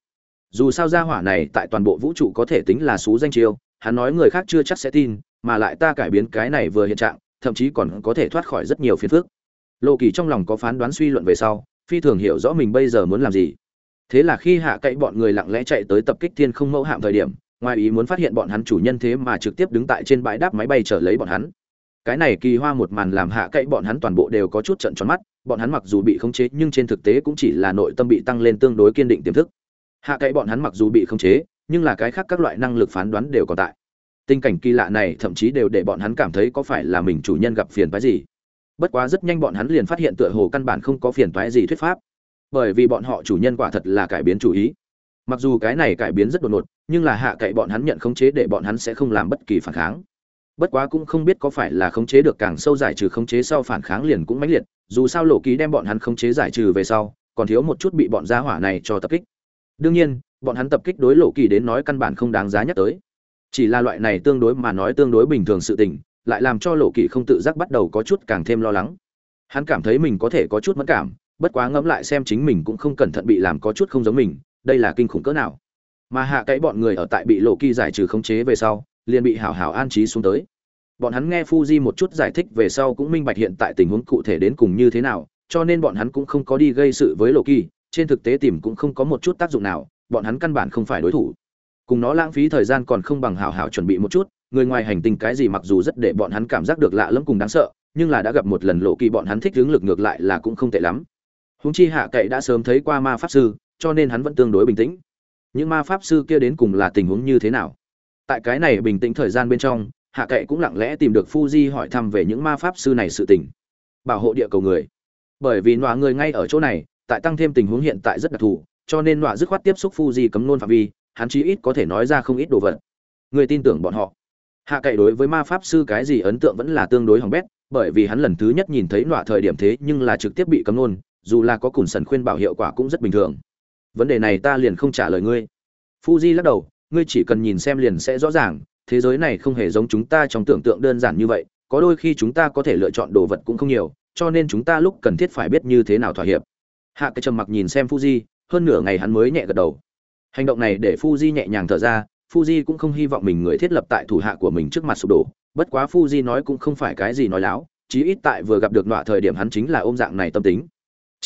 dù sao gia hỏa này tại toàn bộ vũ trụ có thể tính là xú danh chiêu, hắn nói người khác chưa chắc sẽ tin, mà lại ta cải biến cái này vừa hiện trạng, thậm chí còn có thể thoát khỏi rất nhiều phiền phức. Lộ kỳ trong lòng có phán đoán suy luận về sau, phi thường hiểu rõ mình bây giờ muốn làm gì. Thế là khi hạ cậy bọn người lặng lẽ chạy tới tập kích thiên không mẫu hạm thời điểm, ngoài ý muốn phát hiện bọn hắn chủ nhân thế mà trực tiếp đứng tại trên bãi đáp máy bay chở lấy bọn hắn. Cái này kỳ hoa một màn làm hạ cậy bọn hắn toàn bộ đều có chút trận tròn mắt, bọn hắn mặc dù bị khống chế nhưng trên thực tế cũng chỉ là nội tâm bị tăng lên tương đối kiên định tiềm thức hạ cậy bọn hắn mặc dù bị khống chế, nhưng là cái khác các loại năng lực phán đoán đều còn tại. Tình cảnh kỳ lạ này thậm chí đều để bọn hắn cảm thấy có phải là mình chủ nhân gặp phiền phái gì. Bất quá rất nhanh bọn hắn liền phát hiện tựa hồ căn bản không có phiền toái gì thuyết pháp. Bởi vì bọn họ chủ nhân quả thật là cải biến chủ ý. Mặc dù cái này cải biến rất đột ngột, nhưng là hạ cậy bọn hắn nhận khống chế để bọn hắn sẽ không làm bất kỳ phản kháng. Bất quá cũng không biết có phải là khống chế được càng sâu giải trừ khống chế sau phản kháng liền cũng mãnh liệt, dù sao lộ ký đem bọn hắn khống chế giải trừ về sau, còn thiếu một chút bị bọn gia hỏa này cho tập kích đương nhiên, bọn hắn tập kích đối lộ kỳ đến nói căn bản không đáng giá nhắc tới. Chỉ là loại này tương đối mà nói tương đối bình thường sự tình, lại làm cho lộ kỳ không tự giác bắt đầu có chút càng thêm lo lắng. Hắn cảm thấy mình có thể có chút mất cảm, bất quá ngẫm lại xem chính mình cũng không cẩn thận bị làm có chút không giống mình, đây là kinh khủng cỡ nào. Mà hạ cậy bọn người ở tại bị lộ kỳ giải trừ khống chế về sau, liền bị hảo hảo an trí xuống tới. Bọn hắn nghe Fuji một chút giải thích về sau cũng minh bạch hiện tại tình huống cụ thể đến cùng như thế nào, cho nên bọn hắn cũng không có đi gây sự với lộ kỳ trên thực tế tìm cũng không có một chút tác dụng nào, bọn hắn căn bản không phải đối thủ. Cùng nó lãng phí thời gian còn không bằng hảo hảo chuẩn bị một chút, người ngoài hành tinh cái gì mặc dù rất để bọn hắn cảm giác được lạ lẫm cùng đáng sợ, nhưng là đã gặp một lần lộ kỳ bọn hắn thích hướng lực ngược lại là cũng không tệ lắm. Húng chi hạ cậy đã sớm thấy qua ma pháp sư, cho nên hắn vẫn tương đối bình tĩnh. Những ma pháp sư kia đến cùng là tình huống như thế nào? Tại cái này bình tĩnh thời gian bên trong, hạ cậy cũng lặng lẽ tìm được Fuji hỏi thăm về những ma pháp sư này sự tình. Bảo hộ địa cầu người. Bởi vì nọa người ngay ở chỗ này tại tăng thêm tình huống hiện tại rất đặc thù, cho nên nọa dứt khoát tiếp xúc Fuji cấm nôn phạm vi, hắn chí ít có thể nói ra không ít đồ vật. Người tin tưởng bọn họ. Hạ cậy đối với ma pháp sư cái gì ấn tượng vẫn là tương đối hỏng bét, bởi vì hắn lần thứ nhất nhìn thấy nọa thời điểm thế nhưng là trực tiếp bị cấm nôn, dù là có cùn sần khuyên bảo hiệu quả cũng rất bình thường. Vấn đề này ta liền không trả lời ngươi. Fuji lắc đầu, ngươi chỉ cần nhìn xem liền sẽ rõ ràng, thế giới này không hề giống chúng ta trong tưởng tượng đơn giản như vậy, có đôi khi chúng ta có thể lựa chọn đồ vật cũng không nhiều, cho nên chúng ta lúc cần thiết phải biết như thế nào thỏa hiệp hạ cái trầm mặc nhìn xem fuji hơn nửa ngày hắn mới nhẹ gật đầu hành động này để fuji nhẹ nhàng thở ra fuji cũng không hy vọng mình người thiết lập tại thủ hạ của mình trước mặt sụp đổ bất quá fuji nói cũng không phải cái gì nói láo chí ít tại vừa gặp được nọa thời điểm hắn chính là ôm dạng này tâm tính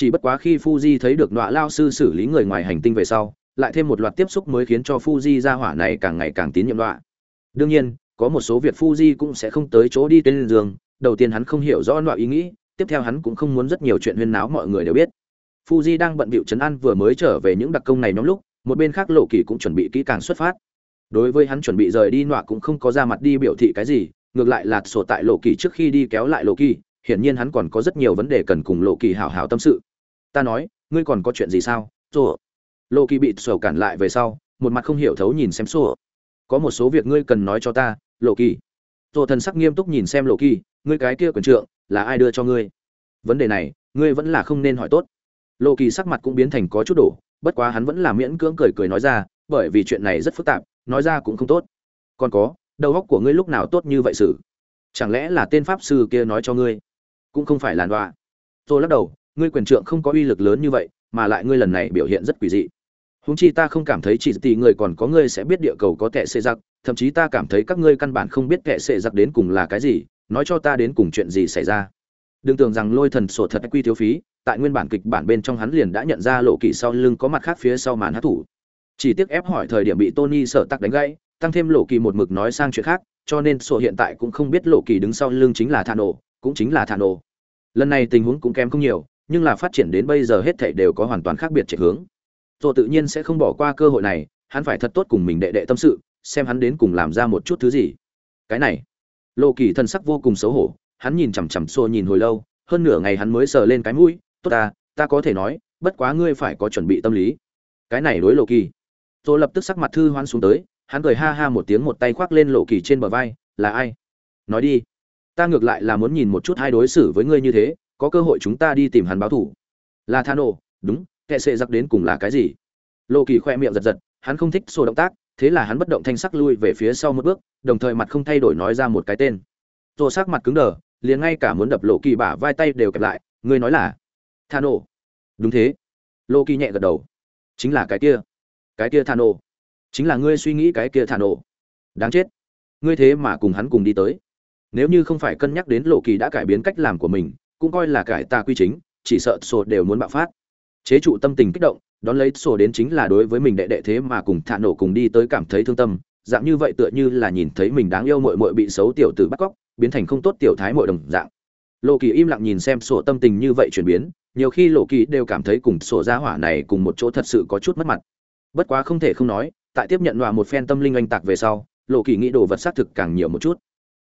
chỉ bất quá khi Fuji thấy được nọa lao sư xử lý người ngoài hành tinh về sau, lại thêm một loạt tiếp xúc mới khiến cho Fuji ra hỏa này càng ngày càng tín nhiệm đoạn. Đương nhiên, có một số việc Fuji cũng sẽ không tới chỗ đi tên giường, đầu tiên hắn không hiểu rõ nọa ý nghĩ, tiếp theo hắn cũng không muốn rất nhiều chuyện huyên náo mọi người đều biết. Fuji đang bận bịu trấn an vừa mới trở về những đặc công này nhóm lúc, một bên khác Lộ Kỳ cũng chuẩn bị kỹ càng xuất phát. Đối với hắn chuẩn bị rời đi nọa cũng không có ra mặt đi biểu thị cái gì, ngược lại là sổ tại Lộ Kỳ trước khi đi kéo lại Lộ Kỳ, hiển nhiên hắn còn có rất nhiều vấn đề cần cùng Lộ Kỳ hảo hảo tâm sự. Ta nói, ngươi còn có chuyện gì sao? Rồi. Lộ Kỳ bị sổ cản lại về sau, một mặt không hiểu thấu nhìn xem sổ. Có một số việc ngươi cần nói cho ta, Lộ Kỳ. Rồi thần sắc nghiêm túc nhìn xem Lộ Kỳ, ngươi cái kia quần trượng là ai đưa cho ngươi? Vấn đề này, ngươi vẫn là không nên hỏi tốt lộ kỳ sắc mặt cũng biến thành có chút đổ, bất quá hắn vẫn là miễn cưỡng cười cười nói ra, bởi vì chuyện này rất phức tạp, nói ra cũng không tốt. Còn có, đầu óc của ngươi lúc nào tốt như vậy xử? Chẳng lẽ là tên pháp sư kia nói cho ngươi? Cũng không phải làn đoạ tôi lắc đầu, ngươi quyền trượng không có uy lực lớn như vậy, mà lại ngươi lần này biểu hiện rất quỷ dị. Húng chi ta không cảm thấy chỉ tỷ người còn có ngươi sẽ biết địa cầu có tệ xệ giặc, thậm chí ta cảm thấy các ngươi căn bản không biết tệ xệ giặc đến cùng là cái gì, nói cho ta đến cùng chuyện gì xảy ra. Đừng tưởng rằng lôi thần sổ thật quy thiếu phí tại nguyên bản kịch bản bên trong hắn liền đã nhận ra lộ kỳ sau lưng có mặt khác phía sau màn hát thủ. Chỉ tiếc ép hỏi thời điểm bị tony sợ tắc đánh gãy, tăng thêm lộ kỳ một mực nói sang chuyện khác, cho nên sổ hiện tại cũng không biết lộ kỳ đứng sau lưng chính là thà nổ cũng chính là thà nổ lần này tình huống cũng kém không nhiều, nhưng là phát triển đến bây giờ hết thảy đều có hoàn toàn khác biệt chạy hướng. Rồi tự nhiên sẽ không bỏ qua cơ hội này, hắn phải thật tốt cùng mình đệ đệ tâm sự, xem hắn đến cùng làm ra một chút thứ gì. Cái này, lộ kỳ thân sắc vô cùng xấu hổ, hắn nhìn chằm chằm xô nhìn hồi lâu, hơn nửa ngày hắn mới sờ lên cái mũi tốt ta ta có thể nói, bất quá ngươi phải có chuẩn bị tâm lý. Cái này đối lộ kỳ. Tôi lập tức sắc mặt thư hoan xuống tới, hắn cười ha ha một tiếng một tay khoác lên lộ kỳ trên bờ vai, là ai? Nói đi. Ta ngược lại là muốn nhìn một chút hai đối xử với ngươi như thế, có cơ hội chúng ta đi tìm hắn báo thủ là tha nổ đúng, kệ sệ giặc đến cùng là cái gì? Lộ kỳ khoe miệng giật giật, hắn không thích sổ động tác, thế là hắn bất động thanh sắc lui về phía sau một bước, đồng thời mặt không thay đổi nói ra một cái tên. Tô sắc mặt cứng đờ, liền ngay cả muốn đập lộ kỳ bả vai tay đều kẹp lại, ngươi nói là thà nổ. Đúng thế. Lô kỳ nhẹ gật đầu. Chính là cái kia. Cái kia thà nổ. Chính là ngươi suy nghĩ cái kia thà nổ. Đáng chết. Ngươi thế mà cùng hắn cùng đi tới. Nếu như không phải cân nhắc đến lộ kỳ đã cải biến cách làm của mình, cũng coi là cải tà quy chính, chỉ sợ sổ đều muốn bạo phát. Chế trụ tâm tình kích động, đón lấy sổ đến chính là đối với mình đệ đệ thế mà cùng thả nổ cùng đi tới cảm thấy thương tâm, dạng như vậy tựa như là nhìn thấy mình đáng yêu mội mội bị xấu tiểu tử bắt cóc, biến thành không tốt tiểu thái mội đồng dạng. Lộ kỳ im lặng nhìn xem sổ tâm tình như vậy chuyển biến nhiều khi lộ kỳ đều cảm thấy cùng sổ gia hỏa này cùng một chỗ thật sự có chút mất mặt. Bất quá không thể không nói, tại tiếp nhận đọa một phen tâm linh oanh tạc về sau, lộ kỳ nghĩ đồ vật xác thực càng nhiều một chút.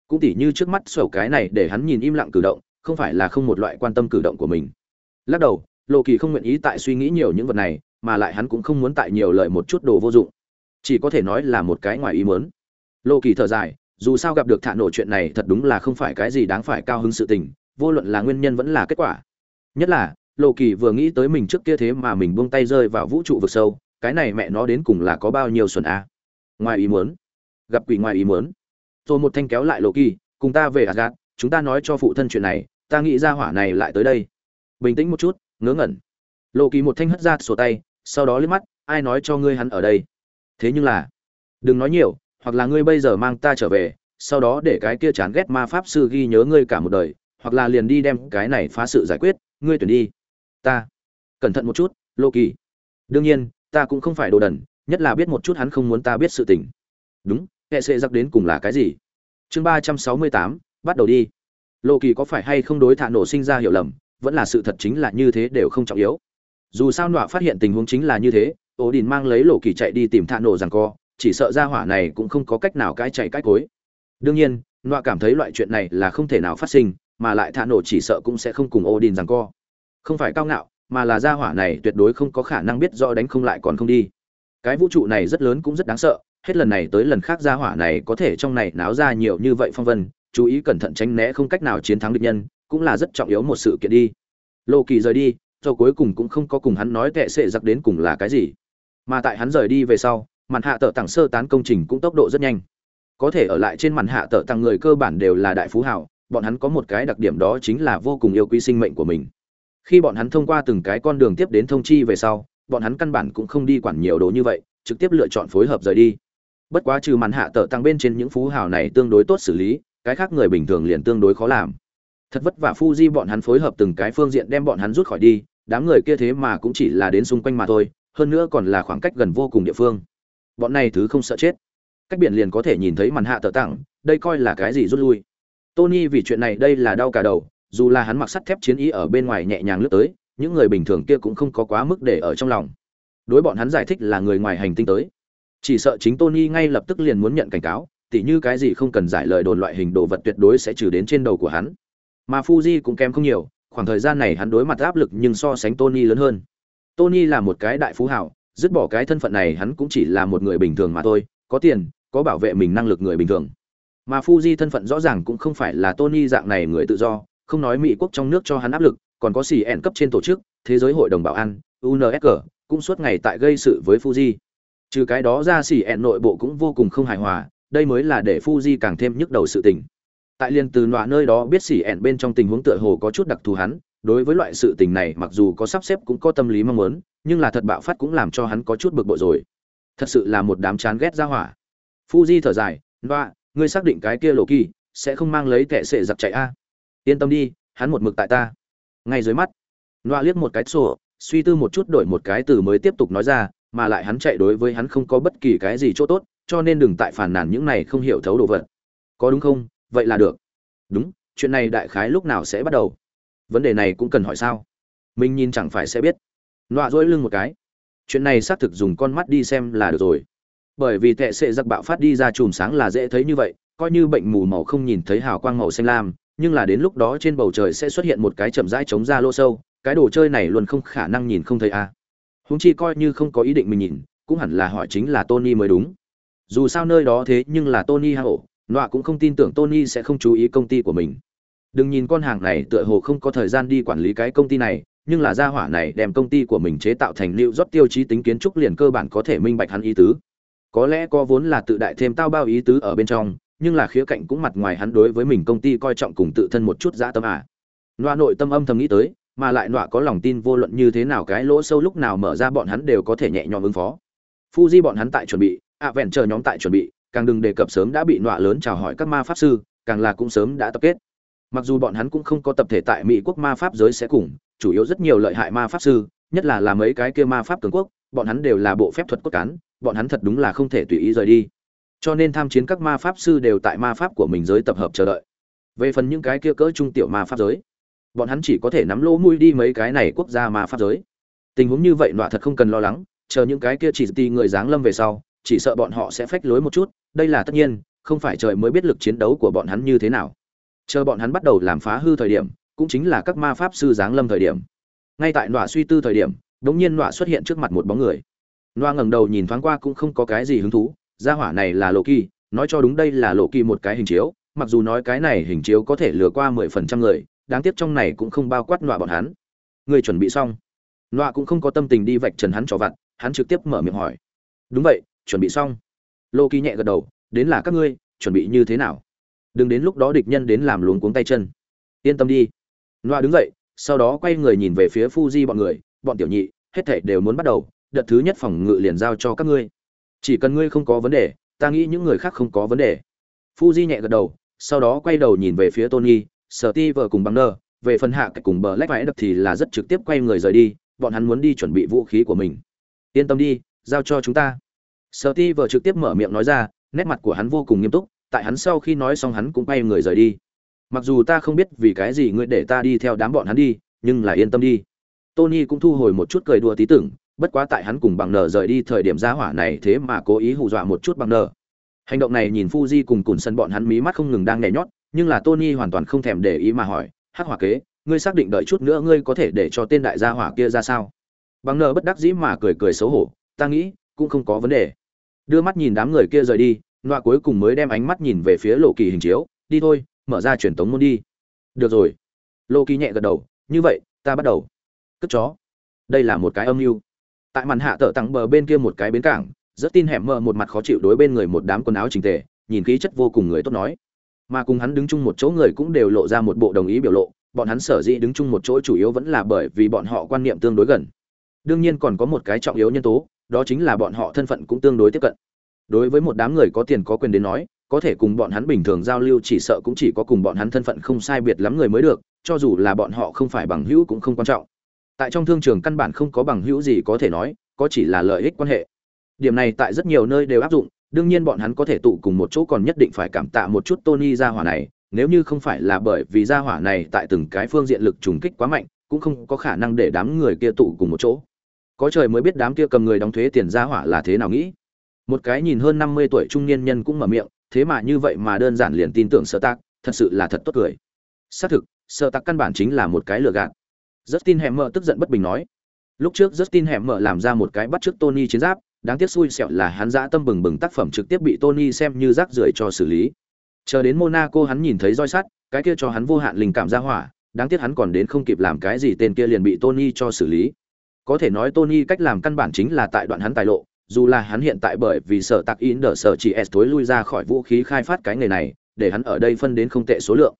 Cũng tỉ như trước mắt sổ cái này để hắn nhìn im lặng cử động, không phải là không một loại quan tâm cử động của mình. Lắc đầu, lộ kỳ không nguyện ý tại suy nghĩ nhiều những vật này, mà lại hắn cũng không muốn tại nhiều lời một chút đồ vô dụng. Chỉ có thể nói là một cái ngoài ý muốn. Lộ kỳ thở dài, dù sao gặp được thả nổ chuyện này thật đúng là không phải cái gì đáng phải cao hứng sự tình, vô luận là nguyên nhân vẫn là kết quả nhất là lộ kỳ vừa nghĩ tới mình trước kia thế mà mình buông tay rơi vào vũ trụ vực sâu cái này mẹ nó đến cùng là có bao nhiêu xuân a? À? ngoài ý muốn gặp quỷ ngoài ý muốn. Rồi một thanh kéo lại lộ kỳ cùng ta về Asgard, chúng ta nói cho phụ thân chuyện này ta nghĩ ra hỏa này lại tới đây. Bình tĩnh một chút ngớ ngẩn. Lộ kỳ một thanh hất ra sổ tay sau đó liếc mắt ai nói cho ngươi hắn ở đây? Thế nhưng là đừng nói nhiều hoặc là ngươi bây giờ mang ta trở về sau đó để cái kia chán ghét ma pháp sư ghi nhớ ngươi cả một đời hoặc là liền đi đem cái này phá sự giải quyết ngươi tuyển đi. Ta. Cẩn thận một chút, lô kỳ. Đương nhiên, ta cũng không phải đồ đần, nhất là biết một chút hắn không muốn ta biết sự tình. Đúng, hệ sệ giặc đến cùng là cái gì? Chương ba trăm sáu mươi tám, bắt đầu đi. Lô kỳ có phải hay không đối thả nổ sinh ra hiểu lầm, vẫn là sự thật chính là như thế đều không trọng yếu. Dù sao nọa phát hiện tình huống chính là như thế ổ đình mang lấy lộ kỳ chạy đi tìm thả nổ rằng co, chỉ sợ ra hỏa này cũng không có cách nào cãi chạy cãi cối. Đương nhiên, nọa cảm thấy loại chuyện này là không thể nào phát sinh mà lại thả nổ chỉ sợ cũng sẽ không cùng Odin rằng co. Không phải cao ngạo, mà là gia hỏa này tuyệt đối không có khả năng biết rõ đánh không lại còn không đi. Cái vũ trụ này rất lớn cũng rất đáng sợ, hết lần này tới lần khác gia hỏa này có thể trong này náo ra nhiều như vậy phong vân, chú ý cẩn thận tránh né không cách nào chiến thắng địch nhân, cũng là rất trọng yếu một sự kiện đi. Lô Kỳ rời đi, cho cuối cùng cũng không có cùng hắn nói tệ sẽ giặc đến cùng là cái gì. Mà tại hắn rời đi về sau, màn hạ tở tặng sơ tán công trình cũng tốc độ rất nhanh. Có thể ở lại trên màn hạ tở tặng người cơ bản đều là đại phú hào, bọn hắn có một cái đặc điểm đó chính là vô cùng yêu quý sinh mệnh của mình. Khi bọn hắn thông qua từng cái con đường tiếp đến thông chi về sau, bọn hắn căn bản cũng không đi quản nhiều đồ như vậy, trực tiếp lựa chọn phối hợp rời đi. Bất quá trừ màn hạ tở tăng bên trên những phú hào này tương đối tốt xử lý, cái khác người bình thường liền tương đối khó làm. Thật vất vả phu di bọn hắn phối hợp từng cái phương diện đem bọn hắn rút khỏi đi, đám người kia thế mà cũng chỉ là đến xung quanh mà thôi, hơn nữa còn là khoảng cách gần vô cùng địa phương. Bọn này thứ không sợ chết. Cách biển liền có thể nhìn thấy màn hạ tờ tặng đây coi là cái gì rút lui tony vì chuyện này đây là đau cả đầu, dù là hắn mặc sắt thép chiến ý ở bên ngoài nhẹ nhàng lướt tới, những người bình thường kia cũng không có quá mức để ở trong lòng. Đối bọn hắn giải thích là người ngoài hành tinh tới. Chỉ sợ chính tony ngay lập tức liền muốn nhận cảnh cáo, tỉ như cái gì không cần giải lời đồn loại hình đồ vật tuyệt đối sẽ trừ đến trên đầu của hắn. Mà fuji cũng kém không nhiều, khoảng thời gian này hắn đối mặt áp lực nhưng so sánh tony lớn hơn. Tony là một cái đại phú hảo, dứt bỏ cái thân phận này hắn cũng chỉ là một người bình thường mà thôi, có tiền, có bảo vệ mình năng lực người bình thường mà fuji thân phận rõ ràng cũng không phải là tony dạng này người tự do, không nói mỹ quốc trong nước cho hắn áp lực, còn có xì ẻn cấp trên tổ chức, thế giới hội đồng bảo an unsg cũng suốt ngày tại gây sự với fuji. Trừ cái đó ra xì ẻn nội bộ cũng vô cùng không hài hòa, đây mới là để fuji càng thêm nhức đầu sự tình. Tại liền từ nọa nơi đó biết xì ẻn bên trong tình huống tựa hồ có chút đặc thù hắn, đối với loại sự tình này mặc dù có sắp xếp cũng có tâm lý mong muốn, nhưng là thật bạo phát cũng làm cho hắn có chút bực bội rồi. Thật sự là một đám chán ghét ra hỏa. Fuji thở dài, nọa ngươi xác định cái kia lộ kỳ sẽ không mang lấy thẻ sệ giặc chạy a. Yên tâm đi, hắn một mực tại ta. Ngay dưới mắt nọa liếc một cái sổ, suy tư một chút đổi một cái từ mới tiếp tục nói ra, mà lại hắn chạy đối với hắn không có bất kỳ cái gì chỗ tốt, cho nên đừng tại phản nàn những này không hiểu thấu đồ vật. Có đúng không? Vậy là được. Đúng, chuyện này đại khái lúc nào sẽ bắt đầu? Vấn đề này cũng cần hỏi sao? Mình nhìn chẳng phải sẽ biết. Nọa dỗi lưng một cái. Chuyện này xác thực dùng con mắt đi xem là được rồi bởi vì tệ sệ giặc bạo phát đi ra chùm sáng là dễ thấy như vậy, coi như bệnh mù màu không nhìn thấy hào quang màu xanh lam, nhưng là đến lúc đó trên bầu trời sẽ xuất hiện một cái chậm rãi chống ra lô sâu, cái đồ chơi này luôn không khả năng nhìn không thấy a. À. húng chi coi như không có ý định mình nhìn, cũng hẳn là hỏi chính là tony mới đúng. Dù sao nơi đó thế nhưng là tony hà ổ nọa cũng không tin tưởng tony sẽ không chú ý công ty của mình. Đừng nhìn con hàng này tựa hồ không có thời gian đi quản lý cái công ty này, nhưng là gia hỏa này đem công ty của mình chế tạo thành liệu rót tiêu chí tính kiến trúc liền cơ bản có thể minh bạch hắn ý tứ có lẽ có vốn là tự đại thêm tao bao ý tứ ở bên trong nhưng là khía cạnh cũng mặt ngoài hắn đối với mình công ty coi trọng cùng tự thân một chút dã tâm à. Nọa nội tâm âm thầm nghĩ tới, mà lại nọa có lòng tin vô luận như thế nào cái lỗ sâu lúc nào mở ra bọn hắn đều có thể nhẹ nhõm ứng phó. Fuji bọn hắn tại chuẩn bị, ạ vẹn chờ nhóm tại chuẩn bị, càng đừng đề cập sớm đã bị nọa lớn chào hỏi các ma pháp sư, càng là cũng sớm đã tập kết. Mặc dù bọn hắn cũng không có tập thể tại Mỹ quốc ma pháp giới sẽ cùng, chủ yếu rất nhiều lợi hại ma pháp sư, nhất là là mấy cái kia ma pháp cường quốc, bọn hắn đều là bộ phép thuật cốt cán, bọn hắn thật đúng là không thể tùy ý rời đi. Cho nên tham chiến các ma pháp sư đều tại ma pháp của mình giới tập hợp chờ đợi. Về phần những cái kia cỡ trung tiểu ma pháp giới, bọn hắn chỉ có thể nắm lỗ mũi đi mấy cái này quốc gia ma pháp giới. Tình huống như vậy nọa thật không cần lo lắng, chờ những cái kia chỉ tì người giáng lâm về sau, chỉ sợ bọn họ sẽ phách lối một chút, đây là tất nhiên, không phải trời mới biết lực chiến đấu của bọn hắn như thế nào. Chờ bọn hắn bắt đầu làm phá hư thời điểm, cũng chính là các ma pháp sư giáng lâm thời điểm. Ngay tại nọa suy tư thời điểm đ ỗ n g nhiên nọa xuất hiện trước mặt một bóng người. Noa ngẩng đầu nhìn thoáng qua cũng không có cái gì hứng thú, gia hỏa này là lộ kỳ, nói cho đúng đây là lộ kỳ một cái hình chiếu, mặc dù nói cái này hình chiếu có thể lừa qua mười phần trăm người, đáng tiếc trong này cũng không bao quát Noa bọn hắn. Người chuẩn bị xong. Nọa cũng không có tâm tình đi vạch trần hắn cho vặt, hắn trực tiếp mở miệng hỏi. Đúng vậy, chuẩn bị xong. Lộ kỳ nhẹ gật đầu, đến là các ngươi, chuẩn bị như thế nào? Đừng đến lúc đó địch nhân đến làm luống cuống tay chân. Yên tâm đi. Nọa đứng dậy, sau đó quay người nhìn về phía Fuji bọn người, bọn tiểu nhị, hết thảy đều muốn bắt đầu đợt thứ nhất phòng ngự liền giao cho các ngươi. Chỉ cần ngươi không có vấn đề, ta nghĩ những người khác không có vấn đề. Fuji nhẹ gật đầu, sau đó quay đầu nhìn về phía tony sở ti vợ cùng bằng nơ. Về phần hạ cùng bờ lách vãi đập thì là rất trực tiếp quay người rời đi, bọn hắn muốn đi chuẩn bị vũ khí của mình. Yên tâm đi, giao cho chúng ta. Sở ti vợ trực tiếp mở miệng nói ra, nét mặt của hắn vô cùng nghiêm túc, tại hắn sau khi nói xong hắn cũng quay người rời đi. Mặc dù ta không biết vì cái gì ngươi để ta đi theo đám bọn hắn đi, nhưng là yên tâm đi. Tony cũng thu hồi một chút cười đùa tí tưởng bất quá tại hắn cùng bằng nờ rời đi thời điểm ra hỏa này thế mà cố ý hù dọa một chút bằng nờ. Hành động này nhìn Fuji cùng cùn sân bọn hắn mí mắt không ngừng đang nhảy nhót, nhưng là Tony hoàn toàn không thèm để ý mà hỏi, hắc hỏa kế, ngươi xác định đợi chút nữa ngươi có thể để cho tên đại gia hỏa kia ra sao? Bằng nờ bất đắc dĩ mà cười cười xấu hổ, ta nghĩ, cũng không có vấn đề. Đưa mắt nhìn đám người kia rời đi, nọa cuối cùng mới đem ánh mắt nhìn về phía lộ kỳ hình chiếu, đi thôi, mở ra truyền tống môn đi. Được rồi. Lộ kỳ nhẹ gật đầu, như vậy, ta bắt đầu. Cất chó. Đây là một cái âm mưu tại màn hạ tợ tặng bờ bên kia một cái bến cảng, rất tin hẻm mờ một mặt khó chịu đối bên người một đám quần áo trình tề, nhìn khí chất vô cùng người tốt nói. Mà cùng hắn đứng chung một chỗ người cũng đều lộ ra một bộ đồng ý biểu lộ, bọn hắn sở dĩ đứng chung một chỗ chủ yếu vẫn là bởi vì bọn họ quan niệm tương đối gần. Đương nhiên còn có một cái trọng yếu nhân tố, đó chính là bọn họ thân phận cũng tương đối tiếp cận. Đối với một đám người có tiền có quyền đến nói, có thể cùng bọn hắn bình thường giao lưu chỉ sợ cũng chỉ có cùng bọn hắn thân phận không sai biệt lắm người mới được, cho dù là bọn họ không phải bằng hữu cũng không quan trọng tại trong thương trường căn bản không có bằng hữu gì có thể nói, có chỉ là lợi ích quan hệ. Điểm này tại rất nhiều nơi đều áp dụng, đương nhiên bọn hắn có thể tụ cùng một chỗ còn nhất định phải cảm tạ một chút tony gia hỏa này, nếu như không phải là bởi vì gia hỏa này tại từng cái phương diện lực trùng kích quá mạnh, cũng không có khả năng để đám người kia tụ cùng một chỗ. Có trời mới biết đám kia cầm người đóng thuế tiền gia hỏa là thế nào nghĩ. Một cái nhìn hơn năm mươi tuổi trung niên nhân cũng mở miệng, thế mà như vậy mà đơn giản liền tin tưởng sợ tác thật sự là thật tốt cười. Xác thực sợ tặc căn bản chính là một cái lừa gạt justin hẻm tức giận bất bình nói. Lúc trước justin hẻm làm ra một cái bắt trước tony chiến giáp, đáng tiếc xui xẻo là hắn dã tâm bừng bừng tác phẩm trực tiếp bị tony xem như rác rưởi cho xử lý. Chờ đến monaco hắn nhìn thấy roi sắt, cái kia cho hắn vô hạn linh cảm ra hỏa, đáng tiếc hắn còn đến không kịp làm cái gì tên kia liền bị tony cho xử lý. Có thể nói tony cách làm căn bản chính là tại đoạn hắn tài lộ, dù là hắn hiện tại bởi vì sở tạc in đỡ sở chỉ s tối lui ra khỏi vũ khí khai phát cái nghề này, để hắn ở đây phân đến không tệ số lượng.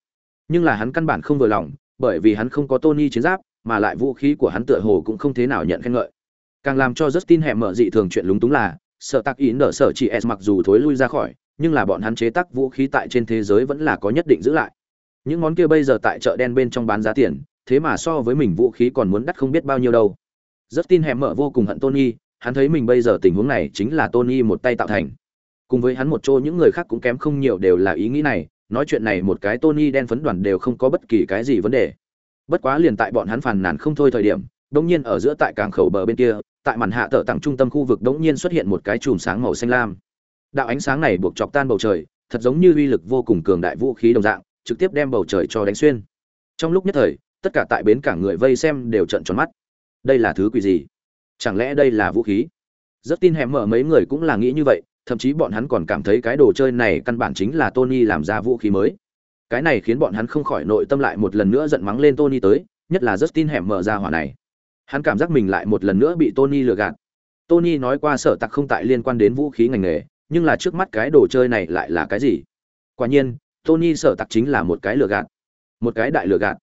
Nhưng là hắn căn bản không vừa lòng, bởi vì hắn không có tony chiến giáp mà lại vũ khí của hắn tựa hồ cũng không thế nào nhận khen ngợi càng làm cho justin hẻm mở dị thường chuyện lúng túng là sợ tạc ý nở sở chỉ s mặc dù thối lui ra khỏi nhưng là bọn hắn chế tác vũ khí tại trên thế giới vẫn là có nhất định giữ lại những món kia bây giờ tại chợ đen bên trong bán giá tiền thế mà so với mình vũ khí còn muốn đắt không biết bao nhiêu đâu Justin hẻm mở vô cùng hận Tony, hắn thấy mình bây giờ tình huống này chính là Tony một tay tạo thành. Cùng với hắn một chỗ những người khác cũng kém không nhiều đều là ý nghĩ này, nói chuyện này một cái Tony đen phấn đoàn đều không có bất kỳ cái gì vấn đề. Bất quá liền tại bọn hắn phàn nàn không thôi thời điểm, đống nhiên ở giữa tại cảng khẩu bờ bên kia, tại màn hạ tở tặng trung tâm khu vực đống nhiên xuất hiện một cái chùm sáng màu xanh lam. Đạo ánh sáng này buộc chọc tan bầu trời, thật giống như uy lực vô cùng cường đại vũ khí đồng dạng, trực tiếp đem bầu trời cho đánh xuyên. Trong lúc nhất thời, tất cả tại bến cảng người vây xem đều trợn tròn mắt đây là thứ quỷ gì chẳng lẽ đây là vũ khí rất tin hẻm mở mấy người cũng là nghĩ như vậy thậm chí bọn hắn còn cảm thấy cái đồ chơi này căn bản chính là tony làm ra vũ khí mới cái này khiến bọn hắn không khỏi nội tâm lại một lần nữa giận mắng lên tony tới, nhất là Justin hẻm mở ra hỏa này. Hắn cảm giác mình lại một lần nữa bị tony lừa gạt. Tony nói qua sở tặc không tại liên quan đến vũ khí ngành nghề, nhưng là trước mắt cái đồ chơi này lại là cái gì? Quả nhiên, tony sở tặc chính là một cái lừa gạt. Một cái đại lừa gạt.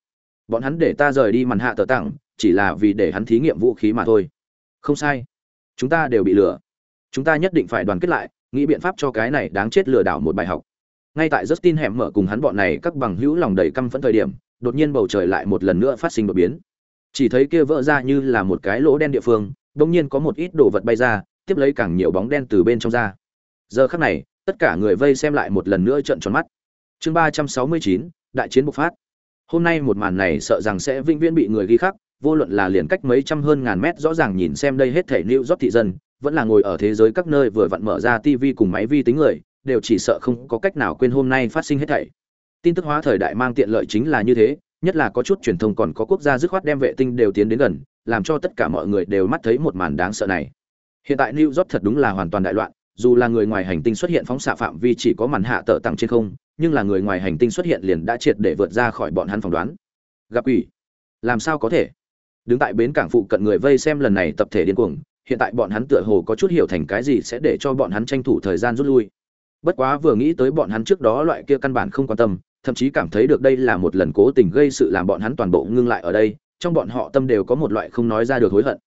Bọn hắn để ta rời đi màn hạ tờ tặng, chỉ là vì để hắn thí nghiệm vũ khí mà thôi. Không sai. Chúng ta đều bị lừa. Chúng ta nhất định phải đoàn kết lại, nghĩ biện pháp cho cái này đáng chết lừa đảo một bài học ngay tại justin hẻm mở cùng hắn bọn này các bằng hữu lòng đầy căm phẫn thời điểm đột nhiên bầu trời lại một lần nữa phát sinh đột biến. Chỉ thấy kia vỡ ra như là một cái lỗ đen địa phương đột nhiên có một ít đồ vật bay ra tiếp lấy càng nhiều bóng đen từ bên trong ra. Giờ khắc này tất cả người vây xem lại một lần nữa trợn tròn mắt. Chương ba trăm sáu mươi chín đại chiến bộc phát. Hôm nay một màn này sợ rằng sẽ vĩnh viễn bị người ghi khắc vô luận là liền cách mấy trăm hơn ngàn mét rõ ràng nhìn xem đây hết thể New York thị dân, vẫn là ngồi ở thế giới các nơi vừa vặn mở ra TV cùng máy vi tính người, đều chỉ sợ không có cách nào quên hôm nay phát sinh hết thảy. Tin tức hóa thời đại mang tiện lợi chính là như thế, nhất là có chút truyền thông còn có quốc gia dứt khoát đem vệ tinh đều tiến đến gần, làm cho tất cả mọi người đều mắt thấy một màn đáng sợ này. Hiện tại New York thật đúng là hoàn toàn đại loạn, dù là người ngoài hành tinh xuất hiện phóng xạ phạm vi chỉ có màn hạ tợ tặng trên không, nhưng là người ngoài hành tinh xuất hiện liền đã triệt để vượt ra khỏi bọn hắn phỏng đoán. Gặp ủy, làm sao có thể? đứng tại bến cảng phụ cận người vây xem lần này tập thể điên cuồng hiện tại bọn hắn tựa hồ có chút hiểu thành cái gì sẽ để cho bọn hắn tranh thủ thời gian rút lui bất quá vừa nghĩ tới bọn hắn trước đó loại kia căn bản không quan tâm, thậm chí cảm thấy được đây là một lần cố tình gây sự làm bọn hắn toàn bộ ngưng lại ở đây, trong bọn họ tâm đều có một loại không nói ra được hối hận.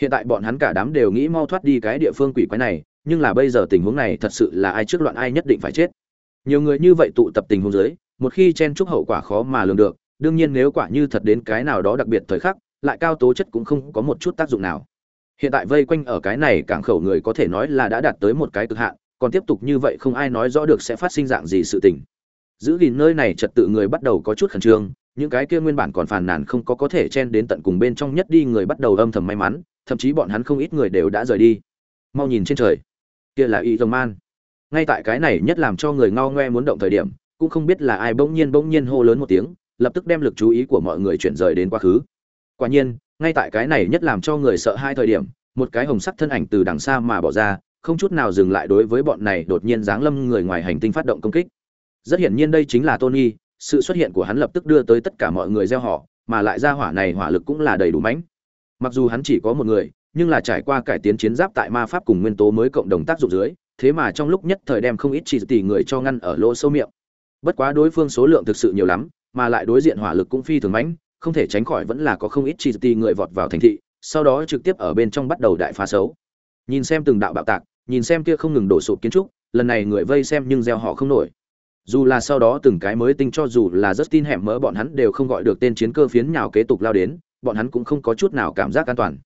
Hiện tại bọn hắn cả đám đều nghĩ mau thoát đi cái địa phương quỷ quái này, nhưng là bây giờ tình huống này thật sự là ai trước loạn ai nhất định phải chết. Nhiều người như vậy tụ tập tình huống dưới, một khi chen chúc hậu quả khó mà lường được, đương nhiên nếu quả như thật đến cái nào đó đặc biệt thời khắc, lại cao tố chất cũng không có một chút tác dụng nào. Hiện tại vây quanh ở cái này cảng khẩu người có thể nói là đã đạt tới một cái cực hạn còn tiếp tục như vậy không ai nói rõ được sẽ phát sinh dạng gì sự tình. Giữ gìn nơi này trật tự người bắt đầu có chút khẩn trương, những cái kia nguyên bản còn phàn nàn không có có thể chen đến tận cùng bên trong nhất đi người bắt đầu âm thầm may mắn, thậm chí bọn hắn không ít người đều đã rời đi. Mau nhìn trên trời. Kia là y dòng man. Ngay tại cái này nhất làm cho người ngao ngoe muốn động thời điểm, cũng không biết là ai bỗng nhiên bỗng nhiên hô lớn một tiếng, lập tức đem lực chú ý của mọi người chuyển rời đến quá khứ. Quả nhiên, ngay tại cái này nhất làm cho người sợ hai thời điểm, một cái hồng sắc thân ảnh từ đằng xa mà bỏ ra không chút nào dừng lại đối với bọn này đột nhiên giáng lâm người ngoài hành tinh phát động công kích. Rất hiển nhiên đây chính là tony, sự xuất hiện của hắn lập tức đưa tới tất cả mọi người gieo họ, mà lại ra hỏa này hỏa lực cũng là đầy đủ mãnh. Mặc dù hắn chỉ có một người, nhưng là trải qua cải tiến chiến giáp tại ma pháp cùng nguyên tố mới cộng đồng tác dụng dưới, thế mà trong lúc nhất thời đem không ít chỉ tỷ người cho ngăn ở lỗ sâu miệng. Bất quá đối phương số lượng thực sự nhiều lắm, mà lại đối diện hỏa lực cũng phi thường mãnh, không thể tránh khỏi vẫn là có không ít chỉ tỷ người vọt vào thành thị, sau đó trực tiếp ở bên trong bắt đầu đại phá xấu. Nhìn xem từng đạo bạo tạc nhìn xem kia không ngừng đổ sụp kiến trúc, lần này người vây xem nhưng gieo họ không nổi. Dù là sau đó từng cái mới tinh cho dù là rất tin hẻm mỡ bọn hắn đều không gọi được tên chiến cơ phiến nhào kế tục lao đến, bọn hắn cũng không có chút nào cảm giác an toàn.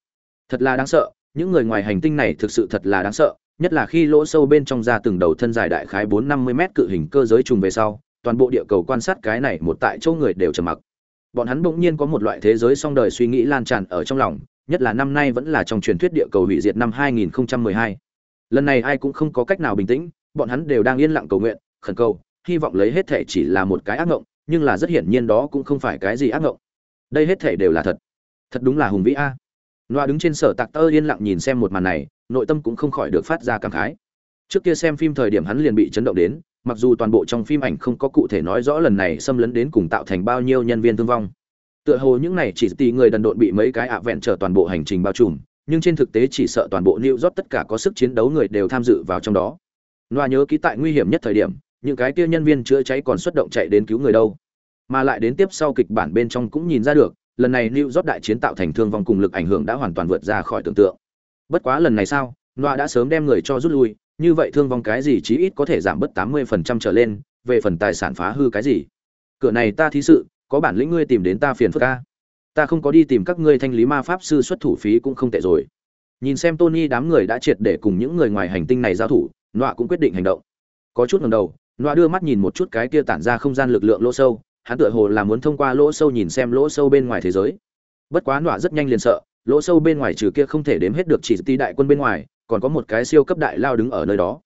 Thật là đáng sợ, những người ngoài hành tinh này thực sự thật là đáng sợ, nhất là khi lỗ sâu bên trong ra từng đầu thân dài đại khái bốn năm mươi mét cự hình cơ giới trùng về sau, toàn bộ địa cầu quan sát cái này một tại chỗ người đều trầm mặc. Bọn hắn bỗng nhiên có một loại thế giới song đời suy nghĩ lan tràn ở trong lòng, nhất là năm nay vẫn là trong truyền thuyết địa cầu hủy diệt năm 2012 lần này ai cũng không có cách nào bình tĩnh, bọn hắn đều đang yên lặng cầu nguyện, khẩn cầu, hy vọng lấy hết thể chỉ là một cái ác ngộng, nhưng là rất hiển nhiên đó cũng không phải cái gì ác ngộng. Đây hết thể đều là thật. Thật đúng là hùng vĩ a. Loa đứng trên sở tạc tơ yên lặng nhìn xem một màn này, nội tâm cũng không khỏi được phát ra cảm khái. Trước kia xem phim thời điểm hắn liền bị chấn động đến, mặc dù toàn bộ trong phim ảnh không có cụ thể nói rõ lần này xâm lấn đến cùng tạo thành bao nhiêu nhân viên thương vong. Tựa hồ những này chỉ tì người đần độn bị mấy cái ạ vẹn trở toàn bộ hành trình bao trùm nhưng trên thực tế chỉ sợ toàn bộ New York tất cả có sức chiến đấu người đều tham dự vào trong đó. Loa nhớ ký tại nguy hiểm nhất thời điểm, những cái kia nhân viên chữa cháy còn xuất động chạy đến cứu người đâu. Mà lại đến tiếp sau kịch bản bên trong cũng nhìn ra được, lần này New York đại chiến tạo thành thương vong cùng lực ảnh hưởng đã hoàn toàn vượt ra khỏi tưởng tượng. Bất quá lần này sao, Loa đã sớm đem người cho rút lui, như vậy thương vong cái gì chí ít có thể giảm bớt 80% trở lên, về phần tài sản phá hư cái gì. Cửa này ta thí sự, có bản lĩnh ngươi tìm đến ta phiền phức a. Ta không có đi tìm các ngươi thanh lý ma pháp sư xuất thủ phí cũng không tệ rồi. Nhìn xem Tony đám người đã triệt để cùng những người ngoài hành tinh này giao thủ, Nọa cũng quyết định hành động. Có chút ngầm đầu, Nọa đưa mắt nhìn một chút cái kia tản ra không gian lực lượng lỗ sâu, hắn tựa hồ là muốn thông qua lỗ sâu nhìn xem lỗ sâu bên ngoài thế giới. Bất quá Nọa rất nhanh liền sợ, lỗ sâu bên ngoài trừ kia không thể đếm hết được chỉ ti đại quân bên ngoài, còn có một cái siêu cấp đại lao đứng ở nơi đó.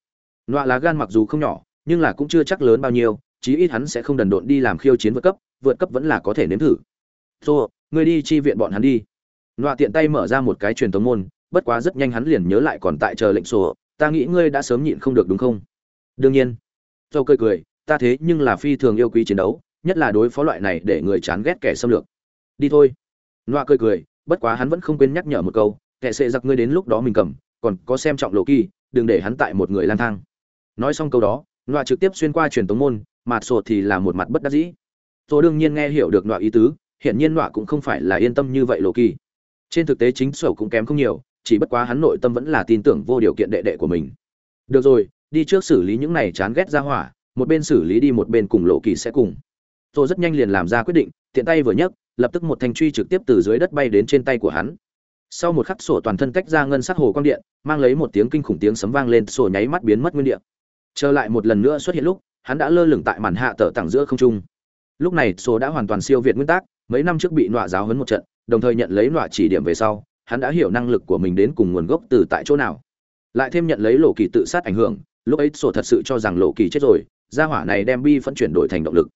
Nọa lá gan mặc dù không nhỏ, nhưng là cũng chưa chắc lớn bao nhiêu, chí ít hắn sẽ không đần độn đi làm khiêu chiến vượt cấp, vượt cấp vẫn là có thể nếm thử. "Tô, ngươi đi chi viện bọn hắn đi." Nọa tiện tay mở ra một cái truyền tống môn, bất quá rất nhanh hắn liền nhớ lại còn tại chờ lệnh sổ, ta nghĩ ngươi đã sớm nhịn không được đúng không? Đương nhiên. dâu cười cười, ta thế nhưng là phi thường yêu quý chiến đấu, nhất là đối phó loại này để người chán ghét kẻ xâm lược. Đi thôi. Nọa cười cười, bất quá hắn vẫn không quên nhắc nhở một câu, kẻ sẽ giặc ngươi đến lúc đó mình cầm, còn có xem trọng lộ kỳ đừng để hắn tại một người lang thang nói xong câu đó nọa trực tiếp xuyên qua truyền tống môn mặt sột thì là một mặt bất đắc dĩ tôi đương nhiên nghe hiểu được nọa ý tứ hiện nhiên nọa cũng không phải là yên tâm như vậy lộ kỳ. Trên thực tế chính sổ cũng kém không nhiều, chỉ bất quá hắn nội tâm vẫn là tin tưởng vô điều kiện đệ đệ của mình. Được rồi, đi trước xử lý những này chán ghét ra hỏa, một bên xử lý đi một bên cùng lộ kỳ sẽ cùng. Tôi rất nhanh liền làm ra quyết định, tiện tay vừa nhấc, lập tức một thanh truy trực tiếp từ dưới đất bay đến trên tay của hắn. Sau một khắc sổ toàn thân tách ra ngân sắc hồ quang điện, mang lấy một tiếng kinh khủng tiếng sấm vang lên, sổ nháy mắt biến mất nguyên điện trở lại một lần nữa xuất hiện lúc, hắn đã lơ lửng tại màn hạ tở tảng giữa không trung. Lúc này sổ đã hoàn toàn siêu việt nguyên tắc mấy năm trước bị nọa giáo hấn một trận, đồng thời nhận lấy nọa chỉ điểm về sau, hắn đã hiểu năng lực của mình đến cùng nguồn gốc từ tại chỗ nào. Lại thêm nhận lấy lộ kỳ tự sát ảnh hưởng, lúc ấy sổ thật sự cho rằng lộ kỳ chết rồi, gia hỏa này đem bi phân chuyển đổi thành động lực.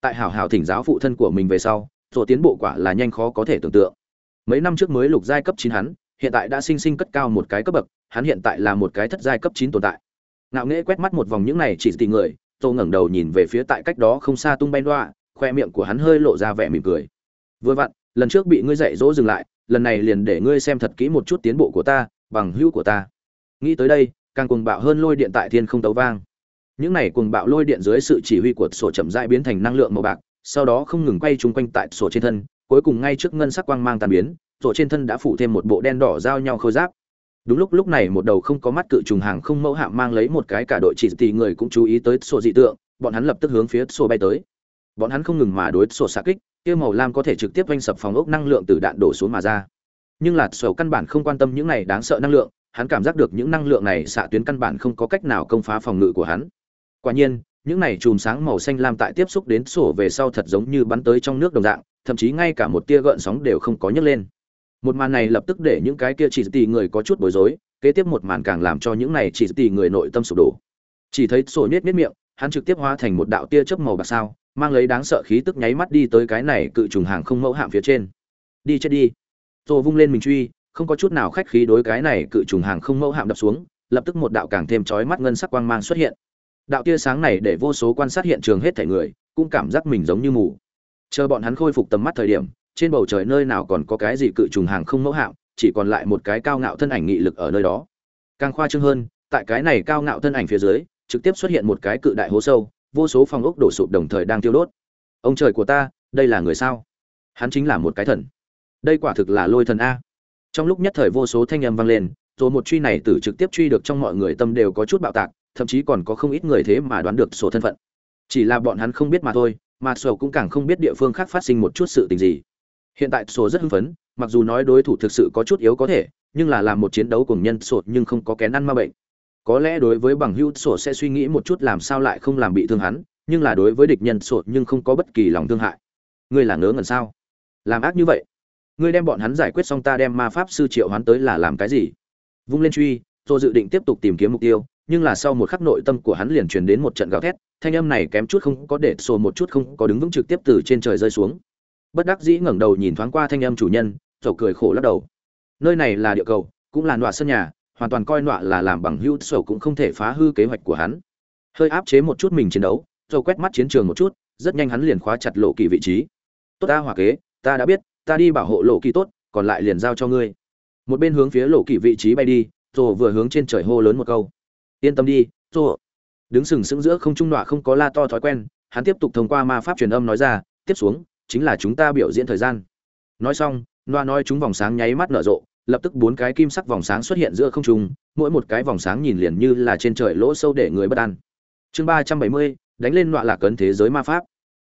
Tại hảo hảo thỉnh giáo phụ thân của mình về sau, sổ tiến bộ quả là nhanh khó có thể tưởng tượng. Mấy năm trước mới lục giai cấp chín hắn, hiện tại đã sinh sinh cất cao một cái cấp bậc, hắn hiện tại là một cái thất giai cấp chín tồn tại. Ngạo nghễ quét mắt một vòng những này chỉ tì người tô ngẩng đầu nhìn về phía tại cách đó không xa tung bay đoa khoe miệng của hắn hơi lộ ra vẻ mỉm cười vừa vặn, lần trước bị ngươi dạy dỗ dừng lại, lần này liền để ngươi xem thật kỹ một chút tiến bộ của ta, bằng hữu của ta. Nghĩ tới đây, càng cuồng bạo hơn lôi điện tại thiên không tấu vang. Những này cuồng bạo lôi điện dưới sự chỉ huy của sổ chậm rãi biến thành năng lượng màu bạc, sau đó không ngừng quay chung quanh tại sổ trên thân, cuối cùng ngay trước ngân sắc quang mang tàn biến rồi trên thân đã phủ thêm một bộ đen đỏ giao nhau khôi giáp. Đúng lúc lúc này một đầu không có mắt cự trùng hàng không mẫu hạm mang lấy một cái cả đội chỉ tỷ người cũng chú ý tới sổ dị tượng, bọn hắn lập tức hướng phía sổ bay tới. Bọn hắn không ngừng mà đối sổ xạ kích kia màu lam có thể trực tiếp vênh sập phòng ốc năng lượng từ đạn đổ xuống mà ra. Nhưng lạt sổ căn bản không quan tâm những này đáng sợ năng lượng, hắn cảm giác được những năng lượng này xạ tuyến căn bản không có cách nào công phá phòng ngự của hắn. Quả nhiên, những này chùm sáng màu xanh lam tại tiếp xúc đến sổ về sau thật giống như bắn tới trong nước đồng dạng, thậm chí ngay cả một tia gợn sóng đều không có nhấc lên. Một màn này lập tức để những cái kia chỉ tỷ người có chút bối rối, kế tiếp một màn càng làm cho những này chỉ tỷ người nội tâm sụp đổ. Chỉ thấy sổ nết nết miệng, hắn trực tiếp hóa thành một đạo tia chớp màu bạc sao mang lấy đáng sợ khí tức nháy mắt đi tới cái này cự trùng hàng không mẫu hạm phía trên. Đi chết đi. Rồi vung lên mình truy, không có chút nào khách khí đối cái này cự trùng hàng không mẫu hạm đập xuống, lập tức một đạo càng thêm chói mắt ngân sắc quang mang xuất hiện. Đạo tia sáng này để vô số quan sát hiện trường hết thảy người, cũng cảm giác mình giống như mù. Chờ bọn hắn khôi phục tầm mắt thời điểm, trên bầu trời nơi nào còn có cái gì cự trùng hàng không mẫu hạm, chỉ còn lại một cái cao ngạo thân ảnh nghị lực ở nơi đó. Càng khoa trương hơn, tại cái này cao ngạo thân ảnh phía dưới, trực tiếp xuất hiện một cái cự đại hố sâu vô số phòng ốc đổ sụp đồng thời đang tiêu đốt. Ông trời của ta, đây là người sao? Hắn chính là một cái thần. Đây quả thực là lôi thần a. Trong lúc nhất thời vô số thanh âm vang lên, rồi một truy này tử trực tiếp truy được trong mọi người tâm đều có chút bạo tạc, thậm chí còn có không ít người thế mà đoán được số thân phận. Chỉ là bọn hắn không biết mà thôi, mà sổ cũng càng không biết địa phương khác phát sinh một chút sự tình gì. Hiện tại sổ rất hưng phấn, mặc dù nói đối thủ thực sự có chút yếu có thể, nhưng là làm một chiến đấu cùng nhân sổ nhưng không có kén ăn ma bệnh có lẽ đối với bằng hữu sổ sẽ suy nghĩ một chút làm sao lại không làm bị thương hắn, nhưng là đối với địch nhân sổ nhưng không có bất kỳ lòng thương hại. Ngươi là ngớ ngẩn sao? Làm ác như vậy? Ngươi đem bọn hắn giải quyết xong ta đem ma pháp sư triệu hắn tới là làm cái gì? Vung lên truy tôi dự định tiếp tục tìm kiếm mục tiêu, nhưng là sau một khắc nội tâm của hắn liền truyền đến một trận gào thét, thanh âm này kém chút không có để sổ một chút không có đứng vững trực tiếp từ trên trời rơi xuống. Bất đắc dĩ ngẩng đầu nhìn thoáng qua thanh âm chủ nhân, rồi cười khổ lắc đầu. Nơi này là địa cầu, cũng là nọa sân nhà hoàn toàn coi nọa là làm bằng hữu sầu cũng không thể phá hư kế hoạch của hắn. Hơi áp chế một chút mình chiến đấu rồi quét mắt chiến trường một chút, rất nhanh hắn liền khóa chặt lộ kỳ vị trí. Tốt ta hỏa kế, ta đã biết, ta đi bảo hộ lộ kỳ tốt, còn lại liền giao cho ngươi. Một bên hướng phía lộ kỳ vị trí bay đi rồi vừa hướng trên trời hô lớn một câu. Yên tâm đi rồi đứng sừng sững giữa không trung nọa không có la to thói quen, hắn tiếp tục thông qua ma pháp truyền âm nói ra, tiếp xuống, chính là chúng ta biểu diễn thời gian. Nói xong, nọa nói chúng vòng sáng nháy mắt nở rộ lập tức bốn cái kim sắc vòng sáng xuất hiện giữa không trung, mỗi một cái vòng sáng nhìn liền như là trên trời lỗ sâu để người bất an. Chương ba trăm bảy mươi, đánh lên loạn lạc cấn thế giới ma pháp.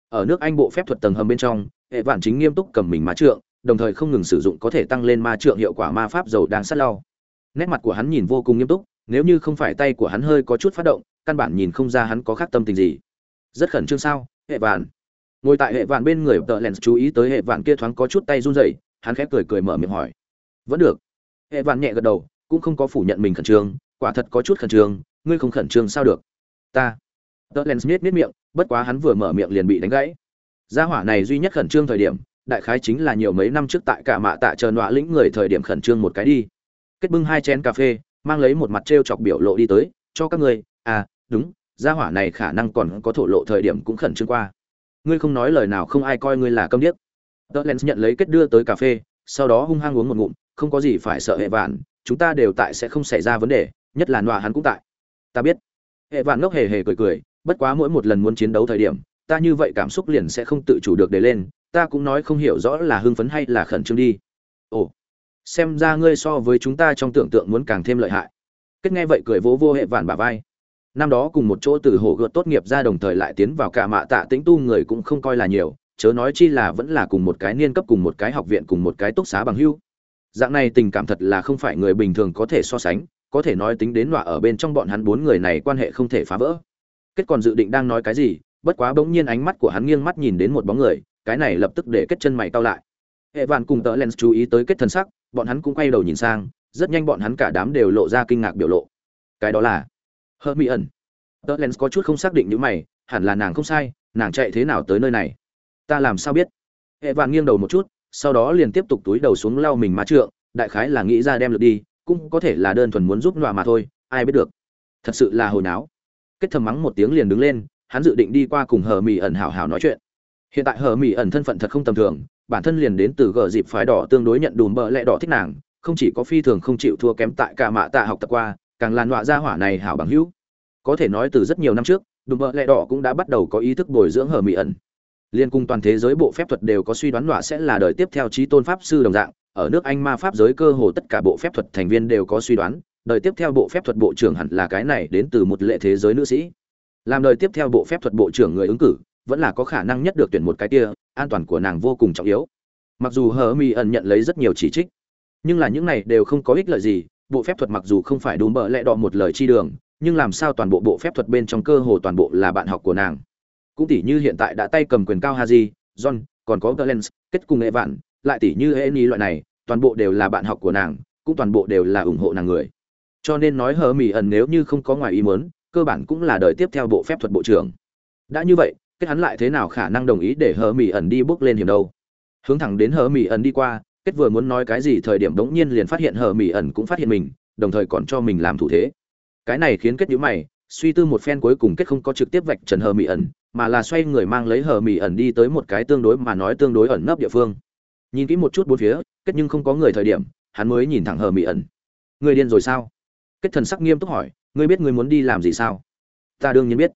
Ở nước anh bộ phép thuật tầng hầm bên trong, hệ vạn chính nghiêm túc cầm mình ma trượng, đồng thời không ngừng sử dụng có thể tăng lên ma trượng hiệu quả ma pháp dầu đang sát lao. nét mặt của hắn nhìn vô cùng nghiêm túc, nếu như không phải tay của hắn hơi có chút phát động, căn bản nhìn không ra hắn có khác tâm tình gì. Rất khẩn trương sao, hệ vạn? Ngồi tại hệ vạn bên người tợ lens chú ý tới hệ vạn kia thoáng có chút tay run rẩy, hắn khẽ cười cười mở miệng hỏi vẫn được. Hệ vạn nhẹ gật đầu, cũng không có phủ nhận mình khẩn trương, quả thật có chút khẩn trương, ngươi không khẩn trương sao được. Ta. Tớ lens miết miết miệng, bất quá hắn vừa mở miệng liền bị đánh gãy. Gia hỏa này duy nhất khẩn trương thời điểm, đại khái chính là nhiều mấy năm trước tại cả mạ tạ chờ nọa lĩnh người thời điểm khẩn trương một cái đi. Kết bưng hai chén cà phê, mang lấy một mặt t chọc biểu lộ đi tới, cho các ngươi. À đúng, gia hỏa này khả năng còn có thổ lộ thời điểm cũng khẩn trương qua. Ngươi không nói lời nào không ai coi ngươi là câm điếc. Tớ len nhận lấy kết đưa tới cà phê, sau đó hung hăng uống một ngụm không có gì phải sợ hệ vạn, chúng ta đều tại sẽ không xảy ra vấn đề, nhất là nọa hắn cũng tại. Ta biết. Hệ vạn ngốc hề hề cười cười, bất quá mỗi một lần muốn chiến đấu thời điểm, ta như vậy cảm xúc liền sẽ không tự chủ được để lên, ta cũng nói không hiểu rõ là hưng phấn hay là khẩn trương đi. Ồ, xem ra ngươi so với chúng ta trong tưởng tượng muốn càng thêm lợi hại. Kết nghe vậy cười vỗ vô hệ vạn bả vai. Năm đó cùng một chỗ từ hồ gợt tốt nghiệp ra đồng thời lại tiến vào cả mạ tạ tĩnh tu người cũng không coi là nhiều, chớ nói chi là vẫn là cùng một cái niên cấp cùng một cái học viện cùng một cái túc xá bằng hưu dạng này tình cảm thật là không phải người bình thường có thể so sánh, có thể nói tính đến nọa ở bên trong bọn hắn bốn người này quan hệ không thể phá vỡ. Kết còn dự định đang nói cái gì, bất quá bỗng nhiên ánh mắt của hắn nghiêng mắt nhìn đến một bóng người, cái này lập tức để kết chân mày cau lại. Hệ vạn cùng tớ len chú ý tới kết thân sắc, bọn hắn cũng quay đầu nhìn sang, rất nhanh bọn hắn cả đám đều lộ ra kinh ngạc biểu lộ. Cái đó là hơ mỹ ẩn tớ len có chút không xác định những mày, hẳn là nàng không sai, nàng chạy thế nào tới nơi này? Ta làm sao biết? Hệ vạn nghiêng đầu một chút sau đó liền tiếp tục túi đầu xuống lau mình ma trượng, đại khái là nghĩ ra đem lực đi, cũng có thể là đơn thuần muốn giúp nọa mà thôi, ai biết được. Thật sự là hồi náo. Kết thầm mắng một tiếng liền đứng lên, hắn dự định đi qua cùng hờ mỹ ẩn hảo hảo nói chuyện. Hiện tại hờ mỹ ẩn thân phận thật không tầm thường, bản thân liền đến từ gờ dịp phái đỏ tương đối nhận đùm bợ lẹ đỏ thích nàng, không chỉ có phi thường không chịu thua kém tại cả mạ tạ học tập qua, càng làn đọa ra hỏa này hảo bằng hữu. Có thể nói từ rất nhiều năm trước, đùm bợ lẹ đỏ cũng đã bắt đầu có ý thức bồi dưỡng hờ mỹ ẩn liên cung toàn thế giới bộ phép thuật đều có suy đoán nọa sẽ là đời tiếp theo trí tôn pháp sư đồng dạng, ở nước anh ma pháp giới cơ hồ tất cả bộ phép thuật thành viên đều có suy đoán, đời tiếp theo bộ phép thuật bộ trưởng hẳn là cái này đến từ một lệ thế giới nữ sĩ. Làm đời tiếp theo bộ phép thuật bộ trưởng người ứng cử, vẫn là có khả năng nhất được tuyển một cái kia, an toàn của nàng vô cùng trọng yếu. Mặc dù hờ mi ẩn nhận lấy rất nhiều chỉ trích, nhưng là những này đều không có ích lợi gì, bộ phép thuật mặc dù không phải đúng bợ lẽ đọ một lời chi đường, nhưng làm sao toàn bộ bộ phép thuật bên trong cơ hồ toàn bộ là bạn học của nàng cũng tỷ như hiện tại đã tay cầm quyền cao haji john còn có Galens, kết cùng nghệ vạn lại tỷ như Eni loại này toàn bộ đều là bạn học của nàng cũng toàn bộ đều là ủng hộ nàng người. Cho nên nói hờ mỉ ẩn nếu như không có ngoài ý muốn cơ bản cũng là đời tiếp theo bộ phép thuật bộ trưởng. Đã như vậy kết hắn lại thế nào khả năng đồng ý để hờ mỉ ẩn đi bước lên hiểm đâu? Hướng thẳng đến hờ mỉ ẩn đi qua kết vừa muốn nói cái gì thời điểm đống nhiên liền phát hiện hờ mỉ ẩn cũng phát hiện mình đồng thời còn cho mình làm thủ thế. Cái này khiến kết nhíu mày suy tư một phen cuối cùng kết không có trực tiếp vạch trần hờ mỹ ẩn, mà là xoay người mang lấy hờ mỹ ẩn đi tới một cái tương đối mà nói tương đối ẩn nấp địa phương. Nhìn kỹ một chút bốn phía, kết nhưng không có người thời điểm, hắn mới nhìn thẳng hờ mỹ ẩn. Người điên rồi sao? Kết thần sắc nghiêm túc hỏi, ngươi biết ngươi muốn đi làm gì sao? Ta đương nhiên biết.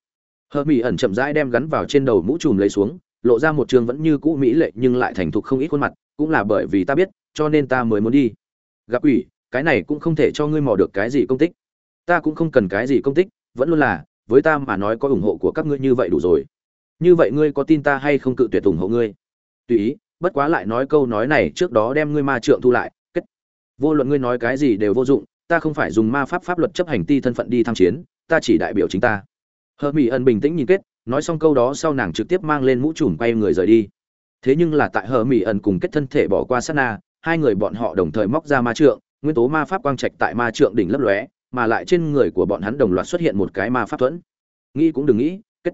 Hờ mỹ ẩn chậm rãi đem gắn vào trên đầu mũ chùm lấy xuống, lộ ra một trường vẫn như cũ mỹ lệ nhưng lại thành thục không ít khuôn mặt, cũng là bởi vì ta biết, cho nên ta mới muốn đi. Gặp ủy cái này cũng không thể cho ngươi mò được cái gì công tích. Ta cũng không cần cái gì công tích vẫn luôn là, với ta mà nói có ủng hộ của các ngươi như vậy đủ rồi. Như vậy ngươi có tin ta hay không cự tuyệt ủng hộ ngươi? Tùy ý, bất quá lại nói câu nói này trước đó đem ngươi ma trượng thu lại, kết. Vô luận ngươi nói cái gì đều vô dụng, ta không phải dùng ma pháp pháp luật chấp hành ti thân phận đi tham chiến, ta chỉ đại biểu chính ta. Hờ mỹ ẩn bình tĩnh nhìn kết, nói xong câu đó sau nàng trực tiếp mang lên mũ trùm quay người rời đi. Thế nhưng là tại hờ mỹ ẩn cùng kết thân thể bỏ qua sát na, hai người bọn họ đồng thời móc ra ma trượng, nguyên tố ma pháp quang trạch tại ma trượng đỉnh lấp lóe mà lại trên người của bọn hắn đồng loạt xuất hiện một cái ma pháp thuẫn. Nghĩ cũng đừng nghĩ, kết.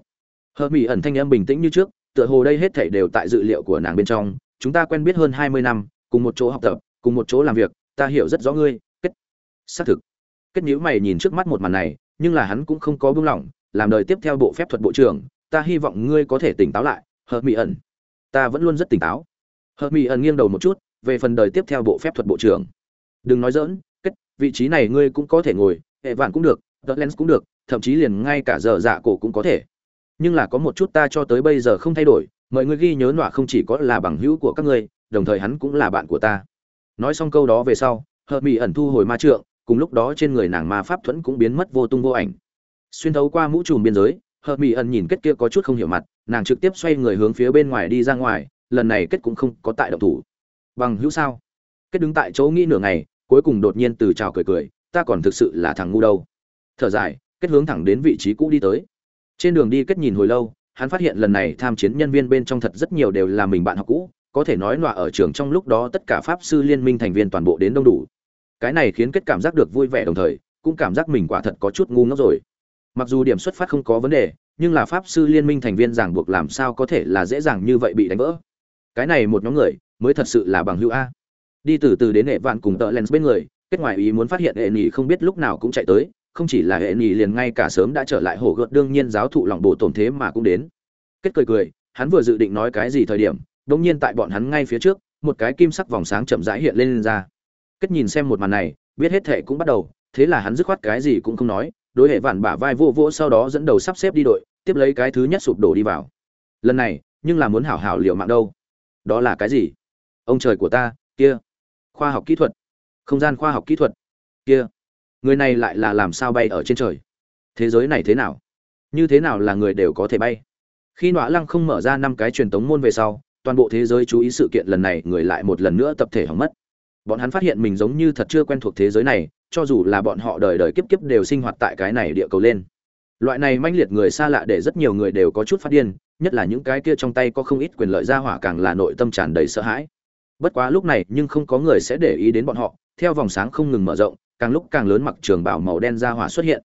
Hờ mỹ ẩn thanh âm bình tĩnh như trước, tựa hồ đây hết thảy đều tại dự liệu của nàng bên trong. Chúng ta quen biết hơn hai mươi năm, cùng một chỗ học tập, cùng một chỗ làm việc, ta hiểu rất rõ ngươi, kết. Xác thực. Kết nhữ mày nhìn trước mắt một màn này, nhưng là hắn cũng không có buông lỏng, làm đời tiếp theo bộ phép thuật bộ trưởng, ta hy vọng ngươi có thể tỉnh táo lại hợp mỹ ẩn. Ta vẫn luôn rất tỉnh táo. Hợp mỹ ẩn nghiêng đầu một chút, về phần đời tiếp theo bộ phép thuật bộ trưởng. Đừng nói dỡn vị trí này ngươi cũng có thể ngồi, hệ vạn cũng được, tờ lens cũng được, thậm chí liền ngay cả giờ dạ cổ cũng có thể. Nhưng là có một chút ta cho tới bây giờ không thay đổi, mọi người ghi nhớ nọa không chỉ có là bằng hữu của các ngươi, đồng thời hắn cũng là bạn của ta. Nói xong câu đó về sau, Hợp mỹ ẩn thu hồi ma trượng, cùng lúc đó trên người nàng ma pháp thuẫn cũng biến mất vô tung vô ảnh. Xuyên thấu qua mũ trùm biên giới, Hợp mỹ ẩn nhìn kết kia có chút không hiểu mặt, nàng trực tiếp xoay người hướng phía bên ngoài đi ra ngoài, lần này kết cũng không có tại động thủ. Bằng hữu sao? Kết đứng tại chỗ nghĩ nửa ngày cuối cùng đột nhiên từ chào cười cười, ta còn thực sự là thằng ngu đâu. Thở dài, kết hướng thẳng đến vị trí cũ đi tới. Trên đường đi kết nhìn hồi lâu, hắn phát hiện lần này tham chiến nhân viên bên trong thật rất nhiều đều là mình bạn học cũ, có thể nói nọa ở trường trong lúc đó tất cả pháp sư liên minh thành viên toàn bộ đến đông đủ. Cái này khiến kết cảm giác được vui vẻ đồng thời, cũng cảm giác mình quả thật có chút ngu ngốc rồi. Mặc dù điểm xuất phát không có vấn đề, nhưng là pháp sư liên minh thành viên ràng buộc làm sao có thể là dễ dàng như vậy bị đánh vỡ. Cái này một nhóm người mới thật sự là bằng hữu a đi từ từ đến hệ vạn cùng tợ lens bên người kết ngoài ý muốn phát hiện hệ nhì không biết lúc nào cũng chạy tới không chỉ là hệ nhì liền ngay cả sớm đã trở lại hổ gợt đương nhiên giáo thụ lòng bộ tổn thế mà cũng đến. Kết cười cười hắn vừa dự định nói cái gì thời điểm đống nhiên tại bọn hắn ngay phía trước một cái kim sắc vòng sáng chậm rãi hiện lên, lên ra. Kết nhìn xem một màn này biết hết thệ cũng bắt đầu thế là hắn dứt khoát cái gì cũng không nói đối hệ vạn bả vai vô vô sau đó dẫn đầu sắp xếp đi đội tiếp lấy cái thứ nhất sụp đổ đi vào. Lần này nhưng là muốn hảo hảo liệu mạng đâu? Đó là cái gì? Ông trời của ta kia khoa học kỹ thuật. Không gian khoa học kỹ thuật. Kia, người này lại là làm sao bay ở trên trời? Thế giới này thế nào? Như thế nào là người đều có thể bay? Khi nọa lăng không mở ra năm cái truyền tống môn về sau, toàn bộ thế giới chú ý sự kiện lần này, người lại một lần nữa tập thể hỏng mất. Bọn hắn phát hiện mình giống như thật chưa quen thuộc thế giới này, cho dù là bọn họ đời đời kiếp kiếp đều sinh hoạt tại cái này địa cầu lên. Loại này manh liệt người xa lạ để rất nhiều người đều có chút phát điên, nhất là những cái kia trong tay có không ít quyền lợi ra hỏa càng là nội tâm tràn đầy sợ hãi bất quá lúc này nhưng không có người sẽ để ý đến bọn họ, theo vòng sáng không ngừng mở rộng, càng lúc càng lớn mặc trường bảo màu đen ra hỏa xuất hiện.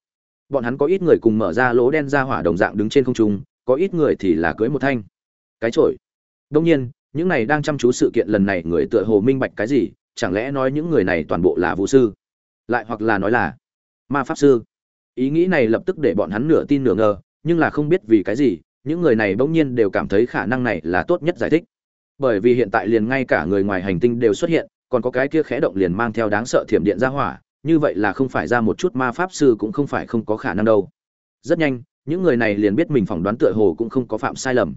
Bọn hắn có ít người cùng mở ra lỗ đen ra hỏa đồng dạng đứng trên không trung, có ít người thì là cưới một thanh. Cái trội đông nhiên, những này đang chăm chú sự kiện lần này người tựa hồ minh bạch cái gì, chẳng lẽ nói những người này toàn bộ là vũ sư? Lại hoặc là nói là ma pháp sư? Ý nghĩ này lập tức để bọn hắn nửa tin nửa ngờ, nhưng là không biết vì cái gì, những người này bỗng nhiên đều cảm thấy khả năng này là tốt nhất giải thích bởi vì hiện tại liền ngay cả người ngoài hành tinh đều xuất hiện, còn có cái kia khẽ động liền mang theo đáng sợ thiểm điện ra hỏa, như vậy là không phải ra một chút ma pháp sư cũng không phải không có khả năng đâu. Rất nhanh, những người này liền biết mình phỏng đoán tựa hồ cũng không có phạm sai lầm.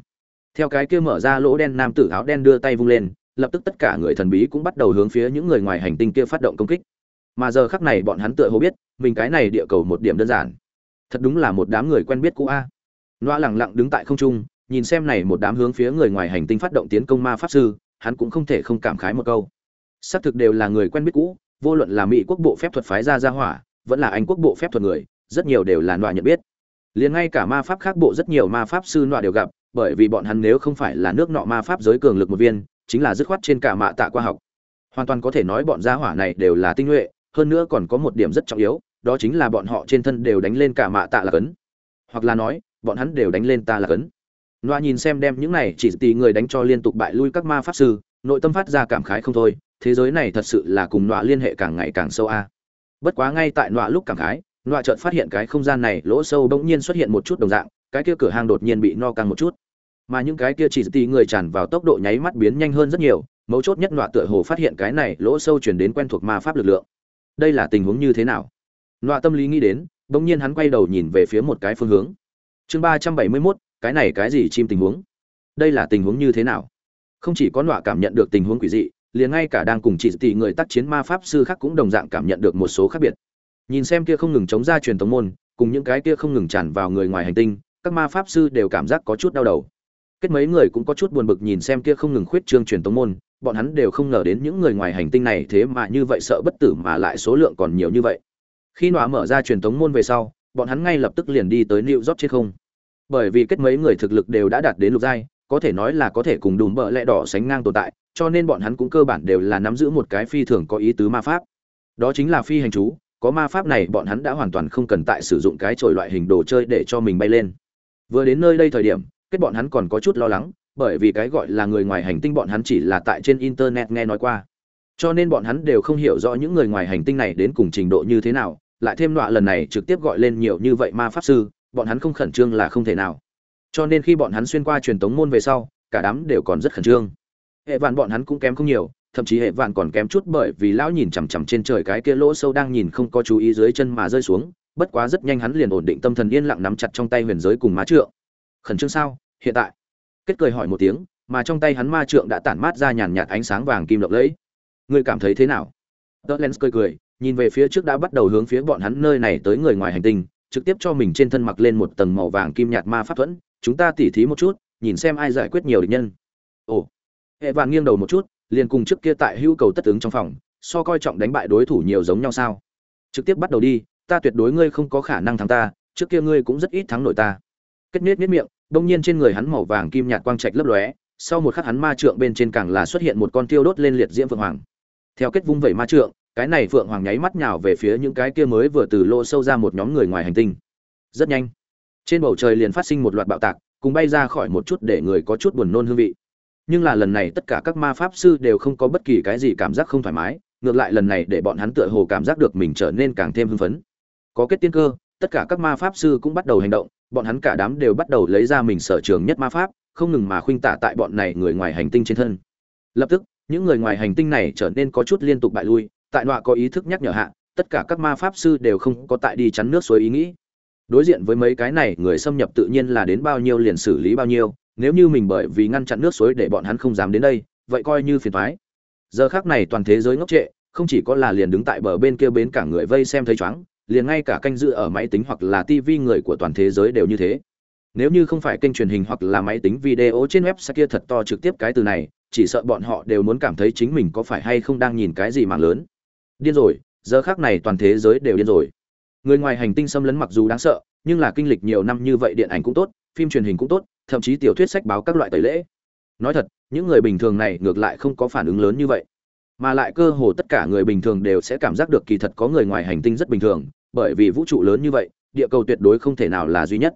Theo cái kia mở ra lỗ đen nam tử áo đen đưa tay vung lên, lập tức tất cả người thần bí cũng bắt đầu hướng phía những người ngoài hành tinh kia phát động công kích. Mà giờ khắc này bọn hắn tựa hồ biết, mình cái này địa cầu một điểm đơn giản. Thật đúng là một đám người quen biết cũ a. À. loa lẳng lặng đứng tại không trung nhìn xem này một đám hướng phía người ngoài hành tinh phát động tiến công ma pháp sư, hắn cũng không thể không cảm khái một câu. Xác thực đều là người quen biết cũ, vô luận là mỹ quốc bộ phép thuật phái ra ra hỏa, vẫn là anh quốc bộ phép thuật người, rất nhiều đều là loại nhận biết. Liền ngay cả ma pháp khác bộ rất nhiều ma pháp sư loại đều gặp, bởi vì bọn hắn nếu không phải là nước nọ ma pháp giới cường lực một viên, chính là dứt khoát trên cả mạ tạ khoa học. Hoàn toàn có thể nói bọn gia hỏa này đều là tinh nhuệ, hơn nữa còn có một điểm rất trọng yếu, đó chính là bọn họ trên thân đều đánh lên cả mạ tạ là cấn. Hoặc là nói, bọn hắn đều đánh lên ta là cấn. Noa nhìn xem đem những này chỉ tỷ người đánh cho liên tục bại lui các ma pháp sư, nội tâm phát ra cảm khái không thôi, thế giới này thật sự là cùng Noa liên hệ càng ngày càng sâu a. Bất quá ngay tại Noa lúc cảm khái, Noa chợt phát hiện cái không gian này lỗ sâu bỗng nhiên xuất hiện một chút đồng dạng, cái kia cửa hàng đột nhiên bị no căng một chút. Mà những cái kia chỉ tỷ người tràn vào tốc độ nháy mắt biến nhanh hơn rất nhiều, mấu chốt nhất Noa tựa hồ phát hiện cái này lỗ sâu truyền đến quen thuộc ma pháp lực lượng. Đây là tình huống như thế nào? Noa tâm lý nghĩ đến, bỗng nhiên hắn quay đầu nhìn về phía một cái phương hướng. Chương 371, cái này cái gì chim tình huống? Đây là tình huống như thế nào? Không chỉ có nọa cảm nhận được tình huống quỷ dị, liền ngay cả đang cùng chỉ tỷ người tác chiến ma pháp sư khác cũng đồng dạng cảm nhận được một số khác biệt. Nhìn xem kia không ngừng chống ra truyền thống môn, cùng những cái kia không ngừng tràn vào người ngoài hành tinh, các ma pháp sư đều cảm giác có chút đau đầu. Kết mấy người cũng có chút buồn bực nhìn xem kia không ngừng khuyết trương truyền thống môn, bọn hắn đều không ngờ đến những người ngoài hành tinh này thế mà như vậy sợ bất tử mà lại số lượng còn nhiều như vậy. Khi nọa mở ra truyền thống môn về sau, bọn hắn ngay lập tức liền đi tới new york trên không bởi vì kết mấy người thực lực đều đã đạt đến lục giai, có thể nói là có thể cùng đùm bợ lẽ đỏ sánh ngang tồn tại, cho nên bọn hắn cũng cơ bản đều là nắm giữ một cái phi thường có ý tứ ma pháp. Đó chính là phi hành chú, có ma pháp này bọn hắn đã hoàn toàn không cần tại sử dụng cái trồi loại hình đồ chơi để cho mình bay lên. Vừa đến nơi đây thời điểm, kết bọn hắn còn có chút lo lắng, bởi vì cái gọi là người ngoài hành tinh bọn hắn chỉ là tại trên internet nghe nói qua. Cho nên bọn hắn đều không hiểu rõ những người ngoài hành tinh này đến cùng trình độ như thế nào, lại thêm đọa lần này trực tiếp gọi lên nhiều như vậy ma pháp sư bọn hắn không khẩn trương là không thể nào. Cho nên khi bọn hắn xuyên qua truyền tống môn về sau, cả đám đều còn rất khẩn trương. Hệ vạn bọn hắn cũng kém không nhiều, thậm chí hệ vạn còn kém chút bởi vì lão nhìn chằm chằm trên trời cái kia lỗ sâu đang nhìn không có chú ý dưới chân mà rơi xuống, bất quá rất nhanh hắn liền ổn định tâm thần yên lặng nắm chặt trong tay huyền giới cùng má trượng. Khẩn trương sao? Hiện tại. Kết cười hỏi một tiếng, mà trong tay hắn ma trượng đã tản mát ra nhàn nhạt ánh sáng vàng kim lộng lẫy. Ngươi cảm thấy thế nào? Tớ lens cười cười, nhìn về phía trước đã bắt đầu hướng phía bọn hắn nơi này tới người ngoài hành tinh trực tiếp cho mình trên thân mặc lên một tầng màu vàng kim nhạt ma pháp thuẫn, chúng ta tỉ thí một chút, nhìn xem ai giải quyết nhiều địch nhân. Ồ, hệ vàng nghiêng đầu một chút, liền cùng trước kia tại hữu cầu tất ứng trong phòng, so coi trọng đánh bại đối thủ nhiều giống nhau sao. Trực tiếp bắt đầu đi, ta tuyệt đối ngươi không có khả năng thắng ta, trước kia ngươi cũng rất ít thắng nổi ta. Kết nết nết miệng, đông nhiên trên người hắn màu vàng kim nhạt quang trạch lấp lóe, sau một khắc hắn ma trượng bên trên càng là xuất hiện một con tiêu đốt lên liệt diễm phượng hoàng. Theo kết vung vẩy ma trượng cái này phượng hoàng nháy mắt nhào về phía những cái kia mới vừa từ lỗ sâu ra một nhóm người ngoài hành tinh. Rất nhanh, trên bầu trời liền phát sinh một loạt bạo tạc, cùng bay ra khỏi một chút để người có chút buồn nôn hương vị. Nhưng là lần này tất cả các ma pháp sư đều không có bất kỳ cái gì cảm giác không thoải mái, ngược lại lần này để bọn hắn tựa hồ cảm giác được mình trở nên càng thêm hưng phấn. Có kết tiên cơ, tất cả các ma pháp sư cũng bắt đầu hành động, bọn hắn cả đám đều bắt đầu lấy ra mình sở trường nhất ma pháp, không ngừng mà khuynh tả tại bọn này người ngoài hành tinh trên thân. Lập tức, những người ngoài hành tinh này trở nên có chút liên tục bại lui tại nọa có ý thức nhắc nhở hạ tất cả các ma pháp sư đều không có tại đi chắn nước suối ý nghĩ đối diện với mấy cái này người xâm nhập tự nhiên là đến bao nhiêu liền xử lý bao nhiêu nếu như mình bởi vì ngăn chặn nước suối để bọn hắn không dám đến đây vậy coi như phiền thoái giờ khác này toàn thế giới ngốc trệ không chỉ có là liền đứng tại bờ bên kia bến cả người vây xem thấy chóng liền ngay cả canh dự ở máy tính hoặc là TV người của toàn thế giới đều như thế. Nếu như không phải kênh truyền hình hoặc là máy tính video trên website kia thật to trực tiếp cái từ này, chỉ sợ bọn họ đều muốn cảm thấy chính mình có phải hay không đang nhìn cái gì mà lớn. Điên rồi, giờ khác này toàn thế giới đều điên rồi. Người ngoài hành tinh xâm lấn mặc dù đáng sợ, nhưng là kinh lịch nhiều năm như vậy điện ảnh cũng tốt, phim truyền hình cũng tốt, thậm chí tiểu thuyết sách báo các loại tẩy lễ. Nói thật, những người bình thường này ngược lại không có phản ứng lớn như vậy. Mà lại cơ hồ tất cả người bình thường đều sẽ cảm giác được kỳ thật có người ngoài hành tinh rất bình thường bởi vì vũ trụ lớn như vậy địa cầu tuyệt đối không thể nào là duy nhất.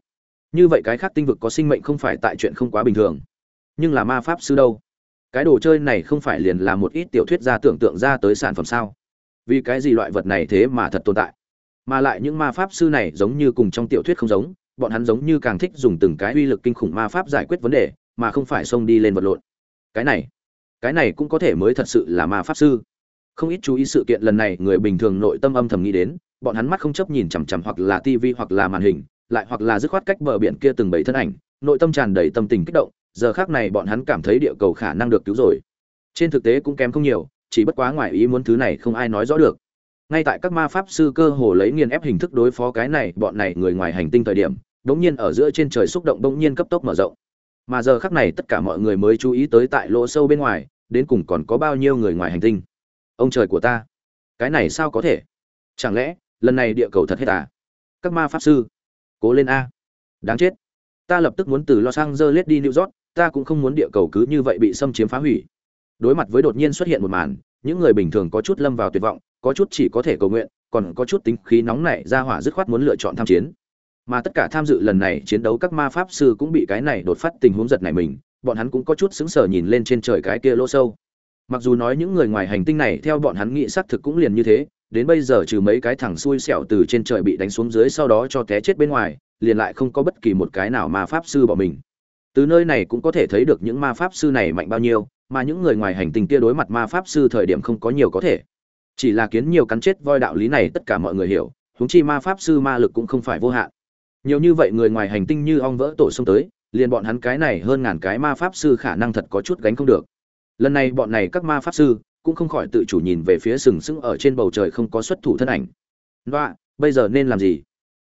Như vậy cái khác tinh vực có sinh mệnh không phải tại chuyện không quá bình thường. Nhưng là ma pháp sư đâu? Cái đồ chơi này không phải liền là một ít tiểu thuyết gia tưởng tượng ra tới sản phẩm sao? Vì cái gì loại vật này thế mà thật tồn tại? Mà lại những ma pháp sư này giống như cùng trong tiểu thuyết không giống, bọn hắn giống như càng thích dùng từng cái uy lực kinh khủng ma pháp giải quyết vấn đề, mà không phải xông đi lên vật lộn. Cái này cái này cũng có thể mới thật sự là ma pháp sư. Không ít chú ý sự kiện lần này, người bình thường nội tâm âm thầm nghĩ đến, bọn hắn mắt không chấp nhìn chằm chằm hoặc là tivi hoặc là màn hình, lại hoặc là dứt khoát cách bờ biển kia từng bảy thân ảnh, nội tâm tràn đầy tâm tình kích động, giờ khác này bọn hắn cảm thấy địa cầu khả năng được cứu rồi. Trên thực tế cũng kém không nhiều chỉ bất quá ngoài ý muốn thứ này không ai nói rõ được. Ngay tại các ma pháp sư cơ hồ lấy nghiền ép hình thức đối phó cái này, bọn này người ngoài hành tinh thời điểm, đống nhiên ở giữa trên trời xúc động đống nhiên cấp tốc mở rộng. Mà giờ khắc này tất cả mọi người mới chú ý tới tại lỗ sâu bên ngoài, đến cùng còn có bao nhiêu người ngoài hành tinh? Ông trời của ta, cái này sao có thể? Chẳng lẽ, lần này địa cầu thật hết à? Các ma pháp sư, cố lên a. Đáng chết. Ta lập tức muốn từ los angeles đi new york, ta cũng không muốn địa cầu cứ như vậy bị xâm chiếm phá hủy đối mặt với đột nhiên xuất hiện một màn, những người bình thường có chút lâm vào tuyệt vọng, có chút chỉ có thể cầu nguyện, còn có chút tính khí nóng nảy ra hỏa dứt khoát muốn lựa chọn tham chiến. Mà tất cả tham dự lần này chiến đấu các ma pháp sư cũng bị cái này đột phát tình huống giật này mình, bọn hắn cũng có chút sững sờ nhìn lên trên trời cái kia lỗ sâu. Mặc dù nói những người ngoài hành tinh này theo bọn hắn nghĩ xác thực cũng liền như thế, đến bây giờ trừ mấy cái thằng xui xẻo từ trên trời bị đánh xuống dưới sau đó cho té chết bên ngoài, liền lại không có bất kỳ một cái nào ma pháp sư bỏ mình. Từ nơi này cũng có thể thấy được những ma pháp sư này mạnh bao nhiêu mà những người ngoài hành tinh kia đối mặt ma pháp sư thời điểm không có nhiều có thể. Chỉ là kiến nhiều cắn chết voi đạo lý này tất cả mọi người hiểu, huống chi ma pháp sư ma lực cũng không phải vô hạn. Nhiều như vậy người ngoài hành tinh như ong vỡ tổ xông tới, liền bọn hắn cái này hơn ngàn cái ma pháp sư khả năng thật có chút gánh không được. Lần này bọn này các ma pháp sư cũng không khỏi tự chủ nhìn về phía sừng sững ở trên bầu trời không có xuất thủ thân ảnh. Đoạ bây giờ nên làm gì?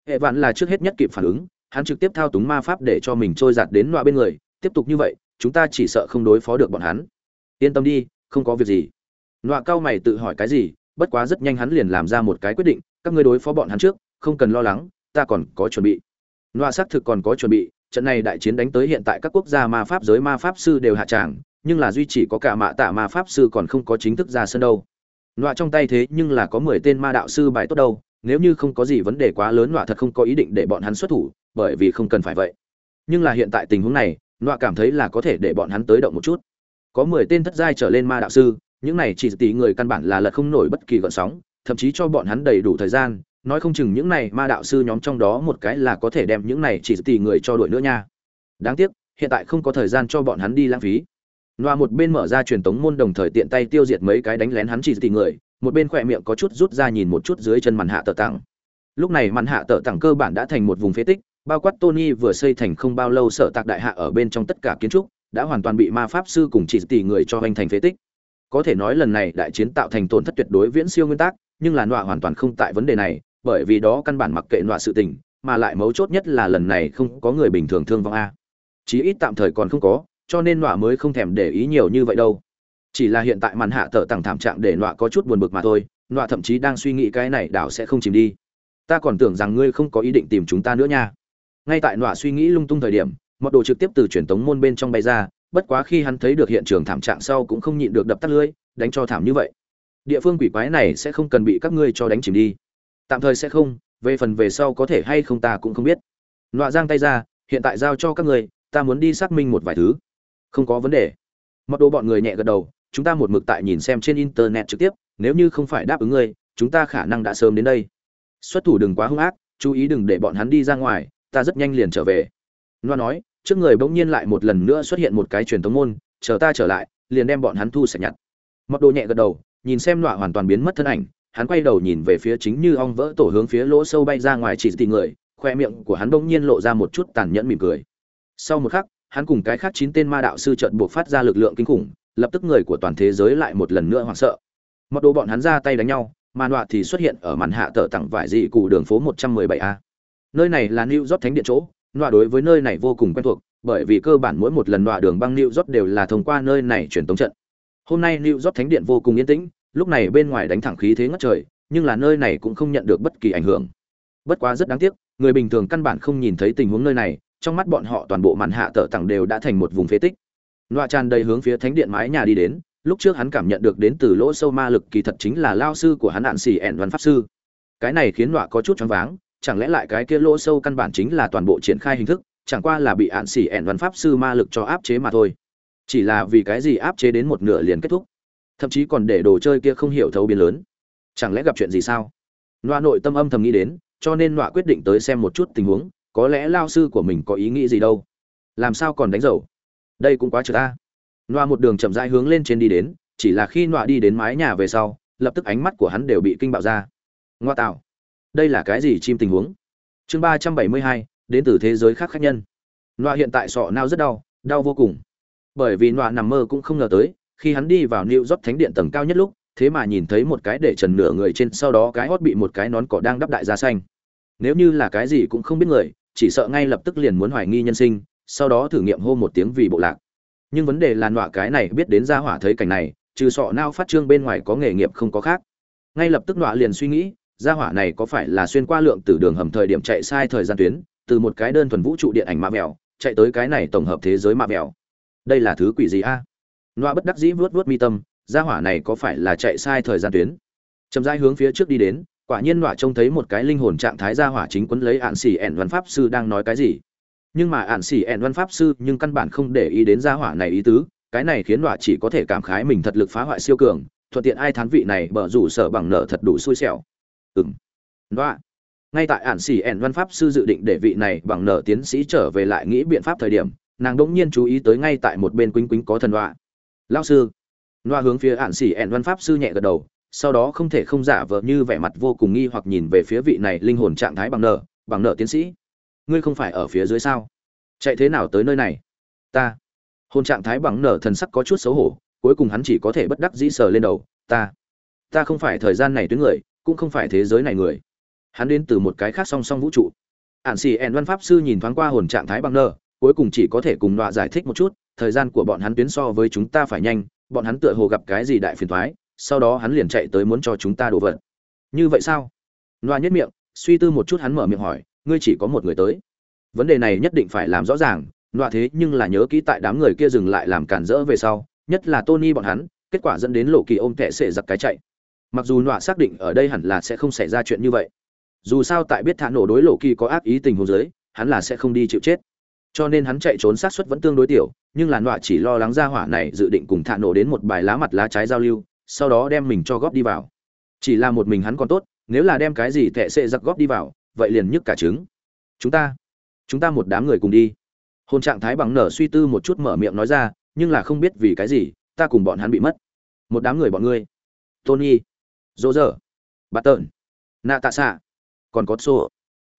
Hệ vạn là trước hết nhất kịp phản ứng, hắn trực tiếp thao túng ma pháp để cho mình trôi giạt đến đoạ bên người. Tiếp tục như vậy, chúng ta chỉ sợ không đối phó được bọn hắn yên tâm đi, không có việc gì. Nọa cao mày tự hỏi cái gì, bất quá rất nhanh hắn liền làm ra một cái quyết định, các ngươi đối phó bọn hắn trước, không cần lo lắng, ta còn có chuẩn bị. Nọa xác thực còn có chuẩn bị, trận này đại chiến đánh tới hiện tại các quốc gia ma pháp giới, ma pháp sư đều hạ tràng, nhưng là duy chỉ có cả mạ tạ ma pháp sư còn không có chính thức ra sân đâu. Nọa trong tay thế nhưng là có mười tên ma đạo sư bài tốt đâu, nếu như không có gì vấn đề quá lớn, nọa thật không có ý định để bọn hắn xuất thủ, bởi vì không cần phải vậy. Nhưng là hiện tại tình huống này, nọa cảm thấy là có thể để bọn hắn tới động một chút có mười tên thất giai trở lên ma đạo sư những này chỉ tỷ người căn bản là lật không nổi bất kỳ gợn sóng thậm chí cho bọn hắn đầy đủ thời gian nói không chừng những này ma đạo sư nhóm trong đó một cái là có thể đem những này chỉ tỷ người cho đuổi nữa nha đáng tiếc hiện tại không có thời gian cho bọn hắn đi lãng phí loa một bên mở ra truyền tống môn đồng thời tiện tay tiêu diệt mấy cái đánh lén hắn chỉ tỷ người, một bên khỏe miệng có chút rút ra nhìn một chút dưới chân màn hạ tờ tặng. Lúc này màn hạ tờ tặng cơ bản đã thành một vùng phế tích, bao quát Tony vừa xây thành không bao lâu sở tạc đại hạ ở bên trong tất cả kiến trúc, đã hoàn toàn bị ma pháp sư cùng chỉ tỷ người cho hoành thành phế tích. Có thể nói lần này đại chiến tạo thành tổn thất tuyệt đối viễn siêu nguyên tắc, nhưng là nọa hoàn toàn không tại vấn đề này, bởi vì đó căn bản mặc kệ nọa sự tình, mà lại mấu chốt nhất là lần này không có người bình thường thương vong a. Chí ít tạm thời còn không có, cho nên nọa mới không thèm để ý nhiều như vậy đâu chỉ là hiện tại màn hạ tở tặng thảm trạng để nọa có chút buồn bực mà thôi nọa thậm chí đang suy nghĩ cái này đảo sẽ không chìm đi ta còn tưởng rằng ngươi không có ý định tìm chúng ta nữa nha ngay tại nọa suy nghĩ lung tung thời điểm mọt đồ trực tiếp từ truyền tống môn bên trong bay ra, bất quá khi hắn thấy được hiện trường thảm trạng sau cũng không nhịn được đập tắt lưới đánh cho thảm như vậy. Địa phương quỷ quái này sẽ không cần bị các ngươi cho đánh chìm đi. Tạm thời sẽ không, về phần về sau có thể hay không ta cũng không biết. Nọa giang tay ra, hiện tại giao cho các ngươi, ta muốn đi xác minh một vài thứ. Không có vấn đề. Mặc đồ bọn người nhẹ gật đầu, chúng ta một mực tại nhìn xem trên internet trực tiếp, nếu như không phải đáp ứng ngươi, chúng ta khả năng đã sớm đến đây. Xuất thủ đừng quá hung ác, chú ý đừng để bọn hắn đi ra ngoài, ta rất nhanh liền trở về loa nói, trước người bỗng nhiên lại một lần nữa xuất hiện một cái truyền thống môn, chờ ta trở lại, liền đem bọn hắn thu sạch nhặt. Mặc đồ nhẹ gật đầu, nhìn xem loa hoàn toàn biến mất thân ảnh, hắn quay đầu nhìn về phía chính như ong vỡ tổ hướng phía lỗ sâu bay ra ngoài chỉ tỉ người, khoe miệng của hắn bỗng nhiên lộ ra một chút tàn nhẫn mỉm cười. Sau một khắc, hắn cùng cái khác chín tên ma đạo sư trận buộc phát ra lực lượng kinh khủng, lập tức người của toàn thế giới lại một lần nữa hoảng sợ. Mặc đồ bọn hắn ra tay đánh nhau màn họa thì xuất hiện ở màn hạ tờ tặng vải dị cụ đường phố 117 a. Nơi này là new york thánh điện chỗ nọa đối với nơi này vô cùng quen thuộc, bởi vì cơ bản mỗi một lần nọa đường băng new york đều là thông qua nơi này truyền tống trận. Hôm nay new york thánh điện vô cùng yên tĩnh, lúc này bên ngoài đánh thẳng khí thế ngất trời, nhưng là nơi này cũng không nhận được bất kỳ ảnh hưởng. Bất quá rất đáng tiếc, người bình thường căn bản không nhìn thấy tình huống nơi này, trong mắt bọn họ toàn bộ màn hạ tở tặng đều đã thành một vùng phế tích. Nọa tràn đầy hướng phía thánh điện mái nhà đi đến, lúc trước hắn cảm nhận được đến từ lỗ sâu ma lực kỳ thật chính là lao sư của hắn hạn xỉ ẻn văn pháp sư. Cái này khiến nọa có chút choáng váng chẳng lẽ lại cái kia lỗ sâu căn bản chính là toàn bộ triển khai hình thức, chẳng qua là bị ạn xỉ ẻn văn pháp sư ma lực cho áp chế mà thôi. Chỉ là vì cái gì áp chế đến một nửa liền kết thúc? Thậm chí còn để đồ chơi kia không hiểu thấu biến lớn. Chẳng lẽ gặp chuyện gì sao? Loa nội tâm âm thầm nghĩ đến, cho nên loa quyết định tới xem một chút tình huống, có lẽ lao sư của mình có ý nghĩ gì đâu. Làm sao còn đánh dầu? Đây cũng quá trừ ta noa một đường chậm rãi hướng lên trên đi đến, chỉ là khi noa đi đến mái nhà về sau, lập tức ánh mắt của hắn đều bị kinh bạo ra. Ngoa tạo đây là cái gì chim tình huống? Chương ba trăm bảy mươi hai, đến từ thế giới khác khác nhân. Nọa hiện tại sọ nao rất đau đau vô cùng. Bởi vì nọa nằm mơ cũng không ngờ tới, khi hắn đi vào new york thánh điện tầng cao nhất lúc, thế mà nhìn thấy một cái để trần nửa người trên sau đó cái hót bị một cái nón cỏ đang đắp đại ra xanh. Nếu như là cái gì cũng không biết người, chỉ sợ ngay lập tức liền muốn hoài nghi nhân sinh, sau đó thử nghiệm hô một tiếng vì bộ lạc. Nhưng vấn đề là nọa cái này biết đến gia hỏa thấy cảnh này, trừ sọ nao phát trương bên ngoài có nghề nghiệp không có khác. Ngay lập tức nọa liền suy nghĩ gia hỏa này có phải là xuyên qua lượng từ đường hầm thời điểm chạy sai thời gian tuyến, từ một cái đơn thuần vũ trụ điện ảnh mạ mèo, chạy tới cái này tổng hợp thế giới mạ mèo? Đây là thứ quỷ gì a? À? bất đắc dĩ vuốt vuốt mi tâm, gia hỏa này có phải là chạy sai thời gian tuyến? Chậm rãi hướng phía trước đi đến, quả nhiên loa trông thấy một cái linh hồn trạng thái gia hỏa chính quấn lấy ạn xỉ ẻn văn pháp sư đang nói cái gì. Nhưng mà ạn xỉ ẻn văn pháp sư nhưng căn bản không để ý đến gia hỏa này ý tứ, cái này khiến loa chỉ có thể cảm khái mình thật lực phá hoại siêu cường, thuận tiện ai thán vị này bở rủ sở bằng nợ thật đủ xui xẻo ừng đoạ ngay tại ạn xỉ ẻn văn pháp sư dự định để vị này bằng nợ tiến sĩ trở về lại nghĩ biện pháp thời điểm, nàng đỗng nhiên chú ý tới ngay tại một bên quýnh quýnh có thần đoạ lao sư. Đoạ hướng phía ạn xỉ ẻn văn pháp sư nhẹ gật đầu, sau đó không thể không giả vờ như vẻ mặt vô cùng nghi hoặc nhìn về phía vị này linh hồn trạng thái bằng nợ bằng nợ tiến sĩ. Ngươi không phải ở phía dưới sao? Chạy thế nào tới nơi này? Ta. Hồn trạng thái bằng nợ thần sắc có chút xấu hổ, cuối cùng hắn chỉ có thể bất đắc dĩ sờ lên đầu. Ta. Ta không phải thời gian này tuyến người cũng không phải thế giới này người. Hắn đến từ một cái khác song song vũ trụ. Ạn xì ẹn văn pháp sư nhìn thoáng qua hồn trạng thái bằng nơ, cuối cùng chỉ có thể cùng đọa giải thích một chút, thời gian của bọn hắn tuyến so với chúng ta phải nhanh, bọn hắn tựa hồ gặp cái gì đại phiền thoái sau đó hắn liền chạy tới muốn cho chúng ta đổ vật. Như vậy sao? Loa nhất miệng, suy tư một chút hắn mở miệng hỏi, ngươi chỉ có một người tới. Vấn đề này nhất định phải làm rõ ràng loa thế nhưng là nhớ kỹ tại đám người kia dừng lại làm cản rỡ về sau, nhất là tony bọn hắn, kết quả dẫn đến lộ kỳ ôm kẻ sệ giặc cái chạy mặc dù nọa xác định ở đây hẳn là sẽ không xảy ra chuyện như vậy. Dù sao tại biết thả nổ đối lộ kỳ có ác ý tình hồ dưới, hắn là sẽ không đi chịu chết. Cho nên hắn chạy trốn sát suất vẫn tương đối tiểu, nhưng là nọa chỉ lo lắng ra hỏa này dự định cùng thả nổ đến một bài lá mặt lá trái giao lưu, sau đó đem mình cho góp đi vào. Chỉ là một mình hắn còn tốt, nếu là đem cái gì tệ sệ giặc góp đi vào, vậy liền nhức cả trứng. Chúng ta chúng ta một đám người cùng đi. Hôn trạng thái bằng nở suy tư một chút mở miệng nói ra, nhưng là không biết vì cái gì, ta cùng bọn hắn bị mất. Một đám người bọn ngươi. Tony dỗ dở bà tợn. Nạ tạ xạ. Còn có xô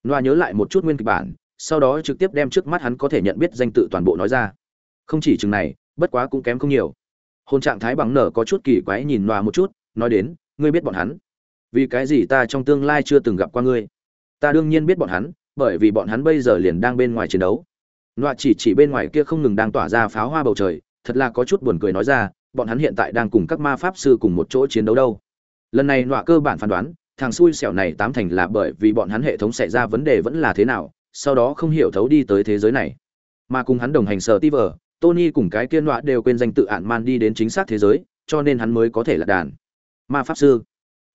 noa nhớ lại một chút nguyên kịch bản, sau đó trực tiếp đem trước mắt hắn có thể nhận biết danh tự toàn bộ nói ra. Không chỉ chừng này, bất quá cũng kém không nhiều. Hôn trạng thái bằng nở có chút kỳ quái nhìn noa một chút, nói đến, ngươi biết bọn hắn? Vì cái gì ta trong tương lai chưa từng gặp qua ngươi? Ta đương nhiên biết bọn hắn, bởi vì bọn hắn bây giờ liền đang bên ngoài chiến đấu. Noa chỉ chỉ bên ngoài kia không ngừng đang tỏa ra pháo hoa bầu trời, thật là có chút buồn cười nói ra, bọn hắn hiện tại đang cùng các ma pháp sư cùng một chỗ chiến đấu đâu? Lần này nọa cơ bản phán đoán, thằng xui xẻo này tám thành là bởi vì bọn hắn hệ thống xảy ra vấn đề vẫn là thế nào, sau đó không hiểu thấu đi tới thế giới này. Mà cùng hắn đồng hành sở ti vờ, tony cùng cái kia nọa đều quên danh tự ạn man đi đến chính xác thế giới, cho nên hắn mới có thể là đàn. Ma pháp sư.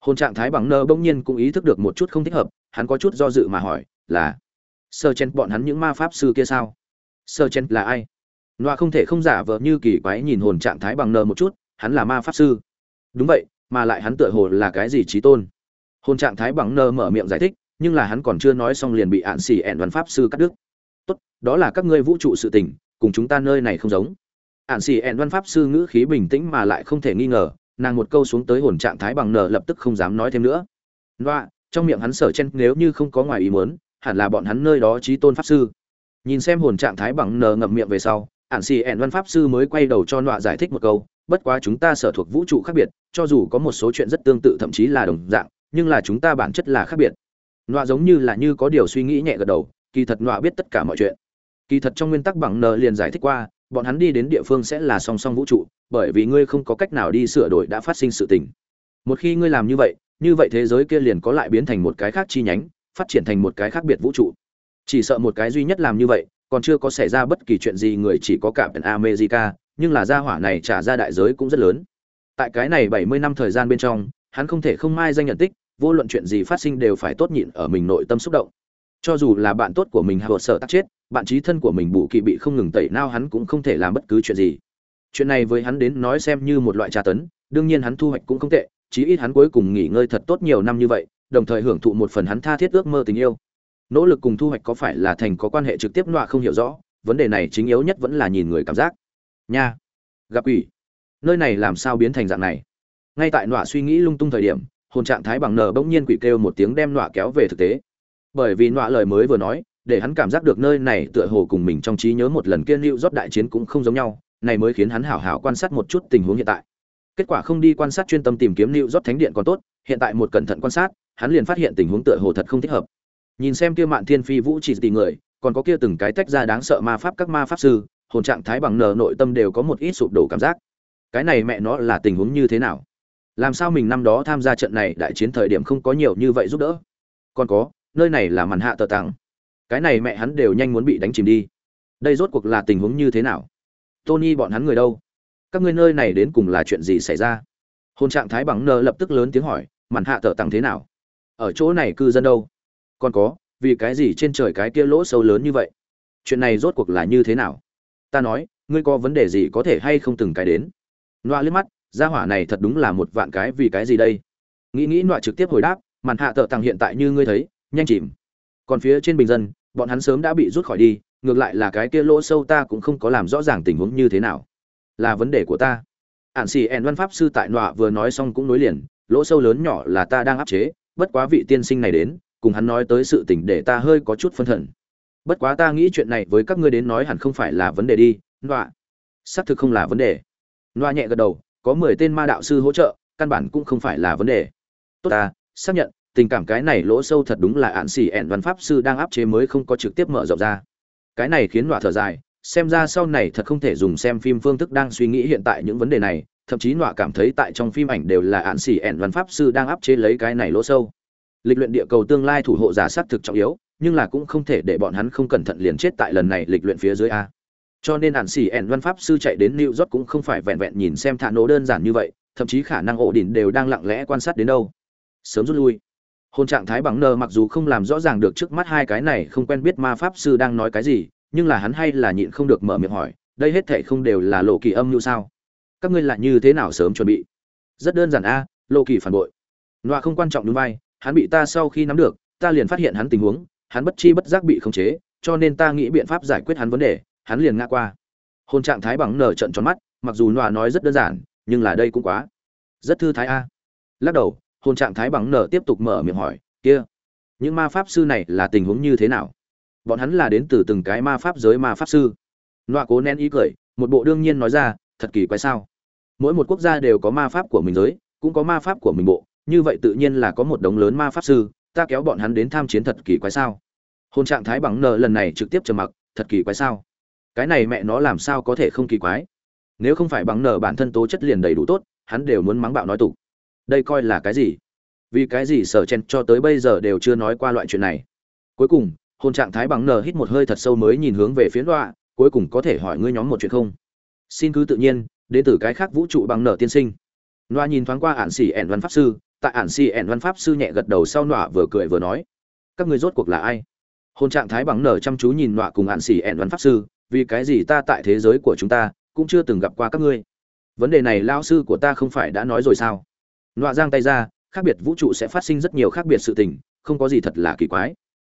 Hôn trạng thái bằng nơ bỗng nhiên cũng ý thức được một chút không thích hợp, hắn có chút do dự mà hỏi, là, sơ chen, bọn hắn những ma pháp sư kia sao? Sơ chen là ai? Nọa không thể không giả vờ như kỳ quái nhìn hồn trạng thái bằng nơ một chút, hắn là ma pháp sư. Đúng vậy mà lại hắn tựa hồ là cái gì trí tôn. Hồn trạng thái bằng nơ mở miệng giải thích, nhưng là hắn còn chưa nói xong liền bị ạn xỉ ẹn văn pháp sư cắt đứt. Tốt, đó là các ngươi vũ trụ sự tình, cùng chúng ta nơi này không giống. Ạn xỉ ẹn văn pháp sư ngữ khí bình tĩnh mà lại không thể nghi ngờ, nàng một câu xuống tới hồn trạng thái bằng nờ lập tức không dám nói thêm nữa. Loa, trong miệng hắn sở chen, nếu như không có ngoài ý muốn, hẳn là bọn hắn nơi đó trí tôn pháp sư. Nhìn xem hồn trạng thái bằng nờ ngậm miệng về sau ạn xì ẹn văn pháp sư mới quay đầu cho nọa giải thích một câu bất quá chúng ta sở thuộc vũ trụ khác biệt cho dù có một số chuyện rất tương tự thậm chí là đồng dạng nhưng là chúng ta bản chất là khác biệt. Nọa giống như là như có điều suy nghĩ nhẹ gật đầu kỳ thật nọa biết tất cả mọi chuyện. Kỳ thật trong nguyên tắc bằng nờ liền giải thích qua bọn hắn đi đến địa phương sẽ là song song vũ trụ bởi vì ngươi không có cách nào đi sửa đổi đã phát sinh sự tình. Một khi ngươi làm như vậy như vậy thế giới kia liền có lại biến thành một cái khác chi nhánh phát triển thành một cái khác biệt vũ trụ. Chỉ sợ một cái duy nhất làm như vậy còn chưa có xảy ra bất kỳ chuyện gì người chỉ có cả America, nhưng là gia hỏa này trả ra đại giới cũng rất lớn. Tại cái này 70 năm thời gian bên trong, hắn không thể không mai danh nhận tích, vô luận chuyện gì phát sinh đều phải tốt nhịn ở mình nội tâm xúc động. Cho dù là bạn tốt của mình hoặc sợ tắc chết, bạn trí thân của mình bù kỳ bị không ngừng tẩy nao hắn cũng không thể làm bất cứ chuyện gì. Chuyện này với hắn đến nói xem như một loại tra tấn, đương nhiên hắn thu hoạch cũng không tệ, chí ít hắn cuối cùng nghỉ ngơi thật tốt nhiều năm như vậy, đồng thời hưởng thụ một phần hắn tha thiết ước mơ tình yêu nỗ lực cùng thu hoạch có phải là thành có quan hệ trực tiếp nọa không hiểu rõ vấn đề này chính yếu nhất vẫn là nhìn người cảm giác nha. Gặp ủy nơi này làm sao biến thành dạng này? Ngay tại nọa suy nghĩ lung tung thời điểm, hồn trạng thái bằng nở bỗng nhiên quỷ kêu một tiếng đem nọa kéo về thực tế. Bởi vì nọa lời mới vừa nói, để hắn cảm giác được nơi này tựa hồ cùng mình trong trí nhớ một lần kia lưu rót đại chiến cũng không giống nhau, này mới khiến hắn hảo hảo quan sát một chút tình huống hiện tại. Kết quả không đi quan sát chuyên tâm tìm kiếm lưu rót thánh điện còn tốt, hiện tại một cẩn thận quan sát, hắn liền phát hiện tình huống tựa hồ thật không thích hợp. Nhìn xem kia mạn thiên phi vũ chỉ tỷ người, còn có kia từng cái tách ra đáng sợ ma pháp các ma pháp sư hồn trạng thái bằng nờ nội tâm đều có một ít sụp đổ cảm giác. Cái này mẹ nó là tình huống như thế nào? Làm sao mình năm đó tham gia trận này đại chiến thời điểm không có nhiều như vậy giúp đỡ? Còn có, nơi này là màn hạ tờ tặng. Cái này mẹ hắn đều nhanh muốn bị đánh chìm đi. Đây rốt cuộc là tình huống như thế nào? Tony bọn hắn người đâu? Các ngươi nơi này đến cùng là chuyện gì xảy ra? Hôn trạng thái bằng nờ lập tức lớn tiếng hỏi, màn hạ tờ tặng thế nào? Ở chỗ này cư dân đâu? Còn có, vì cái gì trên trời cái kia lỗ sâu lớn như vậy? Chuyện này rốt cuộc là như thế nào? Ta nói, ngươi có vấn đề gì có thể hay không từng cái đến? Nọa liếc mắt, gia hỏa này thật đúng là một vạn cái vì cái gì đây? Nghĩ nghĩ nọa trực tiếp hồi đáp, màn hạ tợ tàng hiện tại như ngươi thấy, nhanh chìm. Còn phía trên bình dân, bọn hắn sớm đã bị rút khỏi đi, ngược lại là cái kia lỗ sâu ta cũng không có làm rõ ràng tình huống như thế nào. Là vấn đề của ta. Ạn xì ẻn văn pháp sư tại nọa vừa nói xong cũng nối liền, lỗ sâu lớn nhỏ là ta đang áp chế, bất quá vị tiên sinh này đến, cùng hắn nói tới sự tình để ta hơi có chút phân thần bất quá ta nghĩ chuyện này với các ngươi đến nói hẳn không phải là vấn đề đi, nọa. Xác thực không là vấn đề. Nọa nhẹ gật đầu, có mười tên ma đạo sư hỗ trợ, căn bản cũng không phải là vấn đề. Tốt ta, xác nhận, tình cảm cái này lỗ sâu thật đúng là ạn xỉ ẹn văn pháp sư đang áp chế mới không có trực tiếp mở rộng ra. Cái này khiến nọa thở dài, xem ra sau này thật không thể dùng xem phim phương thức đang suy nghĩ hiện tại những vấn đề này, thậm chí nọa cảm thấy tại trong phim ảnh đều là ạn xỉ ẹn văn pháp sư đang áp chế lấy cái này lỗ sâu lịch luyện địa cầu tương lai thủ hộ giả sát thực trọng yếu, nhưng là cũng không thể để bọn hắn không cẩn thận liền chết tại lần này lịch luyện phía dưới a. Cho nên ạn xỉ ẻn văn pháp sư chạy đến new york cũng không phải vẹn vẹn nhìn xem thả nổ đơn giản như vậy, thậm chí khả năng ổ đỉnh đều đang lặng lẽ quan sát đến đâu. Sớm rút lui. Hôn trạng thái bằng nờ mặc dù không làm rõ ràng được trước mắt hai cái này không quen biết ma pháp sư đang nói cái gì, nhưng là hắn hay là nhịn không được mở miệng hỏi, đây hết thảy không đều là lộ kỳ âm như sao? Các ngươi lại như thế nào sớm chuẩn bị? Rất đơn giản a, lộ kỳ phản bội. Nọa không quan trọng đúng vai hắn bị ta sau khi nắm được, ta liền phát hiện hắn tình huống, hắn bất chi bất giác bị khống chế, cho nên ta nghĩ biện pháp giải quyết hắn vấn đề, hắn liền ngã qua. Hôn trạng thái bằng nở trận tròn mắt, mặc dù nọa nói rất đơn giản, nhưng là đây cũng quá. Rất thư thái a. Lắc đầu hôn trạng thái bằng nở tiếp tục mở miệng hỏi, kia, những ma pháp sư này là tình huống như thế nào? Bọn hắn là đến từ từng cái ma pháp giới ma pháp sư. Nọa cố nén ý cười, một bộ đương nhiên nói ra, thật kỳ quái sao? Mỗi một quốc gia đều có ma pháp của mình giới, cũng có ma pháp của mình bộ như vậy tự nhiên là có một đống lớn ma pháp sư, ta kéo bọn hắn đến tham chiến thật kỳ quái sao? Hôn trạng thái bằng nợ lần này trực tiếp trầm mặc, thật kỳ quái sao? Cái này mẹ nó làm sao có thể không kỳ quái? Nếu không phải bằng nợ bản thân tố chất liền đầy đủ tốt, hắn đều muốn mắng bạo nói tục. Đây coi là cái gì? Vì cái gì sở chen cho tới bây giờ đều chưa nói qua loại chuyện này? Cuối cùng hôn trạng thái bằng nờ hít một hơi thật sâu mới nhìn hướng về phía đọa cuối cùng có thể hỏi ngươi nhóm một chuyện không? Xin cứ tự nhiên, đến từ cái khác vũ trụ bằng nở tiên sinh. Loa nhìn thoáng qua ạn xỉ ẻn văn pháp sư tại ản si ẻn văn pháp sư nhẹ gật đầu sau nọa vừa cười vừa nói, các người rốt cuộc là ai? Hôn trạng thái bằng nở chăm chú nhìn nọa cùng ản si ẻn văn pháp sư, vì cái gì ta tại thế giới của chúng ta cũng chưa từng gặp qua các ngươi? Vấn đề này lao sư của ta không phải đã nói rồi sao? Nọa giang tay ra, khác biệt vũ trụ sẽ phát sinh rất nhiều khác biệt sự tình, không có gì thật là kỳ quái.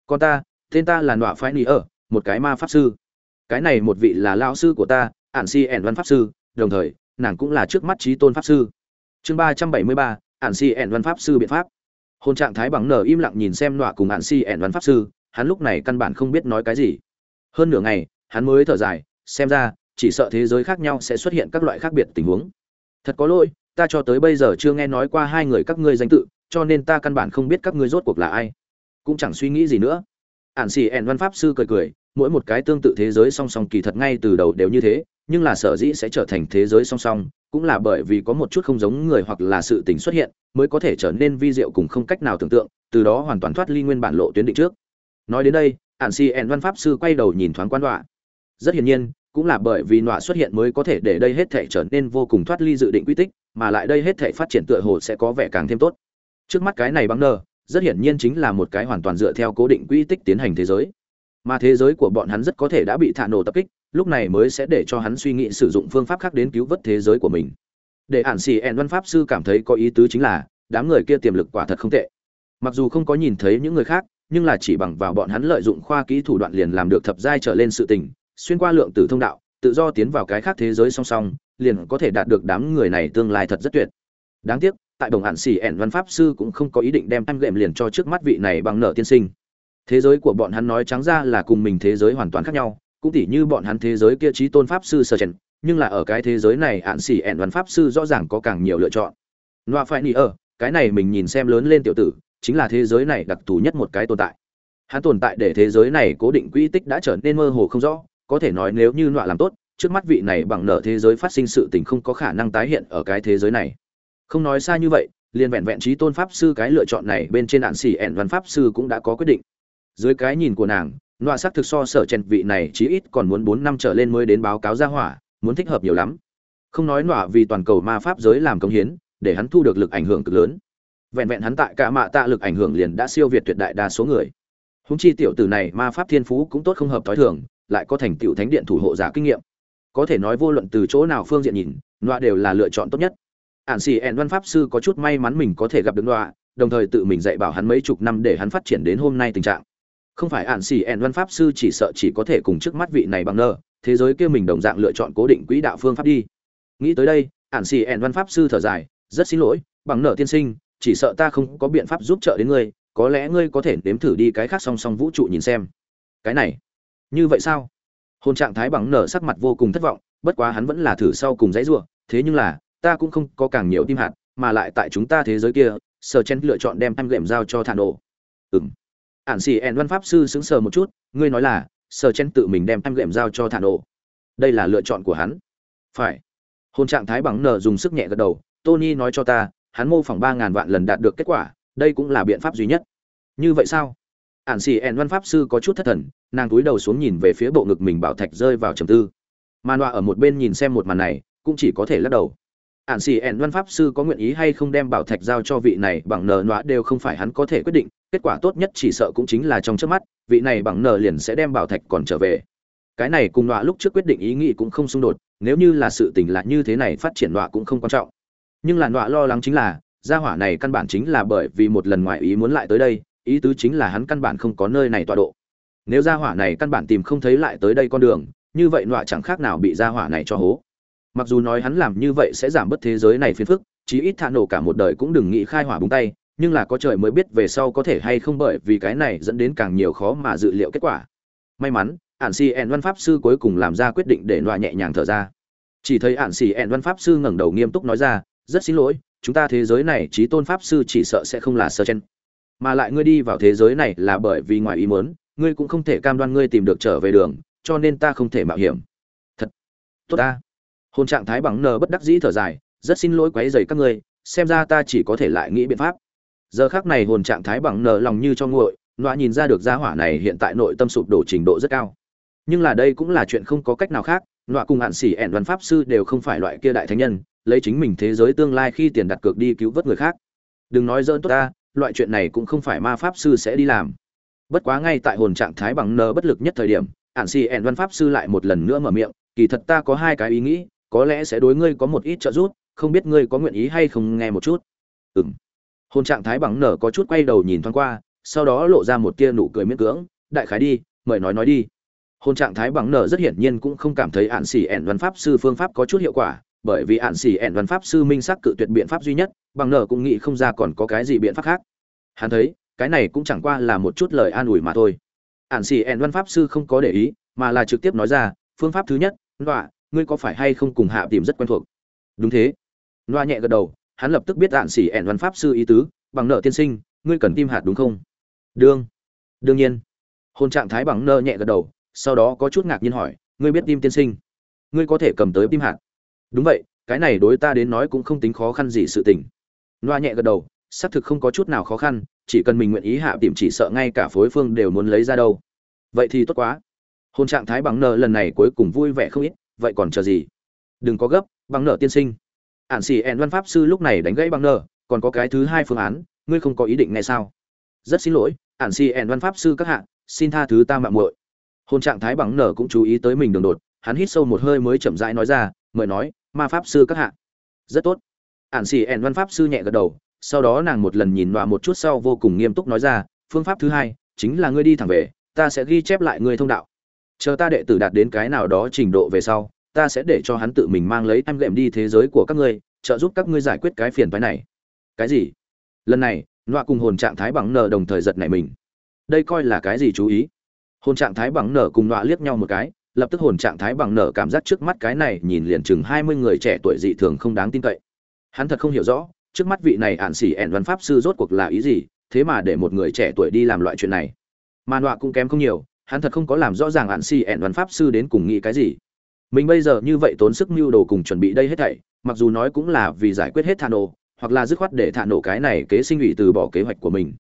Còn ta, tên ta là nọa phái ni ở một cái ma pháp sư. Cái này một vị là lao sư của ta, ản si ẻn văn pháp sư, đồng thời nàng cũng là trước mắt trí tôn pháp sư. Chương ba trăm bảy mươi ba ạn si ẻn văn pháp sư biện pháp. Hôn trạng thái bằng nở im lặng nhìn xem nọa cùng ạn si ẻn văn pháp sư, hắn lúc này căn bản không biết nói cái gì. Hơn nửa ngày, hắn mới thở dài, xem ra, chỉ sợ thế giới khác nhau sẽ xuất hiện các loại khác biệt tình huống. Thật có lỗi, ta cho tới bây giờ chưa nghe nói qua hai người các ngươi danh tự, cho nên ta căn bản không biết các ngươi rốt cuộc là ai. Cũng chẳng suy nghĩ gì nữa. Ạn xì ẻn văn pháp sư cười cười, mỗi một cái tương tự thế giới song song kỳ thật ngay từ đầu đều như thế, nhưng là sở dĩ sẽ trở thành thế giới song song cũng là bởi vì có một chút không giống người hoặc là sự tình xuất hiện mới có thể trở nên vi diệu cùng không cách nào tưởng tượng từ đó hoàn toàn thoát ly nguyên bản lộ tuyến định trước. Nói đến đây ản si En văn pháp sư quay đầu nhìn thoáng quan đọa rất hiển nhiên cũng là bởi vì nọa xuất hiện mới có thể để đây hết thể trở nên vô cùng thoát ly dự định quy tích mà lại đây hết thể phát triển tựa hồ sẽ có vẻ càng thêm tốt. Trước mắt cái này băng nờ, rất hiển nhiên chính là một cái hoàn toàn dựa theo cố định quy tích tiến hành thế giới. Mà thế giới của bọn hắn rất có thể đã bị thả nổ tập kích lúc này mới sẽ để cho hắn suy nghĩ sử dụng phương pháp khác đến cứu vớt thế giới của mình. Để ản xì ẹn văn pháp sư cảm thấy có ý tứ chính là, đám người kia tiềm lực quả thật không tệ. Mặc dù không có nhìn thấy những người khác, nhưng là chỉ bằng vào bọn hắn lợi dụng khoa kỹ thủ đoạn liền làm được thập giai trở lên sự tình, xuyên qua lượng tử thông đạo, tự do tiến vào cái khác thế giới song song, liền có thể đạt được đám người này tương lai thật rất tuyệt. Đáng tiếc, tại đồng hạn xì ẻn văn pháp sư cũng không có ý định đem ăn gệm liền cho trước mắt vị này bằng nợ tiên sinh. Thế giới của bọn hắn nói trắng ra là cùng mình thế giới hoàn toàn khác nhau cũng tỉ như bọn hắn thế giới kia trí tôn pháp sư sơ chen, nhưng là ở cái thế giới này, ạn xỉ ẹn văn pháp sư rõ ràng có càng nhiều lựa chọn. Loa phải nỉ ở cái này mình nhìn xem lớn lên tiểu tử, chính là thế giới này đặc thù nhất một cái tồn tại. Hắn tồn tại để thế giới này cố định quỹ tích đã trở nên mơ hồ không rõ, có thể nói nếu như nọa làm tốt, trước mắt vị này bằng nợ thế giới phát sinh sự tình không có khả năng tái hiện ở cái thế giới này. Không nói xa như vậy, liền vẹn vẹn trí tôn pháp sư cái lựa chọn này bên trên ạn xỉ ẹn văn pháp sư cũng đã có quyết định. Dưới cái nhìn của nàng nọa xác thực so sở chèn vị này chí ít còn muốn bốn năm trở lên mới đến báo cáo ra hỏa, muốn thích hợp nhiều lắm. Không nói nọa vì toàn cầu ma pháp giới làm công hiến, để hắn thu được lực ảnh hưởng cực lớn. Vẹn vẹn hắn tại cả mạ tạ lực ảnh hưởng liền đã siêu việt tuyệt đại đa số người. Húng chi tiểu tử này ma pháp thiên phú cũng tốt không hợp thói thường, lại có thành tựu thánh điện thủ hộ giả kinh nghiệm. Có thể nói vô luận từ chỗ nào phương diện nhìn, nọa đều là lựa chọn tốt nhất. Ản xì ẹn văn pháp sư có chút may mắn mình có thể gặp được nọa, đồng thời tự mình dạy bảo hắn mấy chục năm để hắn phát triển đến hôm nay tình trạng không phải ạn xỉ ẹn văn pháp sư chỉ sợ chỉ có thể cùng trước mắt vị này bằng nơ, thế giới kia mình đồng dạng lựa chọn cố định quỹ đạo phương pháp đi. Nghĩ tới đây ạn xỉ ẹn văn pháp sư thở dài, rất xin lỗi, bằng nợ tiên sinh, chỉ sợ ta không có biện pháp giúp trợ đến ngươi, có lẽ ngươi có thể nếm thử đi cái khác song song vũ trụ nhìn xem. Cái này, như vậy sao? Hôn trạng thái bằng nở sắc mặt vô cùng thất vọng, bất quá hắn vẫn là thử sau cùng dãy ruộng thế nhưng là, ta cũng không có càng nhiều tim hạt, mà lại tại chúng ta thế giới kia sở chen lựa chọn đem em lệm giao cho thả nổ ừng ản xì ẹn văn pháp sư sững sờ một chút, ngươi nói là sờ chen tự mình đem em gệm giao cho thả nổ đây là lựa chọn của hắn. Phải. Hôn trạng thái bằng nở dùng sức nhẹ gật đầu, tony nói cho ta, hắn mô phỏng ba ngàn vạn lần đạt được kết quả, đây cũng là biện pháp duy nhất. Như vậy sao? Ản xì ẹn văn pháp sư có chút thất thần, nàng túi đầu xuống nhìn về phía bộ ngực mình bảo thạch rơi vào trầm tư. Màn nọa ở một bên nhìn xem một màn này, cũng chỉ có thể lắc đầu ản xì ẹn văn pháp sư có nguyện ý hay không đem bảo thạch giao cho vị này bằng nờ nọa đều không phải hắn có thể quyết định, kết quả tốt nhất chỉ sợ cũng chính là trong trước mắt, vị này bằng nờ liền sẽ đem bảo thạch còn trở về. Cái này cùng nọa lúc trước quyết định ý nghĩ cũng không xung đột, nếu như là sự tình là như thế này phát triển nọa cũng không quan trọng. Nhưng là nọa lo lắng chính là, gia hỏa này căn bản chính là bởi vì một lần ngoại ý muốn lại tới đây, ý tứ chính là hắn căn bản không có nơi này tọa độ. Nếu gia hỏa này căn bản tìm không thấy lại tới đây con đường, như vậy nọa chẳng khác nào bị gia hỏa này cho hố mặc dù nói hắn làm như vậy sẽ giảm bớt thế giới này phiền phức, chí ít thả nổ cả một đời cũng đừng nghĩ khai hỏa búng tay, nhưng là có trời mới biết về sau có thể hay không bởi vì cái này dẫn đến càng nhiều khó mà dự liệu kết quả. May mắn, ản xì ẹn văn pháp sư cuối cùng làm ra quyết định để loại nhẹ nhàng thở ra. Chỉ thấy ản xì ẹn văn pháp sư ngẩng đầu nghiêm túc nói ra, rất xin lỗi, chúng ta thế giới này trí tôn pháp sư chỉ sợ sẽ không là sơ chen mà lại ngươi đi vào thế giới này là bởi vì ngoài ý muốn, ngươi cũng không thể cam đoan ngươi tìm được trở về đường, cho nên ta không thể mạo hiểm. Thật, tốt ta hồn trạng thái bằng nờ bất đắc dĩ thở dài, rất xin lỗi quấy rầy các ngươi, xem ra ta chỉ có thể lại nghĩ biện pháp. Giờ khác này hồn trạng thái bằng N lòng như cho nguội loa nhìn ra được gia hỏa này hiện tại nội tâm sụp đổ trình độ rất cao. Nhưng là đây cũng là chuyện không có cách nào khác loa cùng hạn xỉ ẻn văn pháp sư đều không phải loại kia đại thánh nhân, lấy chính mình thế giới tương lai khi tiền đặt cược đi cứu vớt người khác. Đừng nói dỡn tốt ta, loại chuyện này cũng không phải ma pháp sư sẽ đi làm. Bất quá ngay tại hồn trạng thái bằng N bất lực nhất thời điểm ạn sĩ ẻn văn pháp sư lại một lần nữa mở miệng, kỳ thật ta có hai cái ý nghĩ có lẽ sẽ đối ngươi có một ít trợ giúp, không biết ngươi có nguyện ý hay không nghe một chút. Ừm. Hôn trạng thái bằng nở có chút quay đầu nhìn thoáng qua, sau đó lộ ra một tia nụ cười miễn cưỡng, đại khái đi, mời nói nói đi. Hôn trạng thái bằng nở rất hiển nhiên cũng không cảm thấy án sĩ ẻn văn pháp sư phương pháp có chút hiệu quả, bởi vì án sĩ ẻn văn pháp sư minh xác cự tuyệt biện pháp duy nhất, bằng nở cũng nghĩ không ra còn có cái gì biện pháp khác. Hắn thấy, cái này cũng chẳng qua là một chút lời an ủi mà thôi. Án sĩ ẻn văn pháp sư không có để ý, mà là trực tiếp nói ra, phương pháp thứ nhất, nọa ngươi có phải hay không cùng hạ tìm rất quen thuộc? Đúng thế. Loa nhẹ gật đầu, hắn lập tức biết đạn xỉ ẻn văn pháp sư ý tứ, bằng nợ tiên sinh, ngươi cần tim hạt đúng không? Đương. Đương nhiên. Hôn trạng thái bằng nợ nhẹ gật đầu, sau đó có chút ngạc nhiên hỏi, ngươi biết tim tiên sinh? Ngươi có thể cầm tới tim hạt. Đúng vậy, cái này đối ta đến nói cũng không tính khó khăn gì sự tình. Loa nhẹ gật đầu, xác thực không có chút nào khó khăn, chỉ cần mình nguyện ý hạ tìm chỉ sợ ngay cả phối phương đều muốn lấy ra đâu. Vậy thì tốt quá. Hôn trạng thái bằng nợ lần này cuối cùng vui vẻ không ít vậy còn chờ gì? Đừng có gấp bằng nợ tiên sinh. Ản xì ẹn văn pháp sư lúc này đánh gãy bằng nợ, còn có cái thứ hai phương án, ngươi không có ý định nghe sao? Rất xin lỗi, ản xì ẹn văn pháp sư các hạ, xin tha thứ ta mạng muội. Hôn trạng thái bằng nợ cũng chú ý tới mình đường đột, hắn hít sâu một hơi mới chậm rãi nói ra, mời nói, ma pháp sư các hạ. Rất tốt. Ản xì ẹn văn pháp sư nhẹ gật đầu, sau đó nàng một lần nhìn đọa một chút sau vô cùng nghiêm túc nói ra, phương pháp thứ hai, chính là ngươi đi thẳng về, ta sẽ ghi chép lại ngươi thông đạo chờ ta đệ tử đạt đến cái nào đó trình độ về sau, ta sẽ để cho hắn tự mình mang lấy em lệm đi thế giới của các ngươi, trợ giúp các ngươi giải quyết cái phiền phái này. Cái gì? Lần này loa cùng hồn trạng thái bằng nở đồng thời giật nảy mình. Đây coi là cái gì chú ý? Hồn trạng thái bằng nở cùng nọa liếc nhau một cái, lập tức hồn trạng thái bằng nở cảm giác trước mắt cái này nhìn liền chừng hai mươi người trẻ tuổi dị thường không đáng tin cậy. Hắn thật không hiểu rõ, trước mắt vị này ạn xỉ ẻn văn pháp sư rốt cuộc là ý gì, thế mà để một người trẻ tuổi đi làm loại chuyện này. Mà nọa cũng kém không nhiều hắn thật không có làm rõ ràng ạn xỉ ẹn văn pháp sư đến cùng nghĩ cái gì. Mình bây giờ như vậy tốn sức mưu đồ cùng chuẩn bị đây hết thảy, mặc dù nói cũng là vì giải quyết hết thà nổ, hoặc là dứt khoát để thà nổ cái này kế sinh ủy từ bỏ kế hoạch của mình.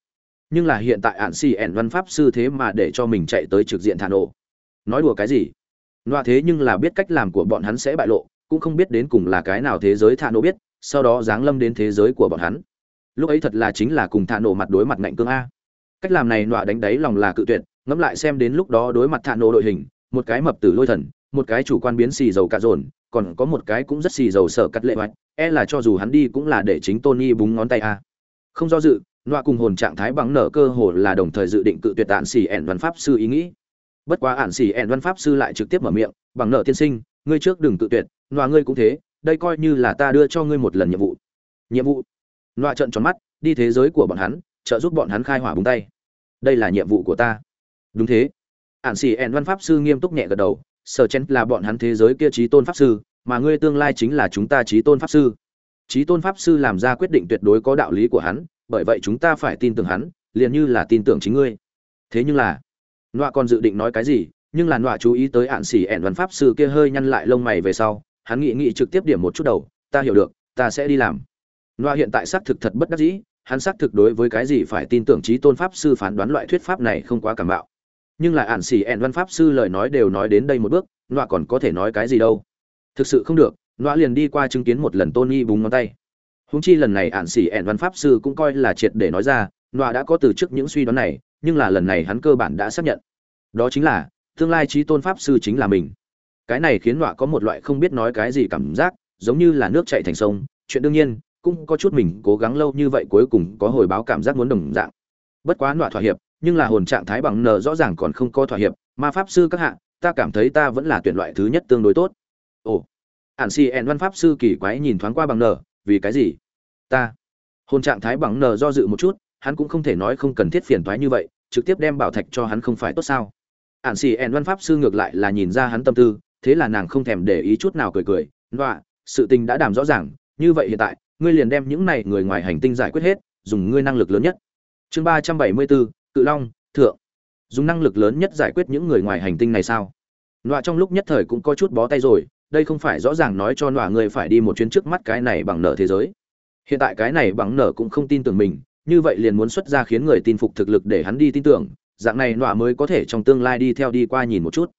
Nhưng là hiện tại ạn xì ẹn văn pháp sư thế mà để cho mình chạy tới trực diện thà nổ. Nói đùa cái gì? Loa thế nhưng là biết cách làm của bọn hắn sẽ bại lộ, cũng không biết đến cùng là cái nào thế giới thà nổ biết, sau đó giáng lâm đến thế giới của bọn hắn. Lúc ấy thật là chính là cùng thà nổ mặt đối mặt ngạnh cương a. Cách làm này nọa đánh đáy lòng là cự tuyệt ngẫm lại xem đến lúc đó đối mặt thạ nổ đội hình, một cái mập tử lôi thần, một cái chủ quan biến xì dầu cà dồn, còn có một cái cũng rất xì dầu sợ cắt lệ hoạch e là cho dù hắn đi cũng là để chính tony búng ngón tay a. Không do dự nọa cùng hồn trạng thái bằng nở cơ hồ là đồng thời dự định cự tuyệt tạn xì ẻn văn pháp sư ý nghĩ. Bất quá ản xì ẻn văn pháp sư lại trực tiếp mở miệng, bằng nợ tiên sinh, ngươi trước đừng cự tuyệt nọa ngươi cũng thế, đây coi như là ta đưa cho ngươi một lần nhiệm vụ. Nhiệm vụ? Nọa trận tròn mắt, đi thế giới của bọn hắn, trợ giúp bọn hắn khai hỏa búng tay. Đây là nhiệm vụ của ta đúng thế. Ạn xì ẹn văn pháp sư nghiêm túc nhẹ gật đầu, sở chen là bọn hắn thế giới kia trí tôn pháp sư, mà ngươi tương lai chính là chúng ta trí tôn pháp sư. Trí tôn pháp sư làm ra quyết định tuyệt đối có đạo lý của hắn, bởi vậy chúng ta phải tin tưởng hắn, liền như là tin tưởng chính ngươi. Thế nhưng là, nọa còn dự định nói cái gì, nhưng là nọa chú ý tới ạn xỉ ẻn văn pháp sư kia hơi nhăn lại lông mày về sau, hắn nghị nghị trực tiếp điểm một chút đầu, ta hiểu được, ta sẽ đi làm. Nọa hiện tại xác thực thật bất đắc dĩ, hắn xác thực đối với cái gì phải tin tưởng trí tôn pháp sư phán đoán loại thuyết pháp này không quá cảm bạo nhưng lại ản xỉ ẹn văn pháp sư lời nói đều nói đến đây một bước, nọa còn có thể nói cái gì đâu. Thực sự không được, nọa liền đi qua chứng kiến một lần tony búng ngón tay. Húng chi lần này ản xỉ ẹn văn pháp sư cũng coi là triệt để nói ra, nọa đã có từ trước những suy đoán này, nhưng là lần này hắn cơ bản đã xác nhận. Đó chính là, tương lai trí tôn pháp sư chính là mình. Cái này khiến nọa có một loại không biết nói cái gì cảm giác, giống như là nước chảy thành sông, chuyện đương nhiên, cũng có chút mình cố gắng lâu như vậy cuối cùng có hồi báo cảm giác muốn đồng dạng. Bất quá nọa thỏa hiệp nhưng là hồn trạng thái bằng nờ rõ ràng còn không có thỏa hiệp, ma pháp sư các hạ, ta cảm thấy ta vẫn là tuyển loại thứ nhất tương đối tốt. Ồ ản xì ẹn văn pháp sư kỳ quái nhìn thoáng qua bằng nờ, vì cái gì? Ta, hồn trạng thái bằng nờ do dự một chút, hắn cũng không thể nói không cần thiết phiền toái như vậy, trực tiếp đem bảo thạch cho hắn không phải tốt sao? Ản xì ẹn văn pháp sư ngược lại là nhìn ra hắn tâm tư, thế là nàng không thèm để ý chút nào cười cười, nọa, sự tình đã đàm rõ ràng, như vậy hiện tại, ngươi liền đem những này người ngoài hành tinh giải quyết hết, dùng ngươi năng lực lớn nhất. Chương ba trăm bảy mươi bốn cự long, thượng. Dùng năng lực lớn nhất giải quyết những người ngoài hành tinh này sao? Nọa trong lúc nhất thời cũng có chút bó tay rồi, đây không phải rõ ràng nói cho nọa người phải đi một chuyến trước mắt cái này bằng nợ thế giới. Hiện tại cái này bằng nợ cũng không tin tưởng mình, như vậy liền muốn xuất ra khiến người tin phục thực lực để hắn đi tin tưởng, dạng này nọa mới có thể trong tương lai đi theo đi qua nhìn một chút.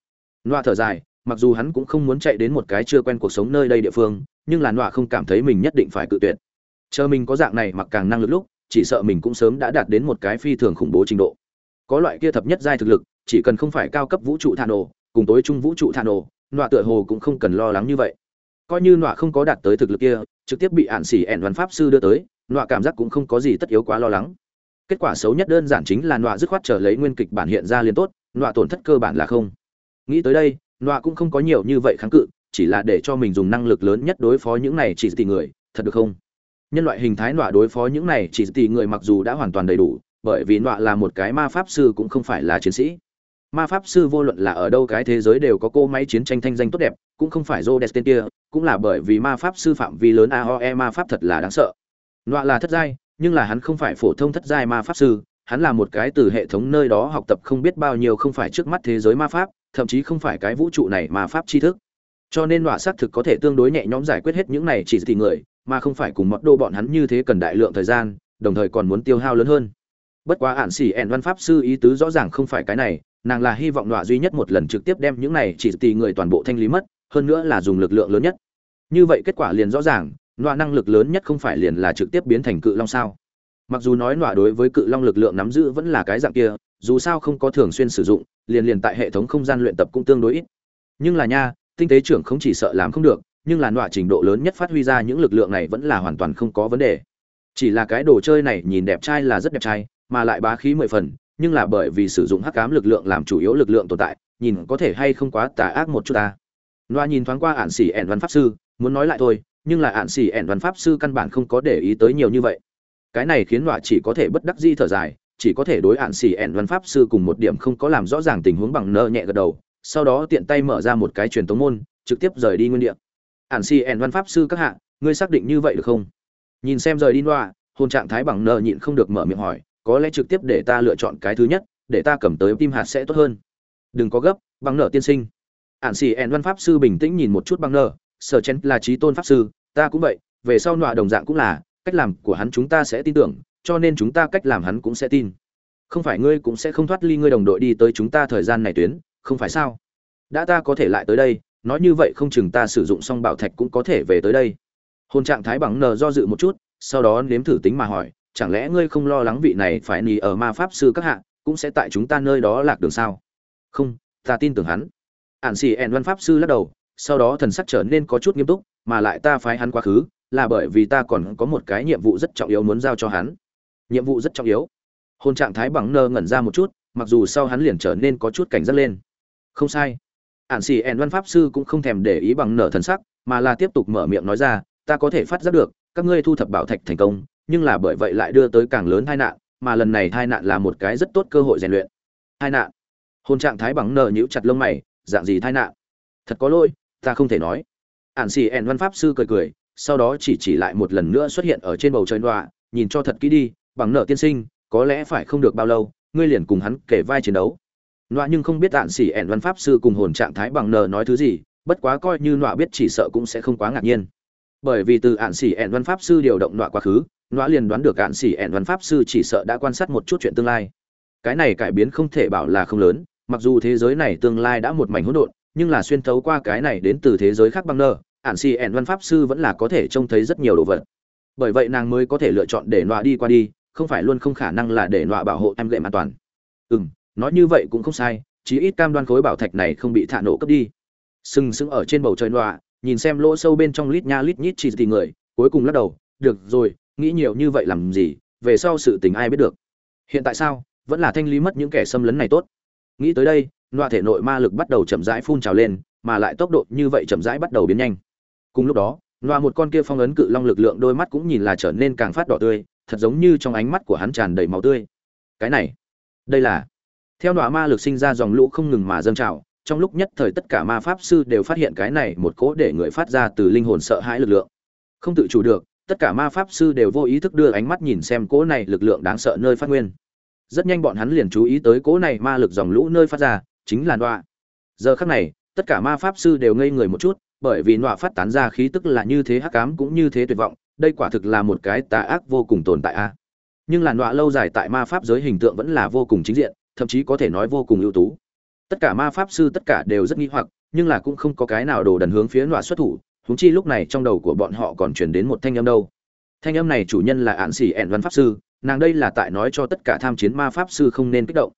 Nọa thở dài, mặc dù hắn cũng không muốn chạy đến một cái chưa quen cuộc sống nơi đây địa phương, nhưng là nọa không cảm thấy mình nhất định phải cự tuyệt. Chờ mình có dạng này mặc càng năng lực lúc chỉ sợ mình cũng sớm đã đạt đến một cái phi thường khủng bố trình độ. Có loại kia thập nhất giai thực lực, chỉ cần không phải cao cấp vũ trụ thà nổ, cùng tối trung vũ trụ thà nổ, nọa tựa hồ cũng không cần lo lắng như vậy. Coi như nọa không có đạt tới thực lực kia, trực tiếp bị ạn xỉ ẻn văn pháp sư đưa tới, nọa cảm giác cũng không có gì tất yếu quá lo lắng. Kết quả xấu nhất đơn giản chính là nọa dứt khoát trở lấy nguyên kịch bản hiện ra liền tốt, nọa tổn thất cơ bản là không. Nghĩ tới đây, nọa cũng không có nhiều như vậy kháng cự, chỉ là để cho mình dùng năng lực lớn nhất đối phó những này chỉ tỷ người, thật được không? Nhân loại hình thái nọa đối phó những này chỉ tỷ người mặc dù đã hoàn toàn đầy đủ, bởi vì nọa là một cái ma pháp sư cũng không phải là chiến sĩ. Ma pháp sư vô luận là ở đâu cái thế giới đều có cô máy chiến tranh thanh danh tốt đẹp, cũng không phải dô tên kia, cũng là bởi vì ma pháp sư phạm vi lớn aoe ma pháp thật là đáng sợ. Nọa là thất giai, nhưng là hắn không phải phổ thông thất giai ma pháp sư, hắn là một cái từ hệ thống nơi đó học tập không biết bao nhiêu không phải trước mắt thế giới ma pháp, thậm chí không phải cái vũ trụ này ma pháp tri thức. Cho nên nọa xác thực có thể tương đối nhẹ nhõm giải quyết hết những này chỉ tỷ người mà không phải cùng mọt đô bọn hắn như thế cần đại lượng thời gian, đồng thời còn muốn tiêu hao lớn hơn. Bất quá ạn xỉ ẹn văn pháp sư ý tứ rõ ràng không phải cái này, nàng là hy vọng nọa duy nhất một lần trực tiếp đem những này chỉ tỷ người toàn bộ thanh lý mất, hơn nữa là dùng lực lượng lớn nhất. Như vậy kết quả liền rõ ràng, nọa năng lực lớn nhất không phải liền là trực tiếp biến thành cự long sao? Mặc dù nói nọa đối với cự long lực lượng nắm giữ vẫn là cái dạng kia, dù sao không có thường xuyên sử dụng, liền liền tại hệ thống không gian luyện tập cũng tương đối ít. Nhưng là nha, tinh tế trưởng không chỉ sợ làm không được nhưng là nọa trình độ lớn nhất phát huy ra những lực lượng này vẫn là hoàn toàn không có vấn đề. Chỉ là cái đồ chơi này nhìn đẹp trai là rất đẹp trai, mà lại bá khí mười phần, nhưng là bởi vì sử dụng hắc cám lực lượng làm chủ yếu lực lượng tồn tại, nhìn có thể hay không quá tà ác một chút ta. Nọa nhìn thoáng qua ạn xỉ ẻn văn pháp sư, muốn nói lại thôi, nhưng là ạn xỉ ẻn văn pháp sư căn bản không có để ý tới nhiều như vậy. Cái này khiến nọa chỉ có thể bất đắc di thở dài, chỉ có thể đối ạn xỉ ẻn văn pháp sư cùng một điểm không có làm rõ ràng tình huống bằng nơ nhẹ gật đầu, sau đó tiện tay mở ra một cái truyền tống môn, trực tiếp rời đi nguyên địa ản xì ẻn văn pháp sư các hạ, ngươi xác định như vậy được không? Nhìn xem rời đi nọa hôn trạng thái bằng nợ nhịn không được mở miệng hỏi, có lẽ trực tiếp để ta lựa chọn cái thứ nhất, để ta cầm tới tim hạt sẽ tốt hơn. Đừng có gấp, bằng nợ tiên sinh. Ản xì ẻn văn pháp sư bình tĩnh nhìn một chút bằng nợ sở chen là trí tôn pháp sư, ta cũng vậy, về sau nọa đồng dạng cũng là, cách làm của hắn chúng ta sẽ tin tưởng, cho nên chúng ta cách làm hắn cũng sẽ tin. Không phải ngươi cũng sẽ không thoát ly ngươi đồng đội đi tới chúng ta thời gian này tuyến, không phải sao? Đã ta có thể lại tới đây nói như vậy không chừng ta sử dụng xong bảo thạch cũng có thể về tới đây. Hôn trạng thái bằng nờ do dự một chút, sau đó nếm thử tính mà hỏi, chẳng lẽ ngươi không lo lắng vị này phải nì ở ma pháp sư các hạ, cũng sẽ tại chúng ta nơi đó lạc đường sao? Không, ta tin tưởng hắn. Ản xì ẹn văn pháp sư lắc đầu, sau đó thần sắc trở nên có chút nghiêm túc, mà lại ta phái hắn quá khứ, là bởi vì ta còn có một cái nhiệm vụ rất trọng yếu muốn giao cho hắn. Nhiệm vụ rất trọng yếu. Hôn trạng thái bằng nơ ngẩn ra một chút, mặc dù sau hắn liền trở nên có chút cảnh giác lên. Không sai ản xì ẹn văn pháp sư cũng không thèm để ý bằng nở thần sắc, mà là tiếp tục mở miệng nói ra, ta có thể phát giác được, các ngươi thu thập bảo thạch thành công, nhưng là bởi vậy lại đưa tới càng lớn tai nạn, mà lần này tai nạn là một cái rất tốt cơ hội rèn luyện. Tai nạn? Hôn trạng thái bằng nở nhíu chặt lông mày, dạng gì tai nạn? Thật có lỗi, ta không thể nói. Ản xì ẹn văn pháp sư cười cười, sau đó chỉ chỉ lại một lần nữa xuất hiện ở trên bầu trời đọa nhìn cho thật kỹ đi, bằng nở tiên sinh, có lẽ phải không được bao lâu, ngươi liền cùng hắn kể vai chiến đấu. Nọa nhưng không biết tạn sĩ ẻn văn pháp sư cùng hồn trạng thái bằng nờ nói thứ gì, bất quá coi như nọa biết chỉ sợ cũng sẽ không quá ngạc nhiên. Bởi vì từ ạn xỉ ẻn văn pháp sư điều động nọa quá khứ nọa liền đoán được ạn xỉ ẻn văn pháp sư chỉ sợ đã quan sát một chút chuyện tương lai. Cái này cải biến không thể bảo là không lớn mặc dù thế giới này tương lai đã một mảnh hỗn độn nhưng là xuyên thấu qua cái này đến từ thế giới khác bằng nơ ạn xỉ ẻn văn pháp sư vẫn là có thể trông thấy rất nhiều đồ vật. Bởi vậy nàng mới có thể lựa chọn để nọa đi qua đi không phải luôn không khả năng là để nọa bảo hộ em lệm an toàn. Ừ m nói như vậy cũng không sai, chí ít cam đoan khối bảo thạch này không bị thả nổ cấp đi. Sừng sững ở trên bầu trời nọa, nhìn xem lỗ sâu bên trong lít nha lít nhít chỉ thì người, cuối cùng lắc đầu, được rồi, nghĩ nhiều như vậy làm gì? Về sau sự tình ai biết được? Hiện tại sao? Vẫn là thanh lý mất những kẻ xâm lấn này tốt. Nghĩ tới đây, nọa thể nội ma lực bắt đầu chậm rãi phun trào lên, mà lại tốc độ như vậy chậm rãi bắt đầu biến nhanh. Cùng lúc đó, nọa một con kia phong ấn cự long lực lượng đôi mắt cũng nhìn là trở nên càng phát đỏ tươi, thật giống như trong ánh mắt của hắn tràn đầy máu tươi. Cái này, đây là theo đọa ma lực sinh ra dòng lũ không ngừng mà dâng trào, trong lúc nhất thời tất cả ma pháp sư đều phát hiện cái này một cỗ để người phát ra từ linh hồn sợ hãi lực lượng. Không tự chủ được, tất cả ma pháp sư đều vô ý thức đưa ánh mắt nhìn xem cỗ này lực lượng đáng sợ nơi phát nguyên. Rất nhanh bọn hắn liền chú ý tới cỗ này ma lực dòng lũ nơi phát ra, chính là đọa. giờ khắc này, tất cả ma pháp sư đều ngây người một chút, bởi vì nọa phát tán ra khí tức là như thế hắc ám cũng như thế tuyệt vọng, đây quả thực là một cái tà ác vô cùng tồn tại a. Nhưng là nọa lâu dài tại ma pháp giới hình tượng vẫn là vô cùng chính diện thậm chí có thể nói vô cùng ưu tú. Tất cả ma pháp sư tất cả đều rất nghi hoặc, nhưng là cũng không có cái nào đồ đần hướng phía nọa xuất thủ húng chi lúc này trong đầu của bọn họ còn chuyển đến một thanh âm đâu. Thanh âm này chủ nhân là ạn xỉ ẹn văn pháp sư, nàng đây là tại nói cho tất cả tham chiến ma pháp sư không nên kích động.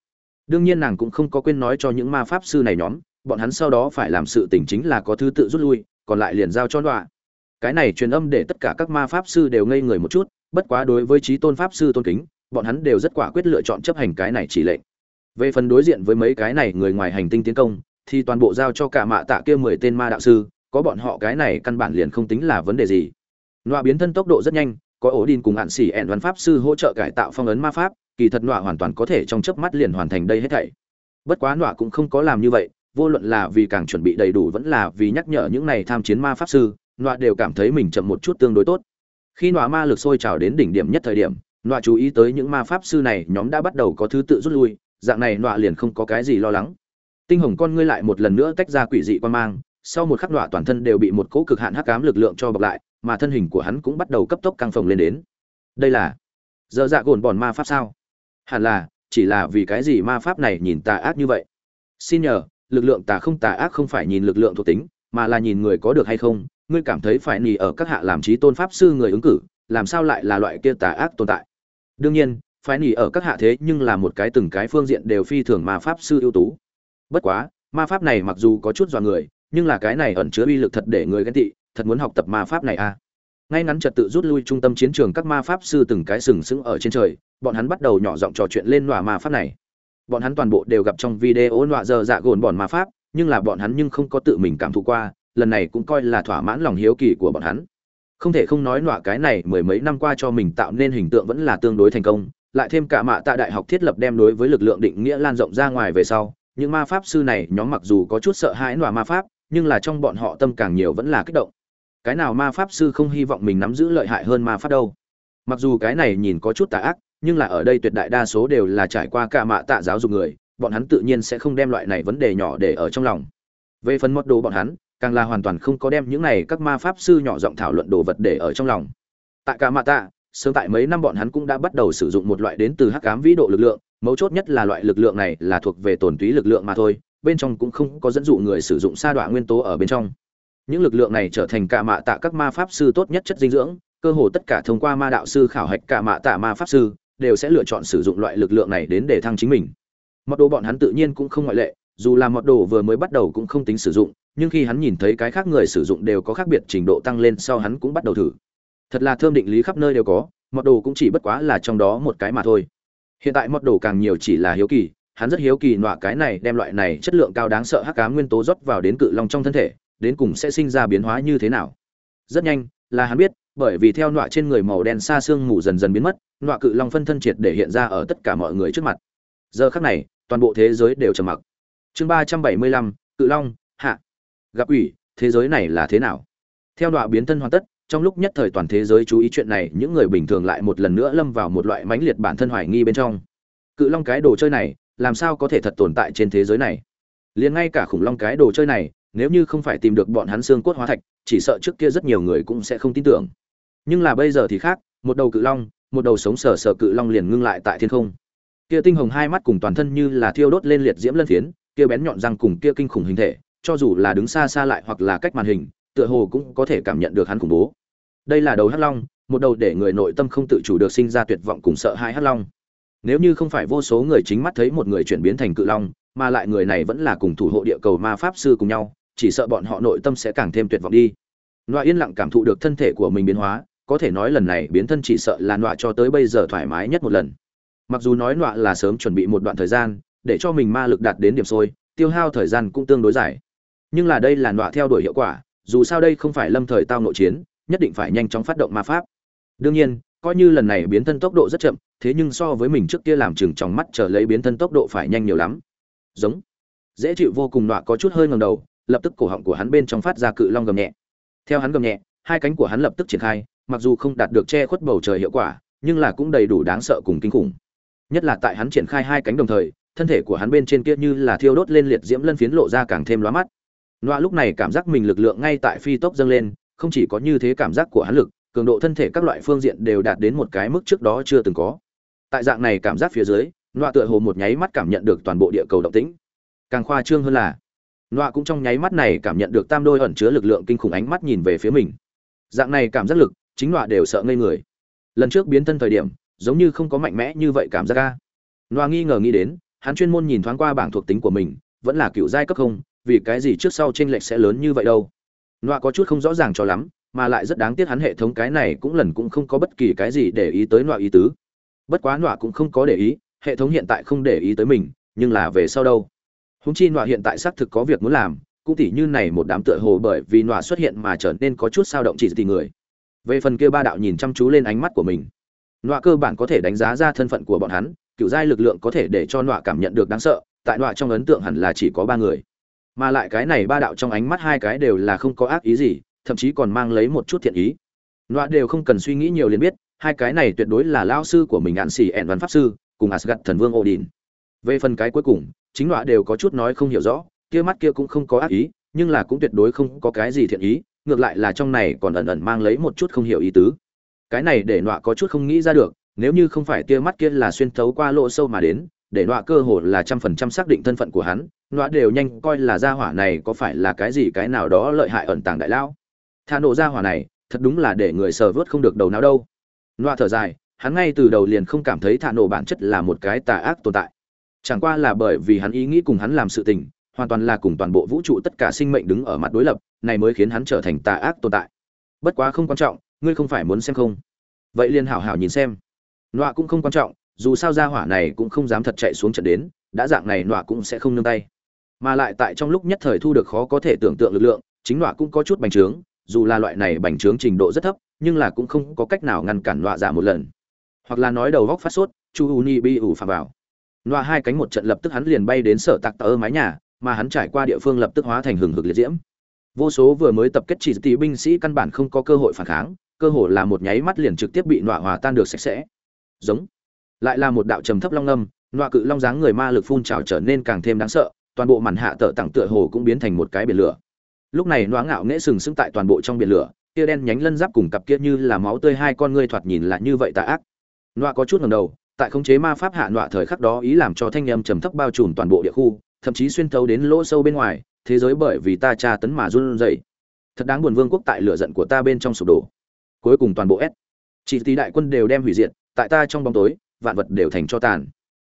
Đương nhiên nàng cũng không có quên nói cho những ma pháp sư này nhóm, bọn hắn sau đó phải làm sự tình chính là có thứ tự rút lui, còn lại liền giao cho đọa cái này truyền âm để tất cả các ma pháp sư đều ngây người một chút, bất quá đối với trí tôn pháp sư tôn kính, bọn hắn đều rất quả quyết lựa chọn chấp hành cái này chỉ lệnh về phần đối diện với mấy cái này người ngoài hành tinh tiến công, thì toàn bộ giao cho cả mạ tạ kia mười tên ma đạo sư, có bọn họ cái này căn bản liền không tính là vấn đề gì. Nọa biến thân tốc độ rất nhanh, có ổ đin cùng hạn xỉ ẹn văn pháp sư hỗ trợ cải tạo phong ấn ma pháp, kỳ thật nọa hoàn toàn có thể trong chớp mắt liền hoàn thành đây hết thảy. Bất quá nọa cũng không có làm như vậy, vô luận là vì càng chuẩn bị đầy đủ vẫn là vì nhắc nhở những này tham chiến ma pháp sư, nọa đều cảm thấy mình chậm một chút tương đối tốt. Khi nọa ma lực sôi trào đến đỉnh điểm nhất thời điểm, nọa chú ý tới những ma pháp sư này nhóm đã bắt đầu có thứ tự rút lui dạng này nọa liền không có cái gì lo lắng. Tinh hồng con ngươi lại một lần nữa tách ra quỷ dị quan mang, sau một khắc nọa toàn thân đều bị một cỗ cực hạn hắc ám lực lượng cho bọc lại, mà thân hình của hắn cũng bắt đầu cấp tốc căng phồng lên đến. Đây là giờ dạ gồn bòn ma pháp sao? Hẳn là, chỉ là vì cái gì ma pháp này nhìn tà ác như vậy? Xin nhờ, lực lượng tà không tà ác không phải nhìn lực lượng thuộc tính, mà là nhìn người có được hay không, ngươi cảm thấy phải nì ở các hạ làm trí tôn pháp sư người ứng cử, làm sao lại là loại kia tà ác tồn tại? Đương nhiên phải nỉ ở các hạ thế nhưng là một cái từng cái phương diện đều phi thường ma pháp sư ưu tú. Bất quá, ma pháp này mặc dù có chút dọa người, nhưng là cái này ẩn chứa uy lực thật để người ghen tị, thật muốn học tập ma pháp này à. Ngay ngắn trật tự rút lui trung tâm chiến trường các ma pháp sư từng cái sừng sững ở trên trời, bọn hắn bắt đầu nhỏ giọng trò chuyện lên nọa ma pháp này. Bọn hắn toàn bộ đều gặp trong video nọa giờ dạ gồn bọn ma pháp, nhưng là bọn hắn nhưng không có tự mình cảm thụ qua, lần này cũng coi là thỏa mãn lòng hiếu kỳ của bọn hắn. Không thể không nói nọa cái này mười mấy năm qua cho mình tạo nên hình tượng vẫn là tương đối thành công lại thêm cả mạ tạ đại học thiết lập đem đối với lực lượng định nghĩa lan rộng ra ngoài về sau, những ma pháp sư này nhóm mặc dù có chút sợ hãi nọa ma pháp, nhưng là trong bọn họ tâm càng nhiều vẫn là kích động. Cái nào ma pháp sư không hy vọng mình nắm giữ lợi hại hơn ma pháp đâu? Mặc dù cái này nhìn có chút tà ác, nhưng là ở đây tuyệt đại đa số đều là trải qua cả mạ tạ giáo dục người, bọn hắn tự nhiên sẽ không đem loại này vấn đề nhỏ để ở trong lòng. Về phần mất đồ bọn hắn, càng là hoàn toàn không có đem những này các ma pháp sư nhỏ giọng thảo luận đồ vật để ở trong lòng. Tại cả mạ tạ sớm tại mấy năm bọn hắn cũng đã bắt đầu sử dụng một loại đến từ hắc ám vĩ độ lực lượng, mấu chốt nhất là loại lực lượng này là thuộc về tổn túy lực lượng mà thôi, bên trong cũng không có dẫn dụ người sử dụng sa đoạn nguyên tố ở bên trong. Những lực lượng này trở thành cả mạ tạ các ma pháp sư tốt nhất chất dinh dưỡng, cơ hồ tất cả thông qua ma đạo sư khảo hạch cả mạ tạ ma pháp sư đều sẽ lựa chọn sử dụng loại lực lượng này đến để thăng chính mình. Mật đồ bọn hắn tự nhiên cũng không ngoại lệ, dù là mật đồ vừa mới bắt đầu cũng không tính sử dụng, nhưng khi hắn nhìn thấy cái khác người sử dụng đều có khác biệt trình độ tăng lên sau hắn cũng bắt đầu thử thật là thơm định lý khắp nơi đều có, mọt đồ cũng chỉ bất quá là trong đó một cái mà thôi. Hiện tại mọt đồ càng nhiều chỉ là hiếu kỳ, hắn rất hiếu kỳ nọa cái này đem loại này chất lượng cao đáng sợ hắc cá nguyên tố rót vào đến cự long trong thân thể, đến cùng sẽ sinh ra biến hóa như thế nào. Rất nhanh, là hắn biết, bởi vì theo nọa trên người màu đen xa xương mù dần dần biến mất, nọa cự long phân thân triệt để hiện ra ở tất cả mọi người trước mặt. Giờ khắc này, toàn bộ thế giới đều trầm mặc. Chương ba trăm bảy mươi lăm, cự long, hạ. Gặp ủy, thế giới này là thế nào? Theo nọa biến thân hoàn tất trong lúc nhất thời toàn thế giới chú ý chuyện này, những người bình thường lại một lần nữa lâm vào một loại mãnh liệt bản thân hoài nghi bên trong. Cự long cái đồ chơi này, làm sao có thể thật tồn tại trên thế giới này? Liền ngay cả khủng long cái đồ chơi này, nếu như không phải tìm được bọn hắn xương cốt hóa thạch, chỉ sợ trước kia rất nhiều người cũng sẽ không tin tưởng. Nhưng là bây giờ thì khác, một đầu cự long, một đầu sống sờ sờ cự long liền ngưng lại tại thiên không. Kia tinh hồng hai mắt cùng toàn thân như là thiêu đốt lên liệt diễm lân phiến, kia bén nhọn răng cùng kia kinh khủng hình thể, cho dù là đứng xa xa lại hoặc là cách màn hình tựa hồ cũng có thể cảm nhận được hắn khủng bố. Đây là đầu hắc long, một đầu để người nội tâm không tự chủ được sinh ra tuyệt vọng cùng sợ hãi hắc long. Nếu như không phải vô số người chính mắt thấy một người chuyển biến thành cự long, mà lại người này vẫn là cùng thủ hộ địa cầu ma pháp sư cùng nhau, chỉ sợ bọn họ nội tâm sẽ càng thêm tuyệt vọng đi. Nọa yên lặng cảm thụ được thân thể của mình biến hóa, có thể nói lần này biến thân chỉ sợ là nọa cho tới bây giờ thoải mái nhất một lần. Mặc dù nói nọa là sớm chuẩn bị một đoạn thời gian, để cho mình ma lực đạt đến điểm sôi, tiêu hao thời gian cũng tương đối dài. Nhưng là đây là nọa theo đuổi hiệu quả dù sao đây không phải lâm thời tao nội chiến, nhất định phải nhanh chóng phát động ma pháp. Đương nhiên, coi như lần này biến thân tốc độ rất chậm, thế nhưng so với mình trước kia làm chừng trong mắt trở lấy biến thân tốc độ phải nhanh nhiều lắm. Giống. Dễ chịu vô cùng nọa có chút hơi ngầm đầu, lập tức cổ họng của hắn bên trong phát ra cự long gầm nhẹ. Theo hắn gầm nhẹ, hai cánh của hắn lập tức triển khai, mặc dù không đạt được che khuất bầu trời hiệu quả, nhưng là cũng đầy đủ đáng sợ cùng kinh khủng. Nhất là tại hắn triển khai hai cánh đồng thời, thân thể của hắn bên trên kia như là thiêu đốt lên liệt diễm lân phiến lộ ra càng thêm lóa mắt. Nọa lúc này cảm giác mình lực lượng ngay tại phi tốc dâng lên, không chỉ có như thế cảm giác của hắn lực, cường độ thân thể các loại phương diện đều đạt đến một cái mức trước đó chưa từng có. Tại dạng này cảm giác phía dưới, Nọa tựa hồ một nháy mắt cảm nhận được toàn bộ địa cầu động tĩnh. Càng khoa trương hơn là, Nọa cũng trong nháy mắt này cảm nhận được tam đôi ẩn chứa lực lượng kinh khủng ánh mắt nhìn về phía mình. Dạng này cảm giác lực, chính Nọa đều sợ ngây người. Lần trước biến thân thời điểm, giống như không có mạnh mẽ như vậy cảm giác a. Nọa nghi ngờ nghĩ đến, hắn chuyên môn nhìn thoáng qua bảng thuộc tính của mình, vẫn là cựu giai cấp không, vì cái gì trước sau chênh lệch sẽ lớn như vậy đâu. Nọa có chút không rõ ràng cho lắm, mà lại rất đáng tiếc hắn hệ thống cái này cũng lần cũng không có bất kỳ cái gì để ý tới nọa ý tứ. Bất quá nọa cũng không có để ý, hệ thống hiện tại không để ý tới mình, nhưng là về sau đâu? Húng chi nọa hiện tại xác thực có việc muốn làm, cũng tỉ như này một đám tựa hồ bởi vì nọa xuất hiện mà trở nên có chút sao động chỉ tỉ người. Về phần kia ba đạo nhìn chăm chú lên ánh mắt của mình, nọa cơ bản có thể đánh giá ra thân phận của bọn hắn, cựu giai lực lượng có thể để cho nọa cảm nhận được đáng sợ, tại nọa trong ấn tượng hẳn là chỉ có ba người mà lại cái này ba đạo trong ánh mắt hai cái đều là không có ác ý gì, thậm chí còn mang lấy một chút thiện ý. Loạ đều không cần suy nghĩ nhiều liền biết, hai cái này tuyệt đối là lao sư của mình ạn xỉ ẹn văn pháp sư, cùng asgad thần vương odin. Về phần cái cuối cùng, chính loạ đều có chút nói không hiểu rõ, kia mắt kia cũng không có ác ý, nhưng là cũng tuyệt đối không có cái gì thiện ý, ngược lại là trong này còn ẩn ẩn mang lấy một chút không hiểu ý tứ. Cái này để nọa có chút không nghĩ ra được, nếu như không phải tia mắt kia là xuyên thấu qua lỗ sâu mà đến để nọa cơ hồ là trăm phần trăm xác định thân phận của hắn, nọa đều nhanh coi là gia hỏa này có phải là cái gì cái nào đó lợi hại ẩn tàng đại lão. Thà nổ gia hỏa này, thật đúng là để người sờ vớt không được đầu não đâu. Nọa thở dài, hắn ngay từ đầu liền không cảm thấy thà nổ bản chất là một cái tà ác tồn tại. Chẳng qua là bởi vì hắn ý nghĩ cùng hắn làm sự tình, hoàn toàn là cùng toàn bộ vũ trụ tất cả sinh mệnh đứng ở mặt đối lập, này mới khiến hắn trở thành tà ác tồn tại. Bất quá không quan trọng, ngươi không phải muốn xem không? Vậy liền hảo hảo nhìn xem. Nọa cũng không quan trọng dù sao gia hỏa này cũng không dám thật chạy xuống trận đến, đã dạng này nọa cũng sẽ không nương tay. Mà lại tại trong lúc nhất thời thu được khó có thể tưởng tượng lực lượng, chính nọa cũng có chút bành trướng, dù là loại này bành trướng trình độ rất thấp, nhưng là cũng không có cách nào ngăn cản nọa giả một lần. Hoặc là nói đầu góc phát sốt, chu u ni bi ủ phà vào nọa hai cánh một trận lập tức hắn liền bay đến sở tạc tờ mái nhà, mà hắn trải qua địa phương lập tức hóa thành hừng hực liệt diễm. Vô số vừa mới tập kết chỉ tỷ binh sĩ căn bản không có cơ hội phản kháng, cơ hội là một nháy mắt liền trực tiếp bị nọa hòa tan được sạch sẽ. Giống lại là một đạo trầm thấp long âm, nọa cự long dáng người ma lực phun trào trở nên càng thêm đáng sợ, toàn bộ màn hạ tợ tặng tựa hồ cũng biến thành một cái biển lửa. Lúc này nọa ngạo nghễ sừng sững tại toàn bộ trong biển lửa kia đen nhánh lân giáp cùng cặp kia như là máu tươi hai con ngươi thoạt nhìn là như vậy tà ác. Nọa có chút ngầm đầu, tại khống chế ma pháp hạ nọa thời khắc đó ý làm cho thanh âm trầm thấp bao trùm toàn bộ địa khu, thậm chí xuyên thấu đến lỗ sâu bên ngoài, thế giới bởi vì ta tra tấn mà run rẩy. Thật đáng buồn vương quốc tại lửa giận của ta bên trong sụp đổ. Cuối cùng toàn bộ s. Chỉ tí đại quân đều đem hủy diệt, tại ta trong bóng tối vạn vật đều thành cho tàn.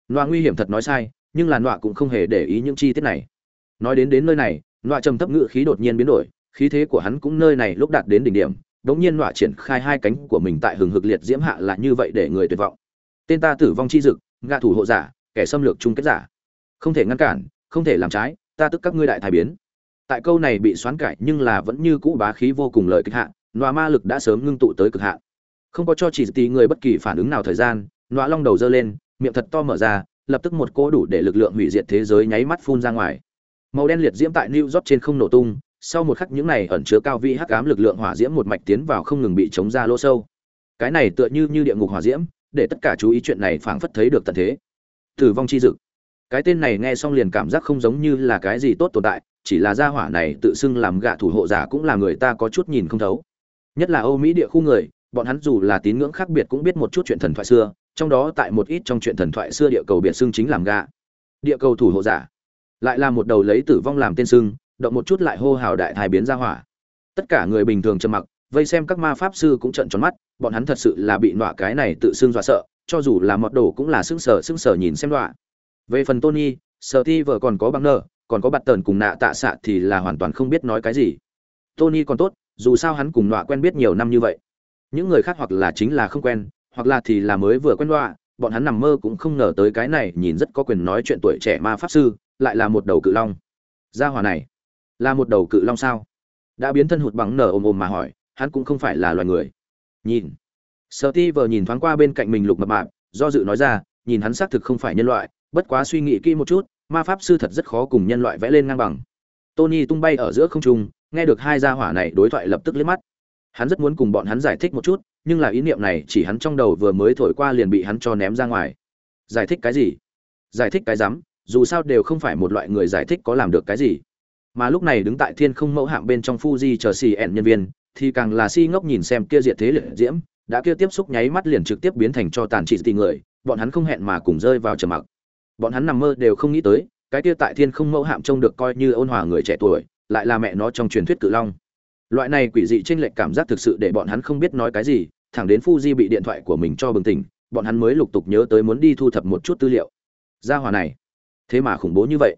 Nọa nguy hiểm thật nói sai nhưng là nọa cũng không hề để ý những chi tiết này. Nói đến đến nơi này nọa trầm thấp ngự khí đột nhiên biến đổi khí thế của hắn cũng nơi này lúc đạt đến đỉnh điểm đống nhiên nọa triển khai hai cánh của mình tại hừng hực liệt diễm hạ là như vậy để người tuyệt vọng. Tên ta tử vong chi dực ngạ thủ hộ giả kẻ xâm lược chung kết giả. Không thể ngăn cản không thể làm trái ta tức các ngươi đại thái biến. Tại câu này bị xoán cải nhưng là vẫn như cũ bá khí vô cùng lợi kịch hạ nọa ma lực đã sớm ngưng tụ tới cực hạ, không có cho chỉ tí người bất kỳ phản ứng nào thời gian nọa long đầu dơ lên, miệng thật to mở ra, lập tức một cỗ đủ để lực lượng hủy diệt thế giới nháy mắt phun ra ngoài. Màu đen liệt diễm tại new york trên không nổ tung, sau một khắc những này ẩn chứa cao vi hắc ám lực lượng hỏa diễm một mạch tiến vào không ngừng bị chống ra lỗ sâu. Cái này tựa như như địa ngục hỏa diễm, để tất cả chú ý chuyện này phảng phất thấy được tận thế. Tử vong chi dực. Cái tên này nghe xong liền cảm giác không giống như là cái gì tốt tồn tại, chỉ là gia hỏa này tự xưng làm gạ thủ hộ giả cũng là người ta có chút nhìn không thấu. Nhất là âu mỹ địa khu người, bọn hắn dù là tín ngưỡng khác biệt cũng biết một chút chuyện thần thoại xưa trong đó tại một ít trong chuyện thần thoại xưa địa cầu biệt xưng chính làm gạ địa cầu thủ hộ giả. Lại là một đầu lấy tử vong làm tên xưng, động một chút lại hô hào đại thai biến ra hỏa. Tất cả người bình thường trầm mặc, vây xem các ma pháp sư cũng trợn tròn mắt, bọn hắn thật sự là bị nọa cái này tự xưng dọa sợ, cho dù là mọt đồ cũng là sững sờ sững sờ nhìn xem nọa. Về phần tony sợ ti vợ còn có băng nơ, còn có bạt tần cùng nạ tạ xạ thì là hoàn toàn không biết nói cái gì. Tony còn tốt, dù sao hắn cùng nọa quen biết nhiều năm như vậy. Những người khác hoặc là chính là không quen hoặc là thì là mới vừa quen nọa bọn hắn nằm mơ cũng không ngờ tới cái này nhìn rất có quyền nói chuyện tuổi trẻ ma pháp sư, lại là một đầu cự long. Gia hỏa này, là một đầu cự long sao? Đã biến thân hụt bằng nở ồm ồm mà hỏi, hắn cũng không phải là loài người. Nhìn. Sợ ti vờ nhìn thoáng qua bên cạnh mình lục mập mạp, do dự nói ra, nhìn hắn xác thực không phải nhân loại, bất quá suy nghĩ kỹ một chút, ma pháp sư thật rất khó cùng nhân loại vẽ lên ngang bằng. Tony tung bay ở giữa không trung, nghe được hai gia hỏa này đối thoại lập tức liếc mắt hắn rất muốn cùng bọn hắn giải thích một chút, nhưng là ý niệm này chỉ hắn trong đầu vừa mới thổi qua liền bị hắn cho ném ra ngoài. Giải thích cái gì? Giải thích cái rắm, dù sao đều không phải một loại người giải thích có làm được cái gì. Mà lúc này đứng tại thiên không mẫu hạng bên trong Fuji chờ xì ẹn nhân viên, thì càng là si ngốc nhìn xem kia diệt thế liệt diễm, đã kia tiếp xúc nháy mắt liền trực tiếp biến thành cho tàn trị tì người, bọn hắn không hẹn mà cùng rơi vào trầm mặc. Bọn hắn nằm mơ đều không nghĩ tới, cái kia tại thiên không mẫu hạm trông được coi như ôn hòa người trẻ tuổi, lại là mẹ nó trong truyền thuyết cự long loại này quỷ dị trên lệch cảm giác thực sự để bọn hắn không biết nói cái gì, thẳng đến Fuji bị điện thoại của mình cho bừng tỉnh, bọn hắn mới lục tục nhớ tới muốn đi thu thập một chút tư liệu. Gia hòa này, thế mà khủng bố như vậy.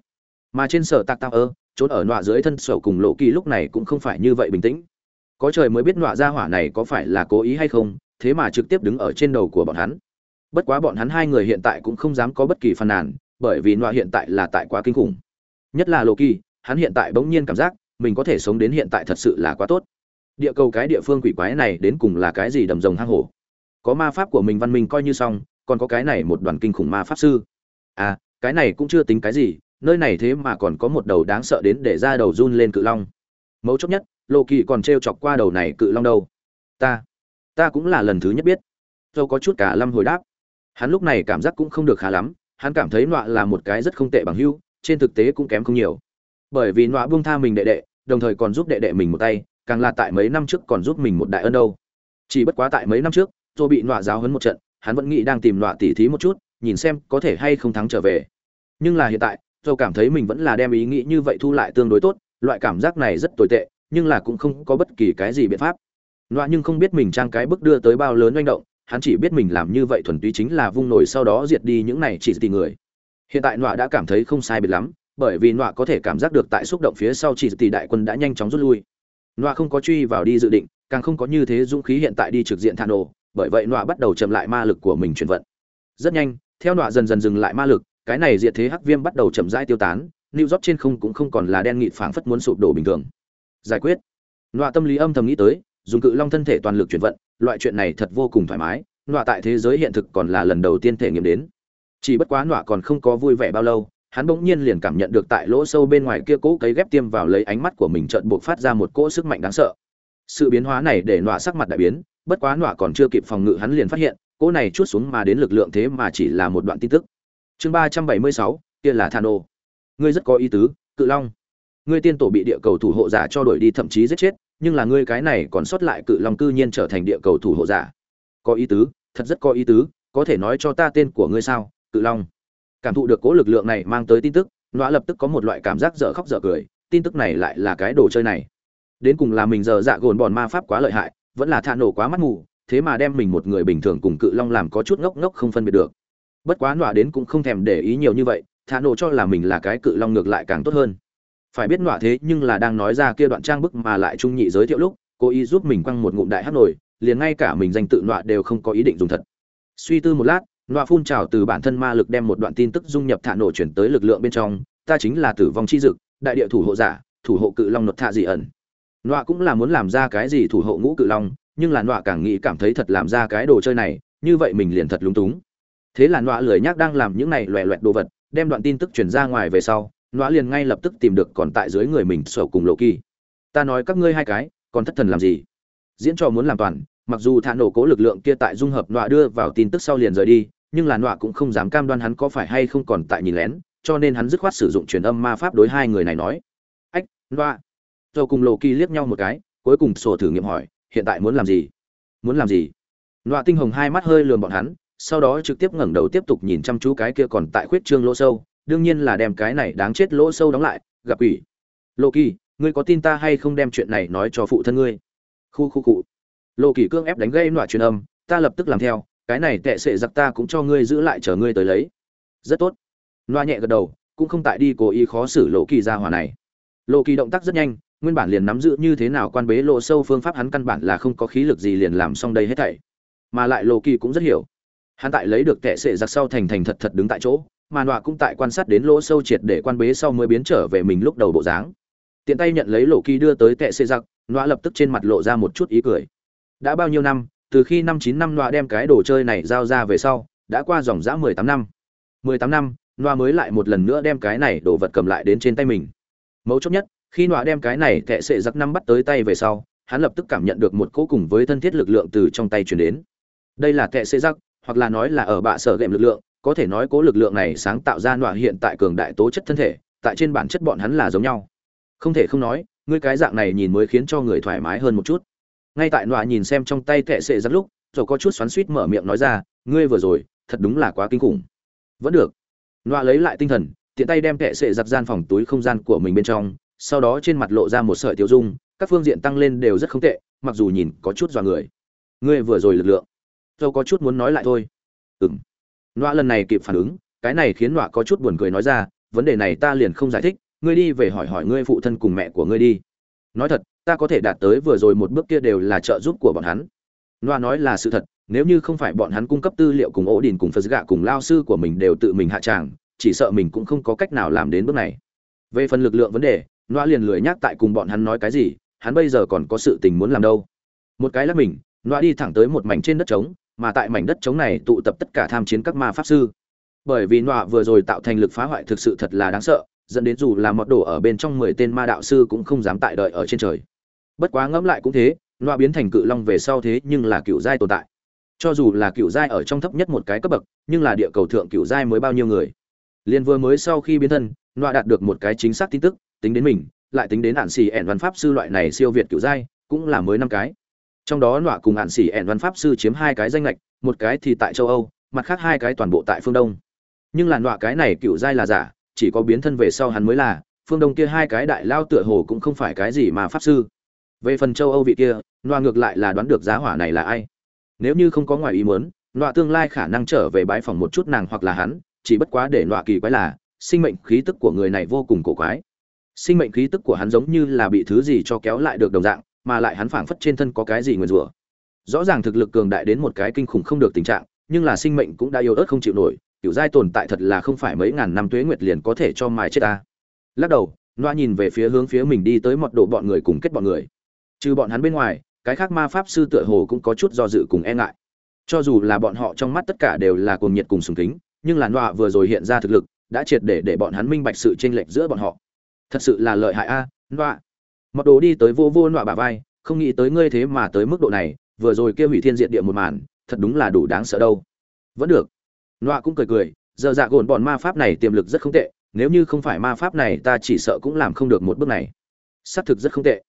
Mà trên sở tạc Tạc ơ, trốn ở nọa dưới thân sở cùng lộ kỳ lúc này cũng không phải như vậy bình tĩnh. Có trời mới biết nọa gia hỏa này có phải là cố ý hay không, thế mà trực tiếp đứng ở trên đầu của bọn hắn. Bất quá bọn hắn hai người hiện tại cũng không dám có bất kỳ phàn nàn, bởi vì nọa hiện tại là tại quá kinh khủng. Nhất là lộ kỳ, hắn hiện tại bỗng nhiên cảm giác mình có thể sống đến hiện tại thật sự là quá tốt. Địa cầu cái địa phương quỷ quái này đến cùng là cái gì đầm rồng hang hổ? Có ma pháp của mình văn minh coi như xong, còn có cái này một đoàn kinh khủng ma pháp sư. À cái này cũng chưa tính cái gì, nơi này thế mà còn có một đầu đáng sợ đến để ra đầu run lên cự long. Mấu chốt nhất lộ kỳ còn t r e o chọc qua đầu này cự long đâu. Ta ta cũng là lần thứ nhất biết. Dâu có chút cả lâm hồi đáp. Hắn lúc này cảm giác cũng không được khá lắm, hắn cảm thấy nọa là một cái rất không tệ bằng hưu, trên thực tế cũng kém không nhiều. Bởi vì nọa buông tha mình đệ đệ đồng thời còn giúp đệ đệ mình một tay, càng là tại mấy năm trước còn giúp mình một đại ân đâu. Chỉ bất quá tại mấy năm trước tôi bị nọa giáo hấn một trận, hắn vẫn nghĩ đang tìm nọa tỉ thí một chút, nhìn xem có thể hay không thắng trở về. Nhưng là hiện tại tôi cảm thấy mình vẫn là đem ý nghĩ như vậy thu lại tương đối tốt, loại cảm giác này rất tồi tệ, nhưng là cũng không có bất kỳ cái gì biện pháp. Nọa nhưng không biết mình trang cái bức đưa tới bao lớn manh động, hắn chỉ biết mình làm như vậy thuần túy chính là vung nổi sau đó diệt đi những này chỉ tì người. Hiện tại nọa đã cảm thấy không sai biệt lắm bởi vì nọa có thể cảm giác được tại xúc động phía sau chỉ tỷ đại quân đã nhanh chóng rút lui nọa không có truy vào đi dự định càng không có như thế dũng khí hiện tại đi trực diện thản nổ bởi vậy nọa bắt đầu chậm lại ma lực của mình chuyển vận rất nhanh theo nọa dần dần dừng lại ma lực cái này diệt thế hắc viêm bắt đầu chậm rãi tiêu tán lưu rót trên không cũng không còn là đen nghịt phảng phất muốn sụp đổ bình thường. Giải quyết. Nọa tâm lý âm thầm nghĩ tới, dùng cự long thân thể toàn lực chuyển vận, loại chuyện này thật vô cùng thoải mái, nọa tại thế giới hiện thực còn là lần đầu tiên thể nghiệm đến. Chỉ bất quá nọa còn không có vui vẻ bao lâu, hắn bỗng nhiên liền cảm nhận được tại lỗ sâu bên ngoài kia cỗ cấy ghép tiêm vào lấy ánh mắt của mình chợt buộc phát ra một cỗ sức mạnh đáng sợ. Sự biến hóa này để nọa sắc mặt đại biến, bất quá nọa còn chưa kịp phòng ngự hắn liền phát hiện, cỗ này chuốt xuống mà đến lực lượng thế mà chỉ là một đoạn tin tức. Chương ba trăm bảy mươi sáu, kia là Thano ngươi rất có ý tứ cự long ngươi tiên tổ bị địa cầu thủ hộ giả cho đổi đi thậm chí giết chết nhưng là ngươi cái này còn sót lại cự long cư nhiên trở thành địa cầu thủ hộ giả có ý tứ thật rất có ý tứ có thể nói cho ta tên của ngươi sao cự long cảm thụ được cố lực lượng này mang tới tin tức nọa lập tức có một loại cảm giác dở khóc dở cười, tin tức này lại là cái đồ chơi này. Đến cùng là mình giờ dạ gồn bòn ma pháp quá lợi hại, vẫn là thạ nổ quá mắt mù, thế mà đem mình một người bình thường cùng cự long làm có chút ngốc ngốc không phân biệt được. Bất quá nọa đến cũng không thèm để ý nhiều như vậy, thả nổ cho là mình là cái cự long ngược lại càng tốt hơn. Phải biết nọa thế nhưng là đang nói ra kia đoạn trang bức mà lại trung nhị giới thiệu lúc, cố ý giúp mình quăng một ngụm đại hát nổi, liền ngay cả mình danh tự nọa đều không có ý định dùng thật. Suy tư một lát nọa phun trào từ bản thân ma lực đem một đoạn tin tức dung nhập thả nổ chuyển tới lực lượng bên trong, ta chính là tử vong chi dực, đại địa thủ hộ giả, thủ hộ cự long nột thạ dị ẩn. Nọa cũng là muốn làm ra cái gì thủ hộ ngũ cự long, nhưng là nọa càng nghĩ cảm thấy thật làm ra cái đồ chơi này, như vậy mình liền thật lúng túng. Thế là nọa lười nhác đang làm những này loẹ loẹt đồ vật, đem đoạn tin tức truyền ra ngoài về sau nọa liền ngay lập tức tìm được còn tại dưới người mình sổ cùng lộ kỳ ta nói các ngươi hai cái, còn thất thần làm gì? Diễn trò muốn làm toàn, mặc dù thả nổ cố lực lượng kia tại dung hợp nọa đưa vào tin tức sau liền rời đi nhưng là nọa cũng không dám cam đoan hắn có phải hay không còn tại nhìn lén, cho nên hắn dứt khoát sử dụng truyền âm ma pháp đối hai người này nói. Ách, nọa. Rồi cùng lộ kỳ liếc nhau một cái, cuối cùng sổ thử nghiệm hỏi, hiện tại muốn làm gì? Muốn làm gì? Nọa tinh hồng hai mắt hơi lườm bọn hắn, sau đó trực tiếp ngẩng đầu tiếp tục nhìn chăm chú cái kia còn tại khuyết trương lỗ sâu, đương nhiên là đem cái này đáng chết lỗ sâu đóng lại, gặp ủy. lộ kỳ, ngươi có tin ta hay không đem chuyện này nói cho phụ thân ngươi? Khu khu cụ lộ kỳ cương ép đánh gây nọa truyền âm, ta lập tức làm theo cái này tệ sệ giặc ta cũng cho ngươi giữ lại chờ ngươi tới lấy. Rất tốt. Loa nhẹ gật đầu, cũng không tại đi cố ý khó xử lộ kỳ ra hỏa này. Lộ kỳ động tác rất nhanh, nguyên bản liền nắm giữ như thế nào quan bế lộ sâu phương pháp hắn căn bản là không có khí lực gì liền làm xong đây hết thảy. Mà lại lộ kỳ cũng rất hiểu. Hắn tại lấy được tệ sệ giặc sau thành thành thật thật đứng tại chỗ, mà nọa cũng tại quan sát đến lỗ sâu triệt để quan bế sau mới biến trở về mình lúc đầu bộ dáng. Tiện tay nhận lấy lộ kỳ đưa tới tệ sệ giặc nọa lập tức trên mặt lộ ra một chút ý cười. Đã bao nhiêu năm từ khi năm chín năm nọa đem cái đồ chơi này giao ra về sau, đã qua dòng dã mười tám năm. Mười tám năm nọa mới lại một lần nữa đem cái này đồ vật cầm lại đến trên tay mình. Mấu chốt nhất, khi nọa đem cái này tệ sệ giặc năm bắt tới tay về sau, hắn lập tức cảm nhận được một cỗ cùng với thân thiết lực lượng từ trong tay chuyển đến. Đây là tệ sệ giặc, hoặc là nói là ở bạ sở gệm lực lượng, có thể nói cố lực lượng này sáng tạo ra nọa hiện tại cường đại tố chất thân thể, tại trên bản chất bọn hắn là giống nhau. Không thể không nói, ngươi cái dạng này nhìn mới khiến cho người thoải mái hơn một chút ngay tại nọa nhìn xem trong tay tệ sệ giặc lúc rồi có chút xoắn suýt mở miệng nói ra, ngươi vừa rồi, thật đúng là quá kinh khủng. Vẫn được. Nọa lấy lại tinh thần, tiện tay đem tệ sệ giặc gian phòng túi không gian của mình bên trong, sau đó trên mặt lộ ra một sợi tiêu dung, các phương diện tăng lên đều rất không tệ, mặc dù nhìn có chút dọa người. Ngươi vừa rồi lực lượng. Tôi có chút muốn nói lại thôi. Ừm. Nọa lần này kịp phản ứng, cái này khiến nọa có chút buồn cười nói ra, vấn đề này ta liền không giải thích, ngươi đi về hỏi hỏi ngươi phụ thân cùng mẹ của ngươi đi nói thật, ta có thể đạt tới vừa rồi một bước kia đều là trợ giúp của bọn hắn. Nọa nói là sự thật, nếu như không phải bọn hắn cung cấp tư liệu cùng ổ đình cùng phật gạ cùng lao sư của mình đều tự mình hạ tràng, chỉ sợ mình cũng không có cách nào làm đến bước này. Về phần lực lượng vấn đề nọa liền lười nhắc tại cùng bọn hắn nói cái gì, hắn bây giờ còn có sự tình muốn làm đâu. Một cái là mình nọa đi thẳng tới một mảnh trên đất trống, mà tại mảnh đất trống này tụ tập tất cả tham chiến các ma pháp sư. Bởi vì nọa vừa rồi tạo thành lực phá hoại thực sự thật là đáng sợ dẫn đến dù là mọt đổ ở bên trong mười tên ma đạo sư cũng không dám tại đợi ở trên trời. Bất quá ngẫm lại cũng thế, loa biến thành cự long về sau thế nhưng là cựu giai tồn tại. Cho dù là cựu giai ở trong thấp nhất một cái cấp bậc, nhưng là địa cầu thượng cựu giai mới bao nhiêu người. Liên vừa mới sau khi biến thân, loa đạt được một cái chính xác tin tức, tính đến mình, lại tính đến ản xì ẻn văn pháp sư loại này siêu việt cựu giai, cũng là mới năm cái. Trong đó loa cùng ản xỉ ẻn văn pháp sư chiếm hai cái danh lệch, một cái thì tại châu âu, mặt khác hai cái toàn bộ tại phương đông. Nhưng là loa cái này cựu giai là giả chỉ có biến thân về sau hắn mới là, phương đông kia hai cái đại lao tựa hồ cũng không phải cái gì mà pháp sư. Về phần châu âu vị kia loa ngược lại là đoán được giá hỏa này là ai. Nếu như không có ngoài ý muốn loa tương lai khả năng trở về bãi phòng một chút nàng hoặc là hắn, chỉ bất quá để loa kỳ quái là, sinh mệnh khí tức của người này vô cùng cổ quái. Sinh mệnh khí tức của hắn giống như là bị thứ gì cho kéo lại được đồng dạng, mà lại hắn phảng phất trên thân có cái gì nguyền rủa. Rõ ràng thực lực cường đại đến một cái kinh khủng không được tình trạng, nhưng là sinh mệnh cũng đã yếu ớt không chịu nổi kiểu giai tồn tại thật là không phải mấy ngàn năm tuế nguyệt liền có thể cho mài chết ta. Lắc đầu loa nhìn về phía hướng phía mình đi tới mọt độ bọn người cùng kết bọn người. Trừ bọn hắn bên ngoài cái khác ma pháp sư tựa hồ cũng có chút do dự cùng e ngại. Cho dù là bọn họ trong mắt tất cả đều là cuồng nhiệt cùng sùng kính nhưng là loa vừa rồi hiện ra thực lực đã triệt để để bọn hắn minh bạch sự chênh lệch giữa bọn họ. Thật sự là lợi hại a loa Mọt đồ đi tới vô vô noa bà vai, không nghĩ tới ngươi thế mà tới mức độ này, vừa rồi kia hủy thiên diệt địa một màn, thật đúng là đủ đáng sợ đâu. Vẫn được. Nọa cũng cười cười, giờ dạ gồn bọn ma pháp này tiềm lực rất không tệ, nếu như không phải ma pháp này ta chỉ sợ cũng làm không được một bước này. Xác thực rất không tệ.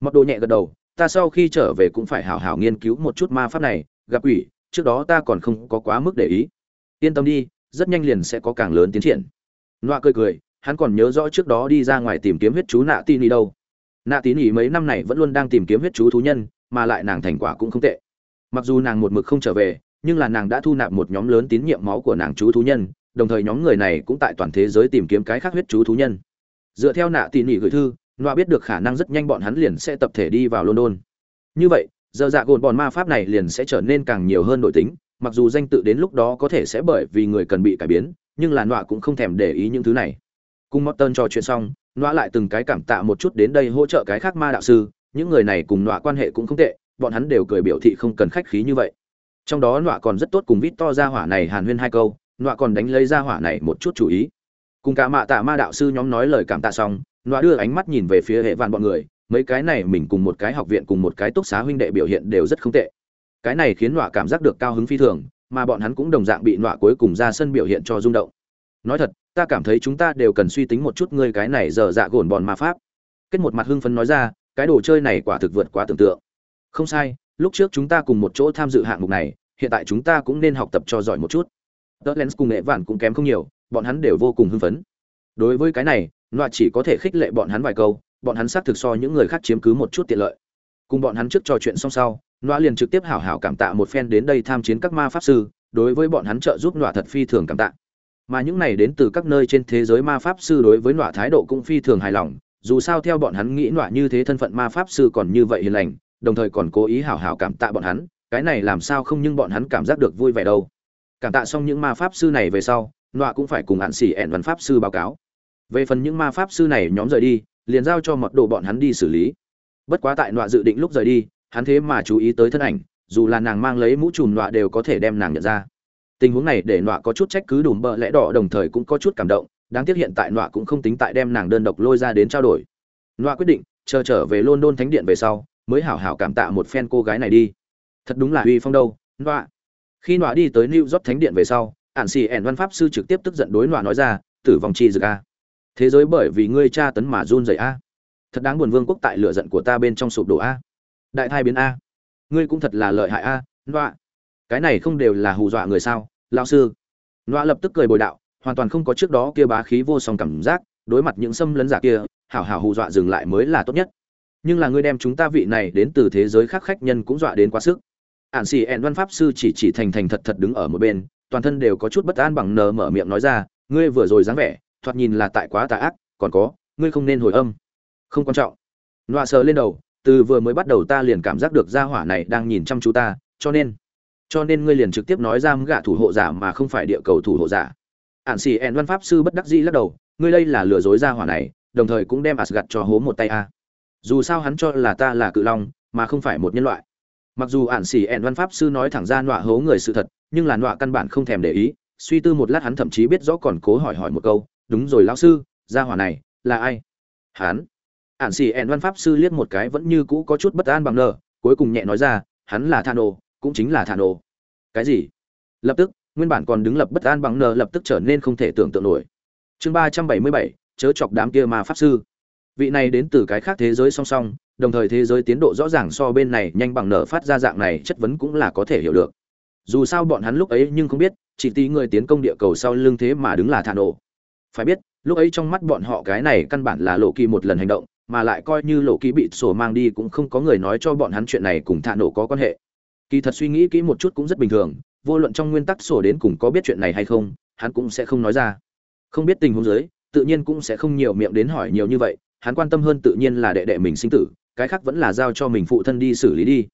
Mặc đồ nhẹ gật đầu, ta sau khi trở về cũng phải hảo hảo nghiên cứu một chút ma pháp này, gặp ủy, trước đó ta còn không có quá mức để ý. Yên tâm đi, rất nhanh liền sẽ có càng lớn tiến triển. Nọa cười cười, hắn còn nhớ rõ trước đó đi ra ngoài tìm kiếm huyết chú nạ tin đi đâu nạ tín ý mấy năm này vẫn luôn đang tìm kiếm huyết chú thú nhân mà lại nàng thành quả cũng không tệ mặc dù nàng một mực không trở về nhưng là nàng đã thu nạp một nhóm lớn tín nhiệm máu của nàng chú thú nhân, đồng thời nhóm người này cũng tại toàn thế giới tìm kiếm cái khác huyết chú thú nhân. Dựa theo nạ tỉ nỉ gửi thư nọa biết được khả năng rất nhanh bọn hắn liền sẽ tập thể đi vào london. Như vậy, giờ dạ gồn bọn ma pháp này liền sẽ trở nên càng nhiều hơn nội tính, mặc dù danh tự đến lúc đó có thể sẽ bởi vì người cần bị cải biến, nhưng là nọa cũng không thèm để ý những thứ này. Cùng Morton trò chuyện xong nọa lại từng cái cảm tạ một chút đến đây hỗ trợ cái khác ma đạo sư, những người này cùng nọa quan hệ cũng không tệ, bọn hắn đều cười biểu thị không cần khách khí như vậy trong đó nọa còn rất tốt cùng vít to ra hỏa này hàn huyên hai câu, nọa còn đánh lấy ra hỏa này một chút chủ ý. Cùng cả mạ tạ ma đạo sư nhóm nói lời cảm tạ xong, nọa đưa ánh mắt nhìn về phía hệ vạn bọn người, mấy cái này mình cùng một cái học viện cùng một cái túc xá huynh đệ biểu hiện đều rất không tệ. Cái này khiến nọa cảm giác được cao hứng phi thường, mà bọn hắn cũng đồng dạng bị nọa cuối cùng ra sân biểu hiện cho rung động. Nói thật, ta cảm thấy chúng ta đều cần suy tính một chút ngươi cái này giờ dạ gồn bọn ma pháp. Kết một mặt hưng phấn nói ra, cái đồ chơi này quả thực vượt quá tưởng tượng. Không sai lúc trước chúng ta cùng một chỗ tham dự hạng mục này, hiện tại chúng ta cũng nên học tập cho giỏi một chút. Tớ lens cùng nghệ vạn cũng kém không nhiều, bọn hắn đều vô cùng hưng phấn. Đối với cái này loạt chỉ có thể khích lệ bọn hắn vài câu, bọn hắn xác thực so những người khác chiếm cứ một chút tiện lợi. Cùng bọn hắn trước trò chuyện xong sau, loa liền trực tiếp hảo hảo cảm tạ một phen đến đây tham chiến các ma pháp sư, đối với bọn hắn trợ giúp loa thật phi thường cảm tạ. Mà những này đến từ các nơi trên thế giới ma pháp sư đối với loa thái độ cũng phi thường hài lòng, dù sao theo bọn hắn nghĩ loa như thế thân phận ma pháp sư còn như vậy hiền lành đồng thời còn cố ý hảo hảo cảm tạ bọn hắn, cái này làm sao không nhưng bọn hắn cảm giác được vui vẻ đâu. Cảm tạ xong những ma pháp sư này về sau, nọa cũng phải cùng hạn xỉ ẹn văn pháp sư báo cáo. Về phần những ma pháp sư này nhóm rời đi, liền giao cho mật đồ bọn hắn đi xử lý. Bất quá tại nọa dự định lúc rời đi, hắn thế mà chú ý tới thân ảnh, dù là nàng mang lấy mũ trùm nọa đều có thể đem nàng nhận ra. Tình huống này để nọa có chút trách cứ đùm bợ lẽ đỏ đồng thời cũng có chút cảm động, đáng tiếc hiện tại nọa cũng không tính tại đem nàng đơn độc lôi ra đến trao đổi. Nọa quyết định, chờ trở về london thánh điện về sau mới hảo hảo cảm tạ một phen cô gái này đi. Thật đúng là uy phong đâu, nọa. Khi nọa đi tới new york thánh điện về sau, ản xì ẻn văn pháp sư trực tiếp tức giận đối nọa nói ra, tử vong chi dực a. Thế giới bởi vì ngươi tra tấn mà run dậy a. Thật đáng buồn vương quốc tại lửa giận của ta bên trong sụp đổ a. Đại thai biến a. Ngươi cũng thật là lợi hại a, nọa. Cái này không đều là hù dọa người sao lao sư? Nọa lập tức cười bồi đạo, hoàn toàn không có trước đó kia bá khí vô song cảm giác, đối mặt những xâm lấn giả kia, hảo hảo hù dọa dừng lại mới là tốt nhất nhưng là ngươi đem chúng ta vị này đến từ thế giới khác khách nhân cũng dọa đến quá sức. Ản xì ẹn văn pháp sư chỉ chỉ thành thành thật thật đứng ở một bên, toàn thân đều có chút bất an bằng nờ mở miệng nói ra, ngươi vừa rồi dáng vẻ, thoạt nhìn là tại quá tà ác, còn có, ngươi không nên hồi âm. Không quan trọng. Nọa sờ lên đầu, từ vừa mới bắt đầu ta liền cảm giác được gia hỏa này đang nhìn chăm chú ta, cho nên cho nên ngươi liền trực tiếp nói ra gạ thủ hộ giả mà không phải địa cầu thủ hộ giả. Ản xì ẹn văn pháp sư bất đắc dĩ lắc đầu, ngươi đây là lừa dối gia hỏa này, đồng thời cũng đem asgad cho hố một tay a dù sao hắn cho là ta là cự long, mà không phải một nhân loại. Mặc dù ản xỉ ẹn văn pháp sư nói thẳng ra nọa hố người sự thật, nhưng là nọa căn bản không thèm để ý, suy tư một lát hắn thậm chí biết rõ còn cố hỏi hỏi một câu, đúng rồi lão sư, gia hỏa này là ai? Hắn. Ạn xỉ ẹn văn pháp sư liếc một cái vẫn như cũ có chút bất an bằng nờ, cuối cùng nhẹ nói ra, hắn là thano, cũng chính là thano. Cái gì? Lập tức, nguyên bản còn đứng lập bất an bằng nờ lập tức trở nên không thể tưởng tượng nổi. Chương ba trăm bảy mươi bảy, chớ chọc đám kia mà pháp sư vị này đến từ cái khác thế giới song song, đồng thời thế giới tiến độ rõ ràng so bên này nhanh bằng nở phát ra dạng này chất vấn cũng là có thể hiểu được. Dù sao bọn hắn lúc ấy nhưng không biết, chỉ tí người tiến công địa cầu sau lưng thế mà đứng là thả nổ. Phải biết, lúc ấy trong mắt bọn họ cái này căn bản là lộ kỳ một lần hành động, mà lại coi như lộ kỳ bị sổ mang đi cũng không có người nói cho bọn hắn chuyện này cùng thả nổ có quan hệ. Kỳ thật suy nghĩ kỹ một chút cũng rất bình thường, vô luận trong nguyên tắc sổ đến cùng có biết chuyện này hay không, hắn cũng sẽ không nói ra. Không biết tình huống giới tự nhiên cũng sẽ không nhiều miệng đến hỏi nhiều như vậy hắn quan tâm hơn tự nhiên là đệ đệ mình sinh tử cái khác vẫn là giao cho mình phụ thân đi xử lý đi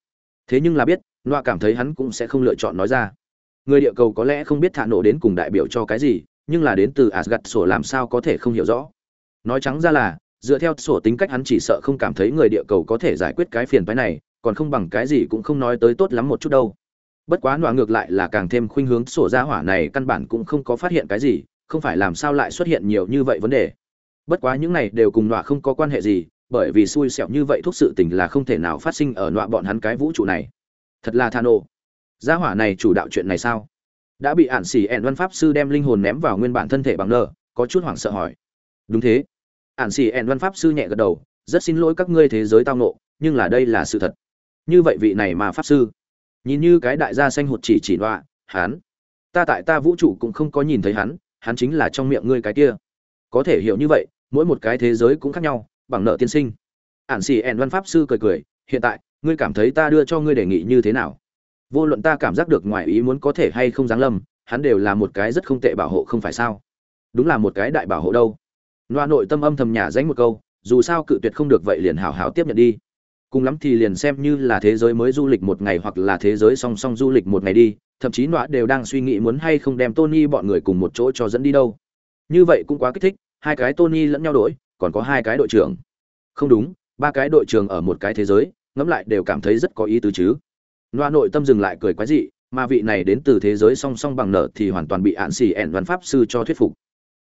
thế nhưng là biết loa cảm thấy hắn cũng sẽ không lựa chọn nói ra người địa cầu có lẽ không biết thả nổ đến cùng đại biểu cho cái gì nhưng là đến từ Asgard sổ làm sao có thể không hiểu rõ. Nói trắng ra là, dựa theo sổ tính cách hắn chỉ sợ không cảm thấy người địa cầu có thể giải quyết cái phiền phái này, còn không bằng cái gì cũng không nói tới tốt lắm một chút đâu. Bất quá nọa ngược lại là càng thêm khuynh hướng sổ ra hỏa này căn bản cũng không có phát hiện cái gì, không phải làm sao lại xuất hiện nhiều như vậy vấn đề. Bất quá những này đều cùng nọa không có quan hệ gì, bởi vì xui xẻo như vậy thuốc sự tình là không thể nào phát sinh ở nọa bọn hắn cái vũ trụ này. Thật là Thano. Gia hỏa này chủ đạo chuyện này sao? đã bị ạn xỉ ẹn văn pháp sư đem linh hồn ném vào nguyên bản thân thể bằng nờ có chút hoảng sợ hỏi đúng thế ạn xỉ ẹn văn pháp sư nhẹ gật đầu rất xin lỗi các ngươi thế giới tao nộ nhưng là đây là sự thật như vậy vị này mà pháp sư nhìn như cái đại gia xanh hụt chỉ chỉ đọa hắn ta tại ta vũ trụ cũng không có nhìn thấy hắn hắn chính là trong miệng ngươi cái kia có thể hiểu như vậy, mỗi một cái thế giới cũng khác nhau, bằng nợ tiên sinh. Ản xì ẹn văn pháp sư cười cười, hiện tại, ngươi cảm thấy ta đưa cho ngươi đề nghị như thế nào? Vô luận ta cảm giác được ngoài ý muốn có thể hay không giáng lâm, hắn đều là một cái rất không tệ bảo hộ không phải sao? Đúng là một cái đại bảo hộ đâu. Loa nội tâm âm thầm nhà danh một câu, dù sao cự tuyệt không được vậy liền hào hào tiếp nhận đi. Cùng lắm thì liền xem như là thế giới mới du lịch một ngày hoặc là thế giới song song du lịch một ngày đi, thậm chí nọa đều đang suy nghĩ muốn hay không đem tony bọn người cùng một chỗ cho dẫn đi đâu như vậy cũng quá kích thích hai cái tony lẫn nhau đổi còn có hai cái đội trưởng không đúng ba cái đội trưởng ở một cái thế giới ngẫm lại đều cảm thấy rất có ý tứ chứ Loa nội tâm dừng lại cười quái dị, mà vị này đến từ thế giới song song bằng nợ thì hoàn toàn bị án xì ẻn văn pháp sư cho thuyết phục.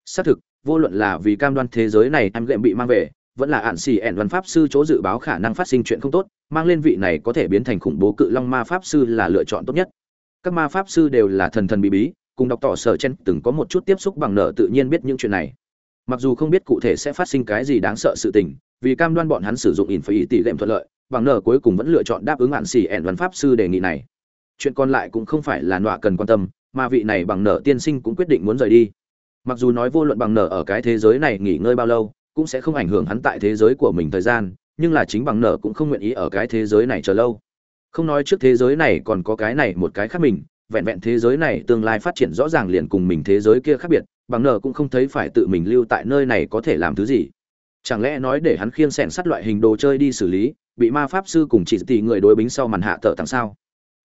Xác thực, vô luận là vì cam đoan thế giới này em gệm bị mang về, vẫn là án xì ẻn văn pháp sư chỗ dự báo khả năng phát sinh chuyện không tốt, mang lên vị này có thể biến thành khủng bố cự long ma pháp sư là lựa chọn tốt nhất. Các ma pháp sư đều là thần thần bí bí, cùng đọc tỏ sở chen từng có một chút tiếp xúc bằng nợ tự nhiên biết những chuyện này. Mặc dù không biết cụ thể sẽ phát sinh cái gì đáng sợ sự tình, vì cam đoan bọn hắn sử dụng in phải ý tỷ lệm thuận lợi bằng nở cuối cùng vẫn lựa chọn đáp ứng hạn xỉ ẻn văn pháp sư đề nghị này. Chuyện còn lại cũng không phải là nọa cần quan tâm mà vị này bằng nở tiên sinh cũng quyết định muốn rời đi. Mặc dù nói vô luận bằng nở ở cái thế giới này nghỉ ngơi bao lâu cũng sẽ không ảnh hưởng hắn tại thế giới của mình thời gian nhưng là chính bằng nở cũng không nguyện ý ở cái thế giới này chờ lâu. Không nói trước thế giới này còn có cái này một cái khác mình vẹn vẹn thế giới này tương lai phát triển rõ ràng liền cùng mình thế giới kia khác biệt, bằng nở cũng không thấy phải tự mình lưu tại nơi này có thể làm thứ gì. Chẳng lẽ nói để hắn khiêng sẻn sắt loại hình đồ chơi đi xử lý, bị ma pháp sư cùng chỉ tỷ người đối bính sau màn hạ tở tặng sao?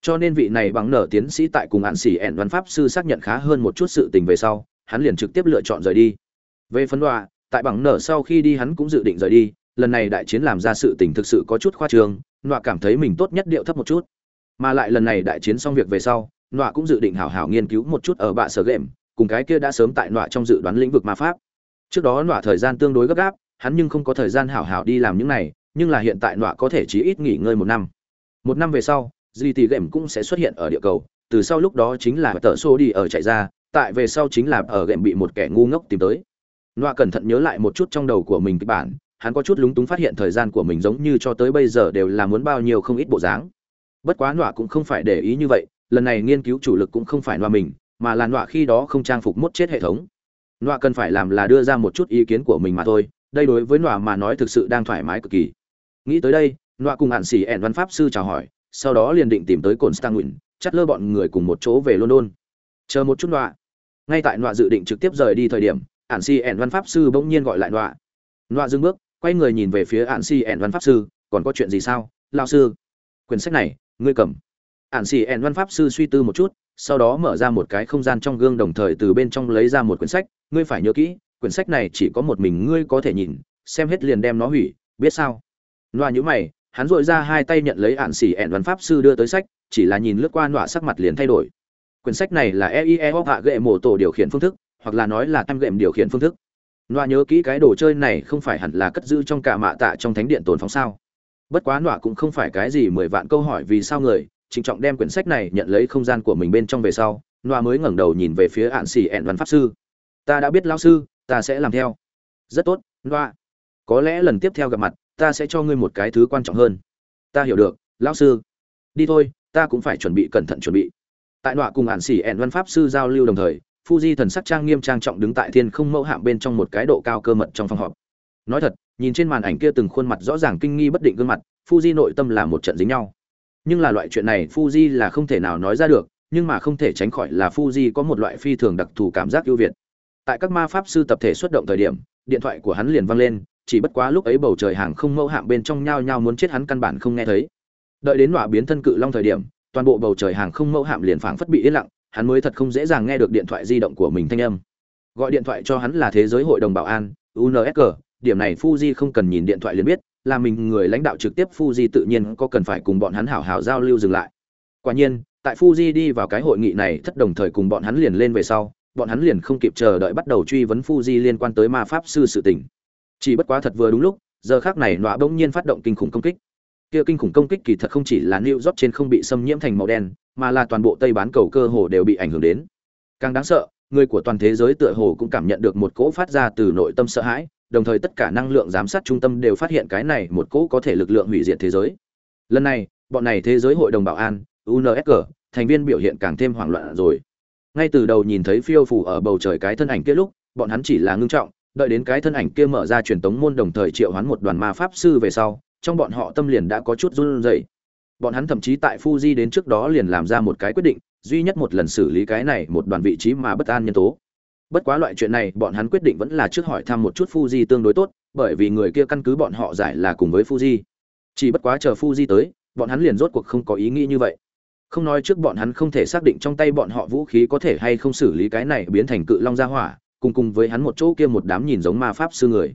Cho nên vị này bằng nở tiến sĩ tại cùng hạn sĩ ẻn văn pháp sư xác nhận khá hơn một chút sự tình về sau, hắn liền trực tiếp lựa chọn rời đi. Về phân đoạ, tại bằng nở sau khi đi hắn cũng dự định rời đi, lần này đại chiến làm ra sự tình thực sự có chút khoa trương nọa cảm thấy mình tốt nhất điệu thấp một chút. Mà lại lần này đại chiến xong việc về sau nọa cũng dự định hảo hảo nghiên cứu một chút ở bạ sở game, cùng cái kia đã sớm tại nọa trong dự đoán lĩnh vực ma pháp. Trước đó nọa thời gian tương đối gấp gáp, hắn nhưng không có thời gian hảo hảo đi làm những này, nhưng là hiện tại nọa có thể chỉ ít nghỉ ngơi một năm. Một năm về sau di game cũng sẽ xuất hiện ở địa cầu, từ sau lúc đó chính là tờ xô đi ở chạy ra, tại về sau chính là ở game bị một kẻ ngu ngốc tìm tới. Nọa cẩn thận nhớ lại một chút trong đầu của mình kịch bản, hắn có chút lúng túng phát hiện thời gian của mình giống như cho tới bây giờ đều là muốn bao nhiêu không ít bộ dáng. Bất quá nọa cũng không phải để ý như vậy lần này nghiên cứu chủ lực cũng không phải nọa mình, mà là nọa khi đó không trang phục mốt chết hệ thống. Nọa cần phải làm là đưa ra một chút ý kiến của mình mà thôi, đây đối với nọa mà nói thực sự đang thoải mái cực kỳ. Nghĩ tới đây, nọa cùng hạn xỉ ẻn văn pháp sư chào hỏi, sau đó liền định tìm tới cồn stanguin chắt lơ bọn người cùng một chỗ về london. Chờ một chút nọa. Ngay tại nọa dự định trực tiếp rời đi thời điểm, ạn xỉ ẻn văn pháp sư bỗng nhiên gọi lại nọa. Nọa dừng bước, quay người nhìn về phía ạn xỉ ẻn văn pháp sư, còn có chuyện gì sao lao sư? Quyển sách này, ngươi cầm ản xì ẻn văn pháp sư suy tư một chút, sau đó mở ra một cái không gian trong gương đồng thời từ bên trong lấy ra một quyển sách. Ngươi phải nhớ kỹ, quyển sách này chỉ có một mình ngươi có thể nhìn, xem hết liền đem nó hủy, biết sao? Loa nhữ mày, hắn dội ra hai tay nhận lấy ạn xỉ ẹn văn pháp sư đưa tới sách, chỉ là nhìn lướt qua nọa sắc mặt liền thay đổi. Quyển sách này là eie hop hạ gệ mổ tổ điều khiển phương thức, hoặc là nói là tam gệm điều khiển phương thức. Nọa nhớ kỹ cái đồ chơi này không phải hẳn là cất giữ trong cả mạ tạ trong thánh điện tồn phóng sao? Bất quá nọa cũng không phải cái gì mười vạn câu hỏi vì sao người trịnh trọng đem quyển sách này nhận lấy không gian của mình bên trong về sau noa mới ngẩng đầu nhìn về phía ạn xỉ ẹn văn pháp sư. Ta đã biết lão sư ta sẽ làm theo. Rất tốt noa. Có lẽ lần tiếp theo gặp mặt ta sẽ cho ngươi một cái thứ quan trọng hơn. Ta hiểu được lão sư. Đi thôi ta cũng phải chuẩn bị cẩn thận chuẩn bị. Tại nọa cùng ạn xỉ ẹn văn pháp sư giao lưu đồng thời Fuji thần sắc trang nghiêm trang trọng đứng tại thiên không mẫu hạm bên trong một cái độ cao cơ mật trong phòng họp. Nói thật, nhìn trên màn ảnh kia từng khuôn mặt rõ ràng kinh nghi bất định gương mặt, Fuji nội tâm là một trận dính nhau. Nhưng là loại chuyện này Fuji là không thể nào nói ra được, nhưng mà không thể tránh khỏi là Fuji có một loại phi thường đặc thù cảm giác ưu việt. Tại các ma pháp sư tập thể xuất động thời điểm, điện thoại của hắn liền vang lên, chỉ bất quá lúc ấy bầu trời hàng không mẫu hạm bên trong nhao nhao muốn chết hắn căn bản không nghe thấy. Đợi đến nọa biến thân cự long thời điểm, toàn bộ bầu trời hàng không mẫu hạm liền phảng phất bị yên lặng, hắn mới thật không dễ dàng nghe được điện thoại di động của mình thanh âm. Gọi điện thoại cho hắn là thế giới hội đồng bảo an, UNSC, điểm này Fuji không cần nhìn điện thoại liền biết, là mình người lãnh đạo trực tiếp Fuji tự nhiên có cần phải cùng bọn hắn hảo hảo giao lưu dừng lại. Quả nhiên, tại Fuji đi vào cái hội nghị này thất đồng thời cùng bọn hắn liền lên về sau, bọn hắn liền không kịp chờ đợi bắt đầu truy vấn Fuji liên quan tới ma pháp sư sự tình. Chỉ bất quá thật vừa đúng lúc, giờ khắc này nọa bỗng nhiên phát động kinh khủng công kích. Kia kinh khủng công kích kỳ thật không chỉ là New York trên không bị xâm nhiễm thành màu đen, mà là toàn bộ Tây bán cầu cơ hồ đều bị ảnh hưởng đến. Càng đáng sợ, người của toàn thế giới tựa hồ cũng cảm nhận được một cỗ phát ra từ nội tâm sợ hãi, đồng thời tất cả năng lượng giám sát trung tâm đều phát hiện cái này một cỗ có thể lực lượng hủy diệt thế giới. Lần này, bọn này thế giới hội đồng bảo an, UNSC, thành viên biểu hiện càng thêm hoảng loạn rồi. Ngay từ đầu nhìn thấy phiêu phù ở bầu trời cái thân ảnh kia lúc, bọn hắn chỉ là ngưng trọng, đợi đến cái thân ảnh kia mở ra truyền tống môn đồng thời triệu hoán một đoàn ma pháp sư về sau, trong bọn họ tâm liền đã có chút run rẩy. Bọn hắn thậm chí tại Fuji đến trước đó liền làm ra một cái quyết định, duy nhất một lần xử lý cái này một đoàn vị trí mà bất an nhân tố. Bất quá loại chuyện này, bọn hắn quyết định vẫn là trước hỏi thăm một chút Fuji tương đối tốt, bởi vì người kia căn cứ bọn họ giải là cùng với Fuji. Chỉ bất quá chờ Fuji tới, bọn hắn liền rốt cuộc không có ý nghĩ như vậy. Không nói trước bọn hắn không thể xác định trong tay bọn họ vũ khí có thể hay không xử lý cái này biến thành cự long gia hỏa, cùng cùng với hắn một chỗ kia một đám nhìn giống ma pháp sư người.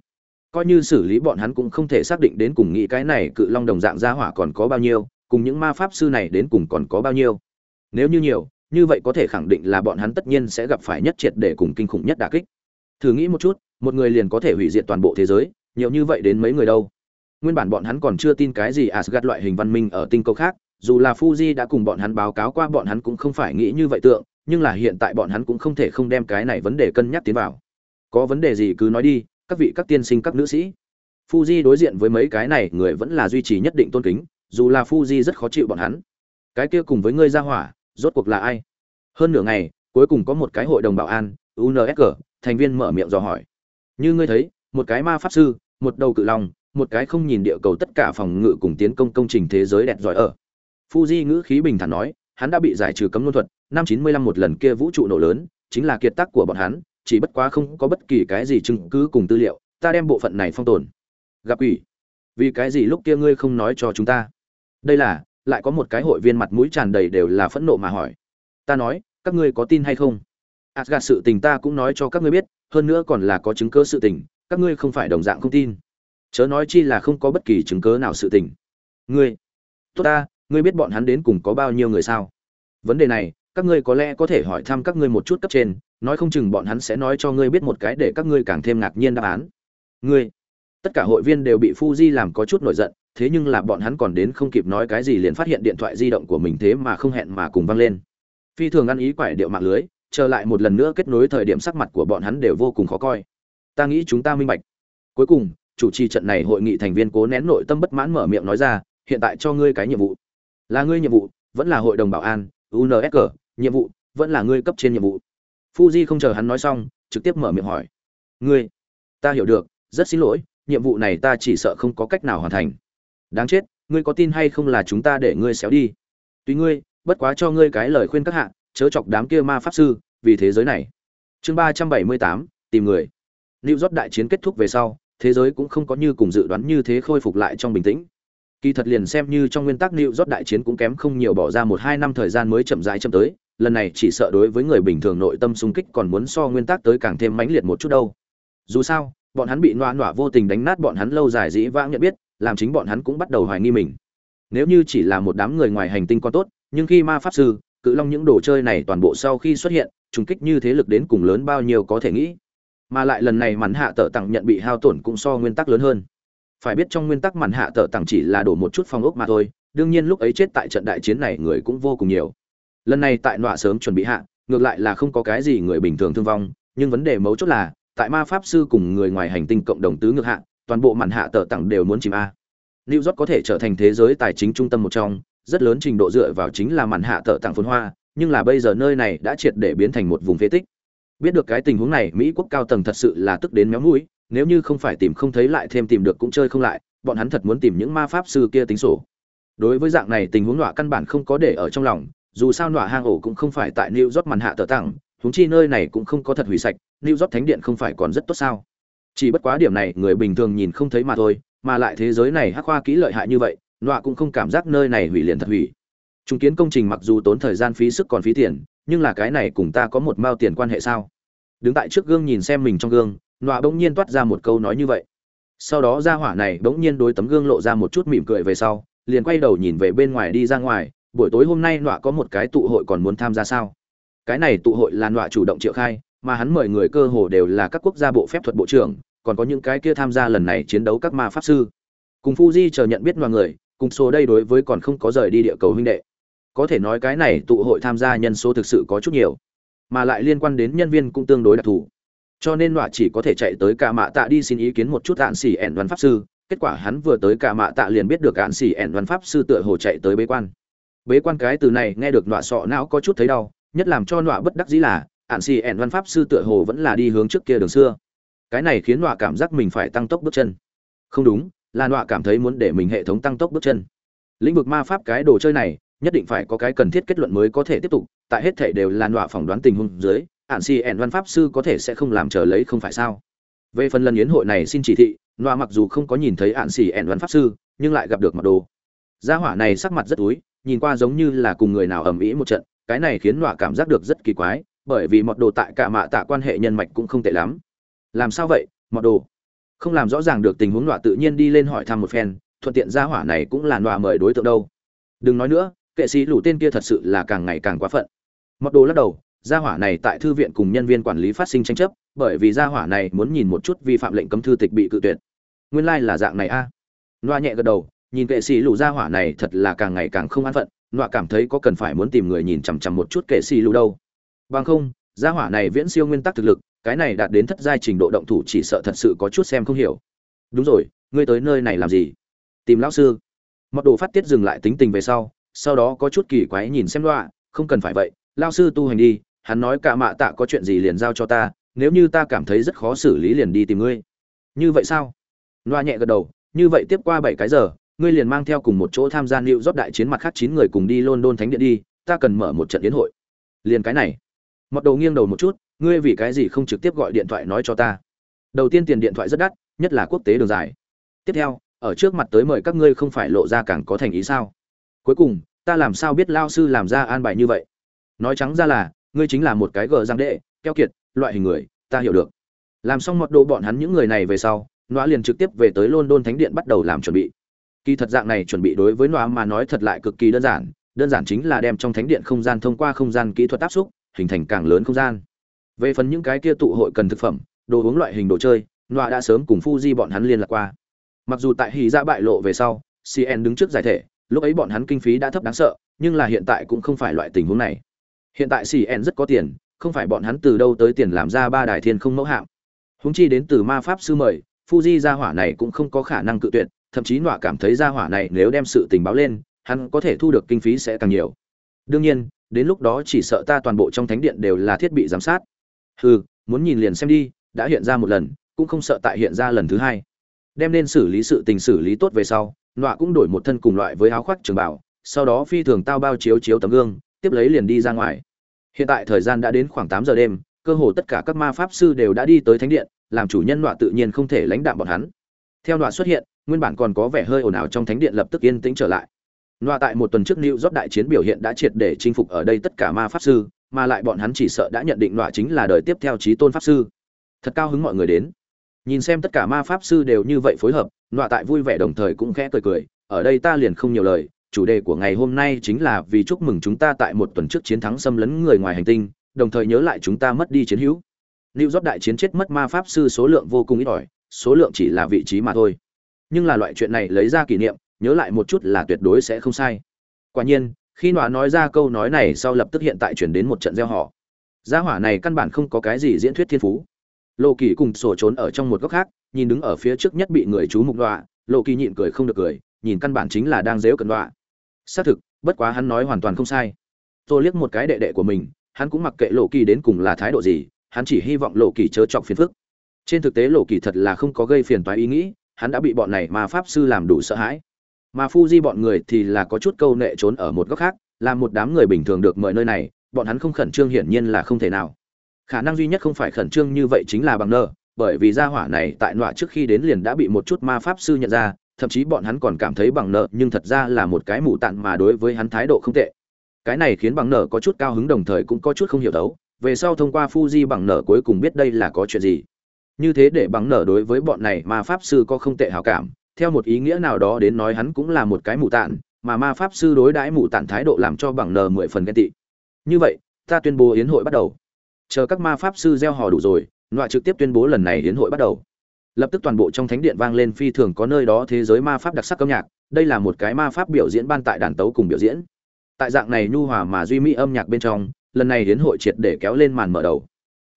Coi như xử lý bọn hắn cũng không thể xác định đến cùng nghĩ cái này cự long đồng dạng gia hỏa còn có bao nhiêu, cùng những ma pháp sư này đến cùng còn có bao nhiêu nếu như nhiều như vậy có thể khẳng định là bọn hắn tất nhiên sẽ gặp phải nhất triệt để cùng kinh khủng nhất đả kích. Thử nghĩ một chút một người liền có thể hủy diệt toàn bộ thế giới nhiều như vậy đến mấy người đâu? Nguyên bản bọn hắn còn chưa tin cái gì Asgard loại hình văn minh ở tinh cầu khác dù là Fuji đã cùng bọn hắn báo cáo qua bọn hắn cũng không phải nghĩ như vậy tượng nhưng là hiện tại bọn hắn cũng không thể không đem cái này vấn đề cân nhắc tiến vào. Có vấn đề gì cứ nói đi các vị các tiên sinh các nữ sĩ. Fuji đối diện với mấy cái này người vẫn là duy trì nhất định tôn kính, dù là Fuji rất khó chịu bọn hắn. Cái kia cùng với ngươi ra hỏa, rốt cuộc là ai? Hơn nửa ngày, cuối cùng có một cái hội đồng bảo an, UNSG, thành viên mở miệng dò hỏi. Như ngươi thấy, một cái ma pháp sư, một đầu cự long, một cái không nhìn địa cầu tất cả phòng ngự cùng tiến công công trình thế giới đẹp giỏi ở. Fuji ngữ khí bình thản nói, hắn đã bị giải trừ cấm luân thuật, năm 95 một lần kia vũ trụ nổ lớn, chính là kiệt tác của bọn hắn, chỉ bất quá không có bất kỳ cái gì chứng cứ cùng tư liệu, ta đem bộ phận này phong tồn. Gặp quỷ, vì cái gì lúc kia ngươi không nói cho chúng ta? Đây là, lại có một cái hội viên mặt mũi tràn đầy đều là phẫn nộ mà hỏi. Ta nói, các ngươi có tin hay không? Asgard sự tình ta cũng nói cho các ngươi biết, hơn nữa còn là có chứng cứ sự tình, các ngươi không phải đồng dạng không tin. Chớ nói chi là không có bất kỳ chứng cứ nào sự tình. Ngươi, tốt ta, ngươi biết bọn hắn đến cùng có bao nhiêu người sao? Vấn đề này, các ngươi có lẽ có thể hỏi thăm các ngươi một chút cấp trên, nói không chừng bọn hắn sẽ nói cho ngươi biết một cái để các ngươi càng thêm ngạc nhiên đáp án. Ngươi, tất cả hội viên đều bị Fuji làm có chút nổi giận, thế nhưng là bọn hắn còn đến không kịp nói cái gì liền phát hiện điện thoại di động của mình thế mà không hẹn mà cùng văng lên. Phi thường ăn ý quải điệu mạng lưới, trở lại một lần nữa kết nối thời điểm sắc mặt của bọn hắn đều vô cùng khó coi. Ta nghĩ chúng ta minh bạch. Cuối cùng, chủ trì trận này hội nghị thành viên cố nén nội tâm bất mãn mở miệng nói ra, hiện tại cho ngươi cái nhiệm vụ. Là ngươi nhiệm vụ, vẫn là hội đồng bảo an, UNSG, nhiệm vụ, vẫn là ngươi cấp trên nhiệm vụ. Fuji không chờ hắn nói xong, trực tiếp mở miệng hỏi. Ngươi, ta hiểu được, rất xin lỗi, nhiệm vụ này ta chỉ sợ không có cách nào hoàn thành. Đáng chết, ngươi có tin hay không là chúng ta để ngươi xéo đi? Tùy ngươi, bất quá cho ngươi cái lời khuyên các hạ, chớ chọc đám kia ma pháp sư, vì thế giới này. Chương ba trăm bảy mươi tám tìm người. Lưu rót đại chiến kết thúc về sau, thế giới cũng không có như cùng dự đoán như thế khôi phục lại trong bình tĩnh. Kỳ thật liền xem như trong nguyên tắc Lưu rót đại chiến cũng kém không nhiều bỏ ra một hai năm thời gian mới chậm rãi chậm tới, lần này chỉ sợ đối với người bình thường nội tâm xung kích còn muốn so nguyên tắc tới càng thêm mãnh liệt một chút đâu. Dù sao, bọn hắn bị noa nọa vô tình đánh nát bọn hắn lâu dài dĩ vãng nhận biết, làm chính bọn hắn cũng bắt đầu hoài nghi mình. Nếu như chỉ là một đám người ngoài hành tinh con tốt, nhưng khi ma pháp sư, cự long những đồ chơi này toàn bộ sau khi xuất hiện, trùng kích như thế lực đến cùng lớn bao nhiêu có thể nghĩ. Mà lại lần này màn hạ tở tặng nhận bị hao tổn cũng so nguyên tắc lớn hơn. Phải biết trong nguyên tắc màn hạ tở tặng chỉ là đổ một chút phong ốc mà thôi, đương nhiên lúc ấy chết tại trận đại chiến này người cũng vô cùng nhiều lần này tại nọa sớm chuẩn bị hạ ngược lại là không có cái gì người bình thường thương vong nhưng vấn đề mấu chốt là tại ma pháp sư cùng người ngoài hành tinh cộng đồng tứ ngược hạ toàn bộ màn hạ tờ tặng đều muốn chìm a. New york có thể trở thành thế giới tài chính trung tâm một trong rất lớn trình độ dựa vào chính là màn hạ tờ tặng phồn hoa nhưng là bây giờ nơi này đã triệt để biến thành một vùng phế tích. Biết được cái tình huống này mỹ quốc cao tầng thật sự là tức đến méo mũi nếu như không phải tìm không thấy lại thêm tìm được cũng chơi không lại bọn hắn thật muốn tìm những ma pháp sư kia tính sổ. Đối với dạng này tình huống nọa căn bản không có để ở trong lòng dù sao nọa hang ổ cũng không phải tại New York màn hạ tờ tặng, húng chi nơi này cũng không có thật hủy sạch, New York thánh điện không phải còn rất tốt sao? Chỉ bất quá điểm này người bình thường nhìn không thấy mà thôi, mà lại thế giới này hắc khoa kỹ lợi hại như vậy, nọa cũng không cảm giác nơi này hủy liền thật hủy. chúng kiến công trình mặc dù tốn thời gian phí sức còn phí tiền, nhưng là cái này cùng ta có một mao tiền quan hệ sao? Đứng tại trước gương nhìn xem mình trong gương, nọa bỗng nhiên toát ra một câu nói như vậy. Sau đó ra hỏa này bỗng nhiên đối tấm gương lộ ra một chút mỉm cười về sau, liền quay đầu nhìn về bên ngoài đi ra ngoài, buổi tối hôm nay nọa có một cái tụ hội còn muốn tham gia sao cái này tụ hội là nọa chủ động triệu khai mà hắn mời người cơ hồ đều là các quốc gia bộ phép thuật bộ trưởng còn có những cái kia tham gia lần này chiến đấu các ma pháp sư. Cùng fuji chờ nhận biết mọi người, cùng số đây đối với còn không có rời đi địa cầu huynh đệ. Có thể nói cái này tụ hội tham gia nhân số thực sự có chút nhiều, mà lại liên quan đến nhân viên cũng tương đối đặc thù. Cho nên nọa chỉ có thể chạy tới cả mạ tạ đi xin ý kiến một chút ạn xỉ ẻn văn pháp sư. Kết quả hắn vừa tới cả mạ tạ liền biết được ạn xỉ ẻn văn pháp sư tựa hồ chạy tới bế quan. Bế quan cái từ này nghe được nọa sọ não có chút thấy đau, nhất làm cho nọa bất đắc dĩ là, ạn xỉ ẻn văn pháp sư tựa hồ vẫn là đi hướng trước kia đường xưa cái này khiến nọa cảm giác mình phải tăng tốc bước chân. Không đúng, là nọa cảm thấy muốn để mình hệ thống tăng tốc bước chân. Lĩnh vực ma pháp cái đồ chơi này, nhất định phải có cái cần thiết kết luận mới có thể tiếp tục, tại hết thể đều là nọa phỏng đoán tình huống dưới ạn si ẻn văn pháp sư có thể sẽ không làm chờ lấy không phải sao? Về phần lần yến hội này xin chỉ thị, nọa mặc dù không có nhìn thấy ạn si ẻn văn pháp sư, nhưng lại gặp được mặc đồ. Gia hỏa này sắc mặt rất túi, nhìn qua giống như là cùng người nào ầm ĩ một trận, cái này khiến nọa cảm giác được rất kỳ quái, bởi vì mọt đồ tại cả mạ tạ quan hệ nhân mạch cũng không tệ lắm làm sao vậy mọt đồ? Không làm rõ ràng được tình huống nọa tự nhiên đi lên hỏi thăm một phen, thuận tiện gia hỏa này cũng là nọa mời đối tượng đâu. Đừng nói nữa, kệ sĩ lũ tên kia thật sự là càng ngày càng quá phận. Mọt đồ lắc đầu, gia hỏa này tại thư viện cùng nhân viên quản lý phát sinh tranh chấp, bởi vì gia hỏa này muốn nhìn một chút vi phạm lệnh cấm thư tịch bị cự tuyệt. Nguyên lai là dạng này a. À. loa nhẹ gật đầu, nhìn kệ sĩ lù gia hỏa này thật là càng ngày càng không an phận, nọa cảm thấy có cần phải muốn tìm người nhìn chằm chằm một chút kệ sĩ lù đâu. Bằng không, gia hỏa này viễn siêu nguyên tắc thực lực cái này đạt đến thất giai trình độ động thủ chỉ sợ thật sự có chút xem không hiểu. Đúng rồi, ngươi tới nơi này làm gì? Tìm lão sư. Mọt đồ phát tiết dừng lại tính tình về sau sau đó có chút kỳ quái nhìn xem loa không cần phải vậy lao sư tu hành đi, hắn nói cả mạ tạ có chuyện gì liền giao cho ta, nếu như ta cảm thấy rất khó xử lý liền đi tìm ngươi. Như vậy sao? Loa nhẹ gật đầu, như vậy tiếp qua bảy cái giờ, ngươi liền mang theo cùng một chỗ tham gia liệu rót đại chiến mặt khác chín người cùng đi london thánh điện đi, ta cần mở một trận yến hội. Liền cái này. Mọt đầu nghiêng đầu một chút ngươi vì cái gì không trực tiếp gọi điện thoại nói cho ta? Đầu tiên tiền điện thoại rất đắt, nhất là quốc tế đường dài. Tiếp theo, ở trước mặt tới mời các ngươi không phải lộ ra càng có thành ý sao? Cuối cùng, ta làm sao biết lao sư làm ra an bài như vậy? Nói trắng ra là, ngươi chính là một cái gờ giang đệ, keo kiệt, loại hình người, ta hiểu được. Làm xong mật đồ bọn hắn những người này về sau, nọa liền trực tiếp về tới london thánh điện bắt đầu làm chuẩn bị. Kỳ thật dạng này chuẩn bị đối với nọa mà nói thật lại cực kỳ đơn giản đơn giản chính là đem trong thánh điện không gian thông qua không gian kỹ thuật áp xúc hình thành càng lớn không gian về phần những cái kia tụ hội cần thực phẩm, đồ uống loại hình đồ chơi, nọa đã sớm cùng Fuji bọn hắn liên lạc qua. Mặc dù tại hỉ ra bại lộ về sau cn đứng trước giải thể, lúc ấy bọn hắn kinh phí đã thấp đáng sợ, nhưng là hiện tại cũng không phải loại tình huống này. Hiện tại cn rất có tiền, không phải bọn hắn từ đâu tới tiền làm ra ba đài thiên không mẫu hạm húng chi đến từ ma pháp sư mời, Fuji gia hỏa này cũng không có khả năng cự tuyệt, thậm chí nọa cảm thấy gia hỏa này nếu đem sự tình báo lên, hắn có thể thu được kinh phí sẽ càng nhiều. Đương nhiên, đến lúc đó chỉ sợ ta toàn bộ trong thánh điện đều là thiết bị giám sát hừ, muốn nhìn liền xem đi, đã hiện ra một lần, cũng không sợ tại hiện ra lần thứ hai. Đem nên xử lý sự tình xử lý tốt về sau, nọa cũng đổi một thân cùng loại với áo khoác trường bảo, sau đó phi thường tao bao chiếu chiếu tấm gương, tiếp lấy liền đi ra ngoài. Hiện tại thời gian đã đến khoảng tám giờ đêm, cơ hồ tất cả các ma pháp sư đều đã đi tới thánh điện, làm chủ nhân nọa tự nhiên không thể lãnh đạm bọn hắn. Theo nọa xuất hiện, nguyên bản còn có vẻ hơi ồn ào trong thánh điện lập tức yên tĩnh trở lại. Nọa tại một tuần trước lưu rót đại chiến biểu hiện đã triệt để chinh phục ở đây tất cả ma pháp sư mà lại bọn hắn chỉ sợ đã nhận định nọa chính là đời tiếp theo trí tôn pháp sư thật cao hứng mọi người đến nhìn xem tất cả ma pháp sư đều như vậy phối hợp nọa tại vui vẻ đồng thời cũng khẽ cười cười ở đây ta liền không nhiều lời chủ đề của ngày hôm nay chính là vì chúc mừng chúng ta tại một tuần trước chiến thắng xâm lấn người ngoài hành tinh đồng thời nhớ lại chúng ta mất đi chiến hữu lưu rót đại chiến chết mất ma pháp sư số lượng vô cùng ít ỏi, số lượng chỉ là vị trí mà thôi. Nhưng là loại chuyện này lấy ra kỷ niệm, nhớ lại một chút là tuyệt đối sẽ không sai. Quả nhiên, khi Nọa nói ra câu nói này sau lập tức hiện tại chuyển đến một trận gieo họ. Gia hỏa này căn bản không có cái gì diễn thuyết thiên phú. Lộ Kỳ cùng sổ trốn ở trong một góc khác, nhìn đứng ở phía trước nhất bị người chú mục đọa. Lộ Kỳ nhịn cười không được cười, nhìn căn bản chính là đang dếu cận đọa Xác thực, bất quá hắn nói hoàn toàn không sai. Tôi liếc một cái đệ đệ của mình, hắn cũng mặc kệ Lộ Kỳ đến cùng là thái độ gì, hắn chỉ hy vọng lộ kỳ chớ trọng phiền phức trên thực tế lộ kỳ thật là không có gây phiền toái ý nghĩ hắn đã bị bọn này mà pháp sư làm đủ sợ hãi mà phu di bọn người thì là có chút câu nệ trốn ở một góc khác làm một đám người bình thường được mời nơi này bọn hắn không khẩn trương hiển nhiên là không thể nào khả năng duy nhất không phải khẩn trương như vậy chính là bằng nơ bởi vì gia hỏa này tại nọa trước khi đến liền đã bị một chút ma pháp sư nhận ra thậm chí bọn hắn còn cảm thấy bằng nợ nhưng thật ra là một cái mù tặn mà đối với hắn thái độ không tệ cái này khiến bằng nợ có chút cao hứng đồng thời cũng có chút không hiểu đấu về sau thông qua Fuji bằng nợ cuối cùng biết đây là có chuyện gì. Như thế để bằng nợ đối với bọn này ma pháp sư có không tệ hảo cảm, theo một ý nghĩa nào đó đến nói hắn cũng là một cái mù tạn, mà ma pháp sư đối đãi mù tạn thái độ làm cho bằng n mười phần ghen tị. Như vậy, ta tuyên bố hiến hội bắt đầu. Chờ các ma pháp sư gieo hò đủ rồi, loại trực tiếp tuyên bố lần này hiến hội bắt đầu. Lập tức toàn bộ trong thánh điện vang lên phi thường có nơi đó thế giới ma pháp đặc sắc âm nhạc, đây là một cái ma pháp biểu diễn ban tại đàn tấu cùng biểu diễn. Tại dạng này nhu hòa mà duy mỹ âm nhạc bên trong, lần này hiến hội triệt để kéo lên màn mở đầu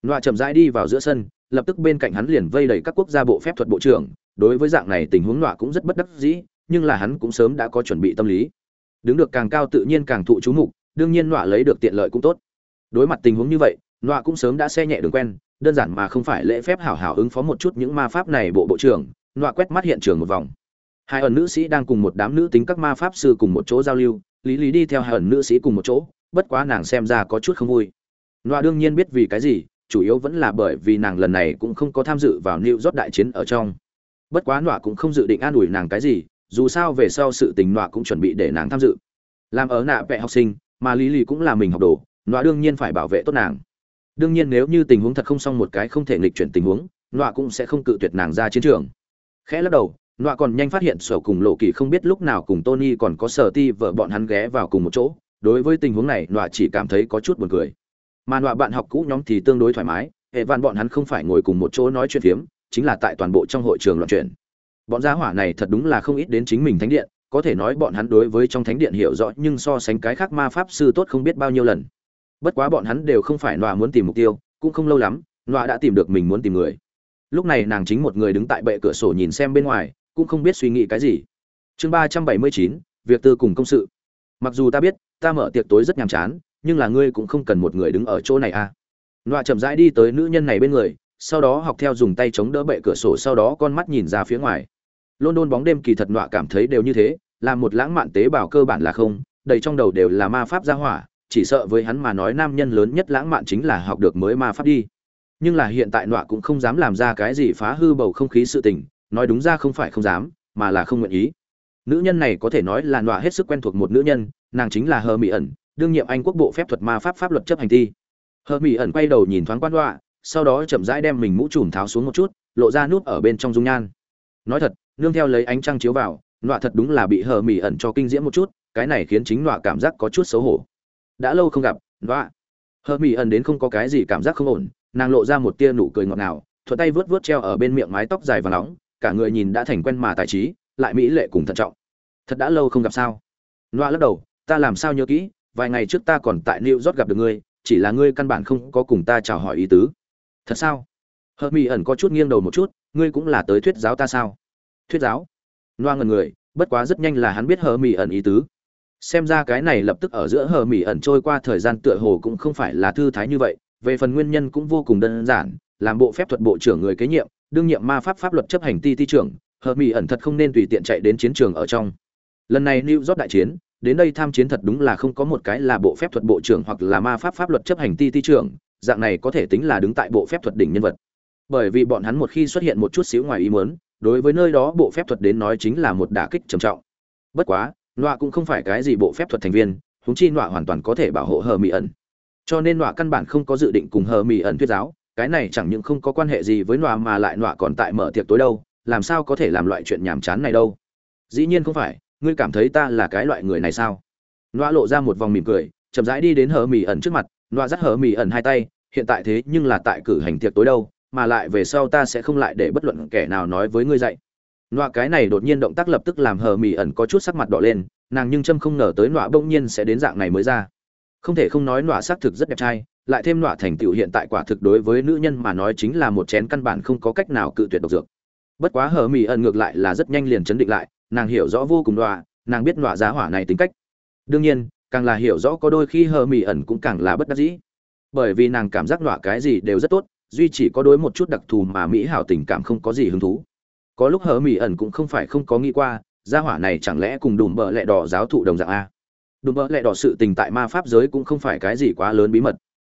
Loại chậm rãi đi vào giữa sân lập tức bên cạnh hắn liền vây đầy các quốc gia bộ phép thuật bộ trưởng, đối với dạng này tình huống nọa cũng rất bất đắc dĩ, nhưng là hắn cũng sớm đã có chuẩn bị tâm lý. Đứng được càng cao tự nhiên càng thụ chú mục, đương nhiên nọa lấy được tiện lợi cũng tốt. Đối mặt tình huống như vậy, nọa cũng sớm đã xe nhẹ đường quen, đơn giản mà không phải lễ phép hảo hảo ứng phó một chút những ma pháp này bộ bộ trưởng, nọa quét mắt hiện trường một vòng. Hai ẩn nữ sĩ đang cùng một đám nữ tính các ma pháp sư cùng một chỗ giao lưu, lý lý đi theo hai ẩn nữ sĩ cùng một chỗ, bất quá nàng xem ra có chút không vui. Nọa đương nhiên biết vì cái gì chủ yếu vẫn là bởi vì nàng lần này cũng không có tham dự vào New York đại chiến ở trong. Bất quá Nọa cũng không dự định an ủi nàng cái gì, dù sao về sau sự tình Nọa cũng chuẩn bị để nàng tham dự. Làm ở nạ vẽ học sinh, mà Lý Lý cũng là mình học đồ, Nọa đương nhiên phải bảo vệ tốt nàng. Đương nhiên nếu như tình huống thật không xong một cái không thể nghịch chuyển tình huống, Nọa cũng sẽ không cự tuyệt nàng ra chiến trường. Khẽ lắc đầu, Nọa còn nhanh phát hiện sở cùng Lộ Kỳ không biết lúc nào cùng Tony còn có Sở Ti vợ bọn hắn ghé vào cùng một chỗ, đối với tình huống này nọa chỉ cảm thấy có chút buồn cười mà nọa bạn học cũ nhóm thì tương đối thoải mái, hệ vạn bọn hắn không phải ngồi cùng một chỗ nói chuyện phiếm, chính là tại toàn bộ trong hội trường loạn chuyện. Bọn gia hỏa này thật đúng là không ít đến chính mình thánh điện, có thể nói bọn hắn đối với trong thánh điện hiểu rõ nhưng so sánh cái khác ma pháp sư tốt không biết bao nhiêu lần. Bất quá bọn hắn đều không phải nọa muốn tìm mục tiêu, cũng không lâu lắm, nọa đã tìm được mình muốn tìm người. Lúc này nàng chính một người đứng tại bệ cửa sổ nhìn xem bên ngoài, cũng không biết suy nghĩ cái gì. Chương ba trăm bảy mươi chín, việc tư cùng công sự. Mặc dù ta biết, ta mở tiệc tối rất nhàm chán nhưng là ngươi cũng không cần một người đứng ở chỗ này à. Nọa chậm rãi đi tới nữ nhân này bên người, sau đó học theo dùng tay chống đỡ bệ cửa sổ, sau đó con mắt nhìn ra phía ngoài. London bóng đêm kỳ thật nọa cảm thấy đều như thế, là một lãng mạn tế bào cơ bản là không, đầy trong đầu đều là ma pháp gia hỏa, chỉ sợ với hắn mà nói nam nhân lớn nhất lãng mạn chính là học được mới ma pháp đi. Nhưng là hiện tại nọa cũng không dám làm ra cái gì phá hư bầu không khí sự tình, nói đúng ra không phải không dám, mà là không nguyện ý. Nữ nhân này có thể nói là nọa hết sức quen thuộc một nữ nhân, nàng chính là hờ mỹ ẩn đương nhiệm anh quốc bộ phép thuật ma pháp pháp luật chấp hành thi. Hờ mỹ ẩn quay đầu nhìn thoáng quan đoạ sau đó chậm rãi đem mình mũ trùm tháo xuống một chút, lộ ra nút ở bên trong dung nhan. Nói thật, nương theo lấy ánh trăng chiếu vào nọa thật đúng là bị hờ mỹ ẩn cho kinh diễm một chút, cái này khiến chính nọa cảm giác có chút xấu hổ. Đã lâu không gặp nọa hờ mỹ ẩn đến không có cái gì cảm giác không ổn, nàng lộ ra một tia nụ cười ngọt ngào, thuận tay vớt vớt treo ở bên miệng mái tóc dài và nóng, cả người nhìn đã thành quen mà tài trí, lại mỹ lệ cùng thận trọng. Thật đã lâu không gặp sao? Nọa lắc đầu, ta làm sao nhớ kỹ vài ngày trước ta còn tại new york gặp được ngươi, chỉ là ngươi căn bản không có cùng ta chào hỏi ý tứ. Thật sao? Hợp mỹ ẩn có chút nghiêng đầu một chút, ngươi cũng là tới thuyết giáo ta sao? Thuyết giáo? Loa ngần người, bất quá rất nhanh là hắn biết hợp mỹ ẩn ý tứ. Xem ra cái này lập tức ở giữa hợp mỹ ẩn trôi qua thời gian tựa hồ cũng không phải là thư thái như vậy, về phần nguyên nhân cũng vô cùng đơn giản, làm bộ phép thuật bộ trưởng người kế nhiệm, đương nhiệm ma pháp pháp luật chấp hành ti ti trưởng hợp mỹ ẩn thật không nên tùy tiện chạy đến chiến trường ở trong. Lần này new york đại chiến đến đây tham chiến thật đúng là không có một cái là bộ phép thuật bộ trưởng hoặc là ma pháp pháp luật chấp hành ti ti trưởng, dạng này có thể tính là đứng tại bộ phép thuật đỉnh nhân vật. Bởi vì bọn hắn một khi xuất hiện một chút xíu ngoài ý muốn, đối với nơi đó bộ phép thuật đến nói chính là một đả kích trầm trọng. Bất quá, nọa cũng không phải cái gì bộ phép thuật thành viên húng chi nọa hoàn toàn có thể bảo hộ hờ mỹ ẩn. Cho nên nọa căn bản không có dự định cùng hờ mỹ ẩn thuyết giáo, cái này chẳng những không có quan hệ gì với nọa mà lại nọa còn tại mở tiệc tối đâu, làm sao có thể làm loại chuyện nhàm chán này đâu? Dĩ nhiên không phải ngươi cảm thấy ta là cái loại người này sao? Nọa lộ ra một vòng mỉm cười, chậm rãi đi đến hờ mỹ ẩn trước mặt, nọa dắt hờ mỹ ẩn hai tay, hiện tại thế nhưng là tại cử hành tiệc tối đâu, mà lại về sau ta sẽ không lại để bất luận kẻ nào nói với ngươi dạy. Nọa cái này đột nhiên động tác lập tức làm hờ mỹ ẩn có chút sắc mặt đỏ lên, nàng nhưng trâm không ngờ tới nọa bỗng nhiên sẽ đến dạng này mới ra. Không thể không nói nọa xác thực rất đẹp trai, lại thêm nọa thành tựu hiện tại quả thực đối với nữ nhân mà nói chính là một chén căn bản không có cách nào cự tuyệt độc dược. Bất quá hờ mỹ ẩn ngược lại là rất nhanh liền chấn định lại nàng hiểu rõ vô cùng đọa, nàng biết đọa giá hỏa này tính cách. Đương nhiên, càng là hiểu rõ có đôi khi hờ mỹ ẩn cũng càng là bất đắc dĩ. Bởi vì nàng cảm giác đọa cái gì đều rất tốt, duy chỉ có đối một chút đặc thù mà mỹ hảo tình cảm không có gì hứng thú. Có lúc hờ mỹ ẩn cũng không phải không có nghĩ qua gia hỏa này chẳng lẽ cùng đùm bợ lẹ đỏ giáo thụ đồng dạng a? Đùm bợ lẹ đỏ sự tình tại ma pháp giới cũng không phải cái gì quá lớn bí mật.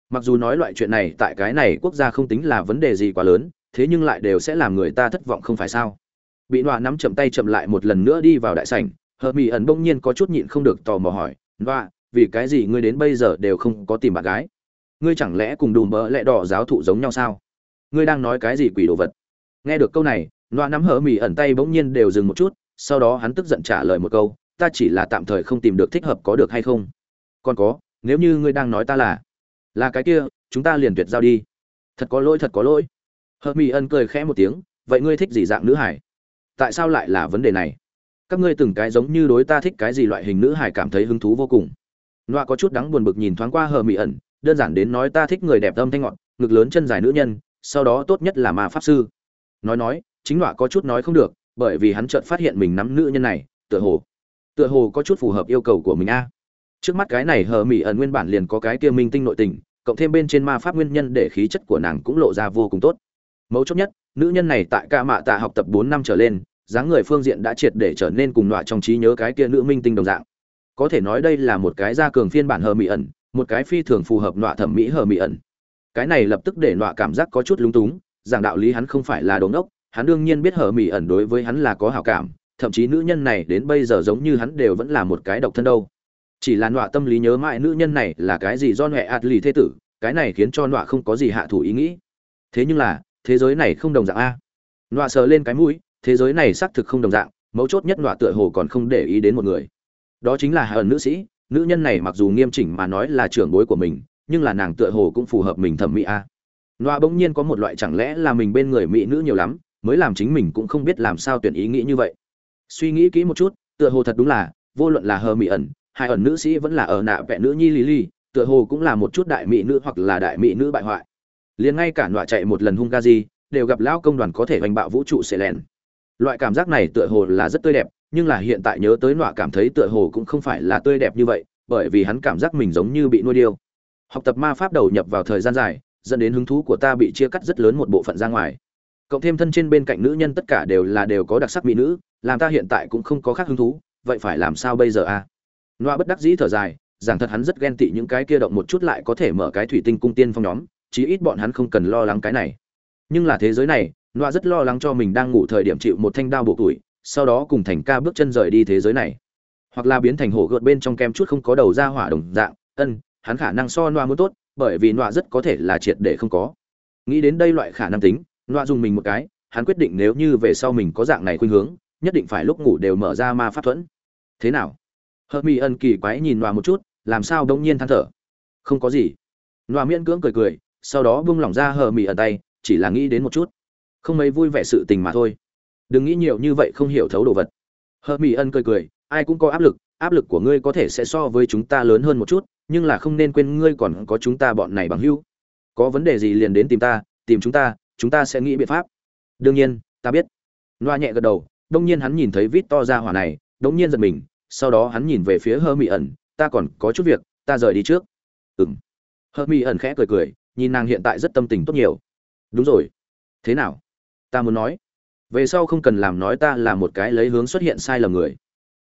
Mặc dù nói loại chuyện này tại cái này quốc gia không tính là vấn đề gì quá lớn, thế nhưng lại đều sẽ làm người ta thất vọng không phải sao? Bị nọa nắm chậm tay chậm lại một lần nữa đi vào đại sảnh hờ mỹ ẩn bỗng nhiên có chút nhịn không được tò mò hỏi, nọa, vì cái gì ngươi đến bây giờ đều không có tìm bạn gái? Ngươi chẳng lẽ cùng đùm bỡ lẽ đỏ giáo thụ giống nhau sao? Ngươi đang nói cái gì quỷ đồ vật? Nghe được câu này, nọa nắm hờ mỹ ẩn tay bỗng nhiên đều dừng một chút, sau đó hắn tức giận trả lời một câu, ta chỉ là tạm thời không tìm được thích hợp có được hay không? Còn có, nếu như ngươi đang nói ta là là cái kia, chúng ta liền tuyệt giao đi. Thật có lỗi, thật có lỗi. Hờ mỹ ẩn cười khẽ một tiếng, vậy ngươi thích gì dạng nữ hải? Tại sao lại là vấn đề này? Các ngươi từng cái giống như đối ta thích cái gì loại hình nữ hải cảm thấy hứng thú vô cùng. Noa có chút đắng buồn bực nhìn thoáng qua hờ mỹ ẩn, đơn giản đến nói ta thích người đẹp âm thanh ngọn ngực lớn chân dài nữ nhân, sau đó tốt nhất là ma pháp sư. Nói nói, chính noa có chút nói không được, bởi vì hắn chợt phát hiện mình nắm nữ nhân này, tựa hồ tựa hồ có chút phù hợp yêu cầu của mình a. Trước mắt cái này hờ mỹ ẩn nguyên bản liền có cái kia minh tinh nội tình, cộng thêm bên trên ma pháp nguyên nhân để khí chất của nàng cũng lộ ra vô cùng tốt. Mấu chốt nhất nữ nhân này tại ca mạ tạ học tập bốn năm trở lên, dáng người phương diện đã triệt để trở nên cùng loại trong trí nhớ cái kia nữ minh tinh đồng dạng. Có thể nói đây là một cái gia cường phiên bản hờ mỹ ẩn, một cái phi thường phù hợp nọa thẩm mỹ hờ mỹ ẩn. Cái này lập tức để nọa cảm giác có chút lúng túng giảng đạo lý hắn không phải là đống ốc hắn đương nhiên biết hờ mỹ ẩn đối với hắn là có hảo cảm, thậm chí nữ nhân này đến bây giờ giống như hắn đều vẫn là một cái độc thân đâu. Chỉ là nọa tâm lý nhớ mãi nữ nhân này là cái gì do nọa ạt lì thế tử, cái này khiến cho nọa không có gì hạ thủ ý nghĩ. Thế nhưng là thế giới này không đồng dạng a. Nọa sờ lên cái mũi thế giới này xác thực không đồng dạng mấu chốt nhất nọa tựa hồ còn không để ý đến một người. Đó chính là hạ ẩn nữ sĩ nữ nhân này mặc dù nghiêm chỉnh mà nói là trưởng bối của mình nhưng là nàng tựa hồ cũng phù hợp mình thẩm mỹ a. Nọa bỗng nhiên có một loại chẳng lẽ là mình bên người mỹ nữ nhiều lắm mới làm chính mình cũng không biết làm sao tuyển ý nghĩ như vậy. Suy nghĩ kỹ một chút tựa hồ thật đúng là vô luận là hờ mỹ ẩn hai ẩn nữ sĩ vẫn là ở nạ vẹn nữ nhi lý lì, tựa hồ cũng là một chút đại mỹ nữ hoặc là đại mỹ nữ bại hoại liền ngay cả nọa chạy một lần hung ga di đều gặp lão công đoàn có thể hoành bạo vũ trụ sẽ lèn loại cảm giác này tựa hồ là rất tươi đẹp, nhưng là hiện tại nhớ tới nọa cảm thấy tựa hồ cũng không phải là tươi đẹp như vậy, bởi vì hắn cảm giác mình giống như bị nuôi điêu. Học tập ma pháp đầu nhập vào thời gian dài, dẫn đến hứng thú của ta bị chia cắt rất lớn một bộ phận ra ngoài. Cộng thêm thân trên bên cạnh nữ nhân tất cả đều là đều có đặc sắc mỹ nữ, làm ta hiện tại cũng không có khác hứng thú, vậy phải làm sao bây giờ a? À? loa bất đắc dĩ thở dài rằng thật hắn rất ghen tị những cái kia động một chút lại có thể mở cái thủy tinh cung tiên phong nhóm chí ít bọn hắn không cần lo lắng cái này. Nhưng là thế giới này loa rất lo lắng cho mình đang ngủ thời điểm chịu một thanh đao bổ tuổi, sau đó cùng thành ca bước chân rời đi thế giới này. Hoặc là biến thành hổ gợt bên trong kem chút không có đầu ra hỏa đồng dạng, ân, hắn khả năng so loa muốn tốt, bởi vì loa rất có thể là triệt để không có. Nghĩ đến đây loại khả năng tính loa dùng mình một cái, hắn quyết định nếu như về sau mình có dạng này khuynh hướng, nhất định phải lúc ngủ đều mở ra ma pháp thuẫn. Thế nào? Hớt mi ân kỳ quái nhìn loa một chút, làm sao đông nhiên than thở? Không có gì. Loa miễn cưỡng cười cười sau đó buông lỏng ra hờ mị ẩn tay, chỉ là nghĩ đến một chút. Không mấy vui vẻ sự tình mà thôi. Đừng nghĩ nhiều như vậy không hiểu thấu đồ vật. Hờ mị ân cười cười, ai cũng có áp lực áp lực của ngươi có thể sẽ so với chúng ta lớn hơn một chút, nhưng là không nên quên ngươi còn có chúng ta bọn này bằng hữu. Có vấn đề gì liền đến tìm ta, tìm chúng ta chúng ta sẽ nghĩ biện pháp. Đương nhiên, ta biết. Loa nhẹ gật đầu, đông nhiên hắn nhìn thấy vít to ra hỏa này, đông nhiên giật mình, sau đó hắn nhìn về phía hơ mỹ ẩn, ta còn có chút việc, ta rời đi trước. Ừ m hơ mỹ ẩn khẽ cười cười nhìn nàng hiện tại rất tâm tình tốt nhiều. Đúng rồi. Thế nào? Ta muốn nói. Về sau không cần làm nói ta là một cái lấy hướng xuất hiện sai lầm người.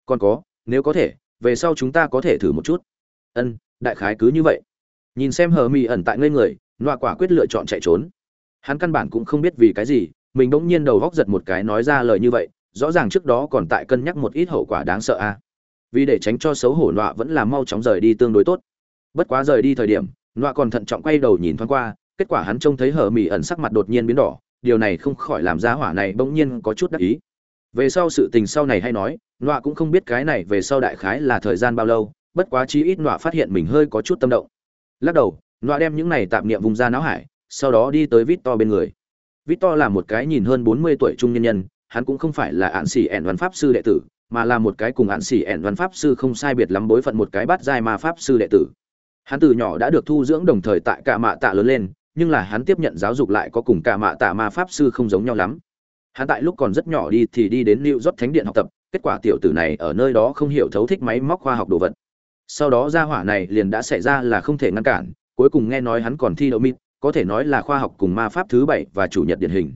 Còn có, nếu có thể, về sau chúng ta có thể thử một chút. Ân, đại khái cứ như vậy. Nhìn xem hờ mỹ ẩn tại ngây người, nọa quả quyết lựa chọn chạy trốn. Hắn căn bản cũng không biết vì cái gì, mình bỗng nhiên đầu góc giật một cái nói ra lời như vậy, rõ ràng trước đó còn tại cân nhắc một ít hậu quả đáng sợ a. Vì để tránh cho xấu hổ loạ vẫn là mau chóng rời đi tương đối tốt. Bất quá rời đi thời điểm nọa còn thận trọng quay đầu nhìn thoáng qua, kết quả hắn trông thấy hờ mỹ ẩn sắc mặt đột nhiên biến đỏ, điều này không khỏi làm gia hỏa này bỗng nhiên có chút đắc ý. Về sau sự tình sau này hay nói, nọa cũng không biết cái này về sau đại khái là thời gian bao lâu, bất quá chí ít nọa phát hiện mình hơi có chút tâm động. Lắc đầu, nọa đem những này tạm niệm vùng ra não hải, sau đó đi tới vít to bên người. Vít to là một cái nhìn hơn bốn mươi tuổi trung nhân nhân, hắn cũng không phải là ạn xỉ ẻn văn pháp sư đệ tử, mà là một cái cùng ạn xỉ ẻn văn pháp sư không sai biệt lắm bối phận một cái bát giai ma pháp sư đệ tử hắn từ nhỏ đã được thu dưỡng đồng thời tại cả mạ tạ lớn lên nhưng là hắn tiếp nhận giáo dục lại có cùng cả mạ tạ ma pháp sư không giống nhau lắm hắn tại lúc còn rất nhỏ đi thì đi đến New York Thánh điện học tập, kết quả tiểu tử này ở nơi đó không hiểu thấu thích máy móc khoa học đồ vật. Sau đó gia hỏa này liền đã xảy ra là không thể ngăn cản, cuối cùng nghe nói hắn còn thi đậu mít, có thể nói là khoa học cùng ma pháp thứ bảy và chủ nhật điển hình.